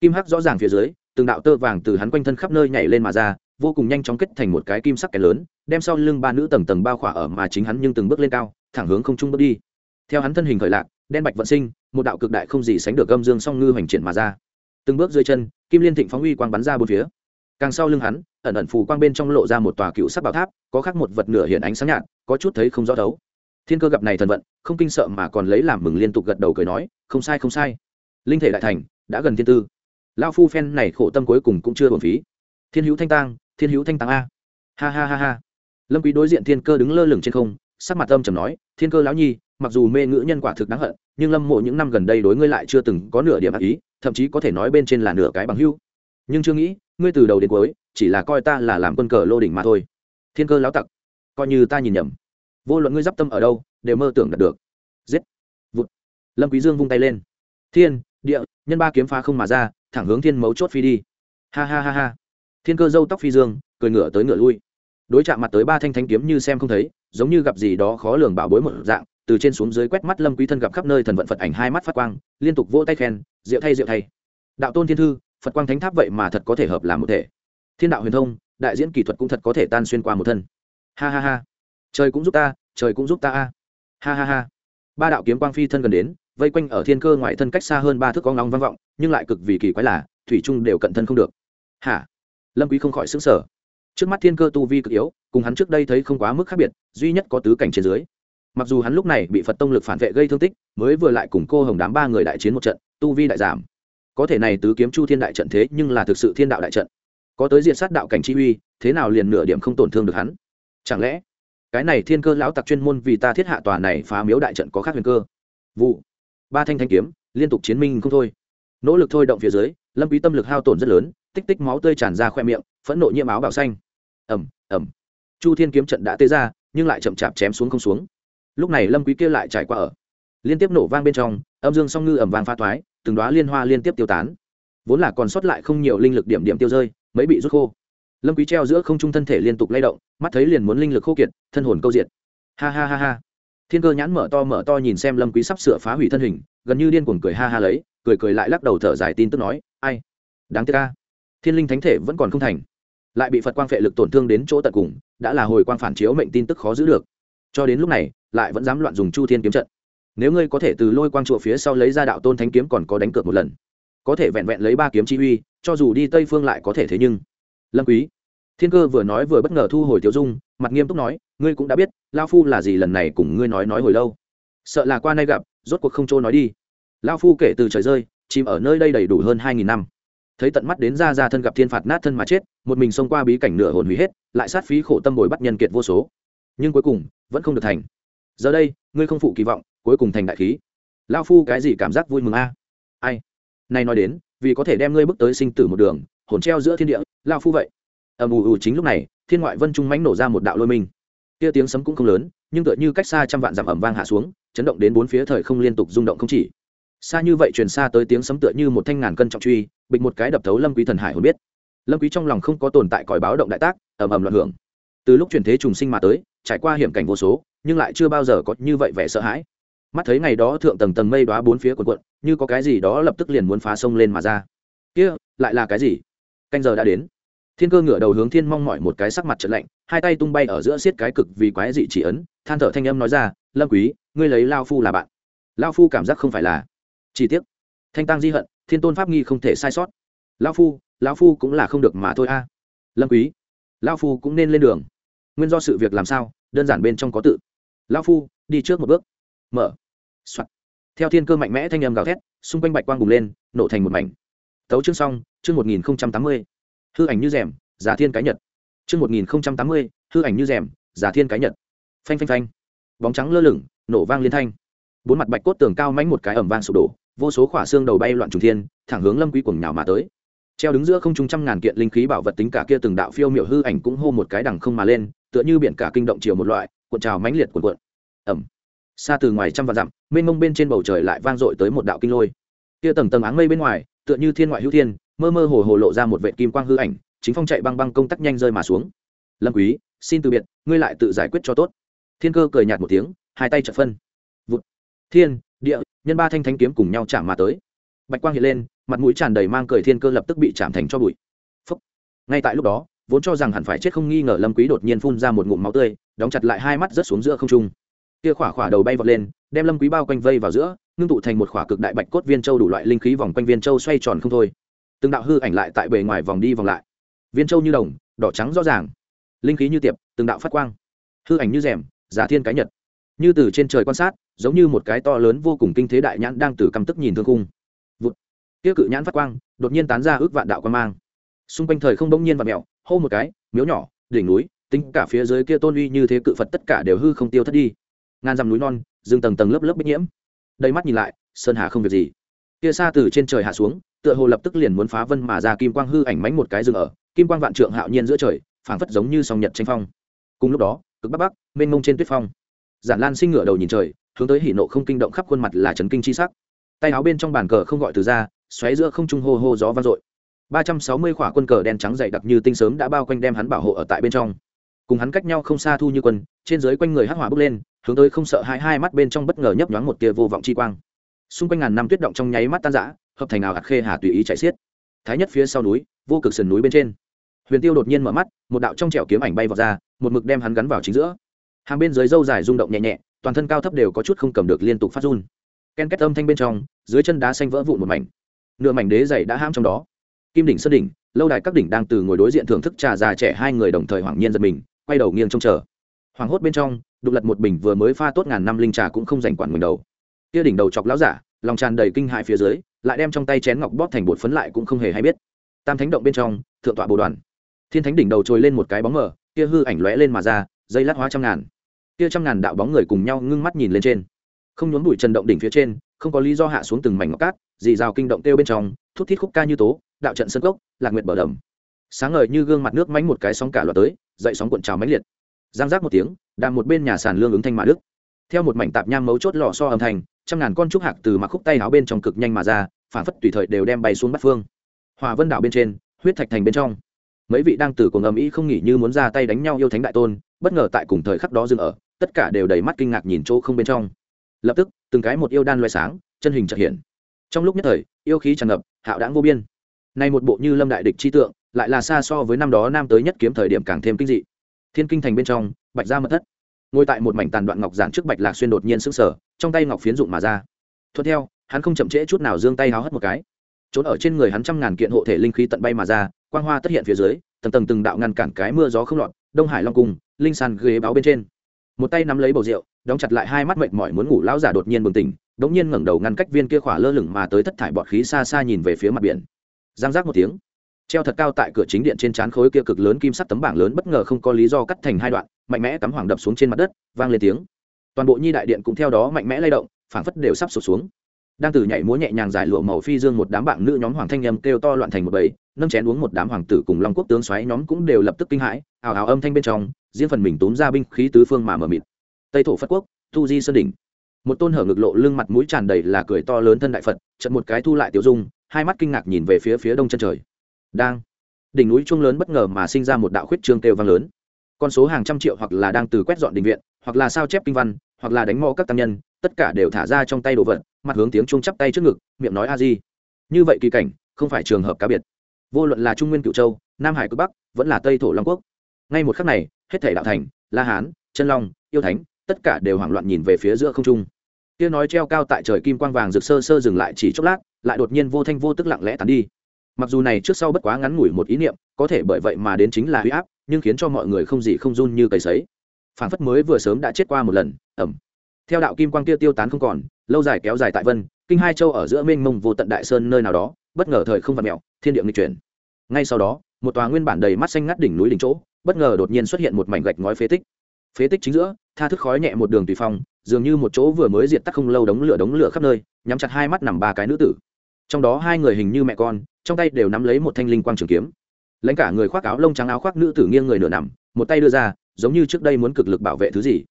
Kim hắc rõ ràng phía dưới, từng đạo tơ vàng từ hắn quanh thân khắp nơi nhảy lên mà ra, vô cùng nhanh chóng kết thành một cái kim sắc kén lớn đem sau lưng ba nữ tầng tầng bao khỏa ở mà chính hắn nhưng từng bước lên cao, thẳng hướng không trung bước đi. Theo hắn thân hình khởi lạc, đen bạch vận sinh, một đạo cực đại không gì sánh được âm dương song ngư hoành triển mà ra. Từng bước dưới chân, kim liên thịnh phóng uy quang bắn ra bốn phía. Càng sau lưng hắn, ẩn ẩn phù quang bên trong lộ ra một tòa cựu sắc bảo tháp, có khác một vật nửa hiện ánh sáng nhạt, có chút thấy không rõ đấu. Thiên cơ gặp này thần vận, không kinh sợ mà còn lấy làm mừng liên tục gật đầu cười nói, không sai không sai. Linh thể đại thành, đã gần thiên tư. Lao phu phen này khổ tâm cuối cùng cũng chưa bổn phí. Thiên hữu thanh tang, thiên hữu thanh tang a. Ha ha ha ha lâm quý đối diện thiên cơ đứng lơ lửng trên không, sắc mặt âm trầm nói, thiên cơ lão nhi, mặc dù mê ngữ nhân quả thực đáng hận, nhưng lâm mộ những năm gần đây đối ngươi lại chưa từng có nửa điểm ác ý, thậm chí có thể nói bên trên là nửa cái bằng hưu. Nhưng chưa nghĩ, ngươi từ đầu đến cuối, chỉ là coi ta là làm quân cờ lô đỉnh mà thôi. Thiên cơ lão tặc, coi như ta nhìn nhầm. Vô luận ngươi d tâm ở đâu, đều mơ tưởng đạt được. Giết. Vụt. Lâm quý dương vung tay lên. Thiên, địa, nhân ba kiếm phá không mà ra, thẳng hướng thiên mấu chốt phi đi. Ha ha ha ha. Thiên cơ dâu tóc phi dương, cười ngửa tới ngửa lui đối chạm mặt tới ba thanh thanh kiếm như xem không thấy, giống như gặp gì đó khó lường bảo bối một dạng, từ trên xuống dưới quét mắt lâm quý thân gặp khắp nơi thần vận phật ảnh hai mắt phát quang, liên tục vỗ tay khen, diệu thay diệu thay. Đạo tôn thiên thư, phật quang thánh tháp vậy mà thật có thể hợp làm một thể. Thiên đạo huyền thông, đại diễn kỹ thuật cũng thật có thể tan xuyên qua một thân. Ha ha ha. Trời cũng giúp ta, trời cũng giúp ta a. Ha ha ha. Ba đạo kiếm quang phi thân gần đến, vây quanh ở thiên cơ ngoại thân cách xa hơn ba thước con nóng vang vọng, nhưng lại cực vì kỳ quái là thủy trung đều cận thân không được. Hả? Lâm quý không khỏi sững sờ trước mắt thiên cơ tu vi cực yếu, cùng hắn trước đây thấy không quá mức khác biệt, duy nhất có tứ cảnh trên dưới. Mặc dù hắn lúc này bị phật tông lực phản vệ gây thương tích, mới vừa lại cùng cô hồng đám ba người đại chiến một trận, tu vi đại giảm. Có thể này tứ kiếm chu thiên đại trận thế nhưng là thực sự thiên đạo đại trận. Có tới diện sát đạo cảnh chi uy, thế nào liền nửa điểm không tổn thương được hắn? Chẳng lẽ, cái này thiên cơ lão tặc chuyên môn vì ta thiết hạ tòa này phá miếu đại trận có khác huyền cơ? Vụ, ba thanh thanh kiếm, liên tục chiến minh không thôi. Nỗ lực thôi động phía dưới, lâm quý tâm lực hao tổn rất lớn, tích tích máu tươi tràn ra khoe miệng phẫn nộ nhiễm áo bảo xanh. Ẩm ẩm chu thiên kiếm trận đã tê ra, nhưng lại chậm chạp chém xuống không xuống. Lúc này lâm quý kia lại trải qua ở. Liên tiếp nổ vang bên trong, âm dương song ngư ẩm vang pha thoái, từng đóa liên hoa liên tiếp tiêu tán. Vốn là còn sót lại không nhiều linh lực điểm điểm tiêu rơi, mấy bị rút khô. Lâm quý treo giữa không trung thân thể liên tục lay động, mắt thấy liền muốn linh lực khô kiệt, thân hồn câu diệt. Ha ha ha ha. Thiên cơ nhãn mở to mở to nhìn xem lâm quý sắp sửa phá hủy thân hình, gần như điên cuồng cười ha ha lấy, cười cười lại lắc đầu thở dài tin tức nói, ai? Đáng tiếc a. Thiên linh thánh thể vẫn còn không thành lại bị phật quang phệ lực tổn thương đến chỗ tận cùng, đã là hồi quang phản chiếu mệnh tin tức khó giữ được. Cho đến lúc này, lại vẫn dám loạn dùng chu thiên kiếm trận. Nếu ngươi có thể từ lôi quang trụ phía sau lấy ra đạo tôn thánh kiếm còn có đánh cược một lần. Có thể vẹn vẹn lấy ba kiếm chi uy, cho dù đi tây phương lại có thể thế nhưng. Lâm quý, thiên cơ vừa nói vừa bất ngờ thu hồi tiểu dung, mặt nghiêm túc nói, ngươi cũng đã biết, lao phu là gì lần này cùng ngươi nói nói hồi lâu. Sợ là qua nay gặp, rốt cuộc không trôi nói đi. Lao phu kể từ trời rơi, chìm ở nơi đây đầy đủ hơn hai nghìn năm thấy tận mắt đến ra ra thân gặp thiên phạt nát thân mà chết, một mình xông qua bí cảnh nửa hồn hủy hết, lại sát phí khổ tâm bồi bắt nhân kiệt vô số. Nhưng cuối cùng, vẫn không được thành. Giờ đây, ngươi không phụ kỳ vọng, cuối cùng thành đại khí. Lao phu cái gì cảm giác vui mừng a? Ai? Nay nói đến, vì có thể đem ngươi bước tới sinh tử một đường, hồn treo giữa thiên địa lao phu vậy. Ầm ù ù chính lúc này, thiên ngoại vân trung mãnh nổ ra một đạo lôi minh. Kia tiếng sấm cũng không lớn, nhưng tựa như cách xa trăm vạn dặm ẩm vang hạ xuống, chấn động đến bốn phía thời không liên tục rung động không chỉ xa như vậy truyền xa tới tiếng sấm tựa như một thanh ngàn cân trọng truy, bịch một cái đập thấu lâm quý thần hải hồn biết. Lâm quý trong lòng không có tồn tại còi báo động đại tác, ầm ầm loạn hưởng. Từ lúc truyền thế trùng sinh mà tới, trải qua hiểm cảnh vô số, nhưng lại chưa bao giờ có như vậy vẻ sợ hãi. Mắt thấy ngày đó thượng tầng tầng mây đóa bốn phía cuộn cuộn, như có cái gì đó lập tức liền muốn phá sông lên mà ra. Kia, lại là cái gì? Canh giờ đã đến. Thiên cơ ngửa đầu hướng thiên mong mỏi một cái sắc mặt trận lạnh, hai tay tung bay ở giữa xiết cái cực vì quái dị chỉ ấn, than thở thanh âm nói ra, lâm quý, ngươi lấy lao phu là bạn. Lao phu cảm giác không phải là chi tiết thanh tăng di hận, thiên tôn pháp nghi không thể sai sót. Lao phu lao phu cũng là không được mà thôi a. Lâm quý lao phu cũng nên lên đường. Nguyên do sự việc làm sao, đơn giản bên trong có tự. Lao phu, đi trước một bước. Mở. Soạn. theo thiên cơ mạnh mẽ thanh âm gào thét, xung quanh bạch quang bùng lên, nổ thành một mảnh. Tấu chương xong, chương một nghìn tám mươi. Hư ảnh như rèm, giả thiên cái nhật. Chương một nghìn tám mươi, hư ảnh như rèm, giả thiên cái nhật. Phanh phanh phanh. Bóng trắng lơ lửng, nổ vang liên thanh. Bốn mặt bạch cốt tường cao mánh một cái ẩm vang sụp đổ vô số khỏa xương đầu bay loạn trùng thiên, thẳng hướng lâm quý cuồng nhào mà tới. Treo đứng giữa không trung trăm ngàn kiện linh khí bảo vật tính cả kia từng đạo phiêu miểu hư ảnh cũng hô một cái đằng không mà lên, tựa như biển cả kinh động chiều một loại, cuộn trào mãnh liệt cuộn cuộn. Ẩm xa từ ngoài trăm vạn dặm, mênh mông bên trên bầu trời lại vang dội tới một đạo kinh lôi. Kia tầng tầng áng mây bên ngoài, tựa như thiên ngoại hữu thiên, mơ mơ hồ hồ lộ ra một vệt kim quang hư ảnh, chính phong chạy băng băng công tắc nhanh rơi mà xuống. Lâm quý, xin từ biệt, ngươi lại tự giải quyết cho tốt. Thiên cơ cười nhạt một tiếng, hai tay chợt phân. Vụt. Thiên nhân ba thanh thanh kiếm cùng nhau chạm mà tới. Bạch quang hiện lên, mặt mũi tràn đầy mang cười thiên cơ lập tức bị chạm thành cho bụi. Phúc. ngay tại lúc đó, vốn cho rằng hẳn phải chết không nghi ngờ lâm quý đột nhiên phun ra một ngụm máu tươi, đóng chặt lại hai mắt rớt xuống giữa không trung. Kia khỏa khỏa đầu bay vọt lên, đem lâm quý bao quanh vây vào giữa, ngưng tụ thành một khỏa cực đại bạch cốt viên châu đủ loại linh khí vòng quanh viên châu xoay tròn không thôi. Từng đạo hư ảnh lại tại bề ngoài vòng đi vòng lại. Viên châu như đồng, đỏ trắng rõ ràng. Linh khí như tiệp, từng đạo phát quang. Hư ảnh như rèm, giả thiên cái nhật. Như từ trên trời quan sát giống như một cái to lớn vô cùng kinh thế đại nhãn đang từ căm tức nhìn thương khung. Vụt. Kia cự nhãn phát quang, đột nhiên tán ra ước vạn đạo quan mang. Xung quanh thời không bỗng nhiên và mẹo hô một cái, miếu nhỏ, đỉnh núi, tính cả phía dưới kia tôn uy như thế cự phật tất cả đều hư không tiêu thất đi. Ngàn dặm núi non rừng tầng tầng lớp lớp bích nhiễm. Đầy mắt nhìn lại, sơn hà không việc gì. Kia xa từ trên trời hạ xuống, tựa hồ lập tức liền muốn phá vân mà ra kim quang hư ảnh mánh một cái rừng ở, kim quang vạn trượng hạo nhiên giữa trời, phảng phất giống như song nhật tranh phong. Cùng lúc đó, cực bắc bắc, mênh mông trên tuyết phong. Giản lan sinh ngửa đầu nhìn trời hướng tới hỉ nộ không kinh động khắp khuôn mặt là trấn kinh chi sắc. Tay áo bên trong bàn cờ không gọi từ ra, xoáy giữa không trung hô hô gió vang dội. Ba trăm sáu mươi khỏa quân cờ đen trắng dày đặc như tinh sớm đã bao quanh đem hắn bảo hộ ở tại bên trong. Cùng hắn cách nhau không xa thu như quân, trên dưới quanh người hắc hỏa bước lên, hướng tới không sợ hai hai mắt bên trong bất ngờ nhấp nhoáng một tia vô vọng chi quang. Xung quanh ngàn năm tuyết động trong nháy mắt tan rã, hợp thành ảo ạt khê hà tùy ý chạy xiết. Thái nhất phía sau núi, vô cực sườn núi bên trên. Huyền tiêu đột nhiên mở mắt, một đạo trong trẻo kiếm ảnh bay vào ra, một mực đem hắn gắn vào chính giữa. Hàng bên dưới dâu dài rung động nhẹ nhẹ toàn thân cao thấp đều có chút không cầm được liên tục phát run. Ken két âm thanh bên trong, dưới chân đá xanh vỡ vụn một mảnh. Nửa mảnh đế dày đã ham trong đó. Kim đỉnh sơn đỉnh, lâu đài các đỉnh đang từ ngồi đối diện thưởng thức trà già trẻ hai người đồng thời hoảng nhiên giật mình, quay đầu nghiêng trông chờ. Hoảng hốt bên trong, đục lật một bình vừa mới pha tốt ngàn năm linh trà cũng không giành quản mình đầu. Kia đỉnh đầu chọc lão giả, lòng tràn đầy kinh hại phía dưới, lại đem trong tay chén ngọc bóp thành bột phấn lại cũng không hề hay biết. Tam thánh động bên trong, thượng tọa bồ đoàn. Thiên thánh đỉnh đầu trồi lên một cái bóng mờ, kia hư ảnh lóe lên mà ra, dây lát hóa trăm ngàn kia trăm ngàn đạo bóng người cùng nhau ngưng mắt nhìn lên trên. Không nhốn bụi trần động đỉnh phía trên, không có lý do hạ xuống từng mảnh ngọc cát, dì rào kinh động kêu bên trong, thút thít khúc ca như tố, đạo trận sân cốc, lạc nguyệt bờ đầm. Sáng ngời như gương mặt nước mánh một cái sóng cả loạt tới, dậy sóng cuộn trào mãnh liệt. Giang giác một tiếng, đàm một bên nhà sàn lương ứng thanh mã đức. Theo một mảnh tạp nham mấu chốt lò so âm thanh, trăm ngàn con trúc hạc từ mặc khúc tay áo bên trong cực nhanh mà ra, phản phất tùy thời đều đem bay xuống bắt phương. Hòa vân đảo bên trên, huyết thạch thành bên trong. Mấy vị đang từ cuồng ầm ĩ không nghỉ như muốn ra tay đánh nhau yêu thánh đại tôn, bất ngờ tại cùng thời khắc đó dừng ở tất cả đều đầy mắt kinh ngạc nhìn chỗ không bên trong. Lập tức, từng cái một yêu đan loay sáng, chân hình trợ hiện. Trong lúc nhất thời, yêu khí tràn ngập, hạo đãng vô biên. Nay một bộ như lâm đại địch chi tượng, lại là xa so với năm đó nam tới nhất kiếm thời điểm càng thêm kinh dị. Thiên kinh thành bên trong, bạch ra mật thất. Ngồi tại một mảnh tàn đoạn ngọc giản trước bạch lạc xuyên đột nhiên sững sờ, trong tay ngọc phiến dụng mà ra. Thuận theo, hắn không chậm trễ chút nào giương tay háo hất một cái. Trốn ở trên người hắn trăm ngàn kiện hộ thể linh khí tận bay mà ra, quang hoa tất hiện phía dưới, tầng tầng từng đạo ngăn cản cái mưa gió không lọt, đông hải long cung, linh sàn ghế báo bên trên một tay nắm lấy bầu rượu, đóng chặt lại hai mắt mệt mỏi muốn ngủ, lão giả đột nhiên bừng tỉnh, đống nhiên ngẩng đầu ngăn cách viên kia khỏa lơ lửng mà tới thất thải bọt khí xa xa nhìn về phía mặt biển. Giang giác một tiếng, treo thật cao tại cửa chính điện trên trán khối kia cực lớn kim sắt tấm bảng lớn bất ngờ không có lý do cắt thành hai đoạn, mạnh mẽ cắm hoàng đập xuống trên mặt đất, vang lên tiếng. Toàn bộ nhi đại điện cũng theo đó mạnh mẽ lay động, phảng phất đều sắp sụt xuống. Đang từ nhảy múa nhẹ nhàng giải lụa màu phi dương một đám bạn nữ nhóm hoàng thanh nhâm kêu to loạn thành một bầy nâng chén uống một đám hoàng tử cùng long quốc tướng xoáy nhóm cũng đều lập tức kinh hãi, ào ào âm thanh bên trong diễn phần mình tốn ra binh khí tứ phương mà mờ mịt. Tây thổ phật quốc, tu di sơn đỉnh. Một tôn hở ngực lộ lưng mặt mũi tràn đầy là cười to lớn thân đại phật chật một cái thu lại tiểu dung, hai mắt kinh ngạc nhìn về phía phía đông chân trời. Đang. Đỉnh núi trung lớn bất ngờ mà sinh ra một đạo khuyết trương kêu vang lớn. Con số hàng trăm triệu hoặc là đang từ quét dọn đình viện, hoặc là sao chép kinh văn, hoặc là đánh mò các tăng nhân, tất cả đều thả ra trong tay đồ vật, mặt hướng tiếng chuông chắp tay trước ngực, miệng nói a di. Như vậy kỳ cảnh, không phải trường hợp cá biệt vô luận là trung nguyên cựu châu, nam hải cực bắc, vẫn là tây thổ long quốc. Ngay một khắc này, hết thể đạo thành, la hán, chân long, yêu thánh, tất cả đều hoảng loạn nhìn về phía giữa không trung. Kia nói treo cao tại trời kim quang vàng rực sơ sơ dừng lại chỉ chốc lát, lại đột nhiên vô thanh vô tức lặng lẽ tàn đi. Mặc dù này trước sau bất quá ngắn ngủi một ý niệm, có thể bởi vậy mà đến chính là huy áp, nhưng khiến cho mọi người không gì không run như cầy sấy. Phản phất mới vừa sớm đã chết qua một lần ẩm theo đạo kim quang kia tiêu tán không còn, lâu dài kéo dài tại vân, kinh hai châu ở giữa mênh mông vô tận đại sơn nơi nào đó, bất ngờ thời không vặt mẹo thiên địa nghịch chuyển. Ngay sau đó, một tòa nguyên bản đầy mắt xanh ngắt đỉnh núi đỉnh chỗ, bất ngờ đột nhiên xuất hiện một mảnh gạch ngói phế tích. Phế tích chính giữa, tha thức khói nhẹ một đường tùy phong, dường như một chỗ vừa mới diệt tắt không lâu đống lửa đống lửa khắp nơi, nhắm chặt hai mắt nằm ba cái nữ tử. Trong đó hai người hình như mẹ con, trong tay đều nắm lấy một thanh linh quang trường kiếm. Lãnh cả người khoác áo lông trắng áo khoác nữ tử nghiêng người nửa nằm, một tay đưa ra, giống như trước đây muốn cực lực bảo vệ thứ gì.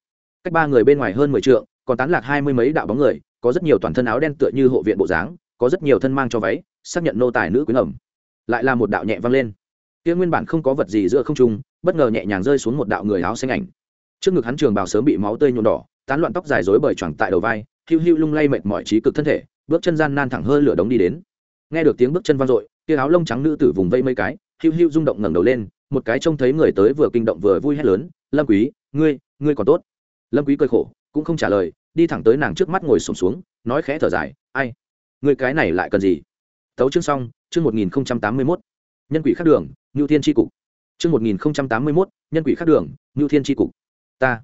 Cách ba người bên ngoài hơn mười trượng, còn tán lạc hai mươi mấy đạo bóng người, có rất nhiều toàn thân áo đen tựa như hộ viện bộ dáng, có rất nhiều thân mang cho váy xác nhận nô tài nữ quyến ẩm lại là một đạo nhẹ vang lên. Kia nguyên bản không có vật gì giữa không trung bất ngờ nhẹ nhàng rơi xuống một đạo người áo xanh ảnh. Trước ngực hắn trường bào sớm bị máu tươi nhuộm đỏ tán loạn tóc dài rối bời choàng tại đầu vai hiu hiu lung lay mệt mỏi trí cực thân thể bước chân gian nan thẳng hơi lửa đống đi đến. Nghe được tiếng bước chân vang dội kia áo lông trắng nữ tử vùng vây mấy cái hiu hiu rung động ngẩng đầu lên một cái trông thấy người tới vừa kinh động vừa vui hét lớn lâm quý ngươi ngươi còn tốt. Lâm quý cười khổ cũng không trả lời đi thẳng tới nàng trước mắt ngồi sụp xuống, xuống nói khẽ thở dài ai ngươi cái này lại cần gì? Tấu chương xong, chương một nghìn tám mươi mốt, nhân quỷ khắc đường, ngưu thiên tri cục. Chương một nghìn tám mươi mốt, nhân quỷ khắc đường, ngưu thiên tri cục. Ta.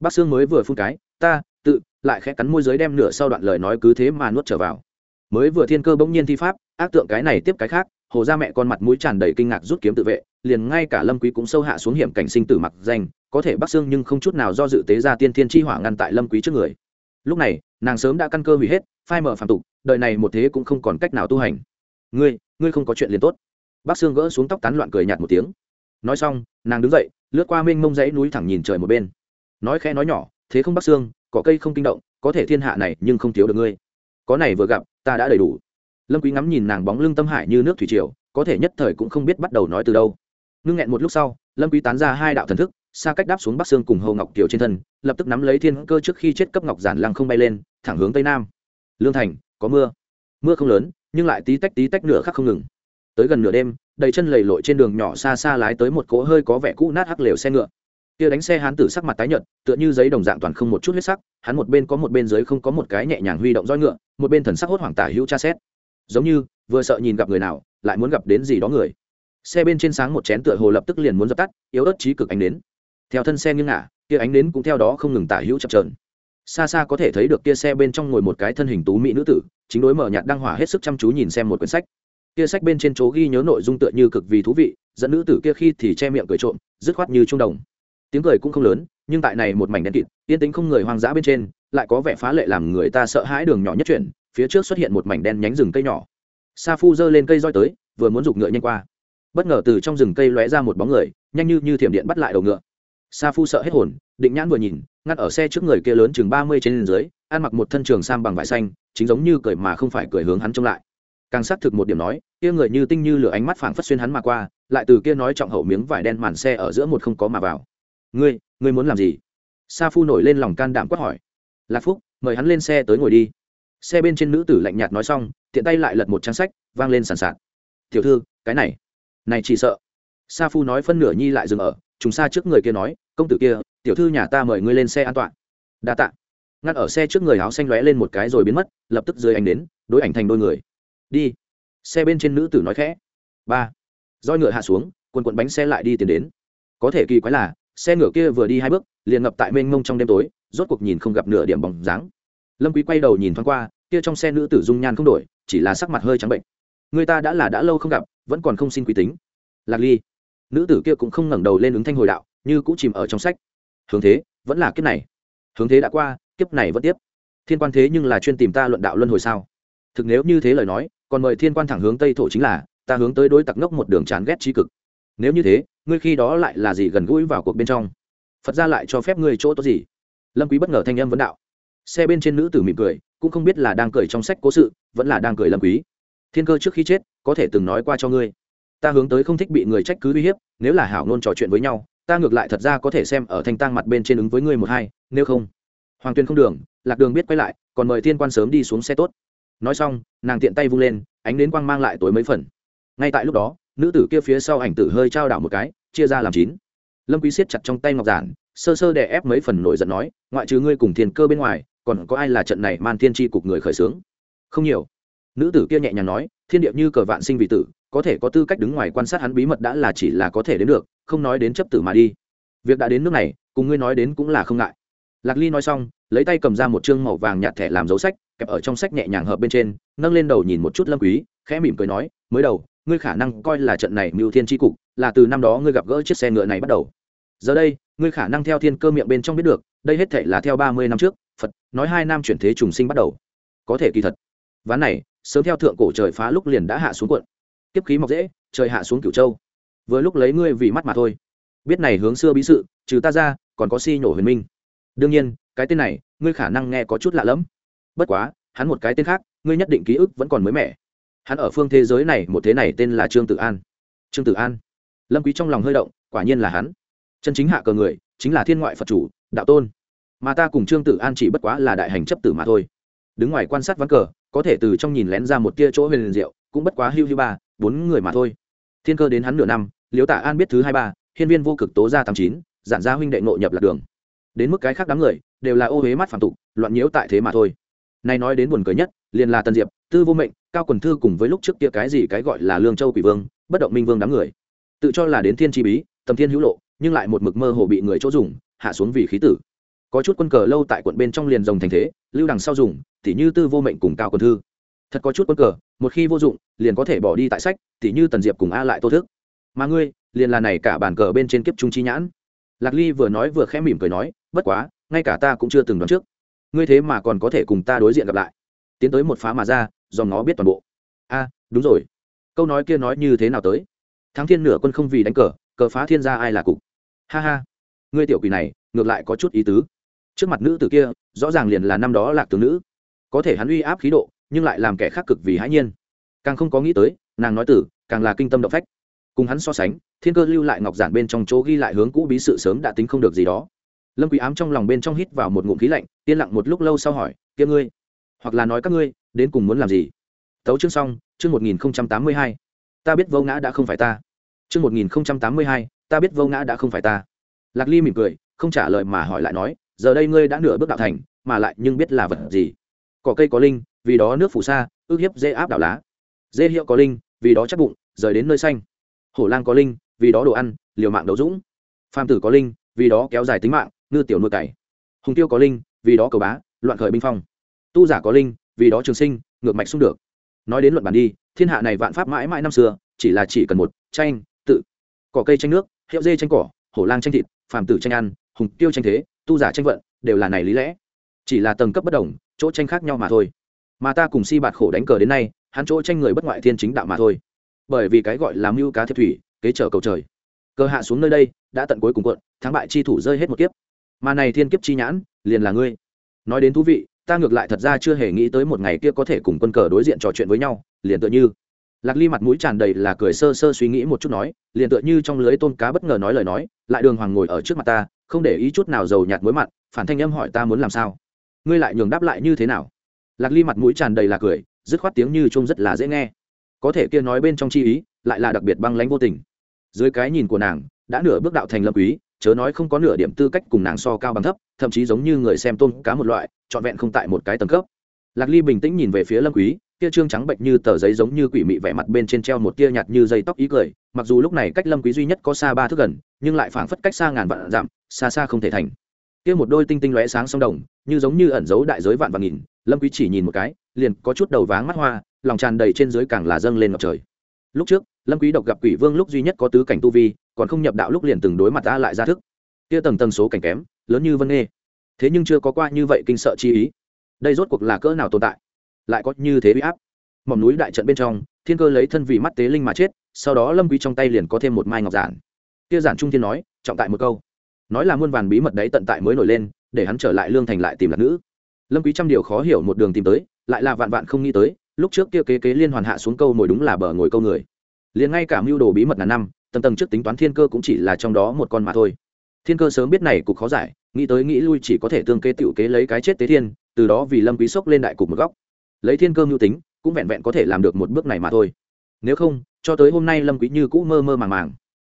Bác sương mới vừa phun cái, ta, tự, lại khẽ cắn môi giới đem nửa sau đoạn lời nói cứ thế mà nuốt trở vào. Mới vừa thiên cơ bỗng nhiên thi pháp, ác tượng cái này tiếp cái khác, hồ ra mẹ con mặt mũi tràn đầy kinh ngạc rút kiếm tự vệ, liền ngay cả lâm quý cũng sâu hạ xuống hiểm cảnh sinh tử mặc danh, có thể bắc xương nhưng không chút nào do dự tế ra tiên thiên chi hỏa ngăn tại lâm quý trước người. Lúc này, nàng sớm đã căn cơ hủy hết, phai mở phản tục, đời này một thế cũng không còn cách nào tu hành ngươi ngươi không có chuyện liền tốt. Bác sương gỡ xuống tóc tán loạn cười nhạt một tiếng. Nói xong, nàng đứng dậy, lướt qua mênh mông dãy núi thẳng nhìn trời một bên. Nói khẽ nói nhỏ, thế không bác sương, cỏ cây không kinh động, có thể thiên hạ này nhưng không thiếu được ngươi. Có này vừa gặp, ta đã đầy đủ. Lâm quý ngắm nhìn nàng bóng lưng tâm hải như nước thủy triều, có thể nhất thời cũng không biết bắt đầu nói từ đâu. Ngưng nghẹn một lúc sau, lâm quý tán ra hai đạo thần thức, xa cách đáp xuống bắc xương cùng hầu ngọc tiểu trên thân, lập tức nắm lấy thiên cơ trước khi chết cấp ngọc giản lăng không bay lên, thẳng hướng tây nam. Lương thành, có mưa. Mưa không lớn nhưng lại tí tách tí tách nửa khắc không ngừng. Tới gần nửa đêm, đầy chân lầy lội trên đường nhỏ xa xa lái tới một cỗ hơi có vẻ cũ nát hắc lều xe ngựa. Kia đánh xe hán tử sắc mặt tái nhợt, tựa như giấy đồng dạng toàn không một chút huyết sắc, hắn một bên có một bên dưới không có một cái nhẹ nhàng huy động roi ngựa, một bên thần sắc hốt hoảng tả hữu tra xét. Giống như, vừa sợ nhìn gặp người nào, lại muốn gặp đến gì đó người. Xe bên trên sáng một chén tựa hồ lập tức liền muốn dập tắt, yếu ớt trí cực ánh đến theo thân xe nghiêng ngả, kia ánh đến cũng theo đó không ngừng tả hữu chập trờn xa xa có thể thấy được kia xe bên trong ngồi một cái thân hình tú mỹ nữ tử, chính đối mở nhạt đăng hỏa hết sức chăm chú nhìn xem một quyển sách. Kia sách bên trên chỗ ghi nhớ nội dung tựa như cực vì thú vị, dẫn nữ tử kia khi thì che miệng cười trộm, dứt khoát như trung đồng. Tiếng cười cũng không lớn, nhưng tại này một mảnh đen kịt, yên tĩnh không người hoang dã bên trên, lại có vẻ phá lệ làm người ta sợ hãi đường nhỏ nhất chuyển, phía trước xuất hiện một mảnh đen nhánh rừng cây nhỏ. Sa phu giơ lên cây roi tới, vừa muốn giục ngựa nhanh qua. Bất ngờ từ trong rừng cây lóe ra một bóng người, nhanh như như thiểm điện bắt lại đầu ngựa. Sa phu sợ hết hồn, định nhãn vừa nhìn ngắt ở xe trước người kia lớn chừng ba mươi trên dưới, ăn mặc một thân trường sam bằng vải xanh, chính giống như cười mà không phải cười hướng hắn trông lại. Càng xác thực một điểm nói, kia người như tinh như lửa ánh mắt phảng phất xuyên hắn mà qua, lại từ kia nói trọng hậu miếng vải đen màn xe ở giữa một không có mà vào. Ngươi ngươi muốn làm gì? Sa phu nổi lên lòng can đảm quát hỏi. Lạc phúc, mời hắn lên xe tới ngồi đi. Xe bên trên nữ tử lạnh nhạt nói xong, tiện tay lại lật một trang sách, vang lên sàn sạt. Tiểu thư, cái này này chỉ sợ. Sa phu nói phân nửa nhi lại dừng ở chúng xa trước người kia nói, công tử kia tiểu thư nhà ta mời ngươi lên xe an toàn. Đa tạ. Ngắt ở xe trước người áo xanh lóe lên một cái rồi biến mất, lập tức rơi anh đến, đối ảnh thành đôi người. Đi. Xe bên trên nữ tử nói khẽ. Ba. Roi ngựa hạ xuống, quần quần bánh xe lại đi tiến đến. Có thể kỳ quái là, xe ngựa kia vừa đi hai bước, liền ngập tại mênh mông trong đêm tối, rốt cuộc nhìn không gặp nửa điểm bóng dáng. Lâm quý quay đầu nhìn thoáng qua, kia trong xe nữ tử dung nhan không đổi, chỉ là sắc mặt hơi trắng bệnh. Người ta đã là đã lâu không gặp, vẫn còn không xin quý tính. Lạc ly. Nữ tử kia cũng không ngẩng đầu lên ứng thanh hồi đạo, như cũng chìm ở trong sách hướng thế, vẫn là kiếp này. Hướng thế đã qua, kiếp này vẫn tiếp. Thiên quan thế nhưng là chuyên tìm ta luận đạo luân hồi sao? Thực nếu như thế lời nói, còn mời thiên quan thẳng hướng tây thổ chính là, ta hướng tới đối tặc ngốc một đường chán ghét trí cực. Nếu như thế, ngươi khi đó lại là gì gần gũi vào cuộc bên trong? Phật ra lại cho phép ngươi chỗ tốt gì? Lâm quý bất ngờ thanh âm vấn đạo. Xe bên trên nữ tử mỉm cười, cũng không biết là đang cười trong sách cố sự, vẫn là đang cười lâm quý. Thiên cơ trước khi chết, có thể từng nói qua cho ngươi. Ta hướng tới không thích bị người trách cứ uy hiếp, nếu là hảo nôn trò chuyện với nhau ta ngược lại thật ra có thể xem ở thanh tang mặt bên trên ứng với ngươi một hai, nếu không. Hoàng tuyên không đường, lạc đường biết quay lại, còn mời thiên quan sớm đi xuống xe tốt. Nói xong, nàng tiện tay vung lên, ánh đến quang mang lại tối mấy phần. Ngay tại lúc đó, nữ tử kia phía sau ảnh tử hơi trao đảo một cái, chia ra làm chín. Lâm quý siết chặt trong tay ngọc giản, sơ sơ đè ép mấy phần nổi giận nói, ngoại trừ ngươi cùng thiên cơ bên ngoài, còn có ai là trận này man thiên tri cục người khởi xướng? Không nhiều. Nữ tử kia nhẹ nhàng nói, thiên địa như cờ vạn sinh vị tử, có thể có tư cách đứng ngoài quan sát hắn bí mật đã là chỉ là có thể đến được không nói đến chấp tử mà đi. Việc đã đến nước này, cùng ngươi nói đến cũng là không ngại. Lạc ly nói xong, lấy tay cầm ra một chương màu vàng nhạt thẻ làm dấu sách, kẹp ở trong sách nhẹ nhàng hợp bên trên, nâng lên đầu nhìn một chút lâm quý, khẽ mỉm cười nói, mới đầu, ngươi khả năng coi là trận này mưu thiên tri cục, là từ năm đó ngươi gặp gỡ chiếc xe ngựa này bắt đầu. Giờ đây, ngươi khả năng theo thiên cơ miệng bên trong biết được, đây hết thể là theo ba mươi năm trước, phật nói hai năm chuyển thế trùng sinh bắt đầu. Có thể kỳ thật, ván này, sớm theo thượng cổ trời phá lúc liền đã hạ xuống quận. Tiếp khí mọc dễ, trời hạ xuống cửu châu vừa lúc lấy ngươi vì mắt mà thôi. Biết này hướng xưa bí sự, trừ ta ra, còn có si nhổ huyền minh. Đương nhiên, cái tên này, ngươi khả năng nghe có chút lạ lẫm. Bất quá, hắn một cái tên khác, ngươi nhất định ký ức vẫn còn mới mẻ. Hắn ở phương thế giới này, một thế này tên là trương tử an. Trương tử an. Lâm quý trong lòng hơi động, quả nhiên là hắn. Chân chính hạ cờ người, chính là thiên ngoại phật chủ, đạo tôn. Mà ta cùng trương tử an chỉ bất quá là đại hành chấp tử mà thôi. Đứng ngoài quan sát ván cờ, có thể từ trong nhìn lén ra một tia chỗ huyền liền diệu, cũng bất quá hưu hưu ba, bốn người mà thôi. Thiên cơ đến hắn nửa năm liếu tạ an biết thứ hai ba, hiên viên vô cực tố ra tám chín, giản gia huynh đệ nội nhập lạc đường. Đến mức cái khác đám người, đều là ô huế mắt phản tục, loạn nhiễu tại thế mà thôi. Nay nói đến buồn cười nhất, liền là tần diệp, tư vô mệnh, cao quần thư cùng với lúc trước kia cái gì cái gọi là lương châu quỷ vương, bất động minh vương đám người. Tự cho là đến thiên chi bí, tầm thiên hữu lộ, nhưng lại một mực mơ hồ bị người chỗ dùng, hạ xuống vì khí tử. Có chút quân cờ lâu tại quận bên trong liền rồng thành thế, lưu đằng sau dùng, tỉ như tư vô mệnh cùng cao quần thư. Thật có chút quân cờ, một khi vô dụng, liền có thể bỏ đi tại sách, tỉ như tần diệp cùng a lại tô thức mà ngươi, liền là này cả bàn cờ bên trên kiếp trung chi nhãn. Lạc ly vừa nói vừa khẽ mỉm cười nói, bất quá, ngay cả ta cũng chưa từng đoán trước. Ngươi thế mà còn có thể cùng ta đối diện gặp lại. Tiến tới một phá mà ra do nó biết toàn bộ. A, đúng rồi. Câu nói kia nói như thế nào tới? Thắng thiên nửa quân không vì đánh cờ cờ phá thiên gia ai là cục? Ha ha. Ngươi tiểu quỷ này, ngược lại có chút ý tứ. Trước mặt nữ tử kia, rõ ràng liền là năm đó lạc tướng nữ. Có thể hắn uy áp khí độ, nhưng lại làm kẻ khác cực vì hãi nhiên. Càng không có nghĩ tới, nàng nói tử, càng là kinh tâm động phách cùng hắn so sánh, thiên cơ lưu lại ngọc giản bên trong chỗ ghi lại hướng cũ bí sự sớm đã tính không được gì đó. Lâm quý ám trong lòng bên trong hít vào một ngụm khí lạnh, yên lặng một lúc lâu sau hỏi, kia ngươi, hoặc là nói các ngươi, đến cùng muốn làm gì? Tấu chương xong, chương một nghìn tám mươi hai. Ta biết vô ngã đã không phải ta. Chương một nghìn tám mươi hai, ta biết vô ngã đã không phải ta. Lạc ly mỉm cười, không trả lời mà hỏi lại nói, giờ đây ngươi đã nửa bước đạo thành, mà lại nhưng biết là vật gì? Cỏ cây có linh, vì đó nước phủ xa ước hiếp dê áp đảo lá. Dê hiệu có linh, vì đó chắc bụng, rời đến nơi xanh hổ lang có linh, vì đó đồ ăn, liều mạng đấu dũng. Phàm tử có linh, vì đó kéo dài tính mạng, ngư tiểu nuôi cày. Hùng tiêu có linh, vì đó cầu bá, loạn khởi binh phong. Tu giả có linh, vì đó trường sinh, ngược mạch xung được. Nói đến luận bản đi, thiên hạ này vạn pháp mãi mãi năm xưa, chỉ là chỉ cần một, tranh, tự. Cỏ cây tranh nước, hiệu dê tranh cỏ, hổ lang tranh thịt, phàm tử tranh ăn, hùng tiêu tranh thế, tu giả tranh vận, đều là này lý lẽ. Chỉ là tầng cấp bất đồng, chỗ tranh khác nhau mà thôi. Mà ta cùng si bạt khổ đánh cờ đến nay, hắn chỗ tranh người bất ngoại thiên chính đạo mà thôi bởi vì cái gọi là mưu cá thiệp thủy, kế trở cầu trời. Cờ hạ xuống nơi đây, đã tận cuối cùng quận, thắng bại chi thủ rơi hết một kiếp. Mà này thiên kiếp chi nhãn, liền là ngươi. Nói đến thú vị, ta ngược lại thật ra chưa hề nghĩ tới một ngày kia có thể cùng quân cờ đối diện trò chuyện với nhau, liền tựa như. Lạc ly mặt mũi tràn đầy là cười sơ sơ suy nghĩ một chút nói, liền tựa như trong lưới tôm cá bất ngờ nói lời nói, lại đường hoàng ngồi ở trước mặt ta, không để ý chút nào giàu nhạt mối mặt phản thanh âm hỏi ta muốn làm sao. Ngươi lại nhường đáp lại như thế nào? Lạc ly mặt mũi tràn đầy là cười, dứt khoát tiếng như trông rất là dễ nghe có thể kia nói bên trong chi ý, lại là đặc biệt băng lãnh vô tình. Dưới cái nhìn của nàng, đã nửa bước đạo thành lâm quý, chớ nói không có nửa điểm tư cách cùng nàng so cao bằng thấp, thậm chí giống như người xem tôm cá một loại, trọn vẹn không tại một cái tầng cấp. Lạc ly bình tĩnh nhìn về phía lâm quý, kia trương trắng bệnh như tờ giấy giống như quỷ mị vẻ mặt bên trên treo một tia nhạt như dây tóc ý cười, mặc dù lúc này cách lâm quý duy nhất có xa ba thước gần, nhưng lại phảng phất cách xa ngàn vạn dặm, xa xa không thể thành. Kia một đôi tinh tinh lóe sáng song đồng, như giống như ẩn giấu đại giới vạn vạn nghìn, lâm quý chỉ nhìn một cái, liền có chút đầu váng mắt hoa lòng tràn đầy trên dưới càng là dâng lên ngập trời. Lúc trước, lâm quý độc gặp quỷ vương lúc duy nhất có tứ cảnh tu vi, còn không nhập đạo lúc liền từng đối mặt ta lại ra thức. Kia tầng tầng số cảnh kém, lớn như vân nghe thế nhưng chưa có qua như vậy kinh sợ chi ý. Đây rốt cuộc là cỡ nào tồn tại? Lại có như thế uy áp. Mỏm núi đại trận bên trong, thiên cơ lấy thân vì mắt tế linh mà chết, sau đó lâm quý trong tay liền có thêm một mai ngọc giản. Kia giản trung thiên nói, trọng tại một câu. Nói là muôn vàn bí mật đấy tận tại mới nổi lên, để hắn trở lại lương thành lại tìm lạc nữ. Lâm quý trăm điều khó hiểu một đường tìm tới, lại là vạn vạn không nghĩ tới lúc trước kia kế kế liên hoàn hạ xuống câu ngồi đúng là bờ ngồi câu người. Liền ngay cả mưu đồ bí mật ngàn năm, tầng tầng trước tính toán thiên cơ cũng chỉ là trong đó một con mà thôi. Thiên cơ sớm biết này cục khó giải, nghĩ tới nghĩ lui chỉ có thể tương kế tiểu kế lấy cái chết tế thiên, từ đó vì lâm quý sốc lên đại cục một góc. Lấy thiên cơ mưu tính, cũng vẹn vẹn có thể làm được một bước này mà thôi. Nếu không, cho tới hôm nay lâm quý như cũ mơ mơ màng màng.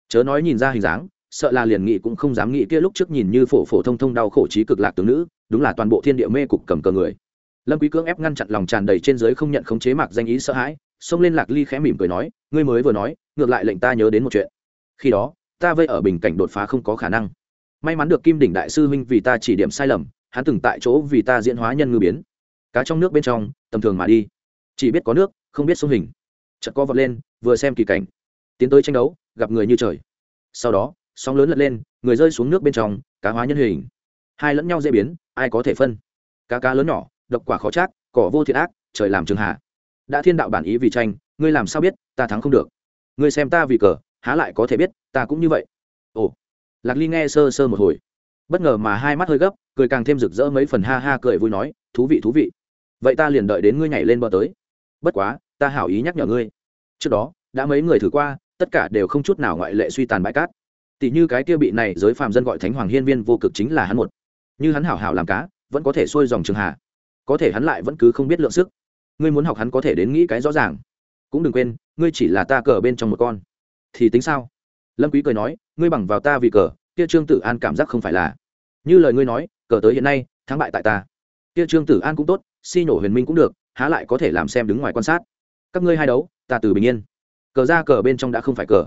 Chớ nói nhìn ra hình dáng, sợ là liền nghĩ cũng không dám nghĩ kia lúc trước nhìn như phổ phổ thông thông đau khổ trí cực lạc tướng nữ, đúng là toàn bộ thiên địa mê cục cầm cờ người lâm quý cưỡng ép ngăn chặn lòng tràn đầy trên dưới không nhận khống chế mặc danh ý sợ hãi, xông lên lạc ly khẽ mỉm cười nói, ngươi mới vừa nói, ngược lại lệnh ta nhớ đến một chuyện. Khi đó, ta vây ở bình cảnh đột phá không có khả năng. May mắn được kim đỉnh đại sư huynh vì ta chỉ điểm sai lầm, hắn từng tại chỗ vì ta diễn hóa nhân ngư biến. Cá trong nước bên trong, tầm thường mà đi. Chỉ biết có nước, không biết sông hình. Chợt co vọt lên, vừa xem kỳ cảnh. Tiến tới tranh đấu, gặp người như trời. Sau đó, sóng lớn lật lên, người rơi xuống nước bên trong, cá hóa nhân hình. Hai lẫn nhau dễ biến, ai có thể phân? Cá cá lớn nhỏ độc quả khó chát, cỏ vô thiện ác, trời làm trường hạ. Đã thiên đạo bản ý vì tranh, ngươi làm sao biết, ta thắng không được. Ngươi xem ta vì cờ, há lại có thể biết, ta cũng như vậy. Ồ. Lạc ly nghe sơ sơ một hồi. Bất ngờ mà hai mắt hơi gấp, cười càng thêm rực rỡ mấy phần ha ha cười vui nói, thú vị thú vị. Vậy ta liền đợi đến ngươi nhảy lên bờ tới. Bất quá, ta hảo ý nhắc nhở ngươi. Trước đó, đã mấy người thử qua, tất cả đều không chút nào ngoại lệ suy tàn bãi cát. Tỷ như cái kia bị này giới phàm dân gọi thánh hoàng hiên viên vô cực chính là hắn một. Như hắn hảo hảo làm cá, vẫn có thể xuôi dòng trường hạ có thể hắn lại vẫn cứ không biết lượng sức. Ngươi muốn học hắn có thể đến nghĩ cái rõ ràng. Cũng đừng quên, ngươi chỉ là ta cờ bên trong một con. Thì tính sao? Lâm quý cười nói, ngươi bằng vào ta vì cờ, kia trương tử an cảm giác không phải là. Như lời ngươi nói, cờ tới hiện nay, thắng bại tại ta. Kia trương tử an cũng tốt, si nổ huyền minh cũng được, há lại có thể làm xem đứng ngoài quan sát. Các ngươi hai đấu, ta từ bình yên. Cờ ra cờ bên trong đã không phải cờ.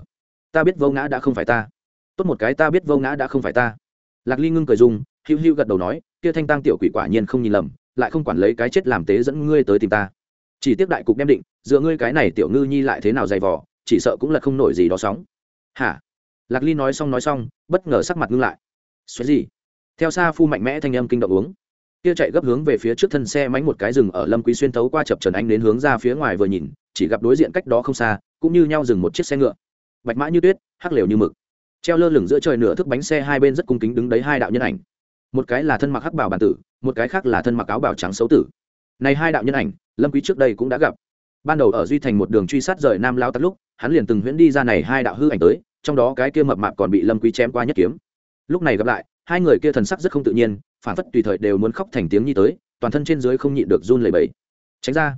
Ta biết vô ngã đã không phải ta. Tốt một cái ta biết vô ngã đã không phải ta. Lạc ly ngưng cười dung hữu hiu gật đầu nói, kia thanh tăng tiểu quỷ quả nhiên không nhìn lầm lại không quản lấy cái chết làm tế dẫn ngươi tới tìm ta. Chỉ tiếc đại cục đem định, dựa ngươi cái này tiểu ngư nhi lại thế nào dày vỏ chỉ sợ cũng là không nổi gì đó sóng. Hả? Lạc ly nói xong nói xong, bất ngờ sắc mặt ngưng lại. Xoáy gì? Theo xa phu mạnh mẽ thanh âm kinh động uống. Kia chạy gấp hướng về phía trước thân xe mánh một cái rừng ở lâm quý xuyên thấu qua chập trần anh đến hướng ra phía ngoài vừa nhìn, chỉ gặp đối diện cách đó không xa, cũng như nhau dừng một chiếc xe ngựa. Bạch mã như tuyết, hắc lều như mực. Treo lơ lửng giữa trời nửa thước bánh xe hai bên rất cung kính đứng đấy hai đạo nhân ảnh một cái là thân mặc hắc bảo bản tử, một cái khác là thân mặc áo bảo trắng xấu tử. Này hai đạo nhân ảnh, lâm quý trước đây cũng đã gặp. Ban đầu ở duy thành một đường truy sát rời nam lao tắt lúc, hắn liền từng huyễn đi ra này hai đạo hư ảnh tới, trong đó cái kia mập mạp còn bị lâm quý chém qua nhất kiếm. Lúc này gặp lại, hai người kia thần sắc rất không tự nhiên, phản phất tùy thời đều muốn khóc thành tiếng như tới, toàn thân trên dưới không nhịn được run lẩy bẩy. Tránh ra.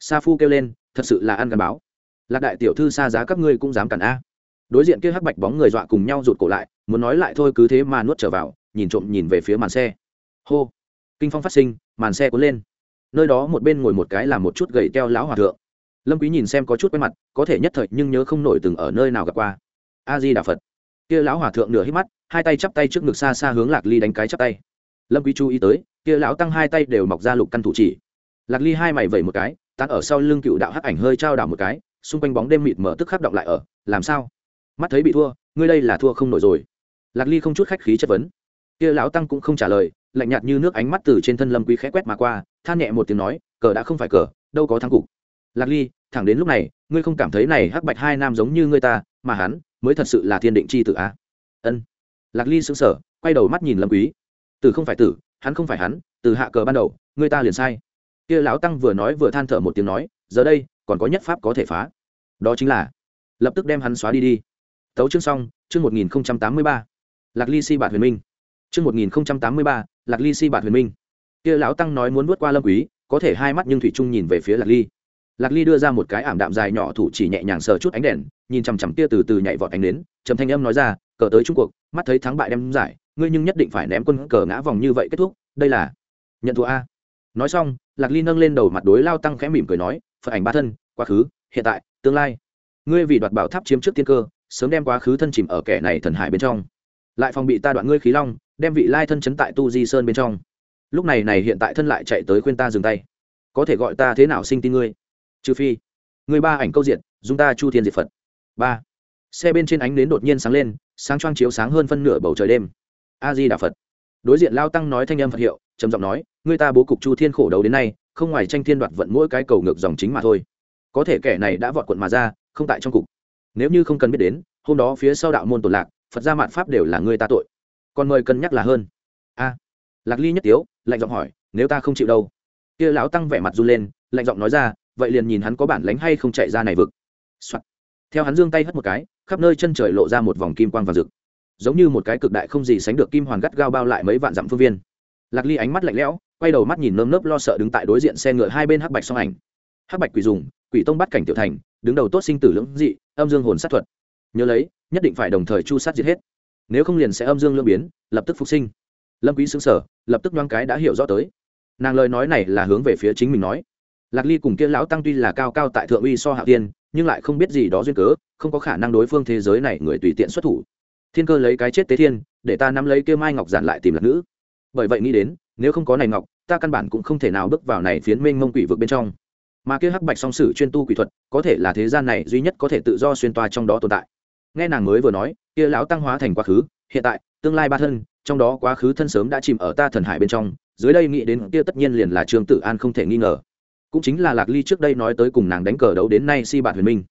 Sa phu kêu lên, thật sự là ăn gắn báo. Lạc đại tiểu thư xa giá các ngươi cũng dám cản a. Đối diện kia hắc bạch bóng người dọa cùng nhau rụt cổ lại, muốn nói lại thôi cứ thế mà nuốt trở vào nhìn trộm nhìn về phía màn xe. Hô! Kinh phong phát sinh, màn xe cuốn lên. Nơi đó một bên ngồi một cái là một chút gầy teo lão hòa thượng. Lâm quý nhìn xem có chút quen mặt, có thể nhất thời nhưng nhớ không nổi từng ở nơi nào gặp qua. A di đà phật. Kia lão hòa thượng nửa hít mắt, hai tay chắp tay trước ngực xa xa hướng lạc ly đánh cái chắp tay. Lâm quý chú ý tới, kia lão tăng hai tay đều mọc ra lục căn thủ chỉ. Lạc ly hai mày vẩy một cái, tán ở sau lưng cựu đạo hắc ảnh hơi trao đảo một cái, xung quanh bóng đêm mịt mở tức khắc động lại ở, làm sao? Mắt thấy bị thua, ngươi đây là thua không nổi rồi. Lạc ly không chút khách khí chất vấn kia lão tăng cũng không trả lời, lạnh nhạt như nước ánh mắt từ trên thân lâm quý khẽ quét mà qua, than nhẹ một tiếng nói, cờ đã không phải cờ, đâu có thắng cục. Lạc ly, thẳng đến lúc này, ngươi không cảm thấy này hắc bạch hai nam giống như ngươi ta, mà hắn mới thật sự là thiên định chi tử a ân. Lạc ly sững sờ, quay đầu mắt nhìn lâm quý. Tử không phải tử, hắn không phải hắn, từ hạ cờ ban đầu, ngươi ta liền sai. Kia lão tăng vừa nói vừa than thở một tiếng nói, giờ đây, còn có nhất pháp có thể phá. Đó chính là. Lập tức đem hắn xóa đi đi. Tấu chương xong, chương một nghìn tám mươi ba. Lạc ly si bạt huyền minh. Trước 1083, lạc ly si bạt huyền minh. Kia lão tăng nói muốn vượt qua lâm quý có thể hai mắt nhưng thủy trung nhìn về phía lạc ly. Lạc ly đưa ra một cái ảm đạm dài nhỏ thủ chỉ nhẹ nhàng sờ chút ánh đèn nhìn chằm chằm kia từ từ nhảy vọt ánh đến trầm thanh âm nói ra cờ tới trung cuộc mắt thấy thắng bại đem giải ngươi nhưng nhất định phải ném quân cờ ngã vòng như vậy kết thúc đây là nhận thua a. Nói xong lạc ly nâng lên đầu mặt đối lao tăng khẽ mỉm cười nói phật ảnh ba thân quá khứ hiện tại tương lai. Ngươi vì đoạt bảo tháp chiếm trước tiên cơ sớm đem quá khứ thân chìm ở kẻ này thần hải bên trong. Lại phòng bị ta đoạn ngươi khí long đem vị lai thân chấn tại tu di sơn bên trong. Lúc này này hiện tại thân lại chạy tới khuyên ta dừng tay. Có thể gọi ta thế nào sinh tin ngươi? Trừ phi người ba ảnh câu diện dùng ta chu thiên diệt phật. Ba. Xe bên trên ánh đến đột nhiên sáng lên, sáng choang chiếu sáng hơn phân nửa bầu trời đêm. A di đà phật. Đối diện lao tăng nói thanh âm phật hiệu, trầm giọng nói người ta bố cục chu thiên khổ đầu đến nay, không ngoài tranh thiên đoạt vận mỗi cái cầu ngược dòng chính mà thôi. Có thể kẻ này đã vọt quận mà ra, không tại trong cục. Nếu như không cần biết đến, hôm đó phía sau đạo môn tổn lạc, phật gia mạn pháp đều là người ta tội còn mời cân nhắc là hơn. A, lạc ly nhất tiếu, lạnh giọng hỏi, nếu ta không chịu đâu? Kia lão tăng vẻ mặt run lên, lạnh giọng nói ra, vậy liền nhìn hắn có bản lánh hay không chạy ra này vực、Soạn. theo hắn giương tay hất một cái, khắp nơi chân trời lộ ra một vòng kim quang và rực. Giống như một cái cực đại không gì sánh được kim hoàn gắt gao bao lại mấy vạn dặm phương viên. Lạc ly ánh mắt lạnh lẽo, quay đầu mắt nhìn nơm nớp lo sợ đứng tại đối diện xe ngựa hai bên hắc bạch song ảnh. Hắc bạch quỷ dùng, quỷ tông bắt cảnh tiểu thành, đứng đầu tốt sinh tử lưỡng dị, âm dương hồn sát thuật. Nhớ lấy, nhất định phải đồng thời chu sát diệt hết nếu không liền sẽ âm dương lương biến, lập tức phục sinh. Lâm quý xứng sở lập tức nhoáng cái đã hiểu rõ tới. Nàng lời nói này là hướng về phía chính mình nói. Lạc ly cùng kia lão tăng tuy là cao cao tại thượng uy so hạ tiên, nhưng lại không biết gì đó duyên cớ, không có khả năng đối phương thế giới này người tùy tiện xuất thủ. Thiên cơ lấy cái chết tế thiên, để ta nắm lấy kia mai ngọc giản lại tìm lạc nữ. Bởi vậy nghĩ đến, nếu không có này ngọc, ta căn bản cũng không thể nào bước vào này phiến mênh mông quỷ vực bên trong. Mà kia hắc bạch song sử chuyên tu quỷ thuật, có thể là thế gian này duy nhất có thể tự do xuyên toa trong đó tồn tại. Nghe nàng mới vừa nói kia lão tăng hóa thành quá khứ, hiện tại, tương lai ba thân, trong đó quá khứ thân sớm đã chìm ở ta thần hải bên trong, dưới đây nghĩ đến kia tất nhiên liền là trương tử an không thể nghi ngờ. Cũng chính là lạc ly trước đây nói tới cùng nàng đánh cờ đấu đến nay si bạt huyền minh.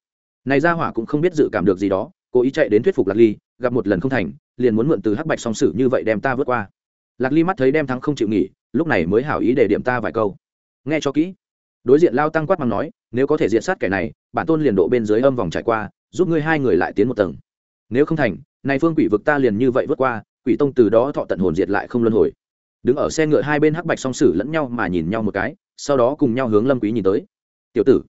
Này ra hỏa cũng không biết dự cảm được gì đó, cố ý chạy đến thuyết phục lạc ly, gặp một lần không thành, liền muốn mượn từ hắc bạch song sử như vậy đem ta vượt qua. Lạc ly mắt thấy đem thắng không chịu nghỉ, lúc này mới hảo ý để điểm ta vài câu. Nghe cho kỹ. Đối diện lao tăng quát mắng nói, nếu có thể diện sát kẻ này, bản tôn liền độ bên dưới âm vòng trải qua, giúp ngươi hai người lại tiến một tầng nếu không thành này phương quỷ vực ta liền như vậy vượt qua quỷ tông từ đó thọ tận hồn diệt lại không luân hồi. Đứng ở xe ngựa hai bên hắc bạch song sử lẫn nhau mà nhìn nhau một cái sau đó cùng nhau hướng lâm quý nhìn tới. Tiểu tử.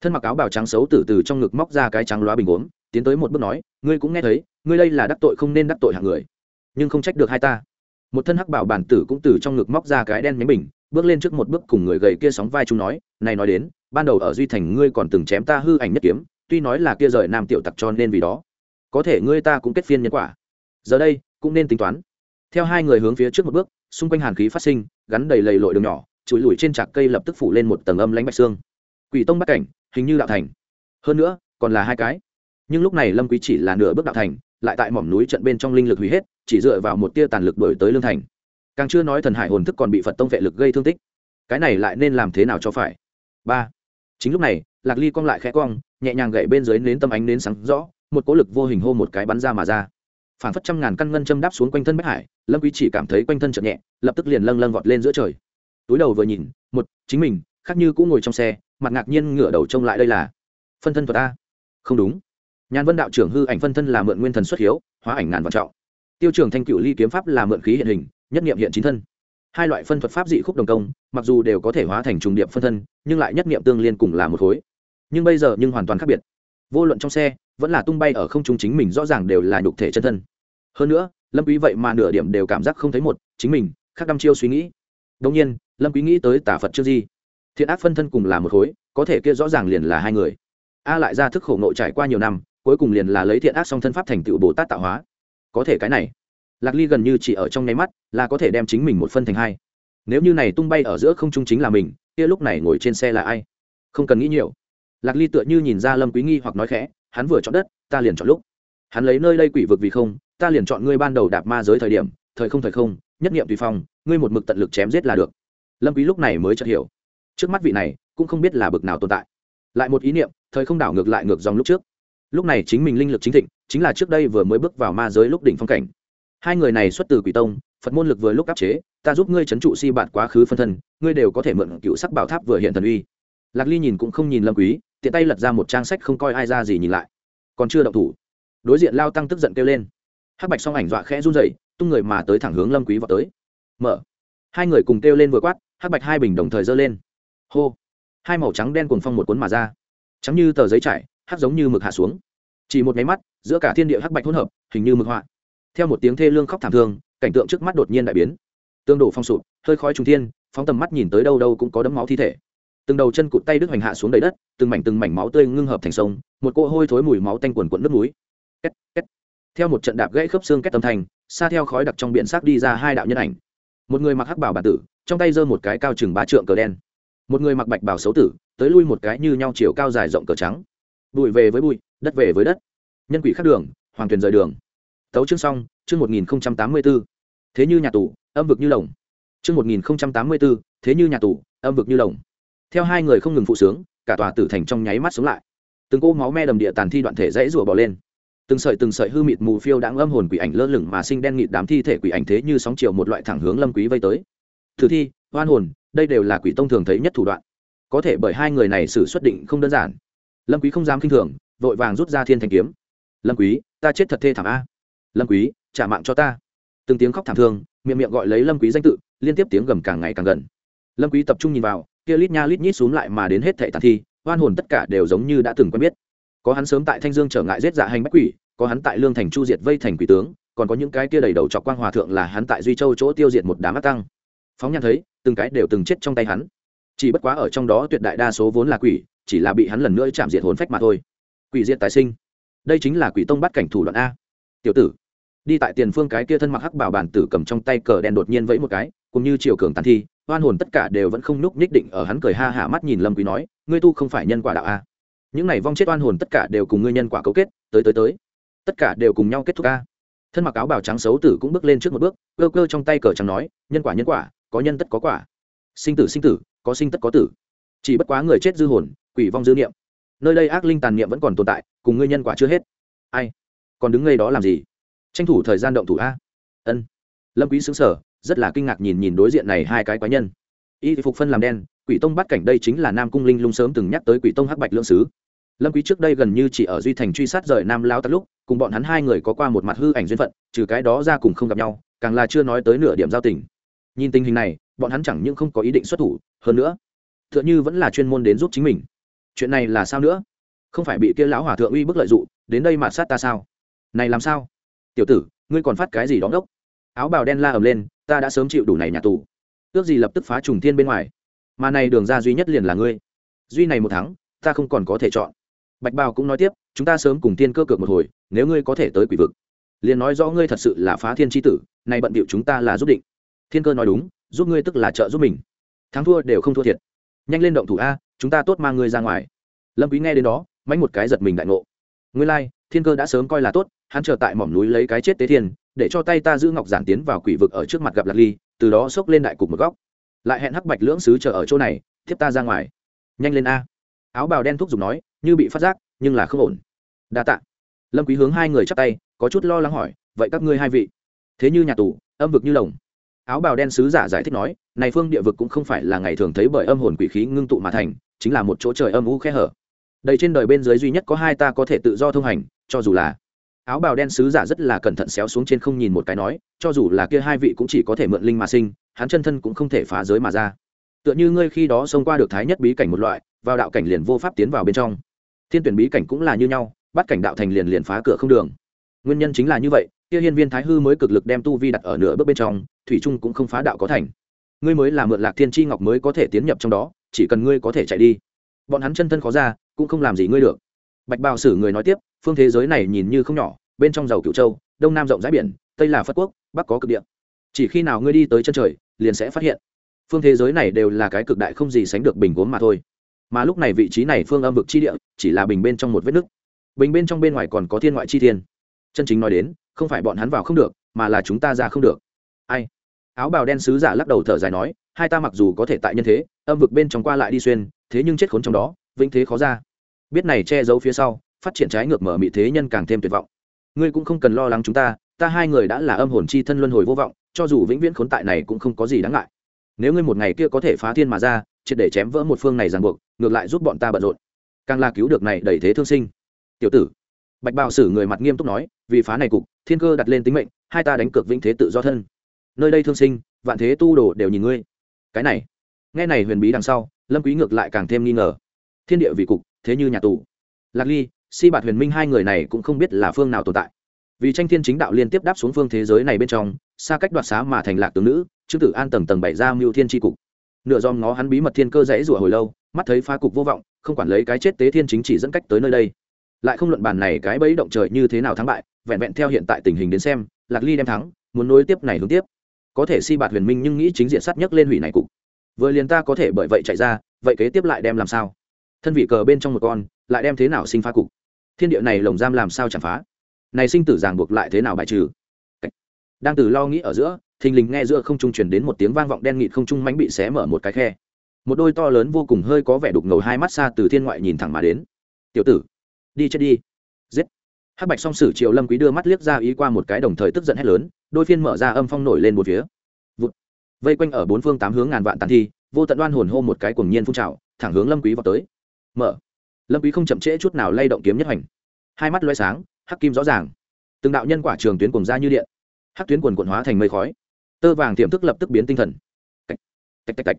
Thân mặc áo bào trắng xấu từ từ trong ngực móc ra cái trắng loá bình uống, tiến tới một bước nói ngươi cũng nghe thấy ngươi đây là đắc tội không nên đắc tội hạng người nhưng không trách được hai ta. Một thân hắc bảo bản tử cũng từ trong ngực móc ra cái đen nhánh bình bước lên trước một bước cùng người gầy kia sóng vai chúng nói này nói đến ban đầu ở duy thành ngươi còn từng chém ta hư ảnh nhất kiếm tuy nói là kia rời nam tiểu tặc cho nên vì đó có thể ngươi ta cũng kết phiên nhân quả. Giờ đây, cũng nên tính toán. Theo hai người hướng phía trước một bước, xung quanh hàn khí phát sinh, gắn đầy lầy lội đường nhỏ, chùi lùi trên trạc cây lập tức phủ lên một tầng âm lãnh bạch xương. Quỷ tông bắt cảnh, hình như đạo thành. Hơn nữa, còn là hai cái. Nhưng lúc này lâm quý chỉ là nửa bước đạo thành, lại tại mỏm núi trận bên trong linh lực hủy hết, chỉ dựa vào một tia tàn lực đổi tới lương thành. Càng chưa nói thần hải hồn thức còn bị phật tông vệ lực gây thương tích. Cái này lại nên làm thế nào cho phải? Ba. Chính lúc này, lạc ly cong lại khẽ cong, nhẹ nhàng gậy bên dưới nến tâm ánh nến sáng rõ một cỗ lực vô hình hô một cái bắn ra mà ra. Phản phất trăm ngàn căn ngân châm đáp xuống quanh thân bách hải, lâm quý chỉ cảm thấy quanh thân chợt nhẹ, lập tức liền lâng lâng vọt lên giữa trời. Túi đầu vừa nhìn, một, chính mình, khác như cũng ngồi trong xe, mặt ngạc nhiên ngửa đầu trông lại đây là phân thân thuật a. Không đúng. Nhàn vân đạo trưởng hư ảnh phân thân là mượn nguyên thần xuất hiếu, hóa ảnh ngàn vạn trọng. Tiêu trưởng thanh cựu ly kiếm pháp là mượn khí hiện hình, nhất nghiệm hiện chính thân. Hai loại phân thuật pháp dị khúc đồng công, mặc dù đều có thể hóa thành trùng điệp phân thân, nhưng lại nhất nghiệm tương liên cùng là một khối. Nhưng bây giờ nhưng hoàn toàn khác biệt. Vô luận trong xe vẫn là tung bay ở không trung chính mình rõ ràng đều là nhục thể chân thân. Hơn nữa, lâm quý vậy mà nửa điểm đều cảm giác không thấy một, chính mình, khác đăm chiêu suy nghĩ. Đương nhiên, lâm quý nghĩ tới tả phật chưa gì? Thiện ác phân thân cùng là một khối, có thể kia rõ ràng liền là hai người. A lại ra thức khổ nội trải qua nhiều năm, cuối cùng liền là lấy thiện ác song thân pháp thành tựu bồ tát tạo hóa. Có thể cái này, lạc ly gần như chỉ ở trong nháy mắt, là có thể đem chính mình một phân thành hai. Nếu như này tung bay ở giữa không trung chính là mình, kia lúc này ngồi trên xe là ai? Không cần nghĩ nhiều. Lạc ly tựa như nhìn ra lâm quý nghi hoặc nói khẽ hắn vừa chọn đất, ta liền chọn lúc. Hắn lấy nơi đây quỷ vực vì không, ta liền chọn ngươi ban đầu đạp ma giới thời điểm, thời không thời không, nhất niệm tùy phong, ngươi một mực tận lực chém giết là được. Lâm quý lúc này mới chợt hiểu. Trước mắt vị này, cũng không biết là bực nào tồn tại. Lại một ý niệm, thời không đảo ngược lại ngược dòng lúc trước. Lúc này chính mình linh lực chính thịnh, chính là trước đây vừa mới bước vào ma giới lúc đỉnh phong cảnh. Hai người này xuất từ quỷ tông, phật môn lực vừa lúc áp chế, ta giúp ngươi c h ấ n trụ si bạt quá khứ phân thân, ngươi đều có thể mượn cựu sắc bảo tháp vừa hiện thần uy. Lạc ly nhìn cũng không nhìn lâm quý tiện tay lật ra một trang sách không coi ai ra gì nhìn lại. Còn chưa động thủ, đối diện lao tăng tức giận kêu lên. Hắc bạch song ảnh dọa khẽ run dậy tung người mà tới thẳng hướng lâm quý vào tới. Mở. Hai người cùng kêu lên vừa quát, hắc bạch hai bình đồng thời giơ lên. Hô. Hai màu trắng đen cuồng phong một cuốn mà ra. Trắng như tờ giấy trải, hắc giống như mực hạ xuống. Chỉ một máy mắt, giữa cả thiên địa hắc bạch hỗn hợp, hình như mực họa. Theo một tiếng thê lương khóc thảm thương, cảnh tượng trước mắt đột nhiên đại biến. Tương đổ phong sụp, hơi khói trùng thiên, phóng tầm mắt nhìn tới đâu đâu cũng có đấm máu thi thể từng đầu chân cụt tay đứt hoành hạ xuống đầy đất từng mảnh từng mảnh máu tươi ngưng hợp thành sông một cỗ hôi thối mùi máu tanh quần quận nước núi. Két, két. theo một trận đạp gãy khớp xương két tâm thành xa theo khói đặc trong biển xác đi ra hai đạo nhân ảnh. Một người mặc hắc bảo bản tử trong tay giơ một cái cao chừng ba trượng cờ đen. Một người mặc bạch bảo xấu tử tới lui một cái như nhau chiều cao dài rộng cờ trắng. Bụi về với bụi đất về với đất. Nhân quỷ khắc đường hoàng tuyền rời đường. Tấu chương xong chương một nghìn tám mươi b ố thế như nhà tù âm vực như lồng. Chương một nghìn tám mươi b ố thế như nhà tù âm vực như lồng theo hai người không ngừng phụ sướng, cả tòa tử thành trong nháy mắt sống lại. Từng cô máu me đầm địa tàn thi đoạn thể dãy rủa bỏ lên. Từng sợi từng sợi hư mịt mù phiêu đã âm hồn quỷ ảnh lơ lửng mà sinh đen nghịt đám thi thể quỷ ảnh thế như sóng chiều một loại thẳng hướng lâm quý vây tới. Thử thi, oan hồn, đây đều là quỷ tông thường thấy nhất thủ đoạn. Có thể bởi hai người này xử xuất định không đơn giản. Lâm quý không dám kinh thường, vội vàng rút ra thiên thanh kiếm. Lâm quý, ta chết thật thê thảm a. Lâm quý, trả mạng cho ta. Từng tiếng khóc thảm thương, miệng miệng gọi lấy lâm quý danh tự, liên tiếp tiếng gầm càng ngày càng gần. Lâm quý tập trung nhìn vào kia lít nha lít nhít xuống lại mà đến hết thảy tàn thi, oan hồn tất cả đều giống như đã từng quen biết. Có hắn sớm tại thanh dương trở ngại giết dạ hành bách quỷ, có hắn tại lương thành chu diệt vây thành quỷ tướng, còn có những cái kia đầy đầu trọc quang hòa thượng là hắn tại duy châu chỗ tiêu diệt một đám ác tăng. Phóng nhan thấy, từng cái đều từng chết trong tay hắn. Chỉ bất quá ở trong đó tuyệt đại đa số vốn là quỷ, chỉ là bị hắn lần nữa chạm diệt hồn phách mà thôi. Quỷ diệt tái sinh. Đây chính là quỷ tông bắt cảnh thủ đoạn a. Tiểu tử, đi tại tiền phương cái kia thân mặc hắc bảo bản tử cầm trong tay cờ đen đột nhiên vẫy một cái, cũng như chiều cường tàn thi oan hồn tất cả đều vẫn không núp ních định ở hắn cười ha hả mắt nhìn lâm quý nói, ngươi tu không phải nhân quả đạo a. Những này vong chết oan hồn tất cả đều cùng ngươi nhân quả cấu kết, tới tới tới. Tất cả đều cùng nhau kết thúc a. Thân mặc áo bào trắng xấu tử cũng bước lên trước một bước, cơ cơ trong tay cờ trắng nói, nhân quả nhân quả, có nhân tất có quả. Sinh tử sinh tử, có sinh tất có tử. Chỉ bất quá người chết dư hồn, quỷ vong dư niệm. Nơi đây ác linh tàn niệm vẫn còn tồn tại, cùng ngươi nhân quả chưa hết. Ai? Còn đứng ngay đó làm gì? Tranh thủ thời gian động thủ a. Ân. Lâm quý sững sở rất là kinh ngạc nhìn nhìn đối diện này hai cái quái nhân. Y phục phân làm đen, quỷ tông bắt cảnh đây chính là nam cung linh lung sớm từng nhắc tới quỷ tông hắc bạch lưỡng sứ. Lâm quý trước đây gần như chỉ ở duy thành truy sát rời nam lao tắt lúc, cùng bọn hắn hai người có qua một mặt hư ảnh duyên phận, trừ cái đó ra cùng không gặp nhau, càng là chưa nói tới nửa điểm giao tình. Nhìn tình hình này, bọn hắn chẳng những không có ý định xuất thủ, hơn nữa, tựa như vẫn là chuyên môn đến giúp chính mình. Chuyện này là sao nữa? Không phải bị kia lão hòa thượng uy bức lợi dụng, đến đây mà sát ta sao? Này làm sao? Tiểu tử, ngươi còn phát cái gì đó đốc áo bào đen la ầm lên, ta đã sớm chịu đủ này nhà tù. Ước gì lập tức phá trùng thiên bên ngoài. Mà này đường ra duy nhất liền là ngươi. Duy này một tháng ta không còn có thể chọn. Bạch bào cũng nói tiếp, chúng ta sớm cùng tiên cơ cược một hồi, nếu ngươi có thể tới quỷ vực. Liền nói rõ ngươi thật sự là phá thiên tri tử, này bận bịu chúng ta là giúp định. Thiên cơ nói đúng, giúp ngươi tức là trợ giúp mình. Thắng thua đều không thua thiệt. Nhanh lên động thủ a, chúng ta tốt mang ngươi ra ngoài. Lâm quý nghe đến đó mánh một cái giật mình đại ngộ. Ngươi lai, thiên cơ đã sớm coi là tốt, hắn chờ tại mỏm núi lấy cái chết tế thiên để cho tay ta giữ ngọc giản tiến vào quỷ vực ở trước mặt gặp lạc ly, từ đó xốc lên đại cục một góc. Lại hẹn hắc bạch lưỡng sứ chờ ở chỗ này tiếp ta ra ngoài. Nhanh lên a. Áo bào đen thúc giục nói, như bị phát giác, nhưng là không ổn. Đa tạ. Lâm quý hướng hai người chắp tay, có chút lo lắng hỏi, vậy các ngươi hai vị? Thế như nhà tù, âm vực như lồng. Áo bào đen sứ giả giải thích nói, này phương địa vực cũng không phải là ngày thường thấy bởi âm hồn quỷ khí ngưng tụ mà thành, chính là một chỗ trời âm u khe hở. Đây trên đời bên dưới duy nhất có hai ta có thể tự do thông hành, cho dù là áo bào đen sứ giả rất là cẩn thận xéo xuống trên không nhìn một cái nói, cho dù là kia hai vị cũng chỉ có thể mượn linh mà sinh, hắn chân thân cũng không thể phá giới mà ra. Tựa như ngươi khi đó xông qua được thái nhất bí cảnh một loại, vào đạo cảnh liền vô pháp tiến vào bên trong. Thiên tuyển bí cảnh cũng là như nhau, bắt cảnh đạo thành liền liền phá cửa không đường. Nguyên nhân chính là như vậy, kia hiên viên thái hư mới cực lực đem tu vi đặt ở nửa bước bên trong, thủy trung cũng không phá đạo có thành. Ngươi mới là mượn lạc thiên tri ngọc mới có thể tiến nhập trong đó, chỉ cần ngươi có thể chạy đi. Bọn hắn chân thân khó ra, cũng không làm gì ngươi được. Bạch bào sử người nói tiếp phương thế giới này nhìn như không nhỏ, bên trong giàu cựu châu, đông nam rộng rãi biển, tây là phất quốc, bắc có cực địa. Chỉ khi nào ngươi đi tới chân trời, liền sẽ phát hiện. Phương thế giới này đều là cái cực đại không gì sánh được bình gốm mà thôi. Mà lúc này vị trí này phương âm vực chi địa, chỉ là bình bên trong một vết nứt. Bình bên trong bên ngoài còn có thiên ngoại chi thiên. Chân chính nói đến, không phải bọn hắn vào không được, mà là chúng ta ra không được. Ai? Áo bào đen sứ giả lắc đầu thở dài nói, hai ta mặc dù có thể tại nhân thế, âm vực bên trong qua lại đi xuyên, thế nhưng chết khốn trong đó, vĩnh thế khó ra. Biết này che giấu phía sau phát triển trái ngược mở mị thế nhân càng thêm tuyệt vọng. Ngươi cũng không cần lo lắng chúng ta ta hai người đã là âm hồn chi thân luân hồi vô vọng, cho dù vĩnh viễn khốn tại này cũng không có gì đáng ngại. Nếu ngươi một ngày kia có thể phá thiên mà ra, triệt để chém vỡ một phương này ràng buộc, ngược lại giúp bọn ta bận rộn. Càng là cứu được này đẩy thế thương sinh. Tiểu tử, bạch bào sử người mặt nghiêm túc nói, vì phá này cục, thiên cơ đặt lên tính mệnh, hai ta đánh cược vĩnh thế tự do thân. Nơi đây thương sinh, vạn thế tu đồ đều nhìn ngươi. Cái này, nghe này huyền bí đằng sau, lâm quý ngược lại càng thêm nghi ngờ. Thiên địa vì cục, thế như nhà tù. Lạc ly si bạt huyền minh hai người này cũng không biết là phương nào tồn tại. Vì tranh thiên chính đạo liên tiếp đáp xuống phương thế giới này bên trong, xa cách đoạt xá mà thành lạc tướng nữ chứ tử an tầng tầng bảy ra mưu thiên tri cục. Nửa dòm ngó hắn bí mật thiên cơ dãy rủa hồi lâu, mắt thấy phá cục vô vọng, không quản lấy cái chết tế thiên chính chỉ dẫn cách tới nơi đây. Lại không luận bàn này cái bẫy động trời như thế nào thắng bại, vẹn vẹn theo hiện tại tình hình đến xem, lạc ly đem thắng, muốn nối tiếp này hướng tiếp. Có thể si bạt huyền minh nhưng nghĩ chính diện sát nhất lên hủy này cục. Vừa liền ta có thể bởi vậy chạy ra, vậy kế tiếp lại đem làm sao? Thân vị cờ bên trong một con, lại đem thế nào sinh phá cục? Thiên địa này lồng giam làm sao chẳng phá? Này sinh tử ràng buộc lại thế nào bài trừ? Đang từ lo nghĩ ở giữa, thình lình nghe giữa không trung truyền đến một tiếng vang vọng đen nghịt không trung mánh bị xé mở một cái khe. Một đôi to lớn vô cùng hơi có vẻ đục ngầu hai mắt xa từ thiên ngoại nhìn thẳng mà đến. Tiểu tử, đi chết đi. Giết. Hắc bạch song sử triệu lâm quý đưa mắt liếc ra ý qua một cái đồng thời tức giận hét lớn, đôi phiên mở ra âm phong nổi lên một phía. Vụt. Vây quanh ở bốn phương tám hướng ngàn vạn tàn thi, vô tận đoan hồn hô một cái cuồng nhiên phun trào, thẳng hướng lâm quý vào tới. Mở lâm quý không chậm trễ chút nào lay động kiếm nhất hành hai mắt loé sáng hắc kim rõ ràng từng đạo nhân quả trường tuyến cuồng ra như điện hắc tuyến quần quần hóa thành mây khói tơ vàng tiềm thức lập tức biến tinh thần tạch tạch tạch tạch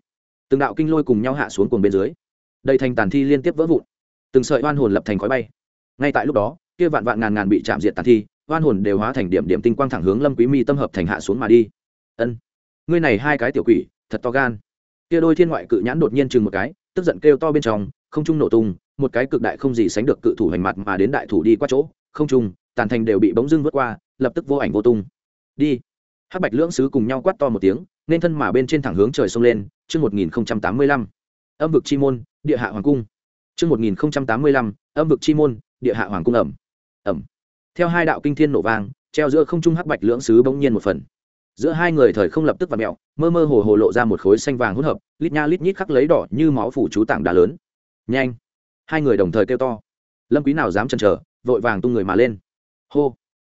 từng đạo kinh lôi cùng nhau hạ xuống cuồng bên dưới đầy thành tàn thi liên tiếp vỡ vụn từng sợi oan hồn lập thành khói bay ngay tại lúc đó kia vạn vạn ngàn ngàn bị chạm diệt tàn thi oan hồn đều hóa thành điểm điểm tinh quang thẳng hướng lâm quý mi tâm hợp thành hạ xuống mà đi ân ngươi này hai cái tiểu quỷ thật to gan kia đôi thiên ngoại cự nhãn đột nhiên chừng một cái tức giận kêu to bên trong không trung nổ tung một cái cực đại không gì sánh được cự thủ hành mặt mà đến đại thủ đi qua chỗ, không trung, tàn thành đều bị bỗng dưng vượt qua, lập tức vô ảnh vô tung. Đi. Hắc bạch lưỡng sứ cùng nhau quát to một tiếng, nên thân mà bên trên thẳng hướng trời sông lên, chương một nghìn tám mươi lăm. Âm vực chi môn, địa hạ hoàng cung. Chương một nghìn tám mươi lăm, âm vực chi môn, địa hạ hoàng cung ẩm. Ẩm. Theo hai đạo kinh thiên nổ vang, treo giữa không trung hắc bạch lưỡng sứ bỗng nhiên một phần. Giữa hai người thời không lập tức và mẹo mơ mơ hồ hồ lộ ra một khối xanh vàng hỗn hợp, lít nha lít nhít khắc lấy đỏ như máu phủ chú tảng đá lớn. Nhanh hai người đồng thời kêu to. Lâm quý nào dám chần chờ, vội vàng tung người mà lên. Hô.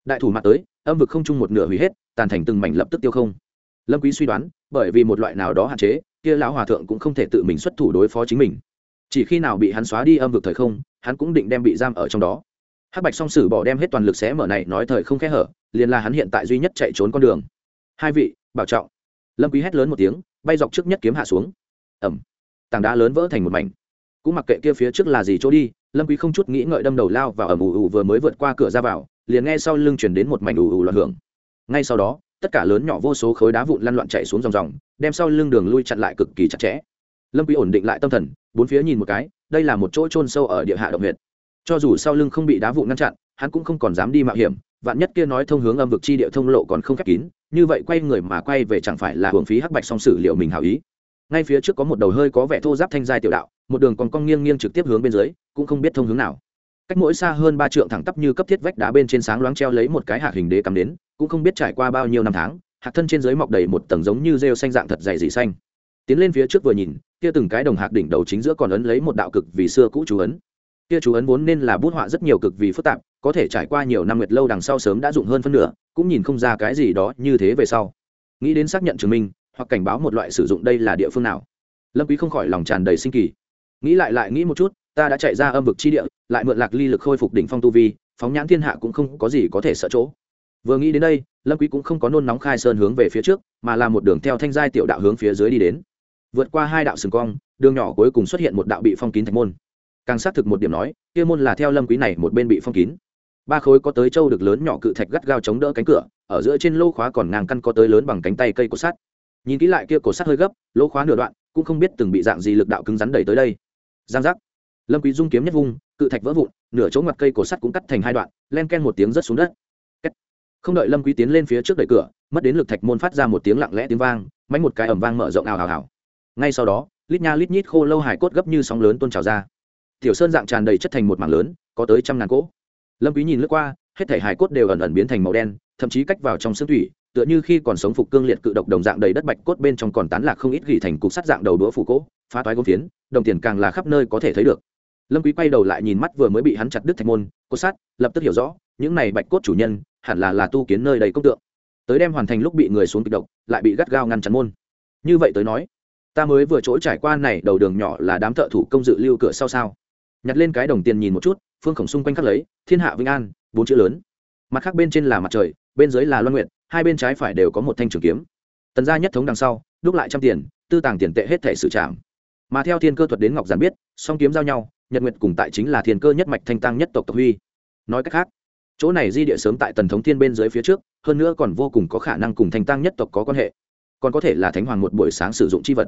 Đại thủ mặt tới, âm vực không trung một nửa hủy hết, tàn thành từng mảnh lập tức tiêu không. Lâm quý suy đoán, bởi vì một loại nào đó hạn chế, kia lão hòa thượng cũng không thể tự mình xuất thủ đối phó chính mình. Chỉ khi nào bị hắn xóa đi âm vực thời không, hắn cũng định đem bị giam ở trong đó. Hắc bạch song sử bỏ đem hết toàn lực xé mở này nói thời không khẽ hở, liền là hắn hiện tại duy nhất chạy trốn con đường. Hai vị, bảo trọng. Lâm quý hét lớn một tiếng, bay dọc trước nhất kiếm hạ xuống. Ẩm. Tảng đá lớn vỡ thành một mảnh cũng mặc kệ kia phía trước là gì chỗ đi, lâm quý không chút nghĩ ngợi đâm đầu lao vào ầm ù ù vừa mới vượt qua cửa ra vào, liền nghe sau lưng truyền đến một mảnh ù ù loạn hưởng. Ngay sau đó, tất cả lớn nhỏ vô số khối đá vụn lăn loạn chạy xuống dòng dòng, đem sau lưng đường lui chặn lại cực kỳ chặt chẽ. Lâm quý ổn định lại tâm thần, bốn phía nhìn một cái, đây là một chỗ trôn sâu ở địa hạ động huyệt. Cho dù sau lưng không bị đá vụn ngăn chặn, hắn cũng không còn dám đi mạo hiểm, vạn nhất kia nói thông hướng âm vực chi địa thông lộ còn không khép kín, như vậy quay người mà quay về chẳng phải là hưởng phí hắc bạch song sử liệu mình hảo ý ngay phía trước có một đầu hơi có vẻ thô giáp thanh giai tiểu đạo, một đường còn cong nghiêng nghiêng trực tiếp hướng bên dưới, cũng không biết thông hướng nào. Cách mỗi xa hơn ba trượng thẳng tắp như cấp thiết vách đá bên trên sáng loáng treo lấy một cái hạt hình đế cắm đến, cũng không biết trải qua bao nhiêu năm tháng hạt thân trên dưới mọc đầy một tầng giống như rêu xanh dạng thật dày dị xanh. Tiến lên phía trước vừa nhìn, kia từng cái đồng hạt đỉnh đầu chính giữa còn ấn lấy một đạo cực vì xưa cũ chú ấn. Kia chú ấn vốn nên là bút họa rất nhiều cực vì phức tạp, có thể trải qua nhiều năm nguyệt lâu đằng sau sớm đã dụng hơn phân nửa, cũng nhìn không ra cái gì đó như thế về sau. Nghĩ đến xác nhận chứng minh hoặc cảnh báo một loại sử dụng đây là địa phương nào. Lâm quý không khỏi lòng tràn đầy sinh kỳ. Nghĩ lại lại nghĩ một chút, ta đã chạy ra âm vực chi địa, lại mượn lạc ly lực khôi phục đỉnh phong tu vi, phóng nhãn thiên hạ cũng không có gì có thể sợ chỗ. Vừa nghĩ đến đây, lâm quý cũng không có nôn nóng khai sơn hướng về phía trước, mà là một đường theo thanh giai tiểu đạo hướng phía dưới đi đến. Vượt qua hai đạo sừng cong, đường nhỏ cuối cùng xuất hiện một đạo bị phong kín thành môn. Càng xác thực một điểm nói, kia môn là theo lâm quý này một bên bị phong kín. Ba khối có tới châu được lớn nhỏ cự thạch gắt gao chống đỡ cánh cửa, ở giữa trên lô khóa còn ngang căn có tới lớn bằng cánh tay cây cột sắt nhìn kỹ lại kia cổ sắt hơi gấp, lỗ khóa nửa đoạn, cũng không biết từng bị dạng gì lực đạo cứng rắn đẩy tới đây. Giang giác. Lâm quý dung kiếm nhất vung, cự thạch vỡ vụn, nửa chỗ ngoặt cây cổ sắt cũng cắt thành hai đoạn, len ken một tiếng rớt xuống đất. Không đợi lâm quý tiến lên phía trước đẩy cửa, mất đến lực thạch môn phát ra một tiếng lặng lẽ tiếng vang mánh một cái ầm vang mở rộng ào ào ào. Ngay sau đó, lít nha lít nhít khô lâu hải cốt gấp như sóng lớn tuôn trào ra. Tiểu sơn dạng tràn đầy chất thành một mảng lớn, có tới trăm ngàn cỗ. Lâm quý nhìn lướt qua, hết thảy hải cốt đều ẩn ẩn biến thành màu đen, thậm chí cách vào trong xương thủy tựa như khi còn sống phục cương liệt cự độc đồng dạng đầy đất bạch cốt bên trong còn tán lạc không ít gỉ thành cục sắt dạng đầu đũa phủ cỗ, phá toái gốm phiến, đồng tiền càng là khắp nơi có thể thấy được. Lâm quý quay đầu lại nhìn mắt vừa mới bị hắn chặt đứt thạch môn cốt sắt, lập tức hiểu rõ, những này bạch cốt chủ nhân hẳn là là tu kiến nơi đầy công tượng. Tới đem hoàn thành lúc bị người xuống kịch độc, lại bị gắt gao ngăn chặn môn. Như vậy tới nói, ta mới vừa chỗ trải qua này đầu đường nhỏ là đám thợ thủ công dự lưu cửa sau sao? Nhặt lên cái đồng tiền nhìn một chút, phương khổng xung quanh khắc lấy, thiên hạ vinh an, bốn chữ lớn. Mặt khác bên trên là mặt trời, bên dưới là loan nguyện hai bên trái phải đều có một thanh trường kiếm. Tần gia nhất thống đằng sau, đúc lại trăm tiền, tư tàng tiền tệ hết thể sự trảm. Mà theo thiên cơ thuật đến ngọc giản biết, song kiếm giao nhau, nhật nguyệt cùng tại chính là thiên cơ nhất mạch thanh tăng nhất tộc tộc huy. Nói cách khác, chỗ này di địa sớm tại tần thống thiên bên dưới phía trước, hơn nữa còn vô cùng có khả năng cùng thanh tăng nhất tộc có quan hệ. Còn có thể là thánh hoàng một buổi sáng sử dụng c h i vật.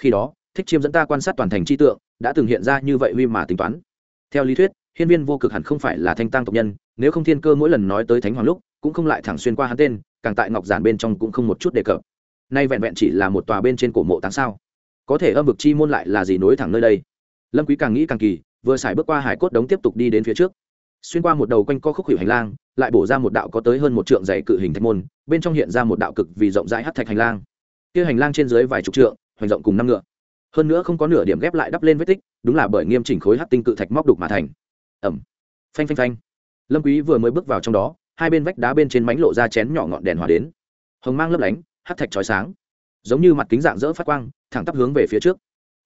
Khi đó, thích chiêm dẫn ta quan sát toàn thành chi tượng, đã từng hiện ra như vậy huy mà tính toán. Theo lý thuyết, hiên viên vô cực hẳn không phải là thanh tăng tộc nhân, nếu không thiên cơ mỗi lần nói tới thánh hoàng lúc cũng không lại thẳng xuyên qua hắn tên, càng tại ngọc giản bên trong cũng không một chút đề cập. Nay vẹn vẹn chỉ là một tòa bên trên cổ mộ táng sao. Có thể âm vực chi môn lại là gì nối thẳng nơi đây? Lâm quý càng nghĩ càng kỳ, vừa xài bước qua hải cốt đống tiếp tục đi đến phía trước. Xuyên qua một đầu quanh co khúc hủy hành lang, lại bổ ra một đạo có tới hơn một trượng dày cự hình thạch môn, bên trong hiện ra một đạo cực vì rộng rãi hất thạch hành lang. Kia hành lang trên dưới vài chục trượng, hoành rộng cùng năm ngựa. Hơn nữa không có nửa điểm ghép lại đắp lên vết tích, đúng là bởi nghiêm chỉnh khối hất tinh cự thạch móc đục mà thành. Ẩm. Phanh phanh phanh. Lâm quý vừa mới bước vào trong đó hai bên vách đá bên trên mánh lộ ra chén nhỏ ngọn đèn hỏa đến. Hồng mang lấp lánh hát thạch chói sáng. Giống như mặt kính dạng dỡ phát quang, thẳng tắp hướng về phía trước.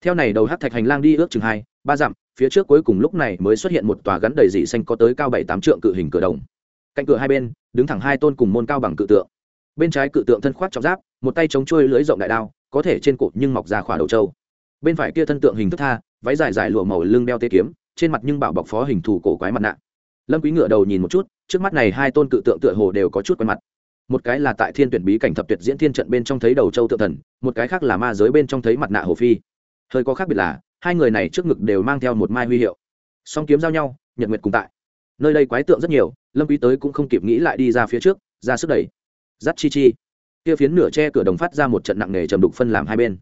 Theo này đầu hát thạch hành lang đi ước chừng hai, ba dặm, phía trước cuối cùng lúc này mới xuất hiện một tòa gắn đầy dị xanh có tới cao bảy tám trượng cự hình cửa đồng. Cạnh cửa hai bên, đứng thẳng hai tôn cùng môn cao bằng cự tượng. Bên trái cự tượng thân khoác trọng giáp, một tay chống chuôi lưới rộng đại đao, có thể trên cột nhưng mọc ra khỏa đầu trâu. Bên phải kia thân tượng hình thức tha, váy dài dài lụa màu lưng đeo tê kiếm, trên mặt nhưng bảo bọc phó hình thủ cổ quái mặt nạ lâm quý ngựa đầu nhìn một chút, trước mắt này hai tôn cự tượng tựa hồ đều có chút quen mặt. Một cái là tại thiên tuyển bí cảnh thập tuyệt diễn thiên trận bên trong thấy đầu châu tự thần, một cái khác là ma giới bên trong thấy mặt nạ hồ phi. Hơi có khác biệt là, hai người này trước ngực đều mang theo một mai huy hiệu. Song kiếm giao nhau, nhật nguyệt cùng tại. Nơi đây quái tượng rất nhiều, lâm quý tới cũng không kịp nghĩ lại đi ra phía trước, ra sức đẩy. Giắt chi chi. Kia phiến nửa che cửa đồng phát ra một trận nặng nề trầm đục phân làm hai bên.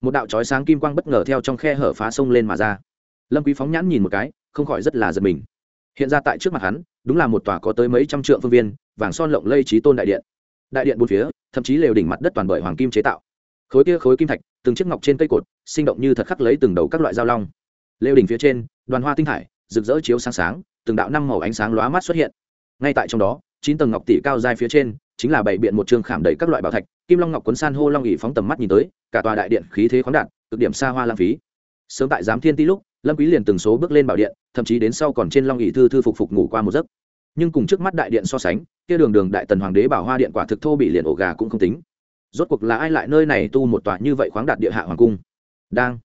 Một đạo chói sáng kim quang bất ngờ theo trong khe hở phá sông lên mà ra. Lâm quý phóng nhãn nhìn một cái, không khỏi rất là giật mình hiện ra tại trước mặt hắn, đúng là một tòa có tới mấy trăm trượng phương viên, vàng son lộng lây trí tôn đại điện. Đại điện bốn phía, thậm chí lều đỉnh mặt đất toàn bởi hoàng kim chế tạo. Khối kia khối kim thạch, từng chiếc ngọc trên cây cột, sinh động như thật khắc lấy từng đầu các loại dao long. Lều đỉnh phía trên, đoàn hoa tinh thải, rực rỡ chiếu sáng sáng, từng đạo năm màu ánh sáng lóa mắt xuất hiện. Ngay tại trong đó, chín tầng ngọc tỷ cao dài phía trên, chính là bảy biện một trường khảm đầy các loại bảo thạch, kim long ngọc quấn san hô long ỉ phóng tầm mắt nhìn tới, cả tòa đại điện khí thế khoáng đạt, cực điểm xa hoa lãng phí. Sớm tại giám thiên ti lúc lâm quý liền từng số bước lên bảo điện, thậm chí đến sau còn trên long ỉ thư thư phục phục ngủ qua một giấc. Nhưng cùng trước mắt đại điện so sánh, kia đường đường đại tần hoàng đế bảo hoa điện quả thực thô bị liền ổ gà cũng không tính. Rốt cuộc là ai lại nơi này tu một tòa như vậy khoáng đạt địa hạ hoàng cung? Đang.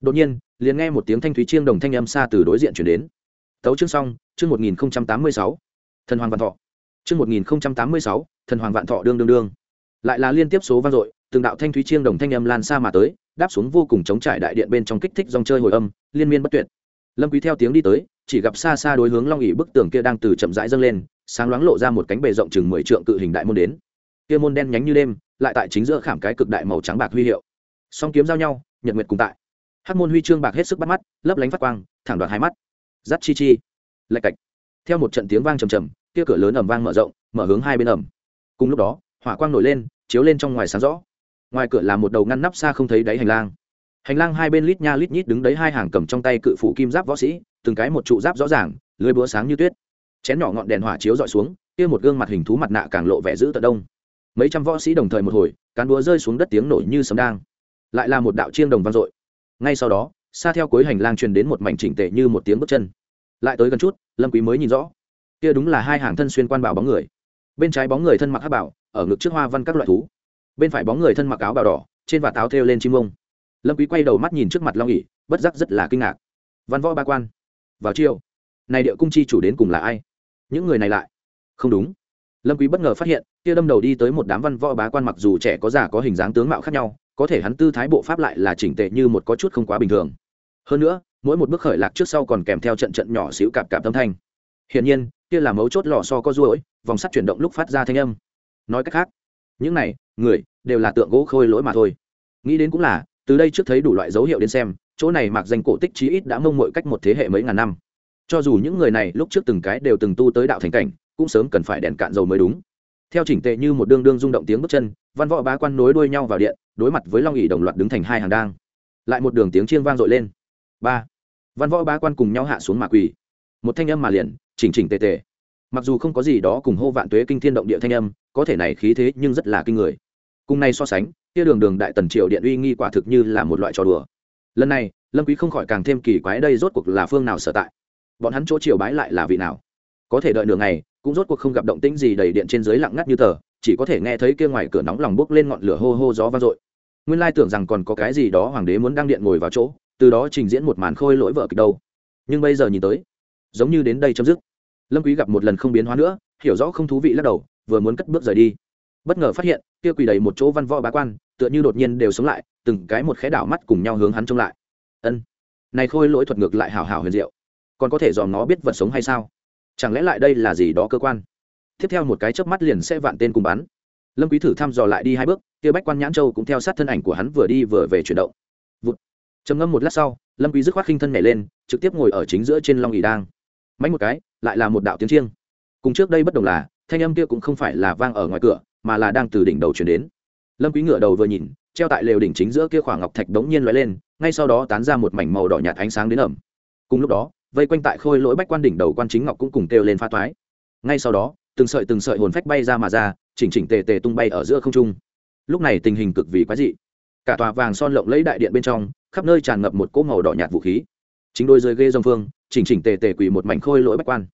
Đột nhiên, liền nghe một tiếng thanh thúy chiêng đồng thanh âm xa từ đối diện chuyển đến. Tấu chương xong, chương một nghìn tám mươi sáu. Thần hoàng vạn thọ. Chương một nghìn tám mươi sáu, thần hoàng vạn thọ đương đương đương. Lại là liên tiếp số vang dội, từng đạo thanh thúy chiêng đồng thanh âm lan xa mà tới đáp xuống vô cùng chống trải đại điện bên trong kích thích dòng chơi hồi âm, liên miên bất tuyệt. Lâm quý theo tiếng đi tới, chỉ gặp xa xa đối hướng long ỉ bức tường kia đang từ chậm rãi dâng lên, sáng loáng lộ ra một cánh bề rộng chừng mười trượng cự hình đại môn đến. Kia môn đen nhánh như đêm, lại tại chính giữa khảm cái cực đại màu trắng bạc huy hiệu. Song kiếm giao nhau, nhật nguyệt cùng tại. Hắc môn huy chương bạc hết sức bắt mắt, lấp lánh phát quang, thẳng đoạt hai mắt. Giắt chi chi. Lạch cạch. Theo một trận tiếng vang trầm trầm, kia cửa lớn ầm vang mở rộng, mở hướng hai bên ầm. Cùng lúc đó, hỏa quang nổi lên, chiếu lên trong ngoài sáng rõ ngoài cửa là một đầu ngăn nắp xa không thấy đáy hành lang. Hành lang hai bên lít nha lít nhít đứng đấy hai hàng cầm trong tay cự phủ kim giáp võ sĩ, từng cái một trụ giáp rõ ràng, lưới búa sáng như tuyết. Chén nhỏ ngọn đèn hỏa chiếu dọi xuống, kia một gương mặt hình thú mặt nạ càng lộ vẻ giữ tận đông. Mấy trăm võ sĩ đồng thời một hồi, cán búa rơi xuống đất tiếng nổi như sấm đang. Lại là một đạo chiêng đồng vang dội. Ngay sau đó, xa theo cuối hành lang truyền đến một mảnh chỉnh tệ như một tiếng bước chân. Lại tới gần chút, lâm quý mới nhìn rõ. Kia đúng là hai hàng thân xuyên quan bảo bóng người. Bên trái bóng người thân mặc hắc bảo, ở ngực trước hoa văn các loại thú bên phải bóng người thân mặc áo bào đỏ, trên vạt áo thêu lên chim ông. Lâm quý quay đầu mắt nhìn trước mặt long ỉ bất giác rất là kinh ngạc. Văn võ ba quan. Vào chiều. Này địa cung chi chủ đến cùng là ai? Những người này lại. Không đúng. Lâm quý bất ngờ phát hiện, kia đâm đầu đi tới một đám văn võ bá quan mặc dù trẻ có già có hình dáng tướng mạo khác nhau, có thể hắn tư thái bộ pháp lại là chỉnh tề như một có chút không quá bình thường. Hơn nữa, mỗi một bước khởi lạc trước sau còn kèm theo trận trận nhỏ xíu cạp cạp âm thanh. Hiển nhiên, kia là mấu chốt lò so có ruồi, vòng sắt chuyển động lúc phát ra thanh âm. Nói cách khác những này, người, đều là tượng gỗ khôi lỗi mà thôi. Nghĩ đến cũng là, từ đây trước thấy đủ loại dấu hiệu đến xem, chỗ này mặc danh cổ tích chí ít đã mông mội cách một thế hệ mấy ngàn năm. Cho dù những người này lúc trước từng cái đều từng tu tới đạo thành cảnh, cũng sớm cần phải đèn cạn dầu mới đúng. Theo chỉnh tệ như một đương đương rung động tiếng bước chân, văn võ bá quan nối đuôi nhau vào điện, đối mặt với long ỉ đồng loạt đứng thành hai hàng đang. Lại một đường tiếng chiên vang dội lên. Ba. Văn võ bá quan cùng nhau hạ xuống mạ quỳ. Một thanh âm mà liền, chỉnh chỉnh tề tề mặc dù không có gì đó cùng hô vạn tuế kinh thiên động địa thanh âm, có thể này khí thế nhưng rất là kinh người. Cùng này so sánh, kia đường đường đại tần triều điện uy nghi quả thực như là một loại trò đùa. Lần này, lâm quý không khỏi càng thêm kỳ quái đây rốt cuộc là phương nào sở tại? Bọn hắn chỗ triều bái lại là vị nào? Có thể đợi nửa ngày, cũng rốt cuộc không gặp động tĩnh gì đầy điện trên dưới lặng ngắt như tờ, chỉ có thể nghe thấy kia ngoài cửa nóng lòng bốc lên ngọn lửa hô hô gió vang dội. Nguyên lai tưởng rằng còn có cái gì đó hoàng đế muốn đăng điện ngồi vào chỗ, từ đó trình diễn một màn khôi lỗi vợ kịch đâu. Nhưng bây giờ nhìn tới, giống như đến đây chấm dứt lâm quý gặp một lần không biến hóa nữa, hiểu rõ không thú vị lắc đầu, vừa muốn cất bước rời đi. Bất ngờ phát hiện, kia quỳ đầy một chỗ văn võ bá quan, tựa như đột nhiên đều sống lại, từng cái một khẽ đảo mắt cùng nhau hướng hắn trông lại. Ân, này khôi lỗi thuật ngược lại hảo hảo huyền diệu. Còn có thể dò nó biết vật sống hay sao? Chẳng lẽ lại đây là gì đó cơ quan? Tiếp theo một cái chớp mắt liền sẽ vạn tên cùng bắn. Lâm quý thử thăm dò lại đi hai bước, kia bách quan nhãn châu cũng theo sát thân ảnh của hắn vừa đi vừa về chuyển động. Vụt. Trầm ngâm một lát sau, lâm quý dứt khoát khinh thân nhảy lên, trực tiếp ngồi ở chính giữa trên long ủy đang. Mạnh một cái lại là một đạo tiếng chiêng. Cùng trước đây bất đồng là, thanh âm kia cũng không phải là vang ở ngoài cửa, mà là đang từ đỉnh đầu chuyển đến. Lâm quý ngửa đầu vừa nhìn, treo tại lều đỉnh chính giữa kia khoảng ngọc thạch đống nhiên lóe lên, ngay sau đó tán ra một mảnh màu đỏ nhạt ánh sáng đến ẩm. Cùng lúc đó, vây quanh tại khôi lỗi bách quan đỉnh đầu quan chính ngọc cũng cùng kêu lên pha toái. Ngay sau đó, từng sợi từng sợi hồn phách bay ra mà ra, chỉnh chỉnh tề tề tung bay ở giữa không trung. Lúc này tình hình cực vì quái dị. Cả tòa vàng son lộng lấy đại điện bên trong, khắp nơi tràn ngập một cỗ màu đỏ nhạt vũ khí. Chính đôi dưới ghê dông phương chỉnh chỉnh tề tề quỳ một mảnh khôi lỗi bách quan.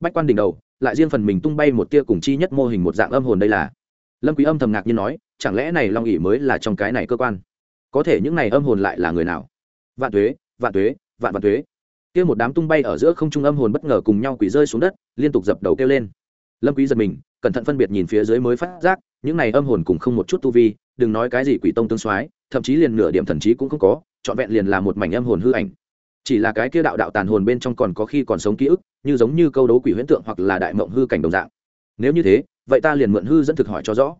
Bách quan đỉnh đầu, lại riêng phần mình tung bay một tia cùng chi nhất mô hình một dạng âm hồn đây là. Lâm quý âm thầm ngạc nhiên nói, chẳng lẽ này long ỉ mới là trong cái này cơ quan? Có thể những này âm hồn lại là người nào? Vạn tuế vạn tuế, vạn vạn tuế. Kia một đám tung bay ở giữa không trung âm hồn bất ngờ cùng nhau quỷ rơi xuống đất, liên tục dập đầu kêu lên. Lâm quý giật mình, cẩn thận phân biệt nhìn phía dưới mới phát giác, những này âm hồn cùng không một chút tu vi, đừng nói cái gì quỷ tông tương soái, thậm chí liền nửa điểm thần trí cũng không có, trọn vẹn liền là một mảnh âm hồn hư ảnh chỉ là cái kia đạo đạo tàn hồn bên trong còn có khi còn sống ký ức, như giống như câu đấu quỷ huyễn tượng hoặc là đại mộng hư cảnh đồng dạng. Nếu như thế, vậy ta liền mượn hư dẫn thực hỏi cho rõ.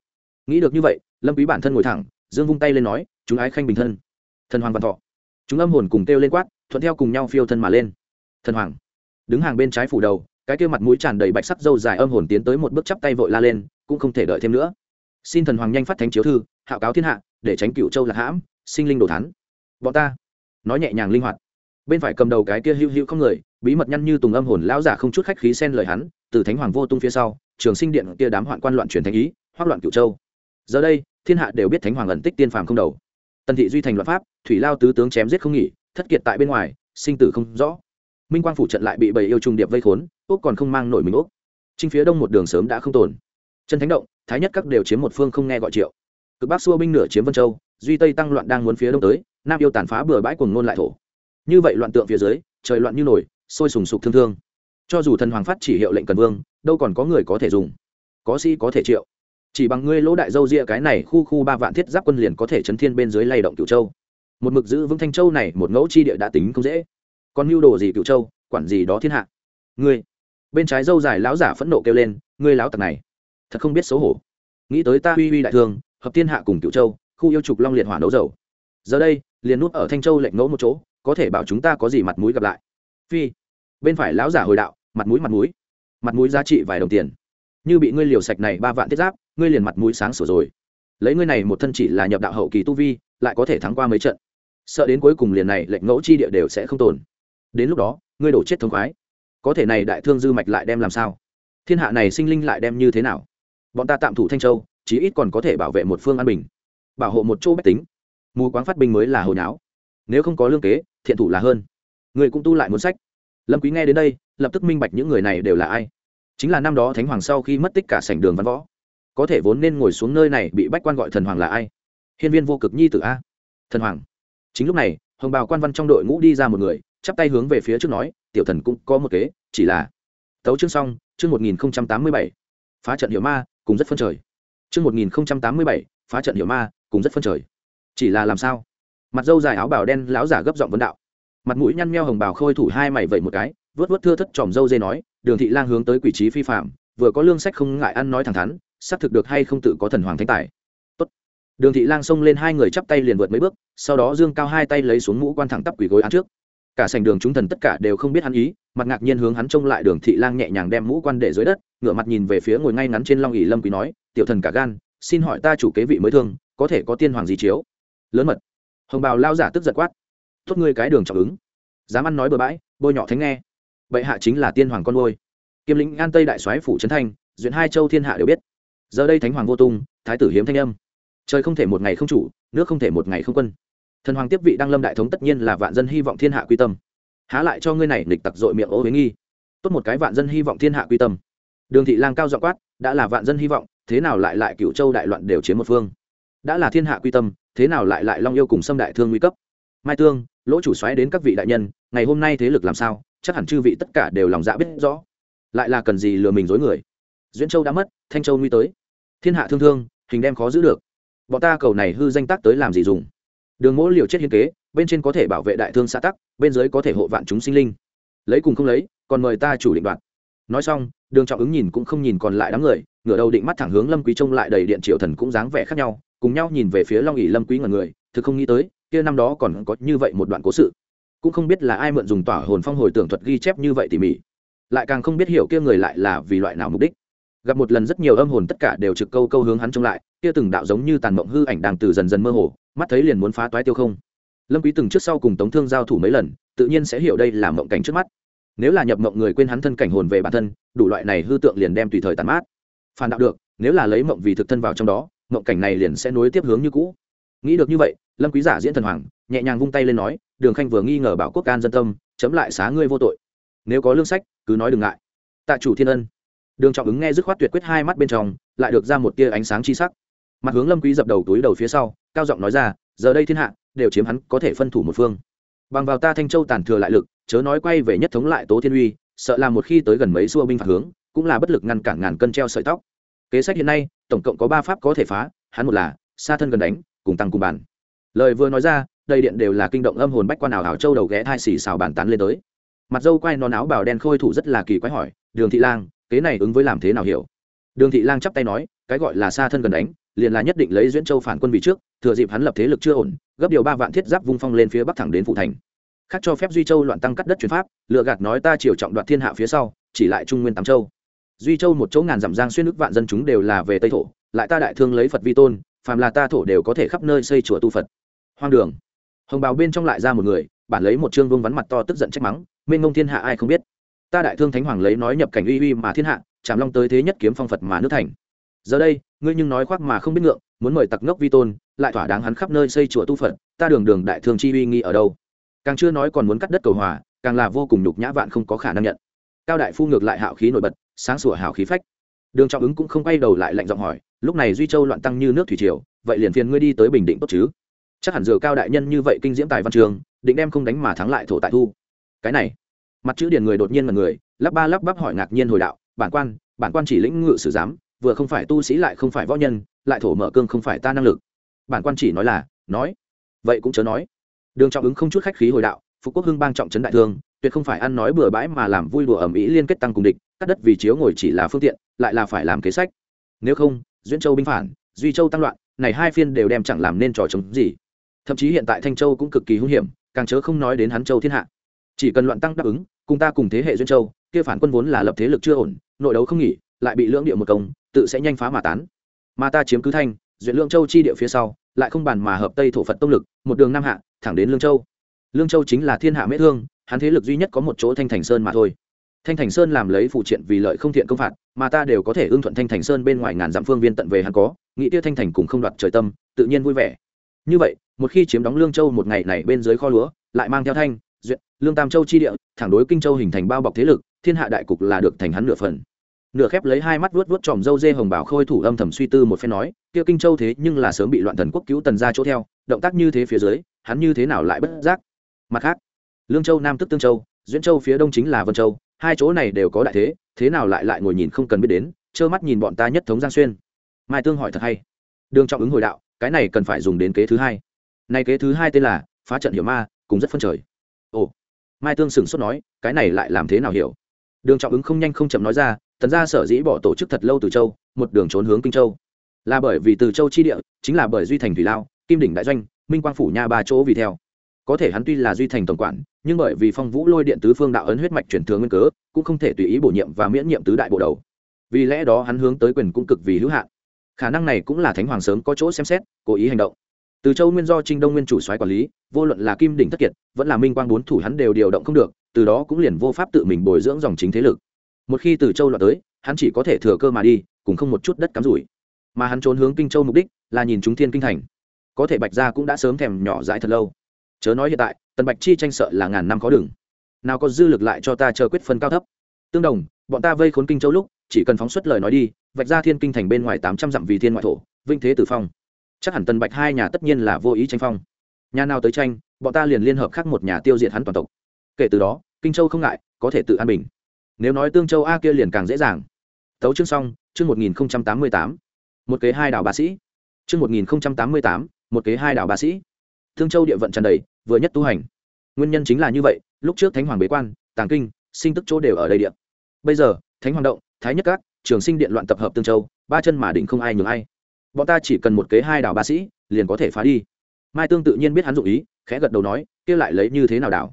Nghĩ được như vậy, lâm quý bản thân ngồi thẳng, dương vung tay lên nói, chúng ái khanh bình thân. Thần hoàng văn thọ. Chúng âm hồn cùng kêu lên quát, thuận theo cùng nhau phiêu thân mà lên. Thần hoàng đứng hàng bên trái phủ đầu, cái kia mặt mũi tràn đầy bạch sắc dâu dài âm hồn tiến tới một bước chắp tay vội la lên, cũng không thể đợi thêm nữa. Xin thần hoàng nhanh phát thánh chiếu thư, hạo cáo thiên hạ, để tránh cựu châu lạc hãm, sinh linh đồ thán. Bọn ta? Nói nhẹ nhàng linh hoạt bên phải cầm đầu cái kia hữu hữu không người, bí mật nhăn như tùng âm hồn lão giả không chút khách khí xen lời hắn, từ thánh hoàng vô tung phía sau, trường sinh điện kia đám hoạn quan loạn truyền thánh ý, hoác loạn cựu châu. Giờ đây, thiên hạ đều biết thánh hoàng ẩn tích tiên phàm không đầu. Tần thị duy thành luật pháp, thủy lao tứ tướng chém giết không nghỉ, thất kiệt tại bên ngoài, sinh tử không rõ. Minh quang phủ trận lại bị bầy yêu trung điệp vây khốn úc còn không mang nổi mình úc trinh phía đông một đường sớm đã không tồn. Chân thánh động, thái nhất các đều chiếm một phương không nghe gọi triệu. Cực bắc xua binh nửa chiếm vân châu, duy tây tăng loạn đang muốn phía đông tới, nam yêu tàn phá bừa bãi cuồng nôn lại thổ như vậy loạn tượng phía dưới, trời loạn như nổi sôi sùng sục thương thương. Cho dù thần hoàng phát chỉ hiệu lệnh cần vương, đâu còn có người có thể dùng. Có sĩ có thể triệu. Chỉ bằng ngươi lỗ đại dâu ria cái này khu khu ba vạn thiết giáp quân liền có thể chấn thiên bên dưới lay động cửu châu. Một mực giữ vững thanh châu này, một ngẫu chi địa đã tính không dễ. Còn mưu đồ gì cửu châu, quản gì đó thiên hạ. Ngươi, bên trái dâu dài lão giả phẫn nộ kêu lên, ngươi lão tặc này, thật không biết xấu hổ. Nghĩ tới ta uy uy đại thương, hợp thiên hạ cùng cửu châu, khu yêu trục long liệt hỏa nấu dầu. Giờ đây, liền nút ở thanh châu lệnh ngẫu một chỗ có thể bảo chúng ta có gì mặt mũi gặp lại. Phi, bên phải lão giả hồi đạo, mặt mũi mặt mũi. Mặt mũi giá trị vài đồng tiền. Như bị ngươi liều sạch này ba vạn thiết giáp, ngươi liền mặt mũi sáng sửa rồi. Lấy ngươi này một thân chỉ là nhập đạo hậu kỳ tu vi, lại có thể thắng qua mấy trận. Sợ đến cuối cùng liền này lệnh ngẫu chi địa đều sẽ không tồn. Đến lúc đó, ngươi đổ chết thống khoái. Có thể này đại thương dư mạch lại đem làm sao? Thiên hạ này sinh linh lại đem như thế nào? Bọn ta tạm thủ thanh châu, chí ít còn có thể bảo vệ một phương an bình. Bảo hộ một chỗ bách tính. Mù quáng phát binh mới là hồi não nếu không có lương kế thiện thủ là hơn. Người cũng tu lại muốn sách. Lâm quý nghe đến đây, lập tức minh bạch những người này đều là ai. Chính là năm đó thánh hoàng sau khi mất tích cả sảnh đường văn võ. Có thể vốn nên ngồi xuống nơi này bị bách quan gọi thần hoàng là ai? Hiên viên vô cực nhi tử a. Thần hoàng. Chính lúc này, hồng bào quan văn trong đội ngũ đi ra một người, chắp tay hướng về phía trước nói, tiểu thần cũng có một kế, chỉ là tấu chương xong, chương một nghìn tám mươi bảy. Phá trận hiệu ma, cùng rất phân trời. Chương một nghìn tám mươi bảy, phá trận hiệu ma, cùng rất phân trời. Chỉ là làm sao? Mặt dâu dài áo bào đen, lão giả gấp giọng vấn đạo. Mặt mũi nhăn meo hồng bào khôi thủ hai mày vậy một cái vớt vớt thưa thất tròm dâu dê nói, đường thị lang hướng tới quỷ trí phi phạm, vừa có lương sách không ngại ăn nói thẳng thắn, xác thực được hay không tự có thần hoàng thánh tài. Tốt. đường thị lang xông lên hai người chắp tay liền vượt mấy bước, sau đó dương cao hai tay lấy xuống mũ quan thẳng tắp quỷ gối án trước. Cả sành đường chúng thần tất cả đều không biết hắn ý, mặt ngạc nhiên hướng hắn trông lại đường thị lang nhẹ nhàng đem mũ quan để dưới đất, ngửa mặt nhìn về phía ngồi ngay ngắn trên long ỉ lâm quý nói, tiểu thần cả gan, xin hỏi ta chủ kế vị mới thương, có thể có tiên hoàng gì chiếu? Lớn mật hồng bào lao giả tức giật quát. Tốt ngươi cái đường trọng ứng. Dám ăn nói bừa bãi, bôi nhọ thánh nghe. Bệ hạ chính là tiên hoàng con ngôi kiêm lĩnh an tây đại soái phủ trấn thanh duyện hai châu thiên hạ đều biết. Giờ đây thánh hoàng vô tung, thái tử hiếm thanh âm. Trời không thể một ngày không chủ, nước không thể một ngày không quân. Thần hoàng tiếp vị đăng lâm đại thống tất nhiên là vạn dân hy vọng thiên hạ quy tâm. Há lại cho ngươi này nịch tặc dội miệng ố huế nghi. Tốt một cái vạn dân hy vọng thiên hạ quy tâm. Đường thị lang cao dọ quát, đã là vạn dân hy vọng, thế nào lại lại cựu châu đại loạn đều chiếm một phương. Đã là thiên hạ quy tâm thế nào lại lại long yêu cùng xâm đại thương nguy cấp? Mai tương, lỗ chủ xoáy đến các vị đại nhân, ngày hôm nay thế lực làm sao? Chắc hẳn chư vị tất cả đều lòng dạ biết rõ. Lại là cần gì lừa mình dối người? Duyễn châu đã mất, thanh châu nguy tới. Thiên hạ thương thương, hình đem khó giữ được. Bọn ta cầu này hư danh tác tới làm gì dùng? Đường mỗi liều chết hiên kế, bên trên có thể bảo vệ đại thương xã tắc, bên dưới có thể hộ vạn chúng sinh linh. Lấy cùng không lấy, còn mời ta chủ định đoạt. Nói xong, đường trọng ứng nhìn cũng không nhìn còn lại đám người, ngửa đầu định mắt thẳng hướng lâm quý trông lại đầy điện triệu thần cũng dáng vẻ khác nhau cùng nhau nhìn về phía long ỉ lâm quý ngẩn người, thực không nghĩ tới, kia năm đó còn có như vậy một đoạn cố sự. Cũng không biết là ai mượn dùng tỏa hồn phong hồi tưởng thuật ghi chép như vậy tỉ mỉ. Lại càng không biết hiểu kia người lại là vì loại nào mục đích. Gặp một lần rất nhiều âm hồn tất cả đều trực câu câu hướng hắn trông lại, kia từng đạo giống như tàn mộng hư ảnh đang từ dần dần mơ hồ, mắt thấy liền muốn phá toái tiêu không. Lâm quý từng trước sau cùng tống thương giao thủ mấy lần, tự nhiên sẽ hiểu đây là mộng cảnh trước mắt. Nếu là nhập mộng người quên hắn thân cảnh hồn về bản thân, đủ loại này hư tượng liền đem tùy thời tàn mát. Phản đạo được, nếu là lấy mộng vì thực thân vào trong đó mộng cảnh này liền sẽ nối tiếp hướng như cũ. Nghĩ được như vậy, lâm quý giả diễn thần hoàng nhẹ nhàng vung tay lên nói, đường khanh vừa nghi ngờ bảo quốc can dân tâm, chấm lại xá ngươi vô tội. Nếu có lương sách, cứ nói đừng ngại. Tạ chủ thiên ân. Đường trọng ứng nghe dứt khoát tuyệt quyết hai mắt bên trong, lại được ra một tia ánh sáng chi sắc. Mặt hướng lâm quý dập đầu túi đầu phía sau, cao giọng nói ra, giờ đây thiên hạ, đều chiếm hắn có thể phân thủ một phương. Bằng vào ta thanh châu tàn thừa lại lực, chớ nói quay về nhất thống lại tố thiên uy, sợ là một khi tới gần mấy xua binh phạt hướng, cũng là bất lực ngăn cản ngàn cân treo sợi tóc kế sách hiện nay, tổng cộng có ba pháp có thể phá, hắn một là xa thân gần đánh, cùng tăng cùng bàn. Lời vừa nói ra, đầy điện đều là kinh động âm hồn bách quan ảo ảo châu đầu ghé thai xì xào bàn tán lên tới. Mặt dâu quay non áo bào đen khôi thủ rất là kỳ quái hỏi, đường thị lang, kế này ứng với làm thế nào hiểu? Đường thị lang chắp tay nói, cái gọi là xa thân gần đánh, liền là nhất định lấy duyễn châu phản quân vì trước, thừa dịp hắn lập thế lực chưa ổn, gấp điều ba vạn thiết giáp vung phong lên phía bắc thẳng đến phụ thành. Khác cho phép duy châu loạn tăng cắt đất chuyển pháp, lựa gạt nói ta chiều trọng đoạt thiên hạ phía sau, chỉ lại trung nguyên tám châu duy châu một chỗ ngàn dặm giang xuyên nước vạn dân chúng đều là về tây thổ, lại ta đại thương lấy phật vi tôn, phàm là ta thổ đều có thể khắp nơi xây chùa tu phật. Hoang đường. Hồng bào bên trong lại ra một người, bản lấy một chương vương vắn mặt to tức giận trách mắng, mênh ngông thiên hạ ai không biết? Ta đại thương thánh hoàng lấy nói nhập cảnh uy uy mà thiên hạ chạm long tới thế nhất kiếm phong phật mà nước thành. Giờ đây, ngươi nhưng nói khoác mà không biết ngượng, muốn mời tặc ngốc vi tôn, lại thỏa đáng hắn khắp nơi xây chùa tu phật, ta đường đường đại thương chi uy nghi ở đâu? Càng chưa nói còn muốn cắt đất cầu hòa, càng là vô cùng nhục nhã vạn không có khả năng nhận. Cao đại phu ngược lại hạo khí nổi bật sáng sủa hào khí phách. Đường trọng ứng cũng không quay đầu lại lạnh giọng hỏi, lúc này duy châu loạn tăng như nước thủy triều, vậy liền phiền ngươi đi tới bình định tốt chứ? Chắc hẳn dừa cao đại nhân như vậy kinh diễm tài văn trường, định đem không đánh mà thắng lại thổ tại thu. Cái này, mặt chữ điền người đột nhiên mà người, lắp ba lắp bắp hỏi ngạc nhiên hồi đạo, bản quan bản quan chỉ lĩnh ngự sử giám, vừa không phải tu sĩ lại không phải võ nhân, lại thổ mở cương không phải ta năng lực. Bản quan chỉ nói là, nói. Vậy cũng chớ nói. Đường trọng ứng không chút khách khí hồi đạo phú quốc hưng bang trọng trấn đại thương, tuyệt không phải ăn nói bừa bãi mà làm vui đùa ẩm ý liên kết tăng cùng địch cắt đất vì chiếu ngồi chỉ là phương tiện, lại là phải làm kế sách. Nếu không duyễn châu binh phản, duy châu tăng loạn, này hai phiên đều đem chẳng làm nên trò chống gì. Thậm chí hiện tại thanh châu cũng cực kỳ hung hiểm, càng chớ không nói đến hắn châu thiên hạ. Chỉ cần loạn tăng đáp ứng, cùng ta cùng thế hệ duyên châu, kia phản quân vốn là lập thế lực chưa ổn, nội đấu không nghỉ, lại bị lưỡng địa một công, tự sẽ nhanh phá mà tán. Mà ta chiếm cứ thanh duyện lương châu chi địa phía sau, lại không bàn mà hợp tây thổ phật tông lực, một đường nam hạ, thẳng đến lương châu. Lương châu chính là thiên hạ mễ thương, hắn thế lực duy nhất có một chỗ thanh thành sơn mà thôi thanh thành sơn làm lấy phụ triện vì lợi không thiện công phạt, mà ta đều có thể ưng thuận thanh thành sơn bên ngoài ngàn dặm phương viên tận về hắn có, nghĩ tiêu thanh thành cùng không đoạt trời tâm, tự nhiên vui vẻ. Như vậy, một khi chiếm đóng lương châu một ngày này bên dưới kho lúa, lại mang theo thanh duyệt lương tam châu chi địa, thẳng đối kinh châu hình thành bao bọc thế lực, thiên hạ đại cục là được thành hắn nửa phần. Nửa khép lấy hai mắt vuốt vuốt tròm dâu dê hồng bảo khôi thủ âm thầm suy tư một phen nói, kia kinh châu thế nhưng là sớm bị loạn thần quốc cứu tần ra chỗ theo, động tác như thế phía dưới, hắn như thế nào lại bất giác? Mặt khác, lương châu nam tức tương châu, duyễn châu phía đông chính là vân châu hai chỗ này đều có đại thế thế nào lại lại ngồi nhìn không cần biết đến, trơ mắt nhìn bọn ta nhất thống giang xuyên. Mai tương hỏi thật hay. Đường trọng ứng hồi đạo, cái này cần phải dùng đến kế thứ hai. Nay kế thứ hai tên là phá trận hiểu ma, cùng rất phân trời. Ồ. Mai tương sửng sốt nói, cái này lại làm thế nào hiểu? Đường trọng ứng không nhanh không chậm nói ra, tần gia sở dĩ bỏ tổ chức thật lâu từ châu, một đường trốn hướng kinh châu. Là bởi vì từ châu chi địa, chính là bởi duy thành thủy lao, kim đỉnh đại doanh, minh quang phủ nha ba chỗ vì theo có thể hắn tuy là duy thành tổng quản, nhưng bởi vì phong vũ lôi điện tứ phương đạo ấn huyết mạch truyền thừa nguyên cớ, cũng không thể tùy ý bổ nhiệm và miễn nhiệm tứ đại bộ đầu. Vì lẽ đó hắn hướng tới quyền cũng cực vì hữu hạn. Khả năng này cũng là thánh hoàng sớm có chỗ xem xét, cố ý hành động. Từ châu nguyên do trinh đông nguyên chủ soái quản lý, vô luận là kim đỉnh thất kiệt, vẫn là minh quang bốn thủ hắn đều điều động không được, từ đó cũng liền vô pháp tự mình bồi dưỡng dòng chính thế lực. Một khi từ châu lọt tới, hắn chỉ có thể thừa cơ mà đi, cùng không một chút đất cắm rủi. Mà hắn trốn hướng kinh châu mục đích là nhìn chúng thiên kinh thành. Có thể bạch gia cũng đã sớm thèm nhỏ dãi thật lâu chớ nói hiện tại, tần bạch chi tranh sợ là ngàn năm khó đừng. Nào có dư lực lại cho ta chờ quyết phân cao thấp. Tương đồng, bọn ta vây khốn kinh châu lúc, chỉ cần phóng xuất lời nói đi, vạch ra thiên kinh thành bên ngoài tám trăm dặm vì thiên ngoại thổ vinh thế tử phong. Chắc hẳn tần bạch hai nhà tất nhiên là vô ý tranh phong. Nhà nào tới tranh, bọn ta liền liên hợp khác một nhà tiêu diệt hắn toàn tộc. Kể từ đó, kinh châu không ngại, có thể tự an bình. Nếu nói tương châu a kia liền càng dễ dàng. Tấu chương xong, chương một nghìn tám mươi tám. Một kế hai đảo bà sĩ. Chương một nghìn tám mươi tám, một kế hai đảo bà sĩ thương châu địa vận tràn đầy, vừa nhất tu hành. Nguyên nhân chính là như vậy, lúc trước thánh hoàng bế quan, tàng kinh, sinh tức chỗ đều ở đây điện bây giờ, thánh hoàng động, thái nhất các, trường sinh điện loạn tập hợp tương châu, ba chân mà định không ai nhường ai. Bọn ta chỉ cần một kế hai đảo ba sĩ, liền có thể phá đi. Mai tương tự nhiên biết hắn dụng ý, khẽ gật đầu nói, kia lại lấy như thế nào đảo?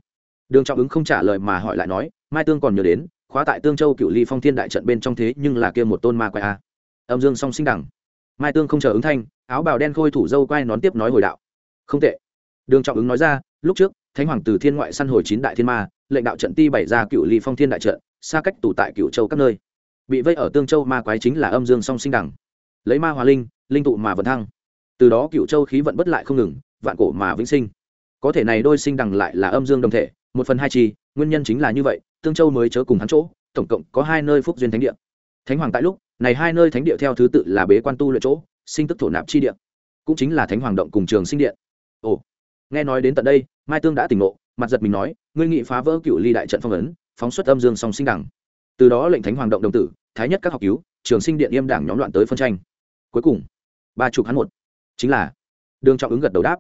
Đường trọng ứng không trả lời mà hỏi lại nói, mai tương còn nhớ đến, khóa tại tương châu cựu ly phong thiên đại trận bên trong thế nhưng là kia một tôn ma quay a. Âm dương song sinh đẳng. Mai tương không chờ ứng thanh, áo bào đen khôi thủ dâu quay nón tiếp nói hồi đạo. Không tệ đường trọng ứng nói ra, lúc trước, thánh hoàng từ thiên ngoại săn hồi chín đại thiên ma, lệnh đạo trận ti bày ra cựu ly phong thiên đại trận, xa cách tụ tại cựu châu các nơi. Bị vây ở tương châu ma quái chính là âm dương song sinh đẳng. Lấy ma hòa linh linh tụ mà vận thăng. Từ đó cựu châu khí vận bất lại không ngừng, vạn cổ mà vĩnh sinh. Có thể này đôi sinh đẳng lại là âm dương đồng thể, một phần hai chi nguyên nhân chính là như vậy, tương châu mới chớ cùng hắn chỗ, tổng cộng có hai nơi phúc duyên thánh địa. Thánh hoàng tại lúc, này hai nơi thánh địa theo thứ tự là bế quan tu luyện chỗ, sinh tức thổ nạp chi địa. Cũng chính là thánh hoàng động cùng trường sinh điện nghe nói đến tận đây, mai tương đã tỉnh ngộ, mặt giật mình nói, ngươi nghị phá vỡ cựu ly đại trận phong ấn, phóng xuất âm dương song sinh đẳng. Từ đó lệnh thánh hoàng động đồng tử, thái nhất các học cứu, trường sinh điện yêm đảng nhóm loạn tới phân tranh. Cuối cùng, ba chục hắn một. Chính là, đường trọng ứng gật đầu đáp.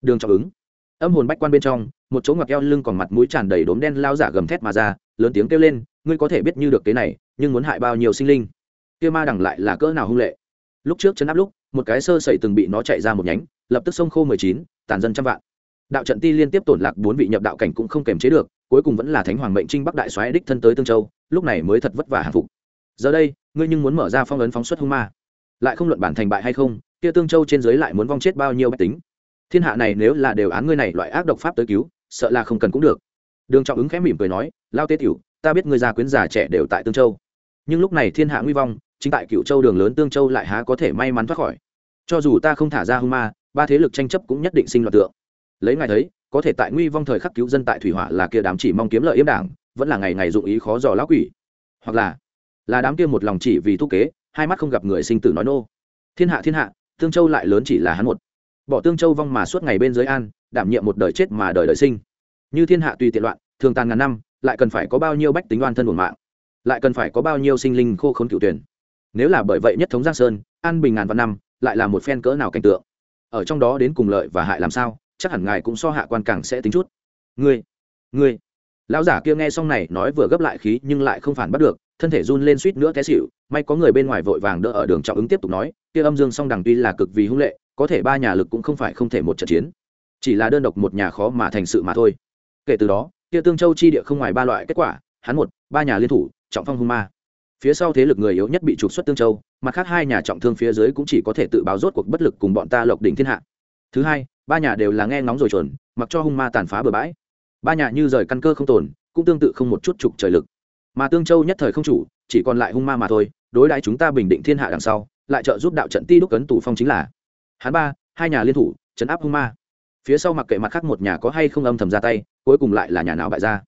Đường trọng ứng, âm hồn bách quan bên trong, một chỗ ngoặc eo lưng còn mặt mũi tràn đầy đốm đen lao giả gầm thét mà ra, lớn tiếng kêu lên, ngươi có thể biết như được cái này, nhưng muốn hại bao nhiêu sinh linh? Kia ma đẳng lại là cỡ nào hung lệ. Lúc trước chấn áp lúc, một cái sơ sẩy từng bị nó chạy ra một nhánh, lập tức sông khô mười chín, tàn dân trăm vạn đạo trận ti liên tiếp tổn lạc bốn vị nhập đạo cảnh cũng không kềm chế được, cuối cùng vẫn là thánh hoàng mệnh trinh bắc đại soái đích thân tới tương châu, lúc này mới thật vất vả hàng phục. Giờ đây, ngươi nhưng muốn mở ra phong ấn phóng xuất hung ma. Lại không luận bản thành bại hay không, kia tương châu trên dưới lại muốn vong chết bao nhiêu bách tính. Thiên hạ này nếu là đều án ngươi này loại ác độc pháp tới cứu, sợ là không cần cũng được. Đường trọng ứng khẽ mỉm cười nói, lao tế tiểu, ta biết ngươi già quyến già trẻ đều tại tương châu. Nhưng lúc này thiên hạ nguy vong, chính tại cựu châu đường lớn tương châu lại há có thể may mắn thoát khỏi. Cho dù ta không thả ra hung ma, ba thế lực tranh chấp cũng nhất định sinh loạt tượng lấy ngài thấy, có thể tại nguy vong thời khắc cứu dân tại thủy hỏa là kia đám chỉ mong kiếm lợi yếm đảng, vẫn là ngày ngày dụng ý khó dò lão quỷ. Hoặc là là đám kia một lòng chỉ vì thu kế, hai mắt không gặp người sinh tử nói nô. Thiên hạ thiên hạ, tương châu lại lớn chỉ là hắn một. Bỏ tương châu vong mà suốt ngày bên dưới an, đảm nhiệm một đời chết mà đời đời sinh. Như thiên hạ tùy tiện loạn, thường tàn ngàn năm, lại cần phải có bao nhiêu bách tính oan thân buồn mạng, lại cần phải có bao nhiêu sinh linh khô khốn cựu tuyển. Nếu là bởi vậy nhất thống giang sơn, an bình ngàn vạn năm, lại là một phen cỡ nào cảnh tượng. Ở trong đó đến cùng lợi và hại làm sao? Chắc hẳn ngài cũng so hạ quan càng sẽ tính chút. Ngươi ngươi. Lão giả kia nghe xong này nói vừa gấp lại khí nhưng lại không phản bắt được, thân thể run lên suýt nữa té xỉu, may có người bên ngoài vội vàng đỡ ở đường trọng ứng tiếp tục nói, kia âm dương song đằng tuy là cực vì hung lệ, có thể ba nhà lực cũng không phải không thể một trận chiến. Chỉ là đơn độc một nhà khó mà thành sự mà thôi. Kể từ đó, kia tương châu chi địa không ngoài ba loại kết quả, hắn một, ba nhà liên thủ, trọng phong hung ma. Phía sau thế lực người yếu nhất bị trục xuất tương châu, mặt khác hai nhà trọng thương phía dưới cũng chỉ có thể tự báo rốt cuộc bất lực cùng bọn ta lộc đỉnh thiên hạ thứ hai, ba nhà đều là nghe ngóng rồi chuẩn, mặc cho hung ma tàn phá bừa bãi. Ba nhà như rời căn cơ không tồn, cũng tương tự không một chút trục trời lực. Mà tương châu nhất thời không chủ, chỉ còn lại hung ma mà thôi, đối đãi chúng ta bình định thiên hạ đằng sau, lại trợ giúp đạo trận ti đúc cấn tù phong chính là. Hắn ba, hai nhà liên thủ chấn áp hung ma. Phía sau mặc kệ mặt khác một nhà có hay không âm thầm ra tay, cuối cùng lại là nhà nào bại ra.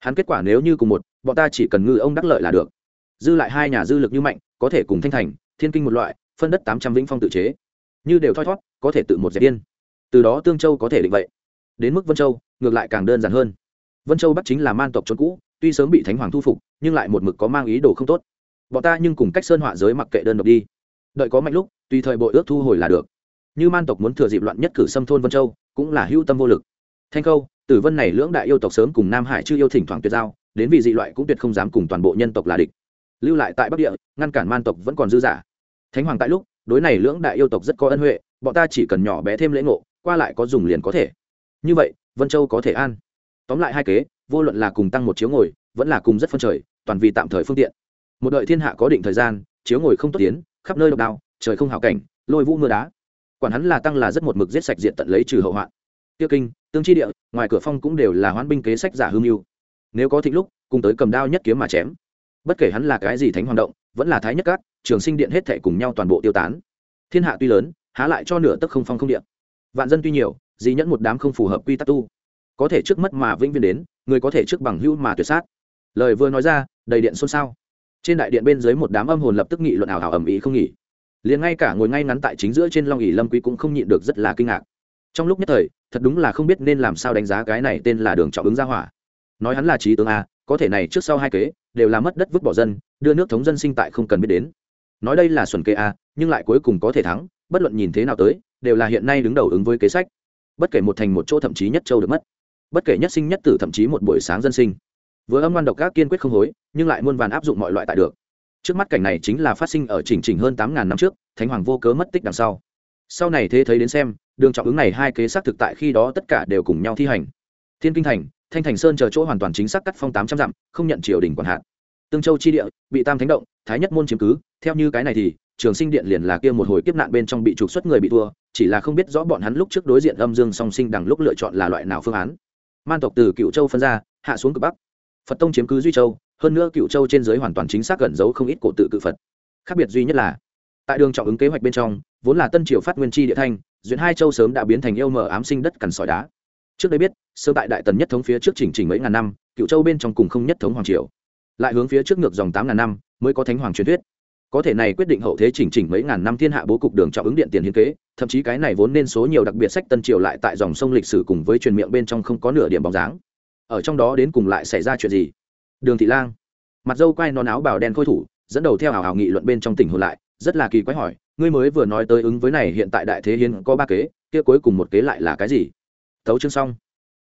Hắn kết quả nếu như cùng một, bọn ta chỉ cần ngư ông đắc lợi là được. Dư lại hai nhà dư lực như mạnh, có thể cùng thanh thành, thiên kinh một loại, phân đất tám trăm vĩnh phong tự chế. Như đều thoi thót, có thể tự một dẹp yên từ đó tương châu có thể định vậy. Đến mức vân châu, ngược lại càng đơn giản hơn. Vân châu bắc chính là man tộc trốn cũ, tuy sớm bị thánh hoàng thu phục, nhưng lại một mực có mang ý đồ không tốt. Bọn ta nhưng cùng cách sơn họa giới mặc kệ đơn độc đi. Đợi có mạnh lúc, tùy thời bội ước thu hồi là được. Như man tộc muốn thừa dịp loạn nhất cử xâm thôn vân châu, cũng là hưu tâm vô lực. Thanh câu tử vân này lưỡng đại yêu tộc sớm cùng nam hải chưa yêu thỉnh thoảng tuyệt giao, đến vì dị loại cũng tuyệt không dám cùng toàn bộ nhân tộc là địch. Lưu lại tại bắc địa, ngăn cản man tộc vẫn còn dư giả thánh hoàng tại lúc, đối này lưỡng đại yêu tộc rất có ân huệ, bọn ta chỉ cần nhỏ bé thêm lễ ngộ qua lại có dùng liền có thể. Như vậy, vân châu có thể an. Tóm lại hai kế, vô luận là cùng tăng một chiếu ngồi, vẫn là cùng rất phân trời, toàn vì tạm thời phương tiện. Một đợi thiên hạ có định thời gian, chiếu ngồi không tốt tiến, khắp nơi độc đao trời không hảo cảnh, lôi vũ mưa đá. Quản hắn là tăng là rất một mực giết sạch diện tận lấy trừ hậu hoạn. Tiêu kinh, tương chi địa, ngoài cửa phong cũng đều là hoán binh kế sách giả hư mưu. Nếu có thịnh lúc, cùng tới cầm đao nhất kiếm mà chém. Bất kể hắn là cái gì thánh hoàng động, vẫn là thái nhất cát, trường sinh điện hết thể cùng nhau toàn bộ tiêu tán. Thiên hạ tuy lớn, há lại cho nửa tức không phong không điện vạn dân tuy nhiều, dĩ nhẫn một đám không phù hợp quy tắc tu. Có thể trước mất mà vĩnh viên đến, người có thể trước bằng hữu mà tuyệt sát. Lời vừa nói ra, đầy điện xôn xao. Trên đại điện bên dưới một đám âm hồn lập tức nghị luận ảo ảo ầm ĩ không nghỉ. Liền ngay cả ngồi ngay ngắn tại chính giữa trên long ỉ lâm quý cũng không nhịn được rất là kinh ngạc. Trong lúc nhất thời, thật đúng là không biết nên làm sao đánh giá cái này tên là đường trọng ứng gia hỏa. Nói hắn là trí tướng a, có thể này trước sau hai kế, đều là mất đất vứt bỏ dân, đưa nước thống dân sinh tại không cần biết đến. Nói đây là xuẩn kế a, nhưng lại cuối cùng có thể thắng, bất luận nhìn thế nào tới đều là hiện nay đứng đầu ứng với kế sách. Bất kể một thành một chỗ thậm chí nhất châu được mất. Bất kể nhất sinh nhất tử thậm chí một buổi sáng dân sinh. Vừa âm ngoan độc các kiên quyết không hối, nhưng lại muôn vàn áp dụng mọi loại tại được. Trước mắt cảnh này chính là phát sinh ở chỉnh chỉnh hơn tám ngàn năm trước, thánh hoàng vô cớ mất tích đằng sau. Sau này thế thấy đến xem, đường trọng ứng này hai kế xác thực tại khi đó tất cả đều cùng nhau thi hành. Thiên kinh thành, thanh thành sơn chờ chỗ hoàn toàn chính xác cắt phong tám trăm dặm, không nhận triều đình quản hạn tương châu chi địa, bị tam thánh động, thái nhất môn chiếm cứ, theo như cái này thì trường sinh điện liền là kia một hồi kiếp nạn bên trong bị trục xuất người bị thua, chỉ là không biết rõ bọn hắn lúc trước đối diện âm dương song sinh đằng lúc lựa chọn là loại nào phương án. Man tộc từ cựu châu phân ra, hạ xuống cực bắc. Phật tông chiếm cứ duy châu, hơn nữa cựu châu trên giới hoàn toàn chính xác gần giấu không ít cổ tự cự phật. Khác biệt duy nhất là, tại đường trọng ứng kế hoạch bên trong, vốn là tân triều phát nguyên chi địa thanh, duyện hai châu sớm đã biến thành yêu mở ám sinh đất cằn sỏi đá. Trước đây biết sơ tại đại tần nhất thống phía trước chỉnh chỉnh mấy ngàn năm, cựu châu bên trong cùng không nhất thống hoàng triều. Lại hướng phía trước ngược dòng tám ngàn năm, mới có thánh hoàng truyền thuyết có thể này quyết định hậu thế chỉnh chỉnh mấy ngàn năm thiên hạ bố cục đường trọng ứng điện tiền hiến kế, thậm chí cái này vốn nên số nhiều đặc biệt sách tân triều lại tại dòng sông lịch sử cùng với truyền miệng bên trong không có nửa điểm bóng dáng. Ở trong đó đến cùng lại xảy ra chuyện gì? Đường thị lang. Mặt dâu quay non áo bào đen khôi thủ, dẫn đầu theo hào hào nghị luận bên trong tỉnh hồn lại, rất là kỳ quái hỏi, ngươi mới vừa nói tới ứng với này hiện tại đại thế hiến có ba kế, kia cuối cùng một kế lại là cái gì? Tấu chương xong.